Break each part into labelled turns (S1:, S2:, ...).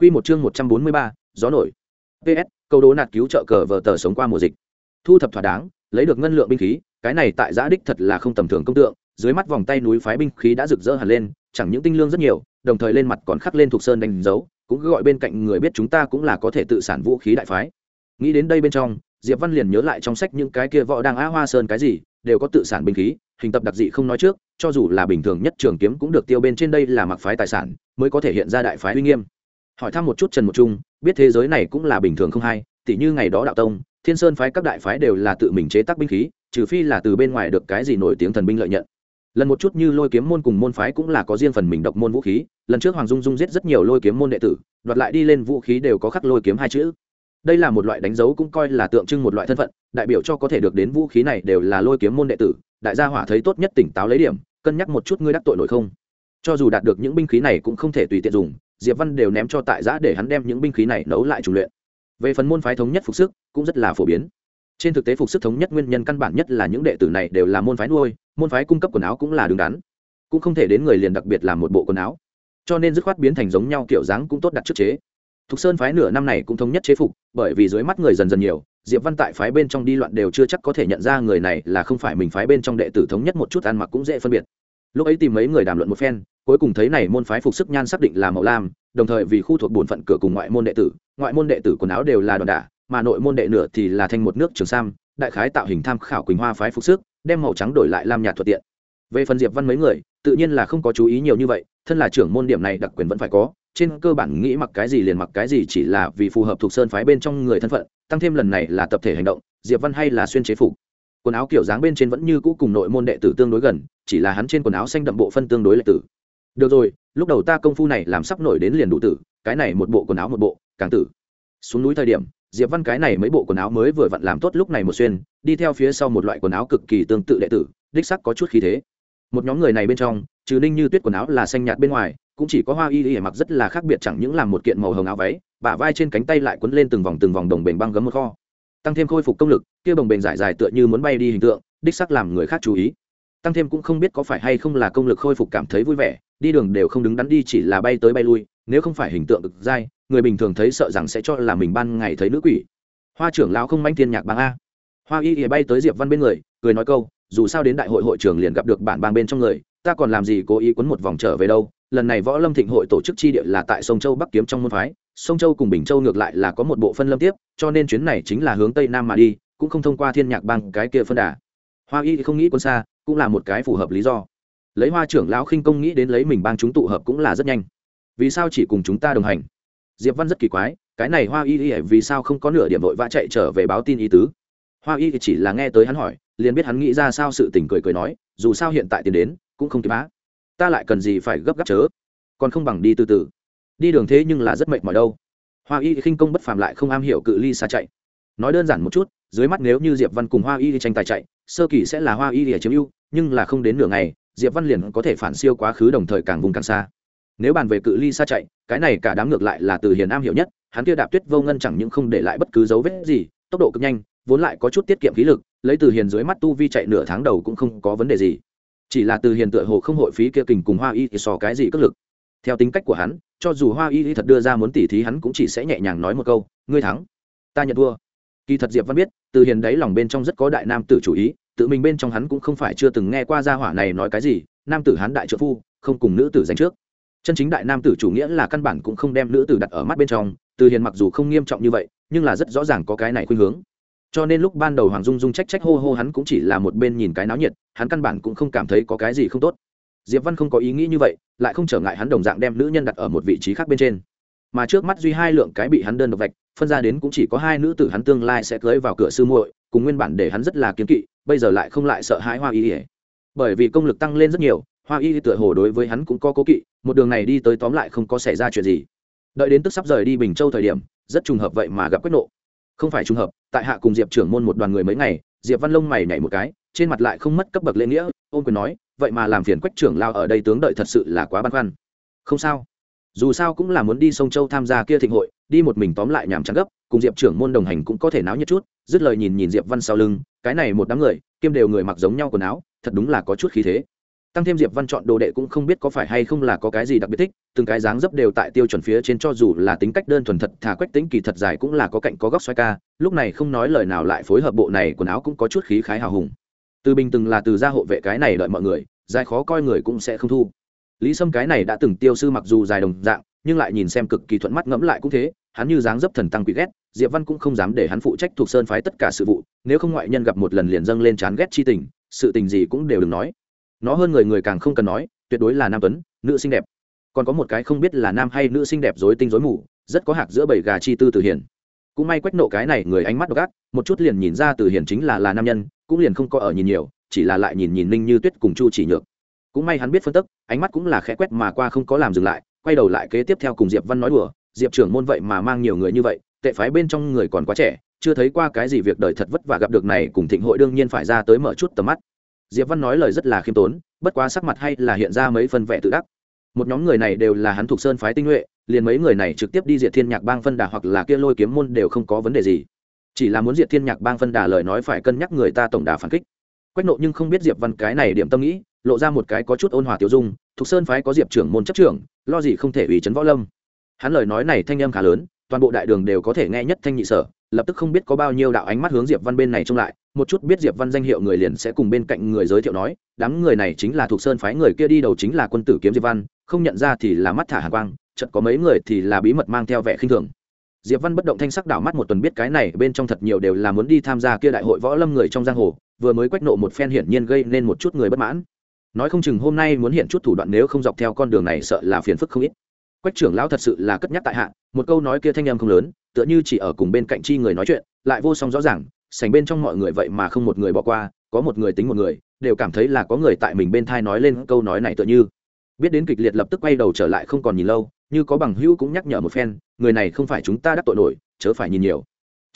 S1: Quy một chương 143, gió nổi. PS, câu đố nạt cứu trợ cờ vở tờ sống qua mùa dịch. Thu thập thỏa đáng, lấy được ngân lượng binh khí, cái này tại giã đích thật là không tầm thường công tượng, dưới mắt vòng tay núi phái binh khí đã rực rỡ hẳn lên, chẳng những tinh lương rất nhiều, đồng thời lên mặt còn khắc lên thuộc sơn đánh dấu, cũng gọi bên cạnh người biết chúng ta cũng là có thể tự sản vũ khí đại phái. Nghĩ đến đây bên trong, Diệp Văn liền nhớ lại trong sách những cái kia võ đang á hoa sơn cái gì, đều có tự sản binh khí, hình tập đặc dị không nói trước, cho dù là bình thường nhất trường kiếm cũng được tiêu bên trên đây là mặc phái tài sản, mới có thể hiện ra đại phái uy nghiêm hỏi thăm một chút trần một trung, biết thế giới này cũng là bình thường không hay, tỉ như ngày đó đạo tông, thiên sơn phái các đại phái đều là tự mình chế tác binh khí, trừ phi là từ bên ngoài được cái gì nổi tiếng thần binh lợi nhận. Lần một chút như lôi kiếm môn cùng môn phái cũng là có riêng phần mình độc môn vũ khí, lần trước hoàng dung dung giết rất nhiều lôi kiếm môn đệ tử, đoạt lại đi lên vũ khí đều có khắc lôi kiếm hai chữ. Đây là một loại đánh dấu cũng coi là tượng trưng một loại thân phận, đại biểu cho có thể được đến vũ khí này đều là lôi kiếm môn đệ tử, đại gia hỏa thấy tốt nhất tỉnh táo lấy điểm, cân nhắc một chút ngươi đắc tội nổi không. Cho dù đạt được những binh khí này cũng không thể tùy tiện dùng diệp văn đều ném cho tại giã để hắn đem những binh khí này nấu lại trùng luyện. Về phần môn phái thống nhất phục sức, cũng rất là phổ biến. Trên thực tế phục sức thống nhất nguyên nhân căn bản nhất là những đệ tử này đều là môn phái nuôi, môn phái cung cấp quần áo cũng là đứng đắn. Cũng không thể đến người liền đặc biệt làm một bộ quần áo. Cho nên dứt khoát biến thành giống nhau kiểu dáng cũng tốt đặt trước chế. Thục sơn phái nửa năm này cũng thống nhất chế phục, bởi vì dưới mắt người dần dần nhiều, diệp văn tại phái bên trong đi loạn đều chưa chắc có thể nhận ra người này là không phải mình phái bên trong đệ tử thống nhất một chút ăn mặc cũng dễ phân biệt. Lúc ấy tìm mấy người đàm luận một phen cuối cùng thấy này môn phái phục sức nhan xác định là màu lam, đồng thời vì khu thuộc bổn phận cửa cùng ngoại môn đệ tử, ngoại môn đệ tử quần áo đều là đòn đả, mà nội môn đệ nửa thì là thanh một nước trường sam, đại khái tạo hình tham khảo quỳnh hoa phái phục sức, đem màu trắng đổi lại lam nhạt thuận tiện. Về phần diệp văn mấy người, tự nhiên là không có chú ý nhiều như vậy, thân là trưởng môn điểm này đặc quyền vẫn phải có, trên cơ bản nghĩ mặc cái gì liền mặc cái gì chỉ là vì phù hợp thuộc sơn phái bên trong người thân phận, tăng thêm lần này là tập thể hành động, diệp văn hay là xuyên chế phục. Quần áo kiểu dáng bên trên vẫn như cũ cùng nội môn đệ tử tương đối gần, chỉ là hắn trên quần áo xanh đậm bộ phân tương đối lệ tử được rồi, lúc đầu ta công phu này làm sắp nổi đến liền đủ tử, cái này một bộ quần áo một bộ, càng tử. Xuống núi thời điểm, diệp văn cái này mấy bộ quần áo mới vừa vặn làm tốt lúc này một xuyên, đi theo phía sau một loại quần áo cực kỳ tương tự đệ tử, đích sắc có chút khí thế. Một nhóm người này bên trong, trừ ninh như tuyết quần áo là xanh nhạt bên ngoài, cũng chỉ có hoa y y mặc rất là khác biệt chẳng những làm một kiện màu hồng áo váy, bả vai trên cánh tay lại quấn lên từng vòng từng vòng đồng bền băng gấm một kho. Tăng thêm khôi phục công lực, kia đồng bền dài dài tựa như muốn bay đi hình tượng, đích sắc làm người khác chú ý. Tăng thêm cũng không biết có phải hay không là công lực khôi phục cảm thấy vui vẻ đi đường đều không đứng đắn đi, chỉ là bay tới bay lui, nếu không phải hình tượng cực dai, người bình thường thấy sợ rằng sẽ cho là mình ban ngày thấy nữ quỷ. Hoa trưởng lão không manh thiên nhạc bang a. Hoa y y bay tới diệp văn bên người, cười nói câu, dù sao đến đại hội hội trưởng liền gặp được bản bang bên trong người, ta còn làm gì cố ý quấn một vòng trở về đâu. Lần này võ lâm thịnh hội tổ chức chi địa là tại sông châu bắc kiếm trong môn phái, sông châu cùng bình châu ngược lại là có một bộ phân lâm tiếp, cho nên chuyến này chính là hướng tây nam mà đi, cũng không thông qua thiên nhạc bang cái kia phân đà. Hoa y thì không nghĩ quân xa, cũng là một cái phù hợp lý do lấy hoa trưởng lão khinh công nghĩ đến lấy mình bang chúng tụ hợp cũng là rất nhanh. Vì sao chỉ cùng chúng ta đồng hành? Diệp văn rất kỳ quái, cái này hoa y y vì sao không có nửa điểm vội vã chạy trở về báo tin ý tứ? Hoa y chỉ là nghe tới hắn hỏi, liền biết hắn nghĩ ra sao sự tình cười cười nói, dù sao hiện tại tiền đến, cũng không kịp á. Ta lại cần gì phải gấp gáp chớ? Còn không bằng đi từ từ. Đi đường thế nhưng là rất mệt mỏi đâu. Hoa y khinh công bất phàm lại không am hiểu cự ly xa chạy. Nói đơn giản một chút, dưới mắt nếu như diệp văn cùng hoa y tranh tài chạy, sơ kỳ sẽ là hoa y chiếm ưu, nhưng là không đến nửa ngày diệp văn liền có thể phản siêu quá khứ đồng thời càng vùng càng xa. Nếu bàn về cự ly xa chạy, cái này cả đám ngược lại là từ hiền Nam hiểu nhất, hắn kia đạp tuyết vô ngân chẳng những không để lại bất cứ dấu vết gì, tốc độ cực nhanh, vốn lại có chút tiết kiệm khí lực, lấy từ hiền dưới mắt tu vi chạy nửa tháng đầu cũng không có vấn đề gì. Chỉ là từ hiền tựa hồ không hội phí kia kình cùng hoa y thì so cái gì cất lực. Theo tính cách của hắn, cho dù hoa y thật đưa ra muốn tỉ thí hắn cũng chỉ sẽ nhẹ nhàng nói một câu, ngươi thắng, ta nhận thua. Kỳ thật diệp văn biết, từ hiền đấy lòng bên trong rất có đại nam tử chủ ý tự mình bên trong hắn cũng không phải chưa từng nghe qua gia hỏa này nói cái gì, nam tử hắn đại trợ phu, không cùng nữ tử giành trước. Chân chính đại nam tử chủ nghĩa là căn bản cũng không đem nữ tử đặt ở mắt bên trong, từ hiền mặc dù không nghiêm trọng như vậy, nhưng là rất rõ ràng có cái này khuynh hướng. Cho nên lúc ban đầu hoàng dung dung trách trách hô hô hắn cũng chỉ là một bên nhìn cái náo nhiệt, hắn căn bản cũng không cảm thấy có cái gì không tốt. Diệp văn không có ý nghĩ như vậy, lại không trở ngại hắn đồng dạng đem nữ nhân đặt ở một vị trí khác bên trên. Mà trước mắt duy hai lượng cái bị hắn đơn độc vạch, phân ra đến cũng chỉ có hai nữ tử hắn tương lai sẽ cưới vào cửa sư muội, cùng nguyên bản để hắn rất là kiến kỵ bây giờ lại không lại sợ hãi hoa y ỉa bởi vì công lực tăng lên rất nhiều, hoa y tựa hồ đối với hắn cũng có cố kỵ, một đường này đi tới tóm lại không có xảy ra chuyện gì. Đợi đến tức sắp rời đi bình châu thời điểm, rất trùng hợp vậy mà gặp quách nộ. Không phải trùng hợp, tại hạ cùng diệp trưởng môn một đoàn người mấy ngày, diệp văn lông mày nhảy một cái, trên mặt lại không mất cấp bậc lễ nghĩa ôm quyền nói, vậy mà làm phiền quách trưởng lao ở đây tướng đợi thật sự là quá băn khoăn. Không sao. Dù sao cũng là muốn đi sông châu tham gia kia thịnh hội đi một mình tóm lại nhàm chán gấp, cùng diệp trưởng môn đồng hành cũng có thể náo nhất chút, dứt lời nhìn nhìn diệp văn sau lưng, cái này một đám người, kiêm đều người mặc giống nhau quần áo, thật đúng là có chút khí thế. Tăng thêm diệp văn chọn đồ đệ cũng không biết có phải hay không là có cái gì đặc biệt thích, từng cái dáng dấp đều tại tiêu chuẩn phía trên cho dù là tính cách đơn thuần thật, thà quách tính kỳ thật dài cũng là có cạnh có góc xoay ca, lúc này không nói lời nào lại phối hợp bộ này quần áo cũng có chút khí khái hào hùng. Từ bình từng là từ gia hộ vệ cái này đợi mọi người, dài khó coi người cũng sẽ không thu. Lý sâm cái này đã từng tiêu sư mặc dù dài đồng dạng nhưng lại nhìn xem cực kỳ thuận mắt ngẫm lại cũng thế, hắn như dáng dấp thần tăng quỷ ghét, diệp văn cũng không dám để hắn phụ trách thuộc sơn phái tất cả sự vụ, nếu không ngoại nhân gặp một lần liền dâng lên chán ghét chi tình, sự tình gì cũng đều đừng nói. Nó hơn người người càng không cần nói, tuyệt đối là nam tuấn, nữ xinh đẹp. Còn có một cái không biết là nam hay nữ xinh đẹp dối tinh dối mù, rất có hạc giữa bảy gà chi tư từ hiền. Cũng may quách nộ cái này người ánh mắt độc ác, một chút liền nhìn ra từ hiền chính là là nam nhân, cũng liền không có ở nhìn nhiều, chỉ là lại nhìn nhìn ninh như tuyết cùng chu chỉ nhược. Cũng may hắn biết phân tức, ánh mắt cũng là khẽ quét mà qua không có làm dừng lại quay đầu lại kế tiếp theo cùng diệp văn nói đùa, diệp trưởng môn vậy mà mang nhiều người như vậy, tệ phái bên trong người còn quá trẻ, chưa thấy qua cái gì việc đời thật vất vả gặp được này cùng thịnh hội đương nhiên phải ra tới mở chút tầm mắt. Diệp văn nói lời rất là khiêm tốn, bất quá sắc mặt hay là hiện ra mấy phần vẻ tự đắc. Một nhóm người này đều là hắn thuộc sơn phái tinh nhuệ, liền mấy người này trực tiếp đi diệt thiên nhạc bang phân đà hoặc là kia lôi kiếm môn đều không có vấn đề gì. Chỉ là muốn diệt thiên nhạc bang phân đà lời nói phải cân nhắc người ta tổng đà phản kích. Quách nộ nhưng không biết diệp văn cái này điểm tâm nghĩ lộ ra một cái có chút ôn hòa tiêu dung thuộc sơn phái có diệp trưởng môn chấp trưởng, lo gì không thể ủy trấn võ lâm. Hắn lời nói này thanh âm khá lớn, toàn bộ đại đường đều có thể nghe nhất thanh nhị sở, lập tức không biết có bao nhiêu đạo ánh mắt hướng diệp văn bên này trông lại, một chút biết diệp văn danh hiệu người liền sẽ cùng bên cạnh người giới thiệu nói, đám người này chính là thuộc sơn phái người kia đi đầu chính là quân tử kiếm diệp văn, không nhận ra thì là mắt thả hàng quang, chợt có mấy người thì là bí mật mang theo vẻ khinh thường. Diệp văn bất động thanh sắc đảo mắt một tuần biết cái này, bên trong thật nhiều đều là muốn đi tham gia kia đại hội võ lâm người trong giang hồ, vừa mới quách nộ một phen hiển nhiên gây nên một chút người bất mãn nói không chừng hôm nay muốn hiện chút thủ đoạn nếu không dọc theo con đường này sợ là phiền phức không ít. Quách trưởng lão thật sự là cất nhắc tại hạ, một câu nói kia thanh em không lớn, tựa như chỉ ở cùng bên cạnh chi người nói chuyện, lại vô song rõ ràng sành bên trong mọi người vậy mà không một người bỏ qua, có một người tính một người, đều cảm thấy là có người tại mình bên thai nói lên câu nói này tựa như. Biết đến kịch liệt lập tức quay đầu trở lại không còn nhìn lâu, như có bằng hữu cũng nhắc nhở một phen, người này không phải chúng ta đắc tội nổi, chớ phải nhìn nhiều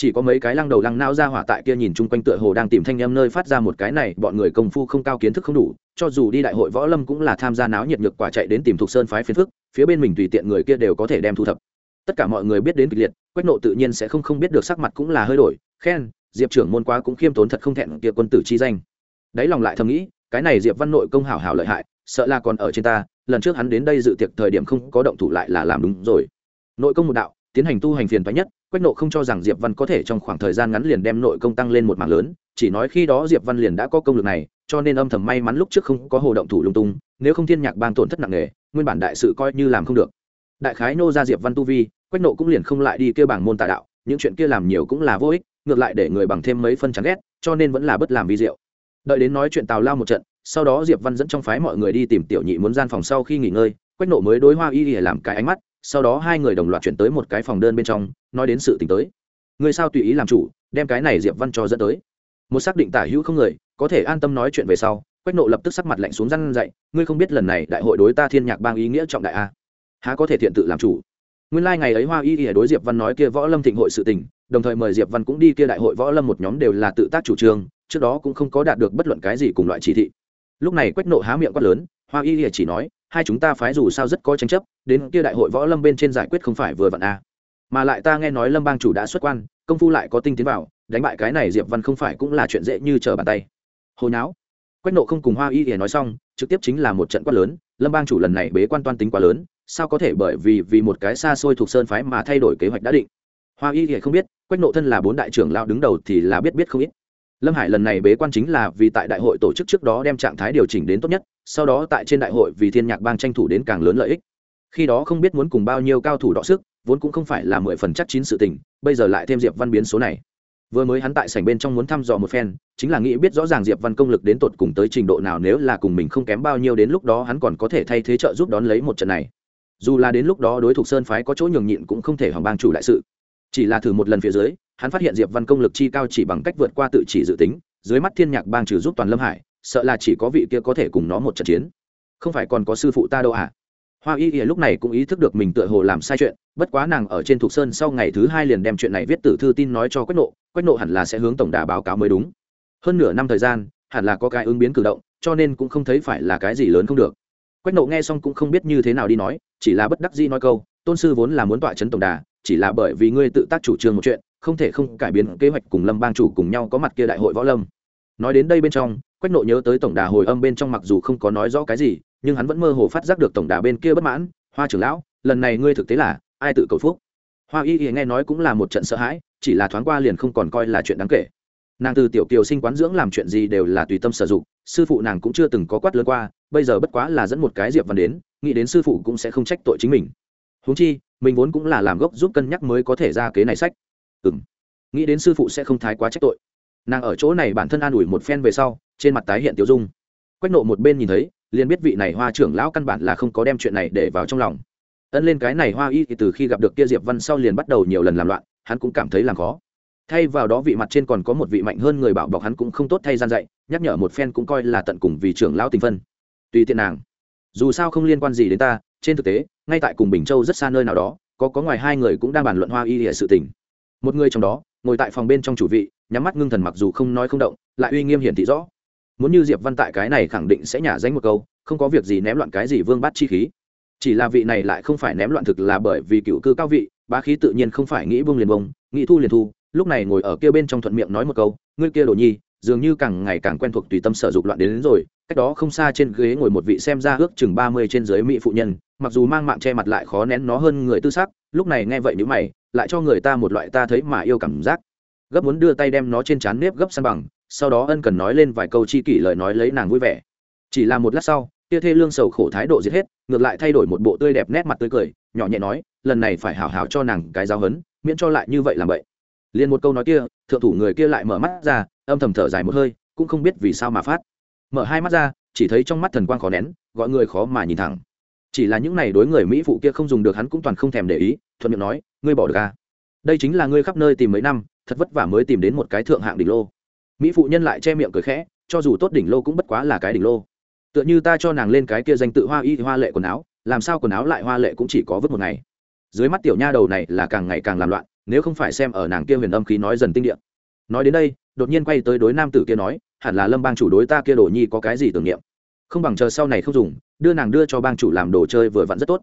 S1: chỉ có mấy cái lăng đầu lăng nao ra hỏa tại kia nhìn chung quanh tựa hồ đang tìm thanh em nơi phát ra một cái này, bọn người công phu không cao kiến thức không đủ, cho dù đi đại hội võ lâm cũng là tham gia náo nhiệt nhược quả chạy đến tìm thuộc sơn phái phiến phức, phía bên mình tùy tiện người kia đều có thể đem thu thập. Tất cả mọi người biết đến kịch liệt, quách nộ tự nhiên sẽ không không biết được sắc mặt cũng là hơi đổi, khen, diệp trưởng môn quá cũng khiêm tốn thật không thẹn kia quân tử chi danh. Đáy lòng lại thầm nghĩ, cái này diệp văn nội công hảo hảo lợi hại, sợ là còn ở trên ta, lần trước hắn đến đây dự tiệc thời điểm không có động thủ lại là làm đúng rồi. Nội công một đạo, tiến hành tu hành phiền toái nhất quách nộ không cho rằng diệp văn có thể trong khoảng thời gian ngắn liền đem nội công tăng lên một mảng lớn, chỉ nói khi đó diệp văn liền đã có công lực này, cho nên âm thầm may mắn lúc trước không có hồ động thủ lung tung, nếu không thiên nhạc bang tổn thất nặng nề, nguyên bản đại sự coi như làm không được. Đại khái nô ra diệp văn tu vi, quách nộ cũng liền không lại đi kêu bảng môn tà đạo, những chuyện kia làm nhiều cũng là vô ích, ngược lại để người bằng thêm mấy phân chán ghét, cho nên vẫn là bất làm vi diệu. Đợi đến nói chuyện tào lao một trận, sau đó diệp văn dẫn trong phái mọi người đi tìm tiểu nhị muốn gian phòng sau khi nghỉ ngơi, quách nộ mới đối hoa y để làm cái ánh mắt sau đó hai người đồng loạt chuyển tới một cái phòng đơn bên trong, nói đến sự t tới. Người sao tùy ý làm chủ, đem cái này diệp văn cho dẫn tới. Một xác định tả hữu không người, có thể an tâm nói chuyện về sau, quách nộ lập tức sắc mặt lạnh xuống răn dậy, ngươi không biết lần này đại hội đối ta thiên nhạc bang ý nghĩa trọng đại a há có thể thiện tự làm chủ? Nguyên lai、like、ngày ấy hoa y y đối diệp văn nói kia võ lâm thịnh hội sự tình, đồng thời mời diệp văn cũng đi kia đại hội võ lâm một nhóm đều là tự tác chủ trương, trước đó cũng không có đạt được bất luận cái gì cùng loại chỉ thị. Lúc này quách nộ há miệng quát lớn, hoa y y chỉ nói, hai chúng ta phái dù sao rất có tranh chấp đến kia đại hội võ lâm bên trên giải quyết không phải vừa vặn a mà lại ta nghe nói lâm bang chủ đã xuất quan, công phu lại có tinh tiến vào, đánh bại cái này diệp văn không phải cũng là chuyện dễ như trở bàn tay. Hồi não quách nộ không cùng hoa y y nói xong, trực tiếp chính là một trận quát lớn, lâm bang chủ lần này bế quan toan tính quá lớn, sao có thể bởi vì vì một cái xa xôi thuộc sơn phái mà thay đổi kế hoạch đã định? Hoa y thì không biết, quách nộ thân là bốn đại trưởng lao đứng đầu thì là biết biết không ít. Lâm hải lần này bế quan chính là vì tại đại hội tổ chức trước đó đem trạng thái điều chỉnh đến tốt nhất, sau đó tại trên đại hội vì thiên nhạc bang tranh thủ đến càng lớn lợi ích khi đó không biết muốn cùng bao nhiêu cao thủ đọ sức, vốn cũng không phải là mười phần chắc chín sự tình, bây giờ lại thêm diệp văn biến số này. Vừa mới hắn tại sảnh bên trong muốn thăm dò một phen, chính là nghĩ biết rõ ràng diệp văn công lực đến tột cùng tới trình độ nào nếu là cùng mình không kém bao nhiêu đến lúc đó hắn còn có thể thay thế trợ giúp đón lấy một trận này. Dù là đến lúc đó đối thủ sơn phái có chỗ nhường nhịn cũng không thể hỏng bang chủ đại sự. Chỉ là thử một lần phía dưới, hắn phát hiện diệp văn công lực chi cao chỉ bằng cách vượt qua tự chỉ dự tính, dưới mắt thiên nhạc bang trừ giúp toàn lâm hải, sợ là chỉ có vị kia có thể cùng nó một trận chiến. Không phải còn có sư phụ ta đâu à hoa y ỉa lúc này cũng ý thức được mình tựa hồ làm sai chuyện, bất quá nàng ở trên thục sơn sau ngày thứ hai liền đem chuyện này viết tử thư tin nói cho quách nộ quách nộ hẳn là sẽ hướng tổng đà báo cáo mới đúng. Hơn nửa năm thời gian, hẳn là có cái ứng biến cử động, cho nên cũng không thấy phải là cái gì lớn không được. Quách nộ nghe xong cũng không biết như thế nào đi nói, chỉ là bất đắc dĩ nói câu, tôn sư vốn là muốn tọa chấn tổng đà, chỉ là bởi vì ngươi tự tác chủ trương một chuyện, không thể không cải biến kế hoạch cùng lâm bang chủ cùng nhau có mặt kia đại hội võ lâm. Nói đến đây bên trong, quách nộ nhớ tới tổng đà hồi âm bên trong mặc dù không có nói rõ cái gì nhưng hắn vẫn mơ hồ phát giác được tổng đà bên kia bất mãn, hoa trưởng lão, lần này ngươi thực tế là ai tự cầu phúc? Hoa y y nghe nói cũng là một trận sợ hãi, chỉ là thoáng qua liền không còn coi là chuyện đáng kể. Nàng từ tiểu kiều sinh quán dưỡng làm chuyện gì đều là tùy tâm sử dụng, sư phụ nàng cũng chưa từng có quát lớn qua, bây giờ bất quá là dẫn một cái diệp văn đến, nghĩ đến sư phụ cũng sẽ không trách tội chính mình. Huống chi, mình vốn cũng là làm gốc giúp cân nhắc mới có thể ra kế này sách. Ừng nghĩ đến sư phụ sẽ không thái quá trách tội. Nàng ở chỗ này bản thân an ủi một phen về sau, trên mặt tái hiện tiểu dung. Quách nộ một bên nhìn thấy liền biết vị này hoa trưởng lão căn bản là không có đem chuyện này để vào trong lòng. Ân lên cái này hoa y thì từ khi gặp được kia diệp văn sau liền bắt đầu nhiều lần làm loạn, hắn cũng cảm thấy làm khó. Thay vào đó vị mặt trên còn có một vị mạnh hơn người bảo bọc hắn cũng không tốt thay gian dạy, nhắc nhở một phen cũng coi là tận cùng vì trưởng lão tình phân. Tùy tiện nàng. Dù sao không liên quan gì đến ta, trên thực tế, ngay tại cùng bình châu rất xa nơi nào đó, có có ngoài hai người cũng đang bàn luận hoa y hệ sự tình. Một người trong đó, ngồi tại phòng bên trong chủ vị, nhắm mắt ngưng thần mặc dù không nói không động, lại uy nghiêm hiển thị rõ muốn như diệp văn tại cái này khẳng định sẽ nhả danh một câu không có việc gì ném loạn cái gì vương bát chi khí. Chỉ là vị này lại không phải ném loạn thực là bởi vì cựu cư cao vị bá khí tự nhiên không phải nghĩ bông liền bông nghĩ thu liền thu lúc này ngồi ở kia bên trong thuận miệng nói một câu ngươi kia đồ nhi dường như càng ngày càng quen thuộc tùy tâm sở dục loạn đến, đến rồi cách đó không xa trên ghế ngồi một vị xem ra ước chừng ba mươi trên dưới mỹ phụ nhân mặc dù mang mạng che mặt lại khó nén nó hơn người tư sắc lúc này nghe vậy nếu mày lại cho người ta một loại ta thấy mà yêu cảm giác. Gấp muốn đưa tay đem nó trên chán nếp gấp san bằng sau đó ân cần nói lên vài câu chi kỷ lời nói lấy nàng vui vẻ. Chỉ là một lát sau, kia thê lương sầu khổ thái độ giết hết, ngược lại thay đổi một bộ tươi đẹp nét mặt tươi cười, nhỏ nhẹ nói, lần này phải hảo hảo cho nàng cái giáo hấn miễn cho lại như vậy làm vậy liền một câu nói kia, thượng thủ người kia lại mở mắt ra, âm thầm thở dài một hơi, cũng không biết vì sao mà phát. Mở hai mắt ra, chỉ thấy trong mắt thần quang khó nén, gọi người khó mà nhìn thẳng. Chỉ là những này đối người mỹ phụ kia không dùng được hắn cũng toàn không thèm để ý, thuận miệng nói, ngươi bỏ được à? Đây chính là ngươi khắp nơi tìm mấy năm, thật vất vả mới tìm đến một cái thượng hạng đỉnh lô mỹ phụ nhân lại che miệng cười khẽ, cho dù tốt đỉnh lô cũng bất quá là cái đỉnh lô. Tựa như ta cho nàng lên cái kia danh tự hoa y hoa lệ quần áo, làm sao quần áo lại hoa lệ cũng chỉ có vứt một ngày. Dưới mắt tiểu nha đầu này là càng ngày càng làm loạn, nếu không phải xem ở nàng kia huyền âm khí nói dần tinh điện nói đến đây, đột nhiên quay tới đối nam tử kia nói, hẳn là lâm bang chủ đối ta kia đồ nhi có cái gì tưởng niệm? Không bằng chờ sau này không dùng, đưa nàng đưa cho bang chủ làm đồ chơi vừa vặn rất tốt.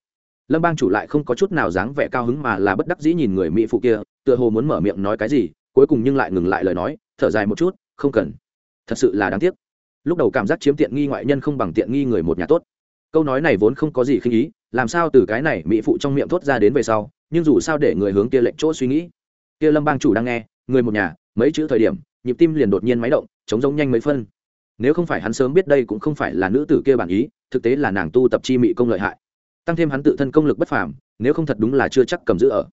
S1: Lâm bang chủ lại không có chút nào dáng vẻ cao hứng mà là bất đắc dĩ nhìn người mỹ phụ kia, tựa hồ muốn mở miệng nói cái gì, cuối cùng nhưng lại ngừng lại lời nói, thở dài một chút không cần. Thật sự là đáng tiếc. Lúc đầu cảm giác chiếm tiện nghi ngoại nhân không bằng tiện nghi người một nhà tốt. Câu nói này vốn không có gì khinh ý, làm sao từ cái này mỹ phụ trong miệng thốt ra đến về sau, nhưng dù sao để người hướng kia lệnh chỗ suy nghĩ. Kia lâm bang chủ đang nghe, người một nhà, mấy chữ thời điểm, nhịp tim liền đột nhiên máy động chống giống nhanh mấy phân. Nếu không phải hắn sớm biết đây cũng không phải là nữ tử kia bản ý, thực tế là nàng tu tập chi mị công lợi hại. Tăng thêm hắn tự thân công lực bất phàm, nếu không thật đúng là chưa chắc cầm giữ ở.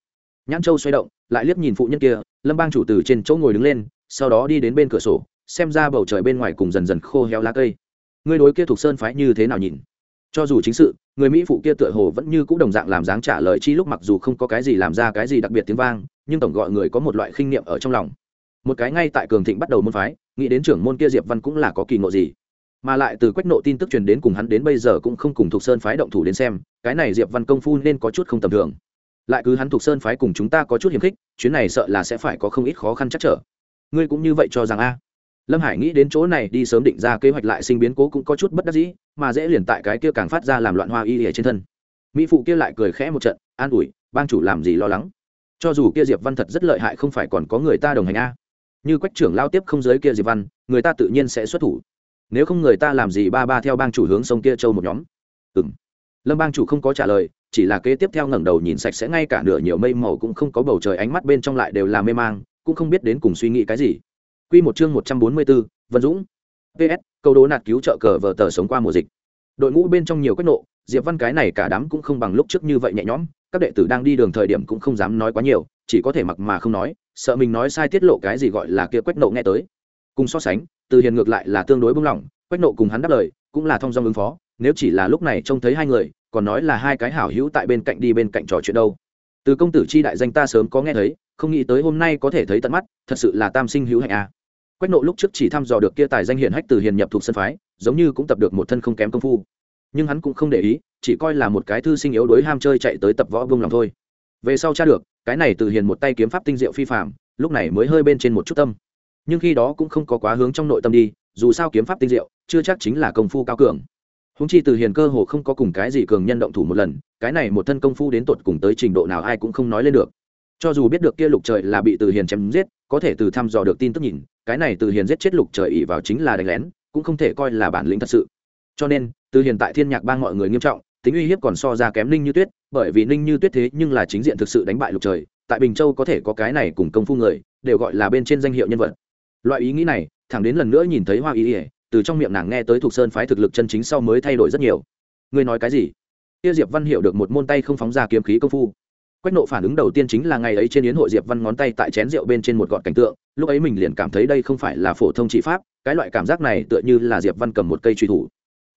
S1: Nhãn châu xoay động, lại liếc nhìn phụ nhân kia, lâm bang chủ từ trên chỗ ngồi đứng lên sau đó đi đến bên cửa sổ, xem ra bầu trời bên ngoài cùng dần dần khô héo lá cây. Người đối kia thuộc sơn phái như thế nào nhìn? Cho dù chính sự, người mỹ phụ kia tựa hồ vẫn như c ũ đồng dạng làm dáng trả lời chi lúc mặc dù không có cái gì làm ra cái gì đặc biệt tiếng vang, nhưng tổng gọi người có một loại khinh niệm ở trong lòng. Một cái ngay tại cường thịnh bắt đầu môn phái, nghĩ đến trưởng môn kia diệp văn cũng là có kỳ ngộ gì. Mà lại từ quách nộ tin tức truyền đến cùng hắn đến bây giờ cũng không cùng thuộc sơn phái động thủ đến xem, cái này diệp văn công phu nên có chút không tầm thường. Lại cứ hắn thuộc sơn phái cùng chúng ta có chút hiềm khích, chuyến này sợ là sẽ phải có không ít khó khăn chắc trở ngươi cũng như vậy cho rằng a? Lâm hải nghĩ đến chỗ này đi sớm định ra kế hoạch lại sinh biến cố cũng có chút bất đắc dĩ, mà dễ liền tại cái kia càng phát ra làm loạn hoa y ở trên thân. Mỹ phụ kia lại cười khẽ một trận, an ủi, bang chủ làm gì lo lắng? Cho dù kia diệp văn thật rất lợi hại không phải còn có người ta đồng hành a. Như quách trưởng lao tiếp không giới kia diệp văn, người ta tự nhiên sẽ xuất thủ. Nếu không người ta làm gì ba ba theo bang chủ hướng sông kia châu một nhóm. Ừ m lâm bang chủ không có trả lời, chỉ là kế tiếp theo ngẩng đầu nhìn sạch sẽ ngay cả nửa nhiều mây màu cũng không có bầu trời ánh mắt bên trong lại đều là mê mang cũng không biết đến cùng suy nghĩ cái gì Quy một chương 144, Vân Dũng. PS, câu đố nạt cứu trợ cờ vở tờ sống qua mùa dịch. Đội ngũ bên trong nhiều quách nộ, Diệp Văn cái này cả đám cũng không bằng lúc trước như vậy nhẹ nhõm, các đệ tử đang đi đường thời điểm cũng không dám nói quá nhiều, chỉ có thể mặc mà không nói, sợ mình nói sai tiết lộ cái gì gọi là kia quách nộ nghe tới. Cùng so sánh, Từ Hiền ngược lại là tương đối bướng lòng, quách nộ cùng hắn đáp lời, cũng là thông dong ứng phó, nếu chỉ là lúc này trông thấy hai người, còn nói là hai cái hảo hữu tại bên cạnh đi bên cạnh trò chuyện đâu. Từ công tử chi đại danh ta sớm có nghe thấy, không nghĩ tới hôm nay có thể thấy tận mắt, thật sự là tam sinh hữu hạnh a. À quách nộ lúc trước chỉ thăm dò được kia tài danh hiển hách từ hiền nhập thuộc sân phái giống như cũng tập được một thân không kém công phu. Nhưng hắn cũng không để ý chỉ coi là một cái thư sinh yếu đuối ham chơi chạy tới tập võ vương lòng thôi. Về sau tra được cái này từ hiền một tay kiếm pháp tinh diệu phi phạm lúc này mới hơi bên trên một chút tâm. Nhưng khi đó cũng không có quá hướng trong nội tâm đi dù sao kiếm pháp tinh diệu chưa chắc chính là công phu cao cường húng chi từ hiền cơ hồ không có cùng cái gì cường nhân động thủ một lần, cái này một thân công phu đến tột cùng tới trình độ nào ai cũng không nói lên được. Cho dù biết được kia lục trời là bị từ hiền chém giết, có thể từ thăm dò được tin tức nhìn, cái này từ hiền giết chết lục trời ỉ vào chính là đánh lén, cũng không thể coi là bản lĩnh thật sự. Cho nên, từ hiền tại thiên nhạc bang mọi người nghiêm trọng, tính uy hiếp còn so ra kém ninh như tuyết, bởi vì ninh như tuyết thế nhưng là chính diện thực sự đánh bại lục trời, tại bình châu có thể có cái này cùng công phu người, đều gọi là bên trên danh hiệu nhân vật. Loại ý nghĩ này, thẳng đến lần nữa nhìn thấy hoa ý ỉa từ trong miệng nàng nghe tới thuộc sơn phái thực lực chân chính sau mới thay đổi rất nhiều. Ngươi nói cái gì? Kia diệp văn hiểu được một môn tay không phóng ra kiếm khí công phu. Quách nộ phản ứng đầu tiên chính là ngày ấy trên yến hội diệp văn ngón tay tại chén rượu bên trên một gọn cảnh tượng, lúc ấy mình liền cảm thấy đây không phải là phổ thông trị pháp, cái loại cảm giác này tựa như là diệp văn cầm một cây truy thủ.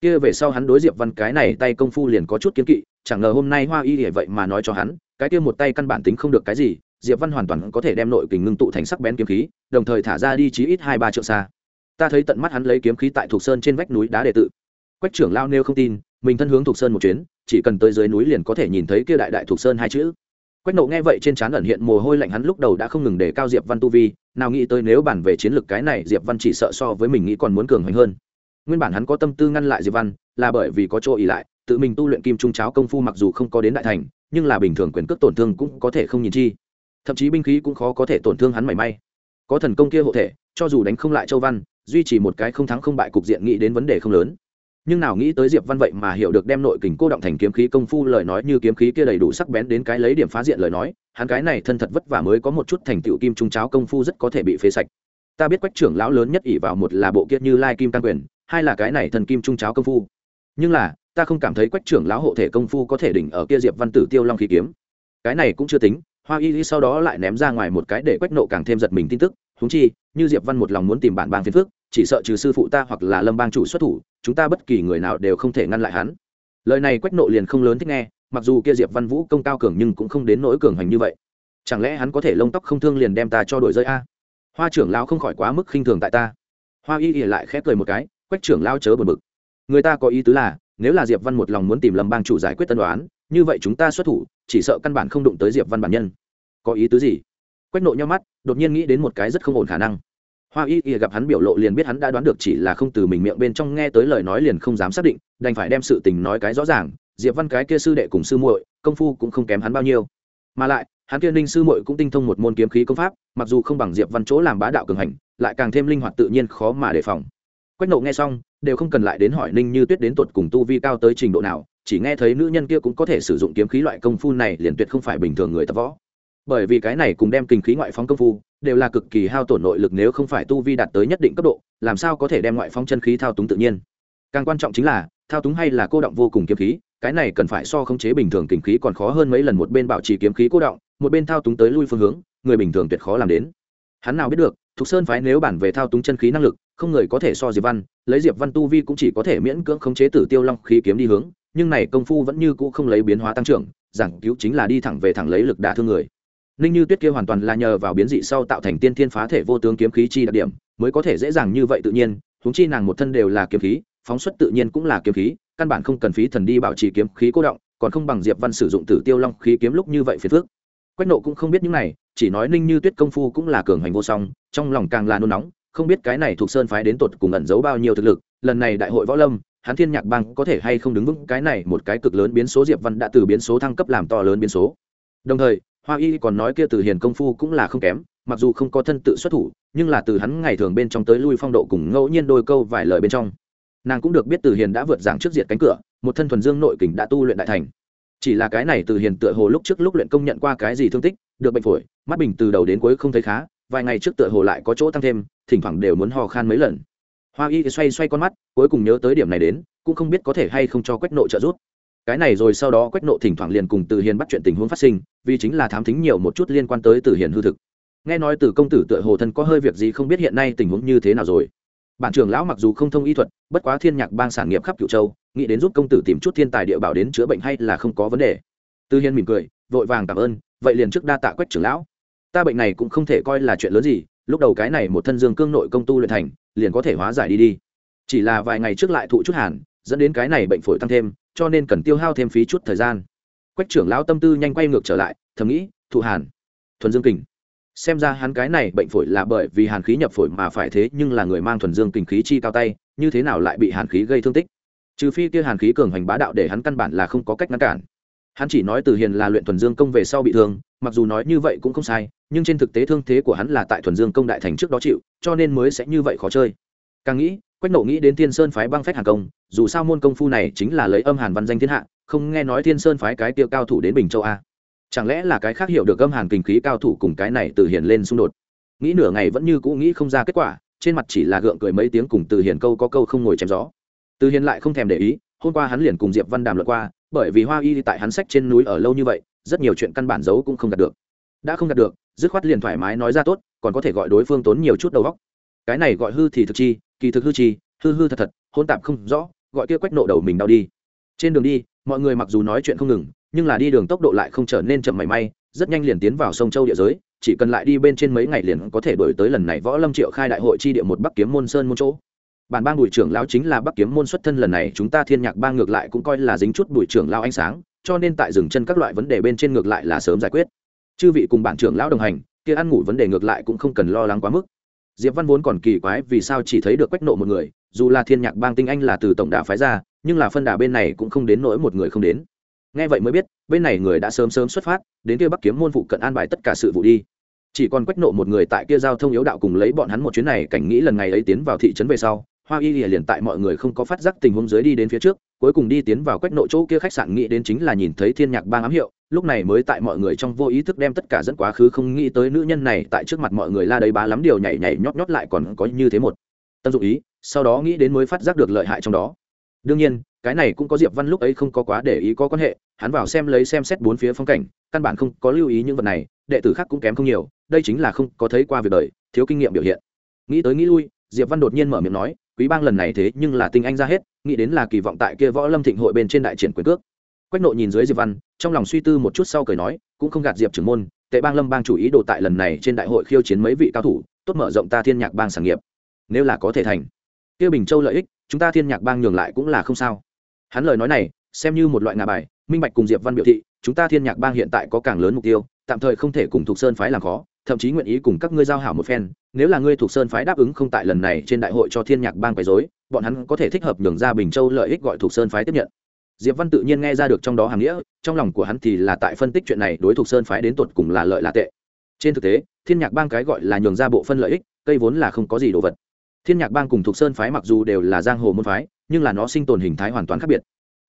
S1: Kia về sau hắn đối diệp văn cái này tay công phu liền có chút kiến kỵ, chẳng ngờ hôm nay hoa y vậy mà nói cho hắn, cái kia một tay căn bản tính không được cái gì, diệp văn hoàn toàn có thể đem nội kình ngưng tụ thành sắc bén kiếm khí, đồng thời thả ra đi chí ít hai ba triệu xa ta thấy tận mắt hắn lấy kiếm khí tại thuộc sơn trên vách núi đá đệ tự. Quách trưởng lao nêu không tin, mình thân hướng thuộc sơn một chuyến, chỉ cần tới dưới núi liền có thể nhìn thấy kia đại đại thuộc sơn hai chữ. Quách nộ nghe vậy trên trán ẩn hiện mồ hôi lạnh, hắn lúc đầu đã không ngừng để cao diệp văn tu vi, nào nghĩ tới nếu bản về chiến lược cái này, diệp văn chỉ sợ so với mình nghĩ còn muốn cường hoành hơn. Nguyên bản hắn có tâm tư ngăn lại diệp văn, là bởi vì có chỗ ỉ lại, tự mình tu luyện kim trung cháo công phu mặc dù không có đến đại thành, nhưng là bình thường quyền cước tổn thương cũng có thể không nhìn chi. Thậm chí binh khí cũng khó có thể tổn thương hắn mảy may. Có thần công kia hộ thể, cho dù đánh không lại châu văn duy trì một cái không thắng không bại cục diện nghĩ đến vấn đề không lớn. Nhưng nào nghĩ tới diệp văn vậy mà hiểu được đem nội kình cô động thành kiếm khí công phu lời nói như kiếm khí kia đầy đủ sắc bén đến cái lấy điểm phá diện lời nói, hắn cái này thân thật vất vả mới có một chút thành tựu kim trung cháo công phu rất có thể bị phế sạch. Ta biết quách trưởng lão lớn nhất ỷ vào một là bộ kiết như lai kim tăng quyền, hai là cái này thần kim trung cháo công phu. Nhưng là, ta không cảm thấy quách trưởng lão hộ thể công phu có thể đỉnh ở kia diệp văn tử tiêu long khí kiếm. Cái này cũng chưa tính, hoa y y sau đó lại ném ra ngoài một cái để quách nộ càng thêm giật mình tin tức húng chi, như diệp văn một lòng muốn tìm bản bang phiền phước chỉ sợ trừ sư phụ ta hoặc là lâm bang chủ xuất thủ, chúng ta bất kỳ người nào đều không thể ngăn lại hắn. Lời này quách nộ liền không lớn thích nghe, mặc dù kia diệp văn vũ công cao cường nhưng cũng không đến nỗi cường hành như vậy. Chẳng lẽ hắn có thể lông tóc không thương liền đem ta cho đổi rơi a? Hoa trưởng lão không khỏi quá mức khinh thường tại ta. Hoa y y lại khép cười một cái, quách trưởng lao chớ buồn bực. Người ta có ý tứ là, nếu là diệp văn một lòng muốn tìm lâm bang chủ giải quyết tân đoán, như vậy chúng ta xuất thủ, chỉ sợ căn bản không đụng tới diệp văn bản nhân. Có ý tứ gì? Quách nộ nhau mắt, đột nhiên nghĩ đến một cái rất không ổn khả năng. Hoa y y gặp hắn biểu lộ liền biết hắn đã đoán được chỉ là không từ mình miệng bên trong nghe tới lời nói liền không dám xác định, đành phải đem sự tình nói cái rõ ràng, diệp văn cái kia sư đệ cùng sư muội, công phu cũng không kém hắn bao nhiêu. Mà lại, hắn kia ninh sư muội cũng tinh thông một môn kiếm khí công pháp, mặc dù không bằng diệp văn chỗ làm bá đạo cường hành, lại càng thêm linh hoạt tự nhiên khó mà đề phòng. Quách nộ nghe xong, đều không cần lại đến hỏi ninh như tuyết đến tột cùng tu vi cao tới trình độ nào, chỉ nghe thấy nữ nhân kia cũng có thể sử dụng kiếm khí loại công phu này liền tuyệt không phải bình thường người tập võ bởi vì cái này cùng đem kinh khí ngoại phóng công phu, đều là cực kỳ hao tổn nội lực nếu không phải tu vi đạt tới nhất định cấp độ, làm sao có thể đem ngoại phóng chân khí thao túng tự nhiên? Càng quan trọng chính là, thao túng hay là cô động vô cùng kiếm khí, cái này cần phải so khống chế bình thường kinh khí còn khó hơn mấy lần một bên bảo trì kiếm khí cô động, một bên thao túng tới lui phương hướng, người bình thường tuyệt khó làm đến. Hắn nào biết được, thục sơn phái nếu bản về thao túng chân khí năng lực, không người có thể so diệp văn, lấy diệp văn tu vi cũng chỉ có thể miễn cưỡng khống chế tử tiêu long khí kiếm đi hướng, nhưng này công phu vẫn như cũ không lấy biến hóa tăng trưởng, giảng cứu chính là đi thẳng về thẳng lấy lực đả thương người ninh như tuyết kia hoàn toàn là nhờ vào biến dị sau tạo thành tiên thiên phá thể vô tướng kiếm khí chi đặc điểm, mới có thể dễ dàng như vậy tự nhiên húng chi nàng một thân đều là kiếm khí, phóng xuất tự nhiên cũng là kiếm khí, căn bản không cần phí thần đi bảo trì kiếm khí cố động, còn không bằng diệp văn sử dụng tử tiêu long khí kiếm lúc như vậy phiền phước quách nộ cũng không biết những này, chỉ nói ninh như tuyết công phu cũng là cường hành vô song, trong lòng càng là nôn nóng, không biết cái này thuộc sơn phái đến tột cùng ẩn giấu bao nhiêu thực lực, lần này đại hội võ lâm, hắn thiên nhạc bang có thể hay không đứng vững cái này một cái cực lớn biến số diệp văn đã từ biến số thăng cấp làm to lớn biến số. Đồng thời hoa y còn nói kia từ hiền công phu cũng là không kém, mặc dù không có thân tự xuất thủ, nhưng là từ hắn ngày thường bên trong tới lui phong độ cùng ngẫu nhiên đôi câu vài lời bên trong. Nàng cũng được biết từ hiền đã vượt giảng trước diệt cánh cửa, một thân thuần dương nội kình đã tu luyện đại thành. Chỉ là cái này từ hiền tựa hồ lúc trước lúc luyện công nhận qua cái gì thương tích, được bệnh phổi, mắt bình từ đầu đến cuối không thấy khá, vài ngày trước tựa hồ lại có chỗ tăng thêm, thỉnh thoảng đều muốn hò khan mấy lần. Hoa y xoay xoay con mắt, cuối cùng nhớ tới điểm này đến, cũng không biết có thể hay không cho quách nộ trợ giúp cái này rồi sau đó quách nộ thỉnh thoảng liền cùng từ hiền bắt chuyện tình huống phát sinh, vì chính là thám thính nhiều một chút liên quan tới từ hiền hư thực. Nghe nói từ công tử tựa hồ thân có hơi việc gì không biết hiện nay tình huống như thế nào rồi. Bản trưởng lão mặc dù không thông y thuật, bất quá thiên nhạc bang sản nghiệp khắp cựu châu, nghĩ đến giúp công tử tìm chút thiên tài địa bảo đến chữa bệnh hay là không có vấn đề. Tư hiền mỉm cười, vội vàng cảm ơn, vậy liền trước đa tạ quách trưởng lão. Ta bệnh này cũng không thể coi là chuyện lớn gì, lúc đầu cái này một thân dương cương nội công tu luyện thành, liền có thể hóa giải đi đi. Chỉ là vài ngày trước lại thụ chút hàn, dẫn đến cái này bệnh phổi tăng thêm cho nên cần tiêu hao thêm phí chút thời gian. Quách trưởng lão tâm tư nhanh quay ngược trở lại, thầm nghĩ, thụ hàn, thuần dương kình. Xem ra hắn cái này bệnh phổi là bởi vì hàn khí nhập phổi mà phải thế, nhưng là người mang thuần dương kình khí chi cao tay, như thế nào lại bị hàn khí gây thương tích? Trừ phi kia hàn khí cường hành bá đạo để hắn căn bản là không có cách ngăn cản. Hắn chỉ nói từ hiền là luyện thuần dương công về sau bị thương, mặc dù nói như vậy cũng không sai, nhưng trên thực tế thương thế của hắn là tại thuần dương công đại thành trước đó chịu, cho nên mới sẽ như vậy khó chơi. Càng nghĩ, quách nộ nghĩ đến thiên sơn phái băng phách hàng công dù sao môn công phu này chính là lấy âm hàn văn danh thiên hạ, không nghe nói thiên sơn phái cái tiêu cao thủ đến bình châu a. Chẳng lẽ là cái khác hiểu được âm hàn kinh khí cao thủ cùng cái này từ hiền lên xung đột? Nghĩ nửa ngày vẫn như cũ nghĩ không ra kết quả, trên mặt chỉ là gượng cười mấy tiếng cùng từ hiền câu có câu không ngồi chém gió. Từ hiền lại không thèm để ý, hôm qua hắn liền cùng diệp văn đàm luận qua, bởi vì hoa y tại hắn sách trên núi ở lâu như vậy, rất nhiều chuyện căn bản giấu cũng không đạt được. Đã không đạt được, dứt khoát liền thoải mái nói ra tốt, còn có thể gọi đối phương tốn nhiều chút đầu óc. Cái này gọi hư thì thực chi, kỳ thực hư chi, hư hư thật thật hôn tạp không rõ gọi kia quách nộ đầu mình đau đi. Trên đường đi, mọi người mặc dù nói chuyện không ngừng, nhưng là đi đường tốc độ lại không trở nên chậm mảy may, rất nhanh liền tiến vào sông châu địa giới, chỉ cần lại đi bên trên mấy ngày liền có thể đổi tới lần này võ lâm triệu khai đại hội chi địa một bắc kiếm môn sơn môn chỗ. Bản bang bùi trưởng lão chính là bắc kiếm môn xuất thân lần này, chúng ta thiên nhạc bang ngược lại cũng coi là dính chút bùi trưởng lão ánh sáng, cho nên tại dừng chân các loại vấn đề bên trên ngược lại là sớm giải quyết. Chư vị cùng bản trưởng lão đồng hành, kia ăn ngủ vấn đề ngược lại cũng không cần lo lắng quá mức. Diệp văn vốn còn kỳ quái vì sao chỉ thấy được quách nộ một người dù là thiên nhạc bang tinh anh là từ tổng đà phái ra, nhưng là phân đà bên này cũng không đến nỗi một người không đến. Nghe vậy mới biết, bên này người đã sớm sớm xuất phát, đến kia bắc kiếm môn phụ cận an bài tất cả sự vụ đi. Chỉ còn quách nộ một người tại kia giao thông yếu đạo cùng lấy bọn hắn một chuyến này, cảnh nghĩ lần ngày ấy tiến vào thị trấn về sau, hoa y liền tại mọi người không có phát giác tình huống dưới đi đến phía trước, cuối cùng đi tiến vào quách nộ chỗ kia khách sạn nghĩ đến chính là nhìn thấy thiên nhạc bang ám hiệu, lúc này mới tại mọi người trong vô ý thức đem tất cả dẫn quá khứ không nghĩ tới nữ nhân này tại trước mặt mọi người la đầy bá lắm điều nhảy nhảy nhót nhót lại còn có như thế một. Tâm dụng ý sau đó nghĩ đến mới phát giác được lợi hại trong đó. Đương nhiên, cái này cũng có diệp văn lúc ấy không có quá để ý có quan hệ, hắn vào xem lấy xem xét bốn phía phong cảnh, căn bản không có lưu ý những vật này, đệ tử khác cũng kém không nhiều, đây chính là không có thấy qua việc đời, thiếu kinh nghiệm biểu hiện. Nghĩ tới nghĩ lui, diệp văn đột nhiên mở miệng nói, quý bang lần này thế nhưng là tinh anh ra hết, nghĩ đến là kỳ vọng tại kia võ lâm thịnh hội bên trên đại triển quyền cước. Quách nộ nhìn dưới diệp văn, trong lòng suy tư một chút sau cười nói, cũng không gạt diệp trưởng môn, tệ bang lâm bang chủ ý đồ tại lần này trên đại hội khiêu chiến mấy vị cao thủ, tốt mở rộng ta thiên nhạc bang sản nghiệp. Nếu là có thể thành kia bình châu lợi ích, chúng ta thiên nhạc bang nhường lại cũng là không sao. Hắn lời nói này, xem như một loại ngà bài, minh bạch cùng diệp văn biểu thị, chúng ta thiên nhạc bang hiện tại có càng lớn mục tiêu, tạm thời không thể cùng thuộc sơn phái làm khó, thậm chí nguyện ý cùng các ngươi giao hảo một phen, nếu là ngươi thuộc sơn phái đáp ứng không tại lần này trên đại hội cho thiên nhạc bang quấy rối, bọn hắn có thể thích hợp nhường ra bình châu lợi ích gọi thuộc sơn phái tiếp nhận. Diệp văn tự nhiên nghe ra được trong đó hàng nghĩa, trong lòng của hắn thì là tại phân tích chuyện này đối thuộc sơn phái đến tột cùng là lợi là tệ. Trên thực tế, thiên nhạc bang cái gọi là nhường ra bộ phân lợi ích, cây vốn là không có gì đồ vật thiên nhạc bang cùng thuộc sơn phái mặc dù đều là giang hồ môn phái, nhưng là nó sinh tồn hình thái hoàn toàn khác biệt.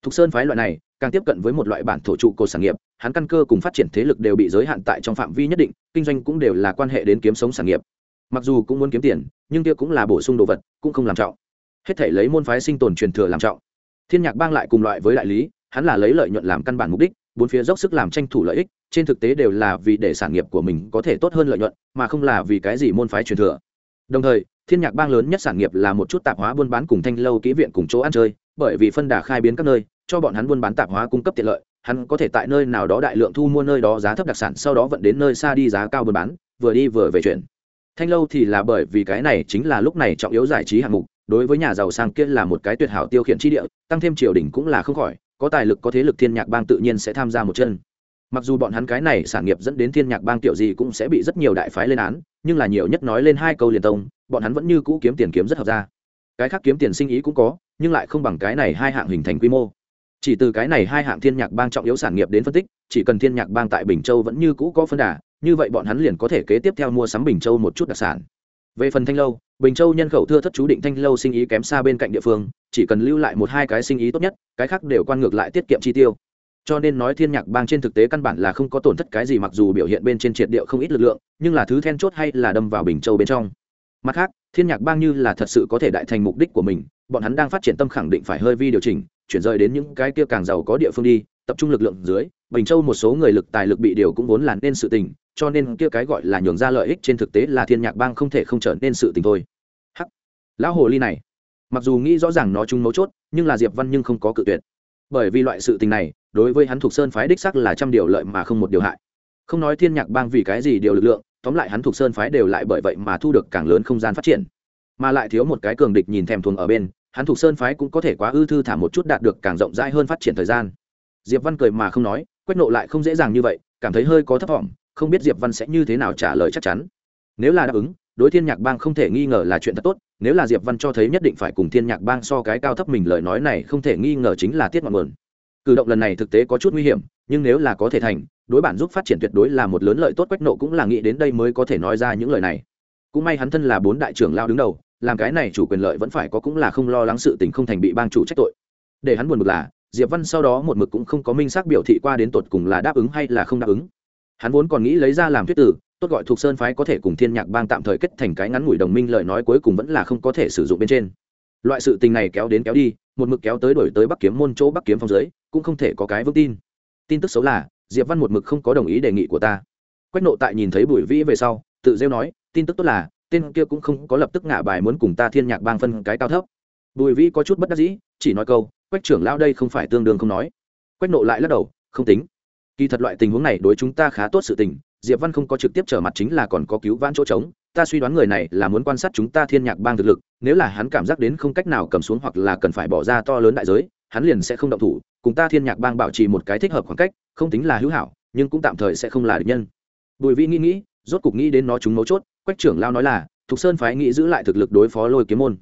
S1: Thuộc sơn phái loại này, càng tiếp cận với một loại bản thổ trụ cột sản nghiệp, hắn căn cơ cùng phát triển thế lực đều bị giới hạn tại trong phạm vi nhất định, kinh doanh cũng đều là quan hệ đến kiếm sống sản nghiệp. Mặc dù cũng muốn kiếm tiền, nhưng kia cũng là bổ sung đồ vật, cũng không làm trọng. Hết thể lấy môn phái sinh tồn truyền thừa làm trọng. Thiên nhạc bang lại cùng loại với đại lý, hắn là lấy lợi nhuận làm căn bản mục đích, bốn phía dốc sức làm tranh thủ lợi ích, trên thực tế đều là vì để sản nghiệp của mình có thể tốt hơn lợi nhuận, mà không là vì cái gì môn phái truyền thừa đồng thời, thiên nhạc bang lớn nhất sản nghiệp là một chút tạp hóa buôn bán cùng thanh lâu kỹ viện cùng chỗ ăn chơi, bởi vì phân đà khai biến các nơi, cho bọn hắn buôn bán tạp hóa cung cấp tiện lợi, hắn có thể tại nơi nào đó đại lượng thu mua nơi đó giá thấp đặc sản, sau đó vận đến nơi xa đi giá cao buôn bán, vừa đi vừa về chuyển. Thanh lâu thì là bởi vì cái này chính là lúc này trọng yếu giải trí hạng mục, đối với nhà giàu sang kia là một cái tuyệt hảo tiêu khiển chi địa, tăng thêm triều đình cũng là không khỏi, có tài lực có thế lực thiên nhạc bang tự nhiên sẽ tham gia một chân mặc dù bọn hắn cái này sản nghiệp dẫn đến thiên nhạc bang tiểu gì cũng sẽ bị rất nhiều đại phái lên án, nhưng là nhiều nhất nói lên hai câu liền tông, bọn hắn vẫn như cũ kiếm tiền kiếm rất hợp ra. Cái khác kiếm tiền sinh ý cũng có, nhưng lại không bằng cái này hai hạng hình thành quy mô. Chỉ từ cái này hai hạng thiên nhạc bang trọng yếu sản nghiệp đến phân tích, chỉ cần thiên nhạc bang tại bình châu vẫn như cũ có phân đà, như vậy bọn hắn liền có thể kế tiếp theo mua sắm bình châu một chút đặc sản. Về phần thanh lâu, bình châu nhân khẩu thưa thất chú định thanh lâu sinh ý kém xa bên cạnh địa phương, chỉ cần lưu lại một hai cái sinh ý tốt nhất, cái khác đều quan ngược lại tiết kiệm chi tiêu cho nên nói thiên nhạc bang trên thực tế căn bản là không có tổn thất cái gì mặc dù biểu hiện bên trên triệt điệu không ít lực lượng, nhưng là thứ then chốt hay là đâm vào bình châu bên trong. Mặt khác, thiên nhạc bang như là thật sự có thể đại thành mục đích của mình, bọn hắn đang phát triển tâm khẳng định phải hơi vi điều chỉnh, chuyển rời đến những cái kia càng giàu có địa phương đi, tập trung lực lượng dưới, bình châu một số người lực tài lực bị điều cũng vốn là nên sự tình, cho nên kia cái gọi là nhường ra lợi ích trên thực tế là thiên nhạc bang không thể không trở nên sự tình thôi. Hắc! Lão hồ ly này, mặc dù nghĩ rõ ràng nó chung mấu chốt, nhưng là diệp văn nhưng không có cự tuyệt bởi vì loại sự tình này đối với hắn thuộc sơn phái đích sắc là trăm điều lợi mà không một điều hại. Không nói thiên nhạc bang vì cái gì điều lực lượng tóm lại hắn thuộc sơn phái đều lại bởi vậy mà thu được càng lớn không gian phát triển. Mà lại thiếu một cái cường địch nhìn thèm thuồng ở bên hắn thuộc sơn phái cũng có thể quá ư thư thả một chút đạt được càng rộng rãi hơn phát triển thời gian. Diệp văn cười mà không nói quét nộ lại không dễ dàng như vậy cảm thấy hơi có thấp vọng, không biết diệp văn sẽ như thế nào trả lời chắc chắn. Nếu là đáp ứng đối thiên nhạc bang không thể nghi ngờ là chuyện thật tốt nếu là diệp văn cho thấy nhất định phải cùng thiên nhạc bang so cái cao thấp mình, lời nói này không thể nghi ngờ chính là tiết ngọn nguồn. Cử động lần này thực tế có chút nguy hiểm, nhưng nếu là có thể thành, đối bản giúp phát triển tuyệt đối là một lớn lợi tốt, quách nộ cũng là nghĩ đến đây mới có thể nói ra những lời này. Cũng may hắn thân là bốn đại trưởng lao đứng đầu, làm cái này chủ quyền lợi vẫn phải có cũng là không lo lắng sự tình không thành bị bang chủ trách tội. Để hắn buồn bực là, diệp văn sau đó một mực cũng không có minh xác biểu thị qua đến tột cùng là đáp ứng hay là không đáp ứng. Hắn vốn còn nghĩ lấy ra làm thuyết tử tốt gọi thuộc sơn phái có thể cùng thiên nhạc bang tạm thời kết thành cái ngắn ngủi đồng minh lời nói cuối cùng vẫn là không có thể sử dụng bên trên. Loại sự tình này kéo đến kéo đi, một mực kéo tới đổi tới bắc kiếm môn chỗ bắc kiếm phong dưới, cũng không thể có cái vững tin. Tin tức xấu là, diệp văn một mực không có đồng ý đề nghị của ta. Quách nộ tại nhìn thấy bùi vĩ về sau, tự rêu nói, tin tức tốt là, tên kia cũng không có lập tức ngả bài muốn cùng ta thiên nhạc bang phân cái cao thấp. Bùi vĩ có chút bất đắc dĩ, chỉ nói câu, quách trưởng lão đây không phải tương đương không nói. Quách nộ lại lắc đầu, không tính. Kỳ thật loại tình huống này đối chúng ta khá tốt sự tình diệp văn không có trực tiếp trở mặt chính là còn có cứu vãn chỗ trống. Ta suy đoán người này là muốn quan sát chúng ta thiên nhạc bang thực lực, nếu là hắn cảm giác đến không cách nào cầm xuống hoặc là cần phải bỏ ra to lớn đại giới, hắn liền sẽ không động thủ. Cùng ta thiên nhạc bang bảo trì một cái thích hợp khoảng cách, không tính là hữu hảo, nhưng cũng tạm thời sẽ không là địch nhân. Bùi vĩ nghĩ nghĩ, rốt cục nghĩ đến nó chúng mấu chốt, quách trưởng lao nói là, thục sơn phái nghĩ giữ lại thực lực đối phó lôi kiếm môn.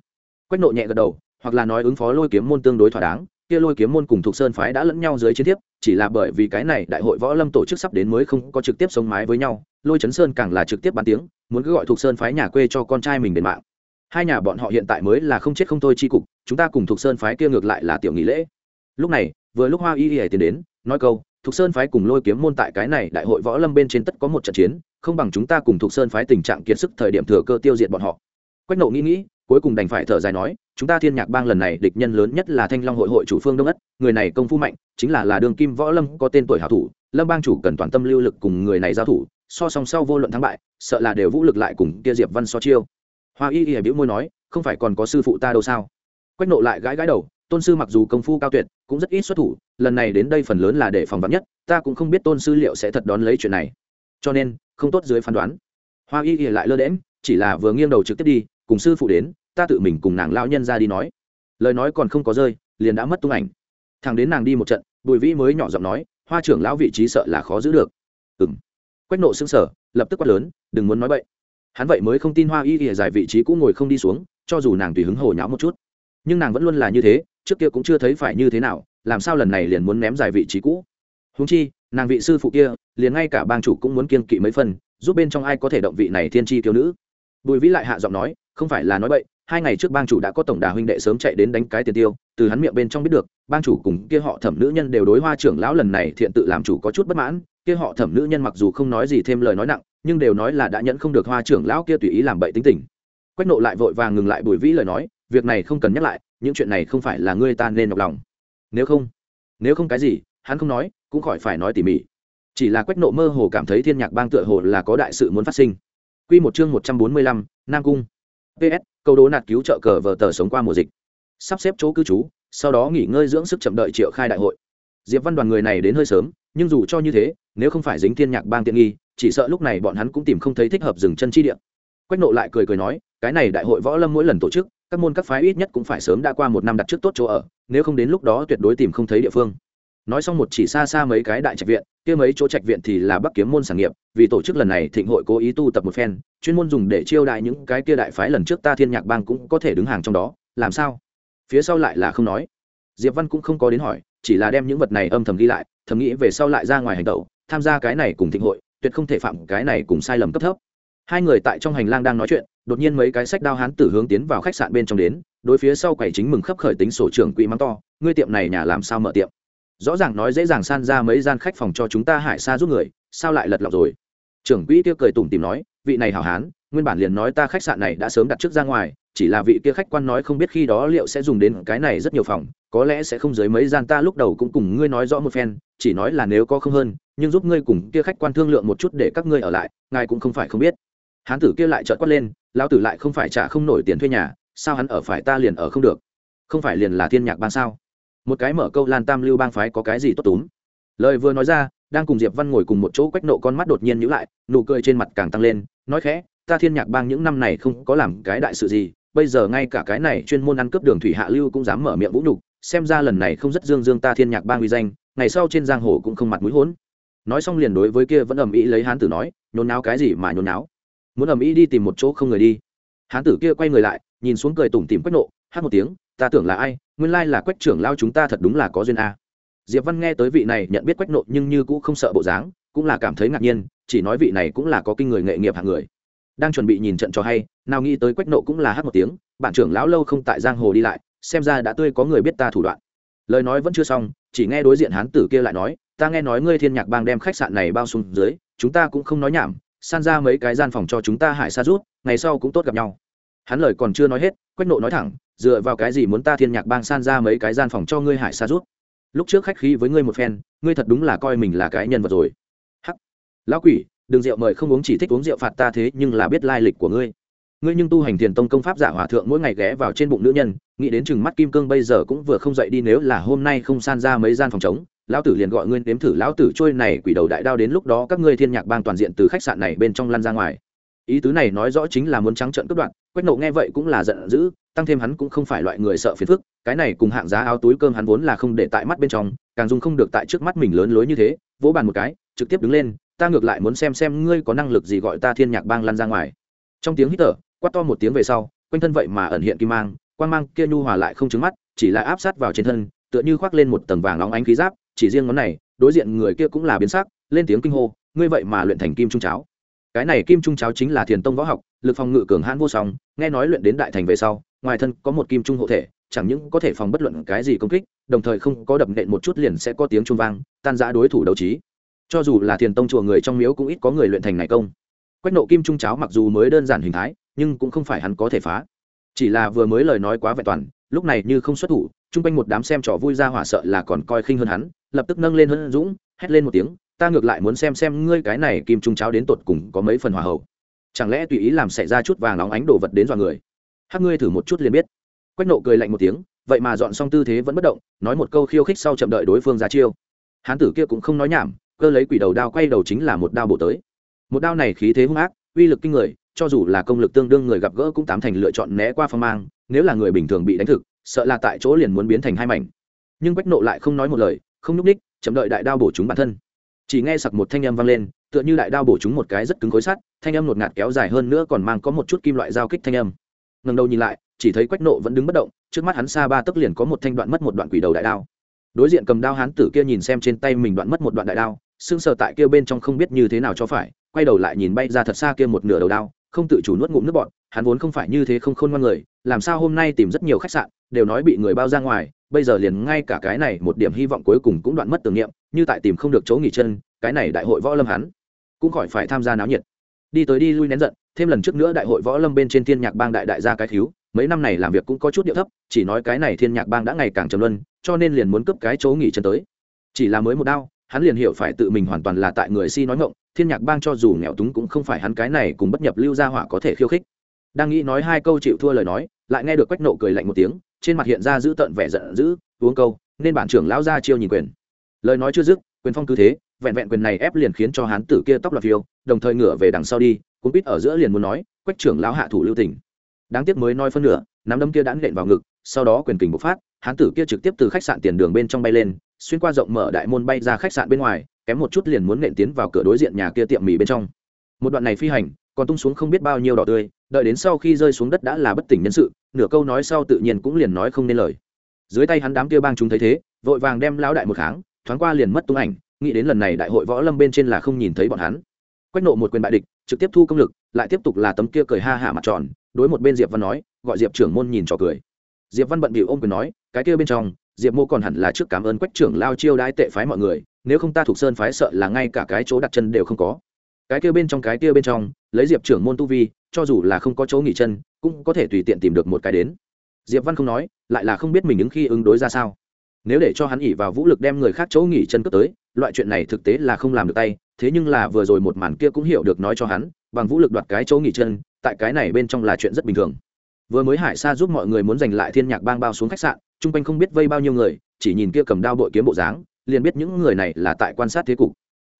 S1: Quách nộ nhẹ gật đầu, hoặc là nói ứng phó lôi kiếm môn tương đối thỏa đáng kia lôi kiếm môn cùng thuộc sơn phái đã lẫn nhau dưới chiến tiếp chỉ là bởi vì cái này đại hội võ lâm tổ chức sắp đến mới không có trực tiếp sống mái với nhau, lôi chấn sơn càng là trực tiếp bán tiếng, muốn cứ gọi thuộc sơn phái nhà quê cho con trai mình đền mạng. Hai nhà bọn họ hiện tại mới là không chết không thôi chi cục, chúng ta cùng thuộc sơn phái kia ngược lại là tiểu nghỉ lễ. Lúc này, vừa lúc hoa y y tiến đến, nói câu, thuộc sơn phái cùng lôi kiếm môn tại cái này đại hội võ lâm bên trên tất có một trận chiến, không bằng chúng ta cùng thuộc sơn phái tình trạng kiệt sức thời điểm thừa cơ tiêu diệt bọn họ. Quách nộ nghĩ nghĩ, cuối cùng đành phải thở dài nói chúng ta thiên nhạc bang lần này địch nhân lớn nhất là thanh long hội hội chủ phương đông ất người này công phu mạnh chính là là đường kim võ lâm có tên tuổi hảo thủ lâm bang chủ cần toàn tâm lưu lực cùng người này giao thủ so song sau vô luận thắng bại sợ là đều vũ lực lại cùng kia diệp văn so chiêu hoa y y biểu môi nói không phải còn có sư phụ ta đâu sao quách nộ lại gãi gãi đầu tôn sư mặc dù công phu cao tuyệt cũng rất ít xuất thủ lần này đến đây phần lớn là để phòng vắn nhất ta cũng không biết tôn sư liệu sẽ thật đón lấy chuyện này cho nên không tốt dưới phán đoán hoa y y lại lơ đễm chỉ là vừa nghiêng đầu trực tiếp đi cùng sư phụ đến ta tự mình cùng nàng lão nhân ra đi nói. Lời nói còn không có rơi, liền đã mất tung ảnh. Thằng đến nàng đi một trận, bùi vĩ mới nhỏ giọng nói, hoa trưởng lão vị trí sợ là khó giữ được. Ừng quách nộ xứng sở lập tức quát lớn, đừng muốn nói vậy hắn vậy mới không tin hoa y ỉa giải vị trí cũng ngồi không đi xuống, cho dù nàng tùy hứng hồ nháo một chút. Nhưng nàng vẫn luôn là như thế, trước kia cũng chưa thấy phải như thế nào, làm sao lần này liền muốn ném giải vị trí cũ? Húng chi, nàng vị sư phụ kia, liền ngay cả bang chủ cũng muốn kiên kỵ mấy phần, giúp bên trong ai có thể động vị này thiên tri thiếu nữ. Bùi vĩ lại hạ giọng nói, không phải là nói vậy hai ngày trước bang chủ đã có tổng đà huynh đệ sớm chạy đến đánh cái tiền tiêu từ hắn miệng bên trong biết được bang chủ cùng kia họ thẩm nữ nhân đều đối hoa trưởng lão lần này thiện tự làm chủ có chút bất mãn kia họ thẩm nữ nhân mặc dù không nói gì thêm lời nói nặng nhưng đều nói là đã nhẫn không được hoa trưởng lão kia tùy ý làm bậy tính tình. Quách nộ lại vội vàng ngừng lại bùi vĩ lời nói việc này không cần nhắc lại những chuyện này không phải là ngươi ta nên nhọc lòng. Nếu không nếu không cái gì hắn không nói cũng khỏi phải nói tỉ mỉ. Chỉ là quách nộ mơ hồ cảm thấy thiên nhạc bang tựa hồ là có đại sự muốn phát sinh. Quy một chương một trăm bốn mươi lăm, Nam cung. PS, câu đố nạt cứu trợ cờ vờ tờ sống qua mùa dịch. Sắp xếp chỗ cư trú, sau đó nghỉ ngơi dưỡng sức chậm đợi triệu khai đại hội. Diệp Văn đoàn người này đến hơi sớm, nhưng dù cho như thế, nếu không phải dính thiên nhạc bang tiện nghi, chỉ sợ lúc này bọn hắn cũng tìm không thấy thích hợp dừng chân chi địa. Quách nộ lại cười cười nói, cái này đại hội võ lâm mỗi lần tổ chức, các môn các phái ít nhất cũng phải sớm đã qua một năm đặt trước tốt chỗ ở, nếu không đến lúc đó tuyệt đối tìm không thấy địa phương nói xong một chỉ xa xa mấy cái đại trạch viện kia mấy chỗ trạch viện thì là bắc kiếm môn sản nghiệp vì tổ chức lần này thịnh hội cố ý tu tập một phen chuyên môn dùng để chiêu đại những cái kia đại phái lần trước ta thiên nhạc bang cũng có thể đứng hàng trong đó, làm sao? Phía sau lại là không nói. Diệp văn cũng không có đến hỏi, chỉ là đem những vật này âm thầm ghi lại, thầm nghĩ về sau lại ra ngoài hành tẩu, tham gia cái này cùng thịnh hội, tuyệt không thể phạm cái này cùng sai lầm cấp thấp. Hai người tại trong hành lang đang nói chuyện, đột nhiên mấy cái sách đao hán tử hướng tiến vào khách sạn bên trong đến, đối phía sau quầy chính mừng khấp khởi tính sổ trưởng quỹ mắng to, ngươi tiệm này nhà làm sao mở tiệm? Rõ ràng nói dễ dàng san ra mấy gian khách phòng cho chúng ta hải xa giúp người, sao lại lật lọc rồi? Trưởng quỹ kia cười tủm tìm nói, vị này hảo hán, nguyên bản liền nói ta khách sạn này đã sớm đặt trước ra ngoài, chỉ là vị kia khách quan nói không biết khi đó liệu sẽ dùng đến cái này rất nhiều phòng, có lẽ sẽ không dưới mấy gian ta lúc đầu cũng cùng ngươi nói rõ một phen, chỉ nói là nếu có không hơn, nhưng giúp ngươi cùng kia khách quan thương lượng một chút để các ngươi ở lại, ngài cũng không phải không biết. Hán tử kia lại trợt quát lên, lão tử lại không phải trả không nổi tiền thuê nhà, sao hắn ở phải ta liền ở không được? Không phải liền là thiên nhạc ban sao? Một cái mở câu lan tam lưu bang phái có cái gì tốt túm? Lời vừa nói ra đang cùng diệp văn ngồi cùng một chỗ quách nộ con mắt đột nhiên nhữ lại, nụ cười trên mặt càng tăng lên, nói khẽ, ta thiên nhạc bang những năm này không có làm cái đại sự gì, bây giờ ngay cả cái này chuyên môn ăn cướp đường thủy hạ lưu cũng dám mở miệng vũ nhục, xem ra lần này không rất dương dương ta thiên nhạc bang uy danh, ngày sau trên giang hồ cũng không mặt mũi hốn. Nói xong liền đối với kia vẫn ầm ĩ lấy hán tử nói, nhốn náo cái gì mà nhốn náo? Muốn ầm ĩ đi tìm một chỗ không người đi. Hán tử kia quay người lại, nhìn xuống cười tủm tìm quách nộ, hát một tiếng, ta tưởng là ai, nguyên lai là quách trưởng lao chúng ta thật đúng là có duyên a diệp văn nghe tới vị này nhận biết quách nộ nhưng như cũng không sợ bộ dáng, cũng là cảm thấy ngạc nhiên, chỉ nói vị này cũng là có kinh người nghệ nghiệp hạng người. Đang chuẩn bị nhìn trận cho hay, nào nghĩ tới quách nộ cũng là hát một tiếng, bạn trưởng lão lâu không tại giang hồ đi lại, xem ra đã tươi có người biết ta thủ đoạn. Lời nói vẫn chưa xong, chỉ nghe đối diện hán tử kia lại nói, ta nghe nói ngươi thiên nhạc bang đem khách sạn này bao xuống dưới, chúng ta cũng không nói nhảm, san ra mấy cái gian phòng cho chúng ta hải xa rút, ngày sau cũng tốt gặp nhau. Hắn lời còn chưa nói hết, quách nộ nói thẳng, dựa vào cái gì muốn ta thiên nhạc bang san ra mấy cái gian phòng cho ngươi hải xa rút? Lúc trước khách khí với ngươi một phen, ngươi thật đúng là coi mình là cái nhân vật rồi. Hắc. Lão quỷ, đừng rượu mời không uống chỉ thích uống rượu phạt ta thế nhưng là biết lai lịch của ngươi. Ngươi nhưng tu hành thiền tông công pháp giả hòa thượng mỗi ngày ghé vào trên bụng nữ nhân, nghĩ đến chừng mắt kim cương bây giờ cũng vừa không dậy đi nếu là hôm nay không san ra mấy gian phòng chống lão tử liền gọi ngươi nếm thử lão tử trôi này quỷ đầu đại đao đến lúc đó các ngươi thiên nhạc bang toàn diện từ khách sạn này bên trong lăn ra ngoài. Ý tứ này nói rõ chính là muốn trắng trợn cướp đoạn, quách nộ nghe vậy cũng là giận dữ tăng thêm hắn cũng không phải loại người sợ phiền phức, cái này cùng hạng giá áo túi cơm hắn vốn là không để tại mắt bên trong, càng dùng không được tại trước mắt mình lớn lối như thế, vỗ bàn một cái, trực tiếp đứng lên, ta ngược lại muốn xem xem ngươi có năng lực gì gọi ta thiên nhạc bang lăn ra ngoài. Trong tiếng hít thở, quát to một tiếng về sau, quanh thân vậy mà ẩn hiện kim mang, quang mang kia nhu hòa lại không trứng mắt, chỉ là áp sát vào trên thân, tựa như khoác lên một tầng vàng óng ánh khí giáp, chỉ riêng ngón này, đối diện người kia cũng là biến sắc, lên tiếng kinh hô, ngươi vậy mà luyện thành kim trung cháo cái này kim trung cháo chính là thiền tông võ học, lực phòng ngự cường hãn vô song, nghe nói luyện đến đại thành về sau, ngoài thân có một kim trung hộ thể, chẳng những có thể phòng bất luận cái gì công kích, đồng thời không có đập nện một chút liền sẽ có tiếng trung vang, tan giã đối thủ đấu trí. Cho dù là thiền tông chùa người trong miếu cũng ít có người luyện thành này công. Quách nộ kim trung cháo mặc dù mới đơn giản hình thái, nhưng cũng không phải hắn có thể phá. Chỉ là vừa mới lời nói quá vẹn toàn, lúc này như không xuất thủ, chung quanh một đám xem trò vui ra hỏa sợ là còn coi khinh hơn hắn, lập tức nâng lên hơn dũng, hét lên một tiếng ta ngược lại muốn xem xem ngươi cái này kim trung cháo đến tột cùng có mấy phần hòa hậu. Chẳng lẽ tùy ý làm xảy ra chút vàng óng ánh đổ vật đến dọa người? Hắc ngươi thử một chút liền biết. Quách nộ cười lạnh một tiếng, vậy mà dọn xong tư thế vẫn bất động, nói một câu khiêu khích sau chậm đợi đối phương ra chiêu. Hán tử kia cũng không nói nhảm, cơ lấy quỷ đầu đao quay đầu chính là một đao bổ tới. Một đao này khí thế hung ác, uy lực kinh người, cho dù là công lực tương đương người gặp gỡ cũng tám thành lựa chọn né qua phong mang, nếu là người bình thường bị đánh thực, sợ là tại chỗ liền muốn biến thành hai mảnh. Nhưng quách nộ lại không nói một lời, không nhúc ních chậm đợi đại đao bổ chúng bản thân chỉ nghe sặc một thanh âm vang lên, tựa như đại đao bổ chúng một cái rất cứng khối sắt, thanh âm ngột ngạt kéo dài hơn nữa còn mang có một chút kim loại giao kích thanh âm. Ngần đầu nhìn lại, chỉ thấy quách nộ vẫn đứng bất động, trước mắt hắn xa ba tấc liền có một thanh đoạn mất một đoạn quỷ đầu đại đao. Đối diện cầm đao hán tử kia nhìn xem trên tay mình đoạn mất một đoạn đại đao sưng sờ tại kia bên trong không biết như thế nào cho phải, quay đầu lại nhìn bay ra thật xa kia một nửa đầu đao, không tự chủ nuốt ngụm nước bọn hắn vốn không phải như thế không khôn ngoan người, làm sao hôm nay tìm rất nhiều khách sạn, đều nói bị người bao ra ngoài bây giờ liền ngay cả cái này một điểm hy vọng cuối cùng cũng đoạn mất tưởng niệm, như tại tìm không được chỗ nghỉ chân, cái này đại hội võ lâm hắn cũng khỏi phải tham gia náo nhiệt. Đi tới đi lui nén giận, thêm lần trước nữa đại hội võ lâm bên trên thiên nhạc bang đại đại gia cái thiếu mấy năm này làm việc cũng có chút điệu thấp, chỉ nói cái này thiên nhạc bang đã ngày càng trầm luân, cho nên liền muốn cướp cái chỗ nghỉ chân tới. Chỉ là mới một đao, hắn liền hiểu phải tự mình hoàn toàn là tại người si nói ngộng thiên nhạc bang cho dù nghèo túng cũng không phải hắn cái này cùng bất nhập lưu gia hỏa có thể khiêu khích. Đang nghĩ nói hai câu chịu thua lời nói, lại nghe được quách nộ cười lạnh một tiếng trên mặt hiện ra giữ tợn vẻ giận dữ, uống câu, nên bản trưởng lão ra chiêu nhìn quyền. Lời nói chưa dứt, quyền phong cứ thế, vẹn vẹn quyền này ép liền khiến cho hán tử kia tóc loạt phiêu, đồng thời ngửa về đằng sau đi cũng biết ở giữa liền muốn nói, quách trưởng lão hạ thủ lưu tình. Đáng tiếc mới nói phân nửa, nắm đấm kia đã nện vào ngực, sau đó quyền kình bộc phát, hán tử kia trực tiếp từ khách sạn tiền đường bên trong bay lên, xuyên qua rộng mở đại môn bay ra khách sạn bên ngoài, kém một chút liền muốn nện tiến vào cửa đối diện nhà kia tiệm mì bên trong. Một đoạn này phi hành, còn tung xuống không biết bao nhiêu đỏ tươi, đợi đến sau khi rơi xuống đất đã là bất tỉnh nhân sự nửa câu nói sau tự nhiên cũng liền nói không nên lời. Dưới tay hắn đám kia bang chúng thấy thế, vội vàng đem lão đại một kháng, thoáng qua liền mất tung ảnh, nghĩ đến lần này đại hội võ lâm bên trên là không nhìn thấy bọn hắn. Quách nộ một quyền bại địch, trực tiếp thu công lực, lại tiếp tục là tấm kia cười ha hả mặt tròn, đối một bên diệp văn nói, gọi diệp trưởng môn nhìn trò cười. Diệp văn bận bịu ôm quyền nói, cái kia bên trong, diệp mô còn hẳn là trước cảm ơn quách trưởng lao chiêu đãi tệ phái mọi người, nếu không ta thuộc sơn phái sợ là ngay cả cái chỗ đặt chân đều không có cái kia bên trong cái kia bên trong, lấy diệp trưởng môn tu vi, cho dù là không có chỗ nghỉ chân, cũng có thể tùy tiện tìm được một cái đến. Diệp văn không nói, lại là không biết mình ứng khi ứng đối ra sao. Nếu để cho hắn ỉ vào vũ lực đem người khác chỗ nghỉ chân cướp tới, loại chuyện này thực tế là không làm được tay, thế nhưng là vừa rồi một màn kia cũng hiểu được nói cho hắn, bằng vũ lực đoạt cái chỗ nghỉ chân, tại cái này bên trong là chuyện rất bình thường. Vừa mới hải sa giúp mọi người muốn giành lại thiên nhạc bang bao xuống khách sạn, chung quanh không biết vây bao nhiêu người, chỉ nhìn kia cầm đao bội kiếm bộ dáng, liền biết những người này là tại quan sát thế cục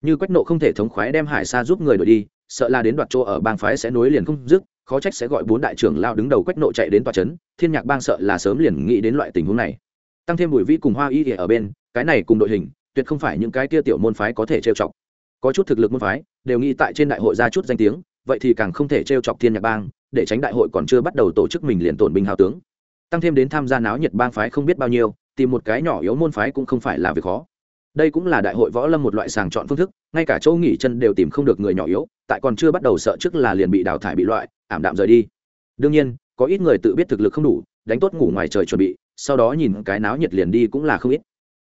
S1: như quách nộ không thể thống khoái đem hải sa giúp người đổi đi, sợ là đến đoạt chỗ ở bang phái sẽ nối liền không dứt, khó trách sẽ gọi bốn đại trưởng lao đứng đầu quách nộ chạy đến tòa trấn thiên nhạc bang sợ là sớm liền nghĩ đến loại tình huống này. Tăng thêm bùi vĩ cùng hoa y ở bên, cái này cùng đội hình, tuyệt không phải những cái kia tiểu môn phái có thể trêu chọc. Có chút thực lực môn phái, đều nghĩ tại trên đại hội ra chút danh tiếng, vậy thì càng không thể trêu chọc thiên nhạc bang, để tránh đại hội còn chưa bắt đầu tổ chức mình liền tổn binh hào tướng. Tăng thêm đến tham gia náo nhiệt bang phái không biết bao nhiêu, tìm một cái nhỏ yếu môn phái cũng không phải là việc khó đây cũng là đại hội võ lâm một loại sàng chọn phương thức, ngay cả chỗ nghỉ chân đều tìm không được người nhỏ yếu, tại còn chưa bắt đầu sợ trước là liền bị đào thải bị loại, ảm đạm rời đi. Đương nhiên, có ít người tự biết thực lực không đủ, đánh tốt ngủ ngoài trời chuẩn bị, sau đó nhìn cái náo nhiệt liền đi cũng là không ít.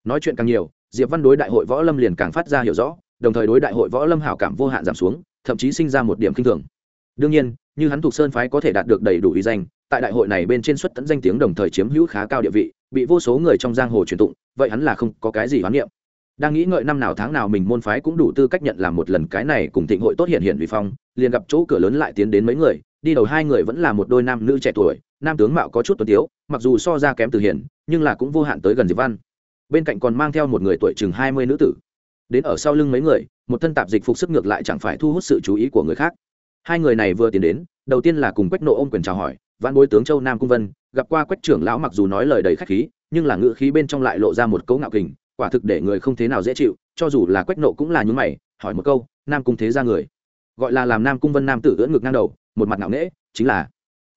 S1: Nói chuyện càng nhiều, diệp văn đối đại hội võ lâm liền càng phát ra hiểu rõ, đồng thời đối đại hội võ lâm hảo cảm vô hạn giảm xuống, thậm chí sinh ra một điểm kinh thường. Đương nhiên, như hắn thuộc sơn phái có thể đạt được đầy đủ uy danh, tại đại hội này bên trên xuất tận danh tiếng đồng thời chiếm hữu khá cao địa vị, bị vô số người trong giang hồ truyền tụng, vậy hắn là không có cái gì hoán niệm đang nghĩ ngợi năm nào tháng nào mình môn phái cũng đủ tư cách nhận làm một lần cái này cùng thịnh hội tốt hiện hiện vì phong, liền gặp chỗ cửa lớn lại tiến đến mấy người, đi đầu hai người vẫn là một đôi nam nữ trẻ tuổi, nam tướng mạo có chút tuấn tiếu, mặc dù so ra kém từ hiển, nhưng là cũng vô hạn tới gần diệp văn. Bên cạnh còn mang theo một người tuổi chừng hai mươi nữ tử. Đến ở sau lưng mấy người, một thân tạp dịch phục sức ngược lại chẳng phải thu hút sự chú ý của người khác. Hai người này vừa tiến đến, đầu tiên là cùng quách nộ ôm quyền chào hỏi văn bối tướng châu nam cung vân, gặp qua quách trưởng lão mặc dù nói lời đầy khách khí, nhưng là ngữ khí bên trong lại lộ ra một cấu ngạo kình quả thực để người không thế nào dễ chịu, cho dù là quách nộ cũng là nhún mày, hỏi một câu, nam cung thế ra người? Gọi là làm nam cung vân nam tử ưỡn ngực ngang đầu, một mặt ngạo nghễ, chính là,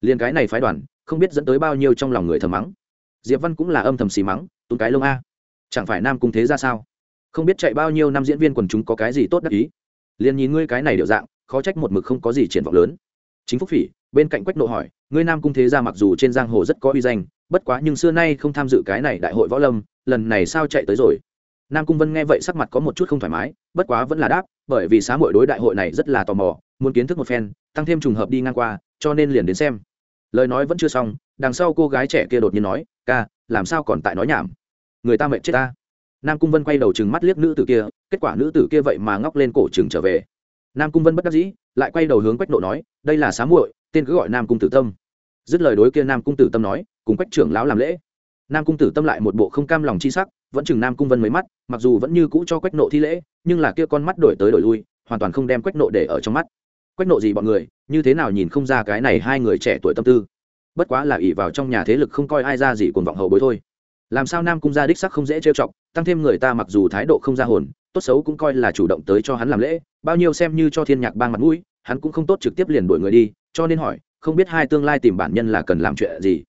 S1: liền cái này phái đoàn, không biết dẫn tới bao nhiêu trong lòng người thầm mắng. Diệp văn cũng là âm thầm xì mắng, tốn cái lông a, chẳng phải nam cung thế ra sao? Không biết chạy bao nhiêu năm diễn viên quần chúng có cái gì tốt đắc ý? Liền nhìn ngươi cái này điệu dạng, khó trách một mực không có gì triển vọng lớn. Chính phúc phỉ, bên cạnh quách nộ hỏi ngươi nam cung thế gia mặc dù trên giang hồ rất có uy danh, bất quá nhưng xưa nay không tham dự cái này đại hội võ lâm, lần này sao chạy tới rồi? Nam cung vân nghe vậy sắc mặt có một chút không thoải mái, bất quá vẫn là đáp, bởi vì xá hội đối đại hội này rất là tò mò, muốn kiến thức một phen, tăng thêm trùng hợp đi ngang qua, cho nên liền đến xem. Lời nói vẫn chưa xong, đằng sau cô gái trẻ kia đột nhiên nói, ca, làm sao còn tại nói nhảm? Người ta mệt chết ta. Nam cung vân quay đầu chừng mắt liếc nữ tử kia, kết quả nữ tử kia vậy mà ngóc lên cổ chừng trở về nam cung vân bất đắc dĩ, lại quay đầu hướng quách nộ nói, đây là xá muội, tên cứ gọi nam cung tử tâm. Dứt lời đối kia nam cung tử tâm nói, cùng quách trưởng lão làm lễ. Nam cung tử tâm lại một bộ không cam lòng chi sắc, vẫn chừng nam cung vân mấy mắt, mặc dù vẫn như cũ cho quách nộ thi lễ, nhưng là kia con mắt đổi tới đổi lui, hoàn toàn không đem quách nộ để ở trong mắt. Quách nộ gì bọn người, như thế nào nhìn không ra cái này hai người trẻ tuổi tâm tư. Bất quá là ỷ vào trong nhà thế lực không coi ai ra gì cuồng vọng hậu bối thôi. Làm sao nam cung gia đích sắc không dễ trêu chọc, tăng thêm người ta mặc dù thái độ không ra hồn tốt xấu cũng coi là chủ động tới cho hắn làm lễ, bao nhiêu xem như cho thiên nhạc bang mặt mũi, hắn cũng không tốt trực tiếp liền đuổi người đi, cho nên hỏi, không biết hai tương lai tìm bản nhân là cần làm chuyện gì.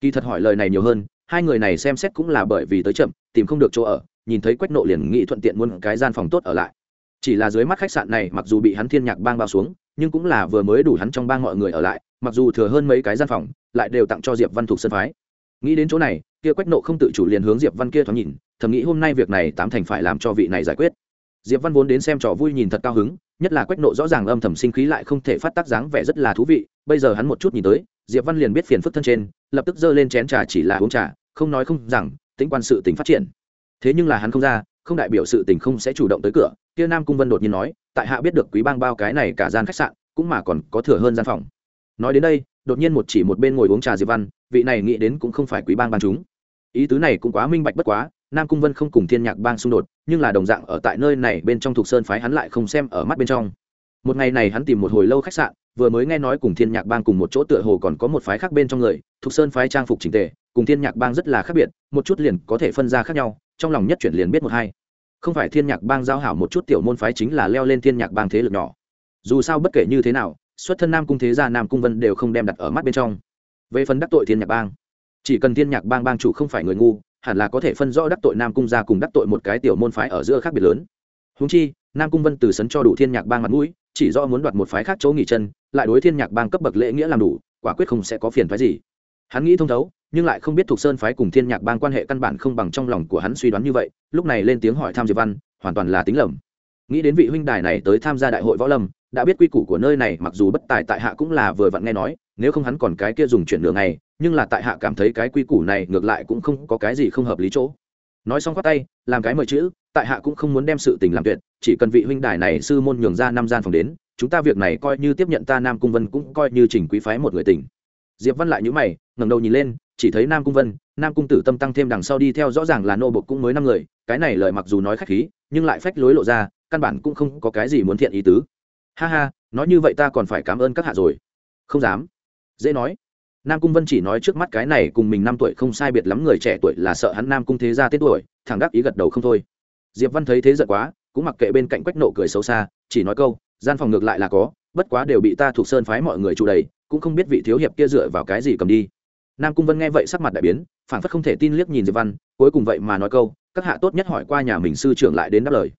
S1: Kỳ thật hỏi lời này nhiều hơn, hai người này xem xét cũng là bởi vì tới chậm, tìm không được chỗ ở, nhìn thấy quách nộ liền nghĩ thuận tiện muốn cái gian phòng tốt ở lại. Chỉ là dưới mắt khách sạn này mặc dù bị hắn thiên nhạc bang bao xuống, nhưng cũng là vừa mới đủ hắn trong bang mọi người ở lại, mặc dù thừa hơn mấy cái gian phòng, lại đều tặng cho diệp văn thuộc sân phái. Nghĩ đến chỗ này, kia quách nộ không tự chủ liền hướng diệp văn kia thoáng nhìn thầm nghĩ hôm nay việc này tám thành phải làm cho vị này giải quyết. Diệp văn vốn đến xem trò vui nhìn thật cao hứng, nhất là quách nộ rõ ràng âm thầm sinh khí lại không thể phát tác dáng vẻ rất là thú vị, bây giờ hắn một chút nhìn tới, diệp văn liền biết phiền phức thân trên, lập tức giơ lên chén trà chỉ là uống trà, không nói không rằng, tính quan sự tình phát triển. Thế nhưng là hắn không ra, không đại biểu sự tình không sẽ chủ động tới cửa, kia nam cung vân đột nhiên nói, tại hạ biết được quý bang bao cái này cả gian khách sạn, cũng mà còn có thừa hơn gian phòng. Nói đến đây, đột nhiên một chỉ một bên ngồi uống trà diệp văn, vị này nghĩ đến cũng không phải quý bang ban chúng. Ý tứ này cũng quá minh bạch bất quá nam cung vân không cùng thiên nhạc bang xung đột, nhưng là đồng dạng ở tại nơi này bên trong thuộc sơn phái hắn lại không xem ở mắt bên trong. Một ngày này hắn tìm một hồi lâu khách sạn, vừa mới nghe nói cùng thiên nhạc bang cùng một chỗ tựa hồ còn có một phái khác bên trong người thuộc sơn phái trang phục chỉnh tề, cùng thiên nhạc bang rất là khác biệt, một chút liền có thể phân ra khác nhau, trong lòng nhất chuyển liền biết một hai. Không phải thiên nhạc bang giao hảo một chút tiểu môn phái chính là leo lên thiên nhạc bang thế lực nhỏ. Dù sao bất kể như thế nào, xuất thân nam cung thế gia nam cung vân đều không đem đặt ở mắt bên trong. Về phần đắc tội thiên nhạc bang, chỉ cần thiên nhạc bang bang chủ không phải người ngu hẳn là có thể phân rõ đắc tội nam cung gia cùng đắc tội một cái tiểu môn phái ở giữa khác biệt lớn. Húng chi, nam cung vân từ sấn cho đủ thiên nhạc bang mặt mũi, chỉ do muốn đoạt một phái khác chỗ nghỉ chân, lại đối thiên nhạc bang cấp bậc lễ nghĩa làm đủ, quả quyết không sẽ có phiền phái gì. Hắn nghĩ thông thấu, nhưng lại không biết thuộc sơn phái cùng thiên nhạc bang quan hệ căn bản không bằng trong lòng của hắn suy đoán như vậy, lúc này lên tiếng hỏi tham diệp văn, hoàn toàn là tính lầm. Nghĩ đến vị huynh đài này tới tham gia đại hội võ lâm, đã biết quy củ của nơi này, mặc dù bất tài tại hạ cũng là vừa vặn nghe nói, nếu không hắn còn cái kia dùng chuyển đường này nhưng là tại hạ cảm thấy cái quy củ này ngược lại cũng không có cái gì không hợp lý chỗ. Nói xong khoát tay, làm cái mời chữ, tại hạ cũng không muốn đem sự tình làm tuyệt, chỉ cần vị huynh đài này sư môn nhường ra năm gian phòng đến, chúng ta việc này coi như tiếp nhận ta nam cung vân cũng coi như chỉnh quý phái một người tỉnh. Diệp văn lại nhữ mày, ngẩng đầu nhìn lên, chỉ thấy nam cung vân, nam cung tử tâm tăng thêm đằng sau đi theo rõ ràng là nô bộc cũng mới năm người, cái này lời mặc dù nói khách khí, nhưng lại phách lối lộ ra, căn bản cũng không có cái gì muốn thiện ý tứ. Ha ha, nói như vậy ta còn phải cảm ơn các hạ rồi. Không dám. Dễ nói nam cung vân chỉ nói trước mắt cái này cùng mình năm tuổi không sai biệt lắm người trẻ tuổi là sợ hắn nam cung thế ra tên tuổi thằng đắc ý gật đầu không thôi. Diệp văn thấy thế giận quá, cũng mặc kệ bên cạnh quách nộ cười xấu xa, chỉ nói câu, gian phòng ngược lại là có, bất quá đều bị ta thuộc sơn phái mọi người trụ đầy, cũng không biết vị thiếu hiệp kia dựa vào cái gì cầm đi. Nam cung vân nghe vậy sắc mặt đại biến phản phất không thể tin liếc nhìn diệp văn, cuối cùng vậy mà nói câu, các hạ tốt nhất hỏi qua nhà mình sư trưởng lại đến đáp lời.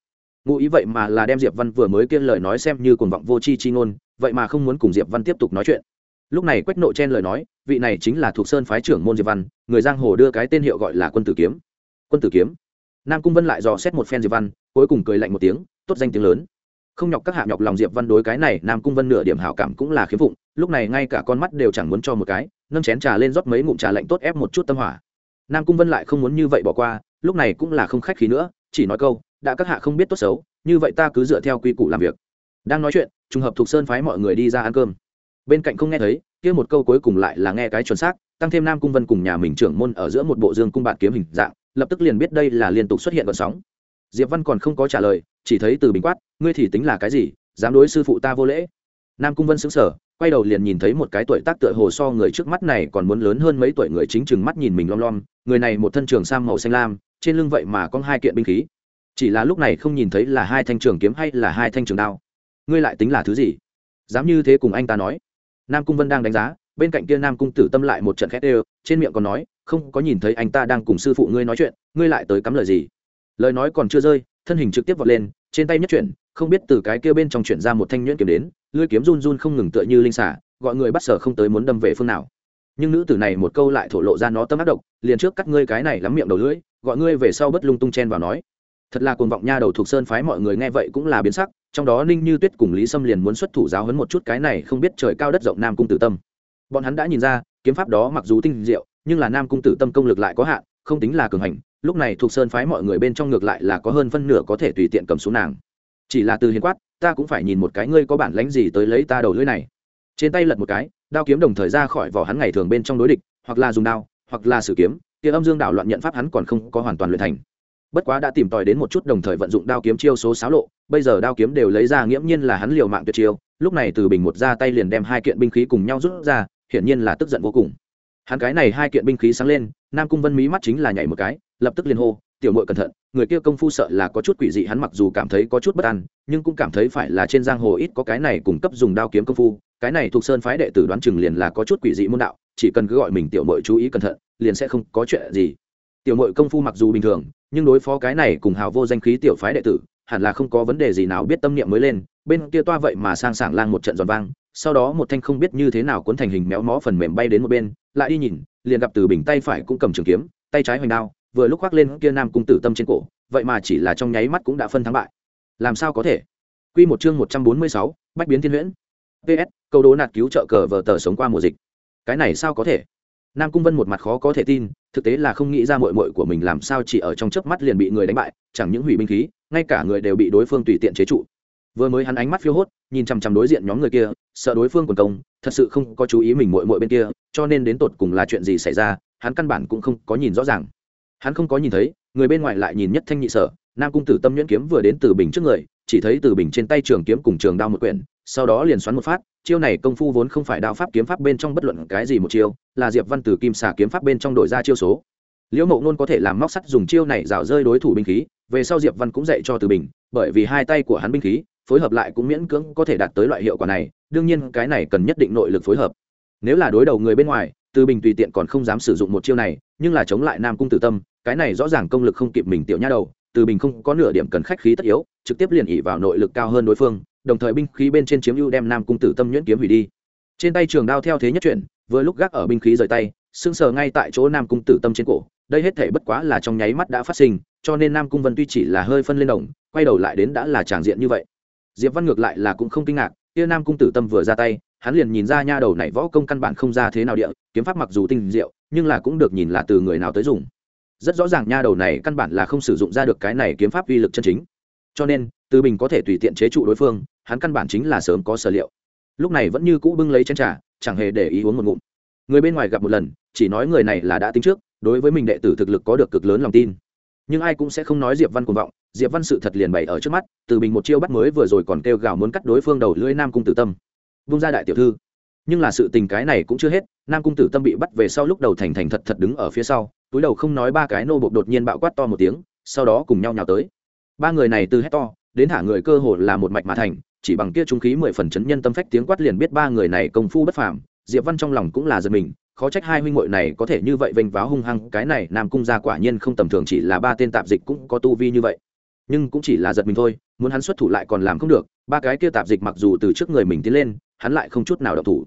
S1: Ngụ ý vậy mà là đem diệp văn vừa mới kiên lời nói xem như cuồng vọng vô tri chi ngôn, vậy mà không muốn cùng diệp văn tiếp tục nói chuyện. Lúc này quách nộ chen lời nói vị này chính là thuộc sơn phái trưởng môn diệp văn, người giang hồ đưa cái tên hiệu gọi là quân tử kiếm. Quân tử kiếm. Nam cung vân lại dò xét một phen diệp văn, cuối cùng cười lạnh một tiếng, tốt danh tiếng lớn. Không nhọc các hạ nhọc lòng diệp văn đối cái này, nam cung vân nửa điểm hảo cảm cũng là khiếm phụng, lúc này ngay cả con mắt đều chẳng muốn cho một cái, nâng chén trà lên rót mấy ngụm trà lạnh tốt ép một chút tâm hỏa. Nam cung vân lại không muốn như vậy bỏ qua, lúc này cũng là không khách khí nữa, chỉ nói câu, đã các hạ không biết tốt xấu, như vậy ta cứ dựa theo quy củ làm việc. Đang nói chuyện, trùng hợp thuộc sơn phái mọi người đi ra ăn cơm bên cạnh không nghe thấy, kia một câu cuối cùng lại là nghe cái chuẩn xác, tăng thêm nam cung vân cùng nhà mình trưởng môn ở giữa một bộ dương cung bạn kiếm hình dạng, lập tức liền biết đây là liên tục xuất hiện vận sóng. Diệp văn còn không có trả lời, chỉ thấy từ bình quát, ngươi thì tính là cái gì? Dám đối sư phụ ta vô lễ? Nam cung vân xứng sở quay đầu liền nhìn thấy một cái tuổi tác tựa hồ so người trước mắt này còn muốn lớn hơn mấy tuổi người chính chừng mắt nhìn mình lom lom, người này một thân trường sam màu xanh lam, trên lưng vậy mà có hai kiện binh khí. Chỉ là lúc này không nhìn thấy là hai thanh trường kiếm hay là hai thanh trường đao. Ngươi lại tính là thứ gì? Dám như thế cùng anh ta nói nam cung vân đang đánh giá, bên cạnh kia nam cung tử tâm lại một trận khét đều, trên miệng còn nói, không có nhìn thấy anh ta đang cùng sư phụ ngươi nói chuyện, ngươi lại tới cắm lời gì? Lời nói còn chưa rơi, thân hình trực tiếp vọt lên, trên tay nhất chuyển, không biết từ cái kia bên trong chuyển ra một thanh nhuyễn kiếm đến, lưỡi kiếm run run không ngừng tựa như linh xả gọi người bắt sở không tới muốn đâm về phương nào. Nhưng nữ tử này một câu lại thổ lộ ra nó tâm ác độc, liền trước cắt ngươi cái này lắm miệng đầu lưỡi, gọi ngươi về sau bất lung tung chen vào nói. Thật là cuồng vọng nha đầu thuộc sơn phái mọi người nghe vậy cũng là biến sắc trong đó ninh như tuyết cùng lý sâm liền muốn xuất thủ giáo hấn một chút cái này không biết trời cao đất rộng nam cung tử tâm. Bọn hắn đã nhìn ra, kiếm pháp đó mặc dù tinh diệu, nhưng là nam cung tử tâm công lực lại có hạn, không tính là cường hành, lúc này thuộc sơn phái mọi người bên trong ngược lại là có hơn phân nửa có thể tùy tiện cầm xuống nàng. Chỉ là từ hiền quát, ta cũng phải nhìn một cái ngươi có bản lánh gì tới lấy ta đầu lưỡi này. Trên tay lật một cái, đao kiếm đồng thời ra khỏi vỏ hắn ngày thường bên trong đối địch, hoặc là dùng đao, hoặc là sử kiếm, kia âm dương đảo loạn nhận pháp hắn còn không có hoàn toàn luyện thành. Bất quá đã tìm tòi đến một chút đồng thời vận dụng đao kiếm chiêu số xáo lộ bây giờ đao kiếm đều lấy ra nghiễm nhiên là hắn liều mạng tuyệt chiêu, lúc này từ bình một ra tay liền đem hai kiện binh khí cùng nhau rút ra, hiển nhiên là tức giận vô cùng. Hắn cái này hai kiện binh khí sáng lên, nam cung vân mí mắt chính là nhảy một cái, lập tức liền hô, tiểu mội cẩn thận, người kia công phu sợ là có chút quỷ dị, hắn mặc dù cảm thấy có chút bất an, nhưng cũng cảm thấy phải là trên giang hồ ít có cái này cung cấp dùng đao kiếm công phu, cái này thuộc sơn phái đệ tử đoán chừng liền là có chút quỷ dị môn đạo, chỉ cần cứ gọi mình tiểu mội chú ý cẩn thận, liền sẽ không có chuyện gì. Tiểu mội công phu mặc dù bình thường, nhưng đối phó cái này cùng hào vô danh khí tiểu phái đệ tử hẳn là không có vấn đề gì nào biết tâm niệm mới lên bên kia toa vậy mà sang sảng lang một trận giòn vang sau đó một thanh không biết như thế nào cuốn thành hình méo mó phần mềm bay đến một bên lại đi nhìn liền gặp từ bình tay phải cũng cầm trường kiếm tay trái hoành đao vừa lúc khoác lên kia nam cung tử tâm trên cổ vậy mà chỉ là trong nháy mắt cũng đã phân thắng bại làm sao có thể Quy một chương một trăm bốn mươi sáu, bách biến thiên huyễn. PS, câu đố nạt cứu trợ cờ vở tờ sống qua mùa dịch. Cái này sao có thể? Nam Cung Vân một mặt khó có thể tin, thực tế là không nghĩ ra muội muội của mình làm sao chỉ ở trong chớp mắt liền bị người đánh bại, chẳng những hủy binh khí, ngay cả người đều bị đối phương tùy tiện chế trụ. Vừa mới hắn ánh mắt phiêu hốt, nhìn chằm chằm đối diện nhóm người kia, sợ đối phương quần công, thật sự không có chú ý mình muội muội bên kia, cho nên đến tột cùng là chuyện gì xảy ra, hắn căn bản cũng không có nhìn rõ ràng hắn không có nhìn thấy người bên ngoài lại nhìn nhất thanh nhị sở nam cung tử tâm nhuyễn kiếm vừa đến từ bình trước người chỉ thấy từ bình trên tay trường kiếm cùng trường đao một quyển sau đó liền xoắn một phát chiêu này công phu vốn không phải đao pháp kiếm pháp bên trong bất luận cái gì một chiêu là diệp văn từ kim xà kiếm pháp bên trong đổi ra chiêu số liễu mộ nôn có thể làm móc sắt dùng chiêu này rào rơi đối thủ binh khí, về sau diệp văn cũng dạy cho từ bình, bởi vì hai tay của hắn binh khí, phối hợp lại cũng miễn cưỡng có thể đạt tới loại hiệu quả này, đương nhiên cái này cần nhất định nội lực phối hợp. Nếu là đối đầu người bên ngoài, từ bình tùy tiện còn không dám sử dụng một chiêu này, nhưng là chống lại nam cung tử tâm, cái này rõ ràng công lực không kịp mình tiểu nha đầu, từ bình không có nửa điểm cần khách khí tất yếu, trực tiếp liền ỉ vào nội lực cao hơn đối phương, đồng thời binh khí bên trên chiếm ưu đem nam cung tử tâm nhuyễn kiếm hủy đi. Trên tay trường đao theo thế nhất chuyển, vừa lúc gác ở binh khí rời tay sưng sờ ngay tại chỗ nam cung tử tâm trên cổ đây hết thể bất quá là trong nháy mắt đã phát sinh, cho nên nam cung vân tuy chỉ là hơi phân lên đồng, quay đầu lại đến đã là tràng diện như vậy. Diệp văn ngược lại là cũng không kinh ngạc, kia nam cung tử tâm vừa ra tay, hắn liền nhìn ra nha đầu này võ công căn bản không ra thế nào địa, kiếm pháp mặc dù tinh diệu, nhưng là cũng được nhìn là từ người nào tới dùng. Rất rõ ràng nha đầu này căn bản là không sử dụng ra được cái này kiếm pháp uy lực chân chính. Cho nên, từ bình có thể tùy tiện chế trụ đối phương, hắn căn bản chính là sớm có sở liệu. Lúc này vẫn như cũ bưng lấy chén trà, chẳng hề để ý uống một ngụm. Người bên ngoài gặp một lần, chỉ nói người này là đã tính trước đối với mình đệ tử thực lực có được cực lớn lòng tin. Nhưng ai cũng sẽ không nói diệp văn cuồng vọng, diệp văn sự thật liền bày ở trước mắt, từ bình một chiêu bắt mới vừa rồi còn kêu gào muốn cắt đối phương đầu lưỡi nam cung tử tâm. Vung ra đại tiểu thư. Nhưng là sự tình cái này cũng chưa hết, nam cung tử tâm bị bắt về sau lúc đầu thành thành thật thật đứng ở phía sau, túi đầu không nói ba cái nô bộc đột nhiên bạo quát to một tiếng, sau đó cùng nhau nhào tới. Ba người này từ hét to, đến thả người cơ hồ là một mạch mà thành, chỉ bằng kia trung khí mười phần chấn nhân tâm phách tiếng quát liền biết ba người này công phu bất phàm, diệp văn trong lòng cũng là giật mình khó trách hai huynh muội này có thể như vậy vênh váo hung hăng, cái này nam cung gia quả nhiên không tầm thường, chỉ là ba tên tạp dịch cũng có tu vi như vậy. Nhưng cũng chỉ là giật mình thôi, muốn hắn xuất thủ lại còn làm không được, ba cái kia tạp dịch mặc dù từ trước người mình tiến lên, hắn lại không chút nào độc thủ.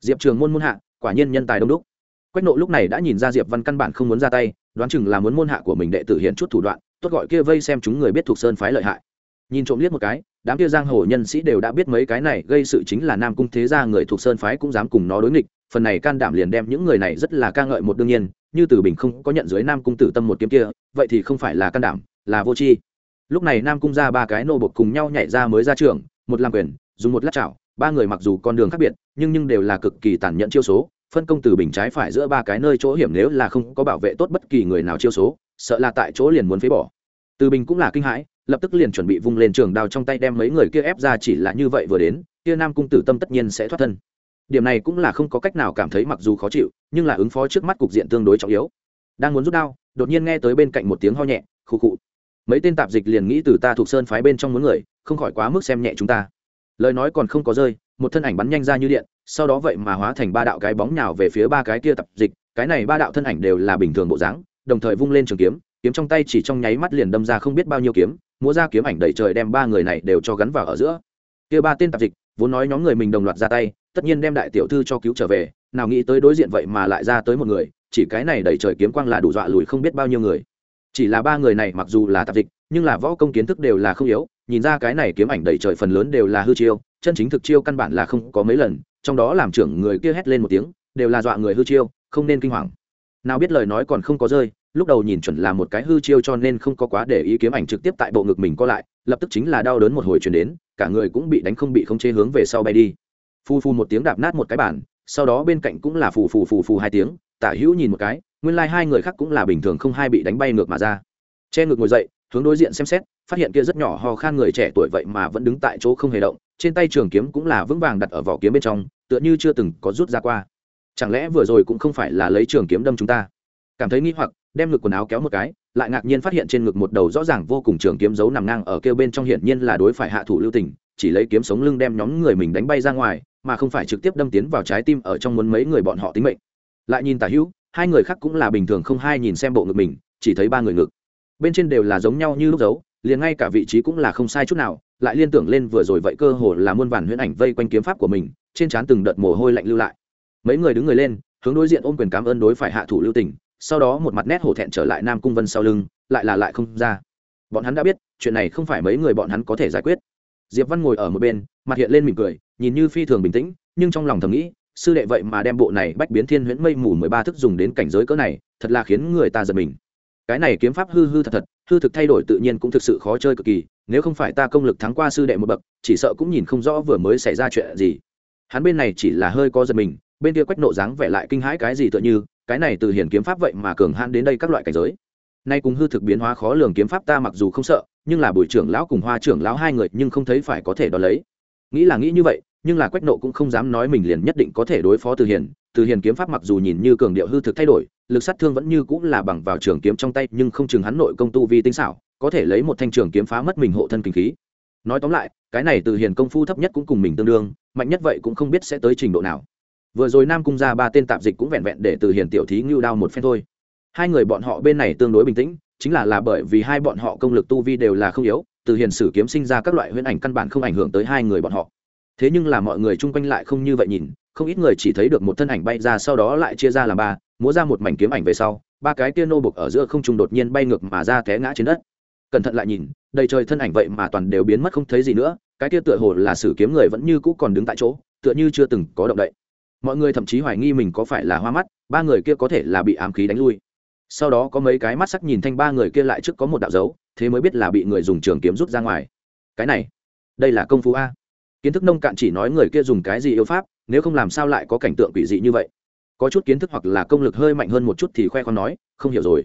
S1: Diệp trường môn môn hạ, quả nhiên nhân tài đông đúc. Quách nộ lúc này đã nhìn ra diệp văn căn bản không muốn ra tay, đoán chừng là muốn môn hạ của mình đệ tử hiện chút thủ đoạn, tốt gọi kia vây xem chúng người biết thuộc sơn phái lợi hại. Nhìn trộm liếc một cái, đám kia giang hồ nhân sĩ đều đã biết mấy cái này, gây sự chính là nam cung thế gia người thuộc sơn phái cũng dám cùng nó đối nghịch phần này can đảm liền đem những người này rất là ca ngợi một đương nhiên, như từ bình không có nhận dưới nam cung tử tâm một kiếm kia, vậy thì không phải là can đảm, là vô tri. Lúc này nam cung ra ba cái nô bột cùng nhau nhảy ra mới ra trường, một làm quyền, dùng một lát chảo, ba người mặc dù con đường khác biệt, nhưng nhưng đều là cực kỳ tàn nhẫn chiêu số, phân công từ bình trái phải giữa ba cái nơi chỗ hiểm nếu là không có bảo vệ tốt bất kỳ người nào chiêu số, sợ là tại chỗ liền muốn phế bỏ. Từ bình cũng là kinh hãi, lập tức liền chuẩn bị vung lên trường đao trong tay đem mấy người kia ép ra chỉ là như vậy vừa đến, kia nam cung tử tâm tất nhiên sẽ thoát thân điểm này cũng là không có cách nào cảm thấy mặc dù khó chịu, nhưng là ứng phó trước mắt cục diện tương đối trọng yếu. Đang muốn rút đao, đột nhiên nghe tới bên cạnh một tiếng ho nhẹ, khụ khụ. Mấy tên tạp dịch liền nghĩ từ ta thuộc sơn phái bên trong muốn người, không khỏi quá mức xem nhẹ chúng ta. Lời nói còn không có rơi, một thân ảnh bắn nhanh ra như điện, sau đó vậy mà hóa thành ba đạo cái bóng nhào về phía ba cái kia tạp dịch, cái này ba đạo thân ảnh đều là bình thường bộ dáng, đồng thời vung lên trường kiếm kiếm trong tay chỉ trong nháy mắt liền đâm ra không biết bao nhiêu kiếm, múa ra kiếm ảnh đầy trời đem ba người này đều cho gắn vào ở giữa. Kia ba tên tạp dịch, vốn nói nhóm người mình đồng loạt ra tay tất nhiên đem đại tiểu thư cho cứu trở về, nào nghĩ tới đối diện vậy mà lại ra tới một người, chỉ cái này đầy trời kiếm quang là đủ dọa lùi không biết bao nhiêu người. Chỉ là ba người này mặc dù là tạp dịch, nhưng là võ công kiến thức đều là không yếu, nhìn ra cái này kiếm ảnh đầy trời phần lớn đều là hư chiêu, chân chính thực chiêu căn bản là không có mấy lần, trong đó làm trưởng người kia hét lên một tiếng, đều là dọa người hư chiêu, không nên kinh hoàng. Nào biết lời nói còn không có rơi, lúc đầu nhìn chuẩn là một cái hư chiêu cho nên không có quá để ý kiếm ảnh trực tiếp tại bộ ngực mình co lại, lập tức chính là đau đớn một hồi chuyển đến, cả người cũng bị đánh không bị không chế hướng về sau bay đi phu phu một tiếng đạp nát một cái bản sau đó bên cạnh cũng là phù phù phù phù hai tiếng, tả hữu nhìn một cái, nguyên lai、like、hai người khác cũng là bình thường không hai bị đánh bay ngược mà ra. Che ngược ngồi dậy, hướng đối diện xem xét, phát hiện kia rất nhỏ ho khan người trẻ tuổi vậy mà vẫn đứng tại chỗ không hề động, trên tay trường kiếm cũng là vững vàng đặt ở vỏ kiếm bên trong, tựa như chưa từng có rút ra qua. Chẳng lẽ vừa rồi cũng không phải là lấy trường kiếm đâm chúng ta? Cảm thấy nghi hoặc, đem ngực quần áo kéo một cái, lại ngạc nhiên phát hiện trên ngực một đầu rõ ràng vô cùng trường kiếm giấu nằm ngang ở kêu bên trong hiển nhiên là đối phải hạ thủ lưu tình, chỉ lấy kiếm sống lưng đem nhóm người mình đánh bay ra ngoài mà không phải trực tiếp đâm tiến vào trái tim ở trong muốn mấy người bọn họ tính mệnh. Lại nhìn tả hữu, hai người khác cũng là bình thường không hai nhìn xem bộ ngực mình, chỉ thấy ba người ngực. Bên trên đều là giống nhau như lúc giấu, liền ngay cả vị trí cũng là không sai chút nào, lại liên tưởng lên vừa rồi vậy cơ hồ là muôn vàn huyễn ảnh vây quanh kiếm pháp của mình, trên trán từng đợt mồ hôi lạnh lưu lại. Mấy người đứng người lên, hướng đối diện ôm quyền cảm ơn đối phải hạ thủ lưu tình, sau đó một mặt nét hổ thẹn trở lại nam cung vân sau lưng, lại là lại không ra. Bọn hắn đã biết, chuyện này không phải mấy người bọn hắn có thể giải quyết. Diệp văn ngồi ở một bên, mặt hiện lên mỉm cười nhìn như phi thường bình tĩnh, nhưng trong lòng thầm nghĩ, sư đệ vậy mà đem bộ này bách biến thiên huyễn mây mù mười ba thức dùng đến cảnh giới cỡ này, thật là khiến người ta giật mình. Cái này kiếm pháp hư hư thật thật, hư thực thay đổi tự nhiên cũng thực sự khó chơi cực kỳ, nếu không phải ta công lực thắng qua sư đệ một bậc, chỉ sợ cũng nhìn không rõ vừa mới xảy ra chuyện gì. Hắn bên này chỉ là hơi có giật mình, bên kia quách nộ dáng vẻ lại kinh hãi cái gì tựa như, cái này từ hiển kiếm pháp vậy mà cường hãn đến đây các loại cảnh giới. Nay cùng hư thực biến hóa khó lường kiếm pháp ta mặc dù không sợ, nhưng là buổi trưởng lão cùng hoa trưởng lão hai người nhưng không thấy phải có thể đo lấy nghĩ là nghĩ như vậy, nhưng là quách nộ cũng không dám nói mình liền nhất định có thể đối phó từ hiền. Từ hiền kiếm pháp mặc dù nhìn như cường điệu hư thực thay đổi, lực sát thương vẫn như cũng là bằng vào trường kiếm trong tay, nhưng không chừng hắn nội công tu vi tinh xảo, có thể lấy một thanh trường kiếm phá mất mình hộ thân kinh khí. Nói tóm lại, cái này từ hiền công phu thấp nhất cũng cùng mình tương đương, mạnh nhất vậy cũng không biết sẽ tới trình độ nào. Vừa rồi nam cung ra ba tên tạp dịch cũng vẹn vẹn để từ hiền tiểu thí ngưu đao một phen thôi. Hai người bọn họ bên này tương đối bình tĩnh, chính là là bởi vì hai bọn họ công lực tu vi đều là không yếu từ hiền sử kiếm sinh ra các loại huyễn ảnh căn bản không ảnh hưởng tới hai người bọn họ. Thế nhưng là mọi người chung quanh lại không như vậy nhìn, không ít người chỉ thấy được một thân ảnh bay ra sau đó lại chia ra làm ba, múa ra một mảnh kiếm ảnh về sau, ba cái kia nô bục ở giữa không trung đột nhiên bay ngược mà ra té ngã trên đất. Cẩn thận lại nhìn, đầy trời thân ảnh vậy mà toàn đều biến mất không thấy gì nữa, cái kia tựa hồ là sử kiếm người vẫn như cũ còn đứng tại chỗ, tựa như chưa từng có động đậy. Mọi người thậm chí hoài nghi mình có phải là hoa mắt, ba người kia có thể là bị ám khí đánh lui. Sau đó có mấy cái mắt sắc nhìn thanh ba người kia lại trước có một đạo dấu thế mới biết là bị người dùng trường kiếm rút ra ngoài. Cái này, đây là công phu a. Kiến thức nông cạn chỉ nói người kia dùng cái gì yêu pháp, nếu không làm sao lại có cảnh tượng quỷ dị như vậy? Có chút kiến thức hoặc là công lực hơi mạnh hơn một chút thì khoe con nói, không hiểu rồi.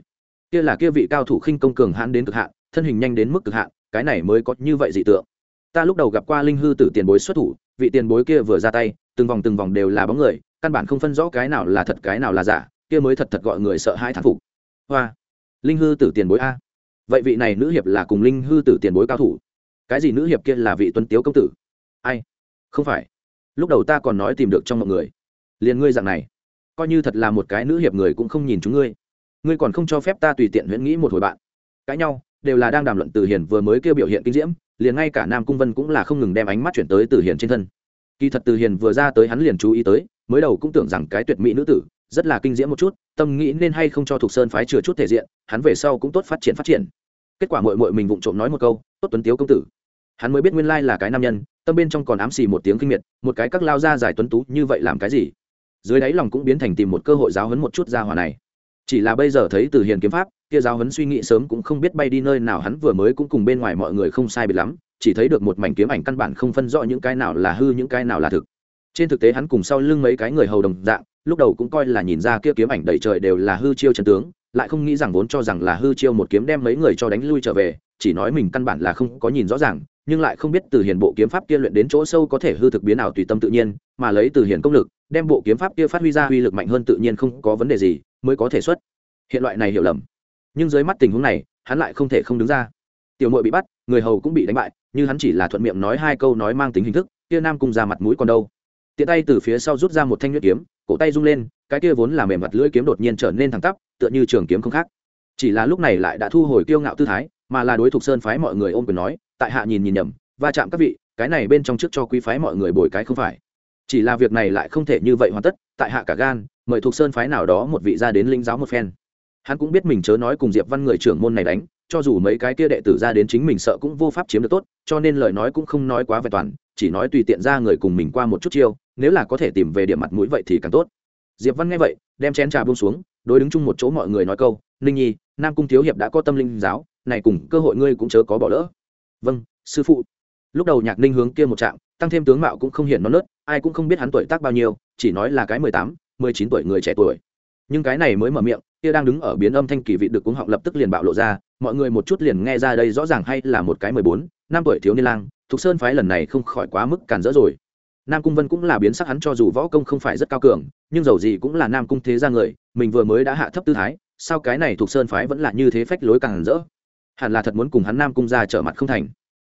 S1: Kia là kia vị cao thủ khinh công cường hãn đến cực hạn, thân hình nhanh đến mức cực hạn, cái này mới có như vậy dị tượng. Ta lúc đầu gặp qua linh hư tử tiền bối xuất thủ, vị tiền bối kia vừa ra tay, từng vòng từng vòng đều là bóng người, căn bản không phân rõ cái nào là thật cái nào là giả, kia mới thật thật gọi người sợ hãi thán phục. Hoa, linh hư tử tiền bối a vậy vị này nữ hiệp là cùng linh hư tử tiền bối cao thủ. Cái gì nữ hiệp kia là vị tuấn tiếu công tử? Ai? Không phải. Lúc đầu ta còn nói tìm được trong mọi người. Liền ngươi dạng này, coi như thật là một cái nữ hiệp người cũng không nhìn chúng ngươi. Ngươi còn không cho phép ta tùy tiện huyễn nghĩ một hồi bạn. Cãi nhau, đều là đang đàm luận từ hiền vừa mới kêu biểu hiện kinh diễm, liền ngay cả nam cung vân cũng là không ngừng đem ánh mắt chuyển tới từ hiền trên thân. Kỳ thật từ hiền vừa ra tới hắn liền chú ý tới, mới đầu cũng tưởng rằng cái tuyệt mỹ nữ tử rất là kinh diễm một chút, tâm nghĩ nên hay không cho thục sơn phái chừa chút thể diện, hắn về sau cũng tốt phát triển phát triển. Kết quả mội mội mình vụng trộm nói một câu, tốt tuấn tiếu công tử. Hắn mới biết nguyên lai là cái nam nhân, tâm bên trong còn ám xì một tiếng kinh miệt, một cái các lao ra giải tuấn tú như vậy làm cái gì? Dưới đáy lòng cũng biến thành tìm một cơ hội giáo hấn một chút ra hòa này. Chỉ là bây giờ thấy từ hiền kiếm pháp, kia giáo hấn suy nghĩ sớm cũng không biết bay đi nơi nào, hắn vừa mới cũng cùng bên ngoài mọi người không sai biệt lắm, chỉ thấy được một mảnh kiếm ảnh căn bản không phân rõ những cái nào là hư, những cái nào là thực. Trên thực tế hắn cùng sau lưng mấy cái người hầu đồng dạng lúc đầu cũng coi là nhìn ra kia kiếm ảnh đầy trời đều là hư chiêu chân tướng, lại không nghĩ rằng vốn cho rằng là hư chiêu một kiếm đem mấy người cho đánh lui trở về, chỉ nói mình căn bản là không có nhìn rõ ràng, nhưng lại không biết từ hiền bộ kiếm pháp kia luyện đến chỗ sâu có thể hư thực biến ảo tùy tâm tự nhiên, mà lấy từ hiền công lực, đem bộ kiếm pháp kia phát huy ra uy lực mạnh hơn tự nhiên không có vấn đề gì, mới có thể xuất hiện loại này hiểu lầm. Nhưng dưới mắt tình huống này, hắn lại không thể không đứng ra. Tiểu mội bị bắt, người hầu cũng bị đánh bại nhưng hắn chỉ là thuận miệng nói hai câu nói mang tính hình thức, kia nam cung ra mặt mũi còn đâu. Tiện tay từ phía sau rút ra một thanh nhuyễn kiếm cổ tay rung lên, cái kia vốn là mềm mặt lưỡi kiếm đột nhiên trở nên thẳng tắp, tựa như trường kiếm không khác. Chỉ là lúc này lại đã thu hồi kiêu ngạo tư thái, mà là đối thuộc sơn phái mọi người ôm quyền nói, tại hạ nhìn nhìn nhầm, va chạm các vị, cái này bên trong trước cho quý phái mọi người bồi cái không phải. Chỉ là việc này lại không thể như vậy hoàn tất, tại hạ cả gan, mời thuộc sơn phái nào đó một vị ra đến linh giáo một phen. Hắn cũng biết mình chớ nói cùng diệp văn người trưởng môn này đánh, cho dù mấy cái kia đệ tử ra đến chính mình sợ cũng vô pháp chiếm được tốt, cho nên lời nói cũng không nói quá vẹn toàn, chỉ nói tùy tiện ra người cùng mình qua một chút chiêu nếu là có thể tìm về điểm mặt mũi vậy thì càng tốt. Diệp văn nghe vậy, đem chén trà buông xuống, đối đứng chung một chỗ mọi người nói câu, ninh nhi, nam cung thiếu hiệp đã có tâm linh giáo, này cùng cơ hội ngươi cũng chớ có bỏ lỡ. Vâng sư phụ. Lúc đầu nhạc ninh hướng kia một trạm, tăng thêm tướng mạo cũng không hiển non nớt, ai cũng không biết hắn tuổi tác bao nhiêu, chỉ nói là cái mười tám, mười chín tuổi người trẻ tuổi. Nhưng cái này mới mở miệng, kia đang đứng ở biến âm thanh kỳ vị được cuống họng lập tức liền bạo lộ ra, mọi người một chút liền nghe ra đây rõ ràng hay là một cái mười bốn, năm tuổi thiếu niên lang, thục sơn phái lần này không khỏi quá mức cản rỡ rồi nam cung vân cũng là biến sắc hắn cho dù võ công không phải rất cao cường, nhưng dầu gì cũng là nam cung thế gia người, mình vừa mới đã hạ thấp tư thái, sao cái này thuộc sơn phái vẫn là như thế phách lối càng rỡ? Hẳn là thật muốn cùng hắn nam cung ra trở mặt không thành.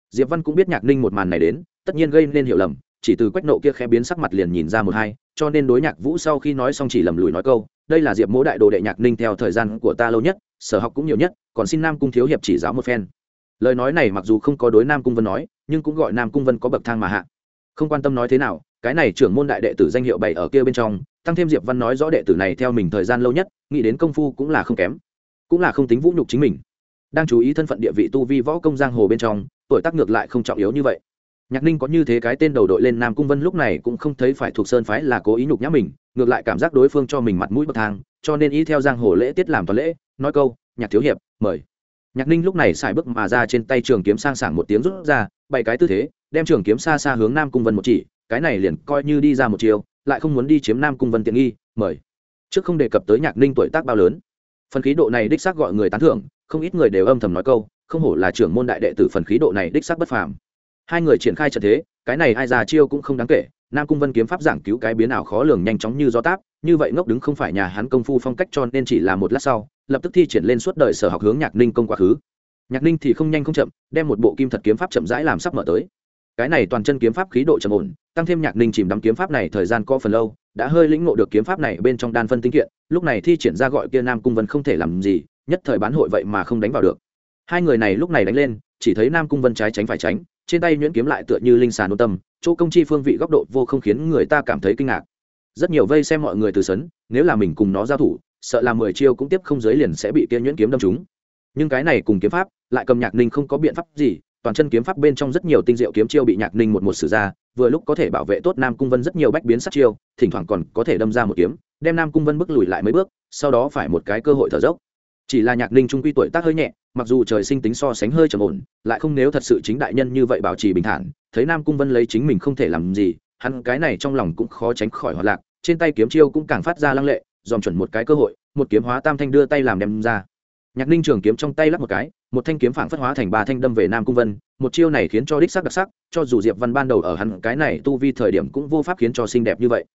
S1: Diệp văn cũng biết nhạc ninh một màn này đến, tất nhiên gây nên hiểu lầm, chỉ từ quách nộ kia khẽ biến sắc mặt liền nhìn ra một hai, cho nên đối nhạc vũ sau khi nói xong chỉ lầm lùi nói câu, đây là diệp mỗ đại đồ đệ nhạc ninh theo thời gian của ta lâu nhất, sở học cũng nhiều nhất, còn xin nam cung thiếu hiệp chỉ giáo một phen. Lời nói này mặc dù không có đối nam cung vân nói, nhưng cũng gọi nam cung vân có bậc thang mà hạ không quan tâm nói thế nào, cái này trưởng môn đại đệ tử danh hiệu bảy ở kia bên trong, tăng thêm diệp văn nói rõ đệ tử này theo mình thời gian lâu nhất, nghĩ đến công phu cũng là không kém, cũng là không tính vũ nhục chính mình. Đang chú ý thân phận địa vị tu vi võ công giang hồ bên trong, tuổi tác ngược lại không trọng yếu như vậy. Nhạc ninh có như thế cái tên đầu đội lên nam cung vân lúc này cũng không thấy phải thuộc sơn phái là cố ý nhục nhã mình, ngược lại cảm giác đối phương cho mình mặt mũi bậc thang, cho nên ý theo giang hồ lễ tiết làm toàn lễ, nói câu, nhạc thiếu hiệp, mời. Nhạc ninh lúc này xài bước mà ra trên tay trường kiếm sang sảng một tiếng rút ra bảy cái tư thế đem trường kiếm xa xa hướng nam cung vân một chỉ, cái này liền coi như đi ra một chiều lại không muốn đi chiếm nam cung vân tiện nghi, mời. Trước không đề cập tới nhạc ninh tuổi tác bao lớn. Phần khí độ này đích xác gọi người tán thưởng, không ít người đều âm thầm nói câu, không hổ là trưởng môn đại đệ tử phần khí độ này đích xác bất phàm. Hai người triển khai trận thế, cái này ai già chiêu cũng không đáng kể, nam cung vân kiếm pháp giảng cứu cái biến ảo khó lường nhanh chóng như gió táp, như vậy ngốc đứng không phải nhà hắn công phu phong cách cho nên chỉ là một lát sau, lập tức thi triển lên suốt đời sở học hướng nhạc ninh công quá khứ. Nhạc ninh thì không nhanh không chậm, đem một bộ kim thật kiếm pháp chậm rãi làm sắp mở tới cái này toàn chân kiếm pháp khí độ trầm ổn, tăng thêm nhạc ninh chìm đắm kiếm pháp này thời gian có phần lâu, đã hơi lĩnh ngộ được kiếm pháp này bên trong đan phân tinh kiện, lúc này thi triển ra gọi kia nam cung vân không thể làm gì, nhất thời bán hội vậy mà không đánh vào được. Hai người này lúc này đánh lên, chỉ thấy nam cung vân trái tránh phải tránh, trên tay nhuyễn kiếm lại tựa như linh xà nô tâm, chỗ công chi phương vị góc độ vô không khiến người ta cảm thấy kinh ngạc. Rất nhiều vây xem mọi người từ sấn, nếu là mình cùng nó giao thủ, sợ là mười chiêu cũng tiếp không giới liền sẽ bị kia nhuyễn kiếm đâm trúng. Nhưng cái này cùng kiếm pháp, lại cầm nhạc ninh không có biện pháp gì toàn chân kiếm pháp bên trong rất nhiều tinh diệu kiếm chiêu bị nhạc ninh một một sử ra, vừa lúc có thể bảo vệ tốt nam cung vân rất nhiều bách biến sát chiêu, thỉnh thoảng còn có thể đâm ra một kiếm, đem nam cung vân bước lùi lại mấy bước, sau đó phải một cái cơ hội thở dốc. Chỉ là nhạc ninh trung quy tuổi tác hơi nhẹ, mặc dù trời sinh tính so sánh hơi trầm ổn, lại không nếu thật sự chính đại nhân như vậy bảo trì bình thản, thấy nam cung vân lấy chính mình không thể làm gì, hắn cái này trong lòng cũng khó tránh khỏi hoạt lạc, trên tay kiếm chiêu cũng càng phát ra lăng lệ, dòm chuẩn một cái cơ hội, một kiếm hóa tam thanh đưa tay làm đem ra. Nhạc ninh trường kiếm trong tay lắp một cái một thanh kiếm phảng phất hóa thành ba thanh đâm về nam cung vân, một chiêu này khiến cho đích sắc đặc sắc, cho dù diệp văn ban đầu ở hắn, cái này tu vi thời điểm cũng vô pháp khiến cho xinh đẹp như vậy.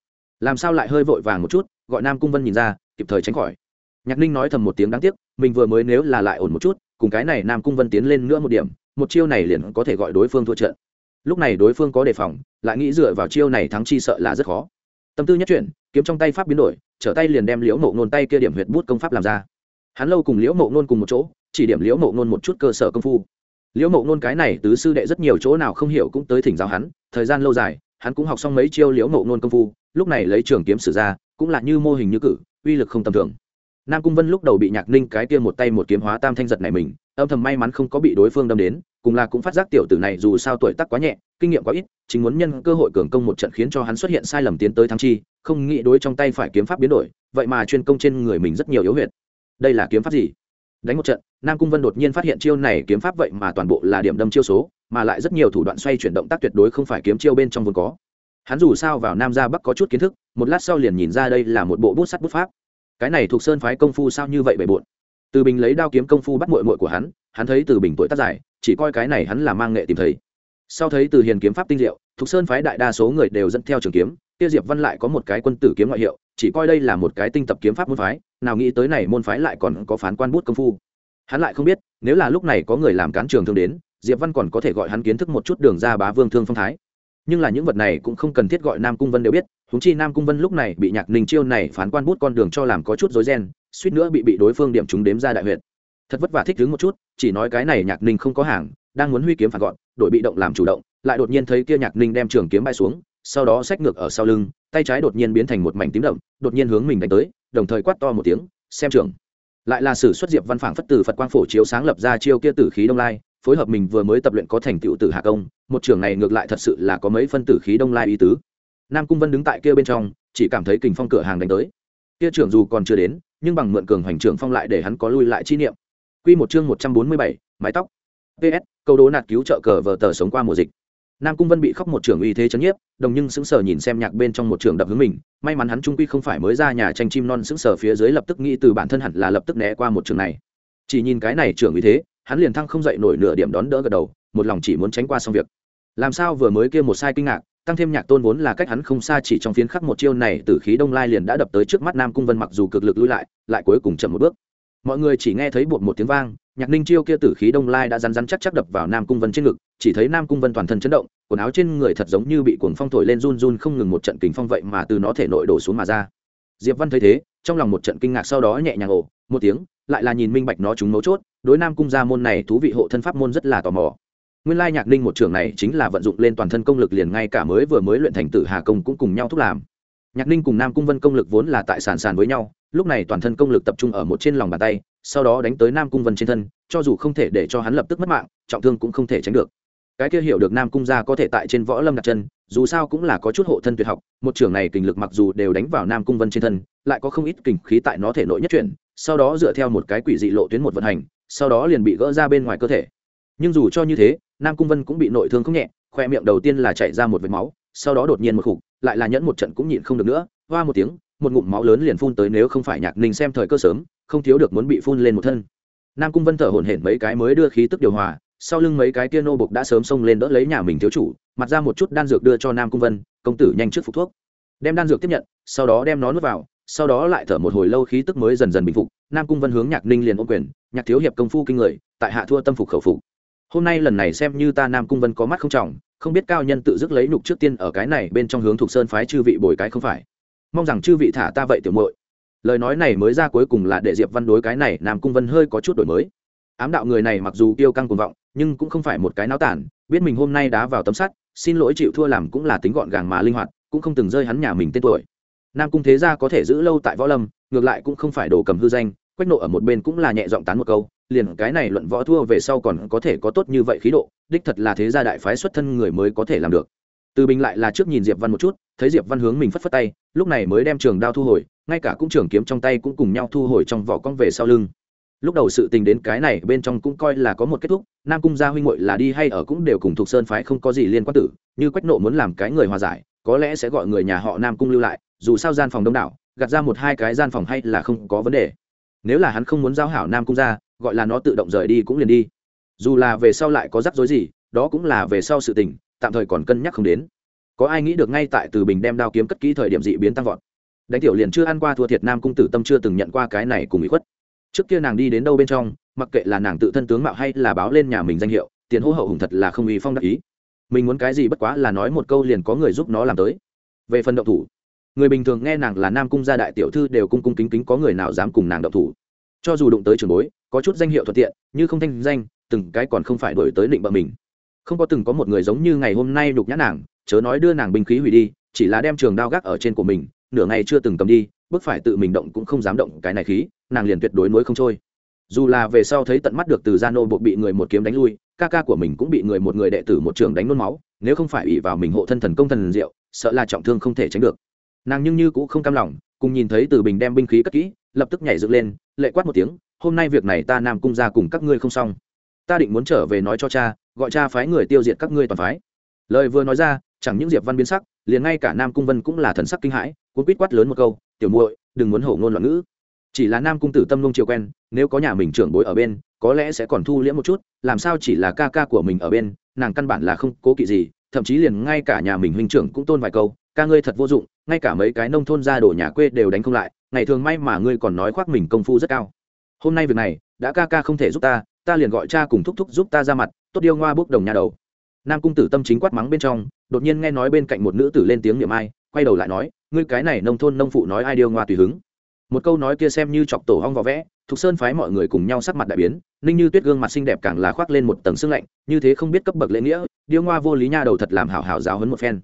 S1: Làm sao lại hơi vội vàng một chút, gọi nam cung vân nhìn ra, kịp thời tránh khỏi. Nhạc ninh nói thầm một tiếng đáng tiếc, mình vừa mới nếu là lại ổn một chút, cùng cái này nam cung vân tiến lên nữa một điểm, một chiêu này liền có thể gọi đối phương thua trận. Lúc này đối phương có đề phòng, lại nghĩ dựa vào chiêu này thắng chi sợ là rất khó. Tâm tư nhất chuyển, kiếm trong tay pháp biến đổi, trở tay liền đem liễu mộ nôn tay kia điểm huyệt bút công pháp làm ra. Hắn lâu cùng liễu mộ nôn cùng một chỗ chỉ điểm liễu mộ ngôn một chút cơ sở công phu. Liễu mộ ngôn cái này tứ sư đệ rất nhiều chỗ nào không hiểu cũng tới thỉnh giáo hắn, thời gian lâu dài, hắn cũng học xong mấy chiêu liễu mộ ngôn công phu, lúc này lấy trường kiếm sử ra, cũng là như mô hình như cử, uy lực không tầm thường. Nam cung vân lúc đầu bị nhạc ninh cái kia một tay một kiếm hóa tam thanh giật này mình, âm thầm may mắn không có bị đối phương đâm đến, cùng là cũng phát giác tiểu tử này dù sao tuổi tác quá nhẹ, kinh nghiệm quá ít, chính muốn nhân cơ hội cường công một trận khiến cho hắn xuất hiện sai lầm tiến tới thắng chi, không nghĩ đối trong tay phải kiếm pháp biến đổi, vậy mà chuyên công trên người mình rất nhiều yếu huyệt. Đây là kiếm pháp gì? Đánh một trận, nam cung vân đột nhiên phát hiện chiêu này kiếm pháp vậy mà toàn bộ là điểm đâm chiêu số, mà lại rất nhiều thủ đoạn xoay chuyển động tác tuyệt đối không phải kiếm chiêu bên trong vốn có. Hắn dù sao vào nam ra bắc có chút kiến thức, một lát sau liền nhìn ra đây là một bộ bút sắt bút pháp. Cái này thuộc sơn phái công phu sao như vậy bề bộn? Từ bình lấy đao kiếm công phu bắt mội mội của hắn hắn thấy từ bình tuổi tác dài, chỉ coi cái này hắn là mang nghệ tìm thấy. Sau thấy từ hiền kiếm pháp tinh diệu, thuộc sơn phái đại đa số người đều dẫn theo trường kiếm tiêu diệp văn lại có một cái quân tử kiếm ngoại hiệu, chỉ coi đây là một cái tinh tập kiếm pháp môn phái nào nghĩ tới này môn phái lại còn có phán quan bút công phu. Hắn lại không biết, nếu là lúc này có người làm cán trường thương đến, diệp văn còn có thể gọi hắn kiến thức một chút đường ra bá vương thương phong thái. Nhưng là những vật này cũng không cần thiết gọi nam cung vân đều biết húng chi nam cung vân lúc này bị nhạc ninh chiêu này phán quan bút con đường cho làm có chút dối ren, suýt nữa bị bị đối phương điểm chúng đếm ra đại huyện thật vất vả thích đứng một chút, chỉ nói cái này nhạc ninh không có hàng, đang muốn huy kiếm phản gọn đội bị động làm chủ động, lại đột nhiên thấy kia nhạc ninh đem trường kiếm bay xuống, sau đó xách ngược ở sau lưng, tay trái đột nhiên biến thành một mảnh tím đậm, đột nhiên hướng mình đánh tới đồng thời quát to một tiếng xem trưởng, lại là sử xuất diệp văn phảng phất từ phật quang phổ chiếu sáng lập ra chiêu kia tử khí đông lai phối hợp mình vừa mới tập luyện có thành tựu tử hạ công một trường này ngược lại thật sự là có mấy phân tử khí đông lai ý tứ. Nam cung vân đứng tại kia bên trong chỉ cảm thấy kình phong cửa hàng đánh tới. Kia trưởng dù còn chưa đến nhưng bằng mượn cường hoành trưởng phong lại để hắn có lui lại chi niệm. Quy một chương một trăm bốn mươi bảy, mái tóc. Ps câu đố nạt cứu trợ cờ vờ tờ sống qua mùa dịch nam cung vân bị khóc một trưởng uy thế chấn nhiếp, đồng nhưng sững sờ nhìn xem nhạc bên trong một trường đập hướng mình. May mắn hắn trung quy không phải mới ra nhà tranh chim non sững sờ phía dưới lập tức nghĩ từ bản thân hẳn là lập tức né qua một trường này. Chỉ nhìn cái này trưởng uy thế, hắn liền thăng không dậy nổi nửa điểm đón đỡ gật đầu, một lòng chỉ muốn tránh qua xong việc. Làm sao vừa mới kia một sai kinh ngạc, tăng thêm nhạc tôn vốn là cách hắn không xa chỉ trong phiến khắc một chiêu này từ khí đông lai liền đã đập tới trước mắt nam cung vân mặc dù cực lực lui lại lại cuối cùng chậm một bước mọi người chỉ nghe thấy bột một tiếng vang, nhạc ninh chiêu kia tử khí đông lai đã rắn rắn chắc chắc đập vào nam cung vân trên ngực, chỉ thấy nam cung vân toàn thân chấn động, quần áo trên người thật giống như bị cuồng phong thổi lên run run không ngừng một trận kính phong vậy mà từ nó thể nội đổ xuống mà ra. Diệp văn thấy thế, trong lòng một trận kinh ngạc sau đó nhẹ nhàng ồ, một tiếng, lại là nhìn minh bạch nó chúng mấu chốt, đối nam cung gia môn này thú vị hộ thân pháp môn rất là tò mò. Nguyên lai nhạc ninh một trường này chính là vận dụng lên toàn thân công lực liền ngay cả mới vừa mới luyện thành tử hà công cũng cùng nhau thúc làm. Nhạc ninh cùng nam cung vân công lực vốn là tại sàn sàn với nhau lúc này toàn thân công lực tập trung ở một trên lòng bàn tay, sau đó đánh tới nam cung vân trên thân, cho dù không thể để cho hắn lập tức mất mạng, trọng thương cũng không thể tránh được. Cái kia hiểu được nam cung gia có thể tại trên võ lâm đặt chân, dù sao cũng là có chút hộ thân tuyệt học, một trưởng này kình lực mặc dù đều đánh vào nam cung vân trên thân, lại có không ít kình khí tại nó thể nội nhất chuyển, sau đó dựa theo một cái quỷ dị lộ tuyến một vận hành, sau đó liền bị gỡ ra bên ngoài cơ thể. Nhưng dù cho như thế, nam cung vân cũng bị nội thương không nhẹ, khoe miệng đầu tiên là chạy ra một vệt máu, sau đó đột nhiên một khục, lại là nhẫn một trận cũng nhịn không được nữa, hoa một tiếng một ngụm máu lớn liền phun tới nếu không phải nhạc ninh xem thời cơ sớm, không thiếu được muốn bị phun lên một thân. Nam cung vân thở hổn hển mấy cái mới đưa khí tức điều hòa, sau lưng mấy cái kia nô bục đã sớm xông lên đỡ lấy nhà mình thiếu chủ, mặt ra một chút đan dược đưa cho nam cung vân, công tử nhanh trước phục thuốc. Đem đan dược tiếp nhận, sau đó đem nó nuốt vào, sau đó lại thở một hồi lâu khí tức mới dần dần bình phục, nam cung vân hướng nhạc ninh liền ôm quyền, nhạc thiếu hiệp công phu kinh người, tại hạ thua tâm phục khẩu phục. Hôm nay lần này xem như ta nam cung vân có mắt không trọng, không biết cao nhân tự dứt lấy nhục trước tiên ở cái này bên trong hướng thuộc sơn phái chư vị bồi cái không phải mong rằng chư vị thả ta vậy tiểu muội. Lời nói này mới ra cuối cùng là để diệp văn đối cái này nam cung vân hơi có chút đổi mới. Ám đạo người này mặc dù kiêu căng cuồng vọng, nhưng cũng không phải một cái náo tản, biết mình hôm nay đá vào tấm sắt, xin lỗi chịu thua làm cũng là tính gọn gàng mà linh hoạt, cũng không từng rơi hắn nhà mình tên tuổi. Nam cung thế gia có thể giữ lâu tại võ lâm, ngược lại cũng không phải đồ cầm hư danh, quách nộ ở một bên cũng là nhẹ giọng tán một câu, liền cái này luận võ thua về sau còn có thể có tốt như vậy khí độ, đích thật là thế gia đại phái xuất thân người mới có thể làm được. Từ bình lại là trước nhìn diệp văn một chút thấy diệp văn hướng mình phất phất tay, lúc này mới đem trường đao thu hồi, ngay cả cũng trường kiếm trong tay cũng cùng nhau thu hồi trong vỏ cong về sau lưng. Lúc đầu sự tình đến cái này bên trong cũng coi là có một kết thúc, nam cung gia huynh ngội là đi hay ở cũng đều cùng thuộc sơn phái không có gì liên quan tử, như quách nộ muốn làm cái người hòa giải, có lẽ sẽ gọi người nhà họ nam cung lưu lại, dù sao gian phòng đông đảo, gạt ra một hai cái gian phòng hay là không có vấn đề. Nếu là hắn không muốn giao hảo nam cung ra gọi là nó tự động rời đi cũng liền đi. Dù là về sau lại có rắc rối gì, đó cũng là về sau sự tình, tạm thời còn cân nhắc không đến có ai nghĩ được ngay tại từ bình đem đao kiếm cất kỹ thời điểm dị biến tăng vọt. Đánh tiểu liền chưa ăn qua thua thiệt nam cung tử tâm chưa từng nhận qua cái này cùng bị khuất. Trước kia nàng đi đến đâu bên trong, mặc kệ là nàng tự thân tướng mạo hay là báo lên nhà mình danh hiệu, tiền hô hậu hùng thật là không uy phong đắc ý. Mình muốn cái gì bất quá là nói một câu liền có người giúp nó làm tới. Về phần động thủ, người bình thường nghe nàng là nam cung gia đại tiểu thư đều cung cung kính kính có người nào dám cùng nàng động thủ. Cho dù đụng tới trường bối, có chút danh hiệu thuận tiện, như không thanh danh, từng cái còn không phải đổi tới định bợ mình không có từng có một người giống như ngày hôm nay nhục nhã nàng, chớ nói đưa nàng binh khí hủy đi, chỉ là đem trường đao gác ở trên của mình, nửa ngày chưa từng cầm đi, bước phải tự mình động cũng không dám động cái này khí, nàng liền tuyệt đối nối không trôi. Dù là về sau thấy tận mắt được từ gia nô bộ bị người một kiếm đánh lui, ca ca của mình cũng bị người một người đệ tử một trường đánh nôn máu, nếu không phải ủy vào mình hộ thân thần công thần diệu, sợ là trọng thương không thể tránh được. Nàng nhưng như cũng không cam lòng, cùng nhìn thấy từ bình đem binh khí cất kỹ, lập tức nhảy dựng lên, lệ quát một tiếng, hôm nay việc này ta nam cung ra cùng các ngươi không xong. Ta định muốn trở về nói cho cha gọi cha phái người tiêu diệt các ngươi toàn phái. Lời vừa nói ra, chẳng những diệp văn biến sắc, liền ngay cả nam cung vân cũng là thần sắc kinh hãi, cuốn quýt quát lớn một câu, tiểu muội, đừng muốn hổ ngôn loạn ngữ. Chỉ là nam cung tử tâm nông chiều quen, nếu có nhà mình trưởng bối ở bên, có lẽ sẽ còn thu liễm một chút, làm sao chỉ là ca ca của mình ở bên, nàng căn bản là không cố kỵ gì, thậm chí liền ngay cả nhà mình huynh trưởng cũng tôn vài câu, ca ngươi thật vô dụng, ngay cả mấy cái nông thôn ra đổ nhà quê đều đánh không lại, ngày thường may mà ngươi còn nói khoác mình công phu rất cao. Hôm nay việc này, đã ca ca không thể giúp ta ta liền gọi cha cùng thúc thúc giúp ta ra mặt, tốt điêu ngoa bốc đồng nhà đầu. Nam cung tử tâm chính quát mắng bên trong, đột nhiên nghe nói bên cạnh một nữ tử lên tiếng niệm ai, quay đầu lại nói, ngươi cái này nông thôn nông phụ nói ai điêu ngoa tùy hứng. Một câu nói kia xem như chọc tổ hong vỏ vẽ, thục sơn phái mọi người cùng nhau sắc mặt đại biến, ninh như tuyết gương mặt xinh đẹp càng là khoác lên một tầng sưng lạnh, như thế không biết cấp bậc lễ nghĩa, điêu ngoa vô lý nha đầu thật làm hảo hảo giáo hấn một phen.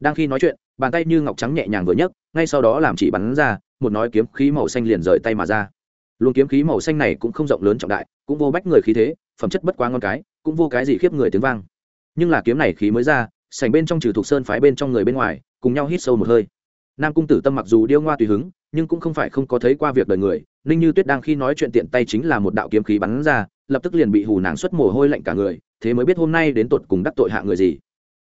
S1: Đang khi nói chuyện, bàn tay như ngọc trắng nhẹ nhàng vừa nhấc, ngay sau đó làm chỉ bắn ra, một nói kiếm khí màu xanh liền rời tay mà ra. Luôn kiếm khí màu xanh này cũng không rộng lớn trọng đại cũng vô bách người khí thế, phẩm chất bất quá ngon cái, cũng vô cái gì khiếp người tiếng vang. Nhưng là kiếm này khí mới ra sành bên trong trừ thuộc sơn phái bên trong người bên ngoài, cùng nhau hít sâu một hơi. Nam cung tử tâm mặc dù điêu ngoa tùy hứng, nhưng cũng không phải không có thấy qua việc đời người, ninh như tuyết đang khi nói chuyện tiện tay chính là một đạo kiếm khí bắn ra, lập tức liền bị hù nàng xuất mồ hôi lạnh cả người, thế mới biết hôm nay đến tột cùng đắc tội hạ người gì.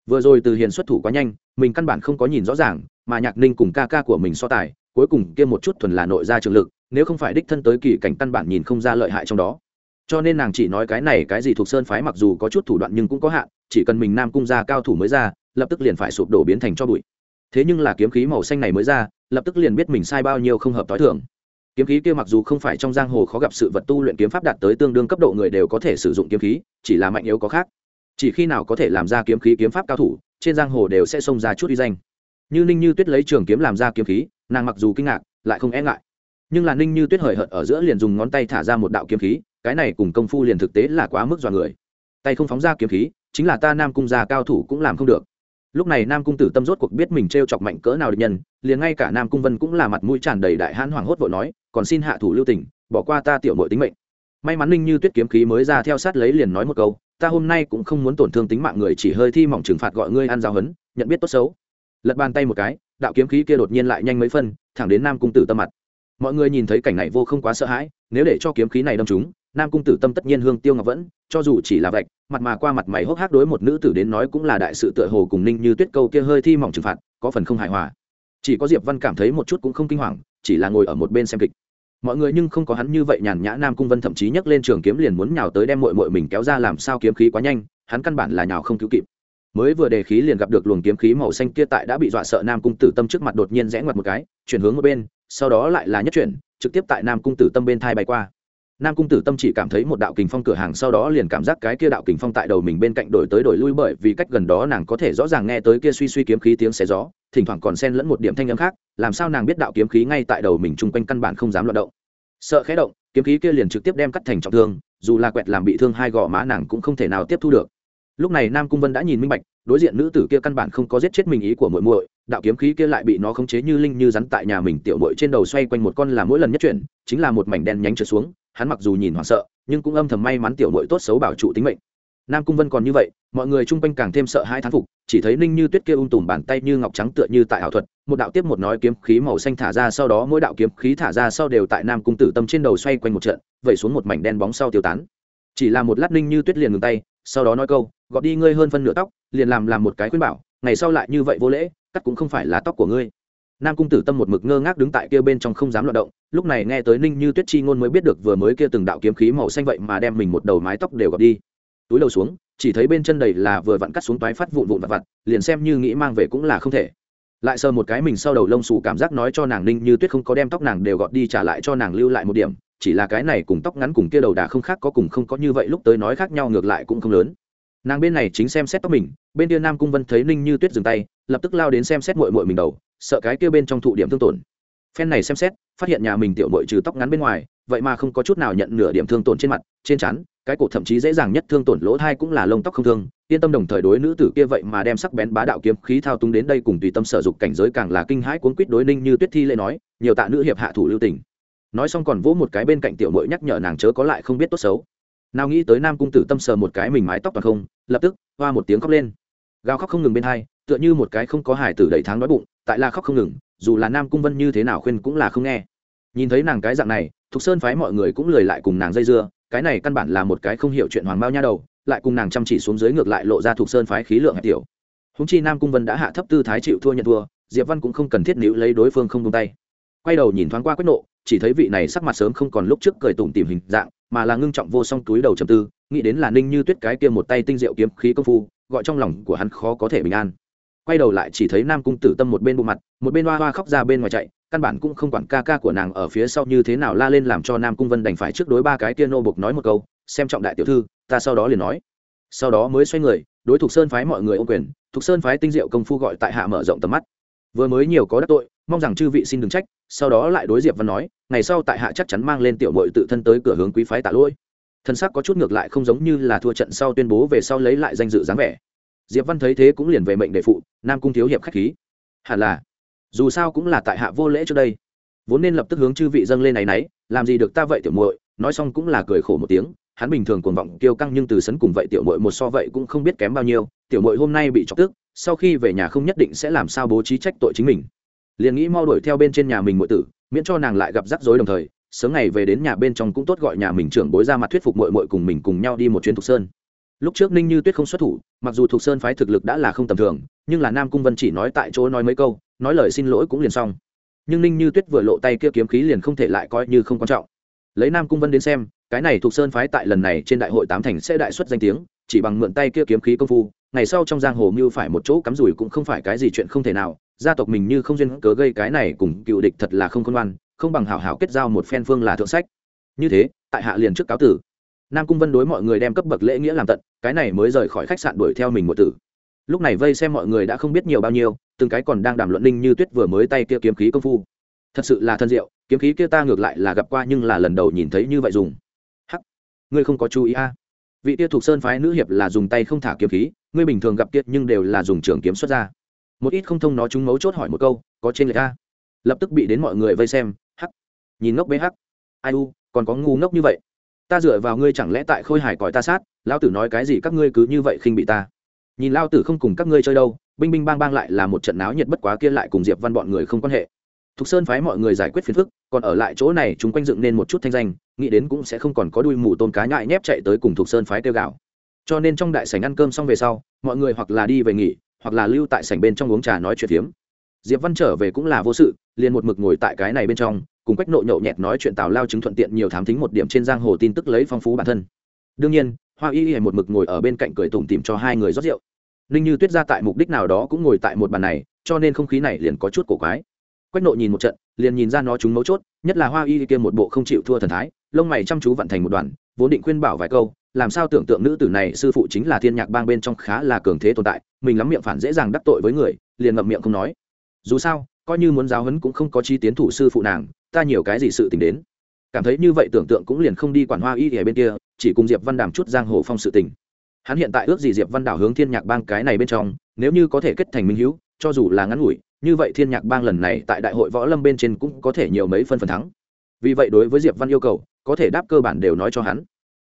S1: Vừa rồi từ hiền xuất thủ quá nhanh, mình căn bản không có nhìn rõ ràng, mà nhạc ninh cùng ca ca của mình so tài, cuối cùng kia một chút thuần là nội ra trường lực, nếu không phải đích thân tới kỳ cảnh căn bản nhìn không ra lợi hại trong đó cho nên nàng chỉ nói cái này cái gì thuộc sơn phái mặc dù có chút thủ đoạn nhưng cũng có hạn, chỉ cần mình nam cung ra cao thủ mới ra, lập tức liền phải sụp đổ biến thành cho bụi. Thế nhưng là kiếm khí màu xanh này mới ra, lập tức liền biết mình sai bao nhiêu không hợp t h i thường. Kiếm khí kia mặc dù không phải trong giang hồ khó gặp sự vật tu luyện kiếm pháp đạt tới tương đương cấp độ người đều có thể sử dụng kiếm khí, chỉ là mạnh yếu có khác. Chỉ khi nào có thể làm ra kiếm khí kiếm pháp cao thủ, trên giang hồ đều sẽ xông ra chút uy danh. Như ninh như tuyết lấy trường kiếm làm ra kiếm khí, nàng mặc dù kinh ngạc, lại không e ngại. Nhưng là ninh như tuyết hời hợt ở giữa liền dùng ngón tay thả ra một đạo kiếm khí cái này cùng công phu liền thực tế là quá mức dọa người. Tay không phóng ra kiếm khí, chính là ta nam cung già cao thủ cũng làm không được. Lúc này nam cung tử tâm rốt cuộc biết mình t r e o chọc mạnh cỡ nào địch nhân, liền ngay cả nam cung vân cũng là mặt mũi tràn đầy đại hãn hoảng hốt vội nói, còn xin hạ thủ lưu tình, bỏ qua ta tiểu nội tính mệnh. May mắn ninh như tuyết kiếm khí mới ra theo sát lấy liền nói một câu, ta hôm nay cũng không muốn tổn thương tính mạng người, chỉ hơi thi mỏng trừng phạt gọi ngươi ăn giáo hấn, nhận biết tốt xấu. Lật bàn tay một cái, đạo kiếm khí kia đột nhiên lại nhanh mấy phân, thẳng đến nam cung tử tâm mặt. Mọi người nhìn thấy cảnh này vô không quá sợ hãi, nếu để cho kiếm khí này đâm chúng nam cung tử tâm tất nhiên hương tiêu ngọc vẫn, cho dù chỉ là vạch, mặt mà qua mặt mày hốc hác đối một nữ tử đến nói cũng là đại sự tựa hồ cùng ninh như tuyết câu kia hơi thi mỏng trừng phạt, có phần không hài hòa. Chỉ có diệp văn cảm thấy một chút cũng không kinh hoàng, chỉ là ngồi ở một bên xem kịch. Mọi người nhưng không có hắn như vậy nhàn nhã, nam cung vân thậm chí nhấc lên trường kiếm liền muốn nhào tới đem mội mội mình kéo ra làm sao kiếm khí quá nhanh, hắn căn bản là nhào không cứu kịp. Mới vừa đề khí liền gặp được luồng kiếm khí màu xanh kia tại đã bị dọa sợ nam cung tử tâm trước mặt đột nhiên rẽ ngoặt một cái, chuyển hướng một bên, sau đó lại là nhất chuyển, trực tiếp tại nam cung tử tâm bên thai bay qua nam cung tử tâm chỉ cảm thấy một đạo kình phong cửa hàng sau đó liền cảm giác cái kia đạo kình phong tại đầu mình bên cạnh đổi tới đổi lui bởi vì cách gần đó nàng có thể rõ ràng nghe tới kia suy suy kiếm khí tiếng xé gió, thỉnh thoảng còn xen lẫn một điểm thanh âm khác, làm sao nàng biết đạo kiếm khí ngay tại đầu mình chung quanh căn bản không dám loạt động. Sợ khẽ động, kiếm khí kia liền trực tiếp đem cắt thành trọng thương, dù là quẹt làm bị thương hai gò má nàng cũng không thể nào tiếp thu được. Lúc này nam cung vân đã nhìn minh bạch, đối diện nữ tử kia căn bản không có giết chết mình ý của muội muội, đạo kiếm khí kia lại bị nó khống chế như linh như rắn tại nhà mình tiểu muội trên đầu xoay quanh một con là mỗi lần nhất chuyển, chính là một mảnh đen nhánh trượt xuống hắn mặc dù nhìn hoảng sợ, nhưng cũng âm thầm may mắn tiểu muội tốt xấu bảo trụ tính mệnh. Nam cung vân còn như vậy, mọi người chung quanh càng thêm sợ hai thán phục, chỉ thấy ninh như tuyết kia ung tùm bàn tay như ngọc trắng tựa như tại ảo thuật, một đạo tiếp một nói kiếm khí màu xanh thả ra sau đó mỗi đạo kiếm khí thả ra sau đều tại nam cung tử tâm trên đầu xoay quanh một trận, vẩy xuống một mảnh đen bóng sau tiêu tán. Chỉ là một lát ninh như tuyết liền ngừng tay, sau đó nói câu, gọt đi ngươi hơn phân nửa tóc, liền làm làm một cái khuyên bảo, ngày sau lại như vậy vô lễ, cắt cũng không phải là tóc của ngươi nam cung tử tâm một mực ngơ ngác đứng tại kia bên trong không dám loạt động, lúc này nghe tới ninh như tuyết chi ngôn mới biết được vừa mới kia từng đạo kiếm khí màu xanh vậy mà đem mình một đầu mái tóc đều gọt đi. Túi đầu xuống, chỉ thấy bên chân đầy là vừa vặn cắt xuống toái phát vụn vụn vặt vặt, liền xem như nghĩ mang về cũng là không thể. Lại sờ một cái mình sau đầu lông xù cảm giác nói cho nàng ninh như tuyết không có đem tóc nàng đều gọt đi trả lại cho nàng lưu lại một điểm, chỉ là cái này cùng tóc ngắn cùng kia đầu đà không khác có cùng không có như vậy lúc tới nói khác nhau ngược lại cũng không lớn. Nàng bên này chính xem xét tóc mình, bên kia nam cung vân thấy ninh như tuyết dừng tay, lập tức lao đến xem xét mội mội mình đầu sợ cái kia bên trong thụ điểm thương tổn. Phen này xem xét, phát hiện nhà mình tiểu mội trừ tóc ngắn bên ngoài, vậy mà không có chút nào nhận nửa điểm thương tổn trên mặt, trên chắn cái cổ thậm chí dễ dàng nhất thương tổn lỗ thai cũng là lông tóc không thương. Yên tâm đồng thời đối nữ tử kia vậy mà đem sắc bén bá đạo kiếm khí thao túng đến đây cùng tùy tâm sở dục cảnh giới càng là kinh hãi cuốn quýt đối ninh như tuyết thi lễ nói, nhiều tạ nữ hiệp hạ thủ lưu tình. Nói xong còn vỗ một cái bên cạnh tiểu mội nhắc nhở nàng chớ có lại không biết tốt xấu. Nào nghĩ tới nam cung tử tâm sờ một cái mình mái tóc toàn không, lập tức hoa một tiếng khóc lên. Gào khóc không ngừng bên hai, tựa như một cái không có hải tử đầy tháng đói bụng tại là khóc không ngừng, dù là nam cung vân như thế nào khuyên cũng là không nghe. Nhìn thấy nàng cái dạng này, thục sơn phái mọi người cũng lười lại cùng nàng dây dưa, cái này căn bản là một cái không hiểu chuyện hoàng bao nha đầu, lại cùng nàng chăm chỉ xuống dưới ngược lại lộ ra thục sơn phái khí lượng hẹp tiểu. Húng chi nam cung vân đã hạ thấp tư thái chịu thua nhận thua, diệp văn cũng không cần thiết níu lấy đối phương không tung tay. Quay đầu nhìn thoáng qua quyết nộ, chỉ thấy vị này sắc mặt sớm không còn lúc trước cười tủm tìm hình dạng, mà là ngưng trọng vô song túi đầu trầm tư, nghĩ đến là ninh như tuyết cái kia một tay tinh diệu kiếm khí công phu, gọi trong lòng của hắn khó có thể bình an quay đầu lại chỉ thấy nam cung tử tâm một bên bộ mặt, một bên hoa hoa khóc ra bên ngoài chạy, căn bản cũng không quản ca ca của nàng ở phía sau như thế nào la lên làm cho nam cung vân đành phải trước đối ba cái tiên nô bục nói một câu, xem trọng đại tiểu thư, ta sau đó liền nói. Sau đó mới xoay người, đối thục sơn phái mọi người ô quyền, thục sơn phái tinh diệu công phu gọi tại hạ mở rộng tầm mắt. Vừa mới nhiều có đắc tội, mong rằng chư vị xin đừng trách, sau đó lại đối diệp văn nói, ngày sau tại hạ chắc chắn mang lên tiểu mội tự thân tới cửa hướng quý phái tạ lỗi. Thân xác có chút ngược lại không giống như là thua trận sau tuyên bố về sau lấy lại danh dự dáng vẻ diệp văn thấy thế cũng liền về mệnh đệ phụ, nam cung thiếu hiệp khách khí. Hẳn là. Dù sao cũng là tại hạ vô lễ trước đây. Vốn nên lập tức hướng chư vị dâng lên này nấy, làm gì được ta vậy tiểu muội, nói xong cũng là cười khổ một tiếng, hắn bình thường cuồng vọng, kiêu căng nhưng từ sấn cùng vậy tiểu muội một so vậy cũng không biết kém bao nhiêu, tiểu muội hôm nay bị chọc tức, sau khi về nhà không nhất định sẽ làm sao bố trí trách tội chính mình. Liền nghĩ mau đuổi theo bên trên nhà mình muội tử, miễn cho nàng lại gặp rắc rối đồng thời, sớm ngày về đến nhà bên trong cũng tốt gọi nhà mình trưởng bối ra mặt thuyết phục muội muội cùng mình cùng nhau đi một chuyến thục sơn lúc trước ninh như tuyết không xuất thủ, mặc dù thuộc sơn phái thực lực đã là không tầm thường, nhưng là nam cung vân chỉ nói tại chỗ nói mấy câu, nói lời xin lỗi cũng liền xong. Nhưng ninh như tuyết vừa lộ tay kia kiếm khí liền không thể lại coi như không quan trọng. Lấy nam cung vân đến xem, cái này thuộc sơn phái tại lần này trên đại hội tám thành sẽ đại xuất danh tiếng, chỉ bằng mượn tay kia kiếm khí công phu, ngày sau trong giang hồ mưu phải một chỗ cắm rủi cũng không phải cái gì chuyện không thể nào, gia tộc mình như không duyên cớ gây cái này cùng cựu địch thật là không khôn ngoan, không bằng hảo hảo kết giao một phen phương là thượng sách. Như thế, tại hạ liền trước cáo tử nam cung vân đối mọi người đem cấp bậc lễ nghĩa làm tận, cái này mới rời khỏi khách sạn đuổi theo mình một tử. Lúc này vây xem mọi người đã không biết nhiều bao nhiêu, từng cái còn đang đàm luận ninh như tuyết vừa mới tay kia kiếm khí công phu. Thật sự là thân diệu, kiếm khí kia ta ngược lại là gặp qua nhưng là lần đầu nhìn thấy như vậy dùng. Hắc, ngươi không có chú ý a. À. vị tia thuộc sơn phái nữ hiệp là dùng tay không thả kiếm khí, ngươi bình thường gặp tiết nhưng đều là dùng trường kiếm xuất ra. Một ít không thông nó chúng mấu chốt hỏi một câu, có trên người ta lập tức bị đến mọi người vây xem, hắc. Nhìn ngốc bế hắc. Ai u, còn có ngu ngốc như vậy ta dựa vào ngươi chẳng lẽ tại khôi hải còi ta sát, lão tử nói cái gì các ngươi cứ như vậy khinh bị ta. Nhìn lao tử không cùng các ngươi chơi đâu, binh binh bang bang lại là một trận náo nhiệt bất quá kia lại cùng diệp văn bọn người không quan hệ. Thục sơn phái mọi người giải quyết phiền phức, còn ở lại chỗ này chúng quanh dựng nên một chút thanh danh, nghĩ đến cũng sẽ không còn có đuôi mù tôn cá nhại nhép chạy tới cùng thục sơn phái tiêu gạo cho nên trong đại sảnh ăn cơm xong về sau, mọi người hoặc là đi về nghỉ, hoặc là lưu tại sảnh bên trong uống trà nói chuyện phiếm. Diệp văn trở về cũng là vô sự, liền một mực ngồi tại cái này bên trong cùng quách nội nhậu nhẹt nói chuyện tào lao chứng thuận tiện nhiều thám thính một điểm trên giang hồ tin tức lấy phong phú bản thân. Đương nhiên, hoa y y một mực ngồi ở bên cạnh cười tủm tìm cho hai người rót rượu. Ninh như tuyết ra tại mục đích nào đó cũng ngồi tại một bàn này, cho nên không khí này liền có chút cổ quái. Quách nội nhìn một trận, liền nhìn ra nó chúng mấu chốt, nhất là hoa y kia một bộ không chịu thua thần thái, lông mày chăm chú vận thành một đoàn vốn định khuyên bảo vài câu, làm sao tưởng tượng nữ tử này sư phụ chính là thiên nhạc bang bên trong khá là cường thế tồn tại, mình lắm miệng phản dễ dàng đắc tội với người, liền ngậm miệng không nói. Dù sao, coi như muốn giáo huấn cũng không có chi tiến thủ sư phụ nàng ta nhiều cái gì sự tình đến. Cảm thấy như vậy tưởng tượng cũng liền không đi quản hoa y ở bên kia, chỉ cùng diệp văn đàm chút giang hồ phong sự tình. Hắn hiện tại ước gì diệp văn đảo hướng thiên nhạc bang cái này bên trong, nếu như có thể kết thành minh hữu, cho dù là ngắn ngủi, như vậy thiên nhạc bang lần này tại đại hội võ lâm bên trên cũng có thể nhiều mấy phân phần thắng. Vì vậy đối với diệp văn yêu cầu, có thể đáp cơ bản đều nói cho hắn.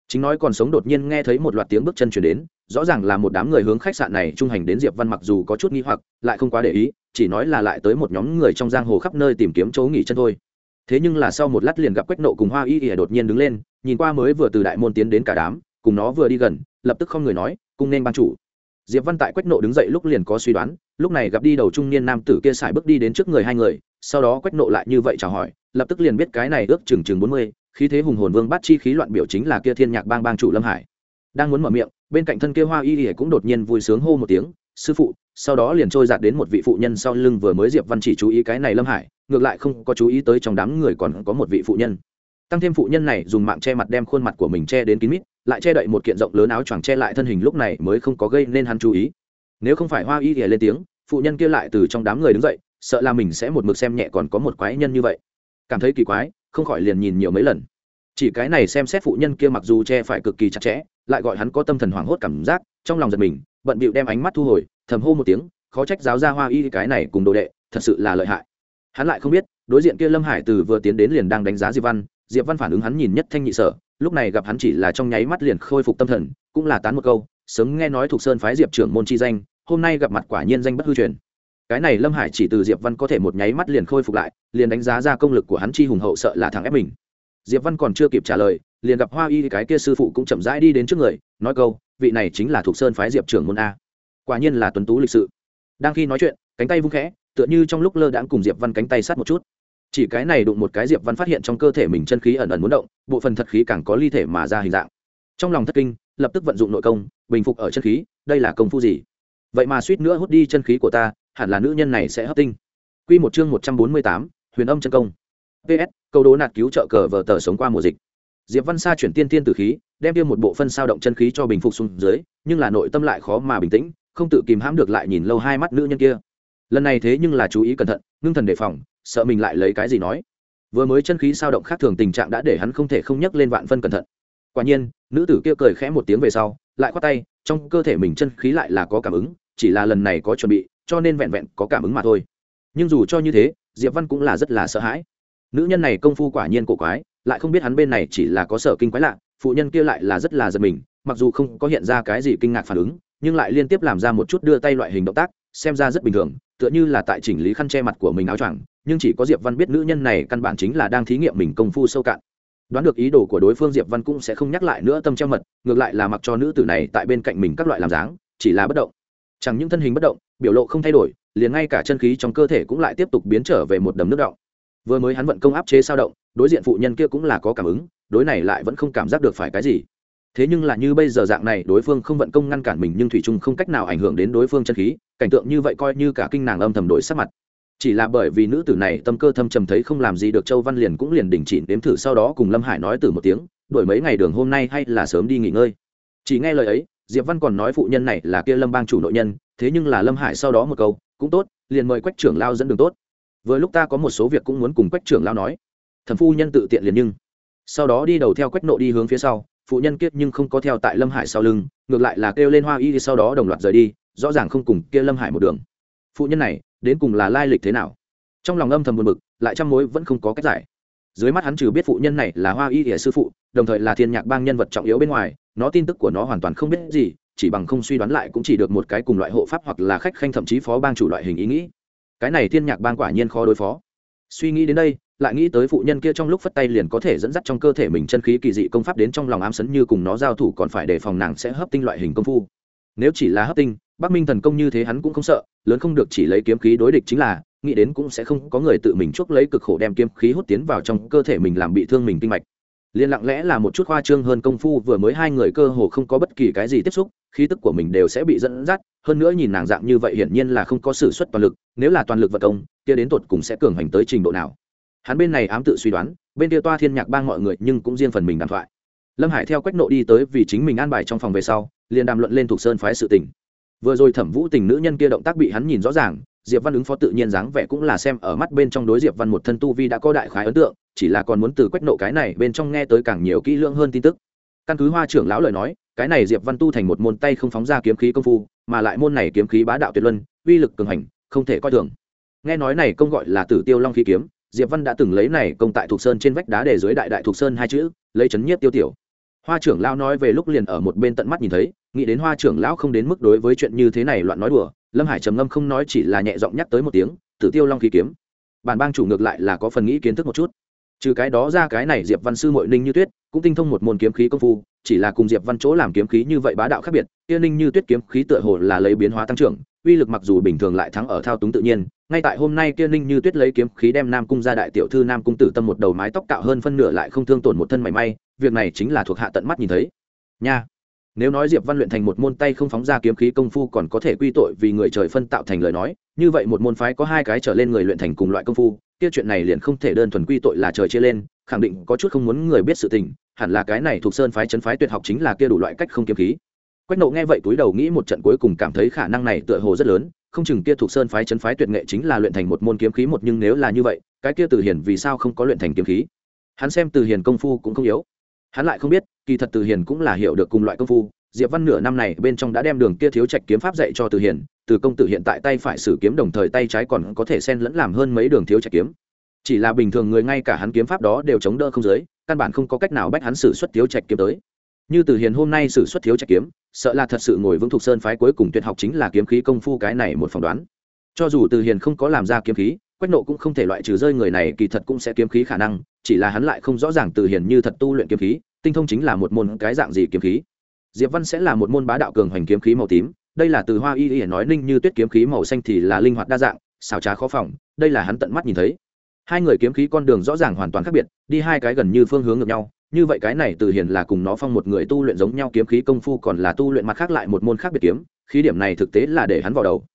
S1: Chính nói còn sống đột nhiên nghe thấy một loạt tiếng bước chân chuyển đến, rõ ràng là một đám người hướng khách sạn này trung hành đến diệp văn mặc dù có chút nghi hoặc, lại không quá để ý, chỉ nói là lại tới một nhóm người trong giang hồ khắp nơi tìm kiếm chỗ nghỉ chân thôi thế nhưng là sau một lát liền gặp quách nộ cùng hoa y ỉa đột nhiên đứng lên, nhìn qua mới vừa từ đại môn tiến đến cả đám, cùng nó vừa đi gần, lập tức không người nói cùng nên ban chủ. Diệp văn tại quách nộ đứng dậy lúc liền có suy đoán, lúc này gặp đi đầu trung niên nam tử kia xài bước đi đến trước người hai người, sau đó quách nộ lại như vậy chào hỏi, lập tức liền biết cái này ước chừng chừng bốn mươi, khí thế hùng hồn vương bắt chi khí loạn biểu chính là kia thiên nhạc bang bang chủ lâm hải. Đang muốn mở miệng, bên cạnh thân kia hoa y ỉa cũng đột nhiên vui sướng hô một tiếng, sư phụ. Sau đó liền trôi giạt đến một vị phụ nhân sau lưng vừa mới diệp văn chỉ chú ý cái này lâm hải ngược lại không có chú ý tới trong đám người còn có một vị phụ nhân. Tăng thêm phụ nhân này dùng mạng che mặt đem khuôn mặt của mình che đến kín mít, lại che đậy một kiện rộng lớn áo choàng che lại thân hình lúc này mới không có gây nên hắn chú ý. Nếu không phải hoa y ỉa lên tiếng, phụ nhân kia lại từ trong đám người đứng dậy, sợ là mình sẽ một mực xem nhẹ còn có một quái nhân như vậy. Cảm thấy kỳ quái, không khỏi liền nhìn nhiều mấy lần. Chỉ cái này xem xét phụ nhân kia mặc dù che phải cực kỳ chặt chẽ, lại gọi hắn có tâm thần hoảng hốt cảm giác, trong lòng giật mình, bận bịu đem ánh mắt thu hồi, thầm hô một tiếng, khó trách giáo gia hoa y cái này cùng đồ đệ, thật sự là lợi hại hắn lại không biết, đối diện kia lâm hải từ vừa tiến đến liền đang đánh giá diệp văn. Diệp văn phản ứng hắn nhìn nhất thanh nhị sở, lúc này gặp hắn chỉ là trong nháy mắt liền khôi phục tâm thần, cũng là tán một câu, sớm nghe nói thuộc sơn phái diệp trưởng môn chi danh, hôm nay gặp mặt quả nhiên danh bất hư truyền. Cái này lâm hải chỉ từ diệp văn có thể một nháy mắt liền khôi phục lại, liền đánh giá ra công lực của hắn chi hùng hậu sợ là thằng ép mình. Diệp văn còn chưa kịp trả lời, liền gặp hoa y cái kia sư phụ cũng chậm rãi đi đến trước người, nói câu, vị này chính là thuộc sơn phái diệp trưởng môn a. Quả nhiên là tuấn tú lịch sự. Đang khi nói chuyện cánh tay vung khẽ tựa như trong lúc lơ đãng cùng diệp văn cánh tay sát một chút. Chỉ cái này đụng một cái diệp văn phát hiện trong cơ thể mình chân khí ẩn ẩn muốn động bộ phận thật khí càng có ly thể mà ra hình dạng. Trong lòng thất kinh lập tức vận dụng nội công bình phục ở chân khí đây là công phu gì? Vậy mà suýt nữa hút đi chân khí của ta hẳn là nữ nhân này sẽ hấp tinh. Quy một chương một trăm bốn mươi tám, huyền âm chân công. Ps câu đố nạt cứu trợ cờ vờ tờ sống qua mùa dịch. Diệp văn sa chuyển tiên tiên từ khí đem tiêu một bộ phân sao động chân khí cho bình phục xuống dưới nhưng là nội tâm lại khó mà bình tĩnh không tự kìm hãm được lại nhìn lâu hai mắt nữ nhân kia lần này thế nhưng là chú ý cẩn thận, ngưng thần đề phòng, sợ mình lại lấy cái gì nói. Vừa mới chân khí sao động khác thường tình trạng đã để hắn không thể không nhắc lên vạn phân cẩn thận. Quả nhiên, nữ tử kia cười khẽ một tiếng về sau, lại khoát tay, trong cơ thể mình chân khí lại là có cảm ứng, chỉ là lần này có chuẩn bị, cho nên vẹn vẹn có cảm ứng mà thôi. Nhưng dù cho như thế, diệp văn cũng là rất là sợ hãi. Nữ nhân này công phu quả nhiên cổ quái, lại không biết hắn bên này chỉ là có sở kinh quái lạ, phụ nhân kia lại là rất là giật mình, mặc dù không có hiện ra cái gì kinh ngạc phản ứng, nhưng lại liên tiếp làm ra một chút đưa tay loại hình động tác, xem ra rất bình thường tựa như là tại chỉnh lý khăn che mặt của mình áo choàng, nhưng chỉ có diệp văn biết nữ nhân này căn bản chính là đang thí nghiệm mình công phu sâu cạn. Đoán được ý đồ của đối phương, diệp văn cũng sẽ không nhắc lại nữa tâm treo mật, ngược lại là mặc cho nữ tử này tại bên cạnh mình các loại làm dáng, chỉ là bất động. Chẳng những thân hình bất động, biểu lộ không thay đổi, liền ngay cả chân khí trong cơ thể cũng lại tiếp tục biến trở về một đầm nước động vừa mới hắn vận công áp chế sao động, đối diện phụ nhân kia cũng là có cảm ứng, đối này lại vẫn không cảm giác được phải cái gì thế nhưng là như bây giờ dạng này, đối phương không vận công ngăn cản mình nhưng thủy trung không cách nào ảnh hưởng đến đối phương chân khí, cảnh tượng như vậy coi như cả kinh nàng âm thầm đổi sắc mặt. Chỉ là bởi vì nữ tử này tâm cơ thâm trầm thấy không làm gì được châu văn liền cũng liền đình chỉ đếm thử sau đó cùng lâm hải nói từ một tiếng, đổi mấy ngày đường hôm nay hay là sớm đi nghỉ ngơi. Chỉ nghe lời ấy, diệp văn còn nói phụ nhân này là kia lâm bang chủ nội nhân, thế nhưng là lâm hải sau đó một câu, cũng tốt, liền mời quách trưởng lao dẫn đường tốt. Vừa lúc ta có một số việc cũng muốn cùng quách trưởng lao nói. Thẩm phu nhân tự tiện liền nhưng. Sau đó đi đầu theo quách nộ đi hướng phía sau phụ nhân kiết nhưng không có theo tại lâm hải sau lưng, ngược lại là kêu lên hoa y sau đó đồng loạt rời đi, rõ ràng không cùng kia lâm hải một đường. Phụ nhân này, đến cùng là lai lịch thế nào? Trong lòng âm thầm buồn bực, lại trăm mối vẫn không có cách giải. Dưới mắt hắn trừ biết phụ nhân này là hoa y ỉa sư phụ, đồng thời là thiên nhạc bang nhân vật trọng yếu bên ngoài, nó tin tức của nó hoàn toàn không biết gì, chỉ bằng không suy đoán lại cũng chỉ được một cái cùng loại hộ pháp hoặc là khách khanh thậm chí phó bang chủ loại hình ý nghĩ. Cái này thiên nhạc bang quả nhiên khó đối phó. Suy nghĩ đến đây lại nghĩ tới phụ nhân kia trong lúc phất tay liền có thể dẫn dắt trong cơ thể mình chân khí kỳ dị công pháp đến trong lòng ám sấn như cùng nó giao thủ còn phải đề phòng nàng sẽ hấp tinh loại hình công phu. Nếu chỉ là hấp tinh, bắc minh thần công như thế hắn cũng không sợ, lớn không được chỉ lấy kiếm khí đối địch chính là, nghĩ đến cũng sẽ không có người tự mình chuốc lấy cực khổ đem kiếm khí hút tiến vào trong cơ thể mình làm bị thương mình kinh mạch. Liên lặng lẽ là một chút khoa trương hơn công phu, vừa mới hai người cơ hồ không có bất kỳ cái gì tiếp xúc, khí tức của mình đều sẽ bị dẫn dắt, hơn nữa nhìn nàng dạng như vậy hiển nhiên là không có s ử suất toàn lực, nếu là toàn lực vật công, kia đến tột cùng sẽ cường hành tới trình độ nào hắn bên này ám tự suy đoán, bên kia toa thiên nhạc bang mọi người nhưng cũng riêng phần mình đàm thoại. Lâm hải theo quách nộ đi tới vì chính mình an bài trong phòng về sau, liền đàm luận lên thuộc sơn phái sự tình. Vừa rồi thẩm vũ tình nữ nhân kia động tác bị hắn nhìn rõ ràng, diệp văn ứng phó tự nhiên dáng vẻ cũng là xem ở mắt bên trong đối diệp văn một thân tu vi đã có đại khái ấn tượng, chỉ là còn muốn từ quách nộ cái này bên trong nghe tới càng nhiều kỹ lưỡng hơn tin tức. Căn cứ hoa trưởng lão lời nói, cái này diệp văn tu thành một môn tay không phóng ra kiếm khí công phu, mà lại môn này kiếm khí bá đạo tuyệt luân, uy lực cường hành, không thể coi thường. Nghe nói này công gọi là tử tiêu long khí kiếm diệp văn đã từng lấy này công tại thuộc sơn trên vách đá để dưới đại đại thuộc sơn hai chữ, lấy chấn nhiếp tiêu tiểu. Hoa trưởng lão nói về lúc liền ở một bên tận mắt nhìn thấy, nghĩ đến hoa trưởng lão không đến mức đối với chuyện như thế này loạn nói đùa, lâm hải trầm ngâm không nói chỉ là nhẹ giọng nhắc tới một tiếng, tử tiêu long khí kiếm. Bản bang chủ ngược lại là có phần nghĩ kiến thức một chút. Trừ cái đó ra cái này diệp văn sư mội ninh như tuyết, cũng tinh thông một môn kiếm khí công phu, chỉ là cùng diệp văn chỗ làm kiếm khí như vậy bá đạo khác biệt, kia ninh như tuyết kiếm khí tựa hồ là lấy biến hóa tăng trưởng, uy lực mặc dù bình thường lại thắng ở thao túng tự nhiên ngay tại hôm nay kia ninh như tuyết lấy kiếm khí đem nam cung ra đại tiểu thư nam cung tử tâm một đầu mái tóc cạo hơn phân nửa lại không thương tổn một thân mảy may, việc này chính là thuộc hạ tận mắt nhìn thấy. Nha! Nếu nói diệp văn luyện thành một môn tay không phóng ra kiếm khí công phu còn có thể quy tội vì người trời phân tạo thành lời nói, như vậy một môn phái có hai cái trở lên người luyện thành cùng loại công phu, kia chuyện này liền không thể đơn thuần quy tội là trời chia lên, khẳng định có chút không muốn người biết sự tình, hẳn là cái này thuộc sơn phái chấn phái tuyệt học chính là kia đủ loại cách không kiếm khí. Quách nộ nghe vậy túi đầu nghĩ một trận cuối cùng cảm thấy khả năng này tựa hồ rất lớn không chừng kia thuộc sơn phái chấn phái tuyệt nghệ chính là luyện thành một môn kiếm khí một nhưng nếu là như vậy, cái kia từ hiền vì sao không có luyện thành kiếm khí? Hắn xem từ hiền công phu cũng không yếu. Hắn lại không biết, kỳ thật từ hiền cũng là hiểu được cùng loại công phu. Diệp văn nửa năm này bên trong đã đem đường kia thiếu trạch kiếm pháp dạy cho từ hiền từ công tử hiện tại tay phải sử kiếm đồng thời tay trái còn có thể xen lẫn làm hơn mấy đường thiếu trạch kiếm. Chỉ là bình thường người ngay cả hắn kiếm pháp đó đều chống đỡ không giới căn bản không có cách nào bách hắn sử xuất thiếu trạch kiếm tới. Như từ hiền hôm nay sử xuất thiếu trạch kiếm sợ là thật sự ngồi vững thuộc sơn phái cuối cùng tuyệt học chính là kiếm khí công phu cái này một phỏng đoán. Cho dù từ hiền không có làm ra kiếm khí, quách nộ cũng không thể loại trừ rơi người này, kỳ thật cũng sẽ kiếm khí khả năng, chỉ là hắn lại không rõ ràng từ hiền như thật tu luyện kiếm khí, tinh thông chính là một môn cái dạng gì kiếm khí. Diệp văn sẽ là một môn bá đạo cường hoành kiếm khí màu tím, đây là từ hoa y y nói ninh như tuyết kiếm khí màu xanh thì là linh hoạt đa dạng, xảo trá khó phòng, đây là hắn tận mắt nhìn thấy. Hai người kiếm khí con đường rõ ràng hoàn toàn khác biệt, đi hai cái gần như phương hướng ngược nhau như vậy cái này từ hiền là cùng nó phong một người tu luyện giống nhau kiếm khí công phu còn là tu luyện mặt khác lại một môn khác biệt kiếm, khí điểm này thực tế là để hắn vào đầu.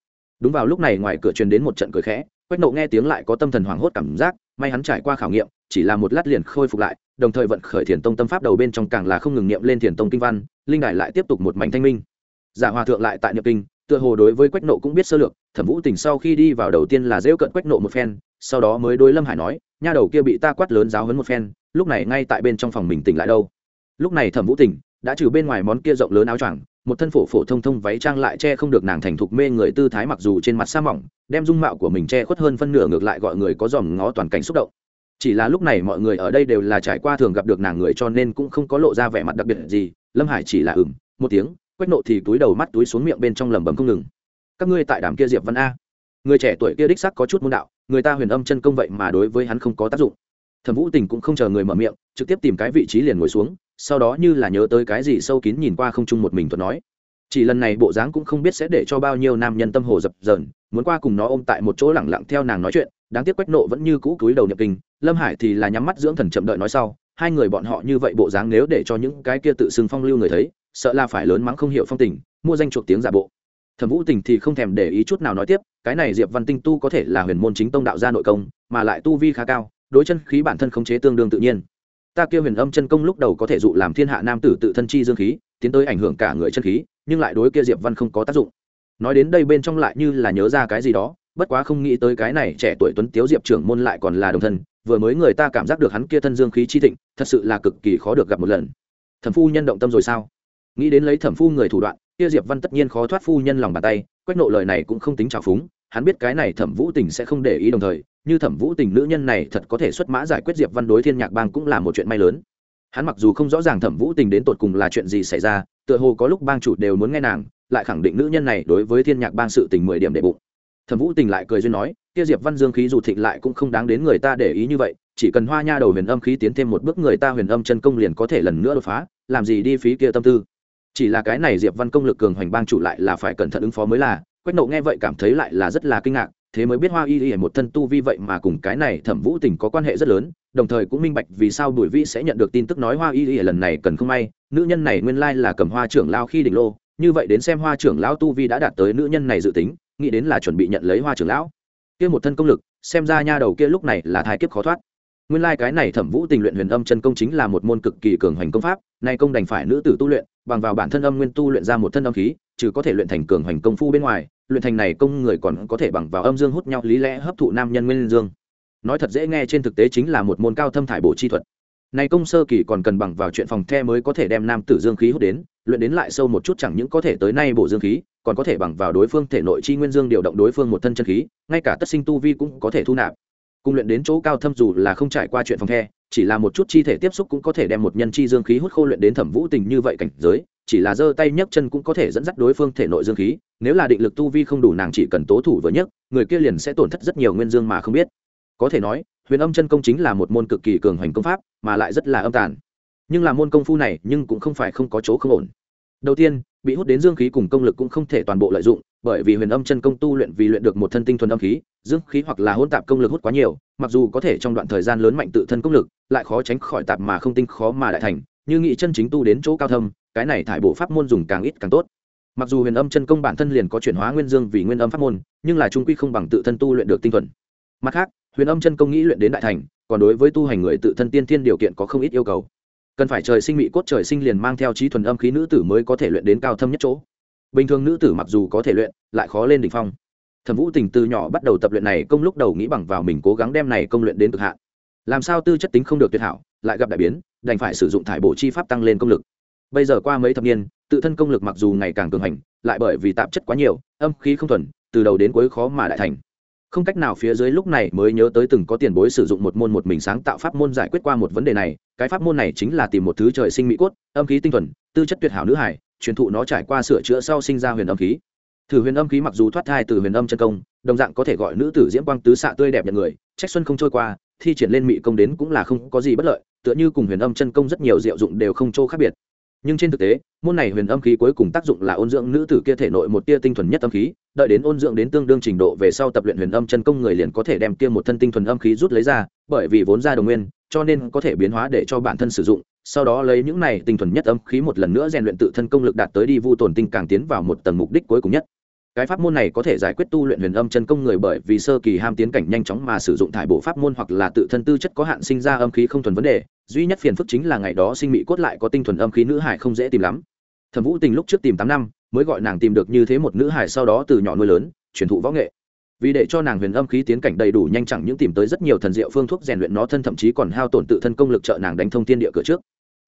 S1: Đúng vào lúc này ngoài cửa truyền đến một trận cười khẽ, quách nộ nghe tiếng lại có tâm thần hoảng hốt cảm giác, may hắn trải qua khảo nghiệm, chỉ là một lát liền khôi phục lại, đồng thời vận khởi thiền tông tâm pháp đầu bên trong càng là không ngừng niệm lên thiền tông kinh văn, linh đại lại tiếp tục một mảnh thanh minh. Giả hòa thượng lại tại niệm kinh, tựa hồ đối với quách nộ cũng biết sơ lược, thẩm vũ tình sau khi đi vào đầu tiên là rêu cận quách nộ một phen sau đó mới đối lâm hải nói, nha đầu kia bị ta quát lớn giáo hấn một phen, lúc này ngay tại bên trong phòng mình tỉnh lại đâu. Lúc này thẩm vũ Tỉnh, đã trừ bên ngoài món kia rộng lớn áo choàng, một thân phổ phổ thông thông váy trang lại che không được nàng thành thục mê người tư thái mặc dù trên mặt sa mỏng, đem dung mạo của mình che khuất hơn phân nửa ngược lại gọi người có dòm ngó toàn cảnh xúc động. Chỉ là lúc này mọi người ở đây đều là trải qua thường gặp được nàng người cho nên cũng không có lộ ra vẻ mặt đặc biệt gì, lâm hải chỉ là ừng một tiếng, quách nộ thì túi đầu mắt túi xuống miệng bên trong lẩm bẩm không ngừng. Các ngươi tại đàm kia diệp văn a? Người trẻ tuổi kia đích sắc có chút môn đạo, người ta huyền âm chân công vậy mà đối với hắn không có tác dụng. Thẩm vũ tình cũng không chờ người mở miệng, trực tiếp tìm cái vị trí liền ngồi xuống, sau đó như là nhớ tới cái gì sâu kín nhìn qua không chung một mình thuật nói. Chỉ lần này bộ dáng cũng không biết sẽ để cho bao nhiêu nam nhân tâm hồ dập dờn, muốn qua cùng nó ôm tại một chỗ lẳng lặng theo nàng nói chuyện, đáng tiếc quách nộ vẫn như cũ cúi đầu nhập kinh, lâm hải thì là nhắm mắt dưỡng thần chậm đợi nói sau, hai người bọn họ như vậy bộ dáng nếu để cho những cái kia tự xưng phong lưu người thấy, sợ là phải lớn mắng không hiểu phong tình, mua danh chuộc tiếng giả bộ thẩm vũ tình thì không thèm để ý chút nào nói tiếp, cái này diệp văn tinh tu có thể là huyền môn chính tông đạo gia nội công, mà lại tu vi khá cao, đối chân khí bản thân khống chế tương đương tự nhiên. Ta kêu huyền âm chân công lúc đầu có thể dụ làm thiên hạ nam tử tự thân chi dương khí, tiến tới ảnh hưởng cả người chân khí, nhưng lại đối kia diệp văn không có tác dụng. Nói đến đây bên trong lại như là nhớ ra cái gì đó, bất quá không nghĩ tới cái này trẻ tuổi tuấn tiếu diệp trưởng môn lại còn là đồng thân, vừa mới người ta cảm giác được hắn kia thân dương khí chi thịnh, thật sự là cực kỳ khó được gặp một lần. Thẩm phu nhân động tâm rồi sao? Nghĩ đến lấy thẩm phu người thủ đoạn kia diệp văn tất nhiên khó thoát phu nhân lòng bàn tay, quách nộ lời này cũng không tính trào phúng, hắn biết cái này thẩm vũ tình sẽ không để ý đồng thời, như thẩm vũ tình nữ nhân này thật có thể xuất mã giải quyết diệp văn đối thiên nhạc bang cũng là một chuyện may lớn. Hắn mặc dù không rõ ràng thẩm vũ tình đến tột cùng là chuyện gì xảy ra, tựa hồ có lúc bang chủ đều muốn nghe nàng, lại khẳng định nữ nhân này đối với thiên nhạc bang sự tình mười điểm đệ bụng. Thẩm vũ tình lại cười duyên nói, kia diệp văn dương khí dù thịnh lại cũng không đáng đến người ta để ý như vậy, chỉ cần hoa nha đầu huyền âm khí tiến thêm một bước người ta huyền âm chân công liền có thể lần nữa đột phá, làm gì đi phí kia tâm tư chỉ là cái này diệp văn công lực cường hoành bang chủ lại là phải cẩn thận ứng phó mới là. Quách nộ nghe vậy cảm thấy lại là rất là kinh ngạc, thế mới biết hoa y y một thân tu vi vậy mà cùng cái này thẩm vũ tình có quan hệ rất lớn, đồng thời cũng minh bạch vì sao bùi vĩ sẽ nhận được tin tức nói hoa y y lần này cần không may. Nữ nhân này nguyên lai là cầm hoa trưởng lao khi đỉnh lô, như vậy đến xem hoa trưởng lão tu vi đã đạt tới nữ nhân này dự tính, nghĩ đến là chuẩn bị nhận lấy hoa trưởng lão. Kia một thân công lực, xem ra nha đầu kia lúc này là thái kiếp khó thoát nguyên lai cái này thẩm vũ tình luyện huyền âm chân công chính là một môn cực kỳ cường hoành công pháp, nay công đành phải nữ tử tu luyện, bằng vào bản thân âm nguyên tu luyện ra một thân âm khí, trừ có thể luyện thành cường hoành công phu bên ngoài, luyện thành này công người còn có thể bằng vào âm dương hút nhau lý lẽ hấp thụ nam nhân nguyên dương. Nói thật dễ nghe trên thực tế chính là một môn cao thâm thải bổ chi thuật. Này công sơ kỳ còn cần bằng vào chuyện phòng the mới có thể đem nam tử dương khí hút đến, luyện đến lại sâu một chút chẳng những có thể tới nay bổ dương khí, còn có thể bằng vào đối phương thể nội chi nguyên dương điều động đối phương một thân chân khí, ngay cả tất sinh tu vi cũng có thể thu nạp cung luyện đến chỗ cao thâm dù là không trải qua chuyện phòng the chỉ là một chút chi thể tiếp xúc cũng có thể đem một nhân chi dương khí hút khô luyện đến thẩm vũ tình như vậy cảnh giới chỉ là giơ tay nhấc chân cũng có thể dẫn dắt đối phương thể nội dương khí nếu là định lực tu vi không đủ nàng chỉ cần tố thủ vừa nhất, người kia liền sẽ tổn thất rất nhiều nguyên dương mà không biết. Có thể nói huyền âm chân công chính là một môn cực kỳ cường hoành công pháp mà lại rất là âm tàn. Nhưng là môn công phu này nhưng cũng không phải không có chỗ không ổn. Đầu tiên bị hút đến dương khí cùng công lực cũng không thể toàn bộ lợi dụng, bởi vì huyền âm chân công tu luyện vì luyện được một thân tinh thuần âm khí, dương khí hoặc là hỗn tạp công lực hút quá nhiều, mặc dù có thể trong đoạn thời gian lớn mạnh tự thân công lực, lại khó tránh khỏi tạp mà không tinh khó mà đại thành, như nghị chân chính tu đến chỗ cao thâm, cái này thải bộ pháp môn dùng càng ít càng tốt. Mặc dù huyền âm chân công bản thân liền có chuyển hóa nguyên dương vì nguyên âm pháp môn, nhưng là trung quy không bằng tự thân tu luyện được tinh thuần. Mặt khác, huyền âm chân công nghĩ luyện đến đại thành, còn đối với tu hành người tự thân tiên thiên điều kiện có không ít yêu cầu cần phải trời sinh mỹ cốt trời sinh liền mang theo trí thuần âm khí nữ tử mới có thể luyện đến cao thâm nhất chỗ. Bình thường nữ tử mặc dù có thể luyện, lại khó lên đỉnh phong. Thẩm vũ tình từ nhỏ bắt đầu tập luyện này công lúc đầu nghĩ bằng vào mình cố gắng đem này công luyện đến cực hạn. Làm sao tư chất tính không được tuyệt hảo, lại gặp đại biến, đành phải sử dụng thải bổ chi pháp tăng lên công lực. Bây giờ qua mấy thập niên, tự thân công lực mặc dù ngày càng cường hành, lại bởi vì tạp chất quá nhiều, âm khí không thuần, từ đầu đến cuối khó mà đại thành không cách nào phía dưới lúc này mới nhớ tới từng có tiền bối sử dụng một môn một mình sáng tạo pháp môn giải quyết qua một vấn đề này, cái pháp môn này chính là tìm một thứ trời sinh mỹ cốt, âm khí tinh thuần, tư chất tuyệt hảo nữ hải, truyền thụ nó trải qua sửa chữa sau sinh ra huyền âm khí. Thử huyền âm khí mặc dù thoát thai từ huyền âm chân công, đồng dạng có thể gọi nữ tử diễm quang tứ xạ tươi đẹp nhận người, trách xuân không trôi qua, thi triển lên mỹ công đến cũng là không có gì bất lợi, tựa như cùng huyền âm chân công rất nhiều diệu dụng đều không chỗ khác biệt nhưng trên thực tế, môn này huyền âm khí cuối cùng tác dụng là ôn dưỡng nữ tử kia thể nội một tia tinh thuần nhất âm khí, đợi đến ôn dưỡng đến tương đương trình độ về sau tập luyện huyền âm chân công người liền có thể đem kia một thân tinh thuần âm khí rút lấy ra, bởi vì vốn ra đồng nguyên, cho nên có thể biến hóa để cho bản thân sử dụng, sau đó lấy những này tinh thuần nhất âm khí một lần nữa rèn luyện tự thân công lực đạt tới đi vu tồn tinh càng tiến vào một tầng mục đích cuối cùng nhất cái pháp môn này có thể giải quyết tu luyện huyền âm chân công người bởi vì sơ kỳ ham tiến cảnh nhanh chóng mà sử dụng thải bộ pháp môn hoặc là tự thân tư chất có hạn sinh ra âm khí không thuần vấn đề. Duy nhất phiền phức chính là ngày đó sinh mỹ cốt lại có tinh thuần âm khí nữ hải không dễ tìm lắm. Thẩm vũ tình lúc trước tìm tám năm, mới gọi nàng tìm được như thế một nữ hải sau đó từ nhỏ nuôi lớn, truyền thụ võ nghệ. Vì để cho nàng huyền âm khí tiến cảnh đầy đủ nhanh chẳng những tìm tới rất nhiều thần diệu phương thuốc rèn luyện nó thân thậm chí còn hao tổn tự thân công lực trợ nàng đánh thông tiên địa cửa trước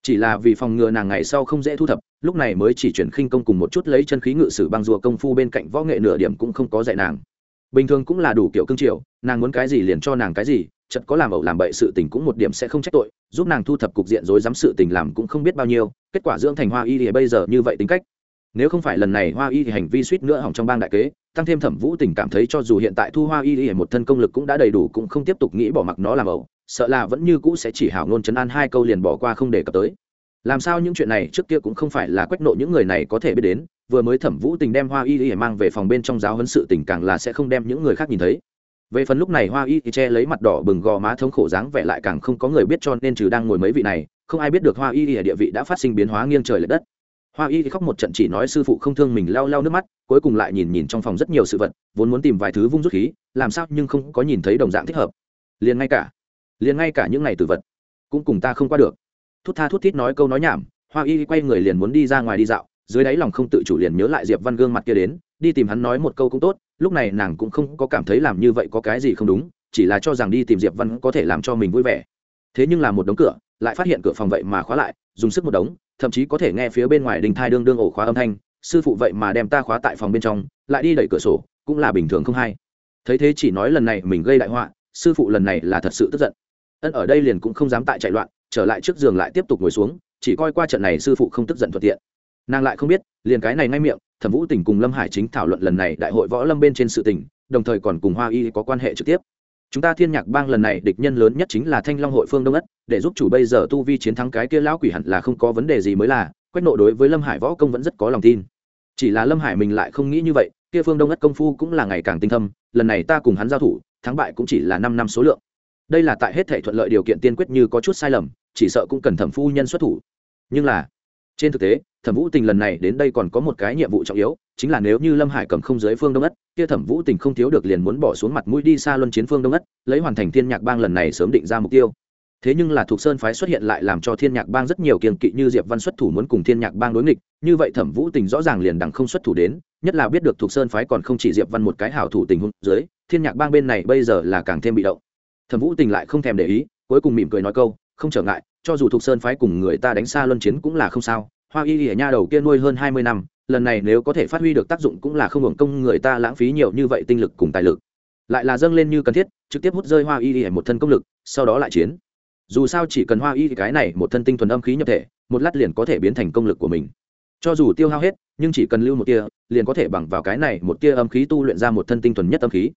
S1: chỉ là vì phòng ngừa nàng ngày sau không dễ thu thập, lúc này mới chỉ chuyển khinh công cùng một chút lấy chân khí ngự sử băng rùa công phu bên cạnh võ nghệ nửa điểm cũng không có dạy nàng. Bình thường cũng là đủ kiểu cương triều, nàng muốn cái gì liền cho nàng cái gì, chật có làm ẩu làm bậy sự tình cũng một điểm sẽ không trách tội, giúp nàng thu thập cục diện rối dám sự tình làm cũng không biết bao nhiêu, kết quả dưỡng thành hoa y thì bây giờ như vậy tính cách nếu không phải lần này hoa y thì hành vi suýt nữa hỏng trong bang đại kế, tăng thêm thẩm vũ tình cảm thấy cho dù hiện tại thu hoa y y một thân công lực cũng đã đầy đủ cũng không tiếp tục nghĩ bỏ mặc nó làm ẩu, sợ là vẫn như cũ sẽ chỉ hảo ngôn chấn an hai câu liền bỏ qua không đề cập tới. Làm sao những chuyện này trước kia cũng không phải là quách nộ những người này có thể biết đến, vừa mới thẩm vũ tình đem hoa y y mang về phòng bên trong giáo huấn sự tình càng là sẽ không đem những người khác nhìn thấy. Về phần lúc này hoa y thì che lấy mặt đỏ bừng gò má thống khổ dáng vẻ lại càng không có người biết cho nên trừ đang ngồi mấy vị này, không ai biết được hoa y y địa vị đã phát sinh biến hóa nghiêng trời l ệ đất hoa y khóc một trận chỉ nói sư phụ không thương mình lau lau nước mắt, cuối cùng lại nhìn nhìn trong phòng rất nhiều sự vật, vốn muốn tìm vài thứ vung rút khí, làm sao nhưng không có nhìn thấy đồng dạng thích hợp. Liền ngay cả, liền ngay cả những ngày tử vật, cũng cùng ta không qua được. Thút tha thút thít nói câu nói nhảm, hoa y quay người liền muốn đi ra ngoài đi dạo, dưới đáy lòng không tự chủ liền nhớ lại diệp văn gương mặt kia đến, đi tìm hắn nói một câu cũng tốt, lúc này nàng cũng không có cảm thấy làm như vậy có cái gì không đúng, chỉ là cho rằng đi tìm diệp văn có thể làm cho mình vui vẻ. Thế nhưng là một đống cửa, lại phát hiện cửa phòng vậy mà khóa lại, dùng sức một đống thậm chí có thể nghe phía bên ngoài đình thai đương đương ổ khóa âm thanh, sư phụ vậy mà đem ta khóa tại phòng bên trong, lại đi đẩy cửa sổ, cũng là bình thường không hay. Thấy thế chỉ nói lần này mình gây đại họa, sư phụ lần này là thật sự tức giận. Ân ở đây liền cũng không dám tại chạy loạn, trở lại trước giường lại tiếp tục ngồi xuống, chỉ coi qua trận này sư phụ không tức giận thuận tiện. Nàng lại không biết, liền cái này ngay miệng, thẩm vũ tỉnh cùng lâm hải chính thảo luận lần này đại hội võ lâm bên trên sự tỉnh đồng thời còn cùng hoa y có quan hệ trực tiếp chúng ta thiên nhạc bang lần này địch nhân lớn nhất chính là thanh long hội phương đông ất, để giúp chủ bây giờ tu vi chiến thắng cái kia lão quỷ hẳn là không có vấn đề gì mới là, quách nộ đối với lâm hải võ công vẫn rất có lòng tin. Chỉ là lâm hải mình lại không nghĩ như vậy, kia phương đông ất công phu cũng là ngày càng tinh thâm, lần này ta cùng hắn giao thủ, thắng bại cũng chỉ là năm năm số lượng. Đây là tại hết thể thuận lợi điều kiện tiên quyết như có chút sai lầm, chỉ sợ cũng cần thẩm phu nhân xuất thủ. Nhưng là, trên thực tế thẩm vũ tình lần này đến đây còn có một cái nhiệm vụ trọng yếu, chính là nếu như lâm hải cầm không dưới phương đông ất, kia thẩm vũ tình không thiếu được liền muốn bỏ xuống mặt mũi đi xa luân chiến phương đông ất, lấy hoàn thành thiên nhạc bang lần này sớm định ra mục tiêu. Thế nhưng là thuộc sơn phái xuất hiện lại làm cho thiên nhạc bang rất nhiều kiềng kỵ như diệp văn xuất thủ muốn cùng thiên nhạc bang đối nghịch, như vậy thẩm vũ tình rõ ràng liền đằng không xuất thủ đến, nhất là biết được thuộc sơn phái còn không chỉ diệp văn một cái hảo thủ tình huống dưới, thiên nhạc bang bên này bây giờ là càng thêm bị động. Thẩm vũ tình lại không thèm để ý, cuối cùng mỉm cười nói câu, không trở ngại, cho dù thuộc sơn phái cùng người ta đánh xa luân chiến cũng là không sao hoa y ỉa nha đầu kia nuôi hơn hai mươi năm, lần này nếu có thể phát huy được tác dụng cũng là không hưởng công người ta lãng phí nhiều như vậy tinh lực cùng tài lực. Lại là dâng lên như cần thiết, trực tiếp hút rơi hoa y một thân công lực, sau đó lại chiến. Dù sao chỉ cần hoa y cái này một thân tinh thuần âm khí nhập thể, một lát liền có thể biến thành công lực của mình. Cho dù tiêu hao hết, nhưng chỉ cần lưu một tia, liền có thể bằng vào cái này một tia âm khí tu luyện ra một thân tinh thuần nhất âm khí.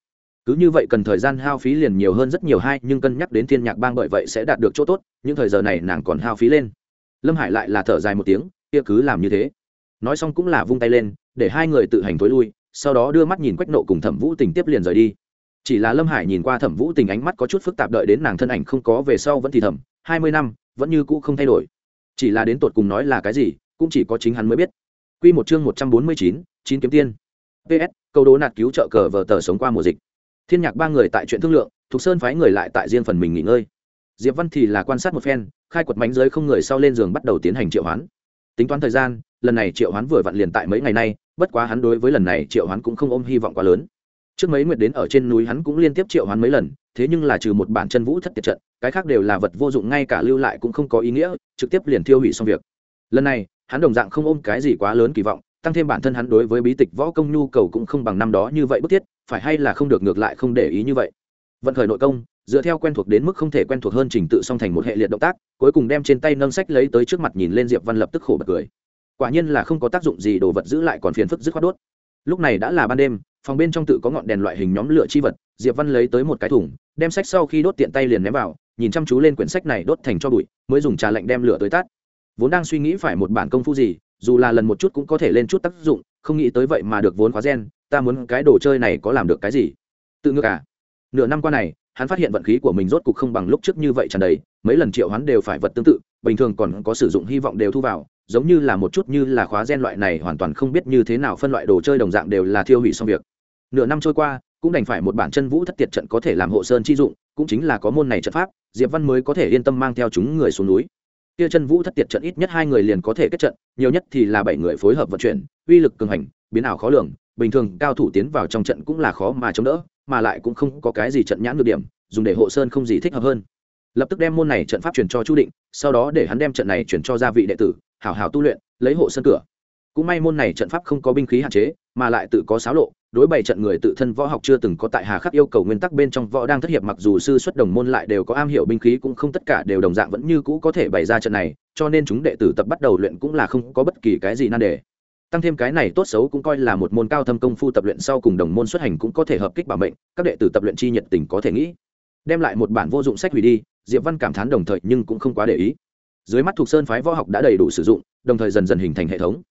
S1: Cứ như vậy cần thời gian hao phí liền nhiều hơn rất nhiều hai, nhưng cân nhắc đến thiên nhạc bang bởi vậy sẽ đạt được chỗ tốt, những thời giờ này nàng còn hao phí lên. Lâm hải lại là thở dài một tiếng kia cứ làm như thế. Nói xong cũng là vung tay lên, để hai người tự hành thối lui, sau đó đưa mắt nhìn quách nộ cùng thẩm vũ tình tiếp liền rời đi. Chỉ là lâm hải nhìn qua thẩm vũ tình ánh mắt có chút phức tạp đợi đến nàng thân ảnh không có về sau vẫn thì thầm, hai mươi năm, vẫn như cũ không thay đổi. Chỉ là đến tột cùng nói là cái gì, cũng chỉ có chính hắn mới biết. Q một chương một trăm bốn mươi chín chín kiếm tiên. Ps câu đố nạt cứu trợ cờ vờ tờ sống qua mùa dịch. Thiên nhạc ba người tại chuyện thương lượng, thục sơn phái người lại tại riêng phần mình nghỉ ngơi. Diệp văn thì là quan sát một phen, khai quật mánh giới không người sau lên giường bắt đầu tiến hành triệu hoán tính toán thời gian, lần này triệu hoán vừa vặn liền tại mấy ngày nay, bất quá hắn đối với lần này triệu hoán cũng không ôm hy vọng quá lớn. Trước mấy nguyệt đến ở trên núi hắn cũng liên tiếp triệu hoán mấy lần, thế nhưng là trừ một bản chân vũ thất tiệt trận, cái khác đều là vật vô dụng, ngay cả lưu lại cũng không có ý nghĩa, trực tiếp liền tiêu hủy xong việc. Lần này, hắn đồng dạng không ôm cái gì quá lớn kỳ vọng, tăng thêm bản thân hắn đối với bí tịch võ công nhu cầu cũng không bằng năm đó như vậy bức thiết, phải hay là không được ngược lại không để ý như vậy vận khởi nội công, dựa theo quen thuộc đến mức không thể quen thuộc hơn trình tự song thành một hệ liệt động tác, cuối cùng đem trên tay nâng sách lấy tới trước mặt nhìn lên diệp văn lập tức khổ bật cười. Quả nhiên là không có tác dụng gì, đồ vật giữ lại còn phiền phức dứt khoát đốt. Lúc này đã là ban đêm, phòng bên trong tự có ngọn đèn loại hình nhóm lửa chi vật, diệp văn lấy tới một cái thùng, đem sách sau khi đốt tiện tay liền ném vào, nhìn chăm chú lên quyển sách này đốt thành cho bụi, mới dùng trà lạnh đem lửa tới tắt. Vốn đang suy nghĩ phải một bản công phu gì, dù là lần một chút cũng có thể lên chút tác dụng, không nghĩ tới vậy mà được vốn khóa gen, ta muốn cái đồ chơi này có làm được cái gì? Tự ngược à? Nửa năm qua này, hắn phát hiện vận khí của mình rốt cục không bằng lúc trước như vậy tràn đầy, mấy lần triệu hắn đều phải vật tương tự, bình thường còn có sử dụng hy vọng đều thu vào, giống như là một chút như là khóa gen loại này hoàn toàn không biết như thế nào phân loại đồ chơi đồng dạng đều là thiêu hủy xong việc. Nửa năm trôi qua, cũng đành phải một bản chân vũ thất tiệt trận có thể làm hộ sơn chi dụng, cũng chính là có môn này trận pháp, diệp văn mới có thể yên tâm mang theo chúng người xuống núi. Kia chân vũ thất tiệt trận ít nhất hai người liền có thể kết trận, nhiều nhất thì là bảy người phối hợp vận chuyển, uy lực cường hành, biến ảo khó lường, bình thường cao thủ tiến vào trong trận cũng là khó mà chống đỡ mà lại cũng không có cái gì trận nhãn được điểm, dùng để hộ sơn không gì thích hợp hơn. Lập tức đem môn này trận pháp truyền cho chu định, sau đó để hắn đem trận này chuyển cho gia vị đệ tử, hảo hảo tu luyện, lấy hộ sơn cửa. Cũng may môn này trận pháp không có binh khí hạn chế, mà lại tự có xáo lộ, đối bày trận người tự thân võ học chưa từng có tại hà khắc yêu cầu nguyên tắc bên trong võ đang thất hiệp mặc dù sư xuất đồng môn lại đều có am hiểu binh khí cũng không tất cả đều đồng dạng vẫn như cũ có thể bày ra trận này, cho nên chúng đệ tử tập bắt đầu luyện cũng là không có bất kỳ cái gì nan đề tăng thêm cái này tốt xấu cũng coi là một môn cao thâm công phu tập luyện sau cùng đồng môn xuất hành cũng có thể hợp kích bảo mệnh, các đệ tử tập luyện chi nhiệt tình có thể nghĩ. Đem lại một bản vô dụng sách hủy đi, diệp văn cảm thán đồng thời nhưng cũng không quá để ý. Dưới mắt thuộc sơn phái võ học đã đầy đủ sử dụng, đồng thời dần dần hình thành hệ thống.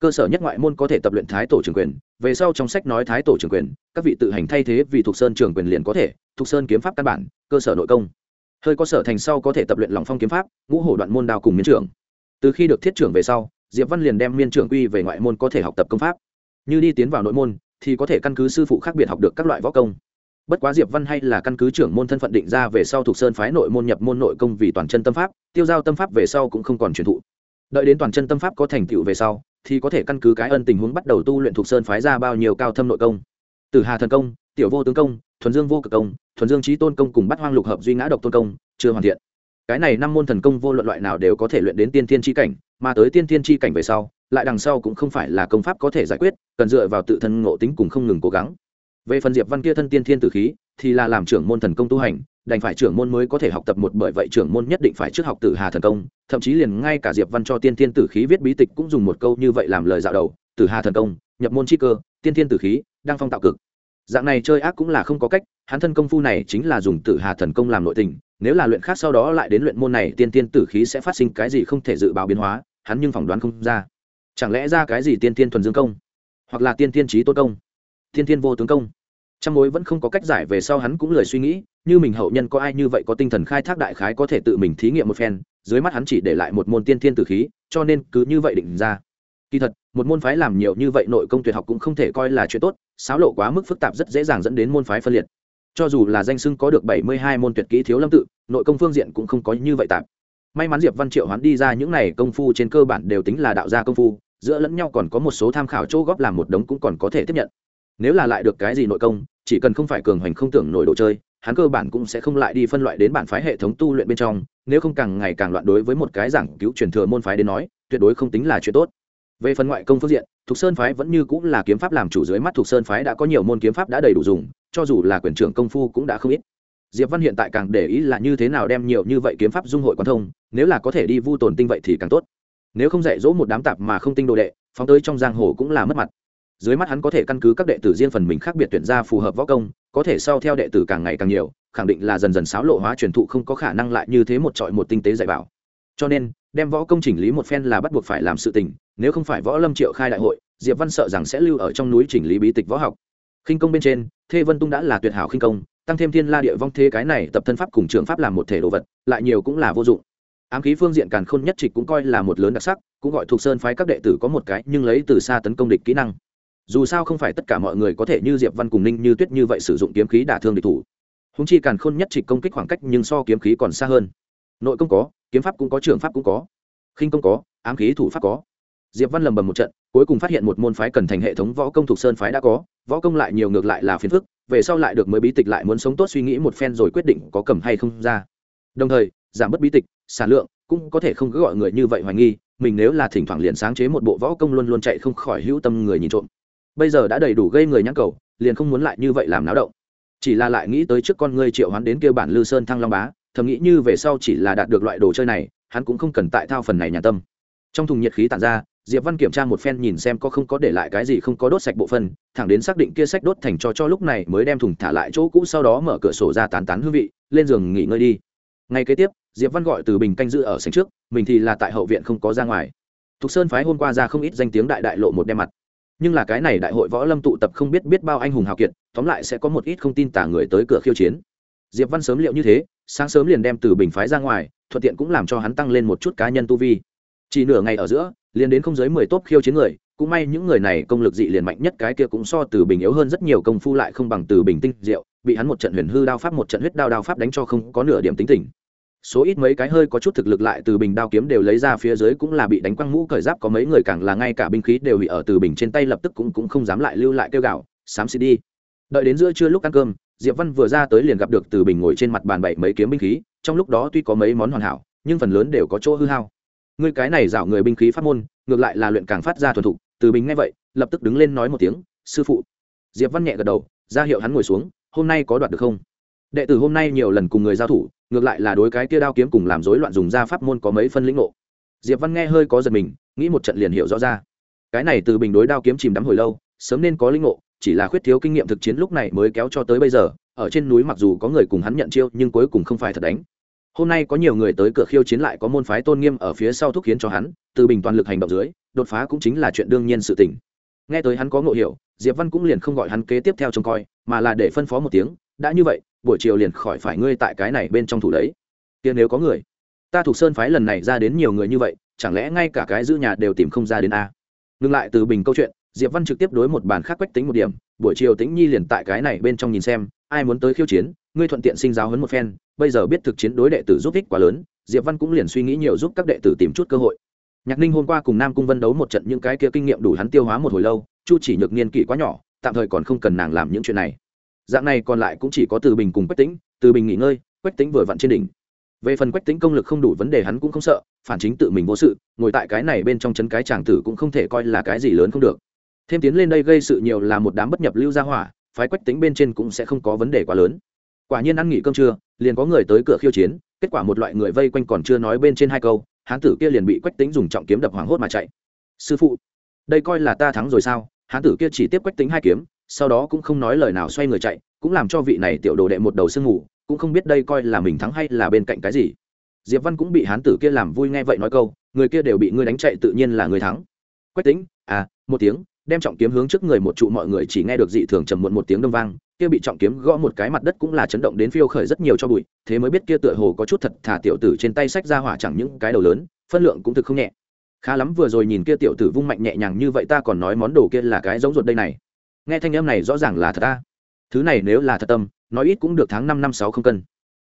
S1: Cơ sở nhất ngoại môn có thể tập luyện thái tổ trưởng quyền, về sau trong sách nói thái tổ trưởng quyền, các vị tự hành thay thế vì thuộc sơn trưởng quyền liền có thể, thuộc sơn kiếm pháp căn bản, cơ sở nội công. Hơi có sở thành sau có thể tập luyện lòng phong kiếm pháp, ngũ hổ đoạn môn đao cùng miến trưởng. Từ khi được thiết trưởng về sau diệp văn liền đem miên trưởng quy về ngoại môn có thể học tập công pháp. Như đi tiến vào nội môn, thì có thể căn cứ sư phụ khác biệt học được các loại võ công. Bất quá diệp văn hay là căn cứ trưởng môn thân phận định ra về sau thuộc sơn phái nội môn nhập môn nội công vì toàn chân tâm pháp, tiêu giao tâm pháp về sau cũng không còn truyền thụ. Đợi đến toàn chân tâm pháp có thành tựu về sau, thì có thể căn cứ cái ân tình huống bắt đầu tu luyện thuộc sơn phái ra bao nhiêu cao thâm nội công. Từ hà thần công, tiểu vô tướng công, thuần dương vô cực công, thuần dương trí tôn công cùng bắt hoang lục hợp duy ngã độc tôn công, chưa hoàn thiện. Cái này năm môn thần công vô luận loại nào đều có thể luyện đến tiên thiên tri cảnh mà tới tiên thiên tri cảnh về sau, lại đằng sau cũng không phải là công pháp có thể giải quyết, cần dựa vào tự thân ngộ tính cùng không ngừng cố gắng. Về phần diệp văn kia thân tiên thiên tử khí, thì là làm trưởng môn thần công tu hành, đành phải trưởng môn mới có thể học tập một bởi vậy trưởng môn nhất định phải trước học tử hà thần công, thậm chí liền ngay cả diệp văn cho tiên thiên tử khí viết bí tịch cũng dùng một câu như vậy làm lời dạo đầu, tử hà thần công, nhập môn chi cơ, tiên thiên tử khí, đang phong tạo cực. Dạng này chơi ác cũng là không có cách, hắn thân công phu này chính là dùng tử hà thần công làm nội tình, nếu là luyện khác sau đó lại đến luyện môn này, tiên tiên tử khí sẽ phát sinh cái gì không thể dự báo biến hóa hắn nhưng phỏng đoán không ra. Chẳng lẽ ra cái gì tiên tiên thuần dương công? Hoặc là tiên tiên trí tôn công? Tiên tiên vô tướng công? Trong mối vẫn không có cách giải về sau hắn cũng lười suy nghĩ, như mình hậu nhân có ai như vậy có tinh thần khai thác đại khái có thể tự mình thí nghiệm một phen, dưới mắt hắn chỉ để lại một môn tiên thiên tử khí, cho nên cứ như vậy định ra. Kỳ thật, một môn phái làm nhiều như vậy nội công tuyệt học cũng không thể coi là chuyện tốt, xáo lộ quá mức phức tạp rất dễ dàng dẫn đến môn phái phân liệt. Cho dù là danh sưng có được bảy mươi hai môn tuyệt kỹ thiếu lâm tự, nội công phương diện cũng không có như vậy tạp may mắn diệp văn triệu hoán đi ra những này công phu trên cơ bản đều tính là đạo gia công phu, giữa lẫn nhau còn có một số tham khảo chỗ góp làm một đống cũng còn có thể tiếp nhận. Nếu là lại được cái gì nội công, chỉ cần không phải cường hoành không tưởng nổi đồ chơi, hắn cơ bản cũng sẽ không lại đi phân loại đến bản phái hệ thống tu luyện bên trong, nếu không càng ngày càng loạn đối với một cái giảng cứu truyền thừa môn phái đến nói, tuyệt đối không tính là chuyện tốt. Về phần ngoại công phương diện, thục sơn phái vẫn như cũng là kiếm pháp làm chủ dưới mắt thục sơn phái đã có nhiều môn kiếm pháp đã đầy đủ dùng, cho dù là quyền trưởng công phu cũng đã không ít diệp văn hiện tại càng để ý là như thế nào đem nhiều như vậy kiếm pháp dung hội quan thông, nếu là có thể đi vu tồn tinh vậy thì càng tốt. Nếu không dạy dỗ một đám tạp mà không tinh đồ đệ, phóng tới trong giang hồ cũng là mất mặt. Dưới mắt hắn có thể căn cứ các đệ tử riêng phần mình khác biệt tuyển ra phù hợp võ công, có thể sau theo đệ tử càng ngày càng nhiều, khẳng định là dần dần sáo lộ hóa truyền thụ không có khả năng lại như thế một trọi một tinh tế dạy bảo. Cho nên, đem võ công chỉnh lý một phen là bắt buộc phải làm sự tình, nếu không phải võ lâm triệu khai đại hội, diệp văn sợ rằng sẽ lưu ở trong núi chỉnh lý bí tịch võ học. Khinh công bên trên, thê vân tung đã là tuyệt hảo khinh công tăng thêm thiên la địa vong thế cái này tập thân pháp cùng trường pháp làm một thể đồ vật, lại nhiều cũng là vô dụng. Ám khí phương diện càn khôn nhất trịch cũng coi là một lớn đặc sắc, cũng gọi thuộc sơn phái các đệ tử có một cái nhưng lấy từ xa tấn công địch kỹ năng. Dù sao không phải tất cả mọi người có thể như diệp văn cùng ninh như tuyết như vậy sử dụng kiếm khí đả thương địch thủ. Húng chi càn khôn nhất trịch công kích khoảng cách nhưng so kiếm khí còn xa hơn. Nội công có, kiếm pháp cũng có, trường pháp cũng có. Khinh công có, ám khí thủ pháp có. Diệp văn lầm bầm một trận, cuối cùng phát hiện một môn phái cần thành hệ thống võ công thuộc sơn phái đã có võ công lại nhiều ngược lại là phiền phức, về sau lại được mới bí tịch lại muốn sống tốt suy nghĩ một phen rồi quyết định có cầm hay không ra. Đồng thời, giảm bớt bí tịch, sản lượng, cũng có thể không cứ gọi người như vậy hoài nghi, mình nếu là thỉnh thoảng liền sáng chế một bộ võ công luôn luôn chạy không khỏi hữu tâm người nhìn trộm. Bây giờ đã đầy đủ gây người nhắc cầu, liền không muốn lại như vậy làm náo động. Chỉ là lại nghĩ tới trước con ngươi triệu hoán đến kêu bản lư sơn thăng long bá, thầm nghĩ như về sau chỉ là đạt được loại đồ chơi này, hắn cũng không cần tại thao phần này nhà tâm. Trong thùng nhiệt khí tản ra diệp văn kiểm tra một phen nhìn xem có không có để lại cái gì không có đốt sạch bộ phân, thẳng đến xác định kia sách đốt thành cho cho lúc này mới đem thùng thả lại chỗ cũ, sau đó mở cửa sổ ra tán tán hương vị, lên giường nghỉ ngơi đi. Ngay kế tiếp, diệp văn gọi từ bình canh giữ ở sảnh trước, mình thì là tại hậu viện không có ra ngoài. Thục sơn phái hôm qua ra không ít danh tiếng đại đại lộ một đem mặt. Nhưng là cái này đại hội võ lâm tụ tập không biết biết bao anh hùng hào kiệt, tóm lại sẽ có một ít không tin tả người tới cửa khiêu chiến. Diệp văn sớm liệu như thế, sáng sớm liền đem từ bình phái ra ngoài, thuận tiện cũng làm cho hắn tăng lên một chút cá nhân tu vi chỉ nửa ngày ở giữa, liền đến không dưới mười top khiêu chiến người, cũng may những người này công lực dị liền mạnh nhất, cái kia cũng so từ bình yếu hơn rất nhiều công phu lại không bằng từ bình tinh diệu, bị hắn một trận huyền hư đao pháp, một trận huyết đao đao pháp đánh cho không có nửa điểm tính tình. Số ít mấy cái hơi có chút thực lực lại từ bình đao kiếm đều lấy ra phía dưới cũng là bị đánh quăng mũ cởi giáp, có mấy người càng là ngay cả binh khí đều bị ở từ bình trên tay lập tức cũng cũng không dám lại lưu lại kêu gạo xám xịt đi. Đợi đến giữa trưa lúc ăn cơm, diệp văn vừa ra tới liền gặp được từ bình ngồi trên mặt bàn bảy mấy kiếm binh khí, trong lúc đó tuy có mấy món hoàn hảo, nhưng phần lớn đều có chỗ hư hao ngươi cái này dạo người binh khí pháp môn, ngược lại là luyện càng phát ra thuần thục, từ bình nghe vậy, lập tức đứng lên nói một tiếng, sư phụ. Diệp văn nhẹ gật đầu, ra hiệu hắn ngồi xuống, hôm nay có đoạt được không? Đệ tử hôm nay nhiều lần cùng người giao thủ, ngược lại là đối cái kia đao kiếm cùng làm rối loạn dùng ra pháp môn có mấy phân lĩnh ngộ. Diệp văn nghe hơi có giật mình, nghĩ một trận liền hiểu rõ ra. Cái này từ bình đối đao kiếm chìm đắm hồi lâu, sớm nên có lĩnh ngộ, chỉ là khuyết thiếu kinh nghiệm thực chiến lúc này mới kéo cho tới bây giờ, ở trên núi mặc dù có người cùng hắn nhận chiêu, nhưng cuối cùng không phải thật đánh hôm nay có nhiều người tới cửa khiêu chiến lại có môn phái tôn nghiêm ở phía sau thúc khiến cho hắn, từ bình toàn lực hành động dưới, đột phá cũng chính là chuyện đương nhiên sự tình. Nghe tới hắn có ngộ hiểu, diệp văn cũng liền không gọi hắn kế tiếp theo trông coi, mà là để phân phó một tiếng, đã như vậy, buổi chiều liền khỏi phải ngươi tại cái này bên trong thủ đấy. Tiền nếu có người, ta thuộc sơn phái lần này ra đến nhiều người như vậy, chẳng lẽ ngay cả cái giữ nhà đều tìm không ra đến a? Ngừng lại từ bình câu chuyện, diệp văn trực tiếp đối một bàn khác quách tính một điểm, buổi chiều tĩnh nhi liền tại cái này bên trong nhìn xem, ai muốn tới khiêu chiến, ngươi thuận tiện sinh giáo huấn một phen bây giờ biết thực chiến đối đệ tử giúp ích quá lớn, diệp văn cũng liền suy nghĩ nhiều giúp các đệ tử tìm chút cơ hội. Nhạc ninh hôm qua cùng nam cung vân đấu một trận những cái kia kinh nghiệm đủ hắn tiêu hóa một hồi lâu, chu chỉ nhược niên kỷ quá nhỏ, tạm thời còn không cần nàng làm những chuyện này. Dạng này còn lại cũng chỉ có từ bình cùng quách tĩnh, từ bình nghỉ ngơi, quách tĩnh vừa vặn trên đỉnh. Về phần quách tĩnh công lực không đủ vấn đề hắn cũng không sợ, phản chính tự mình vô sự, ngồi tại cái này bên trong chân cái chàng tử cũng không thể coi là cái gì lớn không được. Thêm tiến lên đây gây sự nhiều là một đám bất nhập lưu gia hỏa, phái quách tĩnh bên trên cũng sẽ không có vấn đề quá lớn quả nhiên ăn nghỉ cơm trưa, liền có người tới cửa khiêu chiến, kết quả một loại người vây quanh còn chưa nói bên trên hai câu, hán tử kia liền bị quách tính dùng trọng kiếm đập hoảng hốt mà chạy. Sư phụ, đây coi là ta thắng rồi sao? Hán tử kia chỉ tiếp quách tính hai kiếm, sau đó cũng không nói lời nào xoay người chạy, cũng làm cho vị này tiểu đồ đệ một đầu sương ngủ, cũng không biết đây coi là mình thắng hay là bên cạnh cái gì. Diệp văn cũng bị hán tử kia làm vui nghe vậy nói câu, người kia đều bị ngươi đánh chạy tự nhiên là người thắng. Quách tính à một tiếng, đem trọng kiếm hướng trước người một trụ mọi người chỉ nghe được dị thường trầm muộn một tiếng đông vang kia bị trọng kiếm gõ một cái mặt đất cũng là chấn động đến phiêu khởi rất nhiều cho bụi, thế mới biết kia tựa hồ có chút thật thả tiểu tử trên tay sách ra hỏa chẳng những cái đầu lớn, phân lượng cũng thực không nhẹ. Khá lắm vừa rồi nhìn kia tiểu tử vung mạnh nhẹ nhàng như vậy ta còn nói món đồ kia là cái giống ruột đây này. Nghe thanh âm này rõ ràng là thật ta. Thứ này nếu là thật tâm, nói ít cũng được tháng năm năm sáu không cân.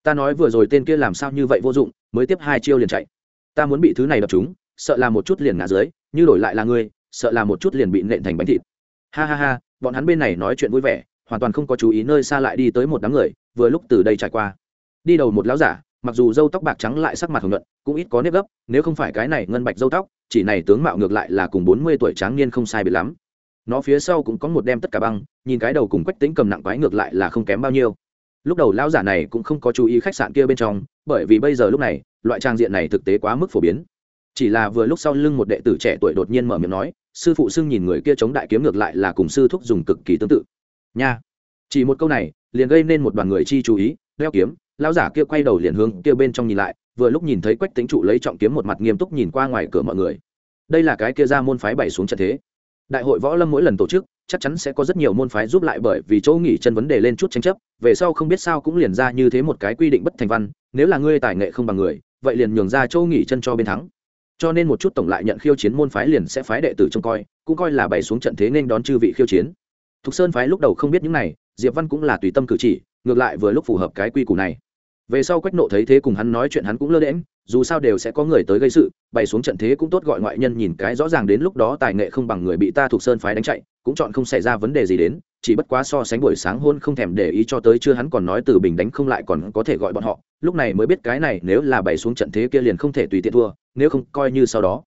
S1: Ta nói vừa rồi tên kia làm sao như vậy vô dụng, mới tiếp hai chiêu liền chạy. Ta muốn bị thứ này đập chúng sợ là một chút liền ngã dưới, như đổi lại là ngươi, sợ là một chút liền bị nện thành bánh thịt. Ha ha ha, bọn hắn bên này nói chuyện vui vẻ hoàn toàn không có chú ý nơi xa lại đi tới một đám người, vừa lúc từ đây trải qua. Đi đầu một lão giả, mặc dù râu tóc bạc trắng lại sắc mặt hồng nhuận, cũng ít có nếp gấp, nếu không phải cái này ngân bạch râu tóc, chỉ này tướng mạo ngược lại là cùng bốn mươi tuổi tráng niên không sai biệt lắm. Nó phía sau cũng có một đem tất cả băng, nhìn cái đầu cùng quách tính cầm nặng quái ngược lại là không kém bao nhiêu. Lúc đầu lão giả này cũng không có chú ý khách sạn kia bên trong, bởi vì bây giờ lúc này, loại trang diện này thực tế quá mức phổ biến. Chỉ là vừa lúc sau lưng một đệ tử trẻ tuổi đột nhiên mở miệng nói, sư phụ xưng nhìn người kia chống đại kiếm ngược lại là cùng sư thúc dùng cực kỳ tương tự nha. Chỉ một câu này, liền gây nên một đoàn người chi chú ý, đeo kiếm, lão giả kia quay đầu liền hướng kia bên trong nhìn lại, vừa lúc nhìn thấy quách tính trụ lấy trọng kiếm một mặt nghiêm túc nhìn qua ngoài cửa mọi người. Đây là cái kia ra môn phái bảy xuống trận thế. Đại hội võ lâm mỗi lần tổ chức, chắc chắn sẽ có rất nhiều môn phái giúp lại bởi vì chỗ nghỉ chân vấn đề lên chút tranh chấp, về sau không biết sao cũng liền ra như thế một cái quy định bất thành văn, nếu là ngươi tài nghệ không bằng người, vậy liền nhường ra chỗ nghỉ chân cho bên thắng. Cho nên một chút tổng lại nhận khiêu chiến môn phái liền sẽ phái đệ tử trông coi, cũng coi là bày xuống trận thế nên đón chư vị khiêu chiến thục sơn phái lúc đầu không biết những này, diệp văn cũng là tùy tâm cử chỉ, ngược lại vừa lúc phù hợp cái quy củ này. Về sau quách nộ thấy thế cùng hắn nói chuyện hắn cũng lơ đễm dù sao đều sẽ có người tới gây sự, bày xuống trận thế cũng tốt gọi ngoại nhân nhìn cái rõ ràng đến lúc đó tài nghệ không bằng người bị ta thuộc sơn phái đánh chạy, cũng chọn không xảy ra vấn đề gì đến, chỉ bất quá so sánh buổi sáng hôn không thèm để ý cho tới chưa hắn còn nói từ bình đánh không lại còn có thể gọi bọn họ, lúc này mới biết cái này nếu là bày xuống trận thế kia liền không thể tùy tiện thua, nếu không coi như sau đó.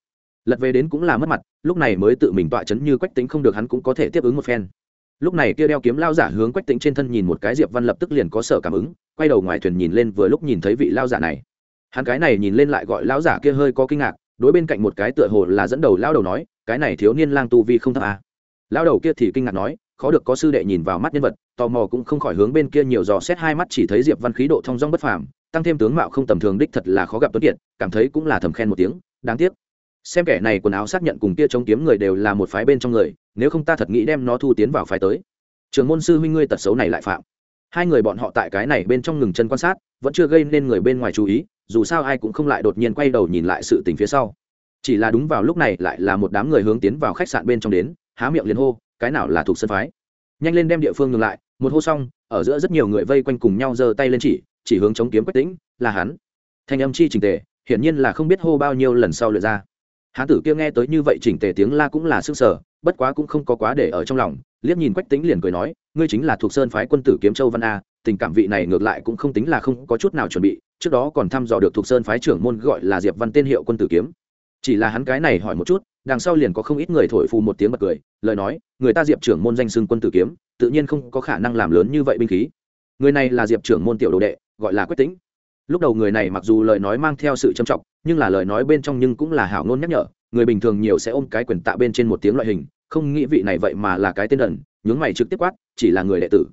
S1: Lật về đến cũng là mất mặt, lúc này mới tự mình tọa chấn như quách tính không được hắn cũng có thể tiếp ứng một phen lúc này kia đeo kiếm lao giả hướng quách tính trên thân nhìn một cái, diệp văn lập tức liền có sở cảm ứng, quay đầu ngoài thuyền nhìn lên vừa lúc nhìn thấy vị lao giả này hắn cái này nhìn lên lại gọi lao giả kia hơi có kinh ngạc, đối bên cạnh một cái tựa hồ là dẫn đầu lao đầu nói, cái này thiếu niên lang tu vi không thấp à. lao đầu kia thì kinh ngạc nói, khó được có sư đệ nhìn vào mắt nhân vật, tò mò cũng không khỏi hướng bên kia nhiều dò xét hai mắt chỉ thấy diệp văn khí độ thông dong bất phàm, tăng thêm tướng mạo không tầm thường đích thật là khó gặp tuấn kiệt, cảm thấy cũng là thầm khen một tiếng, đáng tiếc xem kẻ này quần áo xác nhận cùng kia chống kiếm người đều là một phái bên trong người, nếu không ta thật nghĩ đem nó thu tiến vào phái tới. Trường môn sư huynh ngươi tật xấu này lại phạm. Hai người bọn họ tại cái này bên trong ngừng chân quan sát, vẫn chưa gây nên người bên ngoài chú ý, dù sao ai cũng không lại đột nhiên quay đầu nhìn lại sự tình phía sau. Chỉ là đúng vào lúc này lại là một đám người hướng tiến vào khách sạn bên trong đến, há miệng liền hô, cái nào là thuộc sân phái? Nhanh lên đem địa phương ngừng lại, một hô xong, ở giữa rất nhiều người vây quanh cùng nhau giơ tay lên chỉ chỉ hướng chống kiếm quách tĩnh, là hắn. Thanh âm chi trình tề, hiển nhiên là không biết hô bao nhiêu lần sau lượt ra hán tử kia nghe tới như vậy chỉnh tề tiếng la cũng là sức sở bất quá cũng không có quá để ở trong lòng, liếc nhìn quách tính liền cười nói, ngươi chính là thuộc sơn phái quân tử kiếm châu văn a, tình cảm vị này ngược lại cũng không tính là không có chút nào chuẩn bị, trước đó còn thăm dò được thuộc sơn phái trưởng môn gọi là diệp văn tên hiệu quân tử kiếm. Chỉ là hắn cái này hỏi một chút, đằng sau liền có không ít người thổi phù một tiếng bật cười, lời nói, người ta diệp trưởng môn danh xưng quân tử kiếm, tự nhiên không có khả năng làm lớn như vậy binh khí. Người này là diệp trưởng môn tiểu đồ đệ, gọi là quách tính lúc đầu người này mặc dù lời nói mang theo sự trầm trọng nhưng là lời nói bên trong nhưng cũng là hảo ngôn nhắc nhở, người bình thường nhiều sẽ ôm cái quyền tạ bên trên một tiếng loại hình, không nghĩ vị này vậy mà là cái tên đần, nhướng mày trực tiếp quát, chỉ là người đệ tử.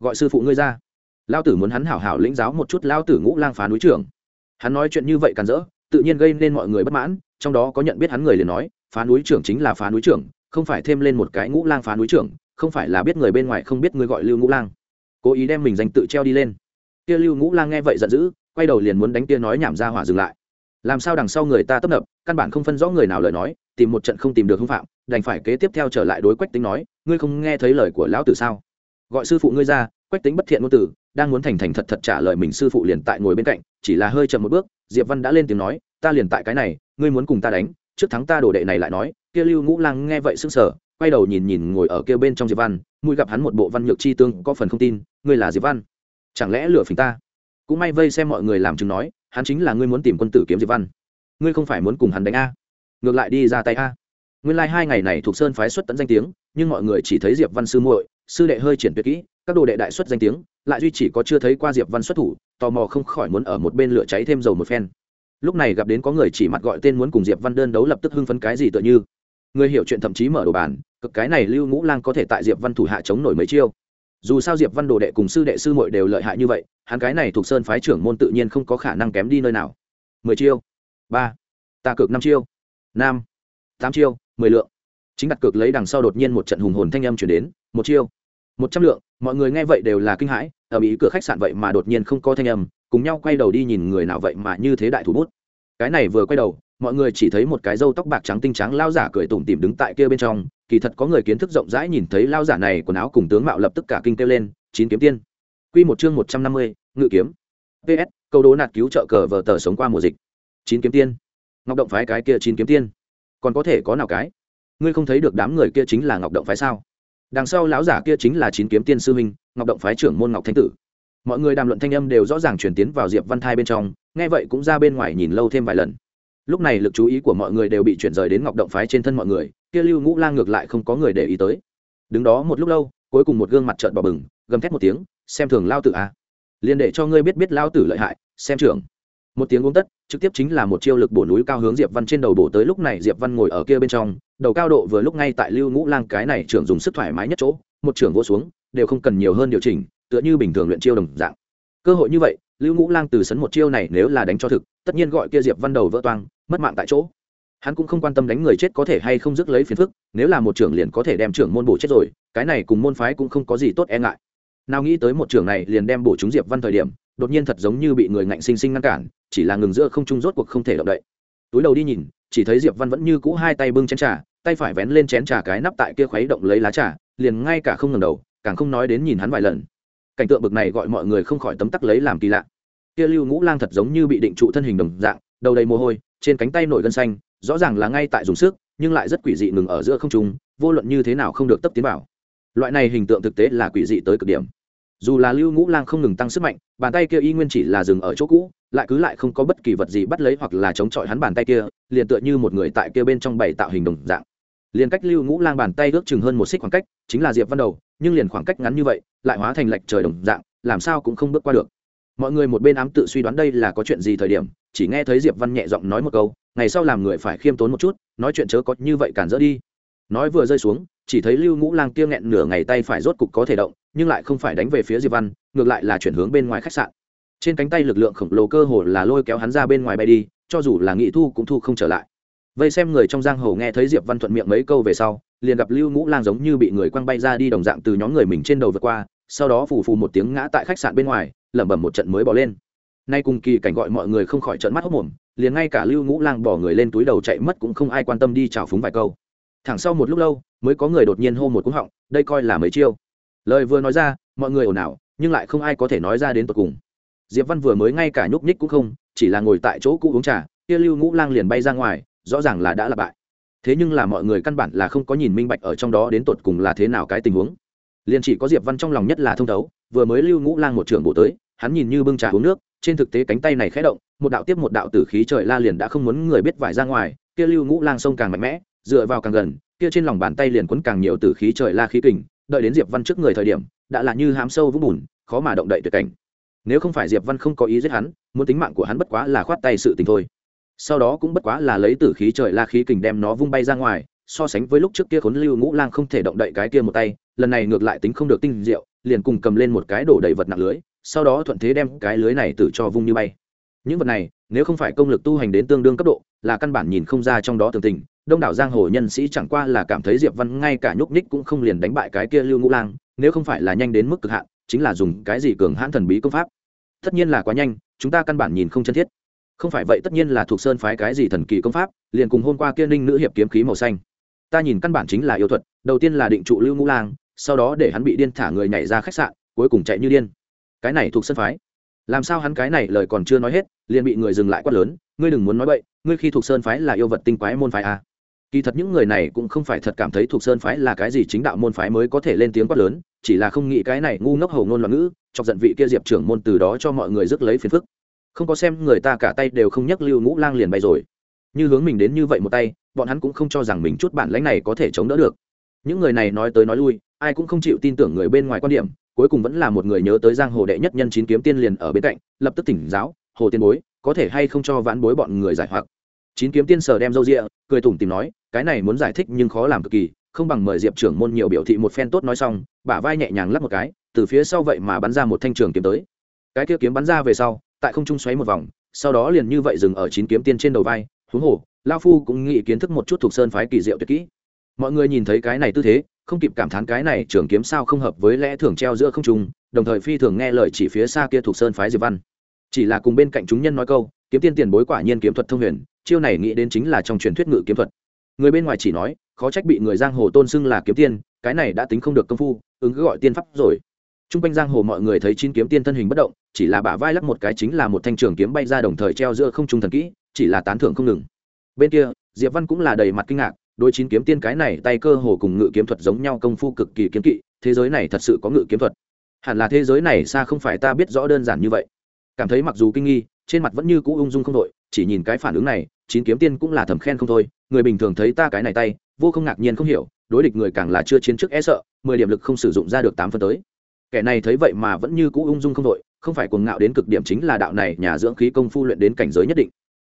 S1: Gọi sư phụ ngươi ra. Lao tử muốn hắn hảo hảo lĩnh giáo một chút lao tử ngũ lang phá núi trưởng. Hắn nói chuyện như vậy càn rỡ, tự nhiên gây nên mọi người bất mãn, trong đó có nhận biết hắn người liền nói, phá núi trưởng chính là phá núi trưởng, không phải thêm lên một cái ngũ lang phá núi trưởng, không phải là biết người bên ngoài không biết người gọi lưu ngũ lang. Cố ý đem mình danh tự treo đi lên. Kia lưu ngũ lang nghe vậy giận dữ, quay đầu liền muốn đánh kia nói nhảm ra hỏa dừng lại làm sao đằng sau người ta tấp nập, căn bản không phân rõ người nào lời nói, tìm một trận không tìm được hưng phạm, đành phải kế tiếp theo trở lại đối quách tính nói, ngươi không nghe thấy lời của lão tử sao? Gọi sư phụ ngươi ra, quách tính bất thiện ngôn tử, đang muốn thành thành thật thật trả lời mình sư phụ liền tại ngồi bên cạnh, chỉ là hơi chậm một bước, diệp văn đã lên tiếng nói, ta liền tại cái này, ngươi muốn cùng ta đánh, trước thắng ta đồ đệ này lại nói. Kia lưu ngũ lang nghe vậy sững sờ, quay đầu nhìn nhìn ngồi ở kia bên trong diệp văn, mũi gặp hắn một bộ văn nhược chi tương, có phần không tin, ngươi là diệp văn? Chẳng lẽ lừa phình ta? Cũng may vây xem mọi người làm chứng nói hắn chính là ngươi muốn tìm quân tử kiếm diệp văn. Ngươi không phải muốn cùng hắn đánh a. Ngược lại đi ra tay a. Nguyên lai、like、hai ngày này thuộc sơn phái xuất tận danh tiếng, nhưng mọi người chỉ thấy diệp văn sư muội, sư đệ hơi triển tuyệt kỹ, các đồ đệ đại xuất danh tiếng, lại duy chỉ có chưa thấy qua diệp văn xuất thủ, tò mò không khỏi muốn ở một bên lửa cháy thêm dầu một phen. Lúc này gặp đến có người chỉ mặt gọi tên muốn cùng diệp văn đơn đấu lập tức hưng phấn cái gì tựa như. Người hiểu chuyện thậm chí mở đồ bàn, cực cái này lưu ngũ lang có thể tại diệp văn thủ hạ chống nổi mấy chiêu dù sao diệp văn đồ đệ cùng sư đệ sư muội đều lợi hại như vậy, hắn cái này thuộc sơn phái trưởng môn tự nhiên không có khả năng kém đi nơi nào. Mười chiêu, ba, ta cược năm chiêu, năm, tám chiêu, mười lượng. Chính đặt cược lấy đằng sau đột nhiên một trận hùng hồn thanh âm chuyển đến, một chiêu, một trăm lượng, mọi người nghe vậy đều là kinh hãi, ở mỹ cửa khách sạn vậy mà đột nhiên không có thanh âm, cùng nhau quay đầu đi nhìn người nào vậy mà như thế đại thủ bút. Cái này vừa quay đầu, mọi người chỉ thấy một cái râu tóc bạc trắng tinh trắng lao giả cười tủm tìm đứng tại kia bên trong kỳ thật có người kiến thức rộng rãi nhìn thấy lao giả này quần áo cùng tướng mạo lập tức cả kinh kêu lên, chín kiếm tiên. Quy một chương một trăm năm mươi, ngự kiếm. Ps câu đố nạt cứu trợ cờ vờ tờ sống qua mùa dịch. Chín kiếm tiên. Ngọc động phái cái kia chín kiếm tiên. Còn có thể có nào cái? Ngươi không thấy được đám người kia chính là ngọc động phái sao? Đằng sau lão giả kia chính là chín kiếm tiên sư huynh, ngọc động phái trưởng môn ngọc thanh tử. Mọi người đàm luận thanh âm đều rõ ràng chuyển tiến vào diệp văn thai bên trong, nghe vậy cũng ra bên ngoài nhìn lâu thêm vài lần. Lúc này lực chú ý của mọi người đều bị chuyển rời đến ngọc động phái trên thân mọi người kia lưu ngũ lang ngược lại không có người để ý tới. Đứng đó một lúc lâu, cuối cùng một gương mặt trợn bỏ bừng, gầm thét một tiếng, xem thường lao tử a à. liền để cho ngươi biết biết lao tử lợi hại, xem trưởng. Một tiếng uống tất, trực tiếp chính là một chiêu lực bổ núi cao hướng diệp văn trên đầu bổ tới lúc này diệp văn ngồi ở kia bên trong, đầu cao độ vừa lúc ngay tại lưu ngũ lang cái này trưởng dùng sức thoải mái nhất chỗ, một trưởng vỗ xuống, đều không cần nhiều hơn điều chỉnh, tựa như bình thường luyện chiêu đồng dạng. Cơ hội như vậy, lưu ngũ lang từ sấn một chiêu này nếu là đánh cho thực, tất nhiên gọi kia diệp văn đầu vỡ toang, mất mạng tại chỗ hắn cũng không quan tâm đánh người chết có thể hay không dứt lấy phiền phức, nếu là một trưởng liền có thể đem trưởng môn bổ chết rồi, cái này cùng môn phái cũng không có gì tốt e ngại. Nào nghĩ tới một trưởng này liền đem bổ chúng diệp văn thời điểm, đột nhiên thật giống như bị người ngạnh sinh sinh ngăn cản, chỉ là ngừng giữa không trung rốt cuộc không thể động đậy. Túi đầu đi nhìn, chỉ thấy diệp văn vẫn như cũ hai tay bưng chén trà, tay phải vén lên chén trà cái nắp tại kia khuấy động lấy lá trà, liền ngay cả không ngừng đầu, càng không nói đến nhìn hắn vài lần. Cảnh tượng bực này gọi mọi người không khỏi tấm tắc lấy làm kỳ lạ. Kia lưu ngũ lang thật giống như bị định trụ thân hình đồng dạng, đầu đầy mồ hôi, trên cánh tay nổi gân xanh rõ ràng là ngay tại dùng sức, nhưng lại rất quỷ dị ngừng ở giữa không trung, vô luận như thế nào không được tấp tiến vào. Loại này hình tượng thực tế là quỷ dị tới cực điểm. Dù là lưu ngũ lang không ngừng tăng sức mạnh, bàn tay kia y nguyên chỉ là dừng ở chỗ cũ, lại cứ lại không có bất kỳ vật gì bắt lấy hoặc là chống chọi hắn bàn tay kia, liền tựa như một người tại kia bên trong bảy tạo hình đồng dạng. Liền cách lưu ngũ lang bàn tay ước chừng hơn một xích khoảng cách, chính là diệp văn đầu, nhưng liền khoảng cách ngắn như vậy, lại hóa thành lệch trời đồng dạng, làm sao cũng không bước qua được. Mọi người một bên ám tự suy đoán đây là có chuyện gì thời điểm chỉ nghe thấy diệp văn nhẹ giọng nói một câu, ngày sau làm người phải khiêm tốn một chút, nói chuyện chớ có như vậy cản dỡ đi. Nói vừa rơi xuống, chỉ thấy lưu ngũ lang kia nghẹn nửa ngày tay phải rốt cục có thể động, nhưng lại không phải đánh về phía diệp văn, ngược lại là chuyển hướng bên ngoài khách sạn. Trên cánh tay lực lượng khổng lồ cơ hồ là lôi kéo hắn ra bên ngoài bay đi, cho dù là nghị thu cũng thu không trở lại. Vây xem người trong giang hồ nghe thấy diệp văn thuận miệng mấy câu về sau, liền gặp lưu ngũ lang giống như bị người quăng bay ra đi đồng dạng từ nhóm người mình trên đầu vượt qua, sau đó phù phù một tiếng ngã tại khách sạn bên ngoài, lẩm bẩm một trận mới bỏ lên nay cùng kỳ cảnh gọi mọi người không khỏi trợn mắt hốc mồm, liền ngay cả lưu ngũ lang bỏ người lên túi đầu chạy mất cũng không ai quan tâm đi chào phúng vài câu. Thẳng sau một lúc lâu, mới có người đột nhiên hô một cúng họng, đây coi là mấy chiêu. Lời vừa nói ra, mọi người ồn ào, nhưng lại không ai có thể nói ra đến tột cùng. Diệp văn vừa mới ngay cả nhúc nhích cũng không, chỉ là ngồi tại chỗ cũ uống trà, kia lưu ngũ lang liền bay ra ngoài, rõ ràng là đã là bại. Thế nhưng là mọi người căn bản là không có nhìn minh bạch ở trong đó đến tột cùng là thế nào cái tình huống. Liền chỉ có diệp văn trong lòng nhất là thông thấu, vừa mới lưu ngũ lang một trường bộ tới, hắn nhìn như bưng trà uống nước trên thực tế cánh tay này khẽ động, một đạo tiếp một đạo tử khí trời la liền đã không muốn người biết vải ra ngoài, kia lưu ngũ lang sông càng mạnh mẽ, dựa vào càng gần, kia trên lòng bàn tay liền quấn càng nhiều tử khí trời la khí kình, đợi đến diệp văn trước người thời điểm, đã là như hám sâu vũng bùn, khó mà động đậy tuyệt cảnh. Nếu không phải diệp văn không có ý giết hắn, muốn tính mạng của hắn bất quá là khoát tay sự tình thôi. Sau đó cũng bất quá là lấy tử khí trời la khí kình đem nó vung bay ra ngoài, so sánh với lúc trước kia khốn lưu ngũ lang không thể động đậy cái kia một tay, lần này ngược lại tính không được tinh diệu, liền cùng cầm lên một cái đổ đầy vật nặng lưới sau đó thuận thế đem cái lưới này tự cho vung như bay. Những vật này, nếu không phải công lực tu hành đến tương đương cấp độ, là căn bản nhìn không ra trong đó tường tình. Đông đảo giang hồ nhân sĩ chẳng qua là cảm thấy diệp văn ngay cả nhúc nhích cũng không liền đánh bại cái kia lưu ngũ lang, nếu không phải là nhanh đến mức cực hạn, chính là dùng cái gì cường hãn thần bí công pháp. Tất nhiên là quá nhanh, chúng ta căn bản nhìn không chân thiết. Không phải vậy tất nhiên là thuộc sơn phái cái gì thần kỳ công pháp, liền cùng hôm qua kia ninh nữ hiệp kiếm khí màu xanh. Ta nhìn căn bản chính là yêu thuật, đầu tiên là định trụ lưu ngũ lang, sau đó để hắn bị điên thả người nhảy ra khách sạn, cuối cùng chạy như điên cái này thuộc sân phái. Làm sao hắn cái này lời còn chưa nói hết, liền bị người dừng lại quát lớn, ngươi đừng muốn nói bậy, ngươi khi thuộc sơn phái là yêu vật tinh quái môn phái à. kỳ thật những người này cũng không phải thật cảm thấy thuộc sơn phái là cái gì chính đạo môn phái mới có thể lên tiếng quát lớn, chỉ là không nghĩ cái này ngu ngốc hầu ngôn loạn ngữ, chọc giận vị kia diệp trưởng môn từ đó cho mọi người rước lấy phiền phức. Không có xem người ta cả tay đều không nhấc lưu ngũ lang liền bay rồi. Như hướng mình đến như vậy một tay, bọn hắn cũng không cho rằng mình chút bản lãnh này có thể chống đỡ được. Những người này nói tới nói lui, ai cũng không chịu tin tưởng người bên ngoài quan điểm cuối cùng vẫn là một người nhớ tới giang hồ đệ nhất nhân chín kiếm tiên liền ở bên cạnh, lập tức tỉnh giáo, hồ tiên bối, có thể hay không cho vãn bối bọn người giải hoặc? Chín kiếm tiên sờ đem râu rịa cười tủm tìm nói, cái này muốn giải thích nhưng khó làm cực kỳ, không bằng mời diệp trưởng môn nhiều biểu thị một phen tốt nói xong, bả vai nhẹ nhàng lắp một cái, từ phía sau vậy mà bắn ra một thanh trường kiếm tới. Cái kia kiếm bắn ra về sau, tại không trung xoáy một vòng, sau đó liền như vậy dừng ở chín kiếm tiên trên đầu vai, huống hồ lao phu cũng nghĩ kiến thức một chút thuộc sơn phái kỳ diệu tuyệt kỹ. Mọi người nhìn thấy cái này tư thế không kịp cảm thán cái này trường kiếm sao không hợp với lẽ thường treo giữa không trung, đồng thời phi thường nghe lời chỉ phía xa kia thuộc sơn phái diệp văn. Chỉ là cùng bên cạnh chúng nhân nói câu, kiếm tiên tiền bối quả nhiên kiếm thuật thông huyền, chiêu này nghĩ đến chính là trong truyền thuyết ngự kiếm thuật. Người bên ngoài chỉ nói, khó trách bị người giang hồ tôn xưng là kiếm tiên, cái này đã tính không được công phu, ứng cứ gọi tiên pháp rồi. T r u n g quanh giang hồ mọi người thấy chín kiếm tiên thân hình bất động, chỉ là bả vai lắc một cái chính là một thanh trường kiếm bay ra đồng thời treo giữa không trung thần kỹ, chỉ là tán thưởng không ngừng. Bên kia, diệp văn cũng là đầy mặt kinh ngạc Đối chín kiếm tiên cái này tay cơ hồ cùng ngự kiếm thuật giống nhau công phu cực kỳ kiếm kỵ, thế giới này thật sự có ngự kiếm thuật. Hẳn là thế giới này xa không phải ta biết rõ đơn giản như vậy. Cảm thấy mặc dù kinh nghi, trên mặt vẫn như cũ ung dung không đội chỉ nhìn cái phản ứng này, chín kiếm tiên cũng là thầm khen không thôi. Người bình thường thấy ta cái này tay, vô không ngạc nhiên không hiểu, đối địch người càng là chưa chiến trước e sợ, mười điểm lực không sử dụng ra được tám phân tới. Kẻ này thấy vậy mà vẫn như cũ ung dung không đội không phải cuồng ngạo đến cực điểm chính là đạo này nhà dưỡng khí công phu luyện đến cảnh giới nhất định.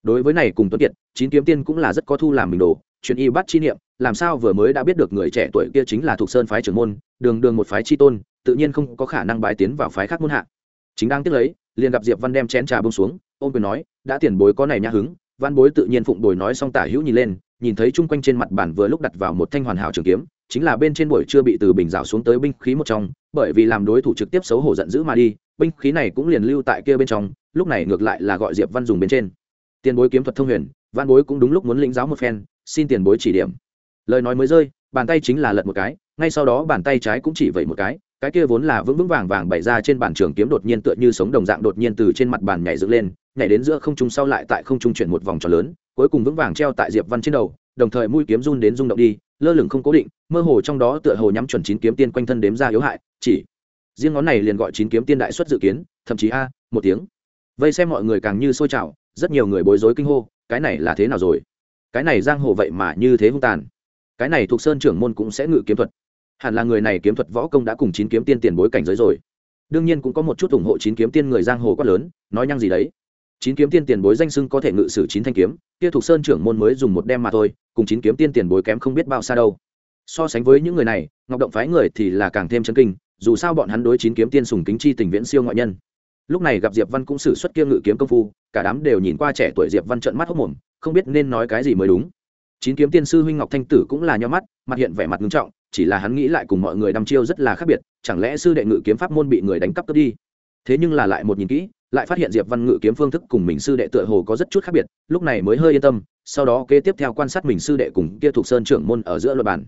S1: Đối với này cùng tuấn kiệt, chín kiếm tiên cũng là rất có thu làm mình đồ chuyện y bắt chi niệm, làm sao vừa mới đã biết được người trẻ tuổi kia chính là thuộc sơn phái trưởng môn, đường đường một phái chi tôn, tự nhiên không có khả năng bái tiến vào phái khác môn hạ. Chính đang tiếc lấy, liền gặp diệp văn đem chén trà bông xuống ôm quyền nói, đã tiền bối có này nhã hứng. Văn bối tự nhiên phụng bồi nói xong tả hữu nhìn lên, nhìn thấy chung quanh trên mặt bản vừa lúc đặt vào một thanh hoàn hảo trường kiếm, chính là bên trên buổi chưa bị từ bình rào xuống tới binh khí một trong, bởi vì làm đối thủ trực tiếp xấu hổ giận dữ mà đi, binh khí này cũng liền lưu tại kia bên trong, lúc này ngược lại là gọi diệp văn dùng bên trên. Tiền bối kiếm thuật thông huyền, văn bối cũng đúng lúc muốn lĩnh giáo một phen xin tiền bối chỉ điểm. Lời nói mới rơi, bàn tay chính là lật một cái, ngay sau đó bàn tay trái cũng chỉ vậy một cái cái kia vốn là vững vững vàng vàng bày ra trên bàn trường kiếm đột nhiên tựa như sống đồng dạng đột nhiên từ trên mặt bàn nhảy dựng lên, nhảy đến giữa không trung sau lại tại không trung chuyển một vòng tròn lớn, cuối cùng vững vàng treo tại diệp văn trên đầu, đồng thời mũi kiếm run đến rung động đi, lơ lửng không cố định, mơ hồ trong đó tựa hồ nhắm chuẩn chín kiếm tiên quanh thân đếm ra yếu hại, chỉ riêng ngón này liền gọi chín kiếm tiên đại xuất dự kiến, thậm chí a, một tiếng. Vây xem mọi người càng như sôi trào, rất nhiều người bối rối kinh hô, cái này là thế nào rồi? Cái này giang hồ vậy mà như thế hung tàn. Cái này thuộc sơn trưởng môn cũng sẽ ngự kiếm thuật. Hẳn là người này kiếm thuật võ công đã cùng chín kiếm tiên tiền bối cảnh giới rồi. Đương nhiên cũng có một chút ủng hộ chín kiếm tiên người giang hồ quát lớn, nói nhăng gì đấy. Chín kiếm tiên tiền bối danh sưng có thể ngự sử chín thanh kiếm, kia thuộc sơn trưởng môn mới dùng một đem mà thôi, cùng chín kiếm tiên tiền bối kém không biết bao xa đâu. So sánh với những người này, ngọc động phái người thì là càng thêm chân kinh, dù sao bọn hắn đối chín kiếm tiên sùng kính chi tình viễn siêu ngoại nhân. Lúc này gặp diệp văn cũng sử xuất kia ngự kiếm công phu, cả đám đều nhìn qua trẻ tuổi diệp văn trợn mắt hốc mồm không biết nên nói cái gì mới đúng. Chín kiếm tiên sư huynh ngọc thanh tử cũng là nho mắt, mặt hiện vẻ mặt nghiêm trọng, chỉ là hắn nghĩ lại cùng mọi người đăm chiêu rất là khác biệt, chẳng lẽ sư đệ ngự kiếm pháp môn bị người đánh cắp cướp đi? Thế nhưng là lại một nhìn kỹ, lại phát hiện diệp văn ngự kiếm phương thức cùng mình sư đệ tựa hồ có rất chút khác biệt, lúc này mới hơi yên tâm, sau đó kế tiếp theo quan sát mình sư đệ cùng kia thuộc sơn trưởng môn ở giữa luật bản.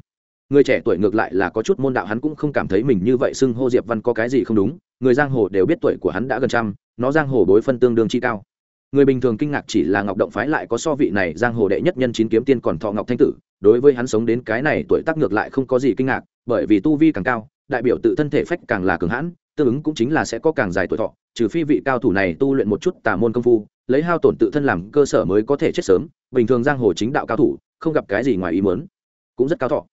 S1: Người trẻ tuổi ngược lại là có chút môn đạo hắn cũng không cảm thấy mình như vậy xưng hô diệp văn có cái gì không đúng, người giang hồ đều biết tuổi của hắn đã gần trăm, nó giang hồ đối phân tương đương chi cao người bình thường kinh ngạc chỉ là ngọc động phái lại có so vị này giang hồ đệ nhất nhân chín kiếm tiên còn thọ ngọc thanh tử, đối với hắn sống đến cái này tuổi tác ngược lại không có gì kinh ngạc, bởi vì tu vi càng cao, đại biểu tự thân thể phách càng là cường hãn, tương ứng cũng chính là sẽ có càng dài tuổi thọ, trừ phi vị cao thủ này tu luyện một chút tà môn công phu, lấy hao tổn tự thân làm cơ sở mới có thể chết sớm, bình thường giang hồ chính đạo cao thủ, không gặp cái gì ngoài ý muốn, cũng rất cao thọ.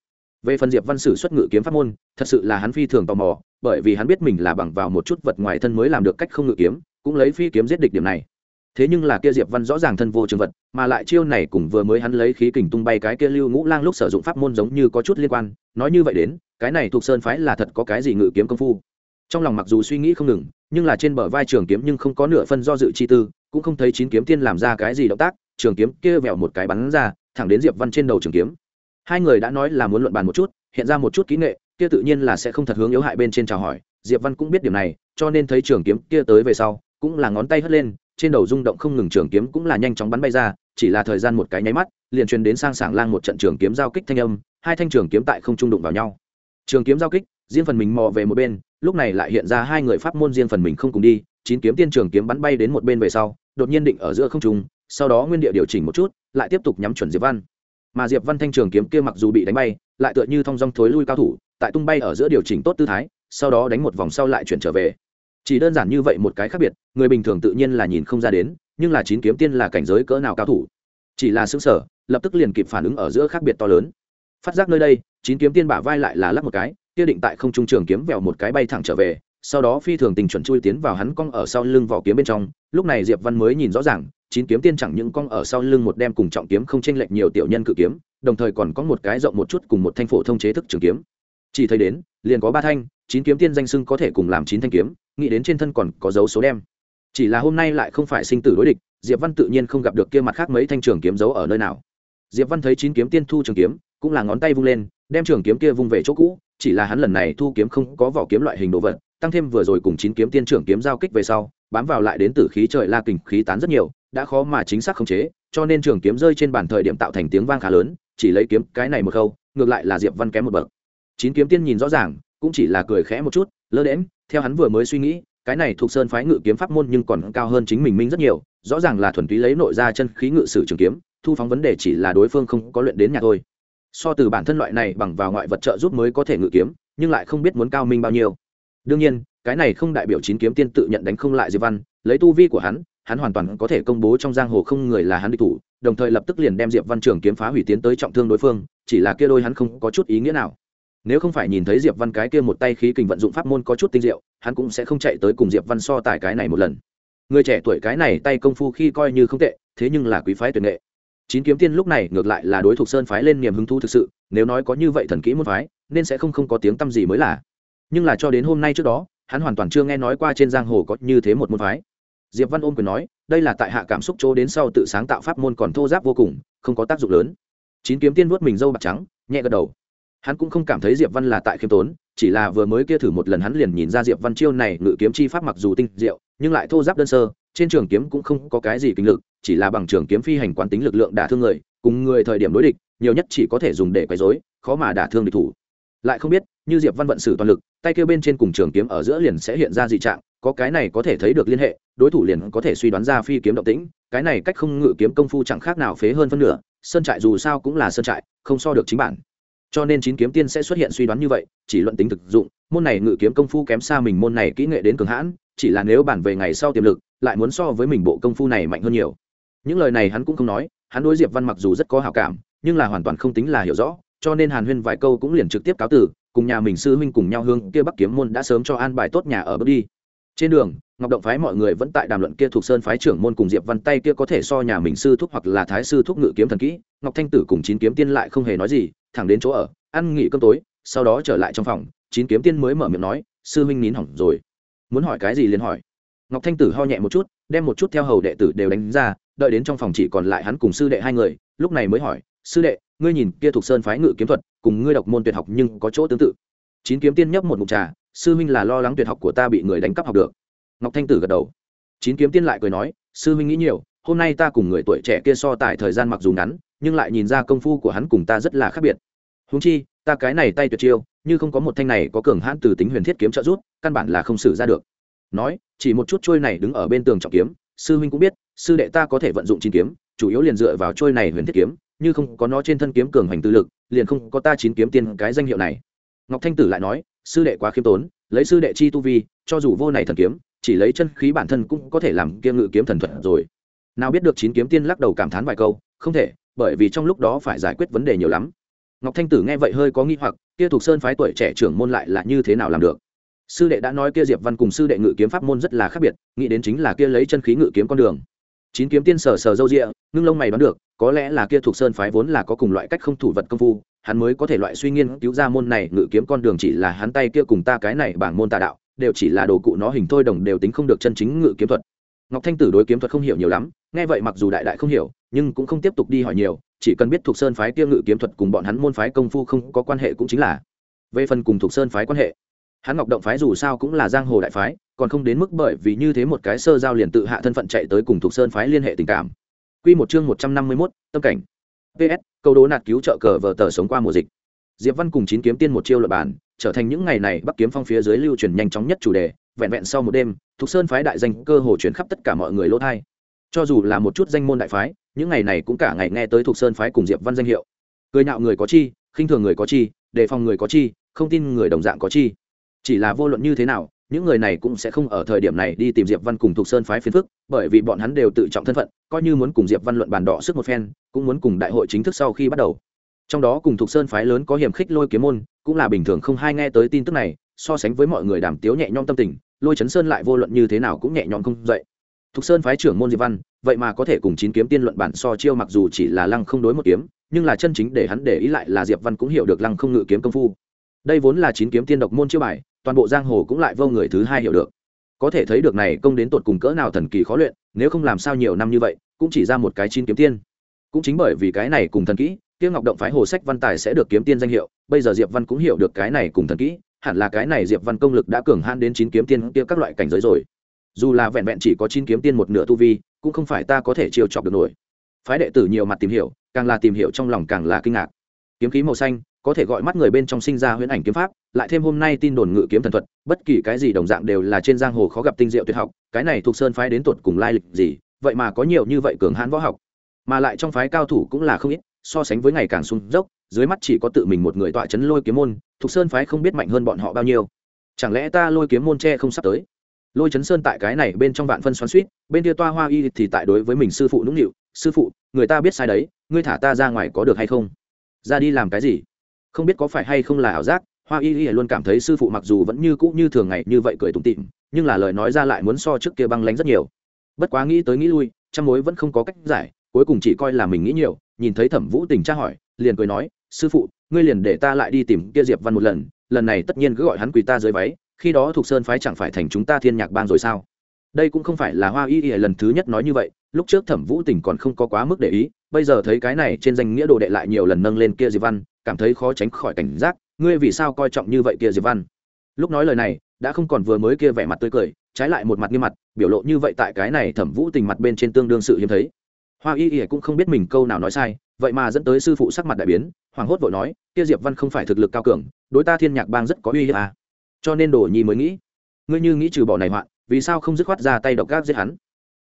S1: Về phần diệp văn sử xuất ngự kiếm pháp môn, thật sự là hắn phi thường tò mò, bởi vì hắn biết mình là bằng vào một chút vật ngoài thân mới làm được cách không ngự kiếm, cũng lấy phi kiếm giết địch điểm này thế nhưng là kia diệp văn rõ ràng thân vô trường vật, mà lại chiêu này cùng vừa mới hắn lấy khí kình tung bay cái kia lưu ngũ lang lúc sử dụng pháp môn giống như có chút liên quan, nói như vậy đến, cái này thuộc sơn phái là thật có cái gì ngự kiếm công phu. Trong lòng mặc dù suy nghĩ không ngừng, nhưng là trên bờ vai trường kiếm nhưng không có nửa phân do dự chi tư, cũng không thấy chín kiếm tiên làm ra cái gì động tác, trường kiếm kia vẹo một cái bắn ra, thẳng đến diệp văn trên đầu trường kiếm. Hai người đã nói là muốn luận bàn một chút, hiện ra một chút kỹ nghệ, kia tự nhiên là sẽ không thật hướng yếu hại bên trên chào hỏi, diệp văn cũng biết điểm này, cho nên thấy trường kiếm kia tới về sau, cũng là ngón tay hất lên trên đầu rung động không ngừng trường kiếm cũng là nhanh chóng bắn bay ra, chỉ là thời gian một cái nháy mắt, liền truyền đến sang sảng lang một trận trường kiếm giao kích thanh âm, hai thanh trường kiếm tại không trung đụng vào nhau. Trường kiếm giao kích, riêng phần mình mò về một bên, lúc này lại hiện ra hai người pháp môn riêng phần mình không cùng đi, chín kiếm tiên trường kiếm bắn bay đến một bên về sau, đột nhiên định ở giữa không trung, sau đó nguyên địa điều chỉnh một chút, lại tiếp tục nhắm chuẩn diệp văn. Mà diệp văn thanh trường kiếm kia mặc dù bị đánh bay, lại tựa như thong dong thối lui cao thủ, tại tung bay ở giữa điều chỉnh tốt tư thái, sau đó đánh một vòng sau lại chuyển trở về chỉ đơn giản như vậy một cái khác biệt, người bình thường tự nhiên là nhìn không ra đến, nhưng là chín kiếm tiên là cảnh giới cỡ nào cao thủ. Chỉ là xứng sở lập tức liền kịp phản ứng ở giữa khác biệt to lớn. Phát giác nơi đây, chín kiếm tiên bả vai lại là lắp một cái, kia định tại không trung trường kiếm vèo một cái bay thẳng trở về, sau đó phi thường tình chuẩn chui tiến vào hắn cong ở sau lưng vỏ kiếm bên trong. Lúc này diệp văn mới nhìn rõ ràng, chín kiếm tiên chẳng những cong ở sau lưng một đem cùng trọng kiếm không chênh lệch nhiều tiểu nhân cự kiếm, đồng thời còn có một cái rộng một chút cùng một thanh phổ thông chế thức trường kiếm. Chỉ thấy đến, liền có ba thanh, chín kiếm tiên danh sưng có thể cùng làm chín thanh kiếm nghĩ đến trên thân còn có dấu số đem. Chỉ là hôm nay lại không phải sinh tử đối địch, diệp văn tự nhiên không gặp được kia mặt khác mấy thanh trường kiếm giấu ở nơi nào. Diệp văn thấy chín kiếm tiên thu trường kiếm, cũng là ngón tay vung lên, đem trường kiếm kia vung về chỗ cũ, chỉ là hắn lần này thu kiếm không có vỏ kiếm loại hình đồ vật, tăng thêm vừa rồi cùng chín kiếm tiên trưởng kiếm giao kích về sau, bám vào lại đến từ khí trời la kình khí tán rất nhiều, đã khó mà chính xác khống chế, cho nên trường kiếm rơi trên bàn thời điểm tạo thành tiếng vang khá lớn, chỉ lấy kiếm cái này một khâu, ngược lại là diệp văn kém một bậc. Chín kiếm tiên nhìn rõ ràng, cũng chỉ là cười khẽ một chút lơ đễm theo hắn vừa mới suy nghĩ, cái này thuộc sơn phái ngự kiếm pháp môn nhưng còn cao hơn chính mình minh rất nhiều, rõ ràng là thuần túy lấy nội ra chân khí ngự sử trường kiếm, thu phóng vấn đề chỉ là đối phương không có luyện đến nhà thôi. So từ bản thân loại này bằng vào ngoại vật trợ giúp mới có thể ngự kiếm, nhưng lại không biết muốn cao minh bao nhiêu. Đương nhiên, cái này không đại biểu chín kiếm tiên tự nhận đánh không lại diệp văn, lấy tu vi của hắn hắn hoàn toàn có thể công bố trong giang hồ không người là hắn địch thủ, đồng thời lập tức liền đem diệp văn trường kiếm phá hủy tiến tới trọng thương đối phương, chỉ là kia đôi hắn không có chút ý nghĩa nào nếu không phải nhìn thấy diệp văn cái kia một tay khí kình vận dụng pháp môn có chút tinh diệu, hắn cũng sẽ không chạy tới cùng diệp văn so tài cái này một lần. Người trẻ tuổi cái này tay công phu khi coi như không tệ, thế nhưng là quý phái tuyệt nghệ. Chín kiếm tiên lúc này ngược lại là đối thủ sơn phái lên niềm hứng thú thực sự, nếu nói có như vậy thần kỹ môn phái, nên sẽ không không có tiếng tăm gì mới là. Nhưng là cho đến hôm nay trước đó, hắn hoàn toàn chưa nghe nói qua trên giang hồ có như thế một môn phái. Diệp văn ôm quyền nói, đây là tại hạ cảm xúc chỗ đến sau tự sáng tạo pháp môn còn thô giáp vô cùng, không có tác dụng lớn. Chín kiếm tiên vuốt mình dâu bạc trắng, nhẹ gật đầu hắn cũng không cảm thấy diệp văn là tại khiêm tốn, chỉ là vừa mới kia thử một lần hắn liền nhìn ra diệp văn chiêu này ngự kiếm chi pháp mặc dù tinh diệu, nhưng lại thô giáp đơn sơ, trên trường kiếm cũng không có cái gì kinh lực, chỉ là bằng trường kiếm phi hành quán tính lực lượng đả thương người, cùng người thời điểm đối địch, nhiều nhất chỉ có thể dùng để quấy rối, khó mà đả thương địch thủ. Lại không biết, như diệp văn vận sử toàn lực, tay kia bên trên cùng trường kiếm ở giữa liền sẽ hiện ra dị trạng, có cái này có thể thấy được liên hệ, đối thủ liền có thể suy đoán ra phi kiếm động tĩnh, cái này cách không ngự kiếm công phu chẳng khác nào phế hơn phân nửa, sơn trại dù sao cũng là sơn trại, không so được chính bản cho nên chín kiếm tiên sẽ xuất hiện suy đoán như vậy, chỉ luận tính thực dụng, môn này ngự kiếm công phu kém xa mình môn này kỹ nghệ đến cường hãn, chỉ là nếu bản về ngày sau tiềm lực, lại muốn so với mình bộ công phu này mạnh hơn nhiều. Những lời này hắn cũng không nói, hắn đối diệp văn mặc dù rất có hào cảm, nhưng là hoàn toàn không tính là hiểu rõ, cho nên hàn huyên vài câu cũng liền trực tiếp cáo tử cùng nhà mình sư huynh cùng nhau hương kia bắc kiếm môn đã sớm cho an bài tốt nhà ở bước đi. Trên đường, ngọc động phái mọi người vẫn tại đàm luận kia thuộc sơn phái trưởng môn cùng diệp văn tay kia có thể so nhà mình sư thúc hoặc là thái sư thúc ngự kiếm thần kỹ, ngọc thanh tử cùng chín kiếm tiên lại không hề nói gì thẳng đến chỗ ở, ăn nghỉ cơm tối, sau đó trở lại trong phòng, chín kiếm tiên mới mở miệng nói, sư huynh nín hỏng rồi. Muốn hỏi cái gì liền hỏi. Ngọc thanh tử ho nhẹ một chút, đem một chút theo hầu đệ tử đều đánh ra, đợi đến trong phòng chỉ còn lại hắn cùng sư đệ hai người, lúc này mới hỏi, sư đệ, ngươi nhìn kia thuộc sơn phái ngự kiếm thuật, cùng ngươi đọc môn tuyệt học nhưng có chỗ tương tự. Chín kiếm tiên nhấp một mục trà, sư huynh là lo lắng tuyệt học của ta bị người đánh cắp học được. Ngọc thanh tử gật đầu. Chín kiếm tiên lại cười nói, sư huynh nghĩ nhiều, hôm nay ta cùng người tuổi trẻ kia so tài thời gian mặc dù ngắn nhưng lại nhìn ra công phu của hắn cùng ta rất là khác biệt. Húng chi, ta cái này tay tuyệt chiêu, như không có một thanh này có cường hãn từ tính huyền thiết kiếm trợ rút căn bản là không xử ra được. Nói, chỉ một chút trôi này đứng ở bên tường trọng kiếm, sư huynh cũng biết, sư đệ ta có thể vận dụng chín kiếm, chủ yếu liền dựa vào trôi này huyền thiết kiếm, như không có nó trên thân kiếm cường hành tư lực, liền không có ta chín kiếm tiên cái danh hiệu này. Ngọc thanh tử lại nói, sư đệ quá khiêm tốn, lấy sư đệ chi tu vi, cho dù vô này thần kiếm, chỉ lấy chân khí bản thân cũng có thể làm kia ngự kiếm thần thuật rồi. Nào biết được chín kiếm tiên lắc đầu cảm thán vài câu, không thể bởi vì trong lúc đó phải giải quyết vấn đề nhiều lắm. Ngọc thanh tử nghe vậy hơi có nghi hoặc, kia thuộc sơn phái tuổi trẻ trưởng môn lại là như thế nào làm được? Sư đệ đã nói kia diệp văn cùng sư đệ ngự kiếm pháp môn rất là khác biệt, nghĩ đến chính là kia lấy chân khí ngự kiếm con đường. Chín kiếm tiên sờ sờ râu rịa ngưng lông mày đoán được, có lẽ là kia thuộc sơn phái vốn là có cùng loại cách không thủ vật công phu, hắn mới có thể loại suy nghiên cứu ra môn này, ngự kiếm con đường chỉ là hắn tay kia cùng ta cái này bảng môn tà đạo, đều chỉ là đồ cụ nó hình thôi đồng đều tính không được chân chính ngự kiếm thuật. Ngọc thanh tử đối kiếm thuật không hiểu nhiều lắm nghe vậy mặc dù đại đại không hiểu nhưng cũng không tiếp tục đi hỏi nhiều chỉ cần biết thuộc sơn phái kia ngự kiếm thuật cùng bọn hắn môn phái công phu không có quan hệ cũng chính là về phần cùng thuộc sơn phái quan hệ hắn ngọc động phái dù sao cũng là giang hồ đại phái còn không đến mức bởi vì như thế một cái sơ giao liền tự hạ thân phận chạy tới cùng thuộc sơn phái liên hệ tình cảm Quy một chương một trăm năm mươi 151, tâm cảnh. PS, câu đố nạt cứu trợ cờ vở tờ sống qua mùa dịch. Diệp Văn cùng chín kiếm tiên một chiêu luật bản, trở thành những ngày này Bắc kiếm phong phía dưới lưu truyền nhanh chóng nhất chủ đề, vẹn vẹn sau một đêm, Thục Sơn phái đại danh cơ hồ truyền khắp tất cả mọi người lỗ thai. Cho dù là một chút danh môn đại phái, những ngày này cũng cả ngày nghe tới thuộc Sơn phái cùng Diệp Văn danh hiệu. Cười nhạo người có chi, khinh thường người có chi, đề phòng người có chi, không tin người đồng dạng có chi. Chỉ là vô luận như thế nào những người này cũng sẽ không ở thời điểm này đi tìm diệp văn cùng thuộc sơn phái phiền phức bởi vì bọn hắn đều tự trọng thân phận coi như muốn cùng diệp văn luận bàn đỏ sức một phen cũng muốn cùng đại hội chính thức sau khi bắt đầu. Trong đó cùng thuộc sơn phái lớn có hiểm khích lôi kiếm môn cũng là bình thường không hay nghe tới tin tức này so sánh với mọi người đàm tiếu nhẹ nhõm tâm tình lôi chấn sơn lại vô luận như thế nào cũng nhẹ nhõm không dậy thục sơn phái trưởng môn diệp văn, vậy mà có thể cùng chín kiếm tiên luận bản so chiêu mặc dù chỉ là lăng không đối một kiếm, nhưng là chân chính để hắn để ý lại là diệp văn cũng hiểu được lăng không ngự kiếm công phu. Đây vốn là chín kiếm tiên độc môn chiêu bài, toàn bộ giang hồ cũng lại vô người thứ hai hiểu được. Có thể thấy được này công đến tột cùng cỡ nào thần kỳ khó luyện, nếu không làm sao nhiều năm như vậy, cũng chỉ ra một cái chín kiếm tiên. Cũng chính bởi vì cái này cùng thần kỹ, tiêu ngọc động phái hồ sách văn tài sẽ được kiếm tiên danh hiệu, bây giờ diệp văn cũng hiểu được cái này cùng thần kỹ, hẳn là cái này diệp văn công lực đã cường han đến chín kiếm tiên kia các loại cảnh giới rồi dù là vẹn vẹn chỉ có chín kiếm tiên một nửa tu vi, cũng không phải ta có thể chiêu chọc được nổi. Phái đệ tử nhiều mặt tìm hiểu, càng là tìm hiểu trong lòng càng là kinh ngạc. Kiếm khí màu xanh, có thể gọi mắt người bên trong sinh ra huyễn ảnh kiếm pháp, lại thêm hôm nay tin đồn ngự kiếm thần thuật, bất kỳ cái gì đồng dạng đều là trên giang hồ khó gặp tinh diệu tuyệt học, cái này thuộc sơn phái đến tuột cùng lai lịch gì, vậy mà có nhiều như vậy cường hãn võ học. Mà lại trong phái cao thủ cũng là không ít, so sánh với ngày càng sung dốc, dưới mắt chỉ có tự mình một người tọa chấn lôi kiếm môn, thuộc sơn phái không biết mạnh hơn bọn họ bao nhiêu. Chẳng lẽ ta lôi kiếm môn che không sắp tới? Lôi chấn sơn tại cái này bên trong vạn phân xoắn suýt bên kia toa hoa y thì tại đối với mình sư phụ nũng nịu, sư phụ, người ta biết sai đấy, ngươi thả ta ra ngoài có được hay không? Ra đi làm cái gì? Không biết có phải hay không là ảo giác. Hoa y y luôn cảm thấy sư phụ mặc dù vẫn như cũ như thường ngày như vậy cười tủm tịm nhưng là lời nói ra lại muốn so trước kia băng lánh rất nhiều. Bất quá nghĩ tới nghĩ lui, trăm mối vẫn không có cách giải, cuối cùng chỉ coi là mình nghĩ nhiều, nhìn thấy thẩm vũ tình tra hỏi, liền cười nói, sư phụ, ngươi liền để ta lại đi tìm kia diệp văn một lần lần này tất nhiên cứ gọi hắn quỳ ta dưới váy khi đó thuộc sơn phái chẳng phải thành chúng ta thiên nhạc bang rồi sao? Đây cũng không phải là hoa y y lần thứ nhất nói như vậy, lúc trước thẩm vũ tình còn không có quá mức để ý, bây giờ thấy cái này trên danh nghĩa đồ đệ lại nhiều lần nâng lên kia diệp văn, cảm thấy khó tránh khỏi cảnh giác, ngươi vì sao coi trọng như vậy kia diệp văn? Lúc nói lời này, đã không còn vừa mới kia vẻ mặt tươi cười, trái lại một mặt nghiêm mặt, biểu lộ như vậy tại cái này thẩm vũ tình mặt bên trên tương đương sự hiếm thấy. Hoa y y cũng không biết mình câu nào nói sai, vậy mà dẫn tới sư phụ sắc mặt đại biến hoàng hốt vội nói, kia diệp văn không phải thực lực cao cường, đối ta thiên nhạc bang rất có uy hiếp à cho nên đồ nhi mới nghĩ. Ngươi như nghĩ trừ bỏ này hoạn, vì sao không dứt khoát ra tay độc gác giết hắn?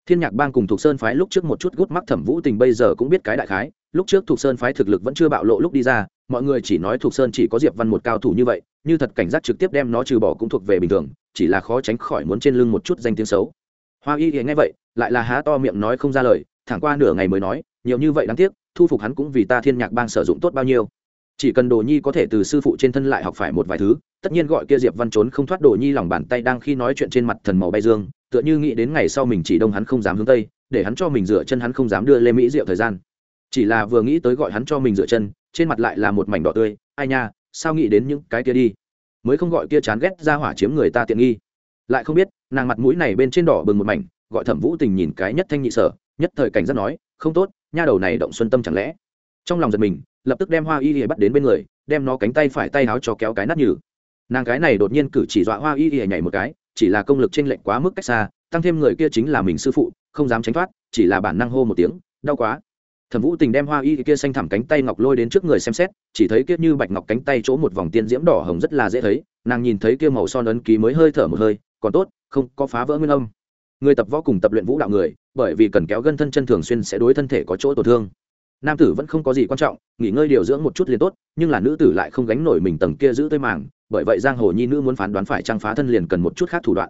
S1: Thiên nhạc bang cùng thuộc sơn phái lúc trước một chút gút mắc thẩm vũ tình bây giờ cũng biết cái đại khái, lúc trước thuộc sơn phái thực lực vẫn chưa bạo lộ lúc đi ra, mọi người chỉ nói thuộc sơn chỉ có diệp văn một cao thủ như vậy, như thật cảnh giác trực tiếp đem nó trừ bỏ cũng thuộc về bình thường, chỉ là khó tránh khỏi muốn trên lưng một chút danh tiếng xấu. Hoa y thì nghe vậy, lại là há to miệng nói không ra lời, thẳng qua nửa ngày mới nói, nhiều như vậy đáng tiếc, thu phục hắn cũng vì ta thiên nhạc bang sử dụng tốt bao nhiêu chỉ cần đồ nhi có thể từ sư phụ trên thân lại học phải một vài thứ, tất nhiên gọi kia diệp văn trốn không thoát đồ nhi lòng bàn tay đang khi nói chuyện trên mặt thần màu bay dương, tựa như nghĩ đến ngày sau mình chỉ đông hắn không dám hướng tây, để hắn cho mình dựa chân hắn không dám đưa lê mỹ Diệu thời gian. Chỉ là vừa nghĩ tới gọi hắn cho mình dựa chân, trên mặt lại là một mảnh đỏ tươi, ai nha, sao nghĩ đến những cái kia đi? Mới không gọi kia chán ghét ra hỏa chiếm người ta tiện nghi. Lại không biết, nàng mặt mũi này bên trên đỏ bừng một mảnh, gọi thẩm vũ tình nhìn cái nhất thanh nhị sở, nhất thời cảnh giác nói, không tốt, nha đầu này động xuân tâm chẳng lẽ? Trong lòng giật mình lập tức đem hoa y y bắt đến bên người, đem nó cánh tay phải tay áo cho kéo cái nát nhừ. Nàng cái này đột nhiên cử chỉ dọa hoa y y nhảy một cái, chỉ là công lực t r ê n lệch quá mức cách xa, tăng thêm người kia chính là mình sư phụ, không dám tránh thoát, chỉ là bản năng hô một tiếng, đau quá. Thẩm vũ tình đem hoa y kia xanh thẳm cánh tay ngọc lôi đến trước người xem xét, chỉ thấy kia như bạch ngọc cánh tay chỗ một vòng tiên diễm đỏ hồng rất là dễ thấy, nàng nhìn thấy kia màu son ấn ký mới hơi thở một hơi, còn tốt, không có phá vỡ nguyên âm. Người tập võ cùng tập luyện vũ đạo người, bởi vì cần kéo gân thân chân thường xuyên sẽ đối thân thể có chỗ tổn thương nam tử vẫn không có gì quan trọng, nghỉ ngơi điều dưỡng một chút liền tốt, nhưng là nữ tử lại không gánh nổi mình tầng kia giữ tới màng, bởi vậy giang hồ nhi nữ muốn phán đoán phải trang phá thân liền cần một chút khác thủ đoạn.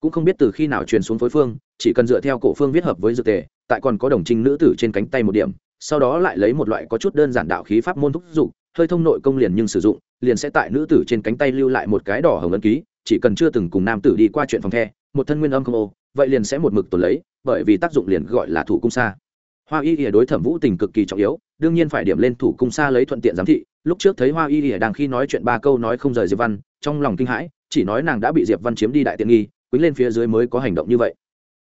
S1: Cũng không biết từ khi nào truyền xuống phối phương, chỉ cần dựa theo cổ phương viết hợp với dược tề, tại còn có đồng trinh nữ tử trên cánh tay một điểm, sau đó lại lấy một loại có chút đơn giản đạo khí pháp môn thúc dụng, hơi thông nội công liền nhưng sử dụng, liền sẽ tại nữ tử trên cánh tay lưu lại một cái đỏ hồng ấn ký, chỉ cần chưa từng cùng nam tử đi qua chuyện phòng the, một thân nguyên âm không ô, vậy liền sẽ một mực tồn lấy, bởi vì tác dụng liền gọi là thủ cung xa hoa y ỉa đối thẩm vũ tình cực kỳ trọng yếu, đương nhiên phải điểm lên thủ cung xa lấy thuận tiện giám thị. Lúc trước thấy hoa y ỉa đang khi nói chuyện ba câu nói không rời diệp văn, trong lòng kinh hãi, chỉ nói nàng đã bị diệp văn chiếm đi đại tiện nghi, quýnh lên phía dưới mới có hành động như vậy.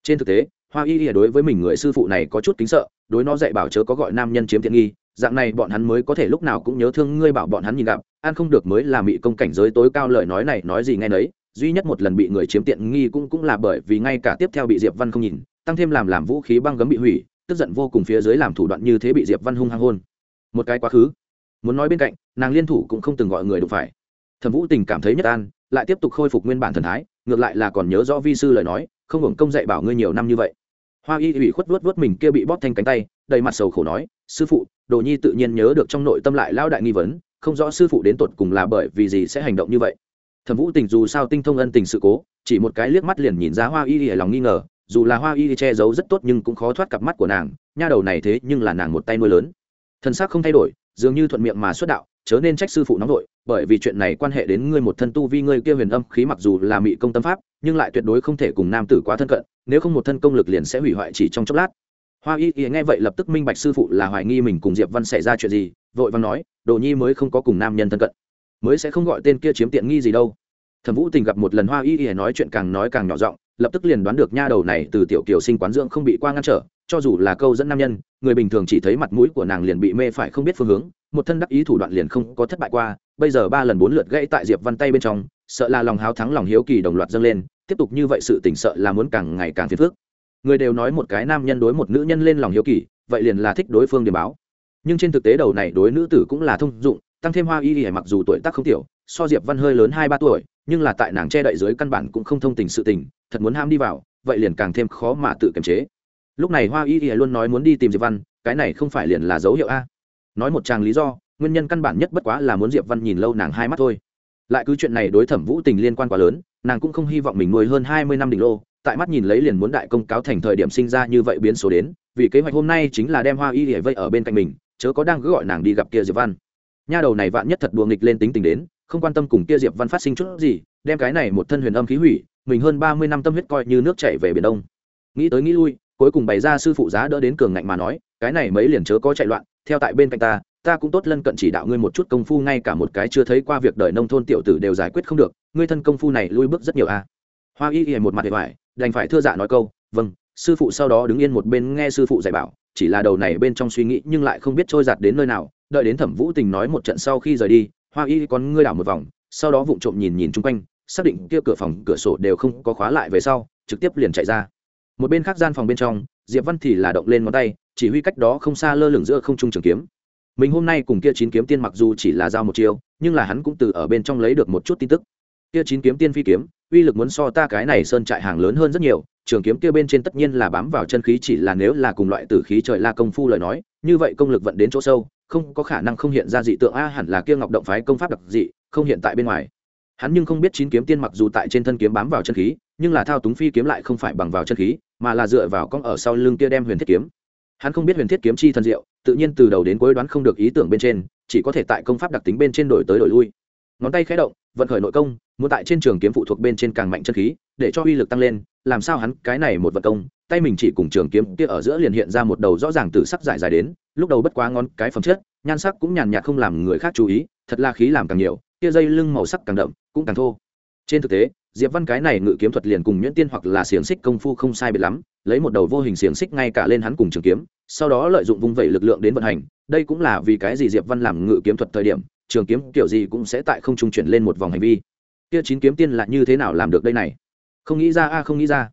S1: Trên thực tế, hoa y ỉa đối với mình người sư phụ này có chút kính sợ, đối nó dạy bảo chớ có gọi nam nhân chiếm tiện nghi, dạng này bọn hắn mới có thể lúc nào cũng nhớ thương ngươi bảo bọn hắn nhìn gặp, ăn không được mới là mị công cảnh giới tối cao lời nói này nói gì ngay nấy, duy nhất một lần bị người chiếm tiện nghi cũng cũng là bởi vì ngay cả tiếp theo bị diệp văn không nhìn, tăng thêm làm làm vũ khí băng gấm bị hủy tức giận vô cùng phía dưới làm thủ đoạn như thế bị diệp văn hung hăng hôn. Một cái quá khứ. Muốn nói bên cạnh, nàng liên thủ cũng không từng gọi người đụng phải. Thẩm vũ tình cảm thấy nhất an, lại tiếp tục khôi phục nguyên bản thần thái, ngược lại là còn nhớ rõ vi sư lời nói, không hưởng công dạy bảo ngươi nhiều năm như vậy. Hoa y ủy khuất vuốt vuốt mình kia bị bóp thanh cánh tay, đầy mặt sầu khổ nói, sư phụ, đồ nhi tự nhiên nhớ được trong nội tâm lại lao đại nghi vấn, không rõ sư phụ đến tột cùng là bởi vì gì sẽ hành động như vậy. Thẩm vũ tình dù sao tinh thông ân tình sự cố, chỉ một cái liếc mắt liền nhìn ra hoa y ỉa lòng nghi ngờ dù là hoa y che giấu rất tốt nhưng cũng khó thoát cặp mắt của nàng, nha đầu này thế nhưng là nàng một tay nuôi lớn. Thân xác không thay đổi, dường như thuận miệng mà xuất đạo, chớ nên trách sư phụ nóng vội, bởi vì chuyện này quan hệ đến ngươi một thân tu vi ngươi kia huyền âm khí mặc dù là mị công tâm pháp, nhưng lại tuyệt đối không thể cùng nam tử quá thân cận, nếu không một thân công lực liền sẽ hủy hoại chỉ trong chốc lát. Hoa y y nghe vậy lập tức minh bạch sư phụ là hoài nghi mình cùng diệp văn xảy ra chuyện gì, vội văn nói, đồ nhi mới không có cùng nam nhân thân cận, mới sẽ không gọi tên kia chiếm tiện nghi gì đâu. Thẩm vũ tình gặp một lần hoa y y nói chuyện càng nói càng nhỏ giọng lập tức liền đoán được nha đầu này từ tiểu kiều sinh quán dưỡng không bị qua ngăn trở, cho dù là câu dẫn nam nhân, người bình thường chỉ thấy mặt mũi của nàng liền bị mê phải không biết phương hướng, một thân đắc ý thủ đoạn liền không có thất bại qua, bây giờ ba lần bốn lượt gãy tại diệp văn tay bên trong, sợ là lòng háo thắng lòng hiếu kỳ đồng loạt dâng lên, tiếp tục như vậy sự tỉnh sợ là muốn càng ngày càng phiền phức. Người đều nói một cái nam nhân đối một nữ nhân lên lòng hiếu kỳ, vậy liền là thích đối phương điểm báo. Nhưng trên thực tế đầu này đối nữ tử cũng là thông dụng, tăng thêm hoa y y mặc dù tuổi tác không tiểu so diệp văn hơi lớn hai ba tuổi, nhưng là tại nàng che đậy dưới căn bản cũng không thông tình sự tình, thật muốn ham đi vào, vậy liền càng thêm khó mà tự kiềm chế. Lúc này hoa y y luôn nói muốn đi tìm diệp văn, cái này không phải liền là dấu hiệu a? Nói một chàng lý do, nguyên nhân căn bản nhất bất quá là muốn diệp văn nhìn lâu nàng hai mắt thôi. Lại cứ chuyện này đối thẩm vũ tình liên quan quá lớn, nàng cũng không hy vọng mình nuôi hơn hai mươi năm đỉnh lô, tại mắt nhìn lấy liền muốn đại công cáo thành thời điểm sinh ra như vậy biến số đến, vì kế hoạch hôm nay chính là đem hoa y y vây ở bên cạnh mình, chớ có đang cứ gọi nàng đi gặp kia diệp văn nha đầu này vạn nhất thật đùa nghịch lên tính tình đến, không quan tâm cùng kia diệp văn phát sinh chút gì, đem cái này một thân huyền âm khí hủy, mình hơn ba mươi năm tâm huyết coi như nước chảy về biển đông. Nghĩ tới nghĩ lui, cuối cùng bày ra sư phụ giá đỡ đến cường ngạnh mà nói, cái này mấy liền chớ có chạy loạn, theo tại bên cạnh ta ta cũng tốt lân cận chỉ đạo ngươi một chút công phu ngay cả một cái chưa thấy qua việc đời nông thôn tiểu tử đều giải quyết không được, ngươi thân công phu này lui bước rất nhiều a hoa y y một mặt hề hoài, đành phải thưa dạ nói câu vâng sư phụ sau đó đứng yên một bên nghe sư phụ dạy bảo chỉ là đầu này bên trong suy nghĩ nhưng lại không biết trôi giạt đến nơi nào, đợi đến thẩm vũ tình nói một trận sau khi rời đi, hoa y còn ngươi đảo một vòng, sau đó vụng trộm nhìn nhìn chung quanh, xác định kia cửa phòng, cửa sổ đều không có khóa lại về sau, trực tiếp liền chạy ra. Một bên khác gian phòng bên trong, diệp văn thì là động lên ngón tay, chỉ huy cách đó không xa lơ lửng giữa không trung trường kiếm. Mình hôm nay cùng kia chín kiếm tiên mặc dù chỉ là giao một chiêu, nhưng là hắn cũng từ ở bên trong lấy được một chút tin tức. Kia chín kiếm tiên phi kiếm, uy lực muốn so ta cái này sơn trại hàng lớn hơn rất nhiều trường kiếm kia bên trên tất nhiên là bám vào chân khí, chỉ là nếu là cùng loại tử khí trời la công phu lời nói, như vậy công lực vận đến chỗ sâu, không có khả năng không hiện ra dị tượng a, hẳn là kia ngọc động phái công pháp đặc dị, không hiện tại bên ngoài. Hắn nhưng không biết chín kiếm tiên mặc dù tại trên thân kiếm bám vào chân khí, nhưng là thao túng phi kiếm lại không phải bằng vào chân khí, mà là dựa vào con ở sau lưng kia đem huyền thiết kiếm. Hắn không biết huyền thiết kiếm chi thần diệu, tự nhiên từ đầu đến cuối đoán không được ý tưởng bên trên, chỉ có thể tại công pháp đặc tính bên trên đổi tới đổi lui. Ngón tay khé động, vận khởi nội công, muốn tại trên trường kiếm phụ thuộc bên trên càng mạnh chân khí, để cho uy lực tăng lên làm sao hắn, cái này một vận công, tay mình chỉ cùng trường kiếm kia ở giữa liền hiện ra một đầu rõ ràng từ sắc dài dài đến, lúc đầu bất quá ngon cái phẩm chất, nhan sắc cũng nhàn nhạt không làm người khác chú ý, thật là khí làm càng nhiều, kia dây lưng màu sắc càng đậm, cũng càng thô. Trên thực tế, diệp văn cái này ngự kiếm thuật liền cùng nhuyễn tiên hoặc là xiềng xích công phu không sai biệt lắm, lấy một đầu vô hình xiềng xích ngay cả lên hắn cùng trường kiếm, sau đó lợi dụng vung vẩy lực lượng đến vận hành, đây cũng là vì cái gì diệp văn làm ngự kiếm thuật thời điểm, trường kiếm kiểu gì cũng sẽ tại không trung chuyển lên một vòng hành vi. Kia chín kiếm tiên là như thế nào làm được đây này? Không nghĩ ra, a, không nghĩ ra.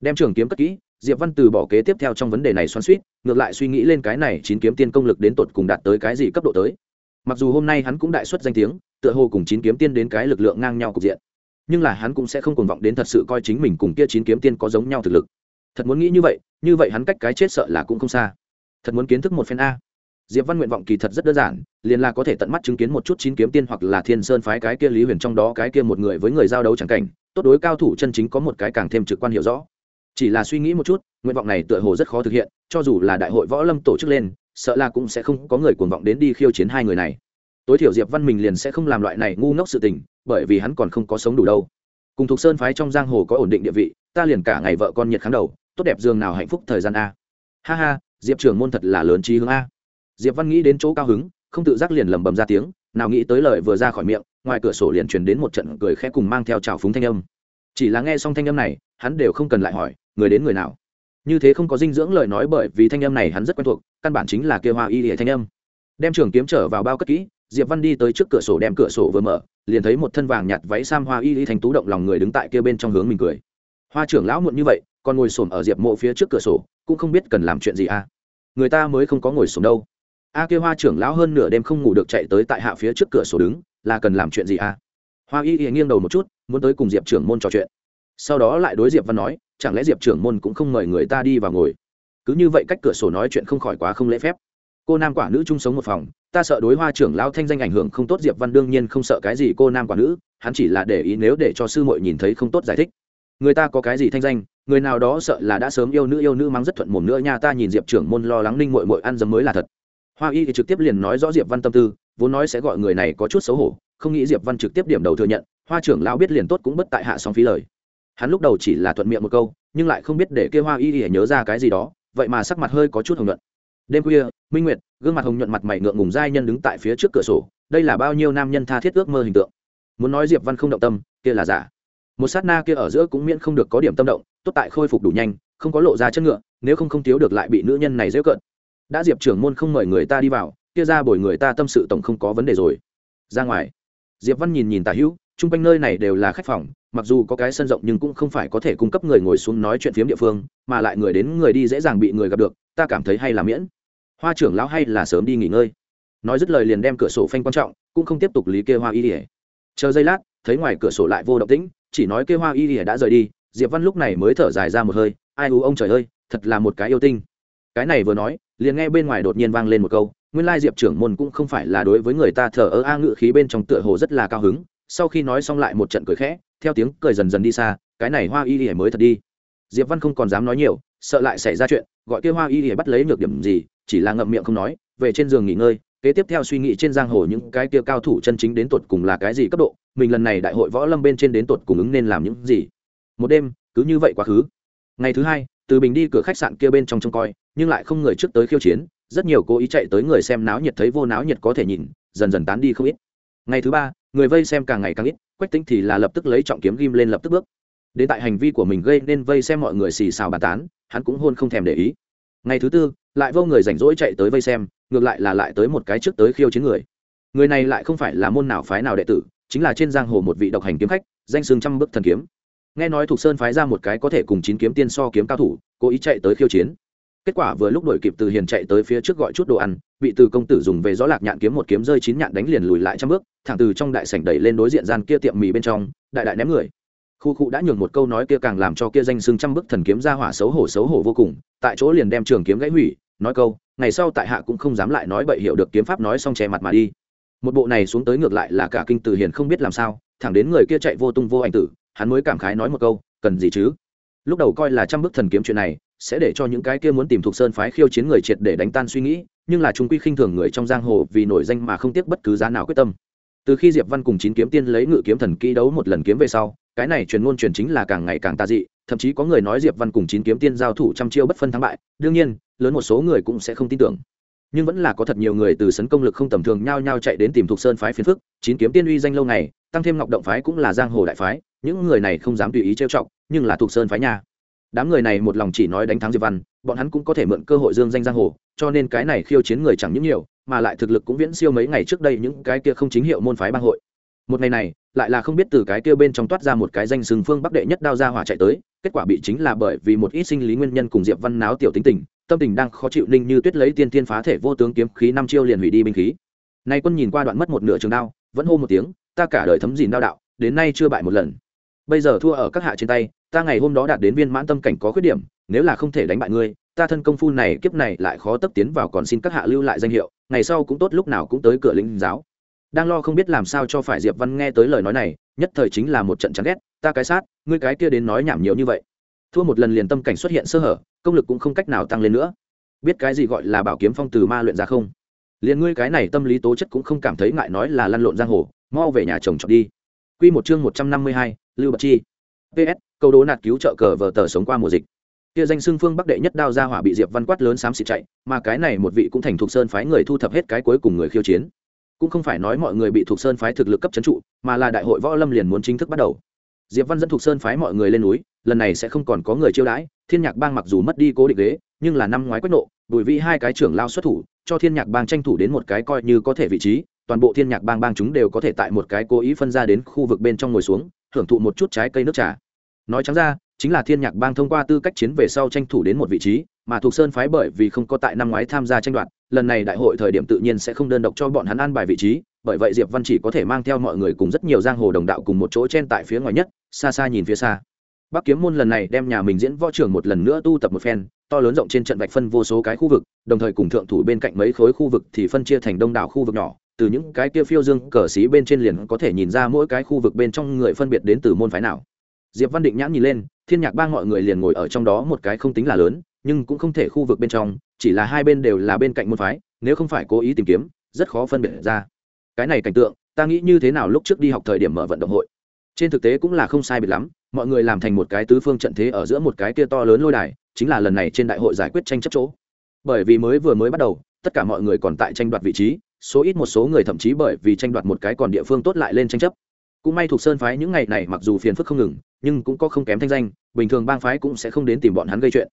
S1: Đem trường kiếm cất kỹ, diệp văn từ bỏ kế tiếp theo trong vấn đề này xoắn suýt ngược lại suy nghĩ lên cái này chín kiếm tiên công lực đến tột cùng đạt tới cái gì cấp độ tới. Mặc dù hôm nay hắn cũng đại xuất danh tiếng, tựa hồ cùng chín kiếm tiên đến cái lực lượng ngang nhau cục diện. Nhưng là hắn cũng sẽ không cuồng vọng đến thật sự coi chính mình cùng kia chín kiếm tiên có giống nhau thực lực. Thật muốn nghĩ như vậy như vậy hắn cách cái chết sợ là cũng không xa. Thật muốn kiến thức một phen a. Diệp văn nguyện vọng kỳ thật rất đơn giản, liền là có thể tận mắt chứng kiến một chút chín kiếm tiên hoặc là thiên sơn phái cái kia lý huyền trong đó cái kia một người với người giao đấu chẳng cảnh tốt đối cao thủ chân chính có một cái càng thêm trực quan hiểu rõ. Chỉ là suy nghĩ một chút, nguyện vọng này tựa hồ rất khó thực hiện, cho dù là đại hội võ lâm tổ chức lên, sợ là cũng sẽ không có người cuồng vọng đến đi khiêu chiến hai người này. Tối thiểu diệp văn mình liền sẽ không làm loại này ngu ngốc sự tình, bởi vì hắn còn không có sống đủ đâu. Cùng thuộc sơn phái trong giang hồ có ổn định địa vị, ta liền cả ngày vợ con nhiệt kháng đầu, tốt đẹp giường nào hạnh phúc thời gian a. Ha ha, diệp trường môn thật là lớn trí hướng a. Diệp văn nghĩ đến chỗ cao hứng, không tự giác liền lẩm bẩm ra tiếng nào nghĩ tới lời vừa ra khỏi miệng, ngoài cửa sổ liền truyền đến một trận cười khẽ cùng mang theo trào phúng thanh âm. Chỉ là nghe xong thanh âm này, hắn đều không cần lại hỏi, người đến người nào. Như thế không có dinh dưỡng lời nói bởi vì thanh âm này hắn rất quen thuộc, căn bản chính là kêu hoa y hệ thanh âm. Đem trường kiếm trở vào bao cất kỹ, diệp văn đi tới trước cửa sổ đem cửa sổ vừa mở, liền thấy một thân vàng nhạt váy sam hoa y y thành tú động lòng người đứng tại kia bên trong hướng mình cười. Hoa trưởng lão muộn như vậy, còn ngồi xổm ở diệp mộ phía trước cửa sổ, cũng không biết cần làm chuyện gì à. Người ta mới không có ngồi xổm đâu a kia hoa trưởng lão hơn nửa đêm không ngủ được chạy tới tại hạ phía trước cửa sổ đứng, là cần làm chuyện gì à hoa y y nghiêng đầu một chút, muốn tới cùng diệp trưởng môn trò chuyện. Sau đó lại đối diệp văn nói, chẳng lẽ diệp trưởng môn cũng không mời người ta đi vào ngồi? Cứ như vậy cách cửa sổ nói chuyện không khỏi quá không lễ phép. Cô nam quả nữ chung sống một phòng, ta sợ đối hoa trưởng lão thanh danh ảnh hưởng không tốt, diệp văn đương nhiên không sợ cái gì cô nam quả nữ, hắn chỉ là để ý nếu để cho sư muội nhìn thấy không tốt giải thích. Người ta có cái gì thanh danh, người nào đó sợ là đã sớm yêu nữ yêu nữ mắng rất thuận mồm nữa nha, ta nhìn diệp trưởng môn lo lắng ninh muội muội ăn dấm mới là thật hoa y thì trực tiếp liền nói rõ diệp văn tâm tư, vốn nói sẽ gọi người này có chút xấu hổ, không nghĩ diệp văn trực tiếp điểm đầu thừa nhận, hoa trưởng lão biết liền tốt cũng bất tại hạ sóng phí lời. Hắn lúc đầu chỉ là thuận miệng một câu, nhưng lại không biết để kêu hoa y thì nhớ ra cái gì đó, vậy mà sắc mặt hơi có chút hồng nhuận. Đêm khuya, minh nguyệt, gương mặt hồng nhuận mặt mày ngượng ngùng giai nhân đứng tại phía trước cửa sổ, đây là bao nhiêu nam nhân tha thiết ước mơ hình tượng. Muốn nói diệp văn không động tâm, kia là giả. Một sát na kia ở giữa cũng miễn không được có điểm tâm động, tốt tại khôi phục đủ nhanh, không có lộ ra chất ngựa, nếu không không thiếu được lại bị nữ nhân này dễ cận đã diệp trưởng môn không mời người ta đi vào, kia ra bồi người ta tâm sự tổng không có vấn đề rồi. Ra ngoài. Diệp văn nhìn nhìn tả hữu, chung quanh nơi này đều là khách phòng, mặc dù có cái sân rộng nhưng cũng không phải có thể cung cấp người ngồi xuống nói chuyện phiếm địa phương, mà lại người đến người đi dễ dàng bị người gặp được, ta cảm thấy hay là miễn. Hoa trưởng lão hay là sớm đi nghỉ ngơi. Nói dứt lời liền đem cửa sổ phanh quan trọng, cũng không tiếp tục lý kê hoa y ỉa chờ giây lát, thấy ngoài cửa sổ lại vô động tĩnh, chỉ nói kê hoa y ỉa đã rời đi, diệp văn lúc này mới thở dài ra một hơi, ai u ông trời ơi, thật là một cái yêu tinh. Cái này vừa nói liền nghe bên ngoài đột nhiên vang lên một câu, nguyên lai diệp trưởng môn cũng không phải là đối với người ta thở ơ a ngự khí bên trong tựa hồ rất là cao hứng, sau khi nói xong lại một trận cười khẽ, theo tiếng cười dần dần đi xa, cái này hoa y ỉa mới thật đi. Diệp văn không còn dám nói nhiều, sợ lại xảy ra chuyện, gọi kia hoa y ỉa bắt lấy nhược điểm gì, chỉ là ngậm miệng không nói, về trên giường nghỉ ngơi, kế tiếp theo suy nghĩ trên giang hồ những cái kia cao thủ chân chính đến tột cùng là cái gì cấp độ, mình lần này đại hội võ lâm bên trên đến tột cùng ứng nên làm những gì. Một đêm, cứ như vậy quá khứ. Ngày thứ hai, từ bình đi cửa khách sạn kia bên trong trông coi nhưng lại không người trước tới khiêu chiến, rất nhiều cố ý chạy tới người xem náo nhiệt thấy vô náo nhiệt có thể nhìn, dần dần tán đi không ít. Ngày thứ ba, người vây xem càng ngày càng ít, quách tính thì là lập tức lấy trọng kiếm ghim lên lập tức bước. Đến tại hành vi của mình gây nên vây xem mọi người xì xào bàn tán, hắn cũng hôn không thèm để ý. Ngày thứ tư, lại vô người rảnh rỗi chạy tới vây xem, ngược lại là lại tới một cái trước tới khiêu chiến người. Người này lại không phải là môn nào phái nào đệ tử, chính là trên giang hồ một vị độc hành kiếm khách, danh xương trăm bức thần kiếm. Nghe nói thục sơn phái ra một cái có thể cùng chín kiếm tiên so kiếm cao thủ, cố ý chạy tới khiêu chiến kết quả vừa lúc đổi kịp từ hiền chạy tới phía trước gọi chút đồ ăn, bị từ công tử dùng về gió lạc nhạn kiếm một kiếm rơi chín nhạn đánh liền lùi lại trăm bước, thẳng từ trong đại sảnh đẩy lên đối diện gian kia tiệm mì bên trong, đại đại ném người. Khu khu đã nhường một câu nói kia càng làm cho kia danh xưng trăm bức thần kiếm ra hỏa xấu hổ xấu hổ vô cùng, tại chỗ liền đem trường kiếm gãy hủy, nói câu, ngày sau tại hạ cũng không dám lại nói bậy hiểu được kiếm pháp nói xong che mặt mà đi. Một bộ này xuống tới ngược lại là cả kinh từ hiền không biết làm sao, thẳng đến người kia chạy vô tung vô ảnh tử, hắn mới cảm khái nói một câu, cần gì chứ? Lúc đầu coi là trăm bức thần kiếm chuyện này sẽ để cho những cái kia muốn tìm thuộc sơn phái khiêu chiến người triệt để đánh tan suy nghĩ, nhưng là chúng quy khinh thường người trong giang hồ vì nổi danh mà không tiếc bất cứ giá nào quyết tâm. Từ khi diệp văn cùng chín kiếm tiên lấy ngự kiếm thần kỹ đấu một lần kiếm về sau, cái này truyền ngôn truyền chính là càng ngày càng tà dị, thậm chí có người nói diệp văn cùng chín kiếm tiên giao thủ trăm chiêu bất phân thắng bại, đương nhiên, lớn một số người cũng sẽ không tin tưởng. Nhưng vẫn là có thật nhiều người từ sấn công lực không tầm thường nhao nhao chạy đến tìm thuộc sơn phái phiền phức, chín kiếm tiên uy danh lâu ngày, tăng thêm ngọc động phái cũng là giang hồ đại phái, những người này không dám tùy ý trêu chọc, nhưng là thuộc sơn phái nhà đám người này một lòng chỉ nói đánh thắng diệp văn, bọn hắn cũng có thể mượn cơ hội dương danh giang hồ, cho nên cái này khiêu chiến người chẳng những nhiều, mà lại thực lực cũng viễn siêu mấy ngày trước đây những cái kia không chính hiệu môn phái bang hội. Một ngày này, lại là không biết từ cái kia bên trong toát ra một cái danh sừng phương bắc đệ nhất đao ra hỏa chạy tới, kết quả bị chính là bởi vì một ít sinh lý nguyên nhân cùng diệp văn náo tiểu tính tình, tâm tình đang khó chịu ninh như tuyết lấy tiên tiên phá thể vô tướng kiếm khí năm chiêu liền hủy đi binh khí. Nay quân nhìn qua đoạn mất một nửa trường đao, vẫn hô một tiếng, ta cả đời thấm dìn đao đạo, đến nay chưa bại một lần. Bây giờ thua ở các hạ trên tay ta ngày hôm đó đạt đến viên mãn tâm cảnh có khuyết điểm nếu là không thể đánh bại ngươi ta thân công phu này kiếp này lại khó tấp tiến vào còn xin các hạ lưu lại danh hiệu ngày sau cũng tốt lúc nào cũng tới cửa linh giáo. Đang lo không biết làm sao cho phải diệp văn nghe tới lời nói này nhất thời chính là một trận chán ghét ta cái sát ngươi cái kia đến nói nhảm nhiều như vậy. Thua một lần liền tâm cảnh xuất hiện sơ hở công lực cũng không cách nào tăng lên nữa. Biết cái gì gọi là bảo kiếm phong từ ma luyện ra không? Liền ngươi cái này tâm lý tố chất cũng không cảm thấy ngại nói là lăn lộn giang hồ mau về nhà chồng chọn đi. Quy một chương một trăm năm mươi hai, lưu bật chi ps câu đố nạt cứu trợ cờ vờ tờ sống qua mùa dịch. Kia danh xưng phương bắc đệ nhất đao ra hỏa bị diệp văn quát lớn xám xịt chạy, mà cái này một vị cũng thành thuộc sơn phái người thu thập hết cái cuối cùng người khiêu chiến. Cũng không phải nói mọi người bị thuộc sơn phái thực lực cấp chấn trụ, mà là đại hội võ lâm liền muốn chính thức bắt đầu. Diệp văn dẫn thuộc sơn phái mọi người lên núi, lần này sẽ không còn có người chiêu đãi, thiên nhạc bang mặc dù mất đi cố định ghế, nhưng là năm ngoái quách nộ, bùi vĩ hai cái trưởng lao xuất thủ, cho thiên nhạc bang tranh thủ đến một cái coi như có thể vị trí, toàn bộ thiên nhạc bang bang chúng đều có thể tại một cái cố ý phân ra đến khu vực bên trong ngồi xuống hưởng thụ một chút trái cây nước trà. Nói trắng ra, chính là thiên nhạc bang thông qua tư cách chiến về sau tranh thủ đến một vị trí, mà thuộc sơn phái bởi vì không có tại năm ngoái tham gia tranh đoạt, lần này đại hội thời điểm tự nhiên sẽ không đơn độc cho bọn hắn an bài vị trí, bởi vậy diệp văn chỉ có thể mang theo mọi người cùng rất nhiều giang hồ đồng đạo cùng một chỗ trên tại phía ngoài nhất, xa xa nhìn phía xa. Bắc kiếm môn lần này đem nhà mình diễn võ trưởng một lần nữa tu tập một phen, to lớn rộng trên trận vạch phân vô số cái khu vực, đồng thời cùng thượng thủ bên cạnh mấy khối khu vực thì phân chia thành đông đảo khu vực nhỏ từ những cái kia phiêu dương cờ xí bên trên liền có thể nhìn ra mỗi cái khu vực bên trong người phân biệt đến từ môn phái nào. Diệp văn định nhãn nhìn lên, thiên nhạc bang mọi người liền ngồi ở trong đó một cái không tính là lớn, nhưng cũng không thể khu vực bên trong, chỉ là hai bên đều là bên cạnh môn phái, nếu không phải cố ý tìm kiếm, rất khó phân biệt ra. Cái này cảnh tượng, ta nghĩ như thế nào lúc trước đi học thời điểm mở vận động hội. Trên thực tế cũng là không sai biệt lắm, mọi người làm thành một cái tứ phương trận thế ở giữa một cái kia to lớn lôi đài, chính là lần này trên đại hội giải quyết tranh chấp chỗ. Bởi vì mới vừa mới bắt đầu, tất cả mọi người còn tại tranh đoạt vị trí số ít một số người thậm chí bởi vì tranh đoạt một cái còn địa phương tốt lại lên tranh chấp. Cũng may thuộc sơn phái những ngày này mặc dù phiền phức không ngừng, nhưng cũng có không kém thanh danh, bình thường bang phái cũng sẽ không đến tìm bọn hắn gây chuyện.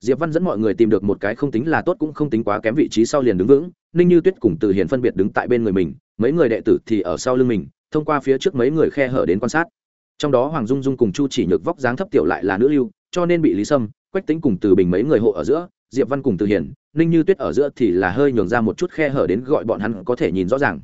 S1: Diệp văn dẫn mọi người tìm được một cái không tính là tốt cũng không tính quá kém vị trí sau liền đứng vững, ninh như tuyết cùng từ hiền phân biệt đứng tại bên người mình, mấy người đệ tử thì ở sau lưng mình, thông qua phía trước mấy người khe hở đến quan sát. Trong đó hoàng dung dung cùng chu chỉ nhược vóc dáng thấp tiểu lại là nữ lưu, cho nên bị lý sâm, quách tính cùng từ bình mấy người hộ ở giữa diệp văn cùng từ hiền ninh như tuyết ở giữa thì là hơi nhường ra một chút khe hở đến gọi bọn hắn có thể nhìn rõ ràng.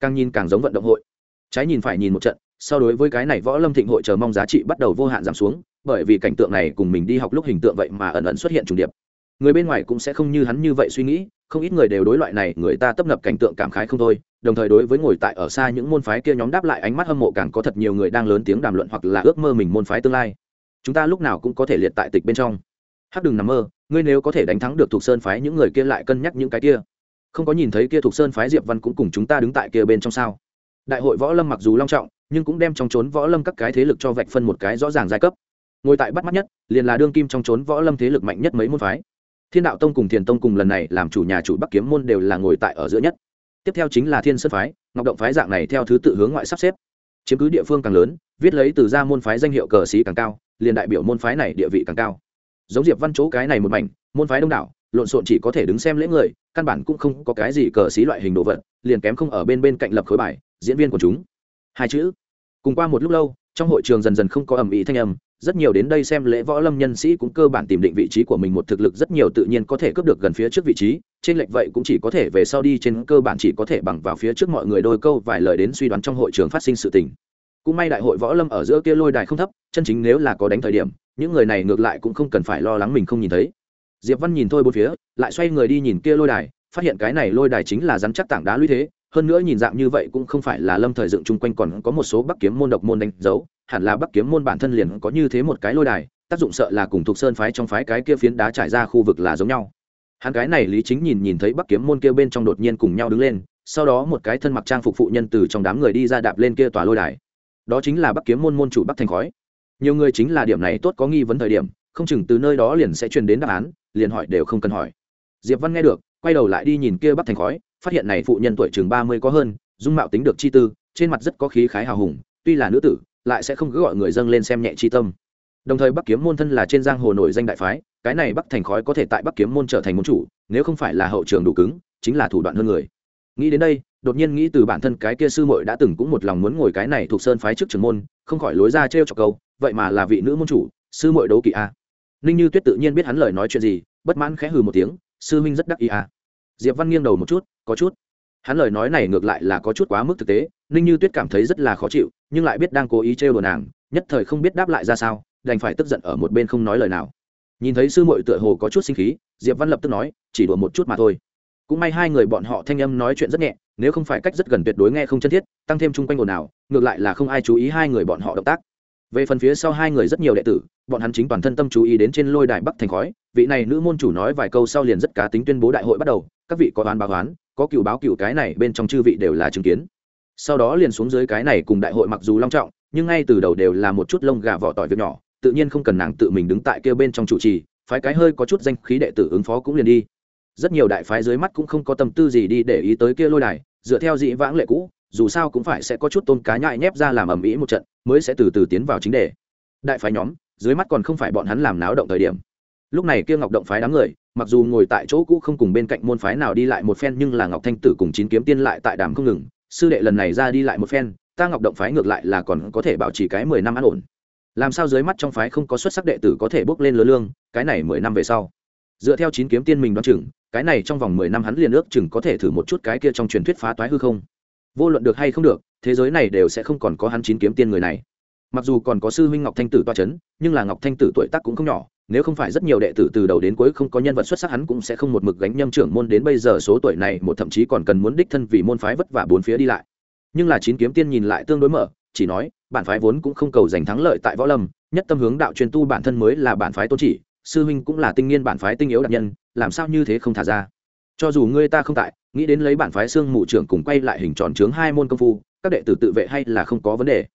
S1: Càng nhìn càng giống vận động hội. Trái nhìn phải nhìn một trận so đối với cái này võ lâm thịnh hội chờ mong giá trị bắt đầu vô hạn giảm xuống, bởi vì cảnh tượng này cùng mình đi học lúc hình tượng vậy mà ẩn ẩn xuất hiện trùng điệp. Người bên ngoài cũng sẽ không như hắn như vậy suy nghĩ, không ít người đều đối loại này, người ta tấp nập cảnh tượng cảm khái không thôi, đồng thời đối với ngồi tại ở xa những môn phái kia nhóm đáp lại ánh mắt hâm mộ càng có thật nhiều người đang lớn tiếng đàm luận hoặc là ước mơ mình môn phái tương lai. Chúng ta lúc nào cũng có thể liệt tại tịch bên trong hắc đừng nằm mơ, ngươi nếu có thể đánh thắng được thuộc sơn phái, những người kia lại cân nhắc những cái kia. Không có nhìn thấy kia thuộc sơn phái diệp văn cũng cùng chúng ta đứng tại kia bên trong sao? Đại hội võ lâm mặc dù long trọng, nhưng cũng đem trong trốn võ lâm các cái thế lực cho vạch phân một cái rõ ràng giai cấp. Ngồi tại bắt mắt nhất, liền là đương kim trong trốn võ lâm thế lực mạnh nhất mấy môn phái. Thiên đạo tông cùng thiền tông cùng lần này làm chủ nhà chủ bắc kiếm môn đều là ngồi tại ở giữa nhất. Tiếp theo chính là thiên sơn phái, ngọc động phái dạng này theo thứ tự hướng ngoại sắp xếp. Chiếm cứ địa phương càng lớn, viết lấy từ ra môn phái danh hiệu cờ sĩ càng cao, liền đại biểu môn phái này địa vị càng cao giống diệp văn chỗ cái này một mảnh, môn phái đông đảo, lộn xộn chỉ có thể đứng xem lễ người, căn bản cũng không có cái gì cờ xí loại hình đồ vật, liền kém không ở bên bên cạnh lập khối bài, diễn viên của chúng. Hai chữ. Cùng qua một lúc lâu, trong hội trường dần dần không có ầm ĩ thanh âm, rất nhiều đến đây xem lễ võ lâm nhân sĩ cũng cơ bản tìm định vị trí của mình một thực lực rất nhiều tự nhiên có thể cướp được gần phía trước vị trí, trên lệch vậy cũng chỉ có thể về sau đi trên cơ bản chỉ có thể bằng vào phía trước mọi người đôi câu vài lời đến suy đoán trong hội trường phát sinh sự tình. Cũng may đại hội võ lâm ở giữa kia lôi đài không thấp, chân chính nếu là có đánh thời điểm những người này ngược lại cũng không cần phải lo lắng mình không nhìn thấy. Diệp văn nhìn thôi bốn phía, lại xoay người đi nhìn kia lôi đài, phát hiện cái này lôi đài chính là rắn chắc tảng đá lũy thế, hơn nữa nhìn dạng như vậy cũng không phải là lâm thời dựng chung quanh còn có một số bắc kiếm môn độc môn đánh dấu, hẳn là bắc kiếm môn bản thân liền có như thế một cái lôi đài, tác dụng sợ là cùng thuộc sơn phái trong phái cái kia phiến đá trải ra khu vực là giống nhau. Hắn cái này lý chính nhìn nhìn thấy bắc kiếm môn kia bên trong đột nhiên cùng nhau đứng lên, sau đó một cái thân mặc trang phục phụ nhân từ trong đám người đi ra đạp lên kia tòa lôi đài. Đó chính là bắc kiếm môn môn chủ bắc thành khói nhiều người chính là điểm này tốt có nghi vấn thời điểm, không chừng từ nơi đó liền sẽ truyền đến đáp án, liền hỏi đều không cần hỏi. Diệp văn nghe được, quay đầu lại đi nhìn kia bắt thành khói, phát hiện này phụ nhân tuổi chừng ba mươi có hơn, dung mạo tính được chi tư, trên mặt rất có khí khái hào hùng, tuy là nữ tử, lại sẽ không cứ gọi người dâng lên xem nhẹ chi tâm. Đồng thời bắc kiếm môn thân là trên giang hồ nổi danh đại phái, cái này bắc thành khói có thể tại bắc kiếm môn trở thành môn chủ, nếu không phải là hậu trường đủ cứng, chính là thủ đoạn hơn người. Nghĩ đến đây, đột nhiên nghĩ từ bản thân cái kia sư muội đã từng cũng một lòng muốn ngồi cái này thuộc sơn phái trước trường môn, không khỏi lối ra trêu cho câu vậy mà là vị nữ môn chủ, sư muội đấu kỵ a. Ninh như tuyết tự nhiên biết hắn lời nói chuyện gì, bất mãn khẽ hừ một tiếng, sư minh rất đắc ý a. Diệp văn nghiêng đầu một chút, có chút. Hắn lời nói này ngược lại là có chút quá mức thực tế, ninh như tuyết cảm thấy rất là khó chịu, nhưng lại biết đang cố ý trêu đồ nàng, nhất thời không biết đáp lại ra sao, đành phải tức giận ở một bên không nói lời nào. Nhìn thấy sư muội tựa hồ có chút sinh khí, diệp văn lập tức nói, chỉ đùa một chút mà thôi. Cũng may hai người bọn họ thanh âm nói chuyện rất nhẹ, nếu không phải cách rất gần tuyệt đối nghe không chân thiết, tăng thêm chung quanh ồn ào, ngược lại là không ai chú ý hai người bọn họ động tác về phần phía sau hai người rất nhiều đệ tử, bọn hắn chính toàn thân tâm chú ý đến trên lôi đài bắc thành khói, vị này nữ môn chủ nói vài câu sau liền rất cá tính tuyên bố đại hội bắt đầu, các vị có đoán báo đoán có cựu báo cựu cái này bên trong chư vị đều là chứng kiến. Sau đó liền xuống dưới cái này cùng đại hội mặc dù long trọng, nhưng ngay từ đầu đều là một chút lông gà vỏ tỏi việc nhỏ, tự nhiên không cần nàng tự mình đứng tại kia bên trong chủ trì, phái cái hơi có chút danh khí đệ tử ứng phó cũng liền đi. Rất nhiều đại phái dưới mắt cũng không có tâm tư gì đi để ý tới kia lôi đài, dựa theo dị vãng lệ cũ, dù sao cũng phải sẽ có chút tôn cá nhại nhép ra làm ầm ĩ một trận mới sẽ từ từ tiến vào chính đề. Đại phái nhóm, dưới mắt còn không phải bọn hắn làm náo động thời điểm. Lúc này kia ngọc động phái đám người, mặc dù ngồi tại chỗ cũ không cùng bên cạnh môn phái nào đi lại một phen, nhưng là ngọc thanh tử cùng chín kiếm tiên lại tại đàm không ngừng. Sư đệ lần này ra đi lại một phen, ta ngọc động phái ngược lại là còn có thể bảo trì cái mười năm an ổn. Làm sao dưới mắt trong phái không có xuất sắc đệ tử có thể bước lên lứa lương, cái này mười năm về sau. Dựa theo chín kiếm tiên mình đoán chừng, cái này trong vòng mười năm hắn liền ước chừng có thể thử một chút cái kia trong truyền thuyết phá toái hư không vô luận được hay không được, thế giới này đều sẽ không còn có hắn chín kiếm tiên người này. Mặc dù còn có sư huynh ngọc thanh tử toa c h ấ n nhưng là ngọc thanh tử tuổi tác cũng không nhỏ, nếu không phải rất nhiều đệ tử từ đầu đến cuối không có nhân vật xuất sắc hắn cũng sẽ không một mực gánh nhâm trưởng môn đến bây giờ số tuổi này, một thậm chí còn cần muốn đích thân vì môn phái vất vả bốn phía đi lại. Nhưng là chín kiếm tiên nhìn lại tương đối mở, chỉ nói, bản phái vốn cũng không cầu giành thắng lợi tại võ lâm, nhất tâm hướng đạo truyền tu bản thân mới là bản phái tôn chỉ, sư huynh cũng là tinh niên bản phái tinh yếu đặc nhân, làm sao như thế không thả ra? Cho dù ngươi ta không tại, nghĩ đến lấy bản phái xương mù trưởng cùng quay lại hình tròn trướng hai môn công phu, các đệ tử tự vệ hay là không có vấn đề.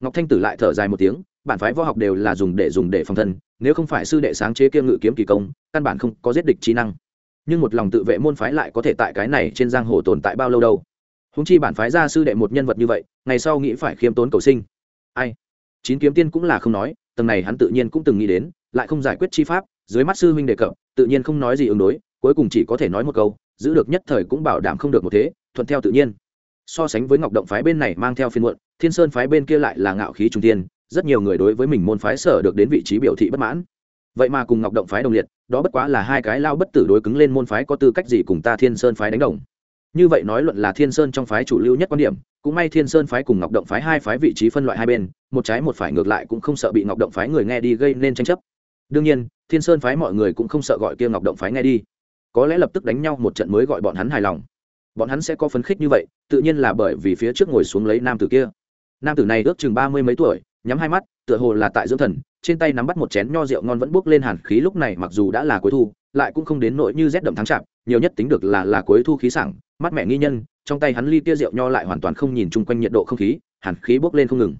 S1: Ngọc thanh tử lại thở dài một tiếng, bản phái võ học đều là dùng để dùng để phòng thân, nếu không phải sư đệ sáng chế kiêm ngự kiếm kỳ công, căn bản không có giết địch trí năng. Nhưng một lòng tự vệ môn phái lại có thể tại cái này trên giang hồ tồn tại bao lâu đâu? Húng chi bản phái ra sư đệ một nhân vật như vậy, ngày sau nghĩ phải khiêm tốn cầu sinh. Ai? Chín kiếm tiên cũng là không nói, tầng này hắn tự nhiên cũng từng nghĩ đến, lại không giải quyết chi pháp, dưới mắt sư huynh đề cập, tự nhiên không nói gì ứng đối cuối cùng chỉ có thể nói một câu, giữ được nhất thời cũng bảo đảm không được một thế, thuận theo tự nhiên. So sánh với ngọc động phái bên này mang theo phiên muộn, thiên sơn phái bên kia lại là ngạo khí trung tiên rất nhiều người đối với mình môn phái sở được đến vị trí biểu thị bất mãn. Vậy mà cùng ngọc động phái đồng liệt, đó bất quá là hai cái lao bất tử đối cứng lên môn phái có tư cách gì cùng ta thiên sơn phái đánh đồng. Như vậy nói luận là thiên sơn trong phái chủ lưu nhất quan điểm, cũng may thiên sơn phái cùng ngọc động phái hai phái vị trí phân loại hai bên, một trái một phải ngược lại cũng không sợ bị ngọc động phái người nghe đi gây nên tranh chấp. Đương nhiên, thiên sơn phái mọi người cũng không sợ gọi kia ngọc động phái nghe đi có lẽ lập tức đánh nhau một trận mới gọi bọn hắn hài lòng. Bọn hắn sẽ có phấn khích như vậy, tự nhiên là bởi vì phía trước ngồi xuống lấy nam tử kia. Nam tử này ước chừng ba mươi mấy tuổi, nhắm hai mắt, tựa hồ là tại dưỡng thần, trên tay nắm bắt một chén nho rượu ngon vẫn buốc lên hàn khí lúc này mặc dù đã là cuối thu, lại cũng không đến nỗi như rét đậm tháng chạp nhiều nhất tính được là là cuối thu khí sảng, mắt mẹ nghi nhân, trong tay hắn ly tia rượu nho lại hoàn toàn không nhìn chung quanh nhiệt độ không khí, hàn khí bốc lên không ngừng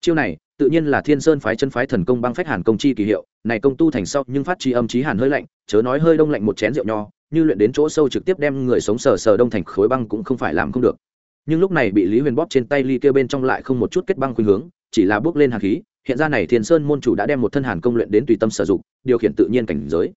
S1: chiêu này, tự nhiên là thiên sơn phái chân phái thần công băng phách hàn công chi kỳ hiệu, này công tu thành sau nhưng phát chi âm chí hàn hơi lạnh, chớ nói hơi đông lạnh một chén rượu nho, như luyện đến chỗ sâu trực tiếp đem người sống sờ sờ đông thành khối băng cũng không phải làm không được. Nhưng lúc này bị lý huyền bóp trên tay ly kia bên trong lại không một chút kết băng khuynh hướng, chỉ là bước lên hàn khí, hiện ra này thiên sơn môn chủ đã đem một thân hàn công luyện đến tùy tâm sử dụng, điều khiển tự nhiên cảnh giới.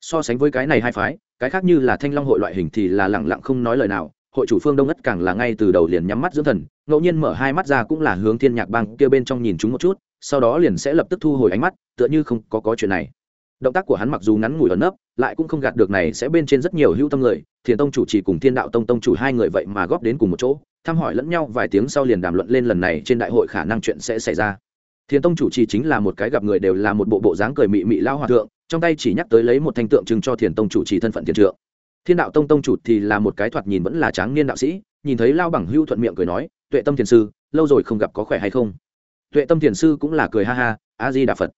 S1: So sánh với cái này hai phái, cái khác như là thanh long hội loại hình thì là lẳng lặng không nói lời nào hội chủ phương đông ất càng là ngay từ đầu liền nhắm mắt dưỡng thần, ngẫu nhiên mở hai mắt ra cũng là hướng thiên nhạc bang kia bên trong nhìn chúng một chút, sau đó liền sẽ lập tức thu hồi ánh mắt, tựa như không có có chuyện này. Động tác của hắn mặc dù ngắn ngủi ẩn nấp, lại cũng không gạt được này sẽ bên trên rất nhiều hữu tâm người, thiền tông chủ chỉ cùng thiên đạo tông tông chủ hai người vậy mà góp đến cùng một chỗ, thăm hỏi lẫn nhau vài tiếng sau liền đàm luận lên lần này trên đại hội khả năng chuyện sẽ xảy ra. Thiền tông chủ trì chính là một cái gặp người đều là một bộ bộ dáng cười mị mị lao hòa thượng, trong tay chỉ nhắc tới lấy một thanh tượng trưng cho thiền tông chủ trì thân phận thiền trượng thiên đạo tông tông chủ thì là một cái thoạt nhìn vẫn là tráng niên đạo sĩ, nhìn thấy lao bằng hưu thuận miệng cười nói, tuệ tâm thiền sư, lâu rồi không gặp có khỏe hay không? Tuệ tâm thiền sư cũng là cười ha ha a di đà phật.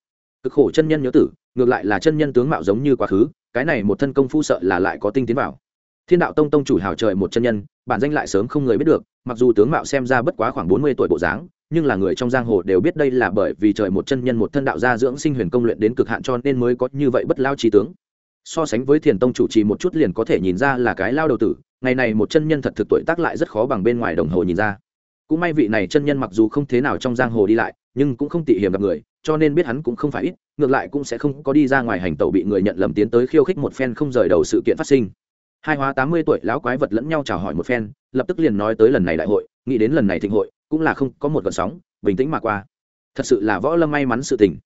S1: Cực khổ chân nhân nhớ tử, ngược lại là chân nhân tướng mạo giống như quá khứ, cái này một thân công phu sợ là lại có tinh tiến vào. Thiên đạo tông tông chủ hào trời một chân nhân, bản danh lại sớm không người biết được, mặc dù tướng mạo xem ra bất quá khoảng bốn mươi tuổi bộ dáng, nhưng là người trong giang hồ đều biết đây là bởi vì trời một chân nhân một thân đạo gia dưỡng sinh huyền công luyện đến cực hạn cho nên mới có như vậy bất lao trí tướng so sánh với thiền tông chủ trì một chút liền có thể nhìn ra là cái lao đầu tử, ngày này một chân nhân thật thực tuổi tác lại rất khó bằng bên ngoài đồng hồ nhìn ra. Cũng may vị này chân nhân mặc dù không thế nào trong giang hồ đi lại, nhưng cũng không tị hiểm gặp người, cho nên biết hắn cũng không phải ít, ngược lại cũng sẽ không có đi ra ngoài hành tẩu bị người nhận lầm tiến tới khiêu khích một phen không rời đầu sự kiện phát sinh. Hai hóa tám mươi tuổi lão quái vật lẫn nhau chào hỏi một phen, lập tức liền nói tới lần này đại hội, nghĩ đến lần này thịnh hội, cũng là không có một vận sóng, bình tĩnh mà qua. Thật sự là võ lâm may mắn sự tình.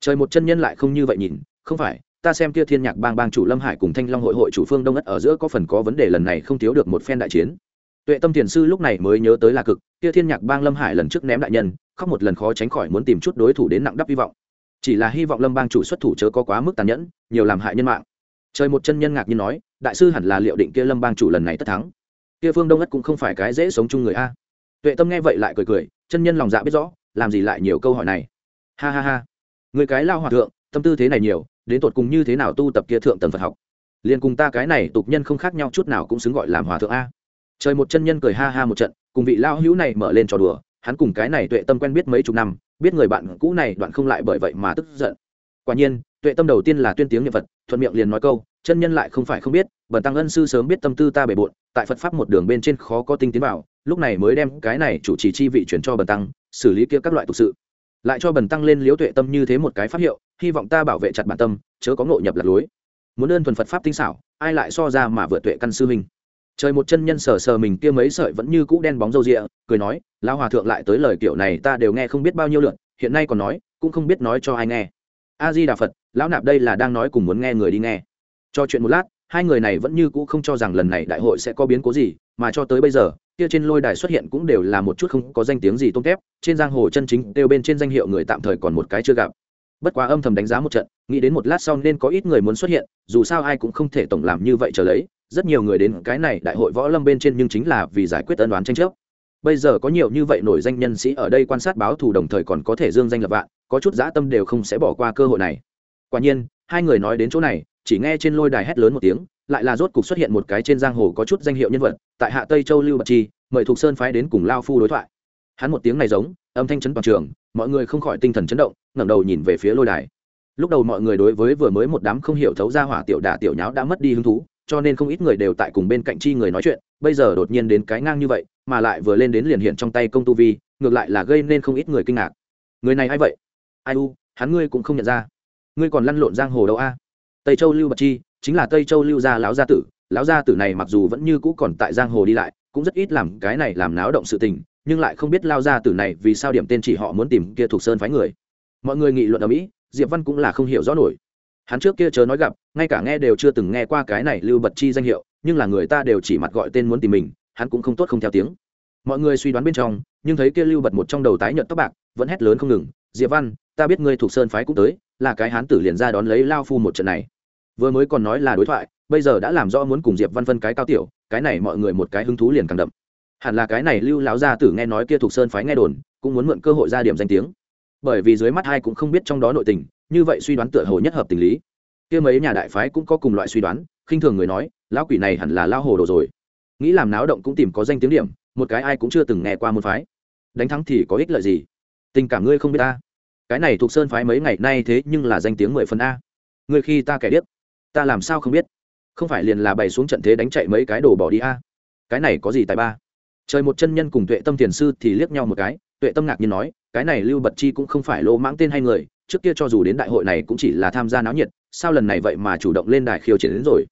S1: Trời một chân nhân lại không như vậy nhìn, không phải ta xem kia thiên nhạc bang bang chủ lâm hải cùng thanh long hội hội chủ phương đông ất ở giữa có phần có vấn đề lần này không thiếu được một phen đại chiến. Tuệ tâm thiền sư lúc này mới nhớ tới là cực, kia thiên nhạc bang lâm hải lần trước ném đại nhân, khóc một lần khó tránh khỏi muốn tìm chút đối thủ đến nặng đắp hy vọng. Chỉ là hy vọng lâm bang chủ xuất thủ chớ có quá mức tàn nhẫn, nhiều làm hại nhân mạng. Trời một chân nhân ngạc như nói, đại sư hẳn là liệu định kia lâm bang chủ lần này tất thắng. Kia phương đông ất cũng không phải cái dễ sống chung người a. Tuệ tâm nghe vậy lại cười cười, chân nhân lòng dạ biết rõ, làm gì lại nhiều câu hỏi này. Ha ha ha. Người cái lao hòa thượng, tâm tư thế này nhiều đến tột cùng như thế nào tu tập kia thượng tầng phật học? Liền cùng ta cái này tục nhân không khác nhau chút nào cũng xứng gọi làm hòa thượng a. Trời một chân nhân cười ha ha một trận, cùng vị lao hữu này mở lên trò đùa, hắn cùng cái này tuệ tâm quen biết mấy chục năm, biết người bạn cũ này đoạn không lại bởi vậy mà tức giận. Quả nhiên, tuệ tâm đầu tiên là tuyên tiếng niệm phật, thuận miệng liền nói câu, chân nhân lại không phải không biết, bần tăng ân sư sớm biết tâm tư ta bề bộn, tại phật pháp một đường bên trên khó có tinh tiến vào, lúc này mới đem cái này chủ trì chi vị chuyển cho bần tăng, xử lý kia các loại tục sự. Lại cho bần tăng lên liếu tuệ tâm như thế một cái pháp hiệu hy vọng ta bảo vệ chặt bản tâm, chớ có ngộ nhập lạc lối. Muốn đơn thuần phật pháp tinh xảo, ai lại so ra mà vượt tuệ căn sư huynh? Trời một chân nhân sờ sờ mình kia mấy sợi vẫn như cũ đen bóng râu rịa, cười nói, lão hòa thượng lại tới lời kiểu này ta đều nghe không biết bao nhiêu lượt, hiện nay còn nói, cũng không biết nói cho ai nghe. A di đà phật, lão nạp đây là đang nói cùng muốn nghe người đi nghe. Cho chuyện một lát, hai người này vẫn như cũ không cho rằng lần này đại hội sẽ có biến cố gì, mà cho tới bây giờ, kia trên lôi đài xuất hiện cũng đều là một chút không có danh tiếng gì tôm tép, trên giang hồ chân chính, đều bên trên danh hiệu người tạm thời còn một cái chưa gặp bất quá âm thầm đánh giá một trận, nghĩ đến một lát sau nên có ít người muốn xuất hiện, dù sao ai cũng không thể tổng làm như vậy trở lấy. Rất nhiều người đến cái này đại hội võ lâm bên trên nhưng chính là vì giải quyết ân đoán tranh chấp. Bây giờ có nhiều như vậy nổi danh nhân sĩ ở đây quan sát báo thù đồng thời còn có thể dương danh lập vạn, có chút dã tâm đều không sẽ bỏ qua cơ hội này. Quả nhiên, hai người nói đến chỗ này, chỉ nghe trên lôi đài hét lớn một tiếng, lại là rốt cục xuất hiện một cái trên giang hồ có chút danh hiệu nhân vật, tại hạ tây châu lưu bạch chi, mời thuộc sơn phái đến cùng lao phu đối thoại. Hắn một tiếng này giống, âm thanh chấn toàn trường, mọi người không khỏi tinh thần chấn động ngẩng đầu nhìn về phía lôi đài. Lúc đầu mọi người đối với vừa mới một đám không hiểu thấu ra hỏa tiểu đả tiểu nháo đã mất đi hứng thú, cho nên không ít người đều tại cùng bên cạnh chi người nói chuyện, bây giờ đột nhiên đến cái ngang như vậy, mà lại vừa lên đến liền hiện trong tay công tu vi, ngược lại là gây nên không ít người kinh ngạc. Người này a i vậy? Ai u, hắn ngươi cũng không nhận ra. Ngươi còn lăn lộn giang hồ đâu a? Tây châu lưu bạch chi, chính là tây châu lưu gia lão gia tử, lão gia tử này mặc dù vẫn như cũ còn tại giang hồ đi lại, cũng rất ít làm cái này làm náo động sự tình, nhưng lại không biết lao gia tử này vì sao điểm tên chỉ họ muốn tìm kia thuộc sơn phái người mọi người nghị luận ở mỹ diệp văn cũng là không hiểu rõ nổi hắn trước kia chớ nói gặp ngay cả nghe đều chưa từng nghe qua cái này lưu bật chi danh hiệu nhưng là người ta đều chỉ mặt gọi tên muốn tìm mình hắn cũng không tốt không theo tiếng mọi người suy đoán bên trong nhưng thấy kia lưu bật một trong đầu tái nhợt tóc bạc vẫn hét lớn không ngừng diệp văn ta biết ngươi thuộc sơn phái cũng tới là cái hán tử liền ra đón lấy lao phu một trận này vừa mới còn nói là đối thoại bây giờ đã làm rõ muốn cùng diệp văn phân cái cao tiểu cái này mọi người một cái hứng thú liền càng đậm hẳn là cái này lưu láo gia tử nghe nói kia thuộc sơn phái nghe đồn cũng muốn mượn cơ hội ra điểm danh tiếng bởi vì dưới mắt hai cũng không biết trong đó nội tình, như vậy suy đoán tựa hồ nhất hợp tình lý. Kia mấy nhà đại phái cũng có cùng loại suy đoán, khinh thường người nói, lão quỷ này hẳn là lao hồ đồ rồi. Nghĩ làm náo động cũng tìm có danh tiếng điểm, một cái ai cũng chưa từng nghe qua một phái. Đánh thắng thì có ích lợi gì? Tình cảm ngươi không biết ta. Cái này thuộc sơn phái mấy ngày nay thế nhưng là danh tiếng mười phần a. Ngươi khi ta kẻ điếc, ta làm sao không biết? Không phải liền là bày xuống trận thế đánh chạy mấy cái đồ bỏ đi a. Cái này có gì tài ba? Trời một chân nhân cùng tuệ tâm thiền sư thì liếc nhau một cái, tuệ tâm ngạc nhiên nói cái này lưu bật chi cũng không phải lỗ mãng tên hay người, trước kia cho dù đến đại hội này cũng chỉ là tham gia náo nhiệt, sao lần này vậy mà chủ động lên đài khiêu chiến đến rồi?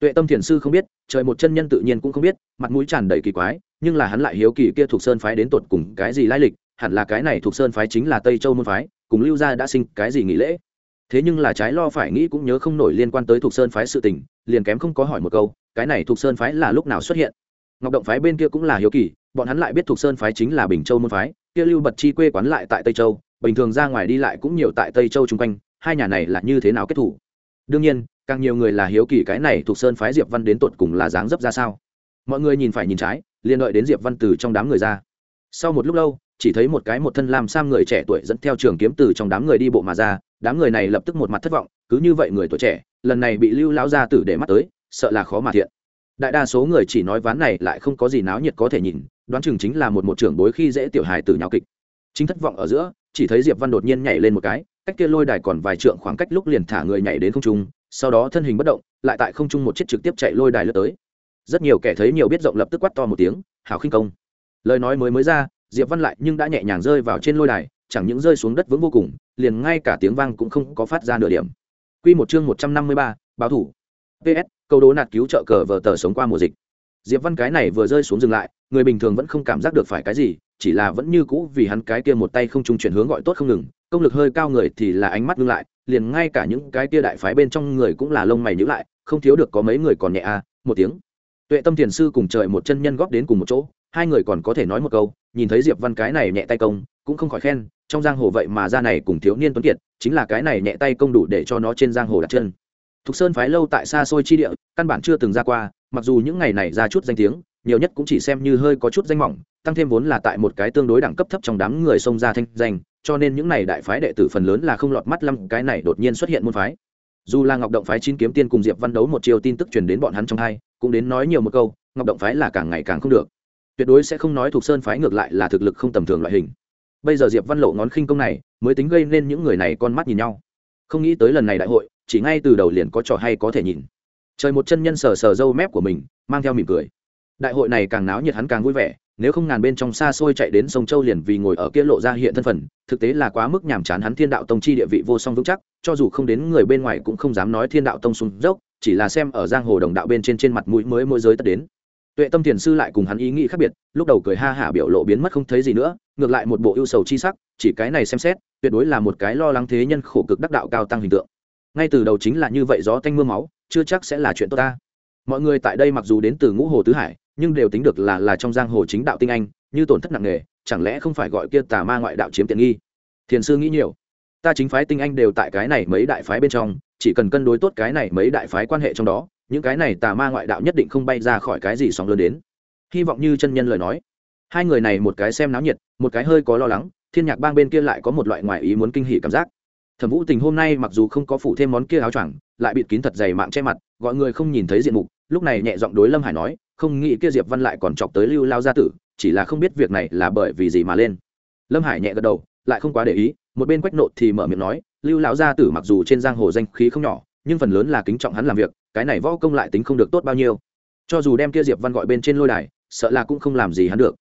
S1: Tuệ tâm thiền sư không biết, trời một chân nhân tự nhiên cũng không biết, mặt mũi tràn đầy kỳ quái, nhưng là hắn lại hiếu kỳ kia thuộc sơn phái đến tột cùng cái gì lai lịch, hẳn là cái này thuộc sơn phái chính là tây châu môn phái, cùng lưu gia đã sinh cái gì nghỉ lễ. Thế nhưng là trái lo phải nghĩ cũng nhớ không nổi liên quan tới thuộc sơn phái sự tình, liền kém không có hỏi một câu, cái này thuộc sơn phái là lúc nào xuất hiện? Ngọc động phái bên kia cũng là hiếu kỳ, bọn hắn lại biết thuộc sơn phái chính là bình châu môn phái kia lưu bật chi quê quán lại tại tây châu, bình thường ra ngoài đi lại cũng nhiều tại tây châu chung quanh, hai nhà này là như thế nào kết thủ? Đương nhiên, càng nhiều người là hiếu kỳ cái này thuộc sơn phái diệp văn đến tột cùng là dáng dấp ra sao. Mọi người nhìn phải nhìn trái, liền đợi đến diệp văn từ trong đám người ra. Sau một lúc lâu, chỉ thấy một cái một thân lam sam người trẻ tuổi dẫn theo trường kiếm từ trong đám người đi bộ mà ra, đám người này lập tức một mặt thất vọng, cứ như vậy người tuổi trẻ, lần này bị lưu lão gia tử để mắt tới, sợ là khó mà thiện. Đại đa số người chỉ nói ván này lại không có gì náo nhiệt có thể nhìn đoán chừng chính là một một trưởng bối khi dễ tiểu hài tử nhào kịch chính thất vọng ở giữa chỉ thấy diệp văn đột nhiên nhảy lên một cái cách kia lôi đài còn vài trượng khoảng cách lúc liền thả người nhảy đến không trung sau đó thân hình bất động lại tại không trung một chiếc trực tiếp chạy lôi đài lướt tới rất nhiều kẻ thấy nhiều biết rộng lập tức quát to một tiếng hảo khinh công lời nói mới mới ra diệp văn lại nhưng đã nhẹ nhàng rơi vào trên lôi đài chẳng những rơi xuống đất vững vô cùng liền ngay cả tiếng vang cũng không có phát ra nửa điểm Quy một chương một trăm năm mươi ba, báo thủ. PS, câu đố nạt cứu trợ cờ vở tờ sống qua mùa dịch. Diệp Văn cái này vừa rơi xuống dừng lại, người bình thường vẫn không cảm giác được phải cái gì, chỉ là vẫn như cũ vì hắn cái kia một tay không trung chuyển hướng gọi tốt không ngừng, công lực hơi cao người thì là ánh mắt ngưng lại, liền ngay cả những cái kia đại phái bên trong người cũng là lông mày nhíu lại, không thiếu được có mấy người còn nhẹ a, một tiếng. Tuệ Tâm Tiền sư cùng trời một chân nhân góp đến cùng một chỗ, hai người còn có thể nói một câu, nhìn thấy Diệp Văn cái này nhẹ tay công, cũng không khỏi khen, trong giang hồ vậy mà ra này cùng thiếu niên tuấn kiệt chính là cái này nhẹ tay công đủ để cho nó trên giang hồ đặt chân thục sơn phái lâu tại xa xôi chi địa căn bản chưa từng ra qua mặc dù những ngày này ra chút danh tiếng, nhiều nhất cũng chỉ xem như hơi có chút danh mỏng, tăng thêm vốn là tại một cái tương đối đẳng cấp thấp trong đám người xông ra thanh danh, cho nên những này đại phái đệ tử phần lớn là không lọt mắt lăm cái này đột nhiên xuất hiện môn phái. Dù là ngọc động phái chín kiếm tiên cùng diệp văn đấu một chiều tin tức truyền đến bọn hắn trong hai, cũng đến nói nhiều một câu, ngọc động phái là càng ngày càng không được. Tuyệt đối sẽ không nói thuộc sơn phái ngược lại là thực lực không tầm thường loại hình. Bây giờ diệp văn lộ ngón khinh công này, mới tính gây nên những người này con mắt nhìn nhau. Không nghĩ tới lần này đại hội, chỉ ngay từ đầu liền có trò hay có thể nhìn trời một chân nhân sờ sờ râu mép của mình, mang theo mỉm cười. Đại hội này càng náo nhiệt hắn càng vui vẻ, nếu không ngàn bên trong xa xôi chạy đến sông châu liền vì ngồi ở kia lộ ra hiện thân phận thực tế là quá mức nhàm chán hắn thiên đạo tông chi địa vị vô song vững chắc, cho dù không đến người bên ngoài cũng không dám nói thiên đạo tông xuống dốc, chỉ là xem ở giang hồ đồng đạo bên trên trên mặt mũi mới môi giới tất đến. Tuệ tâm thiền sư lại cùng hắn ý nghĩ khác biệt, lúc đầu cười ha hả biểu lộ biến mất không thấy gì nữa, ngược lại một bộ ưu sầu chi sắc, chỉ cái này xem xét, tuyệt đối là một cái lo lắng thế nhân khổ cực đắc đạo cao tăng hình tượng ngay từ đầu chính là như vậy, gió tanh mưa máu, chưa chắc sẽ là chuyện tốt ta. Mọi người tại đây mặc dù đến từ ngũ hồ tứ hải, nhưng đều tính được là là trong giang hồ chính đạo tinh anh, như tổn thất nặng nề, chẳng lẽ không phải gọi kia tà ma ngoại đạo chiếm tiện nghi? Thiền sư nghĩ nhiều. Ta chính phái tinh anh đều tại cái này mấy đại phái bên trong, chỉ cần cân đối tốt cái này mấy đại phái quan hệ trong đó, những cái này tà ma ngoại đạo nhất định không bay ra khỏi cái gì sóng lớn đến. Hy vọng như chân nhân lời nói. Hai người này một cái xem náo nhiệt, một cái hơi có lo lắng, thiên nhạc bang bên kia lại có một loại ngoại ý muốn kinh hỉ cảm giác thẩm vũ tình hôm nay mặc dù không có phủ thêm món kia áo choàng, lại bịt kín thật dày mạng che mặt, gọi người không nhìn thấy diện mục, lúc này nhẹ giọng đối lâm hải nói, không nghĩ kia diệp văn lại còn chọc tới lưu lao gia tử, chỉ là không biết việc này là bởi vì gì mà lên. Lâm hải nhẹ gật đầu, lại không quá để ý, một bên quách nộ thì mở miệng nói, lưu lão gia tử mặc dù trên giang hồ danh khí không nhỏ, nhưng phần lớn là kính trọng hắn làm việc, cái này võ công lại tính không được tốt bao nhiêu. Cho dù đem kia diệp văn gọi bên trên lôi đài, sợ là cũng không làm gì hắn được.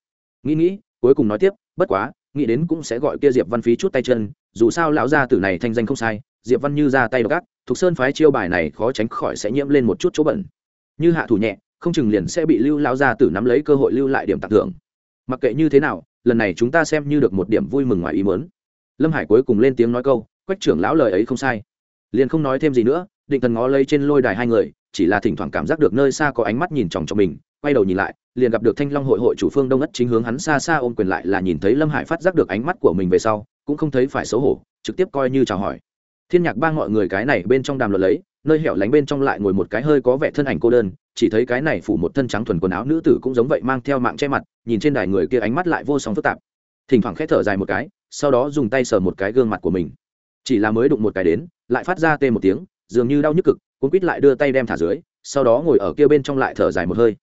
S1: Nghĩ nghĩ, cuối cùng nói tiếp, bất quá, nghĩ đến cũng sẽ gọi kia diệp văn phí chút tay chân dù sao lão gia tử này thanh danh không sai, diệp văn như ra tay gác thục sơn phái chiêu bài này khó tránh khỏi sẽ nhiễm lên một chút chỗ bẩn. Như hạ thủ nhẹ, không chừng liền sẽ bị lưu lão gia tử nắm lấy cơ hội lưu lại điểm tặng thưởng. Mặc kệ như thế nào, lần này chúng ta xem như được một điểm vui mừng ngoài ý muốn. Lâm hải cuối cùng lên tiếng nói câu, quách trưởng lão lời ấy không sai. Liền không nói thêm gì nữa, định thần ngó lấy trên lôi đài hai người, chỉ là thỉnh thoảng cảm giác được nơi xa có ánh mắt nhìn chòng cho mình, quay đầu nhìn lại, liền gặp được thanh long hội hội chủ phương đông ất chính hướng hắn xa xa ôm quyền lại là nhìn thấy lâm hải phát giác được ánh mắt của mình về sau cũng không thấy phải xấu hổ, trực tiếp coi như chào hỏi. Thiên nhạc ba mọi người cái này bên trong đàm luận lấy, nơi hẻo lánh bên trong lại ngồi một cái hơi có vẻ thân ảnh cô đơn, chỉ thấy cái này phủ một thân trắng thuần quần áo nữ tử cũng giống vậy mang theo mạng che mặt, nhìn trên đài người kia ánh mắt lại vô song phức tạp. Thỉnh thoảng khẽ thở dài một cái, sau đó dùng tay sờ một cái gương mặt của mình. Chỉ là mới đụng một cái đến, lại phát ra tê một tiếng, dường như đau nhức cực, cuốn quýt lại đưa tay đem thả dưới, sau đó ngồi ở kia bên trong lại thở dài một hơi.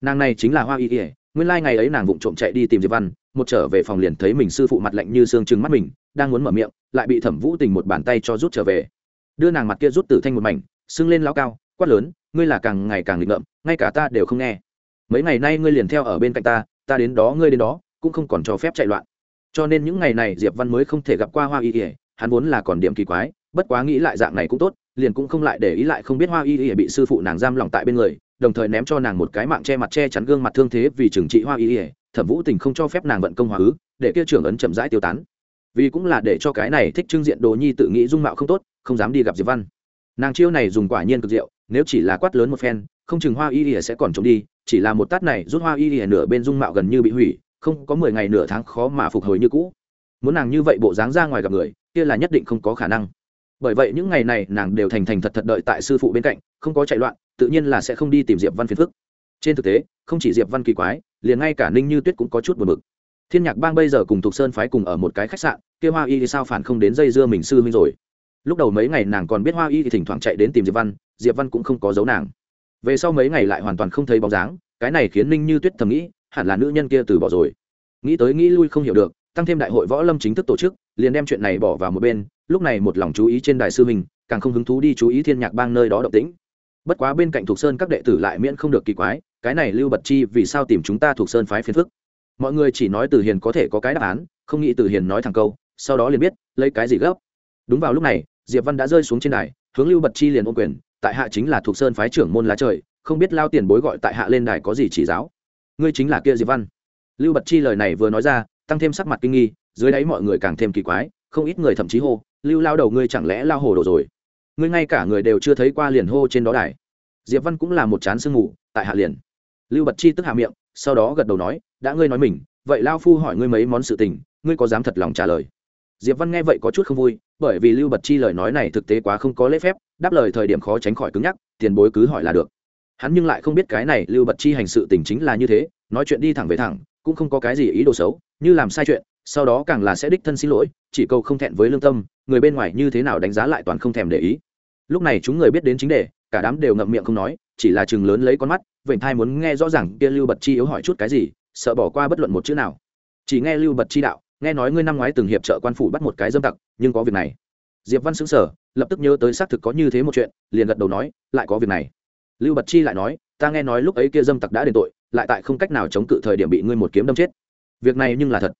S1: Nàng này chính là hoa y ỉa nguyên ngày ấy nàng vụng trộm chạy đi tìm diệp văn một trở về phòng liền thấy mình sư phụ mặt lạnh như xương trừng mắt mình, đang muốn mở miệng, lại bị thẩm vũ tình một bàn tay cho rút trở về. Đưa nàng mặt kia rút từ thanh một mảnh, sưng lên lao cao, quát lớn, ngươi là càng ngày càng nghịch ngợm, ngay cả ta đều không nghe. Mấy ngày nay ngươi liền theo ở bên cạnh ta ta đến đó ngươi đến đó, cũng không còn cho phép chạy loạn. Cho nên những ngày này diệp văn mới không thể gặp qua hoa y ỉa hắn vốn là còn điểm kỳ quái, bất quá nghĩ lại dạng này cũng tốt, liền cũng không lại để ý lại không biết hoa y ỉa bị sư phụ nàng giam lòng tại bên người, đồng thời ném cho nàng một cái mạng che mặt che chắn gương mặt thương thế vì trừng trị hoa y ỉa thẩm vũ tình không cho phép nàng vận công hòa ứ, để kia trưởng ấn chậm rãi tiêu tán. Vì cũng là để cho cái này thích trưng diện đồ nhi tự nghĩ dung mạo không tốt, không dám đi gặp diệp văn. Nàng chiêu này dùng quả nhiên cực diệu, nếu chỉ là quát lớn một phen, không chừng hoa y ỉa sẽ còn trốn đi, chỉ là một tát này rút hoa y ỉa nửa bên dung mạo gần như bị hủy, không có mười ngày nửa tháng khó mà phục hồi như cũ. Muốn nàng như vậy bộ dáng ra ngoài gặp người, kia là nhất định không có khả năng. Bởi vậy những ngày này nàng đều thành thành thật thật đợi tại sư phụ bên cạnh, không có chạy loạn, tự nhiên là sẽ không đi tìm diệp văn phiền phức. Trên thực tế, không chỉ diệp văn kỳ quái liền ngay cả ninh như tuyết cũng có chút buồn bực. Thiên nhạc bang bây giờ cùng thục sơn phái cùng ở một cái khách sạn, kia hoa y thì sao phản không đến dây dưa mình sư huynh rồi. Lúc đầu mấy ngày nàng còn biết hoa y thì thỉnh thoảng chạy đến tìm diệp văn diệp văn cũng không có dấu nàng. Về sau mấy ngày lại hoàn toàn không thấy bóng dáng, cái này khiến ninh như tuyết thầm nghĩ, hẳn là nữ nhân kia từ bỏ rồi. Nghĩ tới nghĩ lui không hiểu được, tăng thêm đại hội võ lâm chính thức tổ chức, liền đem chuyện này bỏ vào một bên, lúc này một lòng chú ý trên đài sư mình càng không hứng thú đi chú ý thiên nhạc bang nơi đó động tĩnh. Bất quá bên cạnh thuộc sơn các đệ tử lại miễn không được kỳ quái cái này lưu bật chi vì sao tìm chúng ta thuộc sơn phái phiền phức? Mọi người chỉ nói từ hiền có thể có cái đáp án, không nghĩ từ hiền nói thẳng câu, sau đó liền biết, lấy cái gì gấp? Đúng vào lúc này, diệp văn đã rơi xuống trên đài, hướng lưu bật chi liền ôm quyền, tại hạ chính là thuộc sơn phái trưởng môn lá trời, không biết lao tiền bối gọi tại hạ lên đài có gì chỉ giáo. Ngươi chính là kia diệp văn. Lưu bật chi lời này vừa nói ra, tăng thêm sắc mặt kinh nghi, dưới đáy mọi người càng thêm kỳ quái, không ít người thậm chí hô, lưu lao đầu ngươi chẳng lẽ lao hồ đồ rồi? Ngươi ngay cả người đều chưa thấy qua liền hô trên đó đài. Diệp văn cũng là một chán sương ngủ tại hạ liền lưu bật chi tức hạ miệng, sau đó gật đầu nói, đã ngươi nói mình, vậy lao phu hỏi ngươi mấy món sự tình, ngươi có dám thật lòng trả lời? Diệp văn nghe vậy có chút không vui, bởi vì lưu bật chi lời nói này thực tế quá không có lễ phép, đáp lời thời điểm khó tránh khỏi cứng nhắc, tiền bối cứ hỏi là được. Hắn nhưng lại không biết cái này lưu bật chi hành sự tình chính là như thế, nói chuyện đi thẳng về thẳng, cũng không có cái gì ý đồ xấu, như làm sai chuyện, sau đó càng là sẽ đích thân xin lỗi, chỉ câu không thẹn với lương tâm, người bên ngoài như thế nào đánh giá lại toàn không thèm để ý. Lúc này chúng người biết đến chính đề, cả đám đều ngậm miệng không nói, chỉ là chừng lớn lấy con mắt vệnh thai muốn nghe rõ ràng kia lưu bật chi yếu hỏi chút cái gì, sợ bỏ qua bất luận một chữ nào. Chỉ nghe lưu bật chi đạo, nghe nói ngươi năm ngoái từng hiệp trợ quan phủ bắt một cái dâm tặc, nhưng có việc này. Diệp văn xứng sở lập tức nhớ tới xác thực có như thế một chuyện, liền gật đầu nói, lại có việc này. Lưu bật chi lại nói, ta nghe nói lúc ấy kia dâm tặc đã đền tội, lại tại không cách nào chống cự thời điểm bị ngươi một kiếm đâm chết. Việc này nhưng là thật.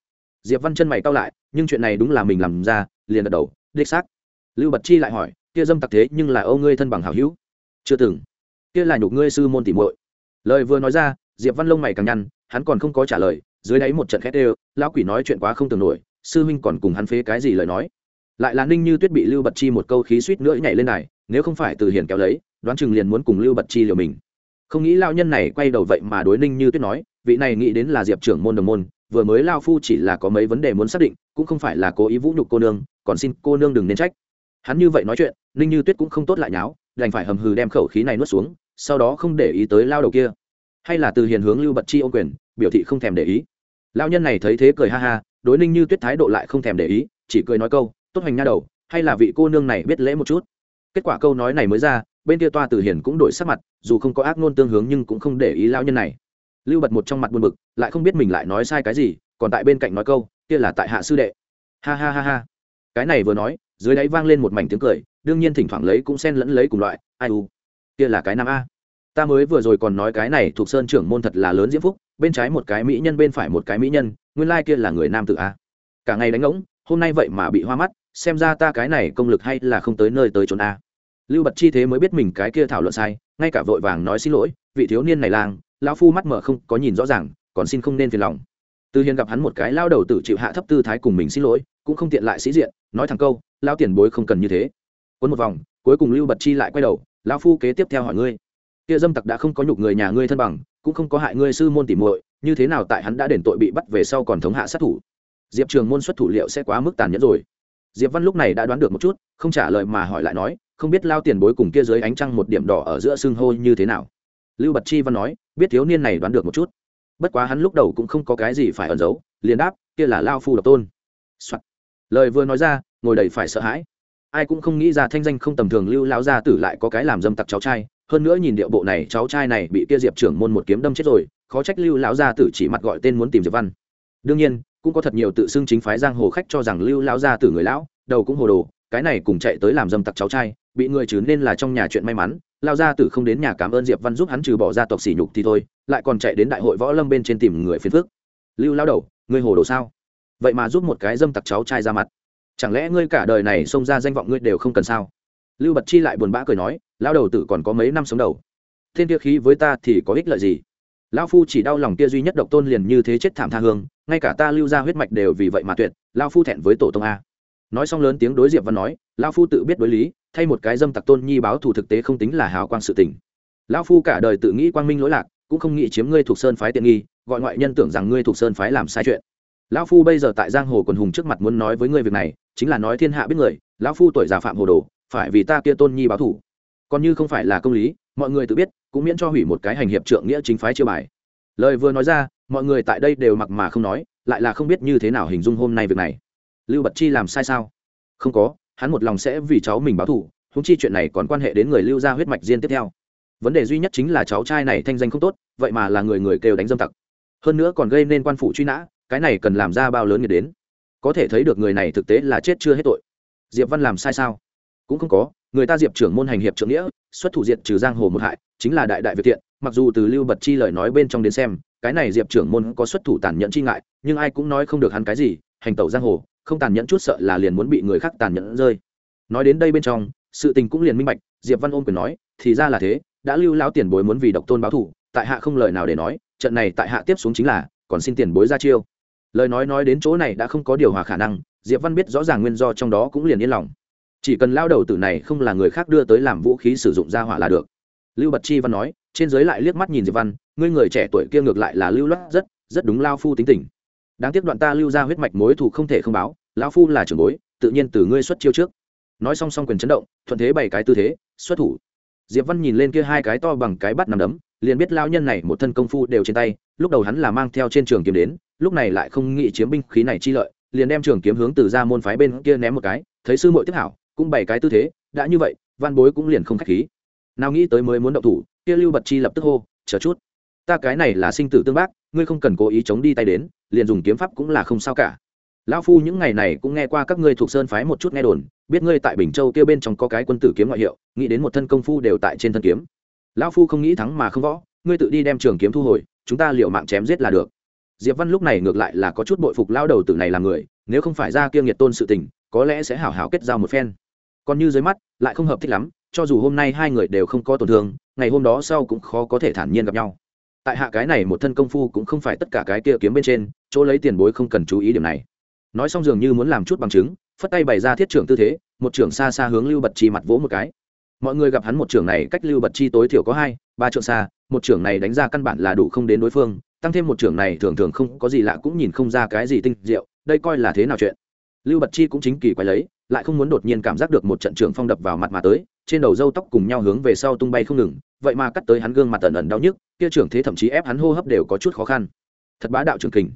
S1: Diệp văn chân mày cau lại, nhưng chuyện này đúng là mình làm ra, liền gật đầu, đích xác. Lưu bật chi lại hỏi, kia dâm tặc thế nhưng là ô ngươi thân bằng hảo hữu. Chưa từng. Kia là nhục ngươi sư môn tỉ muội lời vừa nói ra, diệp văn lông mày càng nhăn, hắn còn không có trả lời, dưới đáy một trận khét ê lão quỷ nói chuyện quá không tưởng nổi, sư huynh còn cùng hắn phế cái gì lời nói. Lại là ninh như tuyết bị lưu bật chi một câu khí suýt nữa nhảy lên này nếu không phải từ hiền kéo lấy, đoán chừng liền muốn cùng lưu bật chi liều mình. Không nghĩ lao nhân này quay đầu vậy mà đối ninh như tuyết nói, vị này nghĩ đến là diệp trưởng môn đồng môn, vừa mới lao phu chỉ là có mấy vấn đề muốn xác định, cũng không phải là cố ý vũ nhục cô nương, còn xin cô nương đừng nên trách. Hắn như vậy nói chuyện, ninh như tuyết cũng không tốt lại nháo, đành phải hầm hừ đem khẩu khí này nuốt xuống sau đó không để ý tới lao đầu kia. Hay là từ hiền hướng lưu bật chi ô quyền, biểu thị không thèm để ý. Lao nhân này thấy thế cười ha ha, đối ninh như tuyết thái độ lại không thèm để ý, chỉ cười nói câu, tốt hoành nha đầu, hay là vị cô nương này biết lễ một chút? Kết quả câu nói này mới ra, bên kia toa từ hiền cũng đổi sắc mặt, dù không có ác ngôn tương hướng nhưng cũng không để ý lao nhân này. Lưu bật một trong mặt buồn bực, lại không biết mình lại nói sai cái gì, còn tại bên cạnh nói câu, kia là tại hạ sư đệ. Ha ha ha ha. Cái này vừa nói, dưới đáy vang lên một mảnh tiếng cười, đương nhiên thỉnh thoảng lấy cũng xen lẫn lấy cùng loại, ai u kia là cái nam a. Ta mới vừa rồi còn nói cái này thuộc sơn trưởng môn thật là lớn diễm phúc, bên trái một cái mỹ nhân, bên phải một cái mỹ nhân, nguyên lai kia là người nam tự a. Cả ngày đánh ngỗng, hôm nay vậy mà bị hoa mắt, xem ra ta cái này công lực hay là không tới nơi tới chốn a. Lưu bật chi thế mới biết mình cái kia thảo luận sai, ngay cả vội vàng nói xin lỗi, vị thiếu niên này làng lão phu mắt mở không có nhìn rõ ràng, còn xin không nên phiền lòng. Từ hiền gặp hắn một cái, lao đầu tử chịu hạ thấp tư thái cùng mình xin lỗi, cũng không tiện lại sĩ diện, nói thẳng câu lao tiền bối không cần như thế. Quấn một vòng, cuối cùng lưu bật chi lại quay đầu lão phu kế tiếp theo hỏi ngươi. Kia dâm tặc đã không có nhục người nhà ngươi thân bằng, cũng không có hại ngươi sư môn tỉ muội, như thế nào tại hắn đã đền tội bị bắt về sau còn thống hạ sát thủ? Diệp trường môn xuất thủ liệu sẽ quá mức tàn nhẫn rồi. Diệp văn lúc này đã đoán được một chút, không trả lời mà hỏi lại nói, không biết lao tiền bối cùng kia dưới ánh trăng một điểm đỏ ở giữa xương hô như thế nào? Lưu bật chi văn nói, biết thiếu niên này đoán được một chút. Bất quá hắn lúc đầu cũng không có cái gì phải ẩn giấu, liền đáp, kia là lao phu độc tôn、Soạn. lời vừa nói ra, ngồi đầy phải sợ hãi ai cũng không nghĩ ra thanh danh không tầm thường lưu lão gia tử lại có cái làm dâm tặc cháu trai, hơn nữa nhìn điệu bộ này, cháu trai này bị kia diệp trưởng môn một kiếm đâm chết rồi, khó trách lưu lão gia tử chỉ mặt gọi tên muốn tìm diệp văn. Đương nhiên, cũng có thật nhiều tự xưng chính phái giang hồ khách cho rằng lưu lão gia tử người lão, đầu cũng hồ đồ, cái này cùng chạy tới làm dâm tặc cháu trai, bị người chứ nên là trong nhà chuyện may mắn lao gia tử không đến nhà cảm ơn diệp văn giúp hắn trừ bỏ gia tộc sỉ nhục thì thôi, lại còn chạy đến đại hội võ lâm bên trên tìm người phiền phức. Lưu lao đầu ngươi hồ đồ sao? Vậy mà giúp một cái dâm tặc cháu trai ra mặt chẳng lẽ ngươi cả đời này xông ra danh vọng ngươi đều không cần sao? Lưu bật chi lại buồn bã cười nói lao đầu tử còn có mấy năm sống đầu. Thiên kia khí với ta thì có ích lợi gì? Lão phu chỉ đau lòng kia duy nhất độc tôn liền như thế chết thảm tha hương, ngay cả ta lưu ra huyết mạch đều vì vậy mà tuyệt, lão phu thẹn với tổ tông a. Nói xong lớn tiếng đối diệp văn nói, lão phu tự biết đối lý, thay một cái dâm tặc tôn nhi báo thù thực tế không tính là hào quang sự tình. Lão phu cả đời tự nghĩ quang minh lỗi lạc, cũng không nghĩ chiếm ngươi thuộc sơn phái tiện nghi, gọi ngoại nhân tưởng rằng ngươi thuộc sơn phái làm sai chuyện. Lão phu bây giờ tại giang hồ quần hùng trước mặt muốn nói với ngươi việc này chính là nói thiên hạ biết người, lão phu tuổi già phạm hồ đồ, phải vì ta kia tôn nhi báo thủ. Còn như không phải là công lý, mọi người tự biết, cũng miễn cho hủy một cái hành hiệp trượng nghĩa chính phái chiêu bài. Lời vừa nói ra, mọi người tại đây đều mặc mà không nói, lại là không biết như thế nào hình dung hôm nay việc này. Lưu bật chi làm sai sao? Không có, hắn một lòng sẽ vì cháu mình báo thù húng chi chuyện này còn quan hệ đến người lưu ra huyết mạch riêng tiếp theo. Vấn đề duy nhất chính là cháu trai này thanh danh không tốt, vậy mà là người người kêu đánh dâm tặc. Hơn nữa còn gây nên quan phủ truy nã, cái này cần làm ra bao lớn người đến có thể thấy được người này thực tế là chết chưa hết tội. Diệp văn làm sai sao? Cũng không có, người ta diệp trưởng môn hành hiệp trưởng nghĩa, xuất thủ diệt trừ giang hồ một hại, chính là đại đại việt thiện, mặc dù từ lưu bật chi lời nói bên trong đến xem, cái này diệp trưởng môn có xuất thủ tàn nhẫn chi ngại, nhưng ai cũng nói không được hắn cái gì, hành tẩu giang hồ, không tàn nhẫn chút sợ là liền muốn bị người khác tàn nhẫn rơi. Nói đến đây bên trong, sự tình cũng liền minh bạch, diệp văn ôm quyền nói, thì ra là thế, đã lưu lão tiền bối muốn vì độc tôn báo thủ tại hạ không lời nào để nói, trận này tại hạ tiếp xuống chính là, còn xin tiền bối ra chiêu lời nói nói đến chỗ này đã không có điều hòa khả năng, diệp văn biết rõ ràng nguyên do trong đó cũng liền yên lòng. Chỉ cần lao đầu tử này không là người khác đưa tới làm vũ khí sử dụng ra hỏa là được. Lưu bật chi văn nói, trên giới lại liếc mắt nhìn diệp văn, ngươi người trẻ tuổi kia ngược lại là lưu loát rất rất đúng lao phu tính tình. Đáng tiếc đoạn ta lưu ra huyết mạch mối thù không thể không báo, lão phu là trưởng bối, tự nhiên từ ngươi xuất chiêu trước. Nói song song quyền chấn động, thuận thế bày cái tư thế, xuất thủ. Diệp văn nhìn lên kia hai cái to bằng cái bắt nằm đấm, liền biết lao nhân này một thân công phu đều trên tay, lúc đầu hắn là mang theo trên trường kiếm đến lúc này lại không nghĩ chiếm binh khí này chi lợi, liền đem trường kiếm hướng từ ra môn phái bên kia ném một cái, thấy sư muội tiếp hảo, cũng bày cái tư thế, đã như vậy, văn bối cũng liền không khách khí. Nào nghĩ tới mới muốn động thủ, kia lưu bật chi lập tức hô, chờ chút, ta cái này là sinh tử tương bác, ngươi không cần cố ý chống đi tay đến, liền dùng kiếm pháp cũng là không sao cả. Lão phu những ngày này cũng nghe qua các ngươi thuộc sơn phái một chút nghe đồn, biết ngươi tại bình châu kia bên trong có cái quân tử kiếm ngoại hiệu, nghĩ đến một thân công phu đều tại trên thân kiếm. Lão phu không nghĩ thắng mà không võ, ngươi tự đi đem trường kiếm thu hồi, chúng ta liệu mạng chém giết là được diệp văn lúc này ngược lại là có chút bội phục lao đầu tử này là người, nếu không phải ra kiêng nghiệt tôn sự tình, có lẽ sẽ hảo hảo kết giao một phen. Còn như dưới mắt, lại không hợp thích lắm, cho dù hôm nay hai người đều không có tổn thương, ngày hôm đó sau cũng khó có thể thản nhiên gặp nhau. Tại hạ cái này một thân công phu cũng không phải tất cả cái kia kiếm bên trên, chỗ lấy tiền bối không cần chú ý điểm này. Nói xong dường như muốn làm chút bằng chứng, phất tay bày ra thiết trưởng tư thế, một trưởng xa xa hướng lưu bật chi mặt vỗ một cái. Mọi người gặp hắn một trưởng này cách lưu bật chi tối thiểu có hai, ba trượng xa, một trưởng này đánh ra căn bản là đủ không đến đối phương tăng thêm một trưởng này thường thường không có gì lạ cũng nhìn không ra cái gì tinh diệu, đây coi là thế nào chuyện? Lưu bật chi cũng chính kỳ quái lấy, lại không muốn đột nhiên cảm giác được một trận trưởng phong đập vào mặt mà tới, trên đầu râu tóc cùng nhau hướng về sau tung bay không ngừng, vậy mà cắt tới hắn gương mặt ẩn ẩn đau nhức, kia trưởng thế thậm chí ép hắn hô hấp đều có chút khó khăn. Thật bá đạo trưởng kình.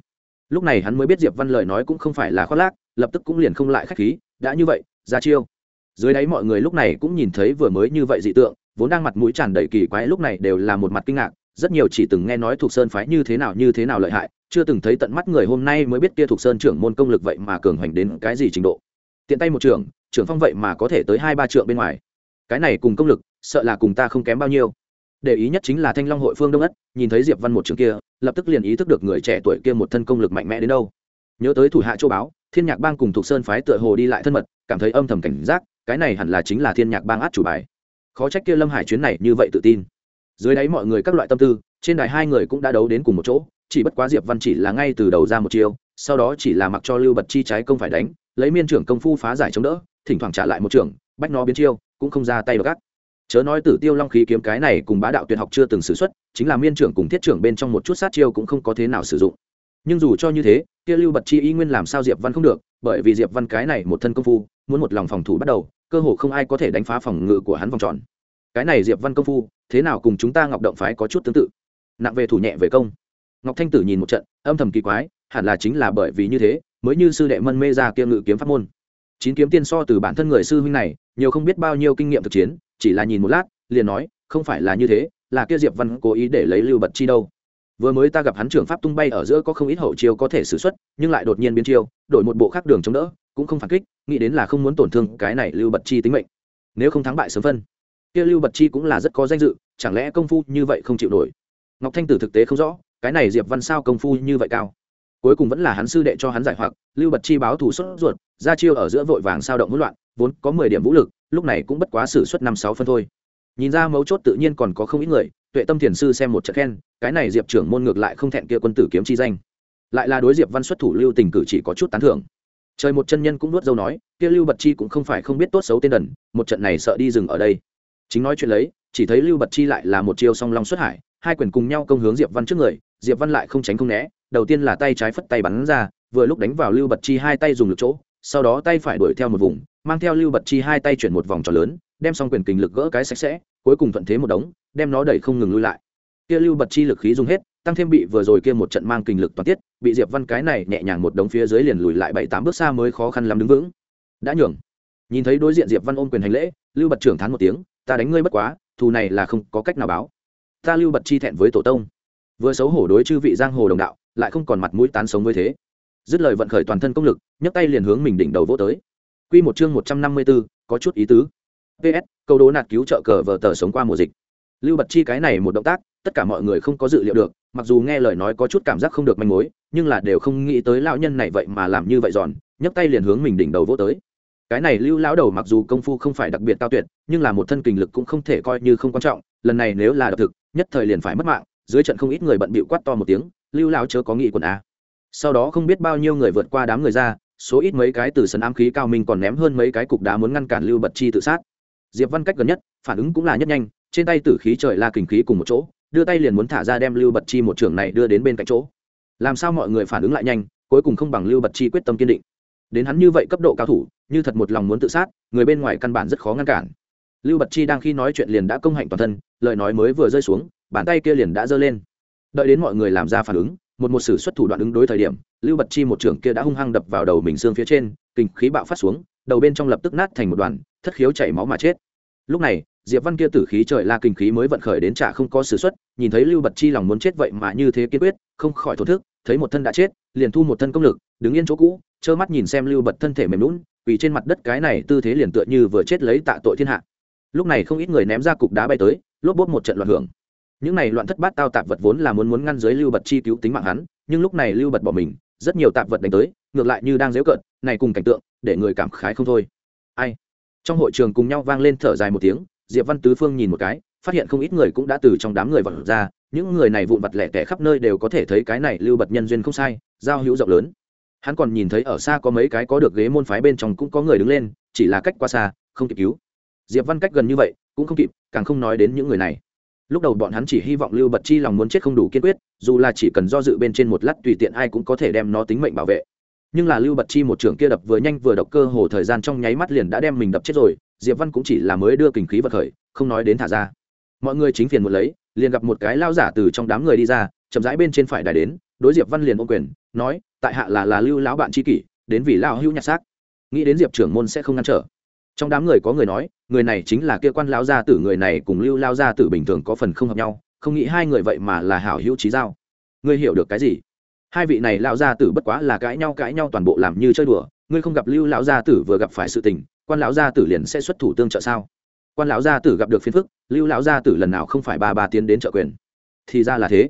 S1: Lúc này hắn mới biết diệp văn lời nói cũng không phải là khoác lác, lập tức cũng liền không lại khách khí, đã như vậy, ra chiêu. Dưới đáy mọi người lúc này cũng nhìn thấy vừa mới như vậy dị tượng, vốn đang mặt mũi tràn đầy kỳ quái lúc này đều là một mặt kinh ngạc rất nhiều chỉ từng nghe nói thuộc sơn phái như thế nào như thế nào lợi hại, chưa từng thấy tận mắt người hôm nay mới biết kia thuộc sơn trưởng môn công lực vậy mà cường hoành đến cái gì trình độ. Tiện tay một trưởng trưởng phong vậy mà có thể tới hai ba trượng bên ngoài. Cái này cùng công lực, sợ là cùng ta không kém bao nhiêu. Để ý nhất chính là thanh long hội phương đông ất, nhìn thấy diệp văn một trường kia, lập tức liền ý thức được người trẻ tuổi kia một thân công lực mạnh mẽ đến đâu. Nhớ tới thủ hạ châu báo thiên nhạc bang cùng thuộc sơn phái tựa hồ đi lại thân mật, cảm thấy âm thầm cảnh giác, cái này hẳn là chính là thiên nhạc bang át chủ bài. Khó trách kia lâm hải chuyến này như vậy tự tin dưới đáy mọi người các loại tâm tư, trên đài hai người cũng đã đấu đến cùng một chỗ, chỉ bất quá diệp văn chỉ là ngay từ đầu ra một chiêu, sau đó chỉ là mặc cho lưu bật chi trái công phải đánh, lấy miên trưởng công phu phá giải chống đỡ, thỉnh thoảng trả lại một trưởng bách nó biến chiêu, cũng không ra tay gắt. Chớ nói tử tiêu long khí kiếm cái này cùng bá đạo tuyệt học chưa từng sử xuất, chính là miên trưởng cùng thiết trưởng bên trong một chút sát chiêu cũng không có thế nào sử dụng. Nhưng dù cho như thế, kia lưu bật chi y nguyên làm sao diệp văn không được, bởi vì diệp văn cái này một thân công phu, muốn một lòng phòng thủ bắt đầu, cơ hồ không ai có thể đánh phá phòng ngự của hắn vòng tròn. Cái này diệp văn công phu thế nào cùng chúng ta ngọc động phái có chút tương tự? Nặng về thủ nhẹ về công. Ngọc thanh tử nhìn một trận, âm thầm kỳ quái, hẳn là chính là bởi vì như thế, mới như sư đệ mân mê ra kia ngự kiếm pháp môn. Chín kiếm tiên so từ bản thân người sư huynh này, nhiều không biết bao nhiêu kinh nghiệm thực chiến, chỉ là nhìn một lát, liền nói, không phải là như thế, là kia diệp văn cố ý để lấy lưu bật chi đâu. Vừa mới ta gặp hắn trưởng pháp tung bay ở giữa có không ít hậu chiêu có thể xử xuất, nhưng lại đột nhiên biến chiêu, đổi một bộ khác đường chống đỡ, cũng không phản kích, nghĩ đến là không muốn tổn thương cái này lưu bật chi tính mệnh. Nếu không thắng bại sớm phân kia lưu bật chi cũng là rất có danh dự, chẳng lẽ công phu như vậy không chịu nổi? Ngọc thanh tử thực tế không rõ, cái này diệp văn sao công phu như vậy cao? Cuối cùng vẫn là hắn sư đệ cho hắn giải hoặc, lưu bật chi báo thủ xuất ruột, ra chiêu ở giữa vội vàng sao động hỗn loạn, vốn có mười điểm vũ lực, lúc này cũng bất quá xử suất năm sáu phân thôi. Nhìn ra mấu chốt tự nhiên còn có không ít người, tuệ tâm thiền sư xem một trận khen, cái này diệp trưởng môn ngược lại không thẹn kia quân tử kiếm chi danh. Lại là đối diệp văn xuất thủ lưu tình cử chỉ có chút tán thưởng. Trời một chân nhân cũng nuốt dâu nói, kia lưu bật chi cũng không phải không biết tốt xấu tên đần, một trận này sợ đi dừng ở đây chính nói chuyện lấy, chỉ thấy lưu bật chi lại là một chiêu song long xuất hải, hai quyền cùng nhau công hướng diệp văn trước người, diệp văn lại không tránh không né, đầu tiên là tay trái phất tay bắn ra, vừa lúc đánh vào lưu bật chi hai tay dùng lực chỗ, sau đó tay phải đuổi theo một vùng, mang theo lưu bật chi hai tay chuyển một vòng tròn lớn, đem xong quyền kình lực gỡ cái sạch sẽ, cuối cùng thuận thế một đống, đem nó đẩy không ngừng lui lại. Kia lưu bật chi lực khí dùng hết, tăng thêm bị vừa rồi kia một trận mang kình lực toàn tiết, bị diệp văn cái này nhẹ nhàng một đống phía dưới liền lùi lại bảy tám bước xa mới khó khăn lắm đứng vững. Đã nhường. Nhìn thấy đối diện diệp văn ôm quyền hành lễ, lưu bật trưởng thán một tiếng ta đánh ngươi bất quá thù này là không có cách nào báo. Ta lưu bật chi thẹn với tổ tông. Vừa xấu hổ đối chư vị giang hồ đồng đạo lại không còn mặt mũi tán sống với thế. Dứt lời vận khởi toàn thân công lực nhấc tay liền hướng mình đỉnh đầu vỗ tới. Quy một chương một trăm năm mươi 154, có chút ý tứ. Ps câu đố nạt cứu trợ cờ vờ tờ sống qua mùa dịch. Lưu bật chi cái này một động tác tất cả mọi người không có dự liệu được mặc dù nghe lời nói có chút cảm giác không được manh mối nhưng là đều không nghĩ tới lão nhân này vậy mà làm như vậy giòn nhấc tay liền hướng mình đỉnh đầu vỗ tới cái này lưu lão đầu mặc dù công phu không phải đặc biệt cao tuyệt, nhưng là một thân kình lực cũng không thể coi như không quan trọng, lần này nếu là độc thực, nhất thời liền phải mất mạng, dưới trận không ít người bận bịu quát to một tiếng, lưu lão chớ có nghị quần á sau đó không biết bao nhiêu người vượt qua đám người ra, số ít mấy cái từ sân ám khí cao minh còn ném hơn mấy cái cục đá muốn ngăn cản lưu bật chi tự sát. Diệp văn cách gần nhất, phản ứng cũng là nhất nhanh, trên tay tử khí trời la kình khí cùng một chỗ, đưa tay liền muốn thả ra đem lưu bật chi một trường này đưa đến bên cạnh chỗ. Làm sao mọi người phản ứng lại nhanh, cuối cùng không bằng lưu bật chi quyết tâm kiên định đến hắn như vậy cấp độ cao thủ, như thật một lòng muốn tự sát, người bên ngoài căn bản rất khó ngăn cản. Lưu bật chi đang khi nói chuyện liền đã công hạnh toàn thân, lời nói mới vừa rơi xuống, bàn tay kia liền đã giơ lên. Đợi đến mọi người làm ra phản ứng, một một sử xuất thủ đoạn ứng đối thời điểm, lưu bật chi một trưởng kia đã hung hăng đập vào đầu mình xương phía trên, kinh khí bạo phát xuống, đầu bên trong lập tức nát thành một đoàn, thất khiếu chảy máu mà chết. Lúc này, diệp văn kia tử khí trời la kinh khí mới vận khởi đến trả không có sử xuất, nhìn thấy lưu bật chi lòng muốn chết vậy mà như thế kiên quyết, không khỏi thổ thức, thấy một thân đã chết, liền thu một thân công lực, đứng yên chỗ cũ trơ mắt nhìn xem lưu bật thân thể mềm lún vì trên mặt đất cái này tư thế liền tựa như vừa chết lấy tạ tội thiên hạ. Lúc này không ít người ném ra cục đá bay tới, lốp bốt một trận loạn hưởng. Những này loạn thất bát tao tạp vật vốn là muốn muốn ngăn dưới lưu bật chi cứu tính mạng hắn, nhưng lúc này lưu bật bỏ mình, rất nhiều tạp vật đánh tới, ngược lại như đang dễu cợt, này cùng cảnh tượng, để người cảm khái không thôi. Ai? Trong hội trường cùng nhau vang lên thở dài một tiếng, diệp văn tứ phương nhìn một cái, phát hiện không ít người cũng đã từ trong đám người vật ra, những người này vụn vặt lẻ tẻ khắp nơi đều có thể thấy cái này lưu bật nhân duyên không sai, giao hữu rộng lớn hắn còn nhìn thấy ở xa có mấy cái có được ghế môn phái bên trong cũng có người đứng lên, chỉ là cách qua xa, không kịp cứu. Diệp văn cách gần như vậy, cũng không kịp, càng không nói đến những người này. Lúc đầu bọn hắn chỉ hy vọng lưu bật chi lòng muốn chết không đủ kiên quyết, dù là chỉ cần do dự bên trên một lát tùy tiện ai cũng có thể đem nó tính mệnh bảo vệ. Nhưng là lưu bật chi một trưởng kia đập vừa nhanh vừa độc cơ hồ thời gian trong nháy mắt liền đã đem mình đập chết rồi, diệp văn cũng chỉ là mới đưa kình khí vật khởi, không nói đến thả ra. Mọi người chính phiền một lấy, liền gặp một cái lao giả từ trong đám người đi ra, chậm rãi bên trên phải đài đến, đối diệp văn liền ô quyền, nói tại hạ là là lưu lão bạn tri kỷ, đến vì lao hữu nhặt xác. Nghĩ đến diệp trưởng môn sẽ không ngăn trở. Trong đám người có người nói, người này chính là kia quan lão gia tử, người này cùng lưu lao gia tử bình thường có phần không hợp nhau, không nghĩ hai người vậy mà là hảo hữu trí giao. Ngươi hiểu được cái gì? Hai vị này lão gia tử bất quá là cãi nhau cãi nhau toàn bộ làm như chơi đùa, ngươi không gặp lưu lão gia tử vừa gặp phải sự tình, quan lão gia tử liền sẽ xuất thủ tương trợ sao? Quan lão gia tử gặp được phiền phức, lưu lão gia tử lần nào không phải ba ba tiến đến trợ quyền? Thì ra là thế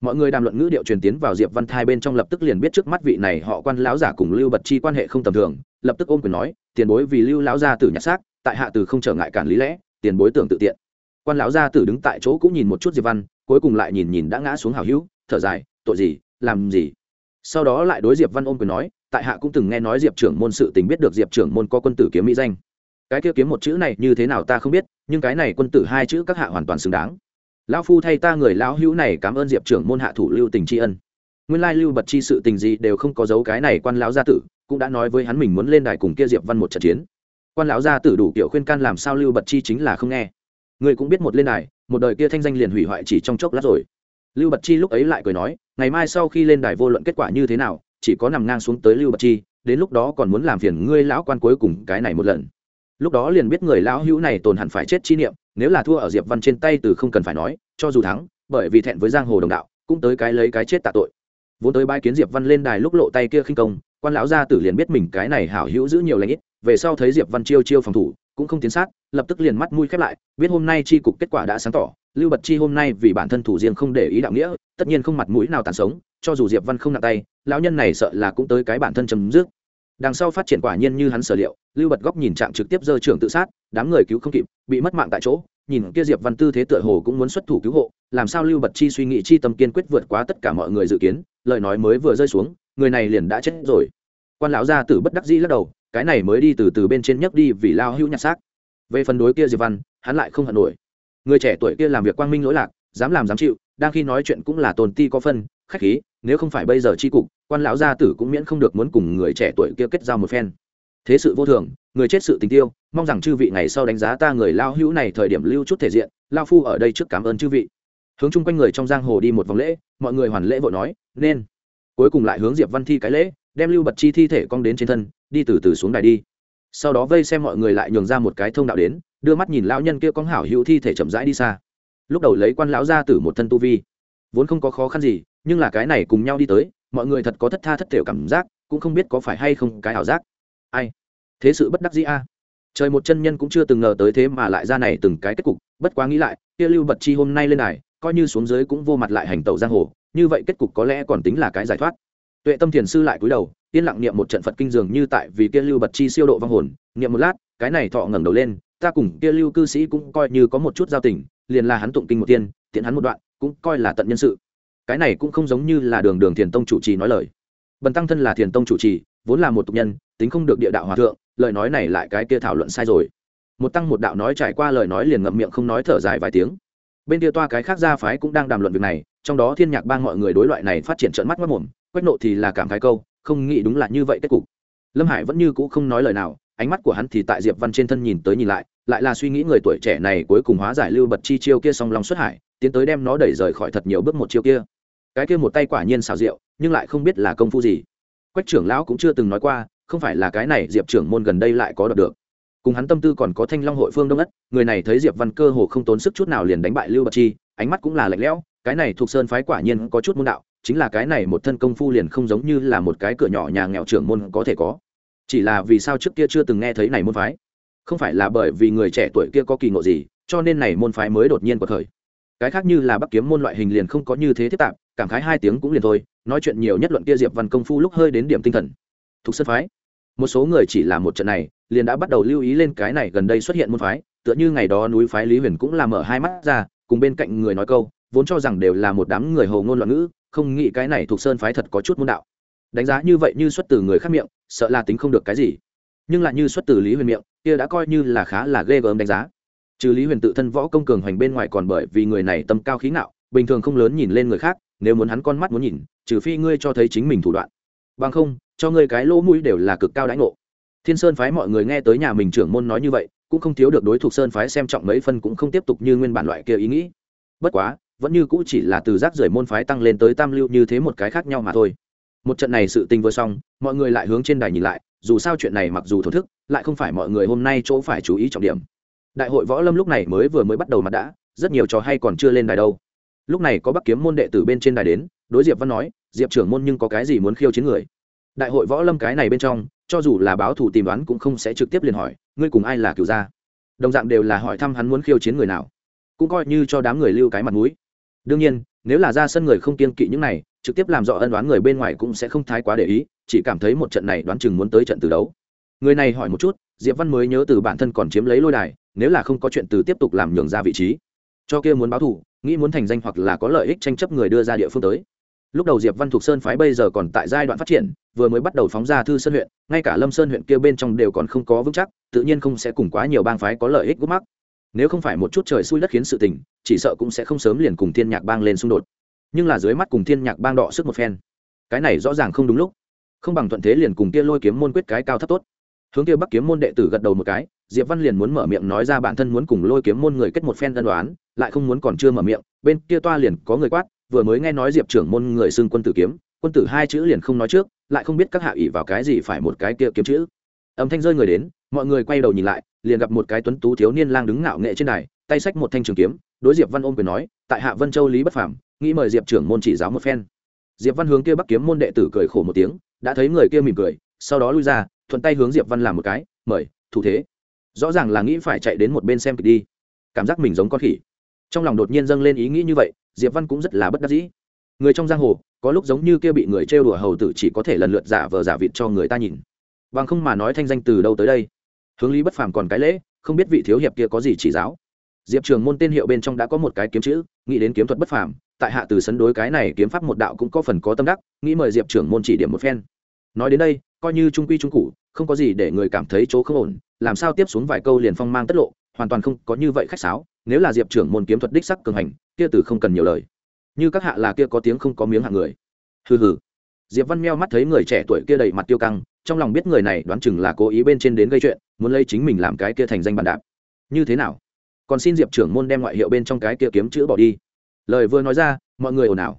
S1: mọi người đàm luận ngữ điệu truyền tiến vào diệp văn thai bên trong lập tức liền biết trước mắt vị này họ quan lão giả cùng lưu bật chi quan hệ không tầm thường, lập tức ôm quyền nói, tiền bối vì lưu lão gia tử nhặt xác, tại hạ từ không trở ngại cản lý lẽ, tiền bối tưởng tự tiện. Quan lão gia tử đứng tại chỗ cũng nhìn một chút diệp văn, cuối cùng lại nhìn nhìn đã ngã xuống hào hữu, thở dài, tội gì, làm gì? Sau đó lại đối diệp văn ôm quyền nói, tại hạ cũng từng nghe nói diệp trưởng môn sự tình biết được diệp trưởng môn có quân tử kiếm mỹ danh. Cái kia kiếm một chữ này như thế nào ta không biết, nhưng cái này quân tử hai chữ các hạ hoàn toàn xứng đáng lão phu thay ta người lão hữu này cảm ơn diệp trưởng môn hạ thủ lưu tình tri ân. Nguyên lai lưu bật chi sự tình gì đều không có dấu cái này quan lão gia tử, cũng đã nói với hắn mình muốn lên đài cùng kia diệp văn một trận chiến. Quan lão gia tử đủ kiểu khuyên can làm sao lưu bật chi chính là không nghe. Người cũng biết một lên đài, một đời kia thanh danh liền hủy hoại chỉ trong chốc lát rồi. Lưu bật chi lúc ấy lại cười nói, ngày mai sau khi lên đài vô luận kết quả như thế nào, chỉ có nằm ngang xuống tới lưu bật chi, đến lúc đó còn muốn làm phiền ngươi lão quan cuối cùng cái này một lần lúc đó liền biết người lão hữu này tồn hẳn phải chết chi niệm, nếu là thua ở diệp văn trên tay từ không cần phải nói, cho dù thắng, bởi vì thẹn với giang hồ đồng đạo, cũng tới cái lấy cái chết tạ tội. Vốn tới bãi kiến diệp văn lên đài lúc lộ tay kia khinh công, quan lão gia tử liền biết mình cái này hảo hữu giữ nhiều lãnh ít, về sau thấy diệp văn chiêu chiêu phòng thủ, cũng không tiến sát, lập tức liền mắt mũi khép lại, biết hôm nay chi cục kết quả đã sáng tỏ, lưu bật chi hôm nay vì bản thân thủ riêng không để ý đạo nghĩa, tất nhiên không mặt mũi nào tàn sống, cho dù diệp văn không nặng tay, lão nhân này sợ là cũng tới cái bản thân chấm dứt đằng sau phát triển quả nhiên như hắn sở liệu, lưu bật góc nhìn trạng trực tiếp dơ trưởng tự sát, đám người cứu không kịp, bị mất mạng tại chỗ, nhìn kia diệp văn tư thế tựa hồ cũng muốn xuất thủ cứu hộ, làm sao lưu bật chi suy nghĩ chi tâm kiên quyết vượt quá tất cả mọi người dự kiến, lời nói mới vừa rơi xuống, người này liền đã chết rồi. Quan lão gia tử bất đắc dĩ lắc đầu, cái này mới đi từ từ bên trên nhấc đi vì lao hữu nhặt xác. Về phần đối kia diệp văn, hắn lại không hận nổi. Người trẻ tuổi kia làm việc quang minh lỗi lạc, dám làm dám chịu, đang khi nói chuyện cũng là tồn ti có phân khách khí, nếu không phải bây giờ tri cục, quan lão gia tử cũng miễn không được muốn cùng người trẻ tuổi kia kết giao một phen. Thế sự vô thường, người chết sự tình tiêu, mong rằng chư vị ngày sau đánh giá ta người lao hữu này thời điểm lưu chút thể diện lao phu ở đây trước cảm ơn chư vị. Hướng chung quanh người trong giang hồ đi một vòng lễ, mọi người hoàn lễ vội nói, nên. Cuối cùng lại hướng diệp văn thi cái lễ, đem lưu bật chi thi thể cong đến trên thân, đi từ từ xuống đài đi. Sau đó vây xem mọi người lại nhường ra một cái thông đạo đến, đưa mắt nhìn lão nhân kia con hảo hữu thi thể chậm rãi đi xa. Lúc đầu lấy quan lão ra từ một thân tu vi vốn không có khó khăn gì, nhưng là cái này cùng nhau đi tới, mọi người thật có thất tha thất thểu cảm giác, cũng không biết có phải hay không cái ảo giác. Ai? Thế sự bất đắc dĩ a. À. Trời một chân nhân cũng chưa từng ngờ tới thế mà lại ra này từng cái kết cục, bất quá nghĩ lại, kia lưu bật chi hôm nay lên này coi như xuống dưới cũng vô mặt lại hành tẩu giang hồ, như vậy kết cục có lẽ còn tính là cái giải thoát. Tuệ tâm thiền sư lại cúi đầu, yên lặng niệm một trận phật kinh dường như tại vì kia lưu bật chi siêu độ vong hồn, niệm một lát, cái này thọ ngẩng đầu lên, ta cùng kia lưu cư sĩ cũng coi như có một chút giao tình, liền là hắn tụng kinh một tiên, tiện hắn một đoạn cũng coi là tận nhân sự. Cái này cũng không giống như là đường đường thiền tông chủ trì nói lời. Bần tăng thân là thiền tông chủ trì, vốn là một tục nhân, tính không được địa đạo hòa thượng, lời nói này lại cái kia thảo luận sai rồi. Một tăng một đạo nói trải qua lời nói liền ngậm miệng không nói thở dài vài tiếng. Bên kia toa cái khác gia phái cũng đang đàm luận việc này, trong đó thiên nhạc bang mọi người đối loại này phát triển trận mắt mất mồm, quách nộ thì là cảm khái câu, không nghĩ đúng là như vậy kết cục. Lâm hải vẫn như cũ không nói lời nào, ánh mắt của hắn thì tại diệp văn trên thân nhìn tới nhìn lại lại là suy nghĩ người tuổi trẻ này cuối cùng hóa giải lưu bật chi chiêu kia song long xuất hải tiến tới đem nó đẩy rời khỏi thật nhiều bước một chiêu kia. Cái kia một tay quả nhiên xảo diệu, nhưng lại không biết là công phu gì. Quách trưởng lão cũng chưa từng nói qua, không phải là cái này diệp trưởng môn gần đây lại có đọc được. Cùng hắn tâm tư còn có thanh long hội phương đông ất, người này thấy diệp văn cơ hồ không tốn sức chút nào liền đánh bại lưu bạc chi, ánh mắt cũng là lạnh lẽo, cái này thuộc sơn phái quả nhiên có chút môn đạo, chính là cái này một thân công phu liền không giống như là một cái cửa nhỏ nhà nghèo trưởng môn có thể có. Chỉ là vì sao trước kia chưa từng nghe thấy này môn phái? Không phải là bởi vì người trẻ tuổi kia có kỳ ngộ gì, cho nên này môn phái mới đột nhiên bật khởi cái khác như là bắc kiếm môn loại hình liền không có như thế thiết tạp, cảm khái hai tiếng cũng liền thôi, nói chuyện nhiều nhất luận kia diệp văn công phu lúc hơi đến điểm tinh thần. Thuộc sơn phái. Một số người chỉ là một trận này, liền đã bắt đầu lưu ý lên cái này gần đây xuất hiện môn phái, tựa như ngày đó núi phái lý huyền cũng là mở hai mắt ra, cùng bên cạnh người nói câu, vốn cho rằng đều là một đám người hồ ngôn loạn ngữ, không nghĩ cái này thuộc sơn phái thật có chút môn đạo. Đánh giá như vậy như xuất từ người khác miệng, sợ là tính không được cái gì. Nhưng lại như xuất từ lý huyền miệng, kia đã coi như là khá là ghê gớm đánh giá trừ lý huyền tự thân võ công cường hoành bên ngoài còn bởi vì người này tâm cao khí ngạo, bình thường không lớn nhìn lên người khác, nếu muốn hắn con mắt muốn nhìn, trừ phi ngươi cho thấy chính mình thủ đoạn. Bằng không, cho ngươi cái lỗ mũi đều là cực cao đãi ngộ. Thiên sơn phái mọi người nghe tới nhà mình trưởng môn nói như vậy, cũng không thiếu được đối thủ sơn phái xem trọng mấy phân cũng không tiếp tục như nguyên bản loại kia ý nghĩ. Bất quá, vẫn như cũ chỉ là từ rác rưởi môn phái tăng lên tới tam lưu như thế một cái khác nhau mà thôi. Một trận này sự tình vừa xong, mọi người lại hướng trên đài nhìn lại, dù sao chuyện này mặc dù thổ thức, lại không phải mọi người hôm nay chỗ phải chú ý trọng điểm đại hội võ lâm lúc này mới vừa mới bắt đầu mặt đã, rất nhiều trò hay còn chưa lên đài đâu. Lúc này có bắc kiếm môn đệ tử bên trên đài đến, đối diệp văn nói, diệp trưởng môn nhưng có cái gì muốn khiêu chiến người? Đại hội võ lâm cái này bên trong, cho dù là báo thủ tìm đoán cũng không sẽ trực tiếp liền hỏi, ngươi cùng ai là cựu gia? Đồng dạng đều là hỏi thăm hắn muốn khiêu chiến người nào. Cũng coi như cho đám người lưu cái mặt mũi. Đương nhiên, nếu là ra sân người không kiên kỵ những này, trực tiếp làm rõ ân đoán người bên ngoài cũng sẽ không thái quá để ý, chỉ cảm thấy một trận này đoán chừng muốn tới trận từ đấu. Người này hỏi một chút diệp văn mới nhớ từ bản thân còn chiếm lấy lôi đài, nếu là không có chuyện từ tiếp tục làm nhường ra vị trí. Cho kia muốn báo thù, nghĩ muốn thành danh hoặc là có lợi ích tranh chấp người đưa ra địa phương tới. Lúc đầu diệp văn thuộc sơn phái bây giờ còn tại giai đoạn phát triển, vừa mới bắt đầu phóng ra thư sơn huyện, ngay cả lâm sơn huyện kia bên trong đều còn không có vững chắc, tự nhiên không sẽ cùng quá nhiều bang phái có lợi ích gút mắc. Nếu không phải một chút trời xui đất khiến sự tình, chỉ sợ cũng sẽ không sớm liền cùng thiên nhạc bang lên xung đột. Nhưng là dưới mắt cùng thiên nhạc bang đọ sức một phen. Cái này rõ ràng không đúng lúc. Không bằng thuận thế liền cùng kia lôi kiếm môn quyết cái cao thấp tốt hướng kia bắc kiếm môn đệ tử gật đầu một cái, diệp văn liền muốn mở miệng nói ra bản thân muốn cùng lôi kiếm môn người kết một phen tân đoán lại không muốn còn chưa mở miệng, bên kia toa liền có người quát, vừa mới nghe nói diệp trưởng môn người xưng quân tử kiếm, quân tử hai chữ liền không nói trước, lại không biết các hạ ỷ vào cái gì phải một cái kia kiếm chữ. Âm thanh rơi người đến, mọi người quay đầu nhìn lại, liền gặp một cái tuấn tú thiếu niên lang đứng ngạo nghệ trên đài, tay xách một thanh trường kiếm, đối diệp văn ôm quyền nói, tại hạ vân châu lý bất phàm, nghĩ mời diệp trưởng môn chỉ giáo một phen. Diệp văn hướng kia bắc kiếm môn đệ tử cười khổ một tiếng, đã thấy người kia mỉm cười, sau đó lui ra thuận tay hướng diệp văn làm một cái, mời, thủ thế. Rõ ràng là nghĩ phải chạy đến một bên xem kịch đi. Cảm giác mình giống con khỉ. Trong lòng đột nhiên dâng lên ý nghĩ như vậy, diệp văn cũng rất là bất đắc dĩ. Người trong giang hồ, có lúc giống như kia bị người trêu đùa hầu tử chỉ có thể lần lượt giả vờ giả vịt cho người ta nhìn. Bằng không mà nói thanh danh từ đâu tới đây? Hướng lý bất phàm còn cái lễ, không biết vị thiếu hiệp kia có gì chỉ giáo. Diệp trường môn tên hiệu bên trong đã có một cái kiếm chữ, nghĩ đến kiếm thuật bất phàm, tại hạ từ sấn đối cái này kiếm pháp một đạo cũng có phần có tâm đắc, nghĩ mời diệp trưởng môn chỉ điểm một phen. Nói đến đây coi như trung quy trung cụ không có gì để người cảm thấy chỗ không ổn, làm sao tiếp xuống vài câu liền phong mang tất lộ, hoàn toàn không có như vậy khách sáo, nếu là diệp trưởng môn kiếm thuật đích sắc cường hành, kia từ không cần nhiều lời. Như các hạ là kia có tiếng không có miếng hạng người. Hừ hừ. Diệp văn meo mắt thấy người trẻ tuổi kia đầy mặt tiêu căng, trong lòng biết người này đoán chừng là cố ý bên trên đến gây chuyện, muốn lấy chính mình làm cái kia thành danh bàn đạp. Như thế nào? Còn xin diệp trưởng môn đem ngoại hiệu bên trong cái kia kiếm chữ bỏ đi. Lời vừa nói ra, mọi người ồn ào.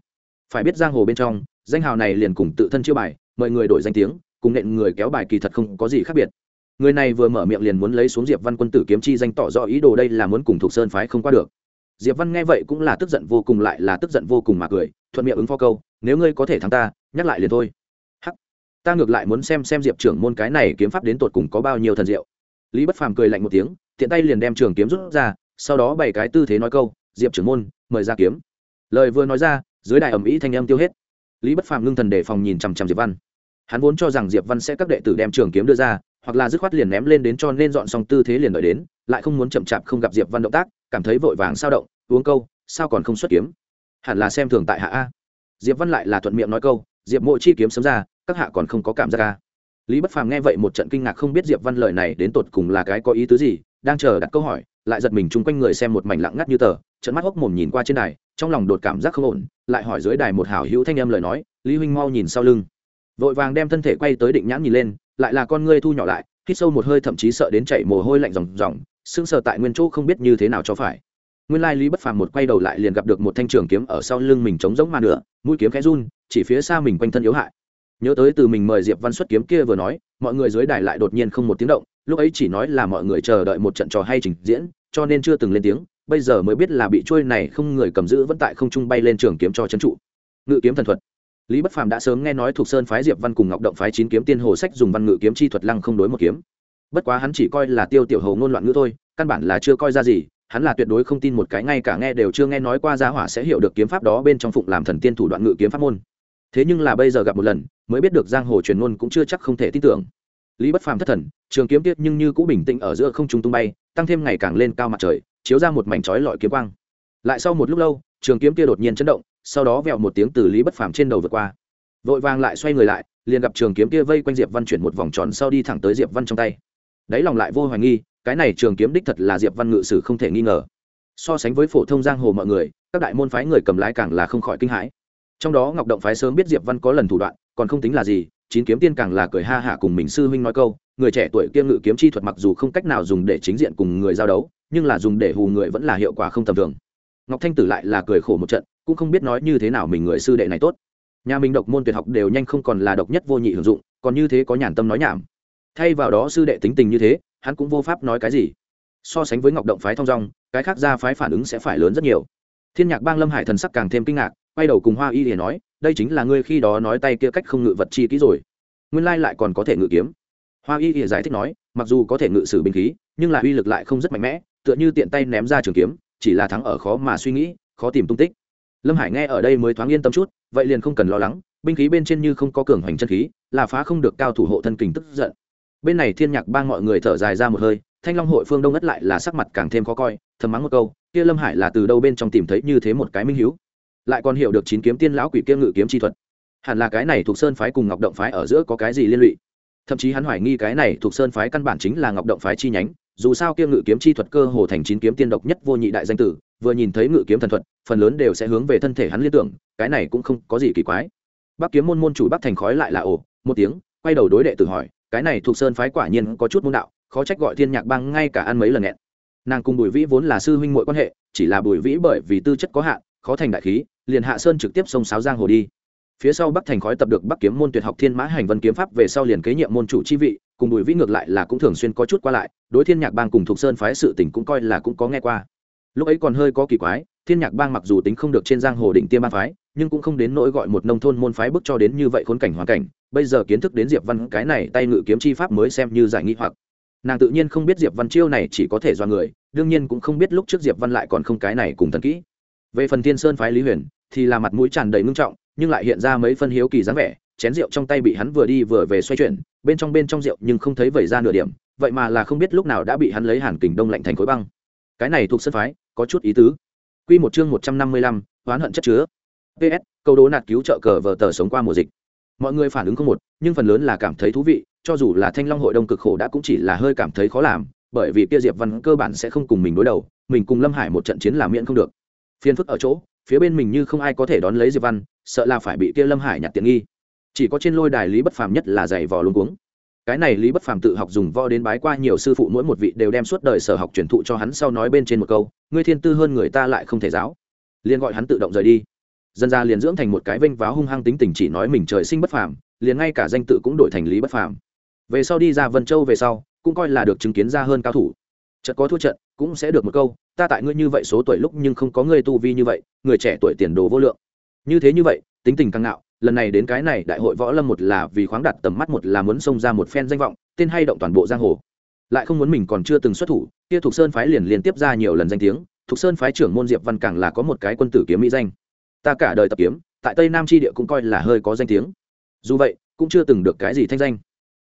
S1: Phải biết giang hồ bên trong, danh hào này liền cùng tự thân chiêu bài mời người đổi danh tiếng cùng nện người kéo bài kỳ thật không có gì khác biệt. Người này vừa mở miệng liền muốn lấy xuống diệp văn quân tử kiếm chi danh tỏ rõ ý đồ đây là muốn cùng thuộc sơn phái không qua được. Diệp văn nghe vậy cũng là tức giận vô cùng lại là tức giận vô cùng mà cười, thuận miệng ứng phó câu, nếu ngươi có thể thắng ta, nhắc lại liền thôi. Hắc. Ta ngược lại muốn xem xem diệp trưởng môn cái này kiếm pháp đến tột cùng có bao nhiêu thần diệu. Lý bất phàm cười lạnh một tiếng, tiện tay liền đem trường kiếm rút ra, sau đó bày cái tư thế nói câu, diệp trưởng môn, mời ra kiếm. Lời vừa nói ra, dưới đài ẩm ý thanh âm tiêu hết. Lý bất phàm ngưng thần để phòng nhìn chằm chằm diệp văn hắn vốn cho rằng diệp văn sẽ các đệ tử đem trường kiếm đưa ra, hoặc là dứt khoát liền ném lên đến cho nên dọn xong tư thế liền đợi đến, lại không muốn chậm chạp không gặp diệp văn động tác, cảm thấy vội vàng sao động, uống câu, sao còn không xuất kiếm? Hẳn là xem thường tại hạ a. Diệp văn lại là thuận miệng nói câu, diệp mộ chi kiếm sớm ra, các hạ còn không có cảm giác ca lý bất phàm nghe vậy một trận kinh ngạc không biết diệp văn lời này đến tột cùng là cái có ý tứ gì, đang chờ đặt câu hỏi, lại giật mình chung quanh người xem một mảnh lặng ngắt như tờ trận mắt hốc mồm nhìn qua trên đài, trong lòng đột cảm giác không ổn, lại hỏi dưới đài một hảo hữu thanh em lời nói, lý huynh mau nhìn sau lưng vội vàng đem thân thể quay tới định nhãn nhìn lên, lại là con ngươi thu nhỏ lại, hít sâu một hơi thậm chí sợ đến chảy mồ hôi lạnh ròng ròng, sững sờ tại nguyên chỗ không biết như thế nào cho phải. Nguyên lai lý bất phàm một quay đầu lại liền gặp được một thanh trường kiếm ở sau lưng mình trống giống mà nữa mũi kiếm khẽ run, chỉ phía xa mình quanh thân yếu hại. Nhớ tới từ mình mời diệp văn xuất kiếm kia vừa nói, mọi người dưới đài lại đột nhiên không một tiếng động, lúc ấy chỉ nói là mọi người chờ đợi một trận trò hay trình diễn, cho nên chưa từng lên tiếng, bây giờ mới biết là bị trôi này không người cầm giữ vẫn tại không trung bay lên trường kiếm cho trấn trụ. Ngự kiếm thần thuật lý bất phàm đã sớm nghe nói thuộc sơn phái diệp văn cùng ngọc động phái chín kiếm tiên hồ sách dùng văn ngự kiếm chi thuật lăng không đối một kiếm. Bất quá hắn chỉ coi là tiêu tiểu hầu ngôn loạn ngữ thôi, căn bản là chưa coi ra gì, hắn là tuyệt đối không tin một cái ngay cả nghe đều chưa nghe nói qua gia hỏa sẽ hiểu được kiếm pháp đó bên trong phụng làm thần tiên thủ đoạn ngự kiếm pháp môn. Thế nhưng là bây giờ gặp một lần, mới biết được giang hồ truyền ngôn cũng chưa chắc không thể tin tưởng. Lý bất phàm thất thần, trường kiếm tiết nhưng như cũ bình tĩnh ở giữa không trung tung bay, tăng thêm ngày càng lên cao mặt trời, chiếu ra một mảnh chói lọi kiếm quang. Lại sau một lúc lâu trường kiếm kia đột nhiên chấn động, sau đó vẹo một tiếng từ lý bất phàm trên đầu vượt qua. Vội vàng lại xoay người lại, liền gặp trường kiếm kia vây quanh diệp văn chuyển một vòng tròn sau đi thẳng tới diệp văn trong tay. Đáy lòng lại vô hoài nghi, cái này trường kiếm đích thật là diệp văn ngự sử không thể nghi ngờ. So sánh với phổ thông giang hồ mọi người, các đại môn phái người cầm lái càng là không khỏi kinh hãi. Trong đó ngọc động phái sớm biết diệp văn có lần thủ đoạn, còn không tính là gì, chín kiếm tiên càng là cười ha hả cùng mình sư huynh nói câu, người trẻ tuổi kia ngự kiếm chi thuật mặc dù không cách nào dùng để chính diện cùng người giao đấu, nhưng là dùng để hù người vẫn là hiệu quả không tầm thường ngọc thanh tử lại là cười khổ một trận, cũng không biết nói như thế nào mình người sư đệ này tốt. Nhà mình độc môn tuyệt học đều nhanh không còn là độc nhất vô nhị hưởng dụng, còn như thế có nhàn tâm nói nhảm. Thay vào đó sư đệ tính tình như thế, hắn cũng vô pháp nói cái gì. So sánh với ngọc động phái thong dong, cái khác ra phái phản ứng sẽ phải lớn rất nhiều. Thiên nhạc bang lâm hải thần sắc càng thêm kinh ngạc, quay đầu cùng hoa y để nói, đây chính là ngươi khi đó nói tay kia cách không ngự vật chi kỹ rồi. Nguyên lai lại còn có thể ngự kiếm. Hoa y để giải thích nói, mặc dù có thể ngự sử binh khí, nhưng là uy lực lại không rất mạnh mẽ, tựa như tiện tay ném ra trường kiếm chỉ là thắng ở khó mà suy nghĩ, khó tìm tung tích. Lâm hải nghe ở đây mới thoáng yên tâm chút, vậy liền không cần lo lắng, binh khí bên trên như không có cường hoành chân khí, là phá không được cao thủ hộ thân kình tức giận. Bên này thiên nhạc bang mọi người thở dài ra một hơi, thanh long hội phương đông ngất lại là sắc mặt càng thêm khó coi, thầm mắng một câu, kia lâm hải là từ đâu bên trong tìm thấy như thế một cái minh hiếu? Lại còn hiểu được chín kiếm tiên lão quỷ kia ngự kiếm chi thuật. Hẳn là cái này thuộc sơn phái cùng ngọc động phái ở giữa có cái gì liên lụy? Thậm chí hắn hoài nghi cái này thuộc sơn phái căn bản chính là ngọc động phái chi nhánh dù sao kia ngự kiếm chi thuật cơ hồ thành chín kiếm tiên độc nhất vô nhị đại danh tử, vừa nhìn thấy ngự kiếm thần thuật, phần lớn đều sẽ hướng về thân thể hắn liên tưởng, cái này cũng không có gì kỳ quái. Bắc kiếm môn môn chủ bắc thành khói lại là ồ, một tiếng, quay đầu đối đệ tử hỏi, cái này thuộc sơn phái quả nhiên có chút môn đạo, khó trách gọi thiên nhạc bang ngay cả ăn mấy lần nghẹn. Nàng cùng bùi vĩ vốn là sư huynh muội quan hệ, chỉ là bùi vĩ bởi vì tư chất có hạn, khó thành đại khí, liền hạ sơn trực tiếp sông sáo giang hồ đi. Phía sau bắc thành khói tập được bắc kiếm môn tuyệt học thiên mã hành vân kiếm pháp về sau liền kế nhiệm môn chủ chi vị, cùng bùi vĩ ngược lại là cũng thường xuyên có chút qua lại đối thiên nhạc bang cùng thuộc sơn phái sự tình cũng coi là cũng có nghe qua. Lúc ấy còn hơi có kỳ quái, thiên nhạc bang mặc dù tính không được trên giang hồ định tiêm ba phái, nhưng cũng không đến nỗi gọi một nông thôn môn phái bước cho đến như vậy khốn cảnh hoàn cảnh, bây giờ kiến thức đến diệp văn cái này tay ngự kiếm chi pháp mới xem như giải nghi hoặc. Nàng tự nhiên không biết diệp văn chiêu này chỉ có thể do người, đương nhiên cũng không biết lúc trước diệp văn lại còn không cái này cùng thần kỹ. Về phần thiên sơn phái lý huyền, thì là mặt mũi tràn đầy ngưng trọng, nhưng lại hiện ra mấy phân hiếu kỳ dáng vẻ, chén rượu trong tay bị hắn vừa đi vừa về xoay chuyển, bên trong bên trong rượu nhưng không thấy vẩy ra nửa điểm vậy mà là không biết lúc nào đã bị hắn lấy hàn kình đông lạnh thành khối băng. Cái này thuộc sân phái có chút ý tứ. Quy một chương một trăm năm mươi lăm, oán hận chất chứa. Ps câu đố nạt cứu trợ cờ vờ tờ sống qua mùa dịch. Mọi người phản ứng không một nhưng phần lớn là cảm thấy thú vị cho dù là thanh long hội đông cực khổ đã cũng chỉ là hơi cảm thấy khó làm bởi vì kia diệp văn cơ bản sẽ không cùng mình đối đầu mình cùng lâm hải một trận chiến làm miễn không được. Phiền phức ở chỗ phía bên mình như không ai có thể đón lấy diệp văn sợ là phải bị kia lâm hải nhặt tiện nghi. Chỉ có trên lôi đài lý bất phàm nhất là giày vò luống cuống cái này lý bất phàm tự học dùng vo đến bái qua nhiều sư phụ mỗi một vị đều đem suốt đời sở học truyền thụ cho hắn sau nói bên trên một câu, ngươi thiên tư hơn người ta lại không thể giáo. Liền gọi hắn tự động rời đi. Dân ra liền dưỡng thành một cái vênh váo hung hăng tính tình chỉ nói mình trời sinh bất phàm, liền ngay cả danh tự cũng đổi thành lý bất phàm. Về sau đi ra vân châu về sau, cũng coi là được chứng kiến ra hơn cao thủ. Trận có thua trận, cũng sẽ được một câu, ta tại ngươi như vậy số tuổi lúc nhưng không có ngươi tu vi như vậy, người trẻ tuổi tiền đồ vô lượng. Như thế như vậy, tính tình căng ngạo lần này đến cái này đại hội võ lâm một là vì khoáng đặt tầm mắt, một là muốn xông ra một phen danh vọng, tên hay động toàn bộ giang hồ. Lại không muốn mình còn chưa từng xuất thủ, kia thục sơn phái liền liên tiếp ra nhiều lần danh tiếng, thục sơn phái trưởng môn diệp văn càng là có một cái quân tử kiếm mỹ danh. Ta cả đời tập kiếm, tại tây nam tri địa cũng coi là hơi có danh tiếng. Dù vậy, cũng chưa từng được cái gì thanh danh.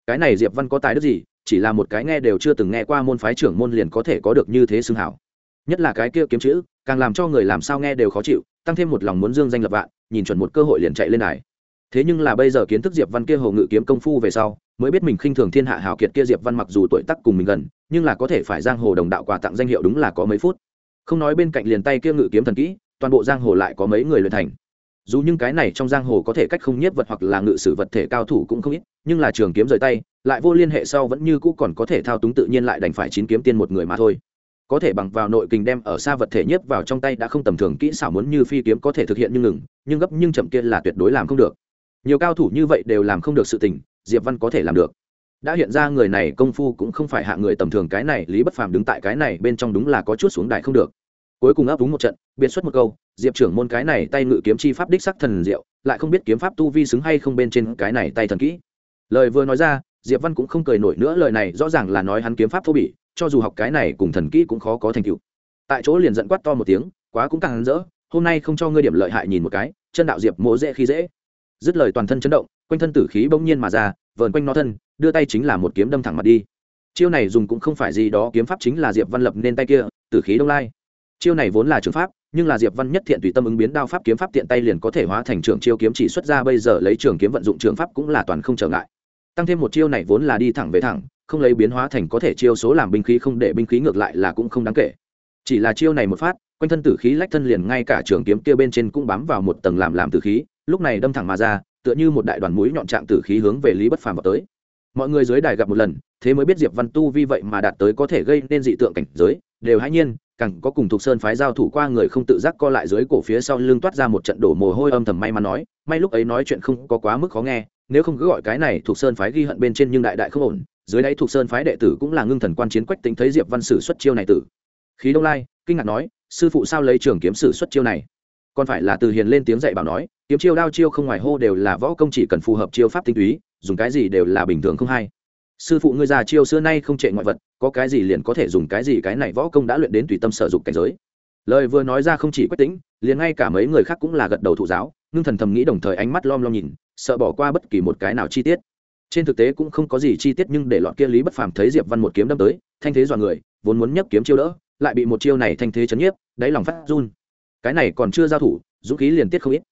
S1: Cái này diệp văn có tài đức gì, chỉ là một cái nghe đều chưa từng nghe qua môn phái trưởng môn liền có thể có được như thế xưng hảo. Nhất là cái kia kiếm chữ, càng làm cho người làm sao nghe đều khó chịu tăng thêm một lòng muốn dương danh lập vạn, nhìn chuẩn một cơ hội liền chạy lên này. Thế nhưng là bây giờ kiến thức diệp văn kia hồ ngự kiếm công phu về sau, mới biết mình khinh thường thiên hạ hào kiệt kia diệp văn mặc dù tuổi tác cùng mình gần, nhưng là có thể phải giang hồ đồng đạo quà tặng danh hiệu đúng là có mấy phút. Không nói bên cạnh liền tay kia ngự kiếm thần kỹ, toàn bộ giang hồ lại có mấy người luyện thành. Dù những cái này trong giang hồ có thể cách không nhất vật hoặc là ngự sử vật thể cao thủ cũng không ít, nhưng là trường kiếm rời tay, lại vô liên hệ sau vẫn như cũ còn có thể thao túng tự nhiên lại đành phải chín kiếm tiên một người mà thôi có thể bằng vào nội kình đem ở xa vật thể nhiếp vào trong tay đã không tầm thường kỹ xảo muốn như phi kiếm có thể thực hiện nhưng ngừng, nhưng gấp nhưng chậm kia là tuyệt đối làm không được. Nhiều cao thủ như vậy đều làm không được sự tình, diệp văn có thể làm được. Đã hiện ra người này công phu cũng không phải hạ người tầm thường cái này, lý bất phàm đứng tại cái này bên trong đúng là có chút xuống đại không được. Cuối cùng ấp đúng một trận, biệt xuất một câu, diệp trưởng môn cái này tay ngự kiếm chi pháp đích sắc thần diệu, lại không biết kiếm pháp tu vi xứng hay không bên trên cái này tay thần kỹ. Lời vừa nói ra, diệp văn cũng không cười nổi nữa, lời này rõ ràng là nói hắn kiếm pháp thô bỉ cho dù học cái này cùng thần kỹ cũng khó có thành tựu. Tại chỗ liền giận quát to một tiếng, quá cũng càng rỡ, hôm nay không cho ngươi điểm lợi hại nhìn một cái, chân đạo diệp mỗ dễ khi dễ. Dứt lời toàn thân chấn động, quanh thân tử khí bỗng nhiên mà ra, vờn quanh nó thân, đưa tay chính là một kiếm đâm thẳng mặt đi. Chiêu này dùng cũng không phải gì đó, kiếm pháp chính là diệp văn lập nên tay kia, tử khí đông lai. Chiêu này vốn là trường pháp, nhưng là diệp văn nhất thiện tùy tâm ứng biến đao pháp kiếm pháp tiện tay liền có thể hóa thành trường chiêu kiếm chỉ xuất ra, bây giờ lấy trường kiếm vận dụng trường pháp cũng là toàn không trở ngại. Tăng thêm một chiêu này vốn là đi thẳng về thẳng không lấy biến hóa thành có thể chiêu số làm binh khí không để binh khí ngược lại là cũng không đáng kể. Chỉ là chiêu này một phát, quanh thân tử khí lách thân liền ngay cả trường kiếm kia bên trên cũng bám vào một tầng làm làm tử khí, lúc này đâm thẳng mà ra, tựa như một đại đoàn mũi nhọn trạng tử khí hướng về lý bất phàm vào tới. Mọi người dưới đài gặp một lần, thế mới biết diệp văn tu vi vậy mà đạt tới có thể gây nên dị tượng cảnh giới, đều hãy nhiên, càng có cùng thuộc sơn phái giao thủ qua người không tự giác co lại dưới cổ phía sau lưng toát ra một trận đổ mồ hôi âm thầm may mắn nói, may lúc ấy nói chuyện không có quá mức khó nghe, nếu không cứ gọi cái này thuộc sơn phái ghi hận bên trên nhưng đại đại không ổn dưới đáy thuộc sơn phái đệ tử cũng là ngưng thần quan chiến quách tính thấy diệp văn sử xuất chiêu này tử. Khí đông lai, kinh ngạc nói, sư phụ sao lấy trường kiếm sử xuất chiêu này? Còn phải là từ hiền lên tiếng dạy bảo nói, kiếm chiêu đao chiêu không ngoài hô đều là võ công chỉ cần phù hợp chiêu pháp tinh túy, dùng cái gì đều là bình thường không hay. Sư phụ ngươi già chiêu xưa nay không trệ ngoại vật, có cái gì liền có thể dùng cái gì, cái này võ công đã luyện đến tùy tâm sở dục cảnh giới. Lời vừa nói ra không chỉ quách tính, liền ngay cả mấy người khác cũng là gật đầu thụ giáo, ngưng thần thầm nghĩ đồng thời ánh mắt lom lom nhìn, sợ bỏ qua bất kỳ một cái nào chi tiết trên thực tế cũng không có gì chi tiết nhưng để lọt kia lý bất phàm thấy diệp văn một kiếm đâm tới, thanh thế dọa người, vốn muốn nhấc kiếm chiêu đỡ, lại bị một chiêu này thanh thế chấn nhiếp, đáy lòng phát run. Cái này còn chưa giao thủ, dũng khí liền tiết không ít.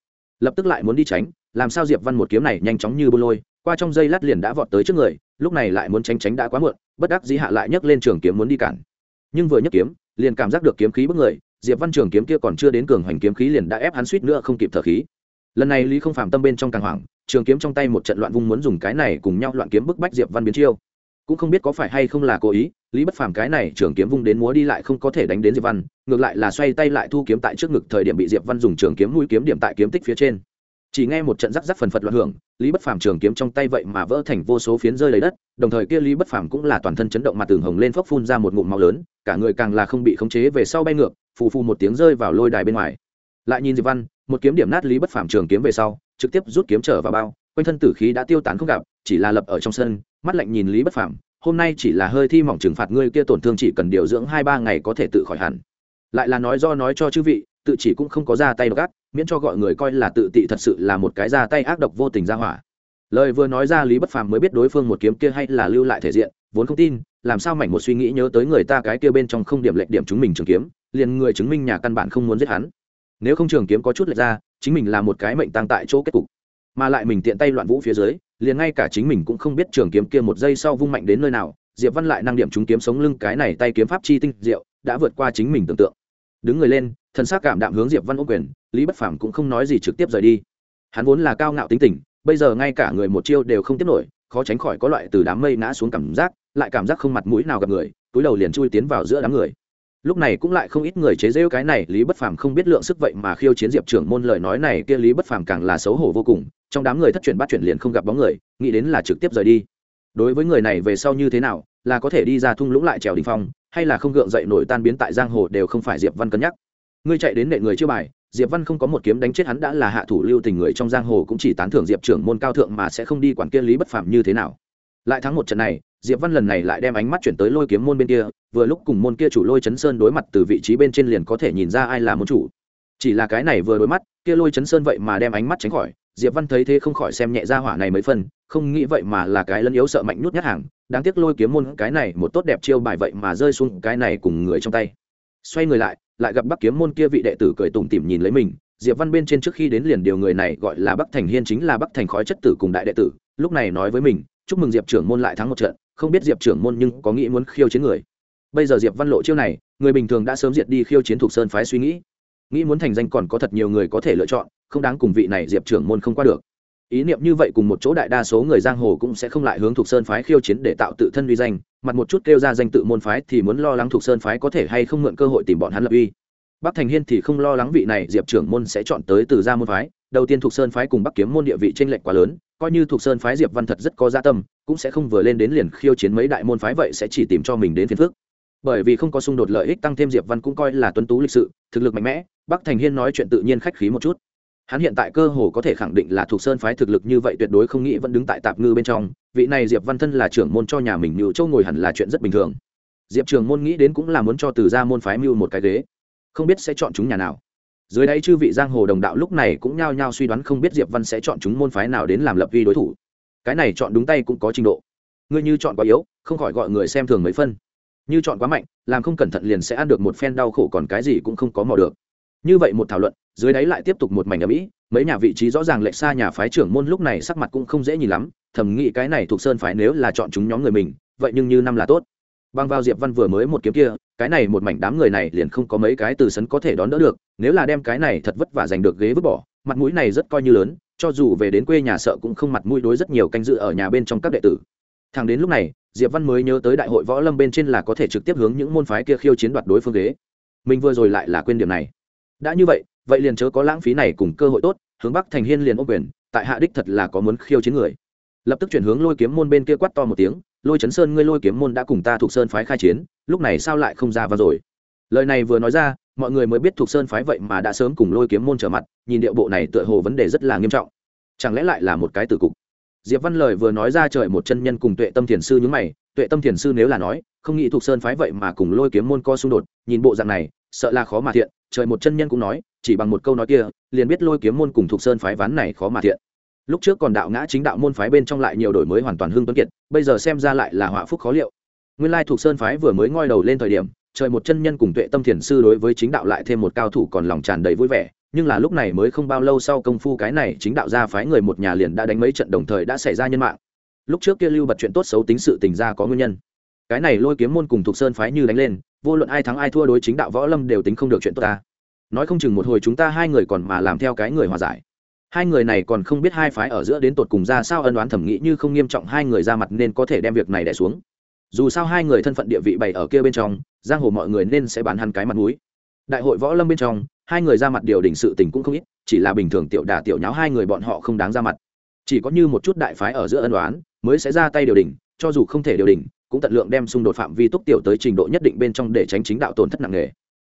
S1: Lập tức lại muốn đi tránh, làm sao diệp văn một kiếm này nhanh chóng như bô lôi, qua trong dây lát liền đã vọt tới trước người, lúc này lại muốn tránh tránh đã quá muộn, bất đắc dĩ hạ lại nhấc lên trường kiếm muốn đi cản. Nhưng vừa nhấc kiếm, liền cảm giác được kiếm khí bức người, diệp văn trường kiếm kia còn chưa đến cường hoành kiếm khí liền đã ép hắn suýt nữa không kịp thở khí. Lần này lý không phàm tâm bên trong càng hoảng trường kiếm trong tay một trận loạn vung muốn dùng cái này cùng nhau loạn kiếm bức bách diệp văn biến chiêu. Cũng không biết có phải hay không là cố ý, lý bất phàm cái này trường kiếm vung đến múa đi lại không có thể đánh đến diệp văn, ngược lại là xoay tay lại thu kiếm tại trước ngực thời điểm bị diệp văn dùng trường kiếm mũi kiếm điểm tại kiếm tích phía trên. Chỉ nghe một trận rắc rắc phần phật loạn hưởng, lý bất phàm trường kiếm trong tay vậy mà vỡ thành vô số phiến rơi lấy đất, đồng thời kia lý bất phàm cũng là toàn thân chấn động mặt tường hồng lên phốc phun ra một ngụm máu lớn, cả người càng là không bị khống chế về sau bay ngược, phù phù một tiếng rơi vào lôi đài bên ngoài. Lại nhìn diệp văn, một kiếm điểm nát lý bất phàm trường kiếm về sau trực tiếp rút kiếm trở vào bao, quanh thân tử khí đã tiêu tán không gặp, chỉ là lập ở trong sân, mắt lạnh nhìn lý bất phàm, hôm nay chỉ là hơi thi mỏng trừng phạt ngươi kia tổn thương chỉ cần điều dưỡng hai ba ngày có thể tự khỏi hẳn. Lại là nói do nói cho chư vị, tự chỉ cũng không có ra tay gắt miễn cho gọi người coi là tự tị thật sự là một cái ra tay ác độc vô tình ra hỏa. Lời vừa nói ra lý bất phàm mới biết đối phương một kiếm kia hay là lưu lại thể diện, vốn không tin, làm sao mảnh một suy nghĩ nhớ tới người ta cái kia bên trong không điểm lệch điểm chúng mình trường kiếm, liền người chứng minh nhà căn bản không muốn giết hắn nếu không trường kiếm có chút lệch ra, chính mình là một cái mệnh tăng tại chỗ kết cục. Mà lại mình tiện tay loạn vũ phía dưới, liền ngay cả chính mình cũng không biết trường kiếm kia một giây sau vung mạnh đến nơi nào, diệp văn lại năng điểm chúng kiếm sống lưng cái này tay kiếm pháp chi tinh diệu, đã vượt qua chính mình tưởng tượng. Đứng người lên thân xác cảm đạm hướng diệp văn ô quyền, lý bất phàm cũng không nói gì trực tiếp rời đi. Hắn vốn là cao ngạo tính tình, bây giờ ngay cả người một chiêu đều không tiếp nổi, khó tránh khỏi có loại từ đám mây ngã xuống cảm giác, lại cảm giác không mặt mũi nào gặp người, túi đầu liền chui tiến vào giữa đám người lúc này cũng lại không ít người chế rêu cái này, lý bất phàm không biết lượng sức vậy mà khiêu chiến diệp trưởng môn lời nói này, kia lý bất phàm càng là xấu hổ vô cùng, trong đám người thất truyền bắt chuyển liền không gặp bóng người, nghĩ đến là trực tiếp rời đi. Đối với người này về sau như thế nào, là có thể đi ra thung lũng lại trèo đình phong, hay là không gượng dậy nổi tan biến tại giang hồ đều không phải diệp văn cân nhắc. Ngươi chạy đến nệ người chưa bài, diệp văn không có một kiếm đánh chết hắn đã là hạ thủ lưu tình người trong giang hồ cũng chỉ tán thưởng diệp trưởng môn cao thượng mà sẽ không đi quản kia lý bất phàm như thế nào. Lại thắng một trận này diệp văn lần này lại đem ánh mắt chuyển tới lôi kiếm môn bên kia, vừa lúc cùng môn kia chủ lôi chấn sơn đối mặt từ vị trí bên trên liền có thể nhìn ra ai là môn chủ. Chỉ là cái này vừa đối mắt, kia lôi chấn sơn vậy mà đem ánh mắt tránh khỏi, diệp văn thấy thế không khỏi xem nhẹ ra hỏa này mấy phân không nghĩ vậy mà là cái lân yếu sợ mạnh nhút nhát hàng, đáng tiếc lôi kiếm môn cái này một tốt đẹp chiêu bài vậy mà rơi xuống cái này cùng người trong tay. Xoay người lại lại gặp bắc kiếm môn kia vị đệ tử cười tủm tỉm nhìn lấy mình, diệp văn bên trên trước khi đến liền điều người này gọi là bắc thành hiên chính là bắc thành khói chất tử cùng đại đệ tử, lúc này nói với mình, chúc mừng diệp trưởng môn lại thắng một trận không biết diệp trưởng môn nhưng có nghĩ muốn khiêu chiến người. Bây giờ diệp văn lộ chiêu này, người bình thường đã sớm diệt đi khiêu chiến thuộc sơn phái suy nghĩ. Nghĩ muốn thành danh còn có thật nhiều người có thể lựa chọn, không đáng cùng vị này diệp trưởng môn không qua được. Ý niệm như vậy cùng một chỗ đại đa số người giang hồ cũng sẽ không lại hướng thuộc sơn phái khiêu chiến để tạo tự thân uy danh, mặt một chút kêu ra danh tự môn phái thì muốn lo lắng thuộc sơn phái có thể hay không mượn cơ hội tìm bọn hắn lập uy. Bắc thành hiên thì không lo lắng vị này diệp trưởng môn sẽ chọn tới từ gia môn phái, đầu tiên thuộc sơn phái cùng bắc kiếm môn địa vị tranh lệch quá lớn coi như thuộc sơn phái diệp văn thật rất có gia tâm, cũng sẽ không vừa lên đến liền khiêu chiến mấy đại môn phái vậy sẽ chỉ tìm cho mình đến phiền phước bởi vì không có xung đột lợi ích tăng thêm diệp văn cũng coi là tuấn tú lịch sự, thực lực mạnh mẽ, bắc thành hiên nói chuyện tự nhiên khách khí một chút. Hắn hiện tại cơ hồ có thể khẳng định là thuộc sơn phái thực lực như vậy tuyệt đối không nghĩ vẫn đứng tại tạp ngư bên trong, vị này diệp văn thân là trưởng môn cho nhà mình mưu châu ngồi hẳn là chuyện rất bình thường. Diệp trường môn nghĩ đến cũng là muốn cho từ ra môn phái mưu một cái ghế. Không biết sẽ chọn chúng nhà nào dưới đây chư vị giang hồ đồng đạo lúc này cũng nhao nhao suy đoán không biết diệp văn sẽ chọn chúng môn phái nào đến làm lập vi đối thủ. Cái này chọn đúng tay cũng có trình độ. Ngươi như chọn quá yếu, không khỏi gọi người xem thường mấy phân. Như chọn quá mạnh, làm không cẩn thận liền sẽ ăn được một phen đau khổ còn cái gì cũng không có mò được. Như vậy một thảo luận, dưới đáy lại tiếp tục một mảnh ở mỹ mấy nhà vị trí rõ ràng lệch xa nhà phái trưởng môn lúc này sắc mặt cũng không dễ nhìn lắm, thầm nghĩ cái này thuộc sơn phái nếu là chọn chúng nhóm người mình, vậy nhưng như năm là tốt. Băng vào diệp văn vừa mới một kiếm kia, cái này một mảnh đám người này liền không có mấy cái từ sấn có thể đón đỡ được nếu là đem cái này thật vất vả giành được ghế vứt bỏ, mặt mũi này rất coi như lớn, cho dù về đến quê nhà sợ cũng không mặt mũi đối rất nhiều canh dự ở nhà bên trong các đệ tử. Thằng đến lúc này, diệp văn mới nhớ tới đại hội võ lâm bên trên là có thể trực tiếp hướng những môn phái kia khiêu chiến đoạt đối phương ghế. Mình vừa rồi lại là quên điểm này. Đã như vậy vậy liền chớ có lãng phí này cùng cơ hội tốt, hướng bắc thành hiên liền ô quyền, tại hạ đích thật là có muốn khiêu chiến người. Lập tức chuyển hướng lôi kiếm môn bên kia quát to một tiếng, lôi chấn sơn, ngươi lôi kiếm môn đã cùng ta thuộc sơn phái khai chiến, lúc này sao lại không ra vào rồi? Lời này vừa nói ra mọi người mới biết thuộc sơn phái vậy mà đã sớm cùng lôi kiếm môn trở mặt, nhìn điệu bộ này tựa hồ vấn đề rất là nghiêm trọng. Chẳng lẽ lại là một cái tử cục? Diệp văn lời vừa nói ra trời một chân nhân cùng tuệ tâm thiền sư nhúng mày, tuệ tâm thiền sư nếu là nói, không nghĩ thuộc sơn phái vậy mà cùng lôi kiếm môn co xung đột, nhìn bộ dạng này, sợ là khó mà thiện, trời một chân nhân cũng nói, chỉ bằng một câu nói kia, liền biết lôi kiếm môn cùng thuộc sơn phái ván này khó mà thiện. Lúc trước còn đạo ngã chính đạo môn phái bên trong lại nhiều đổi mới hoàn toàn hưng tuấn kiệt, bây giờ xem ra lại là họa phúc khó liệu. Nguyên lai thuộc sơn phái vừa mới ngoi đầu lên thời điểm trời một chân nhân cùng tuệ tâm thiền sư đối với chính đạo lại thêm một cao thủ còn lòng tràn đầy vui vẻ, nhưng là lúc này mới không bao lâu sau công phu cái này chính đạo ra phái người một nhà liền đã đánh mấy trận đồng thời đã xảy ra nhân mạng. Lúc trước kia lưu bật chuyện tốt xấu tính sự tình ra có nguyên nhân. Cái này lôi kiếm môn cùng thuộc sơn phái như đánh lên, vô luận ai thắng ai thua đối chính đạo võ lâm đều tính không được chuyện tốt ta. Nói không chừng một hồi chúng ta hai người còn mà làm theo cái người hòa giải. Hai người này còn không biết hai phái ở giữa đến tột cùng ra sao ân đoán thẩm nghĩ như không nghiêm trọng hai người ra mặt nên có thể đem việc này đẻ xuống dù sao hai người thân phận địa vị bày ở kia bên trong giang hồ mọi người nên sẽ bán hắn cái mặt mũi. Đại hội võ lâm bên trong hai người ra mặt điều đình sự tình cũng không ít chỉ là bình thường tiểu đà tiểu nháo hai người bọn họ không đáng ra mặt. Chỉ có như một chút đại phái ở giữa ân đoán mới sẽ ra tay điều đình, cho dù không thể điều đình, cũng tận lượng đem xung đột phạm vi túc tiểu tới trình độ nhất định bên trong để tránh chính đạo tổn thất nặng nề.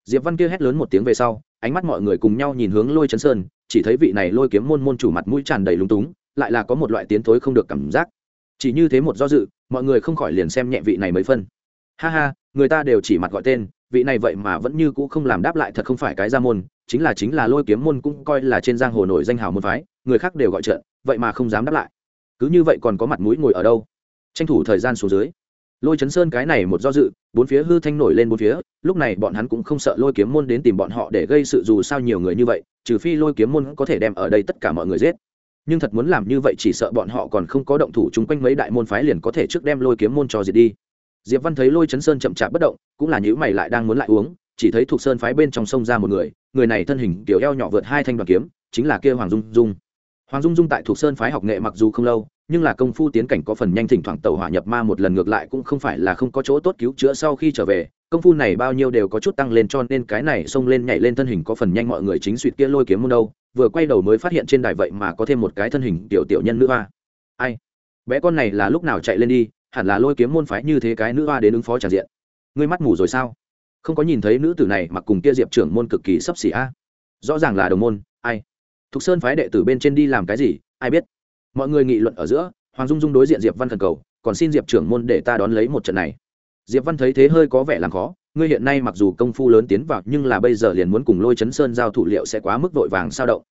S1: Diệp văn kia hét lớn một tiếng về sau ánh mắt mọi người cùng nhau nhìn hướng lôi chấn sơn chỉ thấy vị này lôi kiếm môn môn chủ mặt mũi tràn đầy lúng túng lại là có một loại tiến thối không được cảm giác. Chỉ như thế một do dự mọi người không khỏi liền xem nhẹ vị này mấy phân. Ha ha, người ta đều chỉ mặt gọi tên, vị này vậy mà vẫn như cũ không làm đáp lại thật không phải cái ra môn, chính là chính là lôi kiếm môn cũng coi là trên giang hồ nổi danh hào môn phái, người khác đều gọi trận, vậy mà không dám đáp lại. Cứ như vậy còn có mặt mũi ngồi ở đâu? Tranh thủ thời gian xuống dưới. Lôi chấn sơn cái này một do dự, bốn phía hư thanh nổi lên bốn phía, lúc này bọn hắn cũng không sợ lôi kiếm môn đến tìm bọn họ để gây sự dù sao nhiều người như vậy, trừ phi lôi kiếm môn có thể đem ở đây tất cả mọi người giết nhưng thật muốn làm như vậy chỉ sợ bọn họ còn không có động thủ chung quanh mấy đại môn phái liền có thể trước đem lôi kiếm môn cho diệt đi. Diệp văn thấy lôi chấn sơn chậm chạp bất động, cũng là nhữ mày lại đang muốn lại uống, chỉ thấy thuộc sơn phái bên trong sông ra một người người này thân hình kiểu eo nhỏ vượt hai thanh đoàn kiếm, chính là kia hoàng dung dung. Hoàng dung dung tại thuộc sơn phái học nghệ mặc dù không lâu nhưng là công phu tiến cảnh có phần nhanh thỉnh thoảng tẩu hỏa nhập ma một lần ngược lại cũng không phải là không có chỗ tốt cứu chữa sau khi trở về, công phu này bao nhiêu đều có chút tăng lên cho nên cái này xông lên nhảy lên thân hình có phần nhanh mọi người chính suýt kia lôi kiếm môn đâu, vừa quay đầu mới phát hiện trên đài vậy mà có thêm một cái thân hình tiểu tiểu nhân nữ hoa. Ai? Bé con này là lúc nào chạy lên đi, hẳn là lôi kiếm môn phái như thế cái nữ hoa đến ứng phó tràn diện. Ngươi mắt mù rồi sao? Không có nhìn thấy nữ tử này mặc cùng kia diệp trưởng môn cực kỳ sấp xỉ a. Rõ ràng là đồng môn, ai? Thục sơn phái đệ tử bên trên đi làm cái gì, ai biết? Mọi người nghị luận ở giữa, hoàng dung dung đối diện diệp văn thần cầu, còn xin diệp trưởng môn để ta đón lấy một trận này. Diệp văn thấy thế hơi có vẻ làm khó, ngươi hiện nay mặc dù công phu lớn tiến vào, nhưng là bây giờ liền muốn cùng lôi chấn sơn giao thủ liệu sẽ quá mức vội vàng sao động.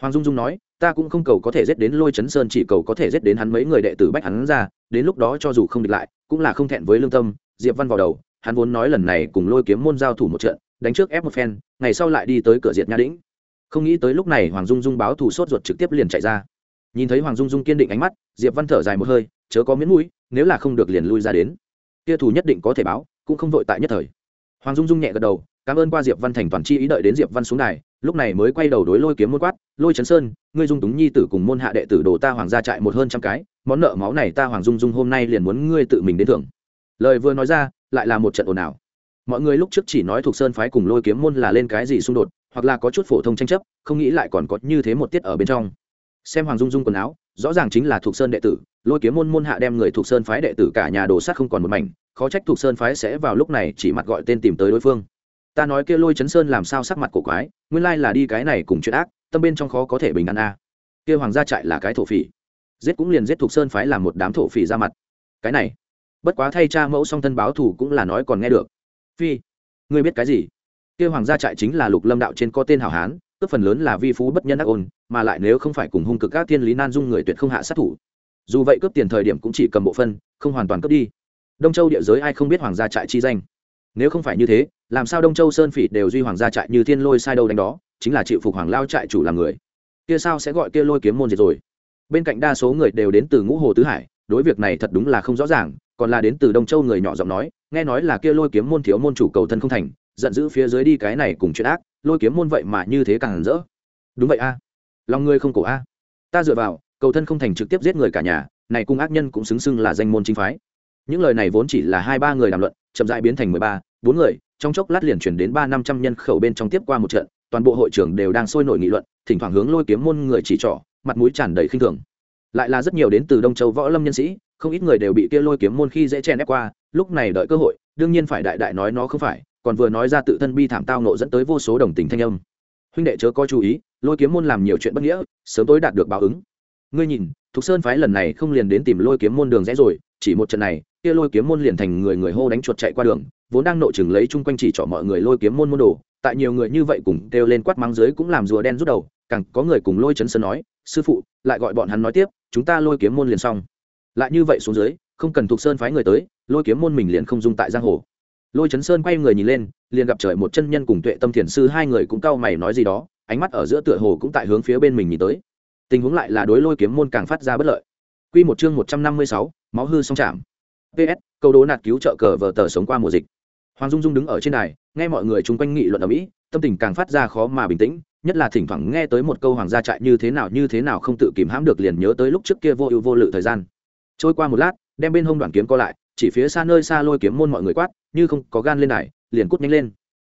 S1: Hoàng dung dung nói, ta cũng không cầu có thể giết đến lôi chấn sơn, chỉ cầu có thể giết đến hắn mấy người đệ tử bách hắn ra, đến lúc đó cho dù không địch lại, cũng là không thẹn với lương tâm. Diệp văn vào đầu, hắn vốn nói lần này cùng lôi kiếm môn giao thủ một trận, đánh trước ép một phen, ngày sau lại đi tới cửa diệt nha đĩnh. Không nghĩ tới lúc này hoàng dung dung báo thù sốt ruột trực tiếp liền chạy ra nhìn thấy hoàng dung dung kiên định ánh mắt, diệp văn thở dài một hơi, chớ có miễn mũi, nếu là không được liền lui ra đến. Kia thủ nhất định có thể báo, cũng không vội tại nhất thời. Hoàng dung dung nhẹ gật đầu, cảm ơn qua diệp văn thành toàn chi ý đợi đến diệp văn xuống đài, lúc này mới quay đầu đối lôi kiếm môn quát, lôi trấn sơn, ngươi dung túng nhi tử cùng môn hạ đệ tử đồ ta hoàng gia trại một hơn trăm cái, món nợ máu này ta hoàng dung dung hôm nay liền muốn ngươi tự mình đến thưởng. Lời vừa nói ra, lại là một trận ồn ào. Mọi người lúc trước chỉ nói thuộc sơn phái cùng lôi kiếm môn là lên cái gì xung đột, hoặc là có chút phổ thông tranh chấp, không nghĩ lại còn có như thế một tiết ở bên trong xem hoàng dung dung quần áo, rõ ràng chính là thuộc sơn đệ tử, lôi kiếm môn môn hạ đem người thuộc sơn phái đệ tử cả nhà đồ sát không còn một mảnh, khó trách thuộc sơn phái sẽ vào lúc này chỉ mặt gọi tên tìm tới đối phương. Ta nói kia lôi chấn sơn làm sao sắc mặt cổ quái, nguyên lai là đi cái này cùng chuyện ác, tâm bên trong khó có thể bình an a. Kia hoàng gia trại là cái thổ phỉ. Giết cũng liền giết thuộc sơn phái làm một đám thổ phỉ ra mặt. Cái này, bất quá thay cha mẫu song thân báo thủ cũng là nói còn nghe được. Phi, ngươi biết cái gì? Kia hoàng gia trại chính là lục lâm đạo trên có tên hảo hán cướp phần lớn là vi phú bất nhân ác ôn, mà lại nếu không phải cùng hung cực các thiên lý nan dung người tuyệt không hạ sát thủ. Dù vậy cướp tiền thời điểm cũng chỉ cầm bộ phân, không hoàn toàn cướp đi. Đông châu địa giới ai không biết hoàng gia trại chi danh. Nếu không phải như thế, làm sao đông châu sơn phỉ đều duy hoàng gia trại như thiên lôi sai đâu đánh đó, chính là chịu phục hoàng lao trại chủ làm người. Kia sao sẽ gọi kia lôi kiếm môn diệt rồi? Bên cạnh đa số người đều đến từ ngũ hồ tứ hải, đối việc này thật đúng là không rõ ràng, còn là đến từ đông châu người nhỏ giọng nói, nghe nói là kia lôi kiếm môn thiếu môn chủ cầu thân không thành, giận dữ phía dưới đi cái này cùng chuyện ác lôi kiếm môn vậy mà như thế càng rỡ. Đúng vậy a. Lòng ngươi không cổ a. Ta dựa vào, cầu thân không thành trực tiếp giết người cả nhà, này cung ác nhân cũng xứng xưng là danh môn chính phái. Những lời này vốn chỉ là hai ba người đàm luận, chậm rãi biến thành mười ba, bốn người, trong chốc lát liền chuyển đến ba năm trăm nhân khẩu bên trong tiếp qua một trận, toàn bộ hội trưởng đều đang sôi nổi nghị luận, thỉnh thoảng hướng lôi kiếm môn người chỉ trỏ, mặt mũi tràn đầy khinh thường. Lại là rất nhiều đến từ đông châu võ lâm nhân sĩ, không ít người đều bị kia lôi kiếm môn khi dễ chen ép qua, lúc này đợi cơ hội, đương nhiên phải đại đại nói nó không phải còn vừa nói ra tự thân bi thảm tao nộ dẫn tới vô số đồng tình thanh âm. Huynh đệ chớ có chú ý, lôi kiếm môn làm nhiều chuyện bất nghĩa, sớm tối đạt được báo ứng. Ngươi nhìn, thục sơn phái lần này không liền đến tìm lôi kiếm môn đường rẽ rồi, chỉ một trận này, kia lôi kiếm môn liền thành người người hô đánh chuột chạy qua đường, vốn đang nội chừng lấy chung quanh chỉ trỏ mọi người lôi kiếm môn môn đồ, tại nhiều người như vậy cùng kêu lên quát mắng dưới cũng làm rùa đen rút đầu, càng có người cùng lôi chấn sơn nói, sư phụ, lại gọi bọn hắn nói tiếp, chúng ta lôi kiếm môn liền xong. Lại như vậy xuống dưới, không cần thục sơn phái người tới, lôi kiếm môn mình liền không dung tại giang hồ lôi chấn sơn quay người nhìn lên liền gặp trời một chân nhân cùng tuệ tâm thiền sư hai người cũng cau mày nói gì đó ánh mắt ở giữa tựa hồ cũng tại hướng phía bên mình nhìn tới tình huống lại là đối lôi kiếm môn càng phát ra bất lợi Quy một chương một trăm năm mươi sáu, máu hư song chạm. PS, câu đố nạt cứu trợ cờ vở tờ sống qua mùa dịch. Hoàng Dung Dung đứng ở trên đài, nghe mọi người chung quanh nghị luận ở mỹ, tâm tình càng phát ra khó mà bình tĩnh, nhất là thỉnh thoảng nghe tới một câu hoàng gia trại như thế nào như thế nào không tự kìm hãm được liền nhớ tới lúc trước kia vô ưu vô lự thời gian. Trôi qua một lát, đem bên hông đoạn kiếm co lại, chỉ phía xa nơi xa lôi kiếm môn mọi người quát, như không có gan lên này liền cút nhanh lên.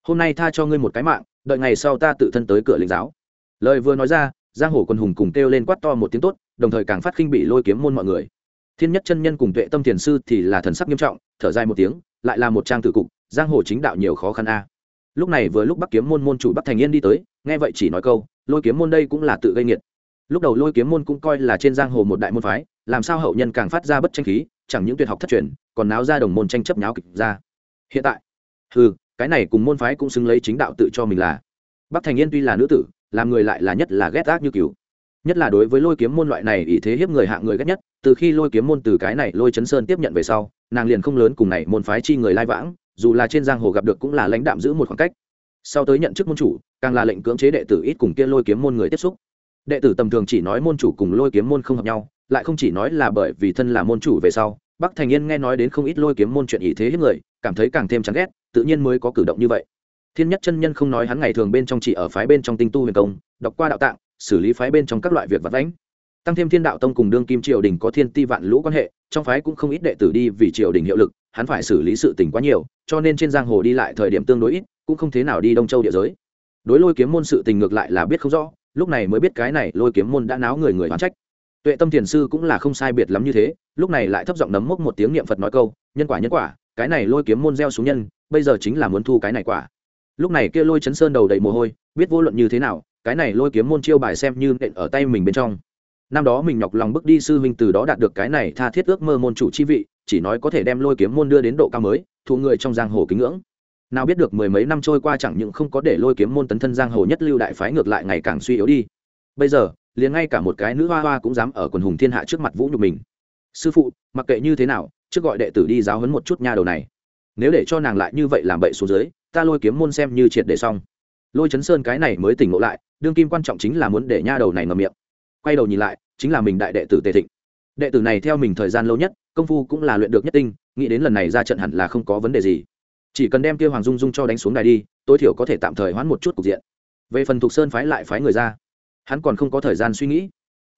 S1: Hôm nay tha cho ngươi một cái mạng, đợi ngày sau ta tự thân tới cửa lĩnh giáo. Lời vừa nói ra, giang hồ quân hùng cùng kêu lên quát to một tiếng tốt, đồng thời càng phát khinh bị lôi kiếm môn mọi người thiên nhất chân nhân cùng tuệ tâm thiền sư thì là thần sắc nghiêm trọng thở dài một tiếng lại là một trang tử cục giang hồ chính đạo nhiều khó khăn a lúc này vừa lúc bắc kiếm môn môn chủ bắc thành yên đi tới nghe vậy chỉ nói câu lôi kiếm môn đây cũng là tự gây nghiệt lúc đầu lôi kiếm môn cũng coi là trên giang hồ một đại môn phái làm sao hậu nhân càng phát ra bất tranh khí chẳng những tuyệt học thất truyền còn náo ra đồng môn tranh chấp nháo kịch ra hiện tại ừ cái này cùng môn phái cũng xứng lấy chính đạo tự cho mình là. Bắc thành yên tuy là nữ tử, làm người lại là nhất là ghét ác như cừu. Nhất là đối với lôi kiếm môn loại này ý thế hiếp người hạ người ghét nhất, từ khi lôi kiếm môn từ cái này lôi chấn sơn tiếp nhận về sau, nàng liền không lớn cùng này môn phái chi người lai vãng, dù là trên giang hồ gặp được cũng là lãnh đạm giữ một khoảng cách. Sau tới nhận chức môn chủ, càng là lệnh cưỡng chế đệ tử ít cùng kia lôi kiếm môn người tiếp xúc. Đệ tử tầm thường chỉ nói môn chủ cùng lôi kiếm môn không hợp nhau, lại không chỉ nói là bởi vì thân là môn chủ về sau bắc thành yên nghe nói đến không ít lôi kiếm môn chuyện ý thế hết người, cảm thấy càng thêm chán ghét, tự nhiên mới có cử động như vậy. Thiên nhất chân nhân không nói hắn ngày thường bên trong chỉ ở phái bên trong tinh tu huyền công, đọc qua đạo tạng, xử lý phái bên trong các loại việc vật lãnh tăng thêm thiên đạo tông cùng đương kim triều đình có thiên ti vạn lũ quan hệ, trong phái cũng không ít đệ tử đi vì triều đình hiệu lực, hắn phải xử lý sự tình quá nhiều, cho nên trên giang hồ đi lại thời điểm tương đối ít, cũng không thế nào đi đông châu địa giới. Đối lôi kiếm môn sự tình ngược lại là biết không rõ, lúc này mới biết cái này lôi kiếm môn đã náo người người oán trách tuệ tâm thiền sư cũng là không sai biệt lắm như thế, lúc này lại thấp giọng nấm mốc một tiếng niệm phật nói câu, nhân quả nhân quả, cái này lôi kiếm môn gieo xuống nhân, bây giờ chính là muốn thu cái này quả. Lúc này kia lôi chấn sơn đầu đầy mồ hôi, biết vô luận như thế nào, cái này lôi kiếm môn chiêu bài xem như nện ở tay mình bên trong. Năm đó mình nhọc lòng bước đi sư huynh từ đó đạt được cái này tha thiết ước mơ môn chủ chi vị, chỉ nói có thể đem lôi kiếm môn đưa đến độ cao mới, thụ người trong giang hồ kính ngưỡng. Nào biết được mười mấy năm trôi qua chẳng những không có để lôi kiếm môn tấn thân giang hồ nhất lưu đại phái ngược lại ngày càng suy yếu đi. Bây giờ liền ngay cả một cái nữ hoa hoa cũng dám ở quần hùng thiên hạ trước mặt vũ nhục mình. Sư phụ, mặc kệ như thế nào, trước gọi đệ tử đi giáo hấn một chút nha đầu này. Nếu để cho nàng lại như vậy làm bậy xuống dưới, ta lôi kiếm môn xem như triệt để xong. Lôi chấn sơn cái này mới tỉnh ngộ lại, đương kim quan trọng chính là muốn để nha đầu này ngầm miệng. Quay đầu nhìn lại, chính là mình đại đệ tử tề thịnh. Đệ tử này theo mình thời gian lâu nhất, công phu cũng là luyện được nhất tinh, nghĩ đến lần này ra trận hẳn là không có vấn đề gì. Chỉ cần đem kia hoàng dung dung cho đánh xuống đài đi, tối thiểu có thể tạm thời hoãn một chút cục diện. Về phần thục sơn phái lại phái người ra hắn còn không có thời gian suy nghĩ.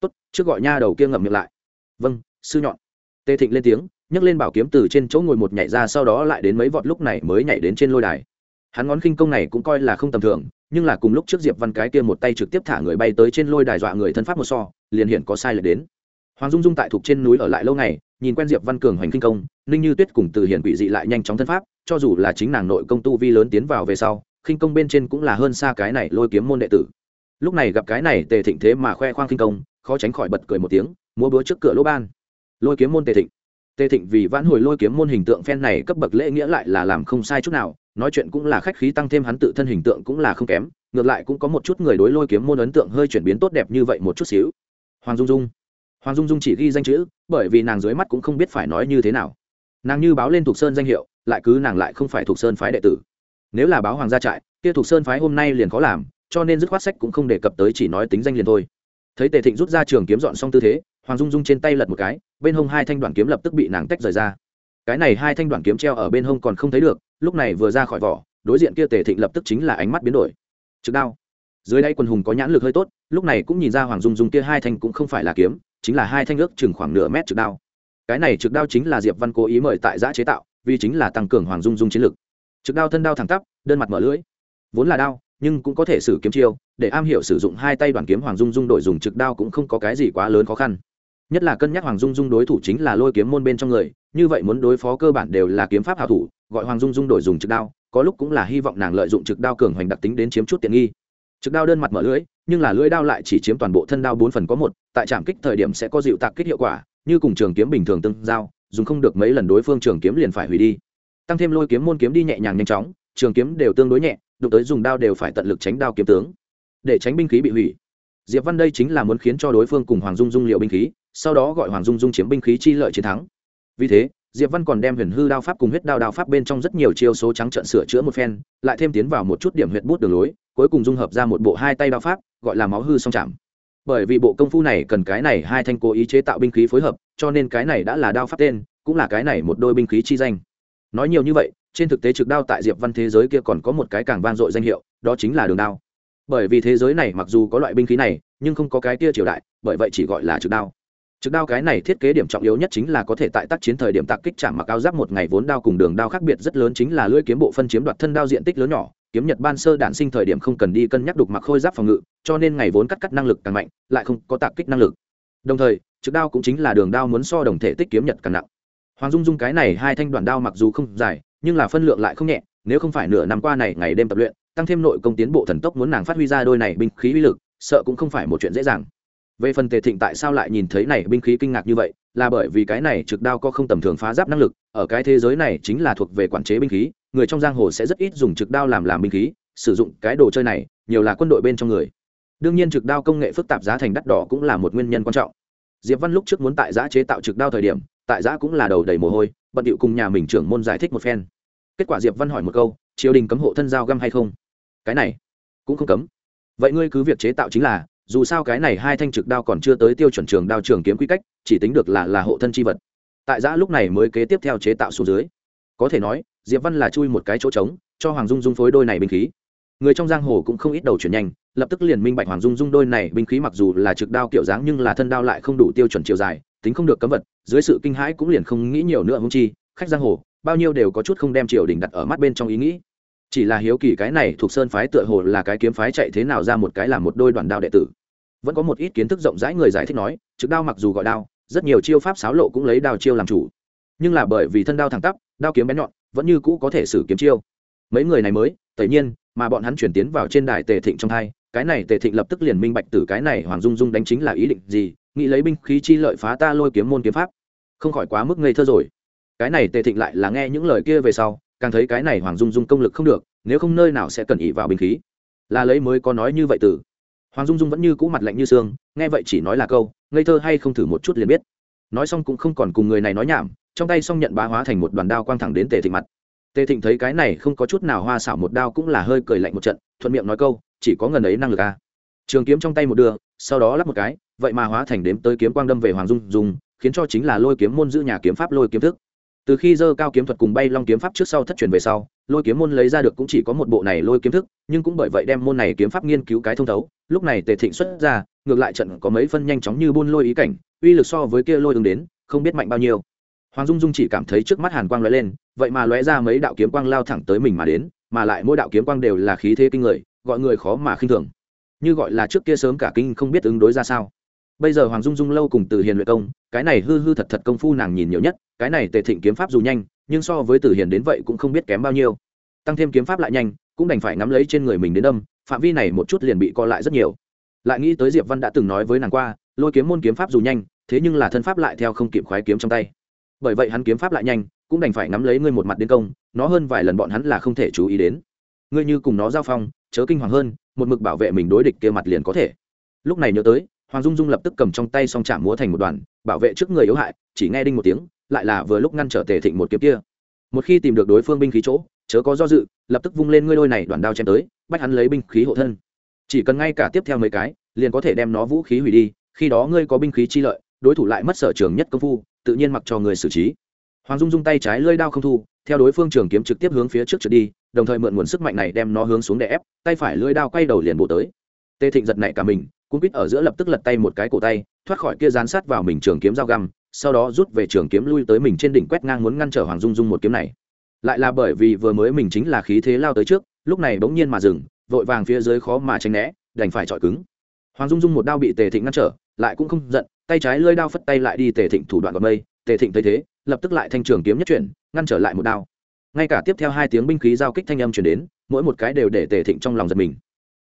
S1: Tốt, trước gọi nha đầu kia ngậm miệng lại. Vâng sư nhọn. Tề thịnh lên tiếng, nhấc lên bảo kiếm từ trên chỗ ngồi một nhảy ra sau đó lại đến mấy vọt lúc này mới nhảy đến trên lôi đài. Hắn ngón khinh công này cũng coi là không tầm thường, nhưng là cùng lúc trước diệp văn cái kia một tay trực tiếp thả người bay tới trên lôi đài dọa người thân pháp một so, liền hiện có sai lệch đến. Hoàng dung dung tại thuộc trên núi ở lại lâu ngày, nhìn quen diệp văn cường hoành kinh công, ninh như tuyết cùng từ hiển quỷ dị lại nhanh chóng thân pháp, cho dù là chính nàng nội công tu vi lớn tiến vào về sau, khinh công bên trên cũng là hơn xa cái này lôi kiếm môn đệ tử lúc này gặp cái này tề thịnh thế mà khoe khoang kinh công, khó tránh khỏi bật cười một tiếng, múa búa trước cửa lỗ ban. Lôi kiếm môn tề thịnh. Tề thịnh vì vãn hồi lôi kiếm môn hình tượng phen này cấp bậc lễ nghĩa lại là làm không sai chút nào, nói chuyện cũng là khách khí tăng thêm hắn tự thân hình tượng cũng là không kém, ngược lại cũng có một chút người đối lôi kiếm môn ấn tượng hơi chuyển biến tốt đẹp như vậy một chút xíu. Hoàng dung dung. Hoàng dung dung chỉ ghi danh chữ, bởi vì nàng dưới mắt cũng không biết phải nói như thế nào. Nàng như báo lên thuộc sơn danh hiệu, lại cứ nàng lại không phải thuộc sơn phái đệ tử. Nếu là báo hoàng gia trại, kia thuộc sơn phái hôm nay liền khó làm cho nên dứt khoát sách cũng không đề cập tới chỉ nói tính danh liền thôi. Thấy tề thịnh rút ra trường kiếm dọn xong tư thế, hoàng dung dung trên tay lật một cái, bên hông hai thanh đoạn kiếm lập tức bị nàng tách rời ra. Cái này hai thanh đoạn kiếm treo ở bên hông còn không thấy được, lúc này vừa ra khỏi vỏ, đối diện kia tề thịnh lập tức chính là ánh mắt biến đổi. Trực đao. Dưới đây quần hùng có nhãn lực hơi tốt, lúc này cũng nhìn ra hoàng dung dung kia hai thanh cũng không phải là kiếm, chính là hai thanh ước chừng khoảng nửa mét trực đao. Cái này trực đao chính là diệp văn cố ý mời tại giã chế tạo, vì chính là tăng cường hoàng dung dung chiến lực. Trực đao thân đao thẳng tắp, đơn mặt mở lưỡi. Vốn là đao nhưng cũng có thể sử kiếm chiêu, để am hiểu sử dụng hai tay đoàn kiếm hoàng dung dung đổi dùng trực đao cũng không có cái gì quá lớn khó khăn. Nhất là cân nhắc hoàng dung dung đối thủ chính là lôi kiếm môn bên trong người, như vậy muốn đối phó cơ bản đều là kiếm pháp hảo thủ, gọi hoàng dung dung đổi dùng trực đao, có lúc cũng là hy vọng nàng lợi dụng trực đao cường hoành đặc tính đến chiếm chút tiện nghi. Trực đao đơn mặt mở lưỡi, nhưng là lưỡi đao lại chỉ chiếm toàn bộ thân đao bốn phần có một, tại trạm kích thời điểm sẽ có dịu tạc kích hiệu quả, như cùng trường kiếm bình thường tương giao, dùng không được mấy lần đối phương trường kiếm liền phải hủy đi. Tăng thêm lôi kiếm môn kiếm đi nhẹ nhàng nhanh chóng, trường kiếm đều tương đối nhẹ đụng tới dùng đao đều phải tận lực tránh đao kiếm tướng, để tránh binh khí bị hủy. Diệp văn đây chính là muốn khiến cho đối phương cùng hoàng dung dung liệu binh khí, sau đó gọi hoàng dung dung chiếm binh khí chi lợi chiến thắng. Vì thế, diệp văn còn đem huyền hư đao pháp cùng huyết đao đao pháp bên trong rất nhiều chiêu số trắng trận sửa chữa một phen, lại thêm tiến vào một chút điểm huyệt bút đường lối, cuối cùng dung hợp ra một bộ hai tay đao pháp, gọi là máu hư song chạm. Bởi vì bộ công phu này cần cái này hai thanh cố ý chế tạo binh khí phối hợp, cho nên cái này đã là đao pháp tên, cũng là cái này một đôi binh khí chi danh. Nói nhiều như vậy trên thực tế trực đao tại diệp văn thế giới kia còn có một cái càng vang dội danh hiệu, đó chính là đường đao. Bởi vì thế giới này mặc dù có loại binh khí này, nhưng không có cái kia triều đại, bởi vậy chỉ gọi là trực đao. Trực đao cái này thiết kế điểm trọng yếu nhất chính là có thể tại tác chiến thời điểm tạc kích chạm mặc áo giáp một ngày vốn đao cùng đường đao khác biệt rất lớn chính là lưỡi kiếm bộ phân chiếm đoạt thân đao diện tích lớn nhỏ, kiếm nhật ban sơ đản sinh thời điểm không cần đi cân nhắc đục mặc khôi giáp phòng ngự, cho nên ngày vốn cắt cắt năng lực càng mạnh, lại không có tạc kích năng lực. Đồng thời, trực đao cũng chính là đường đao muốn so đồng thể tích kiếm nhật càng nặng. Hoàng dung dung cái này hai thanh đoạn đao mặc dù không dài nhưng là phân lượng lại không nhẹ, nếu không phải nửa năm qua này ngày đêm tập luyện, tăng thêm nội công tiến bộ thần tốc muốn nàng phát huy ra đôi này binh khí uy lực, sợ cũng không phải một chuyện dễ dàng. Về phần tề thịnh tại sao lại nhìn thấy này binh khí kinh ngạc như vậy, là bởi vì cái này trực đao có không tầm thường phá giáp năng lực, ở cái thế giới này chính là thuộc về quản chế binh khí, người trong giang hồ sẽ rất ít dùng trực đao làm làm binh khí, sử dụng cái đồ chơi này, nhiều là quân đội bên trong người. Đương nhiên trực đao công nghệ phức tạp giá thành đắt đỏ cũng là một nguyên nhân quan trọng. Diệp văn lúc trước muốn tại giã chế tạo trực đao thời điểm tại giã cũng là đầu đầy mồ hôi, bận điệu cùng nhà mình trưởng môn giải thích một phen. Kết quả diệp văn hỏi một câu, triều đình cấm hộ thân dao găm hay không? Cái này cũng không cấm. Vậy ngươi cứ việc chế tạo chính là, dù sao cái này hai thanh trực đao còn chưa tới tiêu chuẩn trường đao trường kiếm quy cách, chỉ tính được là là hộ thân chi vật. Tại giã lúc này mới kế tiếp theo chế tạo xuống dưới. Có thể nói, diệp văn là chui một cái chỗ trống, cho hoàng dung dung phối đôi này binh khí. Người trong giang hồ cũng không ít đầu chuyển nhanh, lập tức liền minh bạch hoàng dung dung đôi này binh khí mặc dù là trực đao kiểu dáng nhưng là thân đao lại không đủ tiêu chuẩn chiều dài tính không được cấm vật, dưới sự kinh hãi cũng liền không nghĩ nhiều nữa hung chi, khách giang hồ, bao nhiêu đều có chút không đem triều đình đặt ở mắt bên trong ý nghĩ. Chỉ là hiếu kỳ cái này thuộc sơn phái tựa hồ là cái kiếm phái chạy thế nào ra một cái là một đôi đoàn đao đệ tử. Vẫn có một ít kiến thức rộng rãi người giải thích nói, trực đao mặc dù gọi đao, rất nhiều chiêu pháp xáo lộ cũng lấy đao chiêu làm chủ. Nhưng là bởi vì thân đao thẳng tắp, đao kiếm bén nhọn, vẫn như cũ có thể xử kiếm chiêu. Mấy người này mới tự nhiên, mà bọn hắn chuyển tiến vào trên đài tề thịnh trong hai cái này tề thịnh lập tức liền minh bạch từ cái này hoàng dung dung đánh chính là ý định gì, nghĩ lấy binh khí chi lợi phá ta lôi kiếm môn kiếm pháp. Không khỏi quá mức ngây thơ rồi. Cái này tề thịnh lại là nghe những lời kia về sau, càng thấy cái này hoàng dung dung công lực không được, nếu không nơi nào sẽ cần ỉ vào binh khí. Là lấy mới có nói như vậy từ. Hoàng dung dung vẫn như cũ mặt lạnh như xương, nghe vậy chỉ nói là câu, ngây thơ hay không thử một chút liền biết. Nói xong cũng không còn cùng người này nói nhảm, trong tay xong nhận bá hóa thành một đoàn đao quang thẳng đến tề thịnh mặt. Tề thịnh thấy cái này không có chút nào hoa xảo một đao cũng là hơi cười lạnh một trận, thuận miệng nói câu chỉ có ngần ấy năng lực a à. trường kiếm trong tay một đưa sau đó lắp một cái, vậy mà hóa thành đếm tới kiếm quang đâm về hoàng dung dung, khiến cho chính là lôi kiếm môn giữ nhà kiếm pháp lôi kiếm thức. Từ khi dơ cao kiếm thuật cùng bay long kiếm pháp trước sau thất truyền về sau, lôi kiếm môn lấy ra được cũng chỉ có một bộ này lôi kiếm thức, nhưng cũng bởi vậy đem môn này kiếm pháp nghiên cứu cái thông thấu. Lúc này tề thịnh xuất ra, ngược lại trận có mấy phân nhanh chóng như buôn lôi ý cảnh, uy lực so với kia lôi ứng đến, không biết mạnh bao nhiêu. Hoàng dung dung chỉ cảm thấy trước mắt hàn quang lóe lên, vậy mà lóe ra mấy đạo kiếm quang lao thẳng tới mình mà đến, mà lại mỗi đạo kiếm quang đều là khí thế kinh người gọi người khó mà khinh thường. Như gọi là trước kia sớm cả kinh không biết ứng đối ra sao. Bây giờ hoàng dung dung lâu cùng từ hiền luyện công, cái này hư hư thật thật công phu nàng nhìn nhiều nhất, cái này tề thịnh kiếm pháp dù nhanh, nhưng so với từ hiền đến vậy cũng không biết kém bao nhiêu. Tăng thêm kiếm pháp lại nhanh, cũng đành phải ngắm lấy trên người mình đến đâm, phạm vi này một chút liền bị co lại rất nhiều. Lại nghĩ tới diệp văn đã từng nói với nàng qua, lôi kiếm môn kiếm pháp dù nhanh, thế nhưng là thân pháp lại theo không kịp khoái kiếm trong tay. Bởi vậy hắn kiếm pháp lại nhanh, cũng đành phải ngắm lấy ngươi một mặt đến công, nó hơn vài lần bọn hắn là không thể chú ý đến ngươi như cùng nó giao phong, chớ kinh hoàng hơn, một mực bảo vệ mình đối địch kia mặt liền có thể. Lúc này nhớ tới, hoàng dung dung lập tức cầm trong tay song chạm múa thành một đoàn, bảo vệ trước người yếu hại, chỉ nghe đinh một tiếng, lại là vừa lúc ngăn trở tề thịnh một kiếm kia. Một khi tìm được đối phương binh khí chỗ, chớ có do dự, lập tức vung lên ngươi đôi này đoàn đao chém tới, Bách hắn lấy binh khí hộ thân. Chỉ cần ngay cả tiếp theo mấy cái, liền có thể đem nó vũ khí hủy đi, khi đó ngươi có binh khí chi lợi, đối thủ lại mất sở trường nhất công phu, tự nhiên mặc cho người xử trí. Hoàng dung dung tay trái lơi đao không thu theo đối phương trường kiếm trực tiếp hướng phía trước trượt đi, đồng thời mượn nguồn sức mạnh này đem nó hướng xuống đè ép, tay phải lưỡi đao quay đầu liền bổ tới. Tê thịnh giật nảy cả mình cũng quýt ở giữa lập tức lật tay một cái cổ tay, thoát khỏi kia dán sát vào mình trường kiếm dao găm, sau đó rút về trường kiếm lui tới mình trên đỉnh quét ngang muốn ngăn trở hoàng dung dung một kiếm này. Lại là bởi vì vừa mới mình chính là khí thế lao tới trước, lúc này bỗng nhiên mà dừng, vội vàng phía dưới khó mà tránh né, đành phải chọi cứng. Hoàng dung dung một đao bị tề thịnh ngăn trở, lại cũng không giận, tay trái lơi đao phất tay lại đi tề thịnh thủ đoạn gọt mây tề thịnh thấy thế, lập tức lại thanh trường kiếm nhất chuyển, ngăn trở lại một đao. Ngay cả tiếp theo hai tiếng binh khí giao kích thanh âm chuyển đến, mỗi một cái đều để tề thịnh trong lòng giật mình.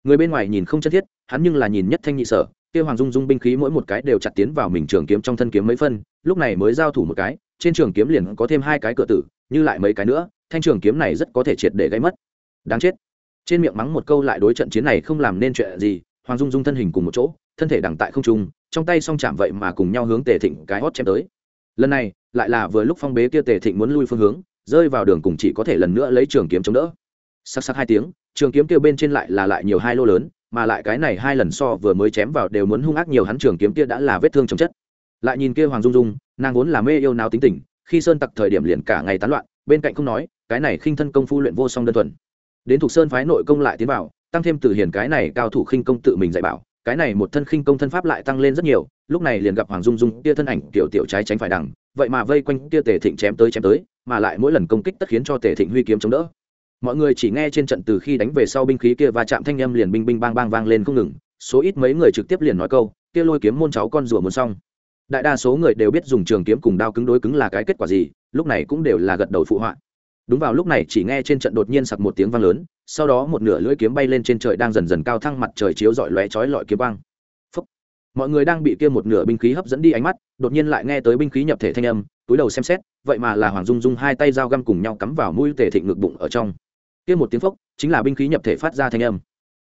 S1: Người bên ngoài nhìn không chân thiết, hắn nhưng là nhìn nhất thanh nhị sở, kia hoàng dung dung binh khí mỗi một cái đều chặt tiến vào mình trường kiếm trong thân kiếm mấy phân, lúc này mới giao thủ một cái, trên trường kiếm liền có thêm hai cái cửa tử, như lại mấy cái nữa, thanh trường kiếm này rất có thể triệt để gây mất. Đáng chết. Trên miệng mắng một câu lại đối trận chiến này không làm nên chuyện gì, hoàng dung dung thân hình cùng một chỗ, thân thể đằng tại không trung, trong tay song chạm vậy mà cùng nhau hướng tề thịnh cái hót chém tới lần này, lại là vừa lúc phong bế kia tề thịnh muốn lui phương hướng, rơi vào đường cùng chỉ có thể lần nữa lấy trường kiếm chống đỡ. Sắc sắc hai tiếng, trường kiếm kia bên trên lại là lại nhiều hai lô lớn, mà lại cái này hai lần so vừa mới chém vào đều muốn hung ác nhiều hắn trường kiếm kia đã là vết thương trong chất. Lại nhìn kia hoàng dung dung, nàng vốn là mê yêu nào tính tình, khi sơn tặc thời điểm liền cả ngày tán loạn, bên cạnh không nói, cái này khinh thân công phu luyện vô song đơn thuần. Đến thuộc sơn phái nội công lại tiến vào, tăng thêm từ hiển cái này cao thủ khinh công tự mình dạy bảo, cái này một thân khinh công thân pháp lại tăng lên rất nhiều lúc này liền gặp hoàng dung dung tia thân ảnh tiểu tiểu trái tránh phải đằng, vậy mà vây quanh tia tề thịnh chém tới chém tới, mà lại mỗi lần công kích tất khiến cho tề thịnh huy kiếm chống đỡ. Mọi người chỉ nghe trên trận từ khi đánh về sau binh khí kia và chạm thanh âm liền binh binh bang bang vang lên không ngừng, số ít mấy người trực tiếp liền nói câu, kia lôi kiếm môn cháu con rùa muốn xong. Đại đa số người đều biết dùng trường kiếm cùng đao cứng đối cứng là cái kết quả gì, lúc này cũng đều là gật đầu phụ họa. Đúng vào lúc này chỉ nghe trên trận đột nhiên sặc một tiếng vang lớn, sau đó một nửa lưỡi kiếm bay lên trên trời đang dần dần cao thăng mặt trời chiếu rọi lóe chói lọi kiếm băng mọi người đang bị kia một nửa binh khí hấp dẫn đi ánh mắt, đột nhiên lại nghe tới binh khí nhập thể thanh âm, túi đầu xem xét, vậy mà là hoàng dung dung hai tay dao găm cùng nhau cắm vào mũi tề thịnh ngực bụng ở trong. Kia một tiếng phốc, chính là binh khí nhập thể phát ra thanh âm.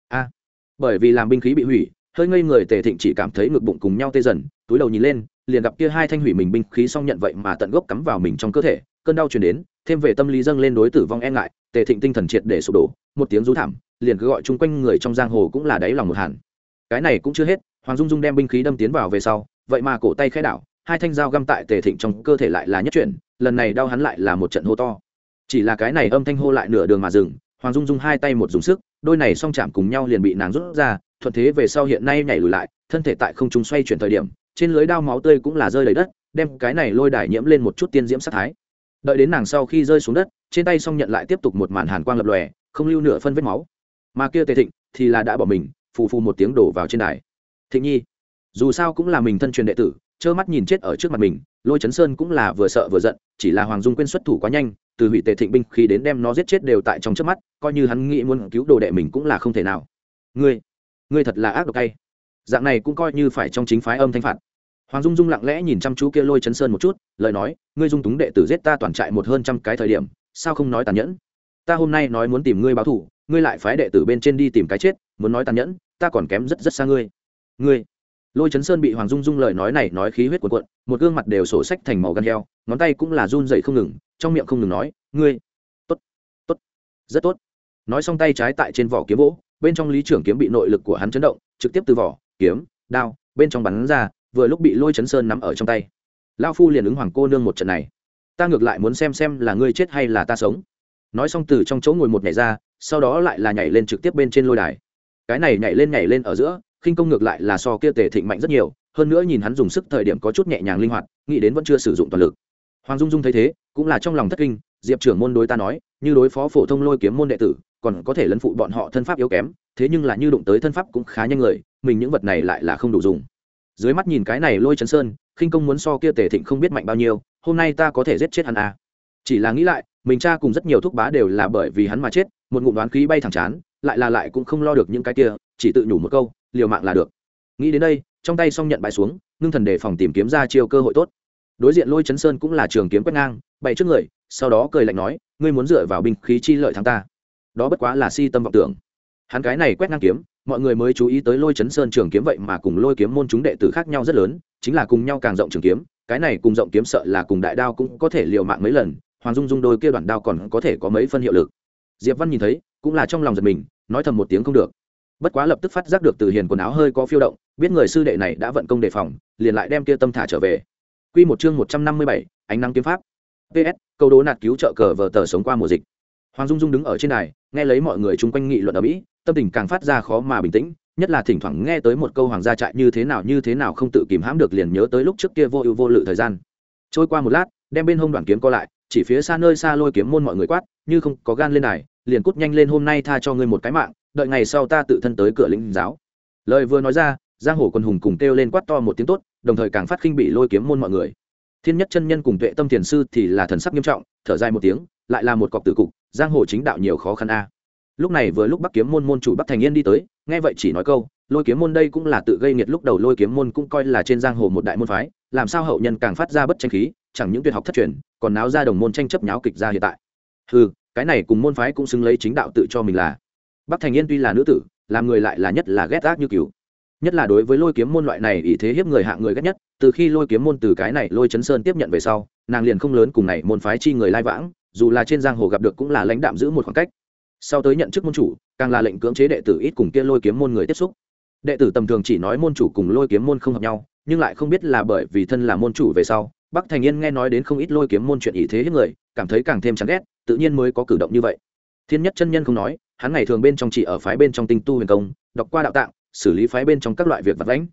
S1: A! Bởi vì làm binh khí bị hủy, hơi ngây người tề thịnh chỉ cảm thấy ngực bụng cùng nhau tê dần, túi đầu nhìn lên, liền gặp kia hai thanh hủy mình binh khí xong nhận vậy mà tận gốc cắm vào mình trong cơ thể, cơn đau truyền đến, thêm về tâm lý dâng lên đối tử vong e ngại, tề thịnh tinh thần triệt để sụp đổ, một tiếng rú thảm, liền cứ gọi chung quanh người trong giang hồ cũng là đáy lòng một hẳn. Cái này cũng chưa hết hoàng dung dung đem binh khí đâm tiến vào về sau, vậy mà cổ tay khẽ đảo, hai thanh dao găm tại tề thịnh trong cơ thể lại là nhất chuyển, lần này đau hắn lại là một trận hô to. Chỉ là cái này âm thanh hô lại nửa đường mà dừng, hoàng dung dung hai tay một dùng sức, đôi này song chạm cùng nhau liền bị nàng rút ra, thuận thế về sau hiện nay nhảy lùi lại, thân thể tại không trung xoay chuyển thời điểm, trên lưới đao máu tươi cũng là rơi đầy đất, đem cái này lôi đài nhiễm lên một chút tiên diễm sắc thái. Đợi đến nàng sau khi rơi xuống đất, trên tay song nhận lại tiếp tục một màn hàn quang lập lòe, không lưu nửa phân vết máu. Mà kia tề thịnh thì là đã bỏ mình, phù phù một tiếng đổ vào trên đài thịnh nhi dù sao cũng là mình thân truyền đệ tử trơ mắt nhìn chết ở trước mặt mình lôi chấn sơn cũng là vừa sợ vừa giận chỉ là hoàng dung quên xuất thủ quá nhanh từ hủy tề thịnh binh khi đến đem nó giết chết đều tại trong trước mắt coi như hắn nghĩ muốn cứu đồ đệ mình cũng là không thể nào ngươi ngươi thật là ác độc tay dạng này cũng coi như phải trong chính phái âm thanh phạt hoàng dung dung lặng lẽ nhìn chăm chú kia lôi chấn sơn một chút lời nói ngươi dung túng đệ tử giết ta toàn trại một hơn trăm cái thời điểm sao không nói tàn nhẫn ta hôm nay nói muốn tìm ngươi báo thù ngươi lại phái đệ tử bên trên đi tìm cái chết muốn nói tàn nhẫn ta còn kém rất rất xa ngươi ngươi. Lôi chấn sơn bị hoàng dung dung lời nói này nói khí huyết cuộn cuộn, một gương mặt đều sổ sách thành màu gan heo, ngón tay cũng là run dậy không ngừng, trong miệng không ngừng nói, ngươi, tốt tốt, rất tốt. Nói xong tay trái tại trên vỏ kiếm vỗ, bên trong lý trưởng kiếm bị nội lực của hắn chấn động, trực tiếp từ vỏ, kiếm, đao, bên trong bắn ra, vừa lúc bị lôi chấn sơn nắm ở trong tay. Lao phu liền ứng hoàng cô nương một trận này. Ta ngược lại muốn xem xem là ngươi chết hay là ta sống. Nói xong từ trong chỗ ngồi một nhảy ra, sau đó lại là nhảy lên trực tiếp bên trên lôi đài. Cái này nhảy lên nhảy lên ở giữa khinh công ngược lại là so kia tề thịnh mạnh rất nhiều, hơn nữa nhìn hắn dùng sức thời điểm có chút nhẹ nhàng linh hoạt, nghĩ đến vẫn chưa sử dụng toàn lực hoàng dung dung thấy thế, cũng là trong lòng thất kinh, diệp trưởng môn đối ta nói, như đối phó phổ thông lôi kiếm môn đệ tử, còn có thể lấn phụ bọn họ thân pháp yếu kém, thế nhưng là như đụng tới thân pháp cũng khá nhanh người, mình những vật này lại là không đủ dùng dưới mắt nhìn cái này lôi chấn sơn, khinh công muốn so kia tề thịnh không biết mạnh bao nhiêu, hôm nay ta có thể giết chết hắn à. chỉ là nghĩ lại, mình cha cùng rất nhiều thúc bá đều là bởi vì hắn mà chết, một ngụm đoán khí bay thẳng chán, lại là lại cũng không lo được những cái kia, chỉ tự nhủ một câu liều mạng là được. Nghĩ đến đây, trong tay xong nhận bãi xuống, ngưng thần đề phòng tìm kiếm ra chiêu cơ hội tốt. Đối diện lôi chấn sơn cũng là trường kiếm quét ngang, bày trước người, sau đó cười lạnh nói, ngươi muốn dựa vào binh khí chi lợi thắng ta. Đó bất quá là si tâm vọng tưởng. Hắn cái này quét ngang kiếm, mọi người mới chú ý tới lôi chấn sơn trường kiếm vậy mà cùng lôi kiếm môn chúng đệ tử khác nhau rất lớn, chính là cùng nhau càng rộng trường kiếm, cái này cùng rộng kiếm sợ là cùng đại đao cũng có thể liều mạng mấy lần, hoàng dung dung đôi kia đoạn đao còn có thể có mấy phân hiệu lực. Diệp văn nhìn thấy, cũng là trong lòng giật mình, nói thầm một tiếng không được bất quá lập tức phát giác được từ hiền quần áo hơi có phiêu động biết người sư đệ này đã vận công đề phòng liền lại đem kia tâm thả trở về Quy một chương một trăm năm mươi bảy, ánh nắng kiếm pháp. PS, câu đố nạt cứu trợ cờ vờ tờ sống qua mùa dịch. Hoàng Dung Dung đứng ở trên đài, nghe lấy mọi người chung quanh nghị luận ở mỹ, tâm tình càng phát ra khó mà bình tĩnh, nhất là thỉnh thoảng nghe tới một câu hoàng gia trại như thế nào như thế nào không tự kìm hãm được liền nhớ tới lúc trước kia vô ưu vô lự thời gian. Trôi qua một lát, đem bên hông đoàn kiếm co lại, chỉ phía xa nơi xa lôi kiếm môn mọi người quát, như không có gan lên đài, liền cút nhanh lên hôm nay tha cho ngươi một cái mạng, đợi ngày sau ta tự thân tới cửa lĩnh giáo. Lời vừa nói ra, giang hồ quân hùng cùng kêu lên quát to một tiếng tốt, đồng thời càng phát khinh bị lôi kiếm môn mọi người. Thiên nhất chân nhân cùng tuệ tâm thiền sư thì là thần sắc nghiêm trọng, thở dài một tiếng, lại là một cọc tử cục, giang hồ chính đạo nhiều khó khăn a. Lúc này vừa lúc bắc kiếm môn môn chủ bắc thành yên đi tới, nghe vậy chỉ nói câu, lôi kiếm môn đây cũng là tự gây nghiệt lúc đầu lôi kiếm môn cũng coi là trên giang hồ một đại môn phái, làm sao hậu nhân càng phát ra bất tranh khí, chẳng những tuyệt học thất truyền, còn náo ra đồng môn tranh chấp nháo kịch ra hiện tại. Ừ cái này cùng môn phái cũng xứng lấy chính đạo tự cho mình là bắc thành yên tuy là nữ tử, làm người lại là nhất là ghét ác như cứu nhất là đối với lôi kiếm môn loại này ý thế hiếp người hạ người ghét nhất, từ khi lôi kiếm môn từ cái này lôi chấn sơn tiếp nhận về sau, nàng liền không lớn cùng này môn phái chi người lai vãng, dù là trên giang hồ gặp được cũng là lãnh đạm giữ một khoảng cách. Sau tới nhận chức môn chủ, càng là lệnh cưỡng chế đệ tử ít cùng kia lôi kiếm môn người tiếp xúc. Đệ tử tầm thường chỉ nói môn chủ cùng lôi kiếm môn không hợp nhau, nhưng lại không biết là bởi vì thân là môn chủ về sau, bắc thành yên nghe nói đến không ít lôi kiếm môn chuyện ý thế hiếp người, cảm thấy càng thêm chán ghét, tự nhiên mới có cử động như vậy. Thiên nhất chân nhân không nói hắn ngày thường bên trong chỉ ở phái bên trong tinh tu huyền công, đọc qua đạo tạng, xử lý phái bên trong các loại việc vật lãnh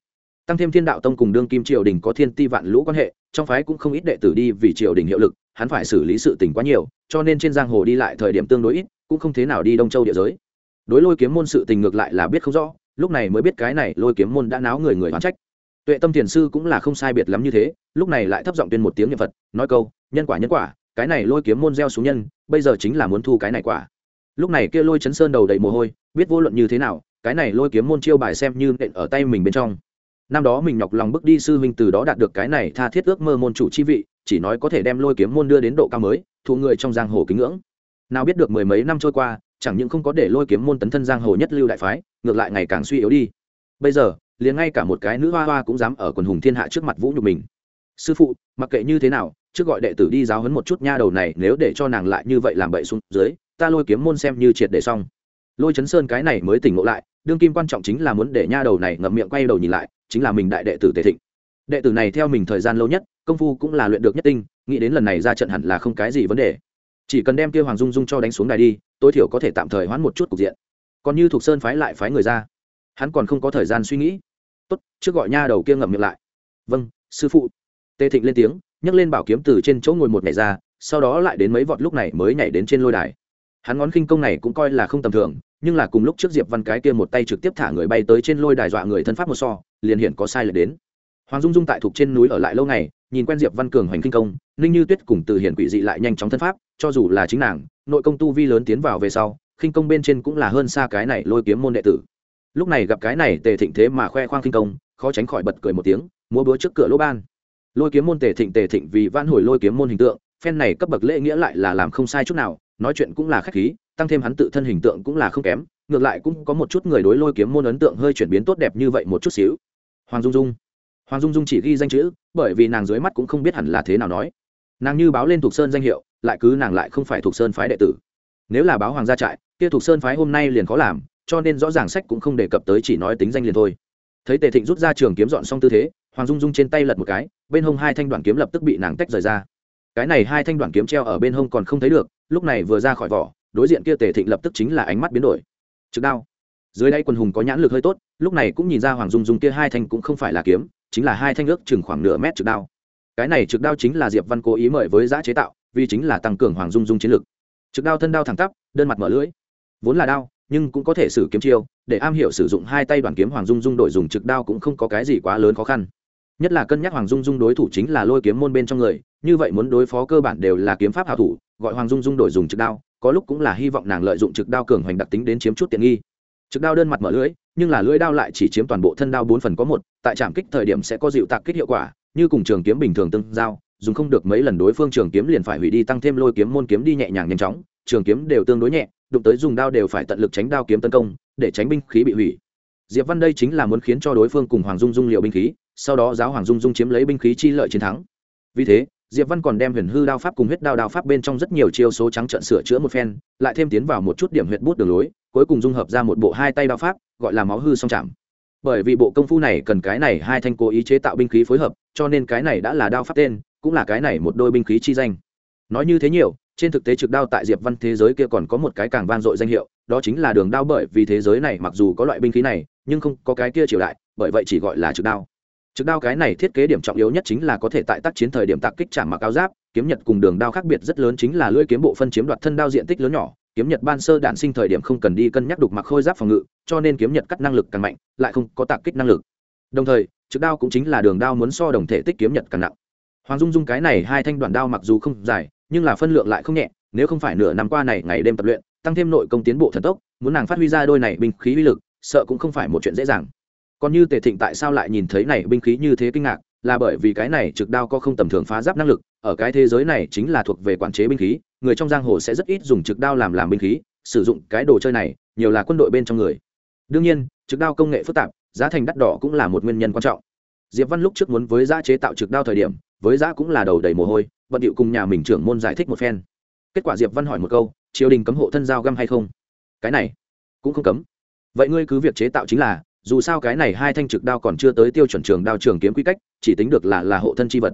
S1: tăng thêm thiên đạo tông cùng đương kim triều đình có thiên ti vạn lũ quan hệ, trong phái cũng không ít đệ tử đi vì triều đình hiệu lực, hắn phải xử lý sự tình quá nhiều, cho nên trên giang hồ đi lại thời điểm tương đối ít, cũng không thế nào đi đông châu địa giới. Đối lôi kiếm môn sự tình ngược lại là biết không rõ, lúc này mới biết cái này lôi kiếm môn đã náo người người oán trách. Tuệ tâm thiền sư cũng là không sai biệt lắm như thế, lúc này lại thấp giọng tuyên một tiếng niệm phật, nói câu, nhân quả nhân quả, cái này lôi kiếm môn gieo xuống nhân, bây giờ chính là muốn thu cái này quả lúc này kia lôi chấn sơn đầu đầy mồ hôi, biết vô luận như thế nào, cái này lôi kiếm môn chiêu bài xem như nện ở tay mình bên trong. Năm đó mình nhọc lòng bước đi sư huynh từ đó đạt được cái này tha thiết ước mơ môn chủ chi vị, chỉ nói có thể đem lôi kiếm môn đưa đến độ cao mới thu người trong giang hồ kính ngưỡng. Nào biết được mười mấy năm trôi qua, chẳng những không có để lôi kiếm môn tấn thân giang hồ nhất lưu đại phái, ngược lại ngày càng suy yếu đi. Bây giờ, liền ngay cả một cái nữ hoa hoa cũng dám ở quần hùng thiên hạ trước mặt vũ nhục mình. Sư phụ, mặc kệ như thế nào, trước gọi đệ tử đi giáo hấn một chút nha đầu này, nếu để cho nàng lại như vậy làm bậy xuống dưới ta lôi kiếm môn xem như triệt để xong. Lôi chấn sơn cái này mới tỉnh ngộ lại, đương kim quan trọng chính là muốn để nha đầu này ngậm miệng quay đầu nhìn lại, chính là mình đại đệ tử tề thịnh. Đệ tử này theo mình thời gian lâu nhất, công phu cũng là luyện được nhất tinh, nghĩ đến lần này ra trận hẳn là không cái gì vấn đề. Chỉ cần đem kia hoàng dung dung cho đánh xuống đài đi, tối thiểu có thể tạm thời hoãn một chút cục diện. Còn như thuộc sơn phái lại phái người ra, hắn còn không có thời gian suy nghĩ. Tốt, trước gọi nha đầu kia ngậm miệng lại. Vâng sư phụ. Tề thịnh lên tiếng, nhấc lên bảo kiếm từ trên chỗ ngồi một nhảy ra, sau đó lại đến mấy vọt lúc này mới nhảy đến trên lôi đài hắn ngón khinh công này cũng coi là không tầm thường, nhưng là cùng lúc trước diệp văn cái kia một tay trực tiếp thả người bay tới trên lôi đài dọa người thân pháp một so, liền hiện có sai lệch đến. Hoàng dung dung tại thuộc trên núi ở lại lâu ngày, nhìn quen diệp văn cường hoành kinh công, ninh như tuyết cùng từ hiển quỷ dị lại nhanh chóng thân pháp, cho dù là chính nàng, nội công tu vi lớn tiến vào về sau, khinh công bên trên cũng là hơn xa cái này lôi kiếm môn đệ tử. Lúc này gặp cái này tề thịnh thế mà khoe khoang khinh công, khó tránh khỏi bật cười một tiếng, múa búa trước cửa lỗ ban. Lôi kiếm môn tề thịnh tề thịnh vì van hồi lôi kiếm môn hình tượng, phen này cấp bậc lễ nghĩa lại là làm không sai chút nào nói chuyện cũng là khách khí, tăng thêm hắn tự thân hình tượng cũng là không kém, ngược lại cũng có một chút người đối lôi kiếm môn ấn tượng hơi chuyển biến tốt đẹp như vậy một chút xíu. Hoàng dung dung. Hoàng dung dung chỉ ghi danh chữ, bởi vì nàng dưới mắt cũng không biết hẳn là thế nào nói. Nàng như báo lên thuộc sơn danh hiệu, lại cứ nàng lại không phải thuộc sơn phái đệ tử. Nếu là báo hoàng gia trại, kia thuộc sơn phái hôm nay liền khó làm, cho nên rõ ràng sách cũng không đề cập tới chỉ nói tính danh liền thôi. Thấy tề thịnh rút ra trường kiếm dọn xong tư thế, hoàng dung dung trên tay lật một cái, bên hông hai thanh đoạn kiếm lập tức bị nàng tách rời ra. Cái này hai thanh đoạn kiếm treo ở bên hông còn không thấy được lúc này vừa ra khỏi vỏ, đối diện kia tề thịnh lập tức chính là ánh mắt biến đổi. Trực đao. Dưới đây quần hùng có nhãn lực hơi tốt, lúc này cũng nhìn ra hoàng dung dung kia hai thanh cũng không phải là kiếm, chính là hai thanh ước chừng khoảng nửa mét trực đao. Cái này trực đao chính là diệp văn cố ý mời với giã chế tạo, vì chính là tăng cường hoàng dung dung chiến lực. Trực đao thân đao thẳng tắp, đơn mặt mở lưỡi. Vốn là đao, nhưng cũng có thể sử kiếm chiêu, để am hiểu sử dụng hai tay đoàn kiếm hoàng dung dung đổi dùng trực đao cũng không có cái gì quá lớn khó khăn nhất là cân nhắc hoàng dung dung đối thủ chính là lôi kiếm môn bên trong người, như vậy muốn đối phó cơ bản đều là kiếm pháp hảo thủ, gọi hoàng dung dung đổi dùng trực đao, có lúc cũng là hy vọng nàng lợi dụng trực đao cường hoành đặc tính đến chiếm chút tiện nghi. Trực đao đơn mặt mở lưỡi, nhưng là lưỡi đao lại chỉ chiếm toàn bộ thân đao bốn phần có một, tại trạm kích thời điểm sẽ có dịu tạc kích hiệu quả, như cùng trường kiếm bình thường tương giao, dùng không được mấy lần đối phương trường kiếm liền phải hủy đi tăng thêm lôi kiếm môn kiếm đi nhẹ nhàng nhanh chóng, trường kiếm đều tương đối nhẹ, đụng tới dùng đao đều phải tận lực tránh đao kiếm tấn công, để tránh binh khí bị hủy. Diệp văn đây chính là muốn khiến cho đối phương cùng hoàng dung dung liệu binh khí sau đó giáo hoàng dung dung chiếm lấy binh khí chi lợi chiến thắng. Vì thế, diệp văn còn đem huyền hư đao pháp cùng huyết đao đao pháp bên trong rất nhiều chiêu số trắng trận sửa chữa một phen, lại thêm tiến vào một chút điểm huyệt bút đường lối, cuối cùng dung hợp ra một bộ hai tay đao pháp, gọi là máu hư song chạm bởi vì bộ công phu này cần cái này hai thanh cố ý chế tạo binh khí phối hợp, cho nên cái này đã là đao pháp tên, cũng là cái này một đôi binh khí chi danh. Nói như thế nhiều, trên thực tế trực đao tại diệp văn thế giới kia còn có một cái càng van dội danh hiệu, đó chính là đường đao bởi vì thế giới này mặc dù có loại binh khí này, nhưng không có cái kia triều đại, bởi vậy chỉ gọi là trực đao trực đao cái này thiết kế điểm trọng yếu nhất chính là có thể tại tác chiến thời điểm tạc kích chạm mặc áo giáp, kiếm nhật cùng đường đao khác biệt rất lớn chính là lưỡi kiếm bộ phân chiếm đoạt thân đao diện tích lớn nhỏ, kiếm nhật ban sơ đạn sinh thời điểm không cần đi cân nhắc đục mặc khôi giáp phòng ngự, cho nên kiếm nhật cắt năng lực càng mạnh, lại không có tạc kích năng lực. Đồng thời, trực đao cũng chính là đường đao muốn so đồng thể tích kiếm nhật càng nặng. Hoàng dung dung cái này hai thanh đoạn đao mặc dù không dài, nhưng là phân lượng lại không nhẹ, nếu không phải nửa năm qua này ngày đêm tập luyện, tăng thêm nội công tiến bộ thần tốc, muốn nàng phát huy ra đôi này binh khí uy lực, sợ cũng không phải một chuyện dễ dàng còn như tề thịnh tại sao lại nhìn thấy này binh khí như thế kinh ngạc, là bởi vì cái này trực đao có không tầm thường phá giáp năng lực, ở cái thế giới này chính là thuộc về quản chế binh khí, người trong giang hồ sẽ rất ít dùng trực đao làm làm binh khí, sử dụng cái đồ chơi này, nhiều là quân đội bên trong người. Đương nhiên, trực đao công nghệ phức tạp, giá thành đắt đỏ cũng là một nguyên nhân quan trọng. Diệp văn lúc trước muốn với giá chế tạo trực đao thời điểm, với giá cũng là đầu đầy mồ hôi bận điệu cùng nhà mình trưởng môn giải thích một phen. Kết quả diệp văn hỏi một câu, triều đình cấm hộ thân giao găm hay không? Cái này cũng không cấm. Vậy ngươi cứ việc chế tạo chính là dù sao cái này hai thanh trực đao còn chưa tới tiêu chuẩn trường đao trường kiếm quy cách, chỉ tính được là là hộ thân chi vật.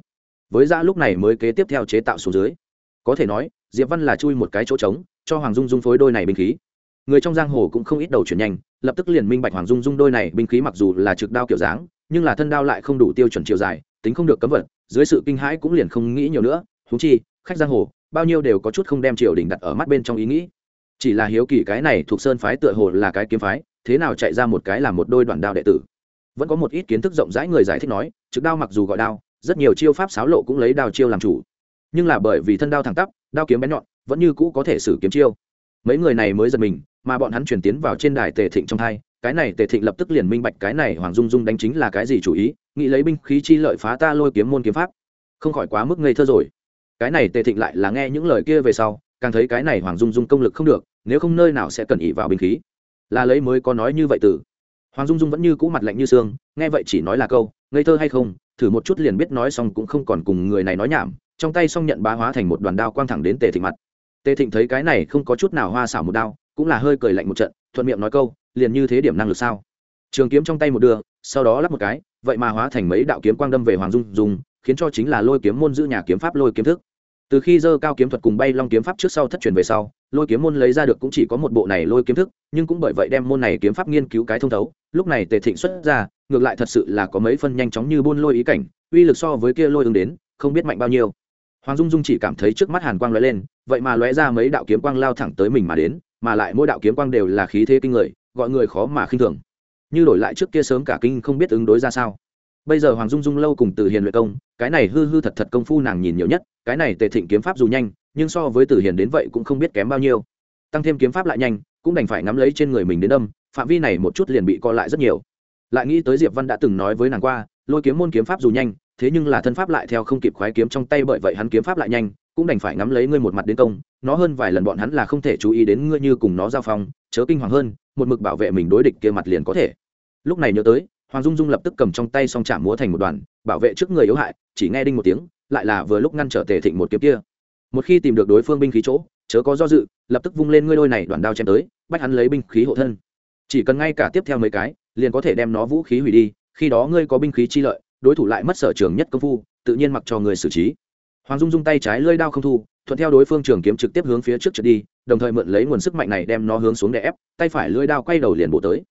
S1: Với giã lúc này mới kế tiếp theo chế tạo số dưới. Có thể nói, diệp văn là chui một cái chỗ trống, cho hoàng dung dung phối đôi này binh khí. Người trong giang hồ cũng không ít đầu chuyển nhanh, lập tức liền minh bạch hoàng dung dung đôi này binh khí mặc dù là trực đao kiểu dáng, nhưng là thân đao lại không đủ tiêu chuẩn chiều dài, tính không được cấm vật dưới sự kinh hãi cũng liền không nghĩ nhiều nữa. Thú chi, khách giang hồ, bao nhiêu đều có chút không đem triều đình đặt ở mắt bên trong ý nghĩ. Chỉ là hiếu kỳ cái này thuộc sơn phái tựa hồ là cái kiếm phái thế nào chạy ra một cái là một đôi đoạn đao đệ tử. Vẫn có một ít kiến thức rộng rãi người giải thích nói, trực đao mặc dù gọi đao, rất nhiều chiêu pháp xáo lộ cũng lấy đao chiêu làm chủ. Nhưng là bởi vì thân đao thẳng tắp, đao kiếm bén nhọn, vẫn như cũ có thể sử kiếm chiêu. Mấy người này mới giật mình, mà bọn hắn chuyển tiến vào trên đài tề thịnh trong hai, cái này tề thịnh lập tức liền minh bạch cái này hoàng dung dung đánh chính là cái gì chủ ý, nghĩ lấy binh khí chi lợi phá ta lôi kiếm môn kiếm pháp. Không khỏi quá mức ngây thơ rồi. Cái này tề thịnh lại là nghe những lời kia về sau, càng thấy cái này hoàng dung dung công lực không được, nếu không nơi nào sẽ cần ỉ vào binh khí là lấy mới có nói như vậy từ. Hoàng dung dung vẫn như cũ mặt lạnh như xương, nghe vậy chỉ nói là câu, ngây thơ hay không? Thử một chút liền biết nói xong cũng không còn cùng người này nói nhảm, trong tay xong nhận bá hóa thành một đoàn đao quang thẳng đến tề thịnh mặt. Tề thịnh thấy cái này không có chút nào hoa xảo một đao, cũng là hơi cười lạnh một trận, thuận miệng nói câu, liền như thế điểm năng lực sao? Trường kiếm trong tay một đưa sau đó lắp một cái, vậy mà hóa thành mấy đạo kiếm quang đâm về hoàng dung dung, khiến cho chính là lôi kiếm môn giữ nhà kiếm pháp lôi kiếm thức. Từ khi dơ cao kiếm thuật cùng bay long kiếm pháp trước sau thất truyền về sau lôi kiếm môn lấy ra được cũng chỉ có một bộ này lôi kiếm thức, nhưng cũng bởi vậy đem môn này kiếm pháp nghiên cứu cái thông thấu. Lúc này tề thịnh xuất ra, ngược lại thật sự là có mấy phân nhanh chóng như buôn lôi ý cảnh, uy lực so với kia lôi ứng đến, không biết mạnh bao nhiêu. Hoàng dung dung chỉ cảm thấy trước mắt hàn quang lóe lên, vậy mà lóe ra mấy đạo kiếm quang lao thẳng tới mình mà đến, mà lại mỗi đạo kiếm quang đều là khí thế kinh người, gọi người khó mà khinh thường. Như đổi lại trước kia sớm cả kinh không biết ứng đối ra sao. Bây giờ hoàng dung dung lâu cùng từ hiền luyện công, cái này hư hư thật thật công phu nàng nhìn nhiều nhất, cái này tề thịnh kiếm pháp dù nhanh nhưng so với tử hiền đến vậy cũng không biết kém bao nhiêu. Tăng thêm kiếm pháp lại nhanh, cũng đành phải ngắm lấy trên người mình đến đâm, phạm vi này một chút liền bị co lại rất nhiều. Lại nghĩ tới diệp văn đã từng nói với nàng qua, lôi kiếm môn kiếm pháp dù nhanh, thế nhưng là thân pháp lại theo không kịp khoái kiếm trong tay bởi vậy hắn kiếm pháp lại nhanh, cũng đành phải ngắm lấy ngươi một mặt đến công, nó hơn vài lần bọn hắn là không thể chú ý đến ngươi như cùng nó giao phong, chớ kinh hoàng hơn, một mực bảo vệ mình đối địch kia mặt liền có thể. Lúc này nhớ tới, hoàng dung dung lập tức cầm trong tay song chạm múa thành một đoàn, bảo vệ trước người yếu hại, chỉ nghe đinh một tiếng, lại là vừa lúc ngăn trở tề thịnh một kiếm kia một khi tìm được đối phương binh khí chỗ, chớ có do dự, lập tức vung lên ngươi đôi này đoạn đao chém tới, bách hắn lấy binh khí hộ thân. Chỉ cần ngay cả tiếp theo mấy cái, liền có thể đem nó vũ khí hủy đi, khi đó ngươi có binh khí chi lợi, đối thủ lại mất sở trường nhất công phu, tự nhiên mặc cho người xử trí. Hoàng dung dung tay trái lơi đao không thu, thuận theo đối phương trường kiếm trực tiếp hướng phía trước trượt đi, đồng thời mượn lấy nguồn sức mạnh này đem nó hướng xuống để ép, tay phải lưỡi đao quay đầu liền bổ tới.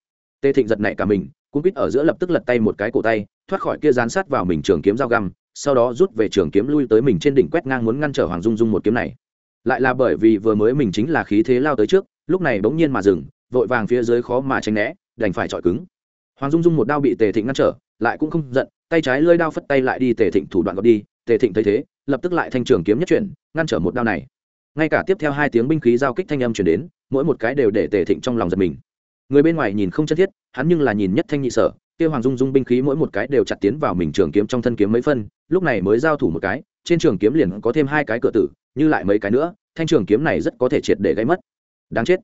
S1: Tê thịnh giật nảy cả mình cũng biết ở giữa lập tức lật tay một cái cổ tay, thoát khỏi kia dán sát vào mình trường kiếm dao găm sau đó rút về trường kiếm lui tới mình trên đỉnh quét ngang muốn ngăn trở hoàng dung dung một kiếm này. Lại là bởi vì vừa mới mình chính là khí thế lao tới trước, lúc này bỗng nhiên mà dừng, vội vàng phía dưới khó mà tránh né, đành phải chọi cứng. Hoàng dung dung một đao bị tề thịnh ngăn trở, lại cũng không giận, tay trái lơi đao phất tay lại đi tề thịnh thủ đoạn gọt đi, tề thịnh thấy thế, lập tức lại thanh trường kiếm nhất chuyển, ngăn trở một đao này. Ngay cả tiếp theo hai tiếng binh khí giao kích thanh âm chuyển đến, mỗi một cái đều để tề thịnh trong lòng giật mình. Người bên ngoài nhìn không chân thiết, hắn nhưng là nhìn nhất thanh nhị sở kia hoàng dung dung binh khí mỗi một cái đều chặt tiến vào mình trường kiếm trong thân kiếm mấy phân, lúc này mới giao thủ một cái, trên trường kiếm liền có thêm hai cái cửa tử, như lại mấy cái nữa, thanh trường kiếm này rất có thể triệt để gây mất. Đáng chết.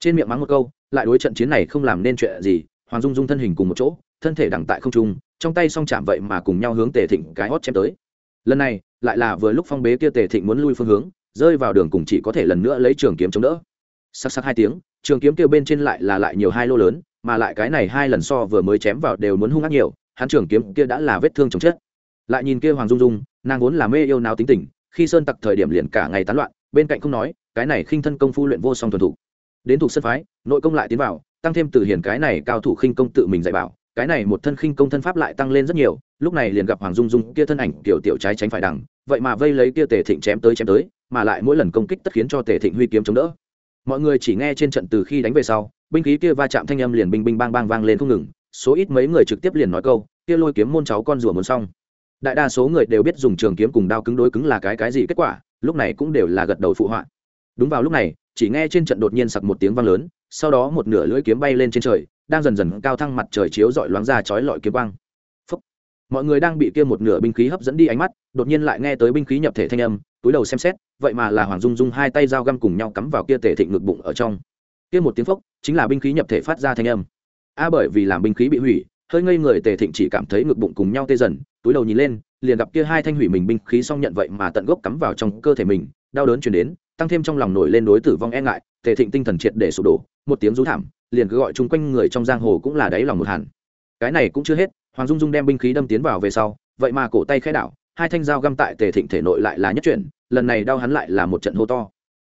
S1: Trên miệng mắng một câu, lại đối trận chiến này không làm nên chuyện gì, hoàng dung dung thân hình cùng một chỗ, thân thể đẳng tại không trung, trong tay song chạm vậy mà cùng nhau hướng tề thịnh cái hót chém tới. Lần này, lại là vừa lúc phong bế kia tề thịnh muốn lui phương hướng, rơi vào đường cùng chỉ có thể lần nữa lấy trường kiếm chống đỡ. Sắc sắc hai tiếng, trường kiếm kêu bên trên lại là lại nhiều hai lô lớn mà lại cái này hai lần so vừa mới chém vào đều muốn hung ác nhiều, hắn trưởng kiếm kia đã là vết thương chồng chết. Lại nhìn kia hoàng dung dung, nàng vốn là mê yêu nào tính tình, khi sơn tặc thời điểm liền cả ngày tán loạn, bên cạnh không nói, cái này khinh thân công phu luyện vô song thuần thủ. Đến thuộc sân phái, nội công lại tiến vào, tăng thêm từ hiển cái này cao thủ khinh công tự mình dạy bảo, cái này một thân khinh công thân pháp lại tăng lên rất nhiều, lúc này liền gặp hoàng dung dung kia thân ảnh kiểu tiểu trái tránh phải đằng, vậy mà vây lấy kia tề thịnh chém tới chém tới, mà lại mỗi lần công kích tất khiến cho tề thịnh huy kiếm chống đỡ mọi người chỉ nghe trên trận từ khi đánh về sau, binh khí kia va chạm thanh âm liền binh binh bang bang vang lên không ngừng, số ít mấy người trực tiếp liền nói câu, kia lôi kiếm môn cháu con rùa muốn xong. Đại đa số người đều biết dùng trường kiếm cùng đao cứng đối cứng là cái cái gì kết quả, lúc này cũng đều là gật đầu phụ họa. Đúng vào lúc này, chỉ nghe trên trận đột nhiên sặc một tiếng vang lớn, sau đó một nửa lưỡi kiếm bay lên trên trời, đang dần dần cao thăng mặt trời chiếu dọi loáng ra chói lọi kiếm quang mọi người đang bị kia một nửa binh khí hấp dẫn đi ánh mắt, đột nhiên lại nghe tới binh khí nhập thể thanh âm, túi đầu xem xét, vậy mà là hoàng dung dung hai tay dao găm cùng nhau cắm vào kia tề thịnh ngực bụng ở trong. Kia một tiếng phốc, chính là binh khí nhập thể phát ra thanh âm. A bởi vì làm binh khí bị hủy, hơi ngây người tề thịnh chỉ cảm thấy ngực bụng cùng nhau tê dần, túi đầu nhìn lên, liền gặp kia hai thanh hủy mình binh khí xong nhận vậy mà tận gốc cắm vào trong cơ thể mình, đau đớn chuyển đến, tăng thêm trong lòng nổi lên đối tử vong e ngại, tề thịnh tinh thần triệt để sụp đổ, một tiếng rú thảm, liền cứ gọi chung quanh người trong giang hồ cũng là đáy lòng một hẳn. Cái này cũng chưa hết hoàng dung dung đem binh khí đâm tiến vào về sau, vậy mà cổ tay khẽ đảo, hai thanh dao găm tại tề thịnh thể nội lại là nhất chuyển, lần này đau hắn lại là một trận hô to.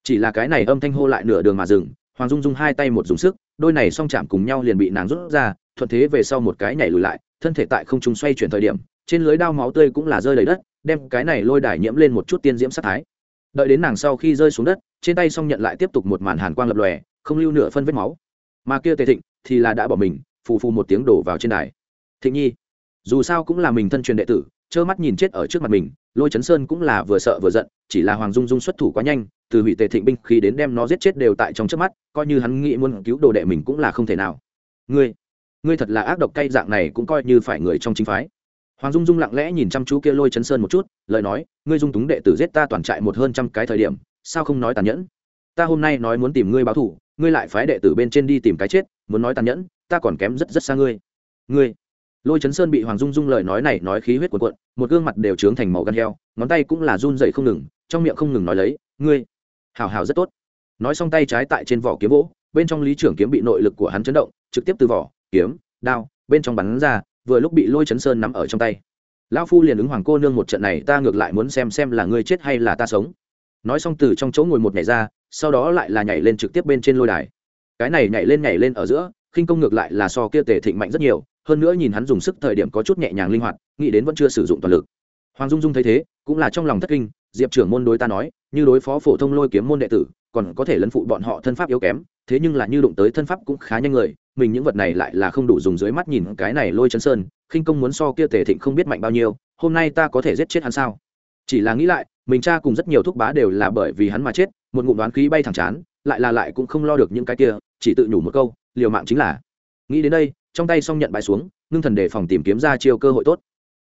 S1: Chỉ là cái này âm thanh hô lại nửa đường mà dừng, hoàng dung dung hai tay một dùng sức, đôi này song chạm cùng nhau liền bị nàng rút ra, thuận thế về sau một cái nhảy lùi lại, thân thể tại không trung xoay chuyển thời điểm, trên lưới đao máu tươi cũng là rơi đầy đất, đem cái này lôi đài nhiễm lên một chút tiên diễm sát thái. Đợi đến nàng sau khi rơi xuống đất, trên tay song nhận lại tiếp tục một màn hàn quang lập lòe, không lưu nửa phân vết máu. Mà kia tề thịnh thì là đã bỏ mình, phù phù một tiếng đổ vào trên đài thịnh nhi, dù sao cũng là mình thân truyền đệ tử, trơ mắt nhìn chết ở trước mặt mình, lôi chấn sơn cũng là vừa sợ vừa giận, chỉ là hoàng dung dung xuất thủ quá nhanh, từ hủy tề thịnh binh khi đến đem nó giết chết đều tại trong trước mắt, coi như hắn nghĩ muốn cứu đồ đệ mình cũng là không thể nào. Ngươi ngươi thật là ác độc cay dạng này cũng coi như phải người trong chính phái. Hoàng dung dung lặng lẽ nhìn chăm chú kia lôi chấn sơn một chút, lời nói, ngươi dung túng đệ tử giết ta toàn trại một hơn trăm cái thời điểm, sao không nói tàn nhẫn? Ta hôm nay nói muốn tìm ngươi báo thù, ngươi lại phái đệ tử bên trên đi tìm cái chết, muốn nói tàn nhẫn, ta còn kém rất rất xa ngươi. Ngươi lôi chấn sơn bị hoàng dung dung lời nói này nói khí huyết cuộn cuộn, một gương mặt đều trướng thành màu gan heo, ngón tay cũng là run dậy không ngừng, trong miệng không ngừng nói lấy, ngươi hào hào rất tốt. Nói xong tay trái tại trên vỏ kiếm gỗ, bên trong lý trưởng kiếm bị nội lực của hắn chấn động, trực tiếp từ vỏ, kiếm, đao, bên trong bắn ra, vừa lúc bị lôi chấn sơn nắm ở trong tay. Lão phu liền ứng hoàng cô nương một trận này, ta ngược lại muốn xem xem là ngươi chết hay là ta sống. Nói xong từ trong chỗ ngồi một nhảy ra, sau đó lại là nhảy lên trực tiếp bên trên lôi đài. Cái này nhảy lên nhảy lên ở giữa, khinh công ngược lại là so kia tề thịnh mạnh rất nhiều hơn nữa nhìn hắn dùng sức thời điểm có chút nhẹ nhàng linh hoạt, nghĩ đến vẫn chưa sử dụng toàn lực. Hoàng dung dung thấy thế, cũng là trong lòng thất kinh, diệp trưởng môn đối ta nói, như đối phó phổ thông lôi kiếm môn đệ tử, còn có thể lấn phụ bọn họ thân pháp yếu kém, thế nhưng là như đụng tới thân pháp cũng khá nhanh người, mình những vật này lại là không đủ dùng dưới mắt nhìn cái này lôi chân sơn, khinh công muốn so kia tề thịnh không biết mạnh bao nhiêu, hôm nay ta có thể giết chết hắn sao? Chỉ là nghĩ lại, mình cha cùng rất nhiều thúc bá đều là bởi vì hắn mà chết, một ngụm đoán khí bay thẳng chán, lại là lại cũng không lo được những cái kia, chỉ tự nhủ một câu, liều mạng chính là. Nghĩ đến đây trong tay xong nhận bài xuống, ngưng thần đề phòng tìm kiếm ra chiêu cơ hội tốt.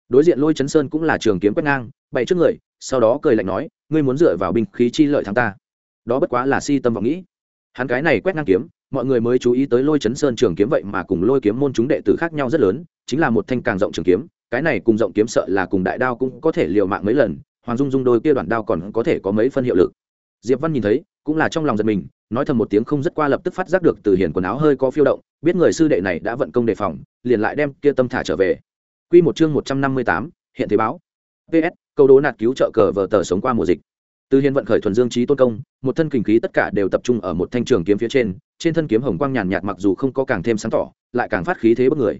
S1: Đối diện lôi chấn sơn cũng là trường kiếm quét ngang, bày trước người, sau đó cười lạnh nói, ngươi muốn dựa vào binh khí chi lợi thắng ta. Đó bất quá là si tâm vọng nghĩ. Hắn cái này quét ngang kiếm, mọi người mới chú ý tới lôi chấn sơn trường kiếm vậy mà cùng lôi kiếm môn chúng đệ tử khác nhau rất lớn, chính là một thanh càng rộng trường kiếm, cái này cùng rộng kiếm sợ là cùng đại đao cũng có thể liều mạng mấy lần, hoàng dung dung đôi kia đoạn đao còn có thể có mấy phân hiệu lực. Diệp văn nhìn thấy cũng là trong lòng giật mình, nói thầm một tiếng không rất qua lập tức phát giác được từ hiền quần áo hơi có phiêu động, biết người sư đệ này đã vận công đề phòng, liền lại đem kia tâm thả trở về. Quy một chương một trăm năm mươi tám, hiện thế báo. Ps câu đố nạt cứu trợ cờ vờ tờ sống qua mùa dịch. Từ hiền vận khởi thuần dương trí tôn công, một thân kình khí tất cả đều tập trung ở một thanh trường kiếm phía trên trên thân kiếm hồng quang nhàn nhạt mặc dù không có càng thêm sáng tỏ, lại càng phát khí thế bất người.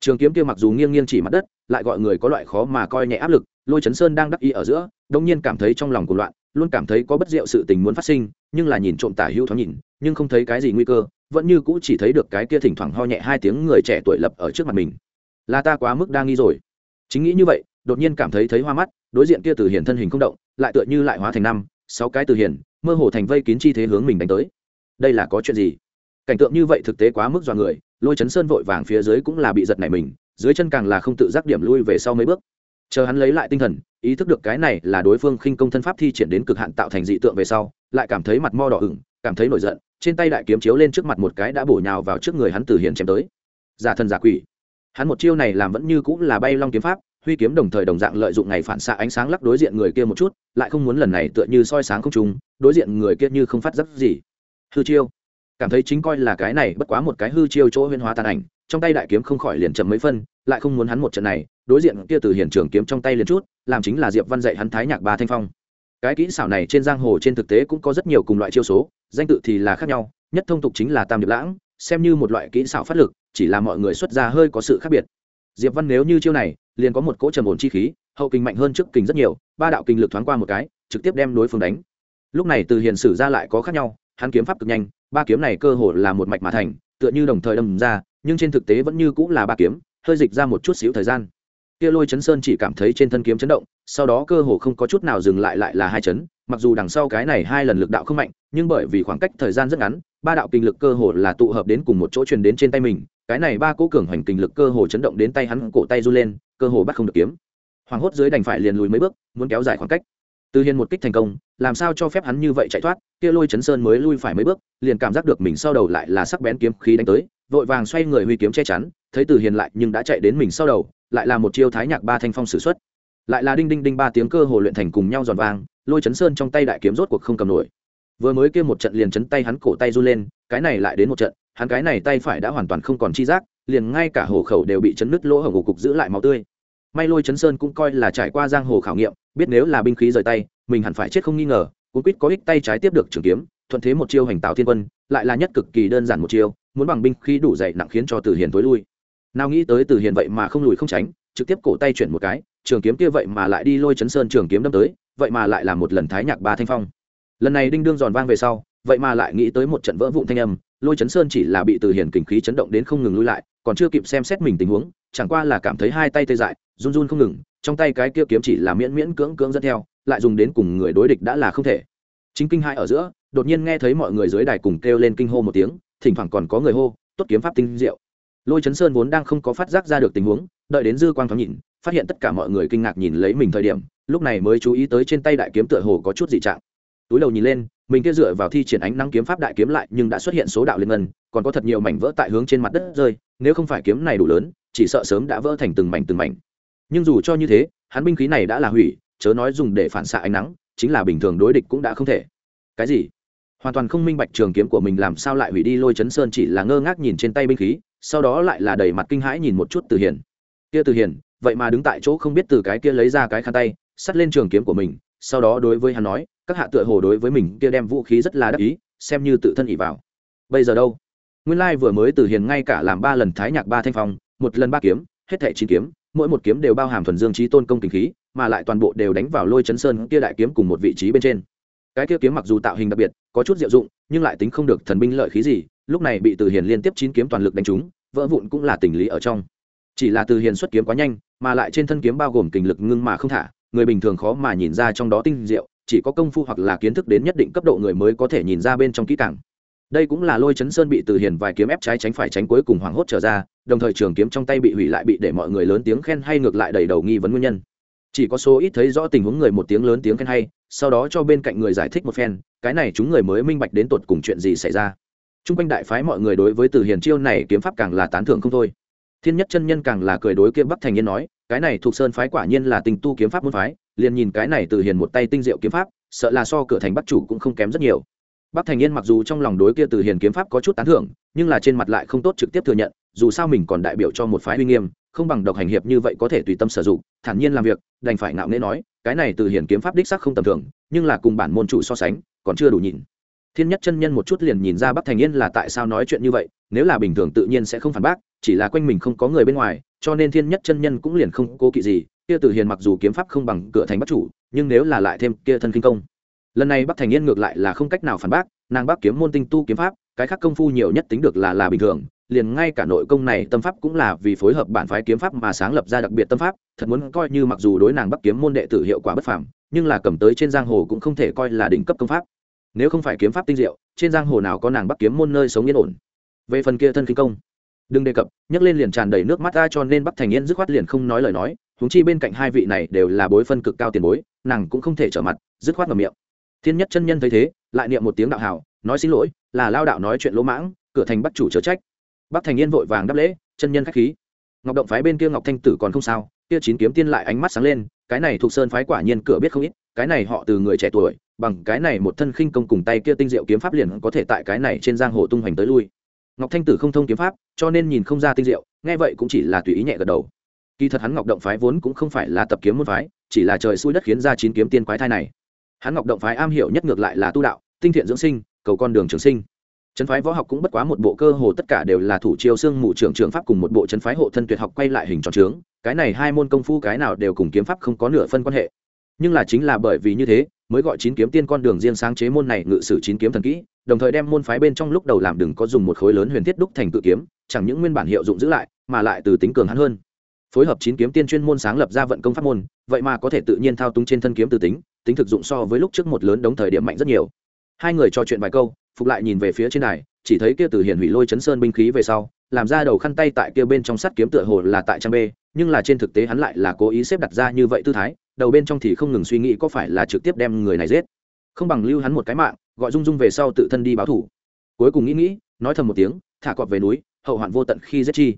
S1: Trường kiếm kia mặc dù nghiêng nghiêng chỉ mặt đất, lại gọi người có loại khó mà coi nhẹ áp lực, lôi chấn sơn đang đắc ý ở giữa, đông nhiên cảm thấy trong lòng cuộc loạn luôn cảm thấy có bất diệu sự tình muốn phát sinh, nhưng là nhìn trộm tả hữu thoáng nhìn, nhưng không thấy cái gì nguy cơ, vẫn như cũ chỉ thấy được cái kia thỉnh thoảng ho nhẹ hai tiếng người trẻ tuổi lập ở trước mặt mình. Là ta quá mức đang nghi rồi. Chính nghĩ như vậy, đột nhiên cảm thấy thấy hoa mắt, đối diện kia từ hiền thân hình không động, lại tựa như lại hóa thành năm, sáu cái từ hiền mơ hồ thành vây kín chi thế hướng mình đánh tới. Đây là có chuyện gì? Cảnh tượng như vậy thực tế quá mức dọa người, lôi chấn sơn vội vàng phía dưới cũng là bị giật nảy mình, dưới chân càng là không tự giác điểm lui về sau mấy bước chờ hắn lấy lại tinh thần, ý thức được cái này là đối phương khinh công thân pháp thi triển đến cực hạn tạo thành dị tượng về sau, lại cảm thấy mặt mo đỏ ửng, cảm thấy nổi giận, trên tay đại kiếm chiếu lên trước mặt một cái đã bổ nhào vào trước người hắn từ hiền chém tới. Giả thần giả quỷ. Hắn một chiêu này làm vẫn như cũng là bay long kiếm pháp, huy kiếm đồng thời đồng dạng lợi dụng ngày phản xạ ánh sáng lắc đối diện người kia một chút, lại không muốn lần này tựa như soi sáng không trùng đối diện người kia như không phát giác gì. Hư chiêu. Cảm thấy chính coi là cái này bất quá một cái hư chiêu chỗ huyên hóa tàn ảnh, trong tay đại kiếm không khỏi liền chậm mấy phân, lại không muốn hắn một trận này đối diện kia từ hiện trường kiếm trong tay liền chút, làm chính là diệp văn dạy hắn thái nhạc ba thanh phong. Cái kỹ xảo này trên giang hồ trên thực tế cũng có rất nhiều cùng loại chiêu số, danh tự thì là khác nhau, nhất thông tục chính là tam điệp lãng, xem như một loại kỹ xảo phát lực, chỉ là mọi người xuất ra hơi có sự khác biệt. Diệp văn nếu như chiêu này, liền có một cỗ trầm ổn chi khí, hậu kinh mạnh hơn trước kinh rất nhiều, ba đạo kinh lực thoáng qua một cái, trực tiếp đem đối phương đánh. Lúc này từ hiền sử ra lại có khác nhau, hắn kiếm pháp cực nhanh, ba kiếm này cơ hồ là một mạch mà thành, tựa như đồng thời đâm ra, nhưng trên thực tế vẫn như cũng là ba kiếm, hơi dịch ra một chút xíu thời gian kia lôi chấn sơn chỉ cảm thấy trên thân kiếm chấn động, sau đó cơ hồ không có chút nào dừng lại lại là hai chấn, mặc dù đằng sau cái này hai lần lực đạo không mạnh, nhưng bởi vì khoảng cách thời gian rất ngắn, ba đạo kinh lực cơ hồ là tụ hợp đến cùng một chỗ truyền đến trên tay mình, cái này ba cố cường hoành kinh lực cơ hồ chấn động đến tay hắn cổ tay du lên, cơ hồ bắt không được kiếm. Hoàng hốt dưới đành phải liền lùi mấy bước, muốn kéo dài khoảng cách. Từ hiền một kích thành công, làm sao cho phép hắn như vậy chạy thoát, kia lôi chấn sơn mới lui phải mấy bước, liền cảm giác được mình sau đầu lại là sắc bén kiếm khí đánh tới vội vàng xoay người huy kiếm che chắn, thấy từ hiền lại nhưng đã chạy đến mình sau đầu, lại là một chiêu thái nhạc ba thanh phong s ử x u ấ t lại là đinh đinh đinh ba tiếng cơ hồ luyện thành cùng nhau giòn vang, lôi chấn sơn trong tay đại kiếm rốt cuộc không cầm nổi. Vừa mới kia một trận liền chấn tay hắn cổ tay run lên, cái này lại đến một trận, hắn cái này tay phải đã hoàn toàn không còn chi giác, liền ngay cả hồ khẩu đều bị chấn nứt lỗ hổng của cục giữ lại máu tươi. May lôi chấn sơn cũng coi là trải qua giang hồ khảo nghiệm, biết nếu là binh khí rời tay, mình hẳn phải chết không nghi ngờ, cũng quýt có ích tay trái tiếp được trường kiếm, thuận thế một chiêu hành tạo thiên quân lại là nhất cực kỳ đơn giản một chiêu, muốn bằng binh khí đủ dày nặng khiến cho từ hiền tối lui. Nào nghĩ tới từ hiền vậy mà không lùi không tránh, trực tiếp cổ tay chuyển một cái, trường kiếm kia vậy mà lại đi lôi chấn sơn trường kiếm đâm tới, vậy mà lại là một lần thái nhạc ba thanh phong. Lần này đinh đương giòn vang về sau, vậy mà lại nghĩ tới một trận vỡ vụn thanh âm, lôi chấn sơn chỉ là bị từ hiền kình khí chấn động đến không ngừng lui lại, còn chưa kịp xem xét mình tình huống, chẳng qua là cảm thấy hai tay tê dại, run run không ngừng, trong tay cái kia kiếm chỉ là miễn miễn cưỡng cưỡng dẫn theo, lại dùng đến cùng người đối địch đã là không thể. Chính kinh hai ở giữa đột nhiên nghe thấy mọi người dưới đài cùng kêu lên kinh hô một tiếng, thỉnh thoảng còn có người hô, tốt kiếm pháp tinh diệu. Lôi chấn sơn vốn đang không có phát giác ra được tình huống, đợi đến dư quang thoáng nhìn, phát hiện tất cả mọi người kinh ngạc nhìn lấy mình thời điểm, lúc này mới chú ý tới trên tay đại kiếm tựa hồ có chút dị trạng. Túi đầu nhìn lên, mình kia dựa vào thi triển ánh nắng kiếm pháp đại kiếm lại nhưng đã xuất hiện số đạo liên ngân, còn có thật nhiều mảnh vỡ tại hướng trên mặt đất rơi, nếu không phải kiếm này đủ lớn, chỉ sợ sớm đã vỡ thành từng mảnh từng mảnh. Nhưng dù cho như thế, hắn binh khí này đã là hủy, chớ nói dùng để phản xạ ánh nắng, chính là bình thường đối địch cũng đã không thể. Cái gì? Hoàn toàn không minh bạch trường kiếm của mình làm sao lại hủy đi lôi chấn sơn chỉ là ngơ ngác nhìn trên tay binh khí, sau đó lại là đầy mặt kinh hãi nhìn một chút từ hiền. Kia từ hiền, vậy mà đứng tại chỗ không biết từ cái kia lấy ra cái khăn tay, sắt lên trường kiếm của mình, sau đó đối với hắn nói, các hạ tựa hồ đối với mình kia đem vũ khí rất là đắc ý, xem như tự thân ỉ vào. Bây giờ đâu? Nguyên lai vừa mới từ hiền ngay cả làm ba lần thái nhạc ba thanh phong, một lần ba kiếm, hết thẻ chín kiếm, mỗi một kiếm đều bao hàm thuần dương trí tôn công kinh khí, mà lại toàn bộ đều đánh vào lôi chấn sơn kia đại kiếm cùng một vị trí bên trên cái kia kiếm mặc dù tạo hình đặc biệt, có chút diệu dụng, nhưng lại tính không được thần binh lợi khí gì, lúc này bị từ hiền liên tiếp chín kiếm toàn lực đánh trúng, vỡ vụn cũng là tình lý ở trong. Chỉ là từ hiền xuất kiếm quá nhanh, mà lại trên thân kiếm bao gồm kình lực ngưng mà không thả, người bình thường khó mà nhìn ra trong đó tinh diệu, chỉ có công phu hoặc là kiến thức đến nhất định cấp độ người mới có thể nhìn ra bên trong kỹ càng. Đây cũng là lôi chấn sơn bị từ hiền vài kiếm ép trái tránh phải tránh cuối cùng hoảng hốt trở ra, đồng thời trường kiếm trong tay bị hủy lại bị để mọi người lớn tiếng khen hay ngược lại đầy đầu nghi vấn nguyên nhân. Chỉ có số ít thấy rõ tình huống người một tiếng lớn tiếng khen hay sau đó cho bên cạnh người giải thích một phen, cái này chúng người mới minh bạch đến tột cùng chuyện gì xảy ra. T r u n g quanh đại phái mọi người đối với từ hiền chiêu này kiếm pháp càng là tán thưởng không thôi. Thiên nhất chân nhân càng là cười đối kia bắc thành yên nói, cái này thuộc sơn phái quả nhiên là tình tu kiếm pháp môn phái, liền nhìn cái này từ hiền một tay tinh diệu kiếm pháp, sợ là so cửa thành bắc chủ cũng không kém rất nhiều. Bắc thành yên mặc dù trong lòng đối kia từ hiền kiếm pháp có chút tán thưởng, nhưng là trên mặt lại không tốt trực tiếp thừa nhận, dù sao mình còn đại biểu cho một phái uy nghiêm, không bằng độc hành hiệp như vậy có thể tùy tâm sử dụng, thản nhiên làm việc, đành phải ngạo nghễ nói cái này từ hiền kiếm pháp đích sắc không tầm thường, nhưng là cùng bản môn chủ so sánh, còn chưa đủ nhìn. Thiên nhất chân nhân một chút liền nhìn ra bắc thành yên là tại sao nói chuyện như vậy, nếu là bình thường tự nhiên sẽ không phản bác, chỉ là quanh mình không có người bên ngoài, cho nên thiên nhất chân nhân cũng liền không cố kỵ gì, kia từ hiền mặc dù kiếm pháp không bằng cửa thành bắc chủ, nhưng nếu là lại thêm kia thân kinh công. Lần này bắc thành yên ngược lại là không cách nào phản bác, nàng bắc kiếm môn tinh tu kiếm pháp, cái khác công phu nhiều nhất tính được là là bình thường liền ngay cả nội công này tâm pháp cũng là vì phối hợp bản phái kiếm pháp mà sáng lập ra đặc biệt tâm pháp, thật muốn coi như mặc dù đối nàng bắc kiếm môn đệ tử hiệu quả bất phàm, nhưng là cầm tới trên giang hồ cũng không thể coi là đỉnh cấp công pháp. Nếu không phải kiếm pháp tinh diệu, trên giang hồ nào có nàng bắc kiếm môn nơi sống yên ổn? Về phần kia thân kinh công, đừng đề cập nhấc lên liền tràn đầy nước mắt ra cho nên bắc thành yên dứt khoát liền không nói lời nói húng chi bên cạnh hai vị này đều là bối phân cực cao tiền bối, nàng cũng không thể trở mặt, dứt khoát ngầm miệng. Thiên nhất chân nhân thấy thế, lại niệm một tiếng đạo hảo, nói xin lỗi, là lao đạo nói chuyện lỗ mãng, cửa thành bắt chủ chớ trách bắc thành yên vội vàng đáp lễ, chân nhân khách khí. Ngọc động phái bên kia ngọc thanh tử còn không sao, kia chín kiếm tiên lại ánh mắt sáng lên, cái này thuộc sơn phái quả nhiên cửa biết không ít, cái này họ từ người trẻ tuổi, bằng cái này một thân khinh công cùng tay kia tinh diệu kiếm pháp liền có thể tại cái này trên giang hồ tung hoành tới lui. Ngọc thanh tử không thông kiếm pháp, cho nên nhìn không ra tinh diệu, nghe vậy cũng chỉ là tùy ý nhẹ gật đầu. Kỳ thật hắn ngọc động phái vốn cũng không phải là tập kiếm môn phái, chỉ là trời xui đất khiến ra chín kiếm tiên quái thai này. Hắn ngọc động phái am hiểu nhất ngược lại là tu đạo, tinh thiện dưỡng sinh, cầu con đường trường sinh trấn phái võ học cũng bất quá một bộ cơ hồ tất cả đều là thủ chiêu xương mù trưởng trường pháp cùng một bộ trấn phái hộ thân tuyệt học quay lại hình tròn trướng, cái này hai môn công phu cái nào đều cùng kiếm pháp không có nửa phân quan hệ. Nhưng là chính là bởi vì như thế, mới gọi chín kiếm tiên con đường riêng sáng chế môn này ngự sử chín kiếm thần kỹ, đồng thời đem môn phái bên trong lúc đầu làm đừng có dùng một khối lớn huyền thiết đúc thành tự kiếm, chẳng những nguyên bản hiệu dụng giữ lại, mà lại từ tính cường hắn hơn. Phối hợp chín kiếm tiên chuyên môn sáng lập ra vận công pháp môn, vậy mà có thể tự nhiên thao túng trên thân kiếm từ tính tính thực dụng so với lúc trước một lớn đống thời điểm mạnh rất nhiều. Hai người trò chuyện vài câu phục lại nhìn về phía trên này chỉ thấy kia từ hiển hủy lôi chấn sơn binh khí về sau, làm ra đầu khăn tay tại kia bên trong sắt kiếm tựa hồ là tại trang b nhưng là trên thực tế hắn lại là cố ý xếp đặt ra như vậy tư thái, đầu bên trong thì không ngừng suy nghĩ có phải là trực tiếp đem người này giết. Không bằng lưu hắn một cái mạng, gọi dung dung về sau tự thân đi báo thủ. Cuối cùng nghĩ nghĩ, nói thầm một tiếng, thả cọp về núi, hậu hoạn vô tận khi giết chi.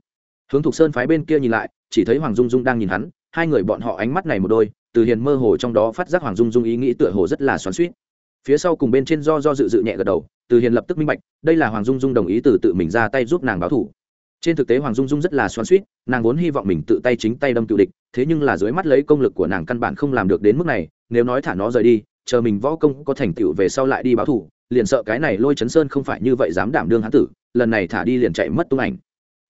S1: Hướng thục sơn phái bên kia nhìn lại, chỉ thấy hoàng dung dung đang nhìn hắn, hai người bọn họ ánh mắt này một đôi, từ hiền mơ hồ trong đó phát giác hoàng dung dung ý nghĩ tựa hồ rất là xoắn suýt phía sau cùng bên trên do do dự dự nhẹ gật đầu từ hiền lập tức minh bạch, đây là hoàng dung dung đồng ý từ tự mình ra tay giúp nàng báo thủ. Trên thực tế hoàng dung dung rất là xoắn suýt nàng vốn hy vọng mình tự tay chính tay đâm cựu địch, thế nhưng là dưới mắt lấy công lực của nàng căn bản không làm được đến mức này, nếu nói thả nó rời đi, chờ mình võ công có thành tựu về sau lại đi báo thủ, liền sợ cái này lôi chấn sơn không phải như vậy dám đảm đương hán tử, lần này thả đi liền chạy mất tung ảnh.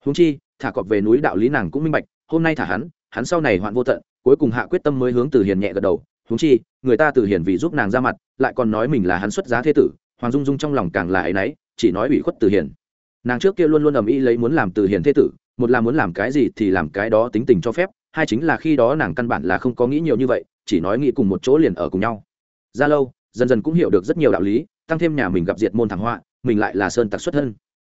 S1: Húng chi, thả cọp về núi đạo lý nàng cũng minh bạch, hôm nay thả hắn hắn sau này hoạn vô tận, cuối cùng hạ quyết tâm mới hướng từ hiền nhẹ gật đầu. Húng chi, người ta từ hiền vì giúp nàng ra mặt, lại còn nói mình là hắn xuất giá thế tử hoàng dung dung trong lòng càng là ấy nấy, chỉ nói ủy khuất từ hiền. Nàng trước kia luôn luôn ầm ĩ lấy muốn làm từ hiền thế tử, một là muốn làm cái gì thì làm cái đó tính tình cho phép, hai chính là khi đó nàng căn bản là không có nghĩ nhiều như vậy, chỉ nói nghĩ cùng một chỗ liền ở cùng nhau. Ra lâu, dần dần cũng hiểu được rất nhiều đạo lý, tăng thêm nhà mình gặp diệt môn thảm họa, mình lại là sơn tặc xuất thân.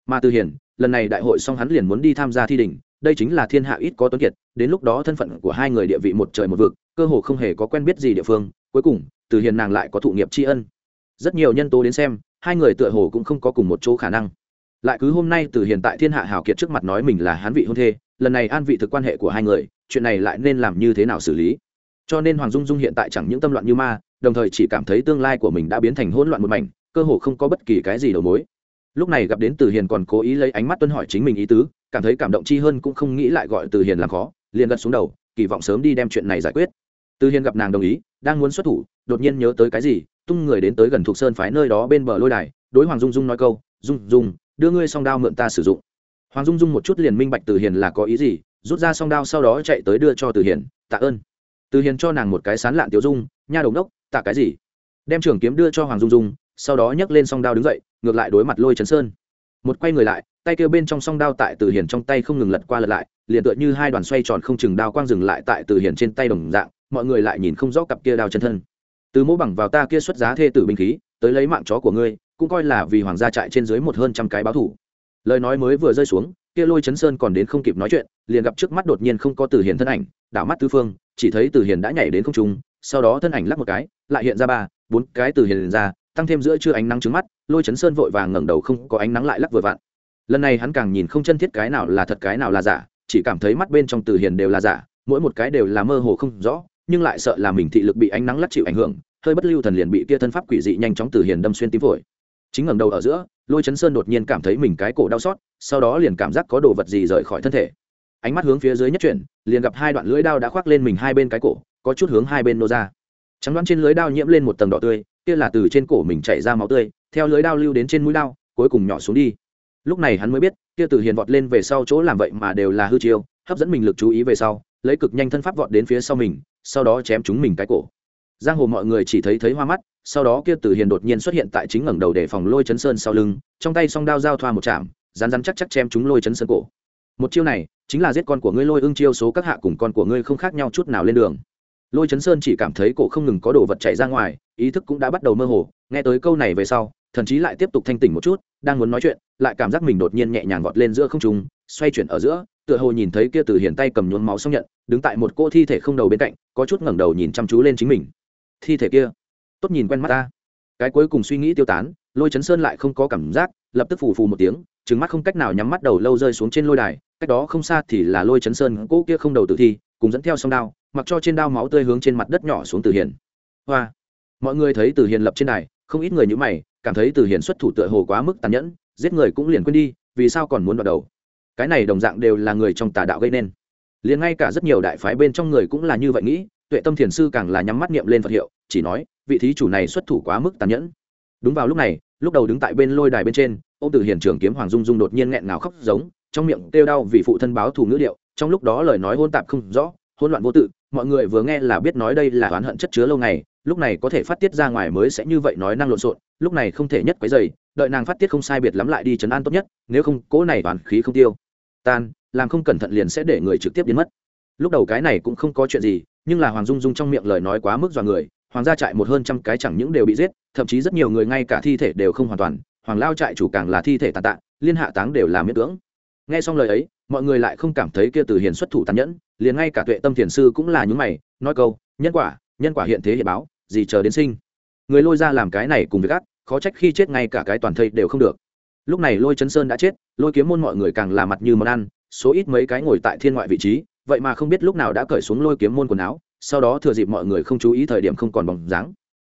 S1: Mà từ hiền, lần này đại hội xong hắn liền muốn đi tham gia thi đình đây chính là thiên hạ ít có tuấn kiệt, đến lúc đó thân phận của hai người địa vị một trời một vực, cơ hồ không hề có quen biết gì địa phương, cuối cùng, từ hiền nàng lại có thụ nghiệp tri ân rất nhiều nhân tố đến xem, hai người tựa hồ cũng không có cùng một chỗ khả năng. Lại cứ hôm nay từ hiện tại thiên hạ hào kiệt trước mặt nói mình là hán vị hôn thê, lần này an vị thực quan hệ của hai người, chuyện này lại nên làm như thế nào xử lý? Cho nên hoàng dung dung hiện tại chẳng những tâm loạn như ma, đồng thời chỉ cảm thấy tương lai của mình đã biến thành hỗn loạn một mảnh, cơ hồ không có bất kỳ cái gì đầu mối. Lúc này gặp đến từ hiền còn cố ý lấy ánh mắt tuân hỏi chính mình ý tứ, cảm thấy cảm động chi hơn cũng không nghĩ lại gọi từ hiền làm khó, liền gật xuống đầu, kỳ vọng sớm đi đem chuyện này giải quyết. Từ hiền gặp nàng đồng ý, đang muốn xuất thủ, đột nhiên nhớ tới cái gì tung người đến tới gần thuộc sơn phái nơi đó bên bờ lôi đài, đối hoàng dung dung nói câu, dung dung, đưa ngươi song đao mượn ta sử dụng. Hoàng dung dung một chút liền minh bạch từ hiền là có ý gì, rút ra song đao sau đó chạy tới đưa cho từ hiền, tạ ơn. Từ hiền cho nàng một cái sán lạn tiểu dung, nha đồng đốc, tạ cái gì? Đem trưởng kiếm đưa cho hoàng dung dung, sau đó nhấc lên song đao đứng dậy, ngược lại đối mặt lôi trấn sơn. Một quay người lại, tay kêu bên trong song đao tại từ hiền trong tay không ngừng lật qua lật lại, liền tựa như hai đoàn xoay tròn không chừng đao quang dừng lại tại từ hiền trên tay đồng dạng, mọi người lại nhìn không rõ cặp kia đao chân thân từ mỗ bằng vào ta kia xuất giá thê tử binh khí, tới lấy mạng chó của ngươi, cũng coi là vì hoàng gia trại trên dưới một hơn trăm cái báo thủ. Lời nói mới vừa rơi xuống, kia lôi chấn sơn còn đến không kịp nói chuyện, liền gặp trước mắt đột nhiên không có từ hiền thân ảnh, đảo mắt tư phương, chỉ thấy từ hiền đã nhảy đến không trung, sau đó thân ảnh lắc một cái, lại hiện ra ba, bốn cái từ hiền ra, tăng thêm giữa chưa ánh nắng trứng mắt, lôi chấn sơn vội vàng ngẩng đầu không có ánh nắng lại lắc vừa vặn. Lần này hắn càng nhìn không chân thiết cái nào là thật cái nào là giả, chỉ cảm thấy mắt bên trong từ hiền đều là giả, mỗi một cái đều là mơ hồ không rõ nhưng lại sợ là mình thị lực bị ánh nắng lắc chịu ảnh hưởng, hơi bất lưu thần liền bị kia thân pháp quỷ dị nhanh chóng từ hiền đâm xuyên tím phổi. Chính ngẩng đầu ở giữa, lôi chấn sơn đột nhiên cảm thấy mình cái cổ đau xót, sau đó liền cảm giác có đồ vật gì rời khỏi thân thể. Ánh mắt hướng phía dưới nhất chuyển, liền gặp hai đoạn lưỡi đao đã khoác lên mình hai bên cái cổ, có chút hướng hai bên nô ra. Trắng đoán trên lưới đao nhiễm lên một tầng đỏ tươi, kia là từ trên cổ mình chảy ra máu tươi, theo lưới đao lưu đến trên mũi đao, cuối cùng nhỏ xuống đi. Lúc này hắn mới biết, kia từ hiền vọt lên về sau chỗ làm vậy mà đều là hư chiêu, hấp dẫn mình lực chú ý về sau, lấy cực nhanh thân pháp vọt đến phía sau mình sau đó chém chúng mình cái cổ. Giang hồ mọi người chỉ thấy thấy hoa mắt, sau đó kia từ hiền đột nhiên xuất hiện tại chính ngẩng đầu để phòng lôi chấn sơn sau lưng, trong tay song đao giao thoa một chạm rán rán chắc chắc chém chúng lôi chấn sơn cổ. Một chiêu này, chính là giết con của ngươi lôi ưng chiêu số các hạ cùng con của ngươi không khác nhau chút nào lên đường. Lôi chấn sơn chỉ cảm thấy cổ không ngừng có đồ vật chạy ra ngoài, ý thức cũng đã bắt đầu mơ hồ, nghe tới câu này về sau, thần chí lại tiếp tục thanh tỉnh một chút, đang muốn nói chuyện, lại cảm giác mình đột nhiên nhẹ nhàng vọt lên giữa không trung, xoay chuyển ở giữa tựa hồ nhìn thấy kia từ hiền tay cầm nhuốm máu xong nhận, đứng tại một cô thi thể không đầu bên cạnh, có chút ngẩng đầu nhìn chăm chú lên chính mình. Thi thể kia, tốt nhìn quen mắt ta. Cái cuối cùng suy nghĩ tiêu tán, lôi chấn sơn lại không có cảm giác, lập tức phù phù một tiếng trứng mắt không cách nào nhắm mắt đầu lâu rơi xuống trên lôi đài, cách đó không xa thì là lôi chấn sơn cỗ kia không đầu tử thi, cùng dẫn theo song đao, mặc cho trên đao máu tươi hướng trên mặt đất nhỏ xuống từ hiền. Hoa! Mọi người thấy từ hiền lập trên đài, không ít người như mày, cảm thấy từ hiền xuất thủ tựa hồ quá mức tàn nhẫn, giết người cũng liền quên đi, vì sao còn muốn đoạt đầu? Cái này đồng dạng đều là người trong tà đạo gây nên. Liền ngay cả rất nhiều đại phái bên trong người cũng là như vậy nghĩ, tuệ tâm thiền sư càng là nhắm mắt niệm lên phật hiệu, chỉ nói, vị thí chủ này xuất thủ quá mức tàn nhẫn. Đúng vào lúc này, lúc đầu đứng tại bên lôi đài bên trên ô từ hiền trường kiếm hoàng dung dung đột nhiên nghẹn ngào khóc giống, trong miệng kêu đau vì phụ thân báo thù ngữ điệu, trong lúc đó lời nói hôn tạp không rõ hôn loạn vô tự, mọi người vừa nghe là biết nói đây là oán hận chất chứa lâu ngày lúc này có thể phát tiết ra ngoài mới sẽ như vậy nói năng lộn xộn, lúc này không thể nhất quấy dày đợi nàng phát tiết không sai biệt lắm lại đi chấn an tốt nhất, nếu không, cỗ này toàn khí không tiêu. Tan, làm không cẩn thận liền sẽ để người trực tiếp biến mất. Lúc đầu cái này cũng không có chuyện gì, nhưng là hoàng dung dung trong miệng lời nói quá mức dọa người, hoàng gia trại một hơn trăm cái chẳng những đều bị giết, thậm chí rất nhiều người ngay cả thi thể đều không hoàn toàn, hoàng lao trại chủ càng là thi thể tàn tạ, liên hạ táng đều là miễn cưỡng. Nghe xong lời ấy, mọi người lại không cảm thấy kia từ hiền xuất thủ tàn nhẫn, liền ngay cả tuệ tâm thiền sư cũng là những mày, nói câu, nhân quả nhân quả hiện thế hiện báo gì chờ đến sinh. Người lôi ra làm cái này cùng việc ác, khó trách khi chết ngay cả cái toàn thây đều không được. Lúc này lôi chấn sơn đã chết, lôi kiếm môn mọi người càng là mặt như món ăn, số ít mấy cái ngồi tại thiên ngoại vị trí, vậy mà không biết lúc nào đã cởi xuống lôi kiếm môn quần áo, sau đó thừa dịp mọi người không chú ý thời điểm không còn bóng dáng.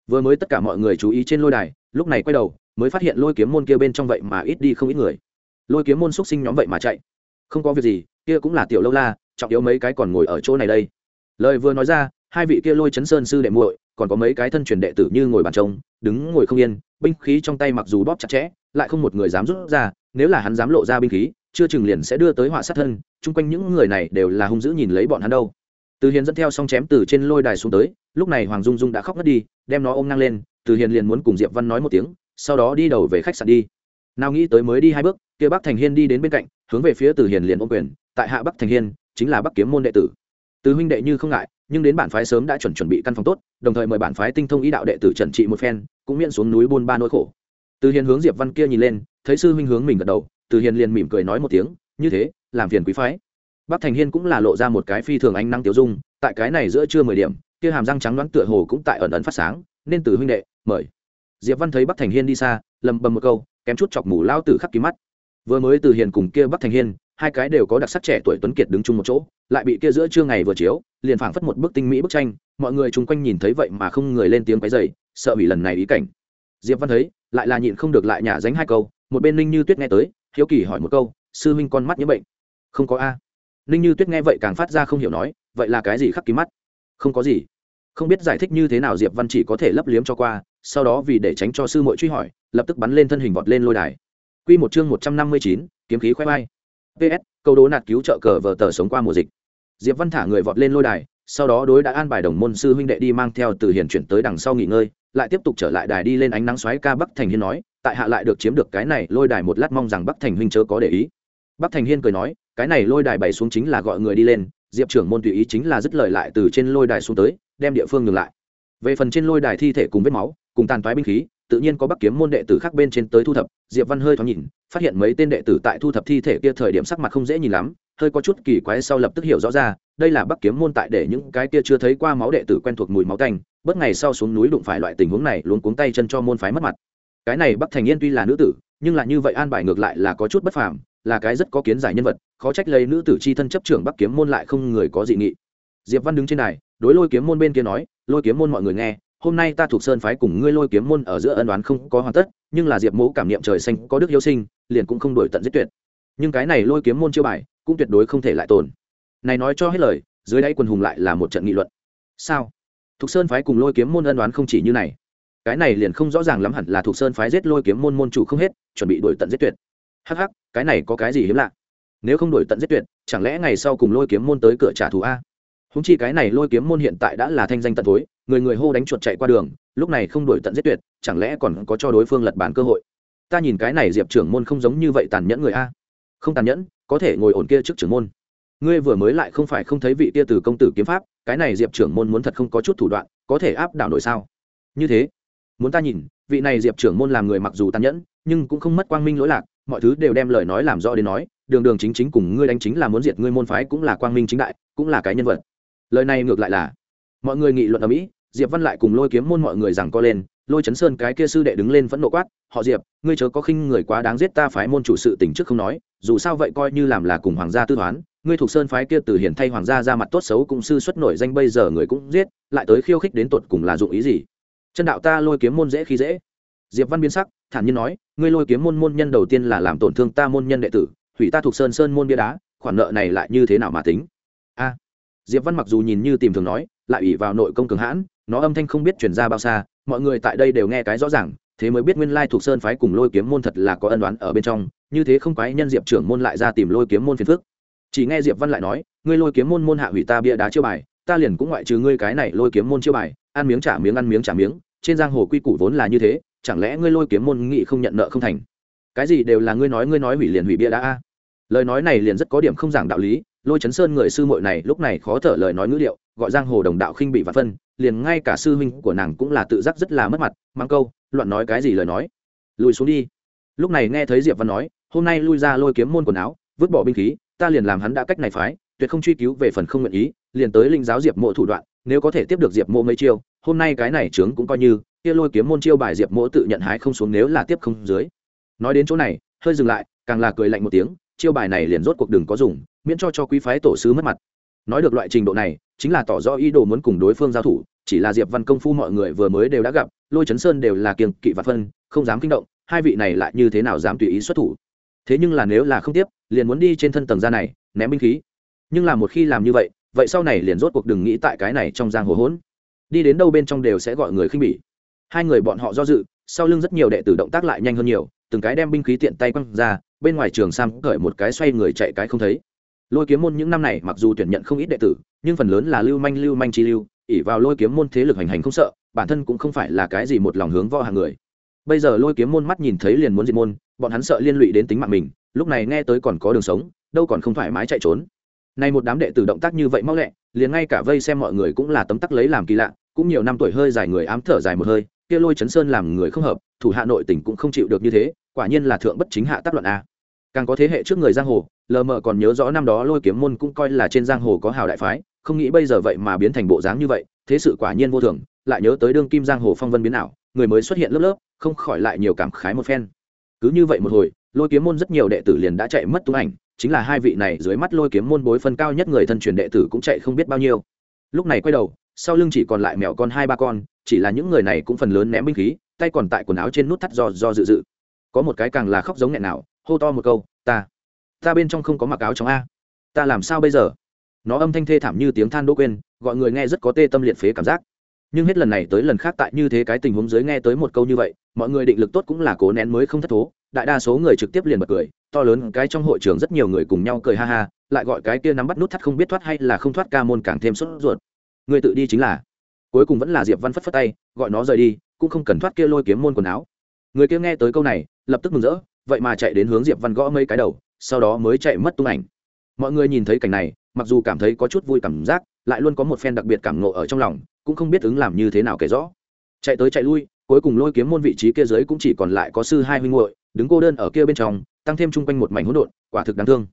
S1: Vừa mới tất cả mọi người chú ý trên lôi đài, lúc này quay đầu, mới phát hiện lôi kiếm môn kia bên trong vậy mà ít đi không ít người. Lôi kiếm môn xúc sinh nhóm vậy mà chạy. Không có việc gì, kia cũng là tiểu lâu la, trọng yếu mấy cái còn ngồi ở chỗ này đây. Lời vừa nói ra, hai vị kia lôi chấn sơn sư đệ muội còn có mấy cái thân truyền đệ tử như ngồi bàn trông, đứng ngồi không yên, binh khí trong tay mặc dù bóp chặt chẽ, lại không một người dám rút ra, nếu là hắn dám lộ ra binh khí, chưa chừng liền sẽ đưa tới họa sát thân, chung quanh những người này đều là hung dữ nhìn lấy bọn hắn đâu. Từ hiền dẫn theo xong chém từ trên lôi đài xuống tới, lúc này hoàng dung dung đã khóc ngất đi, đem nó ôm ngang lên, từ hiền liền muốn cùng diệp văn nói một tiếng, sau đó đi đầu về khách sạn đi. Nào nghĩ tới mới đi hai bước, kia bắc thành hiên đi đến bên cạnh, hướng về phía từ hiền liền ôm quyền, tại hạ bắc thành hiên, chính là bắc kiếm môn đệ tử từ huynh đệ như không ngại, nhưng đến bản phái sớm đã chuẩn chuẩn bị căn phòng tốt, đồng thời mời bản phái tinh thông ý đạo đệ tử trần trị một phen, cũng miễn xuống núi buôn ba nỗi khổ. Từ hiền hướng diệp văn kia nhìn lên, thấy sư huynh hướng mình gật đầu, từ hiền liền mỉm cười nói một tiếng, như thế, làm phiền quý phái. Bắc thành hiên cũng là lộ ra một cái phi thường ánh năng tiêu dung, tại cái này giữa trưa mười điểm, kia hàm răng trắng đoán tựa hồ cũng tại ẩn ẩn phát sáng, nên từ huynh đệ, mời. Diệp văn thấy bắc thành hiên đi xa, lầm bầm một câu, kém chút chọc mù lao tử khắc ký mắt. Vừa mới từ hiền cùng kia bắc thành hiên hai cái đều có đặc sắc trẻ tuổi tuấn kiệt đứng chung một chỗ lại bị kia giữa trưa ngày vừa chiếu liền phảng phất một bức tinh mỹ bức tranh mọi người chung quanh nhìn thấy vậy mà không người lên tiếng cái dày sợ bị lần này ý cảnh. Diệp văn thấy lại là nhịn không được lại nhả dánh hai câu một bên ninh như tuyết nghe tới hiếu kỳ hỏi một câu sư huynh con mắt nhiễm bệnh? Không có a. Ninh như tuyết nghe vậy càng phát ra không hiểu nói vậy là cái gì khắc ký mắt? Không có gì. Không biết giải thích như thế nào diệp văn chỉ có thể lấp liếm cho qua sau đó vì để tránh cho sư muội truy hỏi lập tức bắn lên thân hình vọt lên lôi đài. Quy một chương một trăm năm mươi chín, kiếm khí khoe bay ps câu đố nạt cứu trợ cờ vờ tờ sống qua mùa dịch. Diệp văn thả người vọt lên lôi đài, sau đó đối đã an bài đồng môn sư huynh đệ đi mang theo từ hiền chuyển tới đằng sau nghỉ ngơi, lại tiếp tục trở lại đài đi lên ánh nắng xoáy ca bắc thành hiên nói, tại hạ lại được chiếm được cái này, lôi đài một lát mong rằng bắc thành huynh chớ có để ý. Bắc thành hiên cười nói, cái này lôi đài bày xuống chính là gọi người đi lên, diệp trưởng môn tùy ý chính là dứt lời lại từ trên lôi đài xuống tới, đem địa phương ngừng lại. Về phần trên lôi đài thi thể cùng vết máu, cùng tàn toái binh khí tự nhiên có bắc kiếm môn đệ tử khác bên trên tới thu thập, diệp văn hơi thoáng nhìn, phát hiện mấy tên đệ tử tại thu thập thi thể kia thời điểm sắc mặt không dễ nhìn lắm, hơi có chút kỳ quái sau lập tức hiểu rõ ra, đây là bắc kiếm môn tại để những cái kia chưa thấy qua máu đệ tử quen thuộc mùi máu tanh, bất ngày sau xuống núi đụng phải loại tình huống này luôn cuống tay chân cho môn phái mất mặt. Cái này bắc thành yên tuy là nữ tử, nhưng là như vậy an bài ngược lại là có chút bất phàm, là cái rất có kiến giải nhân vật, khó trách lấy nữ tử c h i thân chấp trưởng bắc kiếm môn lại không người có dị nghị. Diệp văn đứng trên này đối lôi kiếm môn bên kia nói, lôi kiếm môn mọi người nghe hôm nay ta thuộc sơn phái cùng ngươi lôi kiếm môn ở giữa ân đoán không có hoàn tất, nhưng là diệp mẫu cảm niệm trời xanh có đức yêu sinh, liền cũng không đổi tận giết tuyệt. Nhưng cái này lôi kiếm môn chiêu bài, cũng tuyệt đối không thể lại tồn. Này nói cho hết lời, dưới đáy quần hùng lại là một trận nghị luận. Sao? Thục sơn phái cùng lôi kiếm môn ân đoán không chỉ như này. Cái này liền không rõ ràng lắm hẳn là thục sơn phái giết lôi kiếm môn môn chủ không hết, chuẩn bị đổi tận giết tuyệt. Hắc hắc, cái này có cái gì hiếm lạ? Nếu không đổi tận giết tuyệt, chẳng lẽ ngày sau cùng lôi kiếm môn tới cửa trả thù a? Húng chi cái này lôi kiếm môn hiện tại đã là thanh danh tận thối, người người hô đánh chuột chạy qua đường, lúc này không đổi tận giết tuyệt, chẳng lẽ còn có cho đối phương lật bàn cơ hội? Ta nhìn cái này diệp trưởng môn không giống như vậy tàn nhẫn người a. Không tàn nhẫn, có thể ngồi ổn kia trước trưởng môn. Ngươi vừa mới lại không phải không thấy vị tia từ công tử kiếm pháp, cái này diệp trưởng môn muốn thật không có chút thủ đoạn, có thể áp đảo nổi sao? Như thế, muốn ta nhìn, vị này diệp trưởng môn làm người mặc dù tàn nhẫn, nhưng cũng không mất quang minh lỗi lạc, mọi thứ đều đem lời nói làm rõ đến nói, đường đường chính chính cùng ngươi đánh chính là muốn diệt ngươi môn phái cũng là quang minh chính đại, cũng là cái nhân vật lời này ngược lại là, mọi người nghị luận ở mỹ, diệp văn lại cùng lôi kiếm môn mọi người rằng co lên, lôi chấn sơn cái kia sư đệ đứng lên vẫn nộ quát, họ diệp, ngươi chớ có khinh người quá đáng giết ta phái môn chủ sự tình trước không nói, dù sao vậy coi như làm là cùng hoàng gia tư toán, ngươi thuộc sơn phái kia từ hiển thay hoàng gia ra mặt tốt xấu cũng sư xuất nổi danh bây giờ người cũng giết, lại tới khiêu khích đến tột cùng là dụng ý gì? Chân đạo ta lôi kiếm môn dễ khi dễ. Diệp văn biến sắc, thản nhiên nói, ngươi lôi kiếm môn môn nhân đầu tiên là làm tổn thương ta môn nhân đệ tử, hủy ta thuộc sơn sơn môn bia đá, khoản nợ này lại như thế nào mà tính? Diệp văn mặc dù nhìn như tìm thường nói, lại ủy vào nội công cường hãn, nó âm thanh không biết truyền ra bao xa, mọi người tại đây đều nghe cái rõ ràng, thế mới biết nguyên lai thuộc sơn phái cùng lôi kiếm môn thật là có ân đoán ở bên trong, như thế không quái nhân diệp trưởng môn lại ra tìm lôi kiếm môn phiền phức. Chỉ nghe diệp văn lại nói, ngươi lôi kiếm môn môn hạ hủy ta bia đá chiêu bài, ta liền cũng ngoại trừ ngươi cái này lôi kiếm môn chiêu bài, ăn miếng trả miếng ăn miếng trả miếng, trên giang hồ quy củ vốn là như thế, chẳng lẽ ngươi lôi kiếm môn nghị không nhận nợ không thành? Cái gì đều là ngươi nói ngươi nói hủy liền hủy bia đá a. Lời nói này liền rất có điểm không giảng đạo lý lôi chấn sơn người sư muội này lúc này khó thở lời nói ngữ liệu gọi giang hồ đồng đạo khinh bị và phân, liền ngay cả sư huynh của nàng cũng là tự giác rất là mất mặt, mang câu, loạn nói cái gì lời nói? Lùi xuống đi. Lúc này nghe thấy diệp văn nói, hôm nay lui ra lôi kiếm môn quần áo, vứt bỏ binh khí, ta liền làm hắn đã cách này phái, tuyệt không truy cứu về phần không nguyện ý, liền tới linh giáo diệp mộ thủ đoạn, nếu có thể tiếp được diệp mộ mấy chiêu, hôm nay cái này trướng cũng coi như, kia lôi kiếm môn chiêu bài diệp mộ tự nhận hái không xuống nếu là tiếp không dưới. Nói đến chỗ này, hơi dừng lại, càng là cười lạnh một tiếng, chiêu bài này liền rốt cuộc đừng có dùng miễn cho cho quý phái tổ sứ mất mặt. Nói được loại trình độ này, chính là tỏ rõ ý đồ muốn cùng đối phương giao thủ, chỉ là diệp văn công phu mọi người vừa mới đều đã gặp, lôi chấn sơn đều là kiềng kỵ và phân, không dám kinh động, hai vị này lại như thế nào dám tùy ý xuất thủ. Thế nhưng là nếu là không tiếp, liền muốn đi trên thân tầng ra này, ném binh khí. Nhưng là một khi làm như vậy vậy sau này liền rốt cuộc đừng nghĩ tại cái này trong giang hồ hỗn. Đi đến đâu bên trong đều sẽ gọi người khinh bỉ. Hai người bọn họ do dự, sau lưng rất nhiều đệ tử động tác lại nhanh hơn nhiều, từng cái đem binh khí tiện tay quăng ra, bên ngoài trường sam cởi một cái xoay người chạy cái không thấy lôi kiếm môn những năm này mặc dù tuyển nhận không ít đệ tử, nhưng phần lớn là lưu manh lưu manh chi lưu ỉ vào lôi kiếm môn thế lực hành hành không sợ, bản thân cũng không phải là cái gì một lòng hướng vo hàng người. Bây giờ lôi kiếm môn mắt nhìn thấy liền muốn diệt môn, bọn hắn sợ liên lụy đến tính mạng mình, lúc này nghe tới còn có đường sống, đâu còn không thoải mái chạy trốn. Nay một đám đệ tử động tác như vậy mau lẹ, liền ngay cả vây xem mọi người cũng là tấm tắc lấy làm kỳ lạ, cũng nhiều năm tuổi hơi dài người ám thở dài một hơi, kia lôi chấn sơn làm người không hợp, thủ hạ nội tỉnh cũng không chịu được như thế, quả nhiên là thượng bất chính hạ tác luận a càng có thế hệ trước người giang hồ, lờ mờ còn nhớ rõ năm đó lôi kiếm môn cũng coi là trên giang hồ có hào đại phái, không nghĩ bây giờ vậy mà biến thành bộ dáng như vậy, thế sự quả nhiên vô thường, lại nhớ tới đương kim giang hồ phong vân biến ảo, người mới xuất hiện lớp lớp, không khỏi lại nhiều cảm khái một phen. Cứ như vậy một hồi, lôi kiếm môn rất nhiều đệ tử liền đã chạy mất tung ảnh, chính là hai vị này dưới mắt lôi kiếm môn bối phân cao nhất người thân truyền đệ tử cũng chạy không biết bao nhiêu. Lúc này quay đầu, sau lưng chỉ còn lại mèo con hai ba con, chỉ là những người này cũng phần lớn ném binh khí, tay còn tại quần áo trên nút thắt do do dự dự. Có một cái càng là khóc giống nghẹn nào hô to một câu, ta ta bên trong không có mặc áo trong a. Ta làm sao bây giờ? Nó âm thanh thê thảm như tiếng than đỗ quên, gọi người nghe rất có tê tâm liệt phế cảm giác. Nhưng hết lần này tới lần khác tại như thế cái tình huống dưới nghe tới một câu như vậy, mọi người định lực tốt cũng là cố nén mới không thất thố. Đại đa số người trực tiếp liền bật cười, to lớn cái trong hội trường rất nhiều người cùng nhau cười ha ha, lại gọi cái kia nắm bắt nút thắt không biết thoát hay là không thoát ca môn càng thêm sốt ruột. Người tự đi chính là. Cuối cùng vẫn là diệp văn phất phất tay, gọi nó rời đi, cũng không cần thoát kia lôi kiếm môn quần áo. Người kia nghe tới câu này, lập tức mừng rỡ vậy mà chạy đến hướng diệp văn gõ mấy cái đầu, sau đó mới chạy mất tung ảnh. Mọi người nhìn thấy cảnh này, mặc dù cảm thấy có chút vui cảm giác, lại luôn có một phen đặc biệt cảm ngộ ở trong lòng, cũng không biết ứng làm như thế nào kể rõ. Chạy tới chạy lui, cuối cùng lôi kiếm môn vị trí kia dưới cũng chỉ còn lại có sư hai huynh muội, đứng cô đơn ở kia bên trong, tăng thêm chung quanh một mảnh hỗn độn, quả thực đáng thương.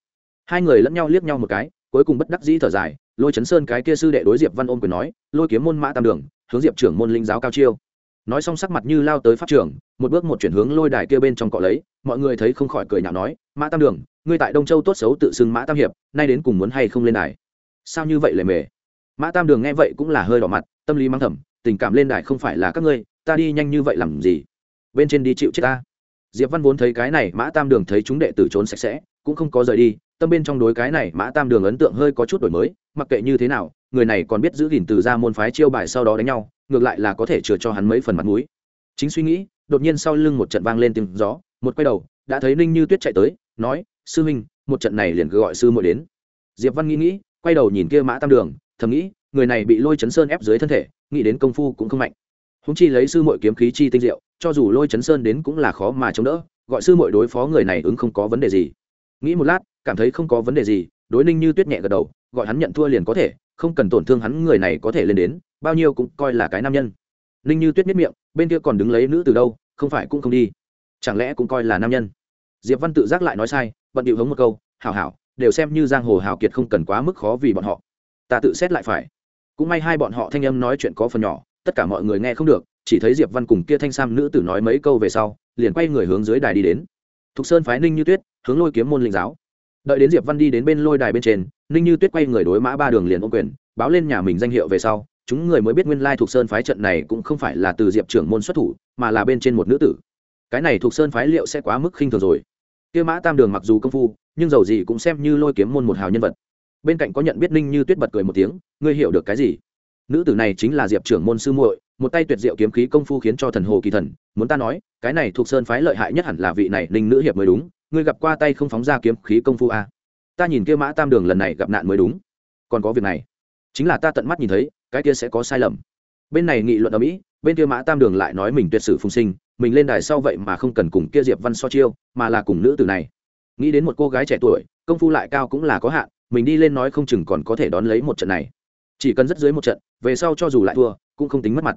S1: Hai người lẫn nhau liếc nhau một cái, cuối cùng bất đắc dĩ thở dài, lôi chấn sơn cái kia sư đệ đối diệp văn ôm quyền nói, lôi kiếm môn mã tam đường, hướng diệp trưởng môn linh giáo cao chiêu nói xong sắc mặt như lao tới pháp trường, một bước một chuyển hướng lôi đài kia bên trong cọ lấy, mọi người thấy không khỏi cười nhạo nói, mã tam đường, ngươi tại đông châu tốt xấu tự xưng mã tam hiệp, nay đến cùng muốn hay không lên đài? Sao như vậy lề mề? Mã tam đường nghe vậy cũng là hơi đỏ mặt, tâm lý mang thầm, tình cảm lên đài không phải là các ngươi, ta đi nhanh như vậy làm gì? Bên trên đi chịu chết ta. Diệp văn vốn thấy cái này mã tam đường thấy chúng đệ tử trốn sạch sẽ, cũng không có rời đi, tâm bên trong đối cái này mã tam đường ấn tượng hơi có chút đổi mới, mặc kệ như thế nào, người này còn biết giữ gìn từ ra môn phái chiêu bài sau đó đánh nhau ngược lại là có thể chừa cho hắn mấy phần mặt mũi. Chính suy nghĩ, đột nhiên sau lưng một trận vang lên tiếng gió, một quay đầu, đã thấy ninh như tuyết chạy tới, nói, sư huynh, một trận này liền cứ gọi sư muội đến. Diệp văn nghĩ nghĩ, quay đầu nhìn kia mã tam đường, thầm nghĩ, người này bị lôi chấn sơn ép dưới thân thể, nghĩ đến công phu cũng không mạnh. Húng chi lấy sư muội kiếm khí chi tinh diệu, cho dù lôi chấn sơn đến cũng là khó mà chống đỡ, gọi sư muội đối phó người này ứng không có vấn đề gì. Nghĩ một lát, cảm thấy không có vấn đề gì, đối ninh như tuyết nhẹ gật đầu, gọi hắn nhận thua liền có thể, không cần tổn thương hắn người này có thể lên đến bao nhiêu cũng coi là cái nam nhân. Ninh như tuyết miết miệng, bên kia còn đứng lấy nữ từ đâu, không phải cũng không đi. Chẳng lẽ cũng coi là nam nhân? Diệp văn tự giác lại nói sai, bận điệu hống một câu, hảo hảo, đều xem như giang hồ hào kiệt không cần quá mức khó vì bọn họ. Ta tự xét lại phải. Cũng may hai bọn họ thanh âm nói chuyện có phần nhỏ, tất cả mọi người nghe không được, chỉ thấy diệp văn cùng kia thanh sam nữ tử nói mấy câu về sau, liền quay người hướng dưới đài đi đến. Thục sơn phái ninh như tuyết, hướng lôi kiếm môn linh giáo. Đợi đến diệp văn đi đến bên lôi đài bên trên, ninh như tuyết quay người đối mã ba đường liền ô quyền, báo lên nhà mình danh hiệu về sau chúng người mới biết nguyên lai thuộc sơn phái trận này cũng không phải là từ diệp trưởng môn xuất thủ, mà là bên trên một nữ tử. Cái này thuộc sơn phái liệu sẽ quá mức khinh thường rồi. Kia mã tam đường mặc dù công phu, nhưng dầu gì cũng xem như lôi kiếm môn một hào nhân vật. Bên cạnh có nhận biết ninh như tuyết bật cười một tiếng, ngươi hiểu được cái gì? Nữ tử này chính là diệp trưởng môn sư muội, một tay tuyệt diệu kiếm khí công phu khiến cho thần hồ kỳ thần, muốn ta nói, cái này thuộc sơn phái lợi hại nhất hẳn là vị này ninh nữ hiệp mới đúng, ngươi gặp qua tay không phóng ra kiếm khí công phu a à? ta nhìn kia mã tam đường lần này gặp nạn mới đúng. Còn có việc này. Chính là ta tận mắt nhìn thấy cái kia sẽ có sai lầm. Bên này nghị luận ở mỹ, bên kia mã tam đường lại nói mình tuyệt sử phùng sinh, mình lên đài sau vậy mà không cần cùng kia diệp văn so chiêu, mà là cùng nữ tử này. Nghĩ đến một cô gái trẻ tuổi, công phu lại cao cũng là có hạn, mình đi lên nói không chừng còn có thể đón lấy một trận này. Chỉ cần rất dưới một trận, về sau cho dù lại thua, cũng không tính mất mặt.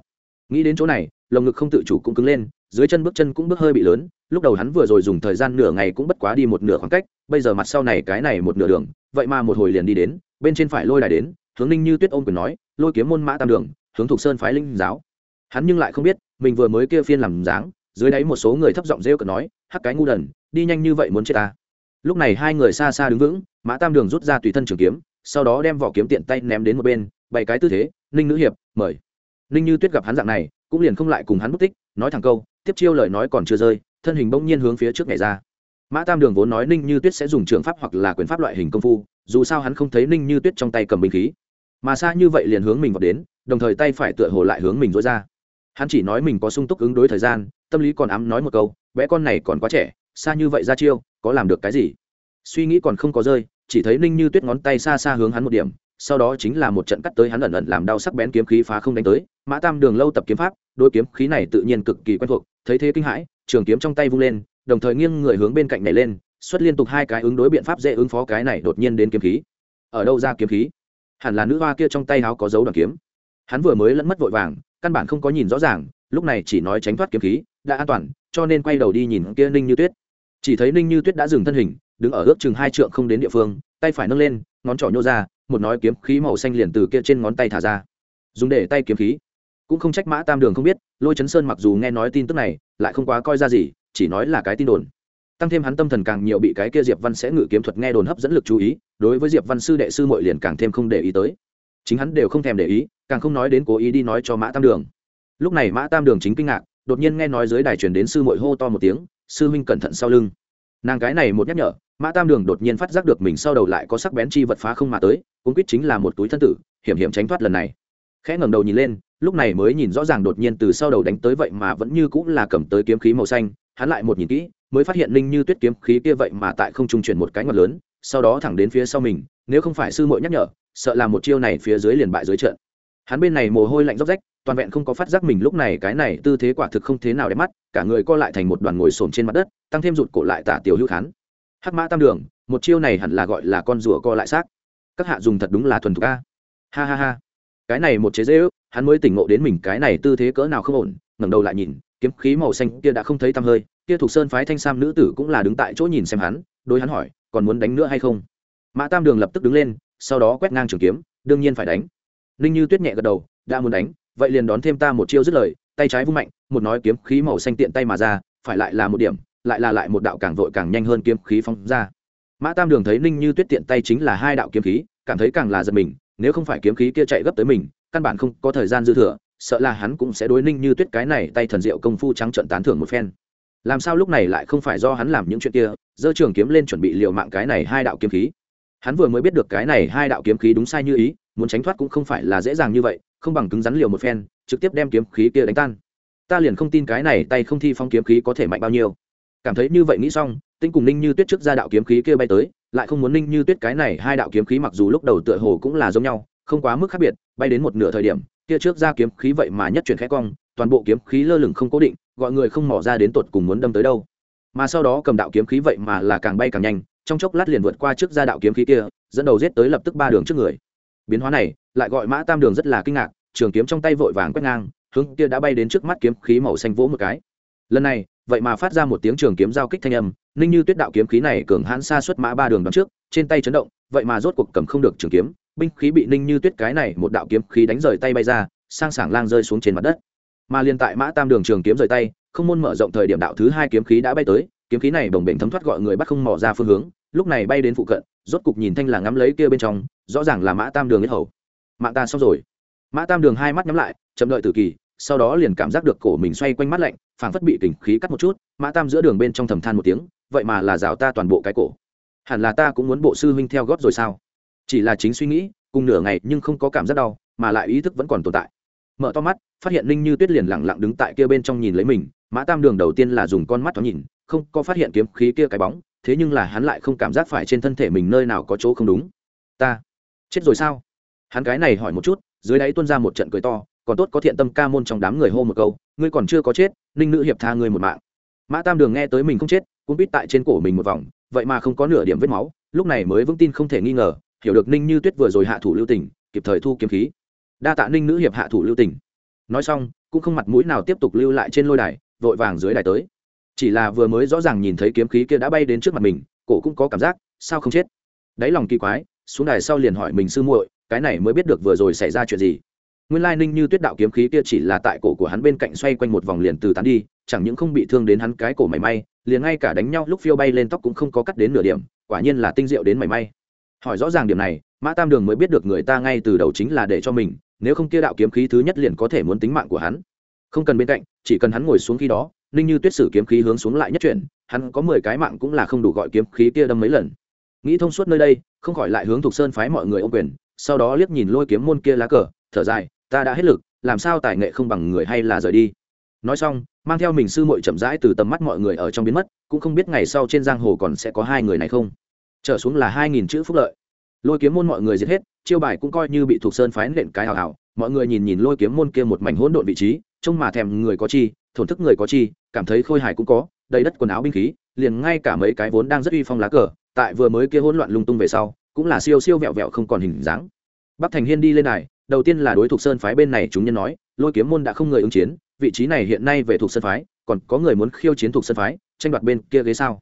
S1: Nghĩ đến chỗ này, lồng ngực không tự chủ cũng cứng lên, dưới chân bước chân cũng bước hơi bị lớn, lúc đầu hắn vừa rồi dùng thời gian nửa ngày cũng bất quá đi một nửa khoảng cách, bây giờ mặt sau này cái này một nửa đường, vậy mà một hồi liền đi đến, bên trên phải lôi đài đến hướng ninh như tuyết ôm quyền nói, lôi kiếm môn mã tam đường, hướng thục sơn phái linh giáo. Hắn nhưng lại không biết, mình vừa mới kia phiên làm dáng, dưới đáy một số người thấp giọng rêu cợt nói, hắc cái ngu đần, đi nhanh như vậy muốn chết ta. Lúc này hai người xa xa đứng vững, mã tam đường rút ra tùy thân trường kiếm, sau đó đem vỏ kiếm tiện tay ném đến một bên, bày cái tư thế, ninh nữ hiệp, mời. Ninh như tuyết gặp hắn dạng này, cũng liền không lại cùng hắn mất tích, nói thẳng câu, tiếp chiêu lời nói còn chưa rơi, thân hình bỗng nhiên hướng phía trước nhảy ra. Mã tam đường vốn nói ninh như tuyết sẽ dùng trường pháp hoặc là quyền pháp loại hình công phu, dù sao hắn không thấy ninh như tuyết trong tay cầm binh khí mà xa như vậy liền hướng mình vào đến, đồng thời tay phải tựa hồ lại hướng mình dối ra. Hắn chỉ nói mình có sung túc ứng đối thời gian, tâm lý còn ám nói một câu, bé con này còn quá trẻ, xa như vậy ra chiêu, có làm được cái gì? Suy nghĩ còn không có rơi, chỉ thấy ninh như tuyết ngón tay xa xa hướng hắn một điểm, sau đó chính là một trận cắt tới hắn ẩn ẩn làm đau sắc bén kiếm khí phá không đánh tới. Mã tam đường lâu tập kiếm pháp, đôi kiếm khí này tự nhiên cực kỳ quen thuộc, thấy thế kinh hãi, trường kiếm trong tay vung lên, đồng thời nghiêng người hướng bên cạnh này lên, xuất liên tục hai cái ứng đối biện pháp dễ ứng phó cái này đột nhiên đến kiếm khí. Ở đâu ra kiếm khí? Hẳn là nữ hoa kia trong tay áo có dấu đoàn kiếm. Hắn vừa mới lẫn mất vội vàng, căn bản không có nhìn rõ ràng, lúc này chỉ nói tránh thoát kiếm khí, đã an toàn, cho nên quay đầu đi nhìn kia ninh như tuyết. Chỉ thấy ninh như tuyết đã dừng thân hình, đứng ở ước chừng hai trượng không đến địa phương, tay phải nâng lên, ngón trỏ nhô ra, một nói kiếm khí màu xanh liền từ kia trên ngón tay thả ra. Dùng để tay kiếm khí. Cũng không trách mã tam đường không biết, lôi chấn sơn mặc dù nghe nói tin tức này, lại không quá coi ra gì, chỉ nói là cái tin đồn. Tăng thêm hắn tâm thần càng nhiều bị cái kia diệp văn sẽ ngự kiếm thuật nghe đồn hấp dẫn lực chú ý đối với diệp văn sư đệ sư mội liền càng thêm không để ý tới. Chính hắn đều không thèm để ý, càng không nói đến cố ý đi nói cho mã tam đường. Lúc này mã tam đường chính kinh ngạc, đột nhiên nghe nói dưới đài truyền đến sư mội hô to một tiếng, sư huynh cẩn thận sau lưng. Nàng cái này một nhắc nhở, mã tam đường đột nhiên phát giác được mình sau đầu lại có sắc bén chi vật phá không mà tới cũng quýt chính là một túi thân tử, hiểm hiểm tránh thoát lần này. Khẽ ngẩng đầu nhìn lên, lúc này mới nhìn rõ ràng đột nhiên từ sau đầu đánh tới vậy mà vẫn như cũng là cầm tới kiếm khí màu xanh, hắn lại một nhìn kỹ mới phát hiện linh như tuyết kiếm khí kia vậy mà tại không trung chuyển một cái ngọt lớn, sau đó thẳng đến phía sau mình, nếu không phải sư muội nhắc nhở, sợ là một chiêu này phía dưới liền bại dưới trận. Hắn bên này mồ hôi lạnh róc rách, toàn vẹn không có phát giác mình lúc này cái này tư thế quả thực không thế nào đẹp mắt, cả người co lại thành một đoàn ngồi xổm trên mặt đất, tăng thêm rụt cổ lại tả tiểu hữu khán. Hắc mã tam đường, một chiêu này hẳn là gọi là con rùa co lại xác. Các hạ dùng thật đúng là thuần thục a. Ha ha ha. Cái này một chế dễ ước, hắn mới tỉnh ngộ đến mình cái này tư thế cỡ nào không ổn, ngẩng đầu lại nhìn, kiếm khí màu xanh kia đã không thấy tăm hơi kia thuộc sơn phái thanh sam nữ tử cũng là đứng tại chỗ nhìn xem hắn, đối hắn hỏi, còn muốn đánh nữa hay không? Mã tam đường lập tức đứng lên, sau đó quét ngang trường kiếm, đương nhiên phải đánh. Ninh như tuyết nhẹ gật đầu, đã muốn đánh, vậy liền đón thêm ta một chiêu dứt lời, tay trái vung mạnh, một nói kiếm khí màu xanh tiện tay mà ra, phải lại là một điểm, lại là lại một đạo càng vội càng nhanh hơn kiếm khí phóng ra. Mã tam đường thấy ninh như tuyết tiện tay chính là hai đạo kiếm khí, cảm thấy càng là giật mình, nếu không phải kiếm khí kia chạy gấp tới mình, căn bản không có thời gian dư thừa, sợ là hắn cũng sẽ đối ninh như tuyết cái này tay thần diệu công phu trắng trận tán thưởng một phen làm sao lúc này lại không phải do hắn làm những chuyện kia, giơ trường kiếm lên chuẩn bị liều mạng cái này hai đạo kiếm khí. Hắn vừa mới biết được cái này hai đạo kiếm khí đúng sai như ý, muốn tránh thoát cũng không phải là dễ dàng như vậy, không bằng cứng rắn liều một phen, trực tiếp đem kiếm khí kia đánh tan. Ta liền không tin cái này tay không thi phong kiếm khí có thể mạnh bao nhiêu. Cảm thấy như vậy nghĩ xong, tinh cùng ninh như tuyết trước ra đạo kiếm khí kia bay tới, lại không muốn ninh như tuyết cái này hai đạo kiếm khí mặc dù lúc đầu tựa hồ cũng là giống nhau, không quá mức khác biệt, bay đến một nửa thời điểm, kia trước ra kiếm khí vậy mà nhất chuyển khẽ cong, toàn bộ kiếm khí lơ lửng không cố định gọi người không mỏ ra đến tột cùng muốn đâm tới đâu. Mà sau đó cầm đạo kiếm khí vậy mà là càng bay càng nhanh, trong chốc lát liền vượt qua trước ra đạo kiếm khí kia, dẫn đầu giết tới lập tức ba đường trước người. Biến hóa này, lại gọi mã tam đường rất là kinh ngạc, trường kiếm trong tay vội vàng quét ngang, hướng kia đã bay đến trước mắt kiếm khí màu xanh vỗ một cái. Lần này, vậy mà phát ra một tiếng trường kiếm giao kích thanh âm, ninh như tuyết đạo kiếm khí này cường hãn xa xuất mã ba đường đón trước, trên tay chấn động, vậy mà rốt cuộc cầm không được trường kiếm, binh khí bị ninh như tuyết cái này một đạo kiếm khí đánh rời tay bay ra, sang sảng lang rơi xuống trên mặt đất mà liên tại mã tam đường trường kiếm rời tay, không môn mở rộng thời điểm đạo thứ hai kiếm khí đã bay tới, kiếm khí này bồng bềnh thấm thoát gọi người bắt không mò ra phương hướng, lúc này bay đến phụ cận, rốt cục nhìn thanh là ngắm lấy kia bên trong, rõ ràng là mã tam đường yết hầu. Mạng ta xong rồi. Mã tam đường hai mắt nhắm lại, chậm đợi tử kỳ, sau đó liền cảm giác được cổ mình xoay quanh mắt lạnh, phảng phất bị kình khí cắt một chút, mã tam giữa đường bên trong thầm than một tiếng, vậy mà là rào ta toàn bộ cái cổ. Hẳn là ta cũng muốn bộ sư huynh theo gót rồi sao? Chỉ là chính suy nghĩ, cùng nửa ngày nhưng không có cảm giác đau, mà lại ý thức vẫn còn tồn tại. Mở to mắt phát hiện linh như tuyết liền lẳng lặng đứng tại kia bên trong nhìn lấy mình, mã tam đường đầu tiên là dùng con mắt thoáng nhìn, không có phát hiện kiếm khí kia cái bóng, thế nhưng là hắn lại không cảm giác phải trên thân thể mình nơi nào có chỗ không đúng. Ta chết rồi sao? Hắn cái này hỏi một chút, dưới đáy tuôn ra một trận cười to, còn tốt có thiện tâm ca môn trong đám người hô một câu, ngươi còn chưa có chết, ninh nữ hiệp tha ngươi một mạng. Mã tam đường nghe tới mình không chết cũng biết tại trên cổ mình một vòng, vậy mà không có nửa điểm vết máu, lúc này mới vững tin không thể nghi ngờ, hiểu được ninh như tuyết vừa rồi hạ thủ lưu tình, kịp thời thu kiếm khí. Đa tạ ninh nữ hiệp hạ thủ lưu tình nói xong, cũng không mặt mũi nào tiếp tục lưu lại trên lôi đài, vội vàng dưới đài tới. Chỉ là vừa mới rõ ràng nhìn thấy kiếm khí kia đã bay đến trước mặt mình, cổ cũng có cảm giác, sao không chết? Đáy lòng kỳ quái, xuống đài sau liền hỏi mình sư muội, cái này mới biết được vừa rồi xảy ra chuyện gì. Nguyên lai ninh như tuyết đạo kiếm khí kia chỉ là tại cổ của hắn bên cạnh xoay quanh một vòng liền từ tán đi, chẳng những không bị thương đến hắn cái cổ mảy may, liền ngay cả đánh nhau lúc phiêu bay lên tóc cũng không có cắt đến nửa điểm, quả nhiên là tinh diệu đến mảy may. Hỏi rõ ràng điểm này, mã tam đường mới biết được người ta ngay từ đầu chính là để cho mình nếu không kia đạo kiếm khí thứ nhất liền có thể muốn tính mạng của hắn. Không cần bên cạnh, chỉ cần hắn ngồi xuống khi đó, ninh như tuyết sử kiếm khí hướng xuống lại nhất chuyển, hắn có mười cái mạng cũng là không đủ gọi kiếm khí kia đâm mấy lần. Nghĩ thông suốt nơi đây, không khỏi lại hướng thục sơn phái mọi người ô quyền, sau đó liếc nhìn lôi kiếm môn kia lá cờ, thở dài, ta đã hết lực, làm sao tài nghệ không bằng người hay là rời đi? Nói xong, mang theo mình sư muội chậm rãi từ tầm mắt mọi người ở trong biến mất, cũng không biết ngày sau trên giang hồ còn sẽ có hai người này không. Trở xuống là hai nghìn chữ phúc lợi. Lôi kiếm môn mọi người giết hết chiêu bài cũng coi như bị thuộc sơn phái nện cái hào hào, mọi người nhìn nhìn lôi kiếm môn kia một mảnh hỗn độn vị trí, trông mà thèm người có chi, thổn thức người có chi, cảm thấy khôi hài cũng có, đầy đất quần áo binh khí, liền ngay cả mấy cái vốn đang rất uy phong lá cờ, tại vừa mới kia hỗn loạn lung tung về sau, cũng là siêu siêu vẹo vẹo không còn hình dáng. Bắc thành hiên đi lên này, đầu tiên là đối thuộc sơn phái bên này chúng nhân nói, lôi kiếm môn đã không người ứng chiến, vị trí này hiện nay về thuộc sơn phái, còn có người muốn khiêu chiến thuộc sơn phái, tranh đoạt bên kia ghế sao?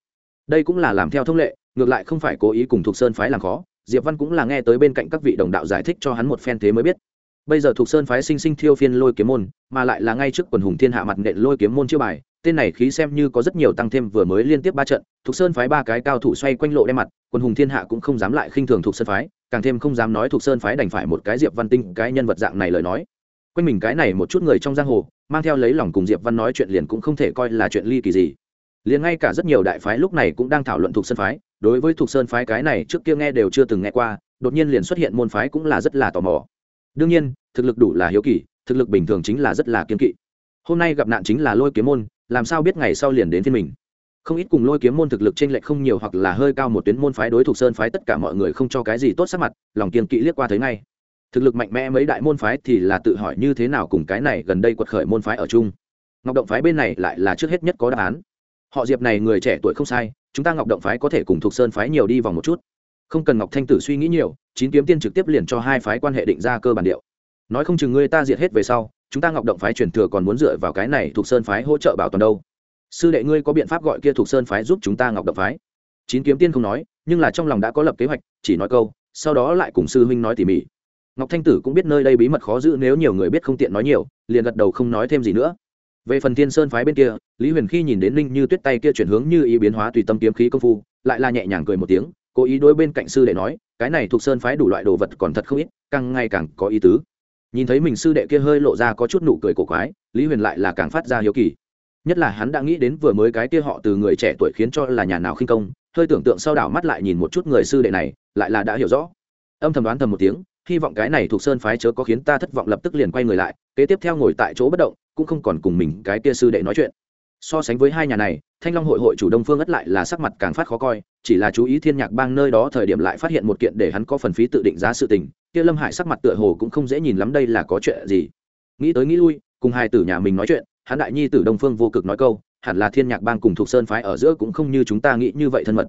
S1: Đây cũng là làm theo thông lệ, ngược lại không phải cố ý cùng thuộc sơn phái làm khó diệp văn cũng là nghe tới bên cạnh các vị đồng đạo giải thích cho hắn một phen thế mới biết. Bây giờ thuộc sơn phái sinh sinh thiêu phiên lôi kiếm môn, mà lại là ngay trước quần hùng thiên hạ mặt nện lôi kiếm môn chưa bài, tên này khí xem như có rất nhiều tăng thêm vừa mới liên tiếp ba trận thuộc sơn phái ba cái cao thủ xoay quanh lộ đe mặt, quần hùng thiên hạ cũng không dám lại khinh thường thuộc sơn phái, càng thêm không dám nói thuộc sơn phái đành phải một cái diệp văn tinh, cái nhân vật dạng này lời nói. Quanh mình cái này một chút người trong giang hồ, mang theo lấy lòng cùng diệp văn nói chuyện liền cũng không thể coi là chuyện ly kỳ gì. Liền ngay cả rất nhiều đại phái lúc này cũng đang thảo luận thuộc sơn phái đối với thuộc sơn phái cái này trước kia nghe đều chưa từng nghe qua, đột nhiên liền xuất hiện môn phái cũng là rất là tò mò. Đương nhiên, thực lực đủ là hiếu kỳ, thực lực bình thường chính là rất là kiên kỵ. Hôm nay gặp nạn chính là lôi kiếm môn, làm sao biết ngày sau liền đến phiên mình? Không ít cùng lôi kiếm môn thực lực trên lệch không nhiều hoặc là hơi cao một tuyến môn phái đối thủ sơn phái tất cả mọi người không cho cái gì tốt sắc mặt, lòng kiên kỵ liếc qua thấy ngay. Thực lực mạnh mẽ mấy đại môn phái thì là tự hỏi như thế nào cùng cái này gần đây quật khởi môn phái ở chung. Ngọc động phái bên này lại là trước hết nhất có đáp án họ diệp này người trẻ tuổi không sai, chúng ta ngọc động phái có thể cùng thuộc sơn phái nhiều đi vòng một chút. Không cần ngọc thanh tử suy nghĩ nhiều, chín kiếm tiên trực tiếp liền cho hai phái quan hệ định ra cơ bản điệu. Nói không chừng ngươi ta diệt hết về sau, chúng ta ngọc động phái truyền thừa còn muốn dựa vào cái này thuộc sơn phái hỗ trợ bảo toàn đâu. Sư đệ ngươi có biện pháp gọi kia thuộc sơn phái giúp chúng ta ngọc động phái? Chín kiếm tiên không nói, nhưng là trong lòng đã có lập kế hoạch, chỉ nói câu, sau đó lại cùng sư huynh nói tỉ mỉ. Ngọc thanh tử cũng biết nơi đây bí mật khó giữ, nếu nhiều người biết không tiện nói nhiều, liền gật đầu không nói thêm gì nữa về phần thiên sơn phái bên kia, lý huyền khi nhìn đến linh như tuyết tay kia chuyển hướng như ý biến hóa tùy tâm kiếm khí công phu, lại là nhẹ nhàng cười một tiếng, cố ý đối bên cạnh sư đệ nói, cái này thuộc sơn phái đủ loại đồ vật còn thật không ít, càng ngày càng có ý tứ. Nhìn thấy mình sư đệ kia hơi lộ ra có chút nụ cười cổ quái, lý huyền lại là càng phát ra hiếu kỳ. Nhất là hắn đã nghĩ đến vừa mới cái kia họ từ người trẻ tuổi khiến cho là nhà nào khinh công, hơi tưởng tượng sau đảo mắt lại nhìn một chút người sư đệ này, lại là đã hiểu rõ. Âm thầm đoán thầm một tiếng, hy vọng cái này thuộc sơn phái chớ có khiến ta thất vọng lập tức liền quay người lại, kế tiếp theo ngồi tại chỗ bất động cũng không còn cùng mình cái kia sư đệ nói chuyện. So sánh với hai nhà này, thanh long hội hội chủ đông phương ất lại là sắc mặt càng phát khó coi, chỉ là chú ý thiên nhạc bang nơi đó thời điểm lại phát hiện một kiện để hắn có phần phí tự định giá sự tình, kia lâm hải sắc mặt tựa hồ cũng không dễ nhìn lắm đây là có chuyện gì. Nghĩ tới nghĩ lui, cùng hai tử nhà mình nói chuyện, hắn đại nhi tử đông phương vô cực nói câu, hẳn là thiên nhạc bang cùng thuộc sơn phái ở giữa cũng không như chúng ta nghĩ như vậy thân mật.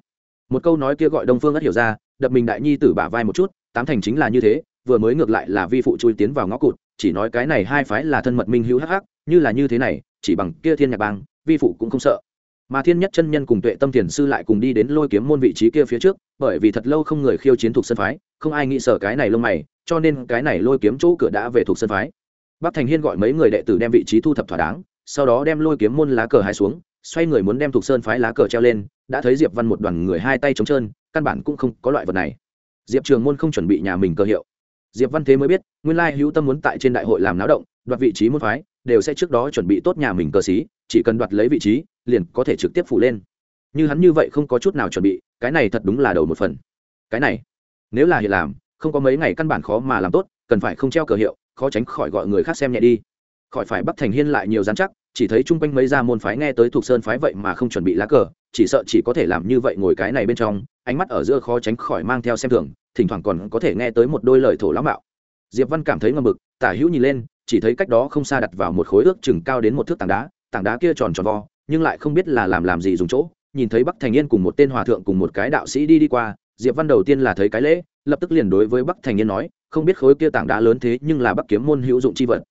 S1: Một câu nói kia gọi đông phương ất hiểu ra, đập mình đại nhi tử bả vai một chút, tám thành chính là như thế, vừa mới ngược lại là vi phụ chui tiến vào ngõ cụt, chỉ nói cái này hai phái là thân mật minh hữu hắc hắc như là như thế này, chỉ bằng kia thiên nhạc bang, vi phụ cũng không sợ. Mà thiên nhất chân nhân cùng tuệ tâm thiền sư lại cùng đi đến lôi kiếm môn vị trí kia phía trước, bởi vì thật lâu không người khiêu chiến thuộc sân phái, không ai nghĩ sợ cái này lông mày, cho nên cái này lôi kiếm chỗ cửa đã về thuộc sân phái. Bắc thành hiên gọi mấy người đệ tử đem vị trí thu thập thỏa đáng, sau đó đem lôi kiếm môn lá cờ hai xuống, xoay người muốn đem thuộc sơn phái lá cờ treo lên, đã thấy diệp văn một đoàn người hai tay trống trơn, căn bản cũng không có loại vật này. Diệp trường môn không chuẩn bị nhà mình cơ hiệu. Diệp văn thế mới biết, nguyên lai hữu tâm muốn tại trên đại hội làm náo động, đoạt vị trí môn phái đều sẽ trước đó chuẩn bị tốt nhà mình cờ xí, chỉ cần đoạt lấy vị trí, liền có thể trực tiếp phủ lên. Như hắn như vậy không có chút nào chuẩn bị, cái này thật đúng là đầu một phần. Cái này, nếu là hiện làm, không có mấy ngày căn bản khó mà làm tốt, cần phải không treo cờ hiệu, khó tránh khỏi gọi người khác xem nhẹ đi. Khỏi phải bắt thành hiên lại nhiều dán chắc, chỉ thấy chung quanh mấy gia môn phái nghe tới thuộc sơn phái vậy mà không chuẩn bị lá cờ, chỉ sợ chỉ có thể làm như vậy ngồi cái này bên trong, ánh mắt ở giữa khó tránh khỏi mang theo xem thường, thỉnh thoảng còn có thể nghe tới một đôi lời thổ lão mạo. Diệp văn cảm thấy ngầm mực, tả hữu nhìn lên chỉ thấy cách đó không xa đặt vào một khối ước chừng cao đến một thước tảng đá tảng đá kia tròn tròn vo, nhưng lại không biết là làm làm gì dùng chỗ. Nhìn thấy bắc thành yên cùng một tên hòa thượng cùng một cái đạo sĩ đi đi qua, diệp văn đầu tiên là thấy cái lễ, lập tức liền đối với bắc thành yên nói, không biết khối kia tảng đá lớn thế nhưng là bắc kiếm môn hữu dụng chi vật.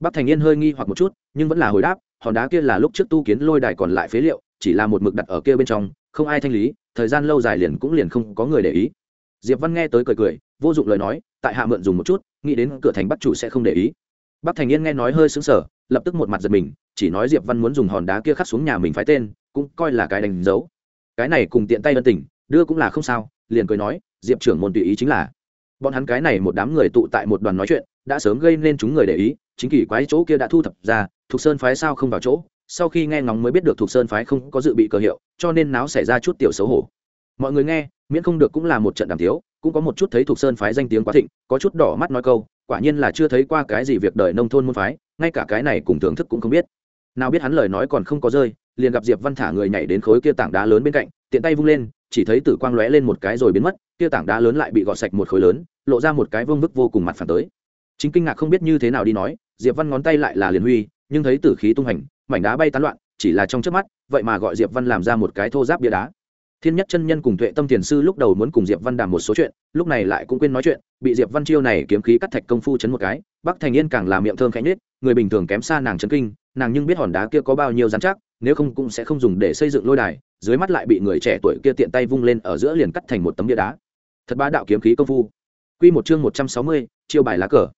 S1: Bắc thành yên hơi nghi hoặc một chút, nhưng vẫn là hồi đáp, hòn đá kia là lúc trước tu kiến lôi đài còn lại phế liệu, chỉ là một mực đặt ở kia bên trong, không ai thanh lý, thời gian lâu dài liền cũng liền không có người để ý. Diệp văn nghe tới cười cười, vô dụng lời nói, tại hạ mượn dùng một chút, nghĩ đến cửa thành bắc chủ sẽ không để ý bác thành yên nghe nói hơi sững sờ, lập tức một mặt giật mình, chỉ nói diệp văn muốn dùng hòn đá kia khắc xuống nhà mình phái tên, cũng coi là cái đánh dấu. Cái này cùng tiện tay ân tình, đưa cũng là không sao, liền cười nói, diệp trưởng môn tùy ý chính là. Bọn hắn cái này một đám người tụ tại một đoàn nói chuyện, đã sớm gây nên chúng người để ý, chính kỳ quái chỗ kia đã thu thập ra thuộc sơn phái sao không vào chỗ, sau khi nghe ngóng mới biết được thuộc sơn phái không có dự bị cờ hiệu, cho nên náo xảy ra chút tiểu xấu hổ. Mọi người nghe, miễn không được cũng là một trận đàm thiếu cũng có một chút thấy thuộc sơn phái danh tiếng quá thịnh, có chút đỏ mắt nói câu, quả nhiên là chưa thấy qua cái gì việc đời nông thôn môn phái, ngay cả cái này cùng thưởng thức cũng không biết. Nào biết hắn lời nói còn không có rơi, liền gặp diệp văn thả người nhảy đến khối kia tảng đá lớn bên cạnh, tiện tay vung lên, chỉ thấy tử quang lóe lên một cái rồi biến mất, kia tảng đá lớn lại bị gọt sạch một khối lớn, lộ ra một cái vương vức vô cùng mặt phản tới. Chính kinh ngạc không biết như thế nào đi nói, diệp văn ngón tay lại là liền huy, nhưng thấy tử khí tung hành, mảnh đá bay tán loạn, chỉ là trong trước mắt, vậy mà gọi diệp văn làm ra một cái thô giáp bia đá thiên nhất chân nhân cùng tuệ tâm tiền sư lúc đầu muốn cùng diệp văn đàm một số chuyện, lúc này lại cũng quên nói chuyện, bị diệp văn chiêu này kiếm khí cắt thạch công phu chấn một cái, bắc thành yên càng là miệng thơm khẽ nhết người bình thường kém xa nàng chấn kinh, nàng nhưng biết hòn đá kia có bao nhiêu dán chắc, nếu không cũng sẽ không dùng để xây dựng lôi đài, dưới mắt lại bị người trẻ tuổi kia tiện tay vung lên ở giữa liền cắt thành một tấm bia đá. Thật bá đạo kiếm khí công phu. Quy một chương một trăm sáu mươi, chiêu bài lá cờ.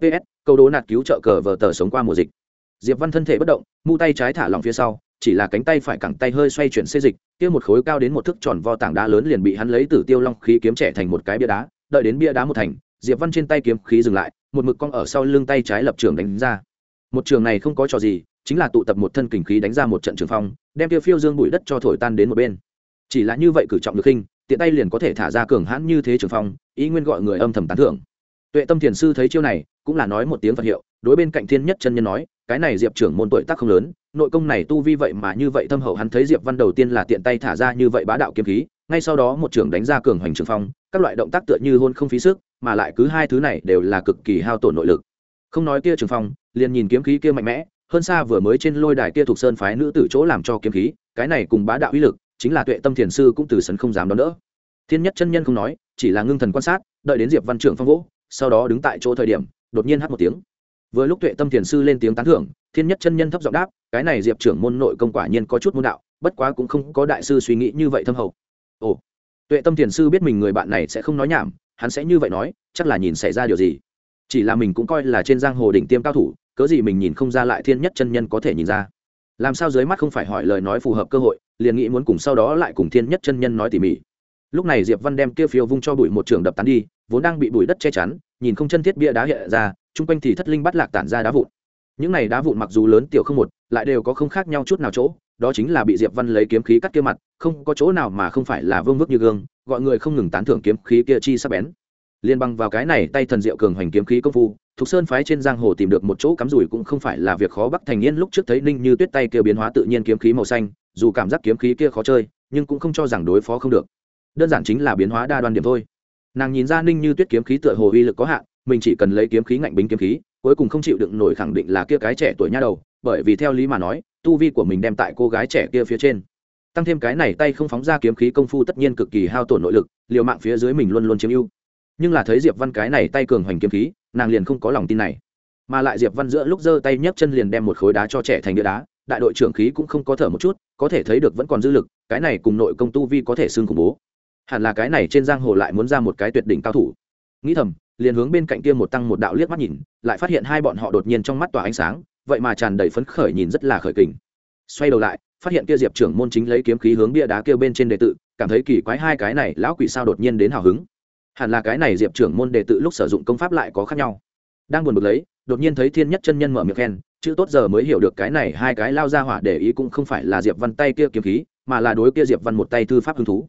S1: Ps câu đố nạt cứu trợ cờ vờ tờ sống qua mùa dịch. Diệp văn thân thể bất động, mu tay trái thả lỏng phía sau chỉ là cánh tay phải cẳng tay hơi xoay chuyển xê dịch, kia một khối cao đến một thước tròn vo tảng đá lớn liền bị hắn lấy từ tiêu long khí kiếm trẻ thành một cái bia đá, đợi đến bia đá một thành, diệp văn trên tay kiếm khí dừng lại, một mực cong ở sau lưng tay trái lập trường đánh ra. Một trường này không có trò gì, chính là tụ tập một thân kình khí đánh ra một trận trường phong, đem tiêu phiêu dương bụi đất cho thổi tan đến một bên. Chỉ là như vậy cử trọng được khinh tiện tay liền có thể thả ra cường hãn như thế trường phong, ý nguyên gọi người âm thầm tán thưởng. Tuệ tâm thiền sư thấy chiêu này, cũng là nói một tiếng phật hiệu, đối bên cạnh thiên nhất chân nhân nói cái này diệp trưởng môn tuổi tác không lớn, nội công này tu vi vậy mà như vậy thâm hậu, hắn thấy diệp văn đầu tiên là tiện tay thả ra như vậy bá đạo kiếm khí, ngay sau đó một trưởng đánh ra cường hoành trường phong, các loại động tác tựa như hôn không phí sức, mà lại cứ hai thứ này đều là cực kỳ hao tổn nội lực. Không nói kia trường phong, liền nhìn kiếm khí kia mạnh mẽ, hơn xa vừa mới trên lôi đài kia thuộc sơn phái nữ tử chỗ làm cho kiếm khí, cái này cùng bá đạo uy lực, chính là tuệ tâm thiền sư cũng từ sấn không dám đón đỡ. Thiên nhất chân nhân không nói, chỉ là ngưng thần quan sát, đợi đến diệp văn trưởng phong vỗ, sau đó đứng tại chỗ thời điểm, đột nhiên hát một tiếng vừa lúc tuệ tâm thiền sư lên tiếng tán thưởng, thiên nhất chân nhân thấp giọng đáp, cái này diệp trưởng môn nội công quả nhiên có chút môn đạo, bất quá cũng không có đại sư suy nghĩ như vậy thâm hậu. Ồ, tuệ tâm thiền sư biết mình người bạn này sẽ không nói nhảm, hắn sẽ như vậy nói, chắc là nhìn xảy ra điều gì. Chỉ là mình cũng coi là trên giang hồ đỉnh tiêm cao thủ, cớ gì mình nhìn không ra lại thiên nhất chân nhân có thể nhìn ra. Làm sao dưới mắt không phải hỏi lời nói phù hợp cơ hội, liền nghĩ muốn cùng sau đó lại cùng thiên nhất chân nhân nói tỉ mỉ. Lúc này diệp văn đem kia phiêu vung cho bụi một trường đập tán đi, vốn đang bị bụi đất che chắn nhìn không chân thiết bia đá hiện ra, chung quanh thì thất linh bắt lạc tản ra đá vụn. Những này đá vụn mặc dù lớn tiểu không một, lại đều có không khác nhau chút nào chỗ, đó chính là bị diệp văn lấy kiếm khí cắt kia mặt, không có chỗ nào mà không phải là vương vức như gương, gọi người không ngừng tán thưởng kiếm khí kia chi sắc bén. Liên băng vào cái này tay thần diệu cường hoành kiếm khí công phu, thục sơn phái trên giang hồ tìm được một chỗ cắm rủi cũng không phải là việc khó, bắc thành yên lúc trước thấy ninh như tuyết tay kia biến hóa tự nhiên kiếm khí màu xanh, dù cảm giác kiếm khí kia khó chơi, nhưng cũng không cho rằng đối phó không được. Đơn giản chính là biến hóa đa đoan điểm thôi nàng nhìn ra ninh như tuyết kiếm khí tựa hồ uy lực có hạn, mình chỉ cần lấy kiếm khí ngạnh bính kiếm khí, cuối cùng không chịu đựng nổi khẳng định là kia cái trẻ tuổi nha đầu, bởi vì theo lý mà nói, tu vi của mình đem tại cô gái trẻ kia phía trên. Tăng thêm cái này tay không phóng ra kiếm khí công phu tất nhiên cực kỳ hao tổn nội lực, liều mạng phía dưới mình luôn luôn chiếm ưu. Nhưng là thấy diệp văn cái này tay cường hoành kiếm khí, nàng liền không có lòng tin này. Mà lại diệp văn giữa lúc giơ tay nhấc chân liền đem một khối đá cho trẻ thành đĩa đá, đại đội trưởng khí cũng không có thở một chút, có thể thấy được vẫn còn dư lực, cái này cùng nội công tu vi có thể xương khủng bố hẳn là cái này trên giang hồ lại muốn ra một cái tuyệt đỉnh cao thủ. Nghĩ thầm, liền hướng bên cạnh kia một tăng một đạo liếc mắt nhìn, lại phát hiện hai bọn họ đột nhiên trong mắt tỏa ánh sáng, vậy mà tràn đầy phấn khởi nhìn rất là khởi kình. Xoay đầu lại, phát hiện kia diệp trưởng môn chính lấy kiếm khí hướng bia đá kêu bên trên đề tự, cảm thấy kỳ quái hai cái này lão quỷ sao đột nhiên đến hào hứng. Hẳn là cái này diệp trưởng môn đề tự lúc sử dụng công pháp lại có khác nhau. Đang buồn bực lấy, đột nhiên thấy thiên nhất chân nhân mở miệng khen, chữ tốt giờ mới hiểu được cái này hai cái lao ra hỏa để ý cũng không phải là diệp văn tay kia kiếm khí, mà là đối kia diệp văn một tay thư pháp hứng thú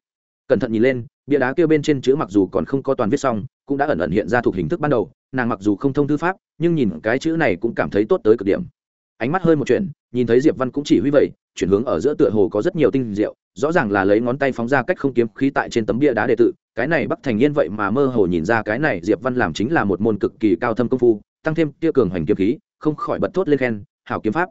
S1: cẩn thận nhìn lên, bia đá kia bên trên chữ mặc dù còn không có toàn viết xong, cũng đã ẩn ẩn hiện ra thuộc hình thức ban đầu, nàng mặc dù không thông thư pháp, nhưng nhìn cái chữ này cũng cảm thấy tốt tới cực điểm. Ánh mắt hơi một chuyện nhìn thấy diệp văn cũng chỉ huy vậy, chuyển hướng ở giữa tựa hồ có rất nhiều tinh diệu, rõ ràng là lấy ngón tay phóng ra cách không kiếm khí tại trên tấm bia đá đệ tự, cái này bắc thành yên vậy mà mơ hồ nhìn ra cái này diệp văn làm chính là một môn cực kỳ cao thâm công phu, tăng thêm kia cường hoành kiếm khí, không khỏi bật thốt lên khen, hảo kiếm pháp.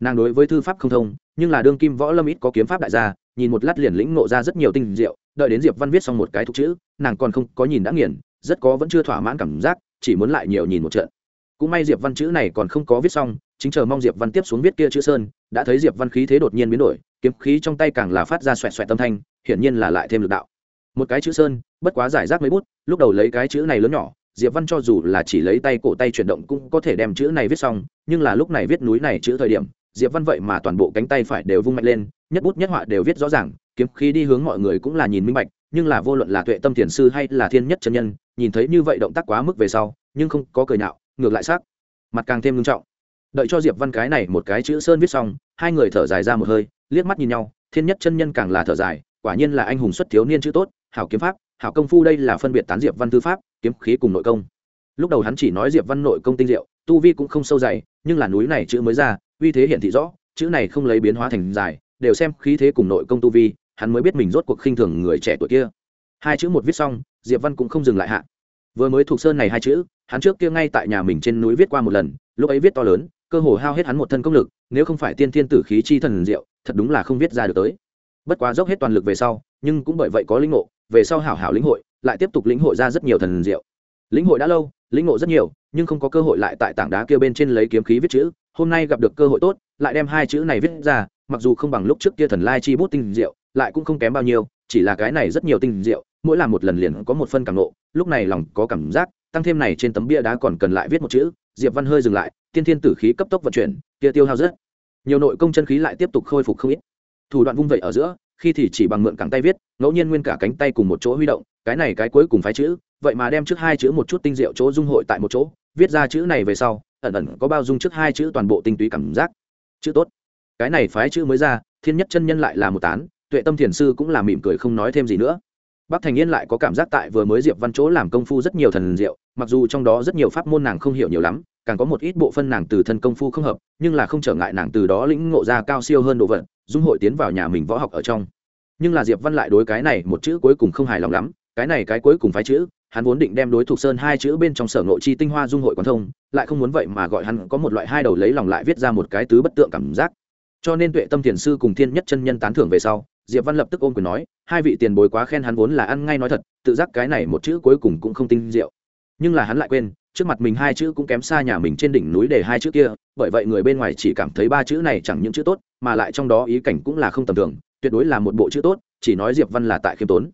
S1: Nàng đối với thư pháp không thông, nhưng là đương kim võ lâm ít có kiếm pháp đại gia nhìn một lát liền lĩnh ngộ ra rất nhiều tinh diệu, đợi đến diệp văn viết xong một cái thúc chữ, nàng còn không có nhìn đã nghiền, rất có vẫn chưa thỏa mãn cảm giác, chỉ muốn lại nhiều nhìn một trận. Cũng may diệp văn chữ này còn không có viết xong, chính chờ mong diệp văn tiếp xuống viết kia chữ sơn, đã thấy diệp văn khí thế đột nhiên biến đổi, kiếm khí trong tay càng là phát ra xoẹt xoẹt tâm thanh, hiển nhiên là lại thêm lực đạo. Một cái chữ sơn, bất quá giải rác mấy bút, lúc đầu lấy cái chữ này lớn nhỏ, diệp văn cho dù là chỉ lấy tay cổ tay chuyển động cũng có thể đem chữ này viết xong, nhưng là lúc này viết núi này chữ thời điểm diệp văn vậy mà toàn bộ cánh tay phải đều vung mạnh lên, nhất bút nhất họa đều viết rõ ràng, kiếm khí đi hướng mọi người cũng là nhìn minh bạch, nhưng là vô luận là tuệ tâm thiền sư hay là thiên nhất chân nhân, nhìn thấy như vậy động tác quá mức về sau, nhưng không có cười nhạo, ngược lại sắc, mặt càng thêm nghiêm trọng. Đợi cho diệp văn cái này một cái chữ sơn viết xong, hai người thở dài ra một hơi, liếc mắt nhìn nhau, thiên nhất chân nhân càng là thở dài, quả nhiên là anh hùng xuất thiếu niên chữ tốt, hảo kiếm pháp, hảo công phu đây là phân biệt tán diệp văn thư pháp, kiếm khí cùng nội công. Lúc đầu hắn chỉ nói diệp văn nội công tinh diệu, tu vi cũng không sâu dày, nhưng là núi này chữ mới ra uy thế hiện thị rõ, chữ này không lấy biến hóa thành dài, đều xem khí thế cùng nội công tu vi, hắn mới biết mình rốt cuộc khinh thường người trẻ tuổi kia. Hai chữ một viết xong, diệp văn cũng không dừng lại hạ. Vừa mới thuộc sơn này hai chữ, hắn trước kia ngay tại nhà mình trên núi viết qua một lần, lúc ấy viết to lớn, cơ hồ hao hết hắn một thân công lực, nếu không phải tiên thiên tử khí chi thần diệu, thật đúng là không viết ra được tới. Bất quá dốc hết toàn lực về sau, nhưng cũng bởi vậy có lĩnh ngộ, về sau hảo hảo lĩnh hội, lại tiếp tục lĩnh hội ra rất nhiều thần diệu. Lĩnh hội đã lâu, lĩnh ngộ rất nhiều, nhưng không có cơ hội lại tại tảng đá kia bên trên lấy kiếm khí viết chữ hôm nay gặp được cơ hội tốt, lại đem hai chữ này viết ra, mặc dù không bằng lúc trước kia thần lai chi bút tinh diệu, lại cũng không kém bao nhiêu, chỉ là cái này rất nhiều tinh diệu, mỗi làm một lần liền có một phân cảm nộ, lúc này lòng có cảm giác, tăng thêm này trên tấm bia đá còn cần lại viết một chữ, diệp văn hơi dừng lại, tiên thiên tử khí cấp tốc vận chuyển, kia tiêu hao rất. Nhiều nội công chân khí lại tiếp tục khôi phục không ít. Thủ đoạn vung vẩy ở giữa, khi thì chỉ bằng mượn cẳng tay viết, ngẫu nhiên nguyên cả cánh tay cùng một chỗ huy động, cái này cái cuối cùng phái chữ, vậy mà đem trước hai chữ một chút tinh diệu chỗ dung hội tại một chỗ, viết ra chữ này về sau ẩn ẩn có bao dung trước hai chữ toàn bộ tinh túy cảm giác. Chữ tốt. Cái này phái chữ mới ra thiên nhất chân nhân lại là một tán tuệ tâm thiền sư cũng là mỉm cười không nói thêm gì nữa. Bắc Thành Yên lại có cảm giác tại vừa mới Diệp Văn chỗ làm công phu rất nhiều thần diệu, mặc dù trong đó rất nhiều pháp môn nàng không hiểu nhiều lắm, càng có một ít bộ phân nàng từ thân công phu không hợp, nhưng là không trở ngại nàng từ đó lĩnh ngộ ra cao siêu hơn độ vận, dung hội tiến vào nhà mình võ học ở trong. Nhưng là Diệp Văn lại đối cái này một chữ cuối cùng không hài lòng lắm, cái này cái cuối cùng phái chữ, hắn vốn định đem đối thủ sơn hai chữ bên trong sở ngộ chi tinh hoa dung hội quan thông, lại không muốn vậy mà gọi hắn có một loại hai đầu lấy lòng lại viết ra một cái tứ bất tượng cảm giác. Cho nên Tuệ Tâm Thiền sư cùng Thiên Nhất chân nhân tán thưởng về sau, diệp văn lập tức ôm quyền nói hai vị tiền bối quá khen hắn vốn là ăn ngay nói thật tự giác cái này một chữ cuối cùng cũng không tinh diệu nhưng là hắn lại quên trước mặt mình hai chữ cũng kém xa nhà mình trên đỉnh núi để hai chữ kia bởi vậy người bên ngoài chỉ cảm thấy ba chữ này chẳng những chữ tốt mà lại trong đó ý cảnh cũng là không tầm thường tuyệt đối là một bộ chữ tốt chỉ nói diệp văn là tại khiêm tốn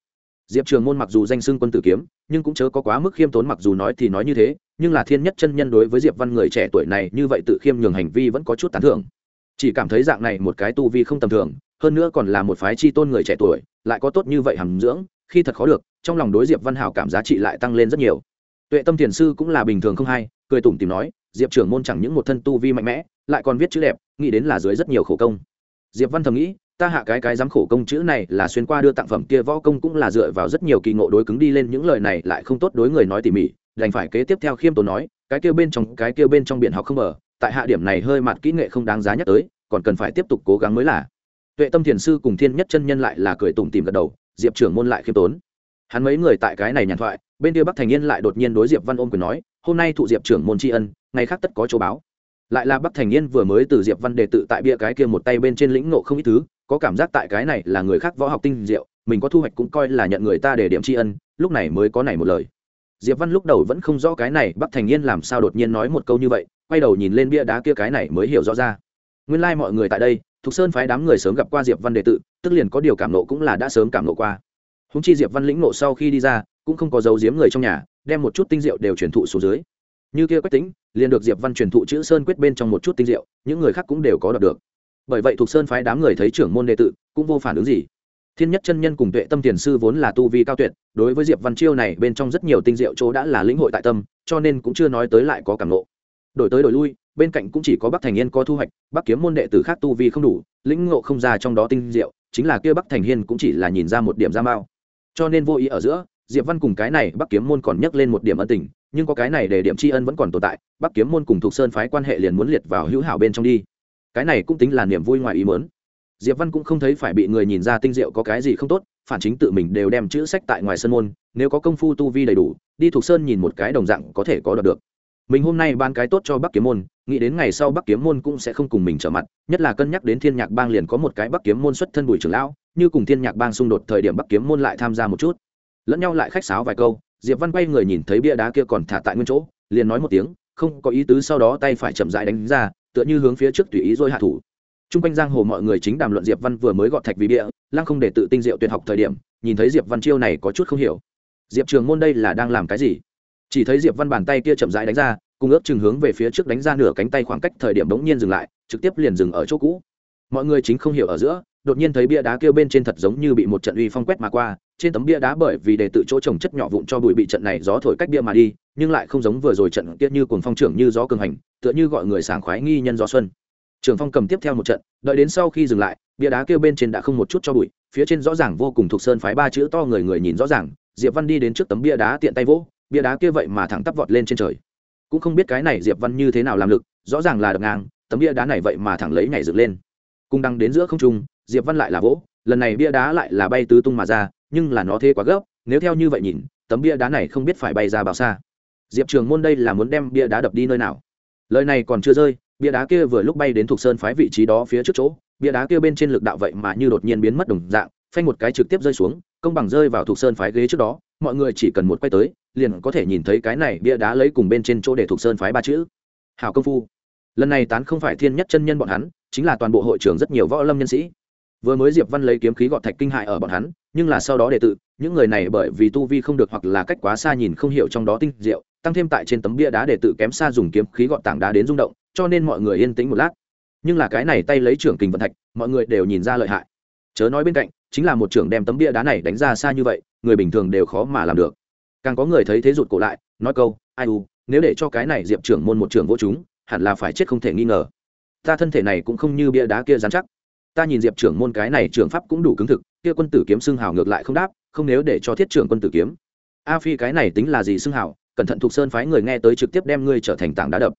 S1: diệp trường môn mặc dù danh xưng quân tử kiếm, nhưng cũng chớ có quá mức khiêm tốn mặc dù nói thì nói như thế, nhưng là thiên nhất chân nhân đối với diệp văn người trẻ tuổi này như vậy tự khiêm nhường hành vi vẫn có chút tán thưởng. Chỉ cảm thấy dạng này một cái tu vi không tầm thường, hơn nữa còn là một phái chi tôn người trẻ tuổi, lại có tốt như vậy hàm dưỡng, khi thật khó được, trong lòng đối diệp văn hảo cảm giá trị lại tăng lên rất nhiều. Tuệ tâm thiền sư cũng là bình thường không hay, cười tủm tìm nói, diệp trưởng môn chẳng những một thân tu vi mạnh mẽ, lại còn viết chữ đẹp, nghĩ đến là dưới rất nhiều khổ công. Diệp văn thầm nghĩ ta hạ cái cái dám khổ công chữ này là xuyên qua đưa tặng phẩm kia võ công cũng là dựa vào rất nhiều kỳ ngộ đối cứng đi lên, những lời này lại không tốt đối người nói tỉ mỉ, đành phải kế tiếp theo khiêm tốn nói, cái kia bên trong, cái kia bên trong biển học không mở, tại hạ điểm này hơi mặt kỹ nghệ không đáng giá nhắc tới, còn cần phải tiếp tục cố gắng mới là. Tuệ tâm thiền sư cùng thiên nhất chân nhân lại là cười tủm tìm gật đầu, diệp trưởng môn lại khiêm tốn. Hắn mấy người tại cái này nhàn thoại, bên kia bắc thành yên lại đột nhiên đối diệp văn ôm quyền nói, hôm nay thụ diệp trưởng môn tri ân, ngày khác tất có chỗ báo. Lại là bắc thành yên vừa mới từ diệp văn đề tự tại bia cái kia một tay bên trên lĩnh nộ không ít thứ có cảm giác tại cái này là người khác võ học tinh diệu, mình có thu hoạch cũng coi là nhận người ta để điểm tri ân, lúc này mới có này một lời. Diệp văn lúc đầu vẫn không rõ cái này bắc thành yên làm sao đột nhiên nói một câu như vậy, quay đầu nhìn lên bia đá kia cái này mới hiểu rõ ra. Nguyên lai、like、mọi người tại đây, thục sơn phái đám người sớm gặp qua diệp văn đệ tự, tức liền có điều cảm nộ cũng là đã sớm cảm nộ qua. Húng chi diệp văn lĩnh nộ sau khi đi ra, cũng không có dấu giếm người trong nhà, đem một chút tinh diệu đều truyền thụ xuống dưới. Như kia quách tính liền được diệp văn truyền thụ chữ sơn quyết bên trong một chút tinh diệu, những người khác cũng đều có đọc được bởi vậy thuộc sơn phái đám người thấy trưởng môn đệ tự cũng vô phản ứng gì. Thiên nhất chân nhân cùng tuệ tâm tiền sư vốn là tu vi cao tuyệt, đối với diệp văn chiêu này bên trong rất nhiều tinh diệu chỗ đã là lĩnh hội tại tâm, cho nên cũng chưa nói tới lại có cảm nộ đổi tới đổi lui, bên cạnh cũng chỉ có bắc thành yên có thu hoạch, bắc kiếm môn đệ tử khác tu vi không đủ, lĩnh ngộ không ra trong đó tinh diệu, chính là kia bắc thành hiên cũng chỉ là nhìn ra một điểm ra mao. Cho nên vô ý ở giữa, diệp văn cùng cái này bắc kiếm môn còn nhắc lên một điểm ân tình, nhưng có cái này để điểm tri ân vẫn còn tồn tại, bắc kiếm môn cùng thuộc sơn phái quan hệ liền muốn liệt vào hữu hảo bên trong đi cái này cũng tính là niềm vui ngoài ý mớn diệp văn cũng không thấy phải bị người nhìn ra tinh diệu có cái gì không tốt, phản chính tự mình đều đem chữ sách tại ngoài sân môn, nếu có công phu tu vi đầy đủ, đi thuộc sơn nhìn một cái đồng dạng có thể có đọc được. Mình hôm nay ban cái tốt cho bắc kiếm môn, nghĩ đến ngày sau bắc kiếm môn cũng sẽ không cùng mình trở mặt, nhất là cân nhắc đến thiên nhạc bang liền có một cái bắc kiếm môn xuất thân bùi trưởng lão, như cùng thiên nhạc bang xung đột thời điểm bắc kiếm môn lại tham gia một chút. Lẫn nhau lại khách sáo vài câu, diệp văn quay người nhìn thấy bia đá kia còn thả tại nguyên chỗ, liền nói một tiếng, không có ý tứ sau đó tay phải chậm rãi đánh ra tựa như hướng phía trước tùy ý rồi hạ thủ Trung quanh giang hồ mọi người chính đàm luận Diệp Văn vừa mới gọt thạch vì bia, lăng không để tự tinh diệu tuyệt học thời điểm, nhìn thấy Diệp Văn chiêu này có chút không hiểu. Diệp Trường môn đây là đang làm cái gì? Chỉ thấy Diệp Văn bàn tay kia chậm rãi đánh ra, cùng ước chừng hướng về phía trước đánh ra nửa cánh tay khoảng cách thời điểm bỗng nhiên dừng lại trực tiếp liền dừng ở chỗ cũ mọi người chính không hiểu ở giữa đột nhiên thấy bia đá kêu bên trên thật giống như bị một trận uy phong quét mà qua trên tấm bia đá bởi vì để tự chỗ trồng chất nhỏ vụn cho bụi bị trận này gió thổi cách bia mà đi nhưng lại không giống vừa rồi trận kia như cuồng phong trưởng như gió cường hành tựa như gọi người sảng khoái nghi nhân gió xuân. Trường phong cầm tiếp theo một trận, đợi đến sau khi dừng lại, bia đá kêu bên trên đã không một chút cho bụi, phía trên rõ ràng vô cùng thuộc sơn phái ba chữ to người người nhìn rõ ràng, diệp văn đi đến trước tấm bia đá tiện tay vỗ, bia đá kia vậy mà thẳng tắp vọt lên trên trời. Cũng không biết cái này diệp văn như thế nào làm lực, rõ ràng là đập ngang, tấm bia đá này vậy mà thẳng lấy nhảy dựng lên. Cùng đăng đến giữa không trung, diệp văn lại là vỗ, lần này bia đá lại là bay tứ tung mà ra, nhưng là nó thế quá gấp, nếu theo như vậy nhìn, tấm bia đá này không biết phải bay ra bao xa. Diệp trường môn đây là muốn đem bia đá đập đi nơi nào? Lời này còn chưa rơi, bia đá kia vừa lúc bay đến thuộc sơn phái vị trí đó phía trước chỗ, bia đá kia bên trên lực đạo vậy mà như đột nhiên biến mất đồng dạng, phanh một cái trực tiếp rơi xuống, công bằng rơi vào thuộc sơn phái ghế trước đó, mọi người chỉ cần một quay tới, liền có thể nhìn thấy cái này bia đá lấy cùng bên trên chỗ để thuộc sơn phái ba chữ. Hảo công phu. Lần này tán không phải thiên nhất chân nhân bọn hắn, chính là toàn bộ hội trưởng rất nhiều võ lâm nhân sĩ. Vừa mới diệp văn lấy kiếm khí gọt thạch kinh hại ở bọn hắn, nhưng là sau đó đệ tự những người này bởi vì tu vi không được hoặc là cách quá xa nhìn không hiểu trong đó tinh diệu tăng thêm tại trên tấm bia đá để tự kém xa dùng kiếm khí gọt tảng đá đến rung động, cho nên mọi người yên tĩnh một lát. Nhưng là cái này tay lấy trưởng kình vận thạch, mọi người đều nhìn ra lợi hại. Chớ nói bên cạnh, chính là một trưởng đem tấm bia đá này đánh ra xa như vậy, người bình thường đều khó mà làm được. Càng có người thấy thế rụt cổ lại, nói câu, ai u, nếu để cho cái này diệp trưởng môn một trưởng vô chúng, hẳn là phải chết không thể nghi ngờ. Ta thân thể này cũng không như bia đá kia dán chắc. Ta nhìn diệp trưởng môn cái này trưởng pháp cũng đủ cứng thực, kia quân tử kiếm xưng hào ngược lại không đáp, không nếu để cho thiết trưởng quân tử kiếm. A phi, cái này tính là gì xưng hào? Cẩn thận thuộc sơn phái người nghe tới trực tiếp đem ngươi trở thành tảng đá đập.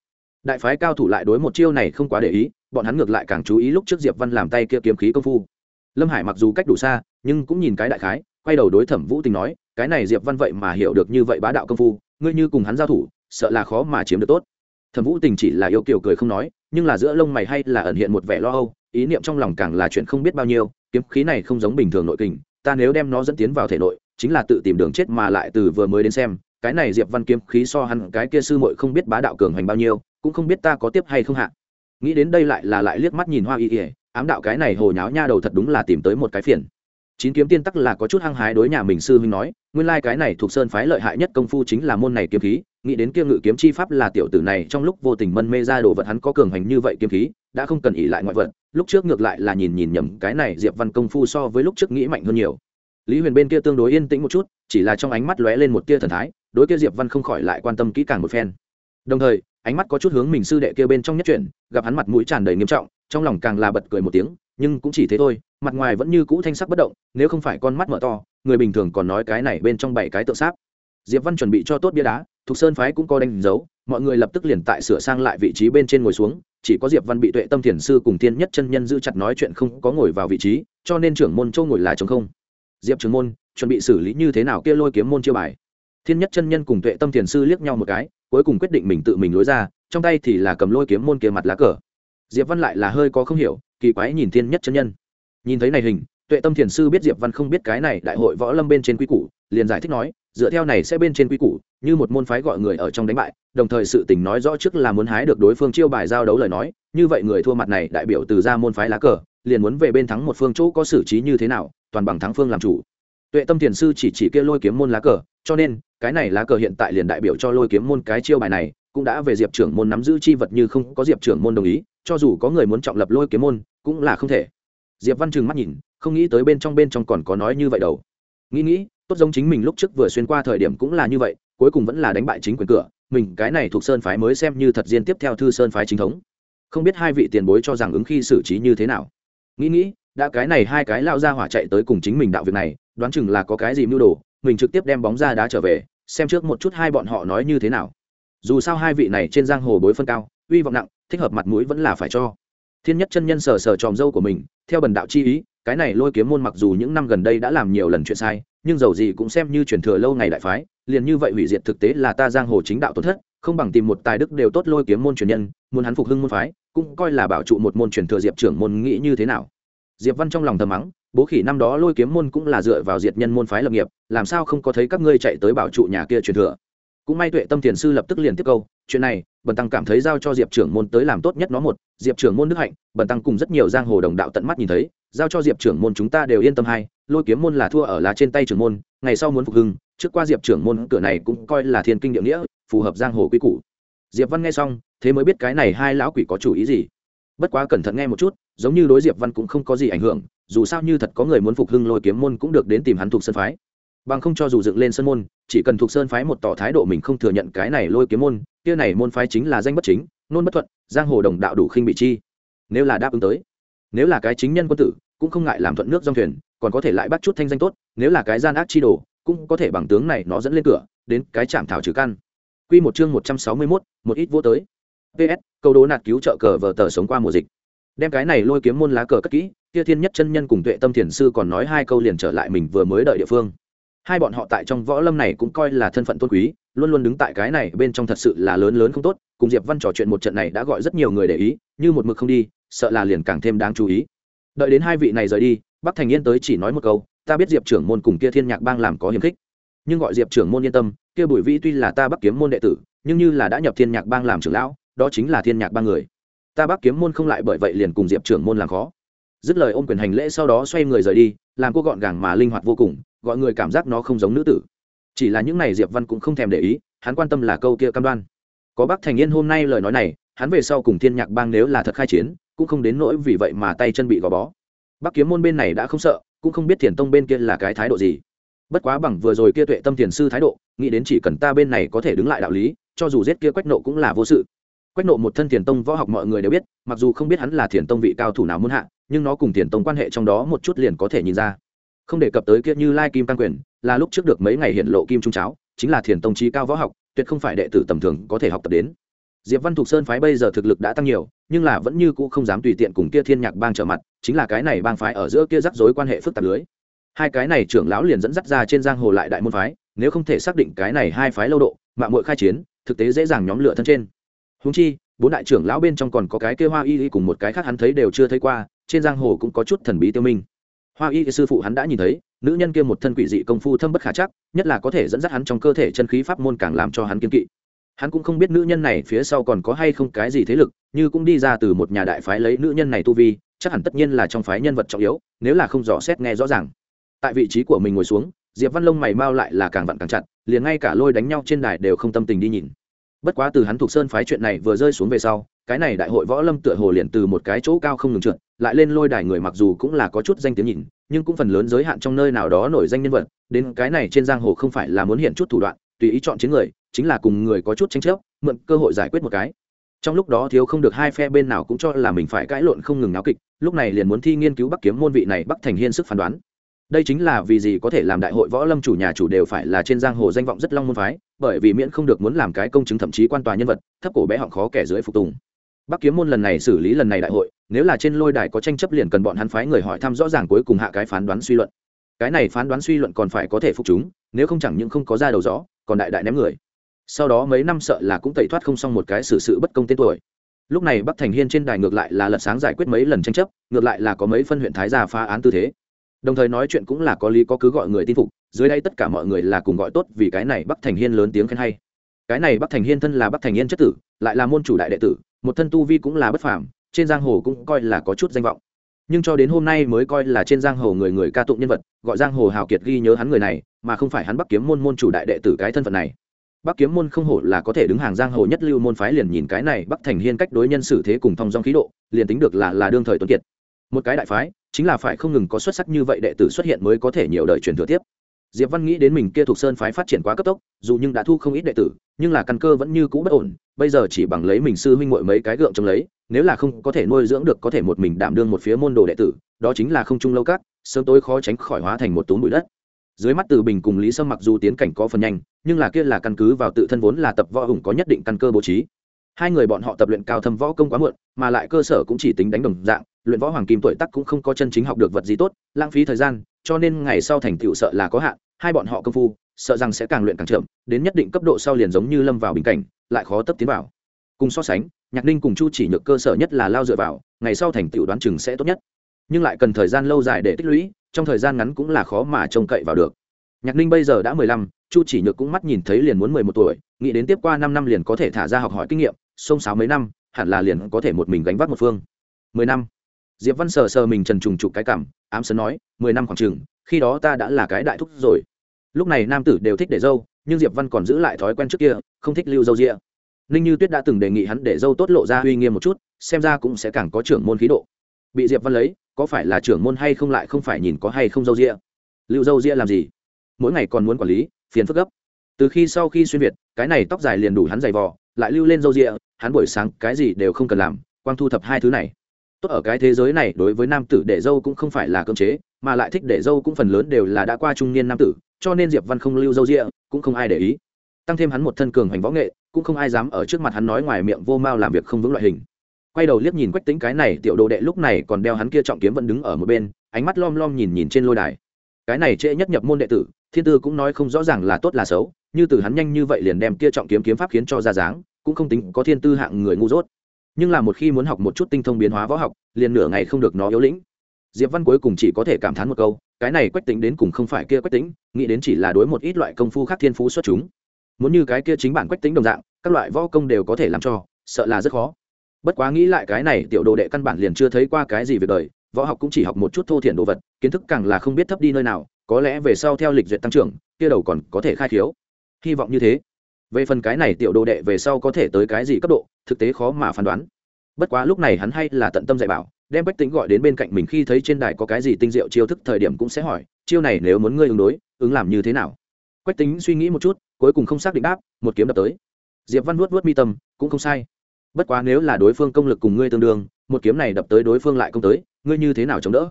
S1: Đại phái cao thủ lại đối một chiêu này không quá để ý, bọn hắn ngược lại càng chú ý lúc trước diệp văn làm tay kia kiếm khí công phu. Lâm hải mặc dù cách đủ xa, nhưng cũng nhìn cái đại khái, quay đầu đối thẩm vũ tình nói, cái này diệp văn vậy mà hiểu được như vậy bá đạo công phu, ngươi như cùng hắn giao thủ, sợ là khó mà chiếm được tốt. Thẩm vũ tình chỉ là yêu kiều cười không nói, nhưng là giữa lông mày hay là ẩn hiện một vẻ lo âu, ý niệm trong lòng càng là chuyện không biết bao nhiêu, kiếm khí này không giống bình thường nội kình, ta nếu đem nó dẫn tiến vào thể nội, chính là tự tìm đường chết mà lại từ vừa mới đến xem cái này diệp văn kiếm khí so hắn, cái kia sư muội không biết bá đạo cường hành bao nhiêu, cũng không biết ta có tiếp hay không hạ. Nghĩ đến đây lại là lại liếc mắt nhìn hoa y ỉa ám đạo cái này hồ nháo nha đầu thật đúng là tìm tới một cái phiền. Chín kiếm tiên tắc là có chút hăng hái đối nhà mình sư huynh nói, nguyên lai cái này thuộc sơn phái lợi hại nhất công phu chính là môn này kiếm khí, nghĩ đến kia ngự kiếm chi pháp là tiểu tử này trong lúc vô tình mân mê ra đồ vật hắn có cường hành như vậy kiếm khí, đã không cần ỉ lại ngoại vật, lúc trước ngược lại là nhìn nhìn nhầm cái này diệp văn công phu so với lúc trước nghĩ mạnh hơn nhiều. Lý huyền bên kia tương đối yên tĩnh một chút, chỉ là trong ánh mắt lóe lên một tia thần thái đối kia diệp văn không khỏi lại quan tâm kỹ càng một phen. Đồng thời, ánh mắt có chút hướng mình sư đệ kia bên trong nhất chuyển, gặp hắn mặt mũi tràn đầy nghiêm trọng, trong lòng càng là bật cười một tiếng, nhưng cũng chỉ thế thôi, mặt ngoài vẫn như cũ thanh sắc bất động, nếu không phải con mắt mở to, người bình thường còn nói cái này bên trong bảy cái tượng sáp. Diệp văn chuẩn bị cho tốt bia đá thuộc sơn phái cũng có đánh dấu, mọi người lập tức liền tại sửa sang lại vị trí bên trên ngồi xuống, chỉ có diệp văn bị tuệ tâm thiền sư cùng tiên nhất chân nhân giữ chặt nói chuyện không có ngồi vào vị trí, cho nên trưởng môn châu ngồi là trống không. Diệp trưởng môn, chuẩn bị xử lý như thế nào kia lôi kiếm môn chiêu bài? Thiên nhất chân nhân cùng tuệ tâm thiền sư liếc nhau một cái, cuối cùng quyết định mình tự mình lối ra, trong tay thì là cầm lôi kiếm môn kia mặt lá cờ. Diệp văn lại là hơi có không hiểu, kỳ quái nhìn thiên nhất chân nhân. Nhìn thấy này hình, tuệ tâm thiền sư biết diệp văn không biết cái này đại hội võ lâm bên trên quy củ, liền giải thích nói, dựa theo này sẽ bên trên quy củ, như một môn phái gọi người ở trong đánh bại, đồng thời sự tình nói rõ trước là muốn hái được đối phương chiêu bài giao đấu lời nói, như vậy người thua mặt này đại biểu từ ra môn phái lá cờ, liền muốn về bên thắng một phương chỗ có xử trí như thế nào, toàn bằng thắng phương làm chủ. Tuệ tâm thiền sư chỉ chỉ kia lôi kiếm môn lá cờ cho nên, cái này lá cờ hiện tại liền đại biểu cho lôi kiếm môn cái chiêu bài này, cũng đã về diệp trưởng môn nắm giữ chi vật như không có diệp trưởng môn đồng ý, cho dù có người muốn trọng lập lôi kiếm môn, cũng là không thể. Diệp văn trừng mắt nhìn, không nghĩ tới bên trong bên trong còn có nói như vậy đâu. Nghĩ nghĩ, tốt giống chính mình lúc trước vừa xuyên qua thời điểm cũng là như vậy, cuối cùng vẫn là đánh bại chính quyền cửa, mình cái này thuộc sơn phái mới xem như thật diên tiếp theo thư sơn phái chính thống. Không biết hai vị tiền bối cho rằng ứng khi xử trí như thế nào. Nghĩ nghĩ, đã cái này hai cái lao ra hỏa chạy tới cùng chính mình đạo việc này, đoán chừng là có cái gì mưu đồ mình trực tiếp đem bóng ra đá trở về, xem trước một chút hai bọn họ nói như thế nào. Dù sao hai vị này trên giang hồ bối phân cao, uy vọng nặng, thích hợp mặt mũi vẫn là phải cho. Thiên nhất chân nhân sờ sờ tròm dâu của mình, theo bần đạo chi ý, cái này lôi kiếm môn mặc dù những năm gần đây đã làm nhiều lần chuyện sai, nhưng dầu gì cũng xem như truyền thừa lâu ngày đại phái, liền như vậy hủy diệt thực tế là ta giang hồ chính đạo tổn thất, không bằng tìm một tài đức đều tốt lôi kiếm môn truyền nhân, muốn hắn phục hưng môn phái, cũng coi là bảo trụ một môn truyền thừa diệp trưởng môn nghĩ như thế nào. Diệp văn trong lòng thầm mắng bố khỉ năm đó lôi kiếm môn cũng là dựa vào diệt nhân môn phái lập nghiệp, làm sao không có thấy các ngươi chạy tới bảo trụ nhà kia truyền thừa cũng may tuệ tâm thiền sư lập tức liền tiếp câu, chuyện này, bần tăng cảm thấy giao cho diệp trưởng môn tới làm tốt nhất nó một, diệp trưởng môn đức hạnh, bần tăng cùng rất nhiều giang hồ đồng đạo tận mắt nhìn thấy, giao cho diệp trưởng môn chúng ta đều yên tâm hai. lôi kiếm môn là thua ở lá trên tay trưởng môn, ngày sau muốn phục hưng, trước qua diệp trưởng môn cửa này cũng coi là thiên kinh địa nghĩa, phù hợp giang hồ quy củ diệp văn nghe xong, thế mới biết cái này hai lão quỷ có chủ ý gì bất quá cẩn thận nghe một chút, giống như đối diệp văn cũng không có gì ảnh hưởng dù sao như thật có người muốn phục hưng lôi kiếm môn cũng được đến tìm hắn thuộc sơn phái. Bằng không cho dù dựng lên sơn môn chỉ cần thuộc sơn phái một tỏ thái độ mình không thừa nhận cái này lôi kiếm môn kia này môn phái chính là danh bất chính nôn bất thuận giang hồ đồng đạo đủ khinh bị chi. Nếu là đáp ứng tới nếu là cái chính nhân quân tử cũng không ngại làm thuận nước dòng thuyền còn có thể lại bắt chút thanh danh tốt nếu là cái gian ác chi đồ cũng có thể bằng tướng này nó dẫn lên cửa đến cái chạm thảo trừ căn. Quy một chương một trăm sáu mươi 161, một ít vô tới. Ps câu đố nạt cứu trợ cờ vờ tờ sống qua mùa dịch. Đem cái này lôi kiếm môn lá cờ cất kỹ kia thiên nhất chân nhân cùng tuệ tâm thiền sư còn nói hai câu liền trở lại mình vừa mới đợi địa phương. Hai bọn họ tại trong võ lâm này cũng coi là thân phận tôn quý, luôn luôn đứng tại cái này bên trong thật sự là lớn lớn không tốt, cùng diệp văn trò chuyện một trận này đã gọi rất nhiều người để ý, như một mực không đi, sợ là liền càng thêm đáng chú ý. Đợi đến hai vị này rời đi, bắc thành yên tới chỉ nói một câu, ta biết diệp trưởng môn cùng kia thiên nhạc bang làm có hiềm khích. Nhưng gọi diệp trưởng môn yên tâm, kia bùi vĩ tuy là ta bắc kiếm môn đệ tử, nhưng như là đã nhập thiên nhạc bang làm trưởng lão, đó chính là thiên nhạc bang người. Ta bắc kiếm môn không lại bởi vậy liền cùng diệp trưởng môn làm khó dứt lời ôm quyền hành lễ sau đó xoay người rời đi, làm cô gọn gàng mà linh hoạt vô cùng, gọi người cảm giác nó không giống nữ tử. Chỉ là những này diệp văn cũng không thèm để ý, hắn quan tâm là câu kia cam đoan. Có bác thành yên hôm nay lời nói này, hắn về sau cùng thiên nhạc bang nếu là thật khai chiến, cũng không đến nỗi vì vậy mà tay chân bị gò bó. Bắc kiếm môn bên này đã không sợ, cũng không biết thiền tông bên kia là cái thái độ gì. Bất quá bằng vừa rồi kia tuệ tâm thiền sư thái độ, nghĩ đến chỉ cần ta bên này có thể đứng lại đạo lý, cho dù giết kia quách nộ cũng là vô sự. Quách nộ một thân thiền tông võ học mọi người đều biết, mặc dù không biết hắn là thiền tông vị cao thủ nào muốn hạ nhưng nó cùng thiền tông quan hệ trong đó một chút liền có thể nhìn ra. Không đề cập tới kia như lai kim tăng quyền, là lúc trước được mấy ngày hiện lộ kim trung cháo, chính là thiền tông trí cao võ học, tuyệt không phải đệ tử tầm thường có thể học tập đến. Diệp văn thục sơn phái bây giờ thực lực đã tăng nhiều, nhưng là vẫn như cũ không dám tùy tiện cùng kia thiên nhạc bang trở mặt, chính là cái này bang phái ở giữa kia rắc rối quan hệ phức tạp lưới. Hai cái này trưởng lão liền dẫn dắt ra trên giang hồ lại đại môn phái, nếu không thể xác định cái này hai phái lâu độ, mạng muội khai chiến, thực tế dễ dàng nhóm lửa thân trên. Húng chi, bốn đại trưởng lão bên trong còn có cái kia hoa y y cùng một cái khác hắn thấy đều chưa thấy qua trên giang hồ cũng có chút thần bí tiêu minh. Hoa y sư phụ hắn đã nhìn thấy, nữ nhân kia một thân quỷ dị công phu thâm bất khả chắc, nhất là có thể dẫn dắt hắn trong cơ thể chân khí pháp môn càng làm cho hắn kiên kỵ. Hắn cũng không biết nữ nhân này phía sau còn có hay không cái gì thế lực, như cũng đi ra từ một nhà đại phái lấy nữ nhân này tu vi, chắc hẳn tất nhiên là trong phái nhân vật trọng yếu, nếu là không rõ xét nghe rõ ràng. Tại vị trí của mình ngồi xuống, diệp văn lông mày mau lại là càng vặn càng chặt, liền ngay cả lôi đánh nhau trên đài đều không tâm tình đi nhìn. Bất quá từ hắn thuộc sơn phái chuyện này vừa rơi xuống về sau cái này đại hội võ lâm tựa hồ liền từ một cái chỗ cao không ngừng trượt, lại lên lôi đài người mặc dù cũng là có chút danh tiếng nhìn, nhưng cũng phần lớn giới hạn trong nơi nào đó nổi danh nhân vật, đến cái này trên giang hồ không phải là muốn hiện chút thủ đoạn, tùy ý chọn chiến người, chính là cùng người có chút tranh chấp, mượn cơ hội giải quyết một cái. Trong lúc đó thiếu không được hai phe bên nào cũng cho là mình phải cãi lộn không ngừng náo kịch, lúc này liền muốn thi nghiên cứu bắc kiếm môn vị này bắc thành hiên sức phán đoán. Đây chính là vì gì có thể làm đại hội võ lâm chủ nhà chủ đều phải là trên giang hồ danh vọng rất long môn phái, bởi vì miễn không được muốn làm cái công chứng thậm chí quan tòa nhân vật, thấp cổ bé họng khó kẻ dưới phục tùng bắc kiếm môn lần này xử lý lần này đại hội, nếu là trên lôi đài có tranh chấp liền cần bọn hắn phái người hỏi thăm rõ ràng cuối cùng hạ cái phán đoán suy luận. Cái này phán đoán suy luận còn phải có thể phục chúng, nếu không chẳng những không có ra đầu rõ, còn đại đại ném người. Sau đó mấy năm sợ là cũng tẩy thoát không xong một cái xử sự bất công tên tuổi. Lúc này bắc thành hiên trên đài ngược lại là lật sáng giải quyết mấy lần tranh chấp, ngược lại là có mấy phân huyện thái gia phá án tư thế. Đồng thời nói chuyện cũng là có lý có cứ gọi người tin phục, dưới đây tất cả mọi người là cùng gọi tốt vì cái này bắc thành hiên lớn tiếng khen hay. Cái này bắc thành hiên thân là bắc thành hiên chất tử, lại là môn chủ đại đệ tử một thân tu vi cũng là bất phàm, trên giang hồ cũng coi là có chút danh vọng. Nhưng cho đến hôm nay mới coi là trên giang hồ người người ca tụng nhân vật, gọi giang hồ hào kiệt ghi nhớ hắn người này, mà không phải hắn bắc kiếm môn môn chủ đại đệ tử cái thân phận này. Bắc kiếm môn không hổ là có thể đứng hàng giang hồ nhất lưu môn phái liền nhìn cái này bắc thành hiên cách đối nhân xử thế cùng thong dong khí độ, liền tính được là là đương thời tuấn kiệt. Một cái đại phái, chính là phải không ngừng có xuất sắc như vậy đệ tử xuất hiện mới có thể nhiều đời truyền thừa tiếp diệp văn nghĩ đến mình kia thuộc sơn phái phát triển quá cấp tốc, dù nhưng đã thu không ít đệ tử, nhưng là căn cơ vẫn như cũ bất ổn, bây giờ chỉ bằng lấy mình sư huynh muội mấy cái gượng trong lấy, nếu là không có thể nuôi dưỡng được có thể một mình đảm đương một phía môn đồ đệ tử, đó chính là không trung lâu cát, sớm tối khó tránh khỏi hóa thành một túm bụi đất. Dưới mắt từ bình cùng lý sâm mặc dù tiến cảnh có phần nhanh, nhưng là kia là căn cứ vào tự thân vốn là tập võ hùng có nhất định căn cơ bố trí. Hai người bọn họ tập luyện cao thâm võ công quá muộn, mà lại cơ sở cũng chỉ tính đánh đồng dạng, luyện võ hoàng kim tuổi tắc cũng không có chân chính học được vật gì tốt, lãng phí thời gian cho nên ngày sau thành tựu sợ là có hạn, hai bọn họ công phu, sợ rằng sẽ càng luyện càng chậm, đến nhất định cấp độ sau liền giống như lâm vào bình cảnh, lại khó tấp tiến vào. Cùng so sánh, nhạc ninh cùng chu chỉ nhược cơ sở nhất là lao dựa vào, ngày sau thành tựu đoán chừng sẽ tốt nhất. Nhưng lại cần thời gian lâu dài để tích lũy, trong thời gian ngắn cũng là khó mà trông cậy vào được. Nhạc ninh bây giờ đã mười lăm, chu chỉ nhược cũng mắt nhìn thấy liền muốn mười một tuổi, nghĩ đến tiếp qua năm năm liền có thể thả ra học hỏi kinh nghiệm xông sáo mấy năm, hẳn là liền có thể một mình gánh vác một phương. mười năm diệp văn sờ sờ mình trần trùng trục cái cảm, ám sấn nói, mười năm khoảng chừng, khi đó ta đã là cái đại thúc rồi. Lúc này nam tử đều thích để dâu, nhưng diệp văn còn giữ lại thói quen trước kia, không thích lưu dâu rịa. Ninh như tuyết đã từng đề nghị hắn để dâu tốt lộ ra uy nghiêm một chút, xem ra cũng sẽ càng có trưởng môn khí độ. Bị diệp văn lấy, có phải là trưởng môn hay không lại không phải nhìn có hay không dâu rịa. Lưu dâu rịa làm gì? Mỗi ngày còn muốn quản lý, phiền phức gấp. Từ khi sau khi xuyên việt, cái này tóc dài liền đủ hắn giày vò, lại lưu lên dâu rịa, hắn buổi sáng cái gì đều không cần làm, quang thu thập hai thứ này tốt ở cái thế giới này, đối với nam tử để dâu cũng không phải là cơm chế, mà lại thích để dâu cũng phần lớn đều là đã qua trung niên nam tử, cho nên diệp văn không lưu dâu rịa, cũng không ai để ý. Tăng thêm hắn một thân cường hành võ nghệ, cũng không ai dám ở trước mặt hắn nói ngoài miệng vô mao làm việc không vững loại hình. Quay đầu liếc nhìn quách tính cái này, tiểu đồ đệ lúc này còn đeo hắn kia trọng kiếm vẫn đứng ở một bên, ánh mắt lom lom nhìn nhìn trên lôi đài. Cái này trễ nhất nhập môn đệ tử, thiên tư cũng nói không rõ ràng là tốt là xấu, như từ hắn nhanh như vậy liền đem kia trọng kiếm kiếm pháp khiến cho ra dáng, cũng không tính có thiên tư hạng người ngu dốt nhưng là một khi muốn học một chút tinh thông biến hóa võ học, liền nửa ngày không được nó yếu lĩnh. Diệp văn cuối cùng chỉ có thể cảm thán một câu, cái này quách tính đến cùng không phải kia quách tính, nghĩ đến chỉ là đối một ít loại công phu khác thiên phú xuất chúng. Muốn như cái kia chính bản quách tính đồng dạng, các loại võ công đều có thể làm cho, sợ là rất khó. Bất quá nghĩ lại cái này tiểu đồ đệ căn bản liền chưa thấy qua cái gì việc đời, võ học cũng chỉ học một chút thô thiển đồ vật, kiến thức càng là không biết thấp đi nơi nào, có lẽ về sau theo lịch duyệt tăng trưởng, kia đầu còn có thể khai khiếu. Hy vọng như thế về phần cái này tiểu đồ đệ về sau có thể tới cái gì cấp độ, thực tế khó mà phán đoán. Bất quá lúc này hắn hay là tận tâm dạy bảo, đem bách tính gọi đến bên cạnh mình khi thấy trên đài có cái gì tinh diệu chiêu thức thời điểm cũng sẽ hỏi, chiêu này nếu muốn ngươi ứng đối, ứng làm như thế nào? Quách tính suy nghĩ một chút, cuối cùng không xác định đáp, một kiếm đập tới. Diệp văn vuốt vuốt mi tâm, cũng không sai. Bất quá nếu là đối phương công lực cùng ngươi tương đương, một kiếm này đập tới đối phương lại công tới, ngươi như thế nào chống đỡ?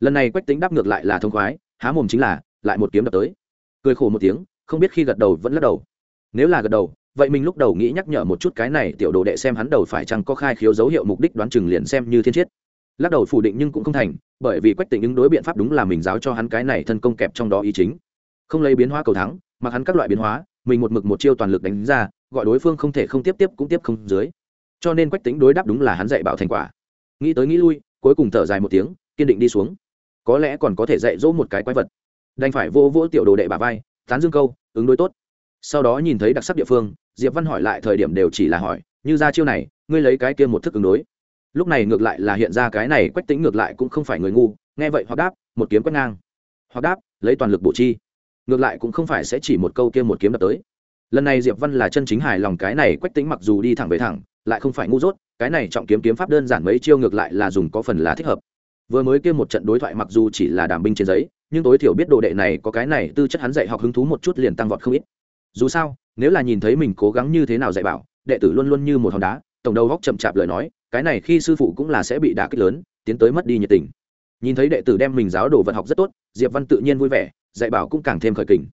S1: Lần này quách tính đáp ngược lại là thông khoái, há mồm chính là, lại một kiếm đập tới. Cười khổ một tiếng, không biết khi gật đầu vẫn lắc đầu nếu là gật đầu, vậy mình lúc đầu nghĩ nhắc nhở một chút cái này tiểu đồ đệ xem hắn đầu phải chăng có khai khiếu dấu hiệu mục đích đoán chừng liền xem như thiên chiết. Lắc đầu phủ định nhưng cũng không thành, bởi vì quách tỉnh ứng đối biện pháp đúng là mình giáo cho hắn cái này thân công kẹp trong đó ý chính. Không lấy biến hóa cầu thắng, mặc hắn các loại biến hóa, mình một mực một chiêu toàn lực đánh ra, gọi đối phương không thể không tiếp tiếp cũng tiếp không dưới. Cho nên quách tính đối đáp đúng là hắn dạy bảo thành quả. Nghĩ tới nghĩ lui, cuối cùng thở dài một tiếng, kiên định đi xuống. Có lẽ còn có thể dạy dỗ một cái quái vật. Đành phải vô vỗ tiểu đồ đệ bà vai, tán dương câu, ứng đối tốt sau đó nhìn thấy đặc sắc địa phương, diệp văn hỏi lại thời điểm đều chỉ là hỏi, như ra chiêu này, ngươi lấy cái kia một thức ứng đối. Lúc này ngược lại là hiện ra cái này quách tính ngược lại cũng không phải người ngu, nghe vậy hoặc đáp, một kiếm quét ngang. Hoặc đáp, lấy toàn lực bổ chi. Ngược lại cũng không phải sẽ chỉ một câu kia một kiếm đập tới. Lần này diệp văn là chân chính hài lòng cái này quách tính mặc dù đi thẳng về thẳng, lại không phải ngu dốt, cái này trọng kiếm kiếm pháp đơn giản mấy chiêu ngược lại là dùng có phần là thích hợp. Vừa mới kia một trận đối thoại mặc dù chỉ là đảm binh trên giấy, nhưng tối thiểu biết đồ đệ này có cái này, tư chất hắn dạy học hứng thú một chút liền tăng vọt không ít dù sao, nếu là nhìn thấy mình cố gắng như thế nào dạy bảo, đệ tử luôn luôn như một hòn đá, tổng đầu góc chậm chạp lời nói, cái này khi sư phụ cũng là sẽ bị đả kích lớn, tiến tới mất đi nhiệt tình. Nhìn thấy đệ tử đem mình giáo đồ vật học rất tốt, diệp văn tự nhiên vui vẻ, dạy bảo cũng càng thêm khởi kình.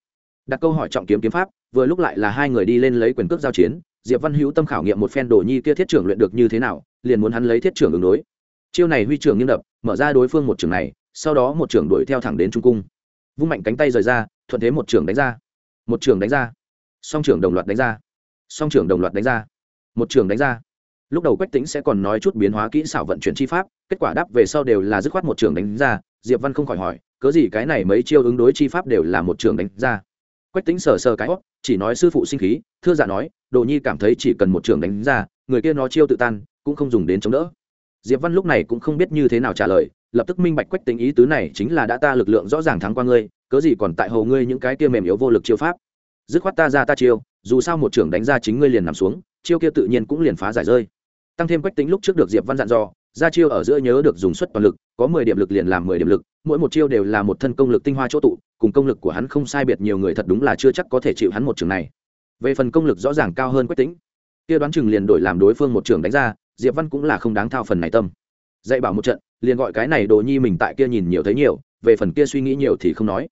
S1: Đặt câu hỏi trọng kiếm kiếm pháp, vừa lúc lại là hai người đi lên lấy quyền cước giao chiến, diệp văn hữu tâm khảo nghiệm một phen đồ nhi kia thiết trưởng luyện được như thế nào, liền muốn hắn lấy thiết trưởng ứng đối. Chiêu này huy trưởng nghiêng đập, mở ra đối phương một trường này, sau đó một trưởng đuổi theo thẳng đến trung cung. Vung mạnh cánh tay rời ra, thuận thế một trưởng đánh ra. Một trưởng đánh ra song trưởng đồng loạt đánh ra. Song trưởng đồng loạt đánh ra. Một trưởng đánh ra. Lúc đầu quách tính sẽ còn nói chút biến hóa kỹ xảo vận chuyển chi pháp, kết quả đáp về sau đều là dứt khoát một trường đánh ra. Diệp văn không khỏi hỏi, cớ gì cái này mấy chiêu ứng đối chi pháp đều là một trường đánh ra? Quách tính sờ sờ cái hót chỉ nói, sư phụ sinh khí. Thưa giả nói, đồ nhi cảm thấy chỉ cần một trường đánh ra, người kia nó chiêu tự tan, cũng không dùng đến chống đỡ. Diệp văn lúc này cũng không biết như thế nào trả lời, lập tức minh bạch quách tính ý tứ này chính là đã ta lực lượng rõ ràng thắng qua ngươi, cớ gì còn tại hầu ngươi những cái kia mềm yếu vô lực chiêu pháp dứt khoát ta ra ta chiêu, dù sao một trưởng đánh ra chính ngươi liền nằm xuống, chiêu kia tự nhiên cũng liền phá giải rơi. Tăng thêm quách tính lúc trước được diệp văn dặn dò, ra chiêu ở giữa nhớ được dùng suất toàn lực, có mười điểm lực liền làm mười điểm lực, mỗi một chiêu đều là một thân công lực tinh hoa chỗ tụ, cùng công lực của hắn không sai biệt nhiều người thật đúng là chưa chắc có thể chịu hắn một trường này. Về phần công lực rõ ràng cao hơn quách tính, kia đoán chừng liền đổi làm đối phương một trường đánh ra, diệp văn cũng là không đáng thao phần này tâm. Dạy bảo một trận, liền gọi cái này đồ nhi mình tại kia nhìn nhiều thấy nhiều, về phần kia suy nghĩ nhiều thì không nói.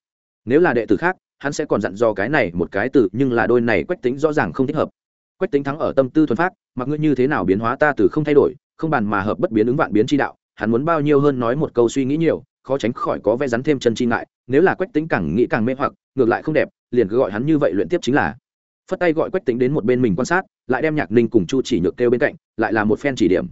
S1: Nếu là đệ tử khác hắn sẽ còn dặn dò cái này một cái từ, nhưng là đôi này quách tính rõ ràng không thích hợp. Quách tính thắng ở tâm tư thuần phát mặc ngươi như thế nào biến hóa ta từ không thay đổi, không bàn mà hợp bất biến ứng vạn biến chi đạo, hắn muốn bao nhiêu hơn nói một câu suy nghĩ nhiều, khó tránh khỏi có vẽ rắn thêm chân chi ngại, nếu là quách tính càng nghĩ càng mê hoặc, ngược lại không đẹp, liền cứ gọi hắn như vậy luyện tiếp chính là. Phất tay gọi quách tính đến một bên mình quan sát, lại đem nhạc ninh cùng chu chỉ nhược kêu bên cạnh, lại là một phen chỉ điểm.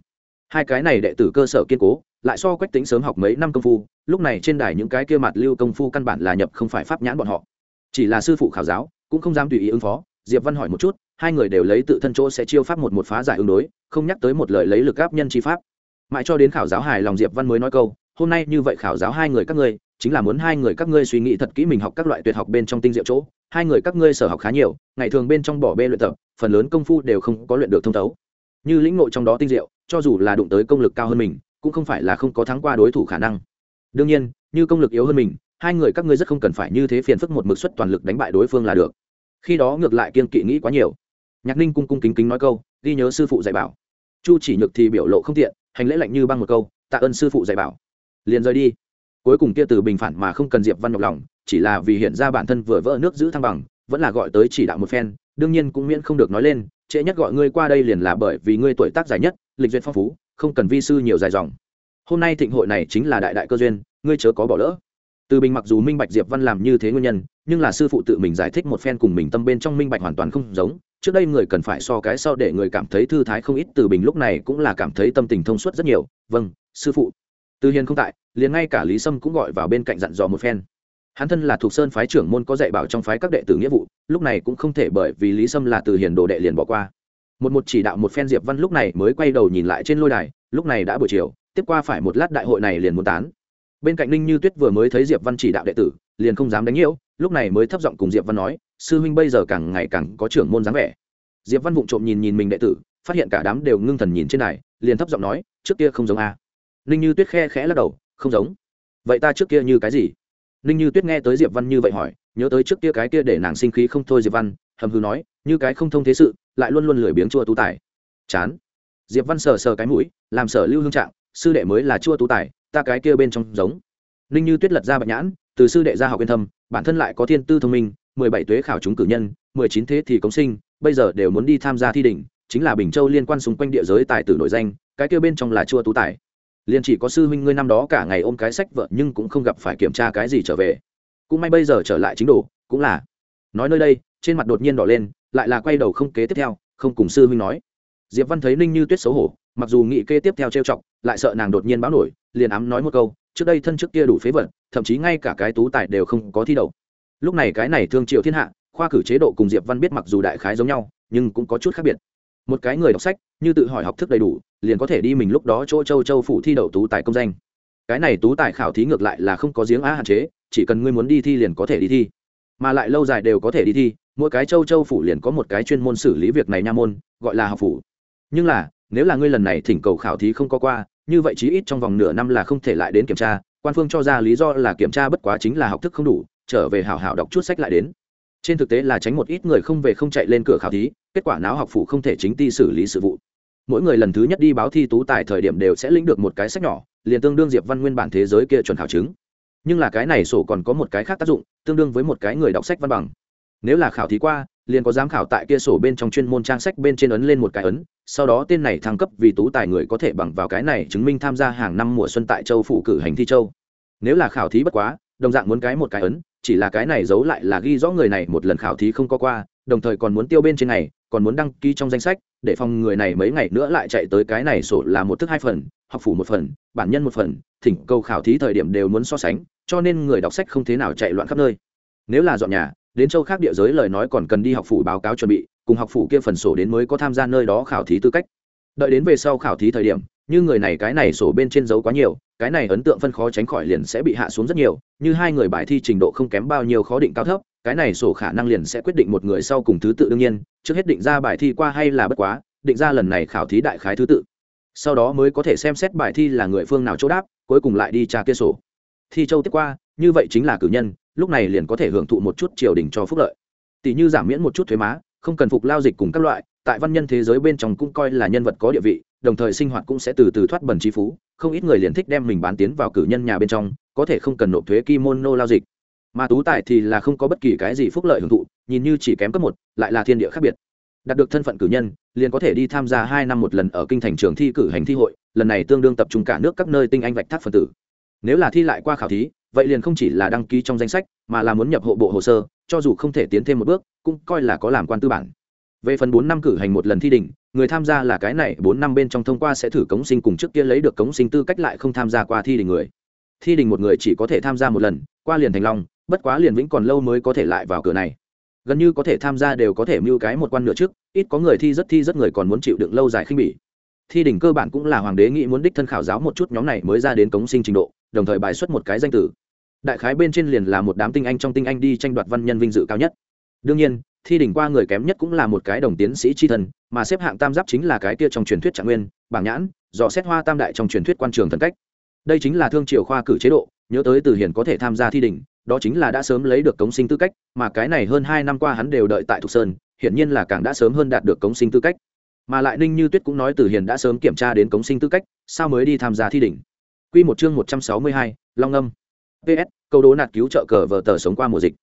S1: Hai cái này đệ tử cơ sở kiên cố, lại so quách tính sớm học mấy năm công phu, lúc này trên đài những cái kia mặt lưu công phu căn bản là nhập không phải pháp nhãn bọn họ chỉ là sư phụ khảo giáo, cũng không dám tùy ý ứng phó. Diệp văn hỏi một chút, hai người đều lấy tự thân chỗ sẽ chiêu pháp một một phá giải ứng đối, không nhắc tới một lời lấy lực áp nhân chi pháp. Mãi cho đến khảo giáo hài lòng diệp văn mới nói câu, hôm nay như vậy khảo giáo hai người các ngươi, chính là muốn hai người các ngươi suy nghĩ thật kỹ mình học các loại tuyệt học bên trong tinh diệu chỗ. Hai người các ngươi sở học khá nhiều, ngày thường bên trong bỏ bê luyện tập, phần lớn công phu đều không có luyện được thông thấu. Như lĩnh ngộ trong đó tinh diệu, cho dù là đụng tới công lực cao hơn mình, cũng không phải là không có thắng qua đối thủ khả năng. Đương nhiên, như công lực yếu hơn mình hai người các ngươi rất không cần phải như thế phiền phức một mực suất toàn lực đánh bại đối phương là được. Khi đó ngược lại kiên kỵ nghĩ quá nhiều. Nhạc ninh cung cung kính kính nói câu, ghi nhớ sư phụ dạy bảo. Chu chỉ nhược thì biểu lộ không tiện, hành lễ lạnh như băng một câu, tạ ơn sư phụ dạy bảo. Liền rời đi. Cuối cùng kia từ bình phản mà không cần diệp văn nhọc lòng, chỉ là vì hiện ra bản thân vừa vỡ nước giữ thăng bằng, vẫn là gọi tới chỉ đạo một phen, đương nhiên cũng miễn không được nói lên, trễ nhất gọi ngươi qua đây liền là bởi vì ngươi tuổi tác dài nhất, lịch duyệt phong phú, không cần vi sư nhiều dài dòng. Hôm nay thịnh hội này chính là đại đại cơ duyên, ngươi chớ có bỏ lỡ từ bình mặc dù minh bạch diệp văn làm như thế nguyên nhân, nhưng là sư phụ tự mình giải thích một phen cùng mình tâm bên trong minh bạch hoàn toàn không giống. Trước đây người cần phải so cái sau để người cảm thấy thư thái không ít, từ bình lúc này cũng là cảm thấy tâm tình thông suốt rất nhiều. Vâng sư phụ. Từ hiền không tại, liền ngay cả lý sâm cũng gọi vào bên cạnh dặn dò một phen. Hắn thân là thuộc sơn phái trưởng môn có dạy bảo trong phái các đệ tử nghĩa vụ, lúc này cũng không thể bởi vì lý sâm là từ hiền đồ đệ liền bỏ qua. Một một chỉ đạo một phen diệp văn lúc này mới quay đầu nhìn lại trên lôi đài, lúc này đã buổi chiều, tiếp qua phải một lát đại hội này liền muốn tán bên cạnh ninh như tuyết vừa mới thấy diệp văn chỉ đạo đệ tử, liền không dám đánh nhiễu, lúc này mới thấp giọng cùng diệp văn nói, sư huynh bây giờ càng ngày càng có trưởng môn dáng vẻ. Diệp văn vụng trộm nhìn nhìn mình đệ tử, phát hiện cả đám đều ngưng thần nhìn trên này, liền thấp giọng nói, trước kia không giống a. Ninh như tuyết khe khẽ lắc đầu, không giống. Vậy ta trước kia như cái gì? Ninh như tuyết nghe tới diệp văn như vậy hỏi, nhớ tới trước kia cái kia để nàng sinh khí không thôi diệp văn, hầm hư nói, như cái không thông thế sự, lại luôn luôn lười biếng chua tú tài. Chán. Diệp văn sờ sờ cái mũi, làm sở lưu hương trạng, sư đệ mới là chua tú tài ta cái kia bên trong giống. Ninh như tuyết lật ra bạch nhãn từ sư đệ ra học yên thâm bản thân lại có thiên tư thông minh mười bảy tuế khảo chúng cử nhân mười chín thế thì cống sinh bây giờ đều muốn đi tham gia thi đỉnh chính là bình châu liên quan xung quanh địa giới tài tử nổi danh cái kia bên trong là chua tú tài. Liền chỉ có sư huynh ngươi năm đó cả ngày ôm cái sách vợ nhưng cũng không gặp phải kiểm tra cái gì trở về. Cũng may bây giờ trở lại chính đủ, cũng là. Nói nơi đây trên mặt đột nhiên đỏ lên lại là quay đầu không kế tiếp theo không cùng sư huynh nói. Diệp văn thấy ninh như tuyết xấu hổ mặc dù nghị kê tiếp theo trêu chọc, lại sợ nàng đột nhiên báo nổi, liền ám nói một câu, trước đây thân trước kia đủ phế vật, thậm chí ngay cả cái tú tài đều không có thi đậu. Lúc này cái này thương triệu thiên hạ, khoa cử chế độ cùng diệp văn biết mặc dù đại khái giống nhau, nhưng cũng có chút khác biệt. Một cái người đọc sách, như tự hỏi học thức đầy đủ, liền có thể đi mình lúc đó chỗ châu châu phủ thi đậu tú tài công danh. Cái này tú tài khảo thí ngược lại là không có giếng á hạn chế, chỉ cần ngươi muốn đi thi liền có thể đi thi. Mà lại lâu dài đều có thể đi thi, mỗi cái châu châu phủ liền có một cái chuyên môn xử lý việc này nha môn, gọi là học phủ. Nhưng là nếu là ngươi lần này thỉnh cầu khảo thí không có qua, như vậy chí ít trong vòng nửa năm là không thể lại đến kiểm tra. Quan phương cho ra lý do là kiểm tra bất quá chính là học thức không đủ, trở về hảo hảo đọc chút sách lại đến. Trên thực tế là tránh một ít người không về không chạy lên cửa khảo thí, kết quả não học phủ không thể chính ti xử lý sự vụ. Mỗi người lần thứ nhất đi báo thi tú tài thời điểm đều sẽ lĩnh được một cái sách nhỏ, liền tương đương diệp văn nguyên bản thế giới kia chuẩn khảo chứng. Nhưng là cái này sổ còn có một cái khác tác dụng, tương đương với một cái người đọc sách văn bằng. Nếu là khảo thí qua liền có giám khảo tại kia sổ bên trong chuyên môn trang sách bên trên ấn lên một cái ấn, sau đó tên này thăng cấp vì tú tài người có thể bằng vào cái này chứng minh tham gia hàng năm mùa xuân tại châu phụ cử hành thi châu. Nếu là khảo thí bất quá, đồng dạng muốn cái một cái ấn, chỉ là cái này giấu lại là ghi rõ người này một lần khảo thí không có qua, đồng thời còn muốn tiêu bên trên này, còn muốn đăng ký trong danh sách, để phòng người này mấy ngày nữa lại chạy tới cái này sổ là một thức hai phần, học phủ một phần, bản nhân một phần, thỉnh cầu khảo thí thời điểm đều muốn so sánh, cho nên người đọc sách không thế nào chạy loạn khắp nơi. Nếu là dọn nhà đến châu khác địa giới lời nói còn cần đi học phủ báo cáo chuẩn bị, cùng học phủ kia phần sổ đến mới có tham gia nơi đó khảo thí tư cách. Đợi đến về sau khảo thí thời điểm, như người này cái này sổ bên trên dấu quá nhiều, cái này ấn tượng phân khó tránh khỏi liền sẽ bị hạ xuống rất nhiều, như hai người bài thi trình độ không kém bao nhiêu khó định cao thấp, cái này sổ khả năng liền sẽ quyết định một người sau cùng thứ tự đương nhiên, trước hết định ra bài thi qua hay là bất quá, định ra lần này khảo thí đại khái thứ tự. Sau đó mới có thể xem xét bài thi là người phương nào chỗ đáp, cuối cùng lại đi tra kia sổ. Thi châu tiếp qua, như vậy chính là cử nhân lúc này liền có thể hưởng thụ một chút triều đình cho phúc lợi. Tỷ như giảm miễn một chút thuế má, không cần phục lao dịch cùng các loại, tại văn nhân thế giới bên trong cũng coi là nhân vật có địa vị, đồng thời sinh hoạt cũng sẽ từ từ thoát bần trí phú, không ít người liền thích đem mình bán tiến vào cử nhân nhà bên trong, có thể không cần nộp thuế kimono lao dịch. Mà tú tài thì là không có bất kỳ cái gì phúc lợi hưởng thụ, nhìn như chỉ kém cấp một, lại là thiên địa khác biệt. Đạt được thân phận cử nhân, liền có thể đi tham gia hai năm một lần ở kinh thành trường thi cử hành thi hội, lần này tương đương tập trung cả nước các nơi tinh anh vạch thác phần tử. Nếu là thi lại qua khảo thí vậy liền không chỉ là đăng ký trong danh sách, mà là muốn nhập hộ bộ hồ sơ, cho dù không thể tiến thêm một bước, cũng coi là có làm quan tư bản. Về phần bốn năm cử hành một lần thi đỉnh, người tham gia là cái này, bốn năm bên trong thông qua sẽ thử cống sinh cùng trước kia lấy được cống sinh tư cách lại không tham gia qua thi đình người. Thi đình một người chỉ có thể tham gia một lần, qua liền thành long, bất quá liền vĩnh còn lâu mới có thể lại vào cửa này. Gần như có thể tham gia đều có thể mưu cái một quan nửa trước, ít có người thi rất thi rất người còn muốn chịu đựng lâu dài khinh bỉ. Thi đỉnh cơ bản cũng là hoàng đế nghĩ muốn đích thân khảo giáo một chút nhóm này mới ra đến cống sinh trình độ, đồng thời bài xuất một cái danh tử đại khái bên trên liền là một đám tinh anh trong tinh anh đi tranh đoạt văn nhân vinh dự cao nhất. Đương nhiên, thi đỉnh qua người kém nhất cũng là một cái đồng tiến sĩ tri thân mà xếp hạng tam giáp chính là cái kia trong truyền thuyết trạng nguyên, bảng nhãn, dò xét hoa tam đại trong truyền thuyết quan trường thần cách. Đây chính là thương triều khoa cử chế độ, nhớ tới từ hiền có thể tham gia thi đỉnh, đó chính là đã sớm lấy được cống sinh tư cách, mà cái này hơn hai năm qua hắn đều đợi tại thục sơn, hiển nhiên là càng đã sớm hơn đạt được cống sinh tư cách. Mà lại ninh như tuyết cũng nói từ hiền đã sớm kiểm tra đến cống sinh tư cách, sao mới đi tham gia thi đỉnh? Q một chương một trăm sáu mươi hai, long âm ps câu đố nạt cứu trợ cờ vờ tờ sống qua mùa dịch.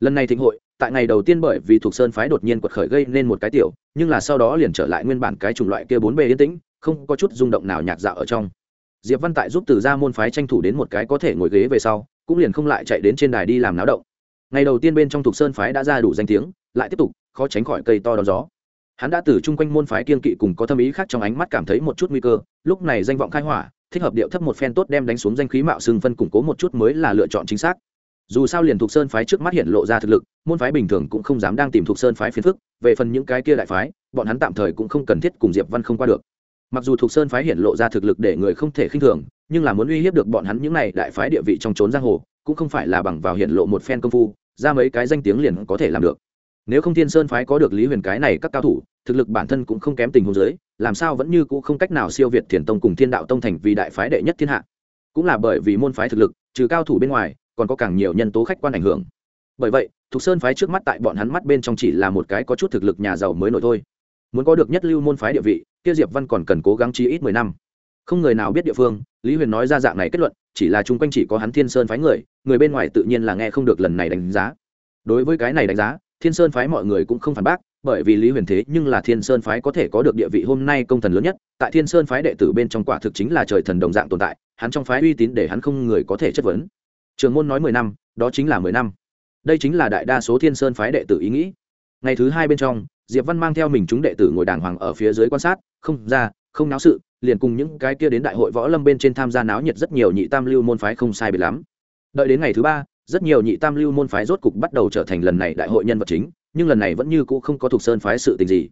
S1: Lần này thịnh hội, tại ngày đầu tiên bởi vì thuộc sơn phái đột nhiên quật khởi gây nên một cái tiểu, nhưng là sau đó liền trở lại nguyên bản cái chủng loại kia bốn bề yên tĩnh, không có chút rung động nào nhạc dạo ở trong. Diệp văn tại giúp từ ra môn phái tranh thủ đến một cái có thể ngồi ghế về sau, cũng liền không lại chạy đến trên đài đi làm náo động. Ngày đầu tiên bên trong thuộc sơn phái đã ra đủ danh tiếng, lại tiếp tục, khó tránh khỏi cây to đón gió. Hắn đã từ chung quanh môn phái kiên kỵ cùng có tâm ý khác trong ánh mắt cảm thấy một chút nguy cơ, lúc này danh vọng khai hỏa thích hợp điệu thấp một phen tốt đem đánh xuống danh khí mạo xưng phân củng cố một chút mới là lựa chọn chính xác. Dù sao liền thuộc sơn phái trước mắt hiện lộ ra thực lực, môn phái bình thường cũng không dám đang tìm thuộc sơn phái phiền phức, về phần những cái kia đại phái, bọn hắn tạm thời cũng không cần thiết cùng diệp văn không qua được. Mặc dù thuộc sơn phái hiện lộ ra thực lực để người không thể khinh thường, nhưng là muốn uy hiếp được bọn hắn những này đại phái địa vị trong trốn giang hồ, cũng không phải là bằng vào hiện lộ một phen công phu, ra mấy cái danh tiếng liền có thể làm được. Nếu không thiên sơn phái có được lý huyền cái này các cao thủ, thực lực bản thân cũng không kém tình huống giới làm sao vẫn như cũ không cách nào siêu việt thiền tông cùng thiên đạo tông thành vì đại phái đệ nhất thiên hạ. Cũng là bởi vì môn phái thực lực, trừ cao thủ bên ngoài, còn có càng nhiều nhân tố khách quan ảnh hưởng. Bởi vậy, thục sơn phái trước mắt tại bọn hắn mắt bên trong chỉ là một cái có chút thực lực nhà giàu mới nổi thôi. Muốn có được nhất lưu môn phái địa vị, kia diệp văn còn cần cố gắng chi ít mười năm. Không người nào biết địa phương, lý huyền nói ra dạng này kết luận, chỉ là chung quanh chỉ có hắn thiên sơn phái người người bên ngoài tự nhiên là nghe không được lần này đánh giá. Đối với cái này đánh giá, thiên sơn phái mọi người cũng không phản bác bởi vì lý huyền thế nhưng là thiên sơn phái có thể có được địa vị hôm nay công thần lớn nhất, tại thiên sơn phái đệ tử bên trong quả thực chính là trời thần đồng dạng tồn tại, hắn trong phái uy tín để hắn không người có thể chất vấn. Trường môn nói mười năm, đó chính là mười năm. Đây chính là đại đa số thiên sơn phái đệ tử ý nghĩ. Ngày thứ hai bên trong, diệp văn mang theo mình chúng đệ tử ngồi đàng hoàng ở phía dưới quan sát, không ra, không náo sự, liền cùng những cái kia đến đại hội võ lâm bên trên tham gia náo nhiệt rất nhiều nhị tam lưu môn phái không sai biệt lắm. Đợi đến ngày thứ ba, rất nhiều nhị tam lưu môn phái rốt cục bắt đầu trở thành lần này đại hội nhân vật chính nhưng lần này vẫn như cũ không có thuộc sơn phái sự tình gì.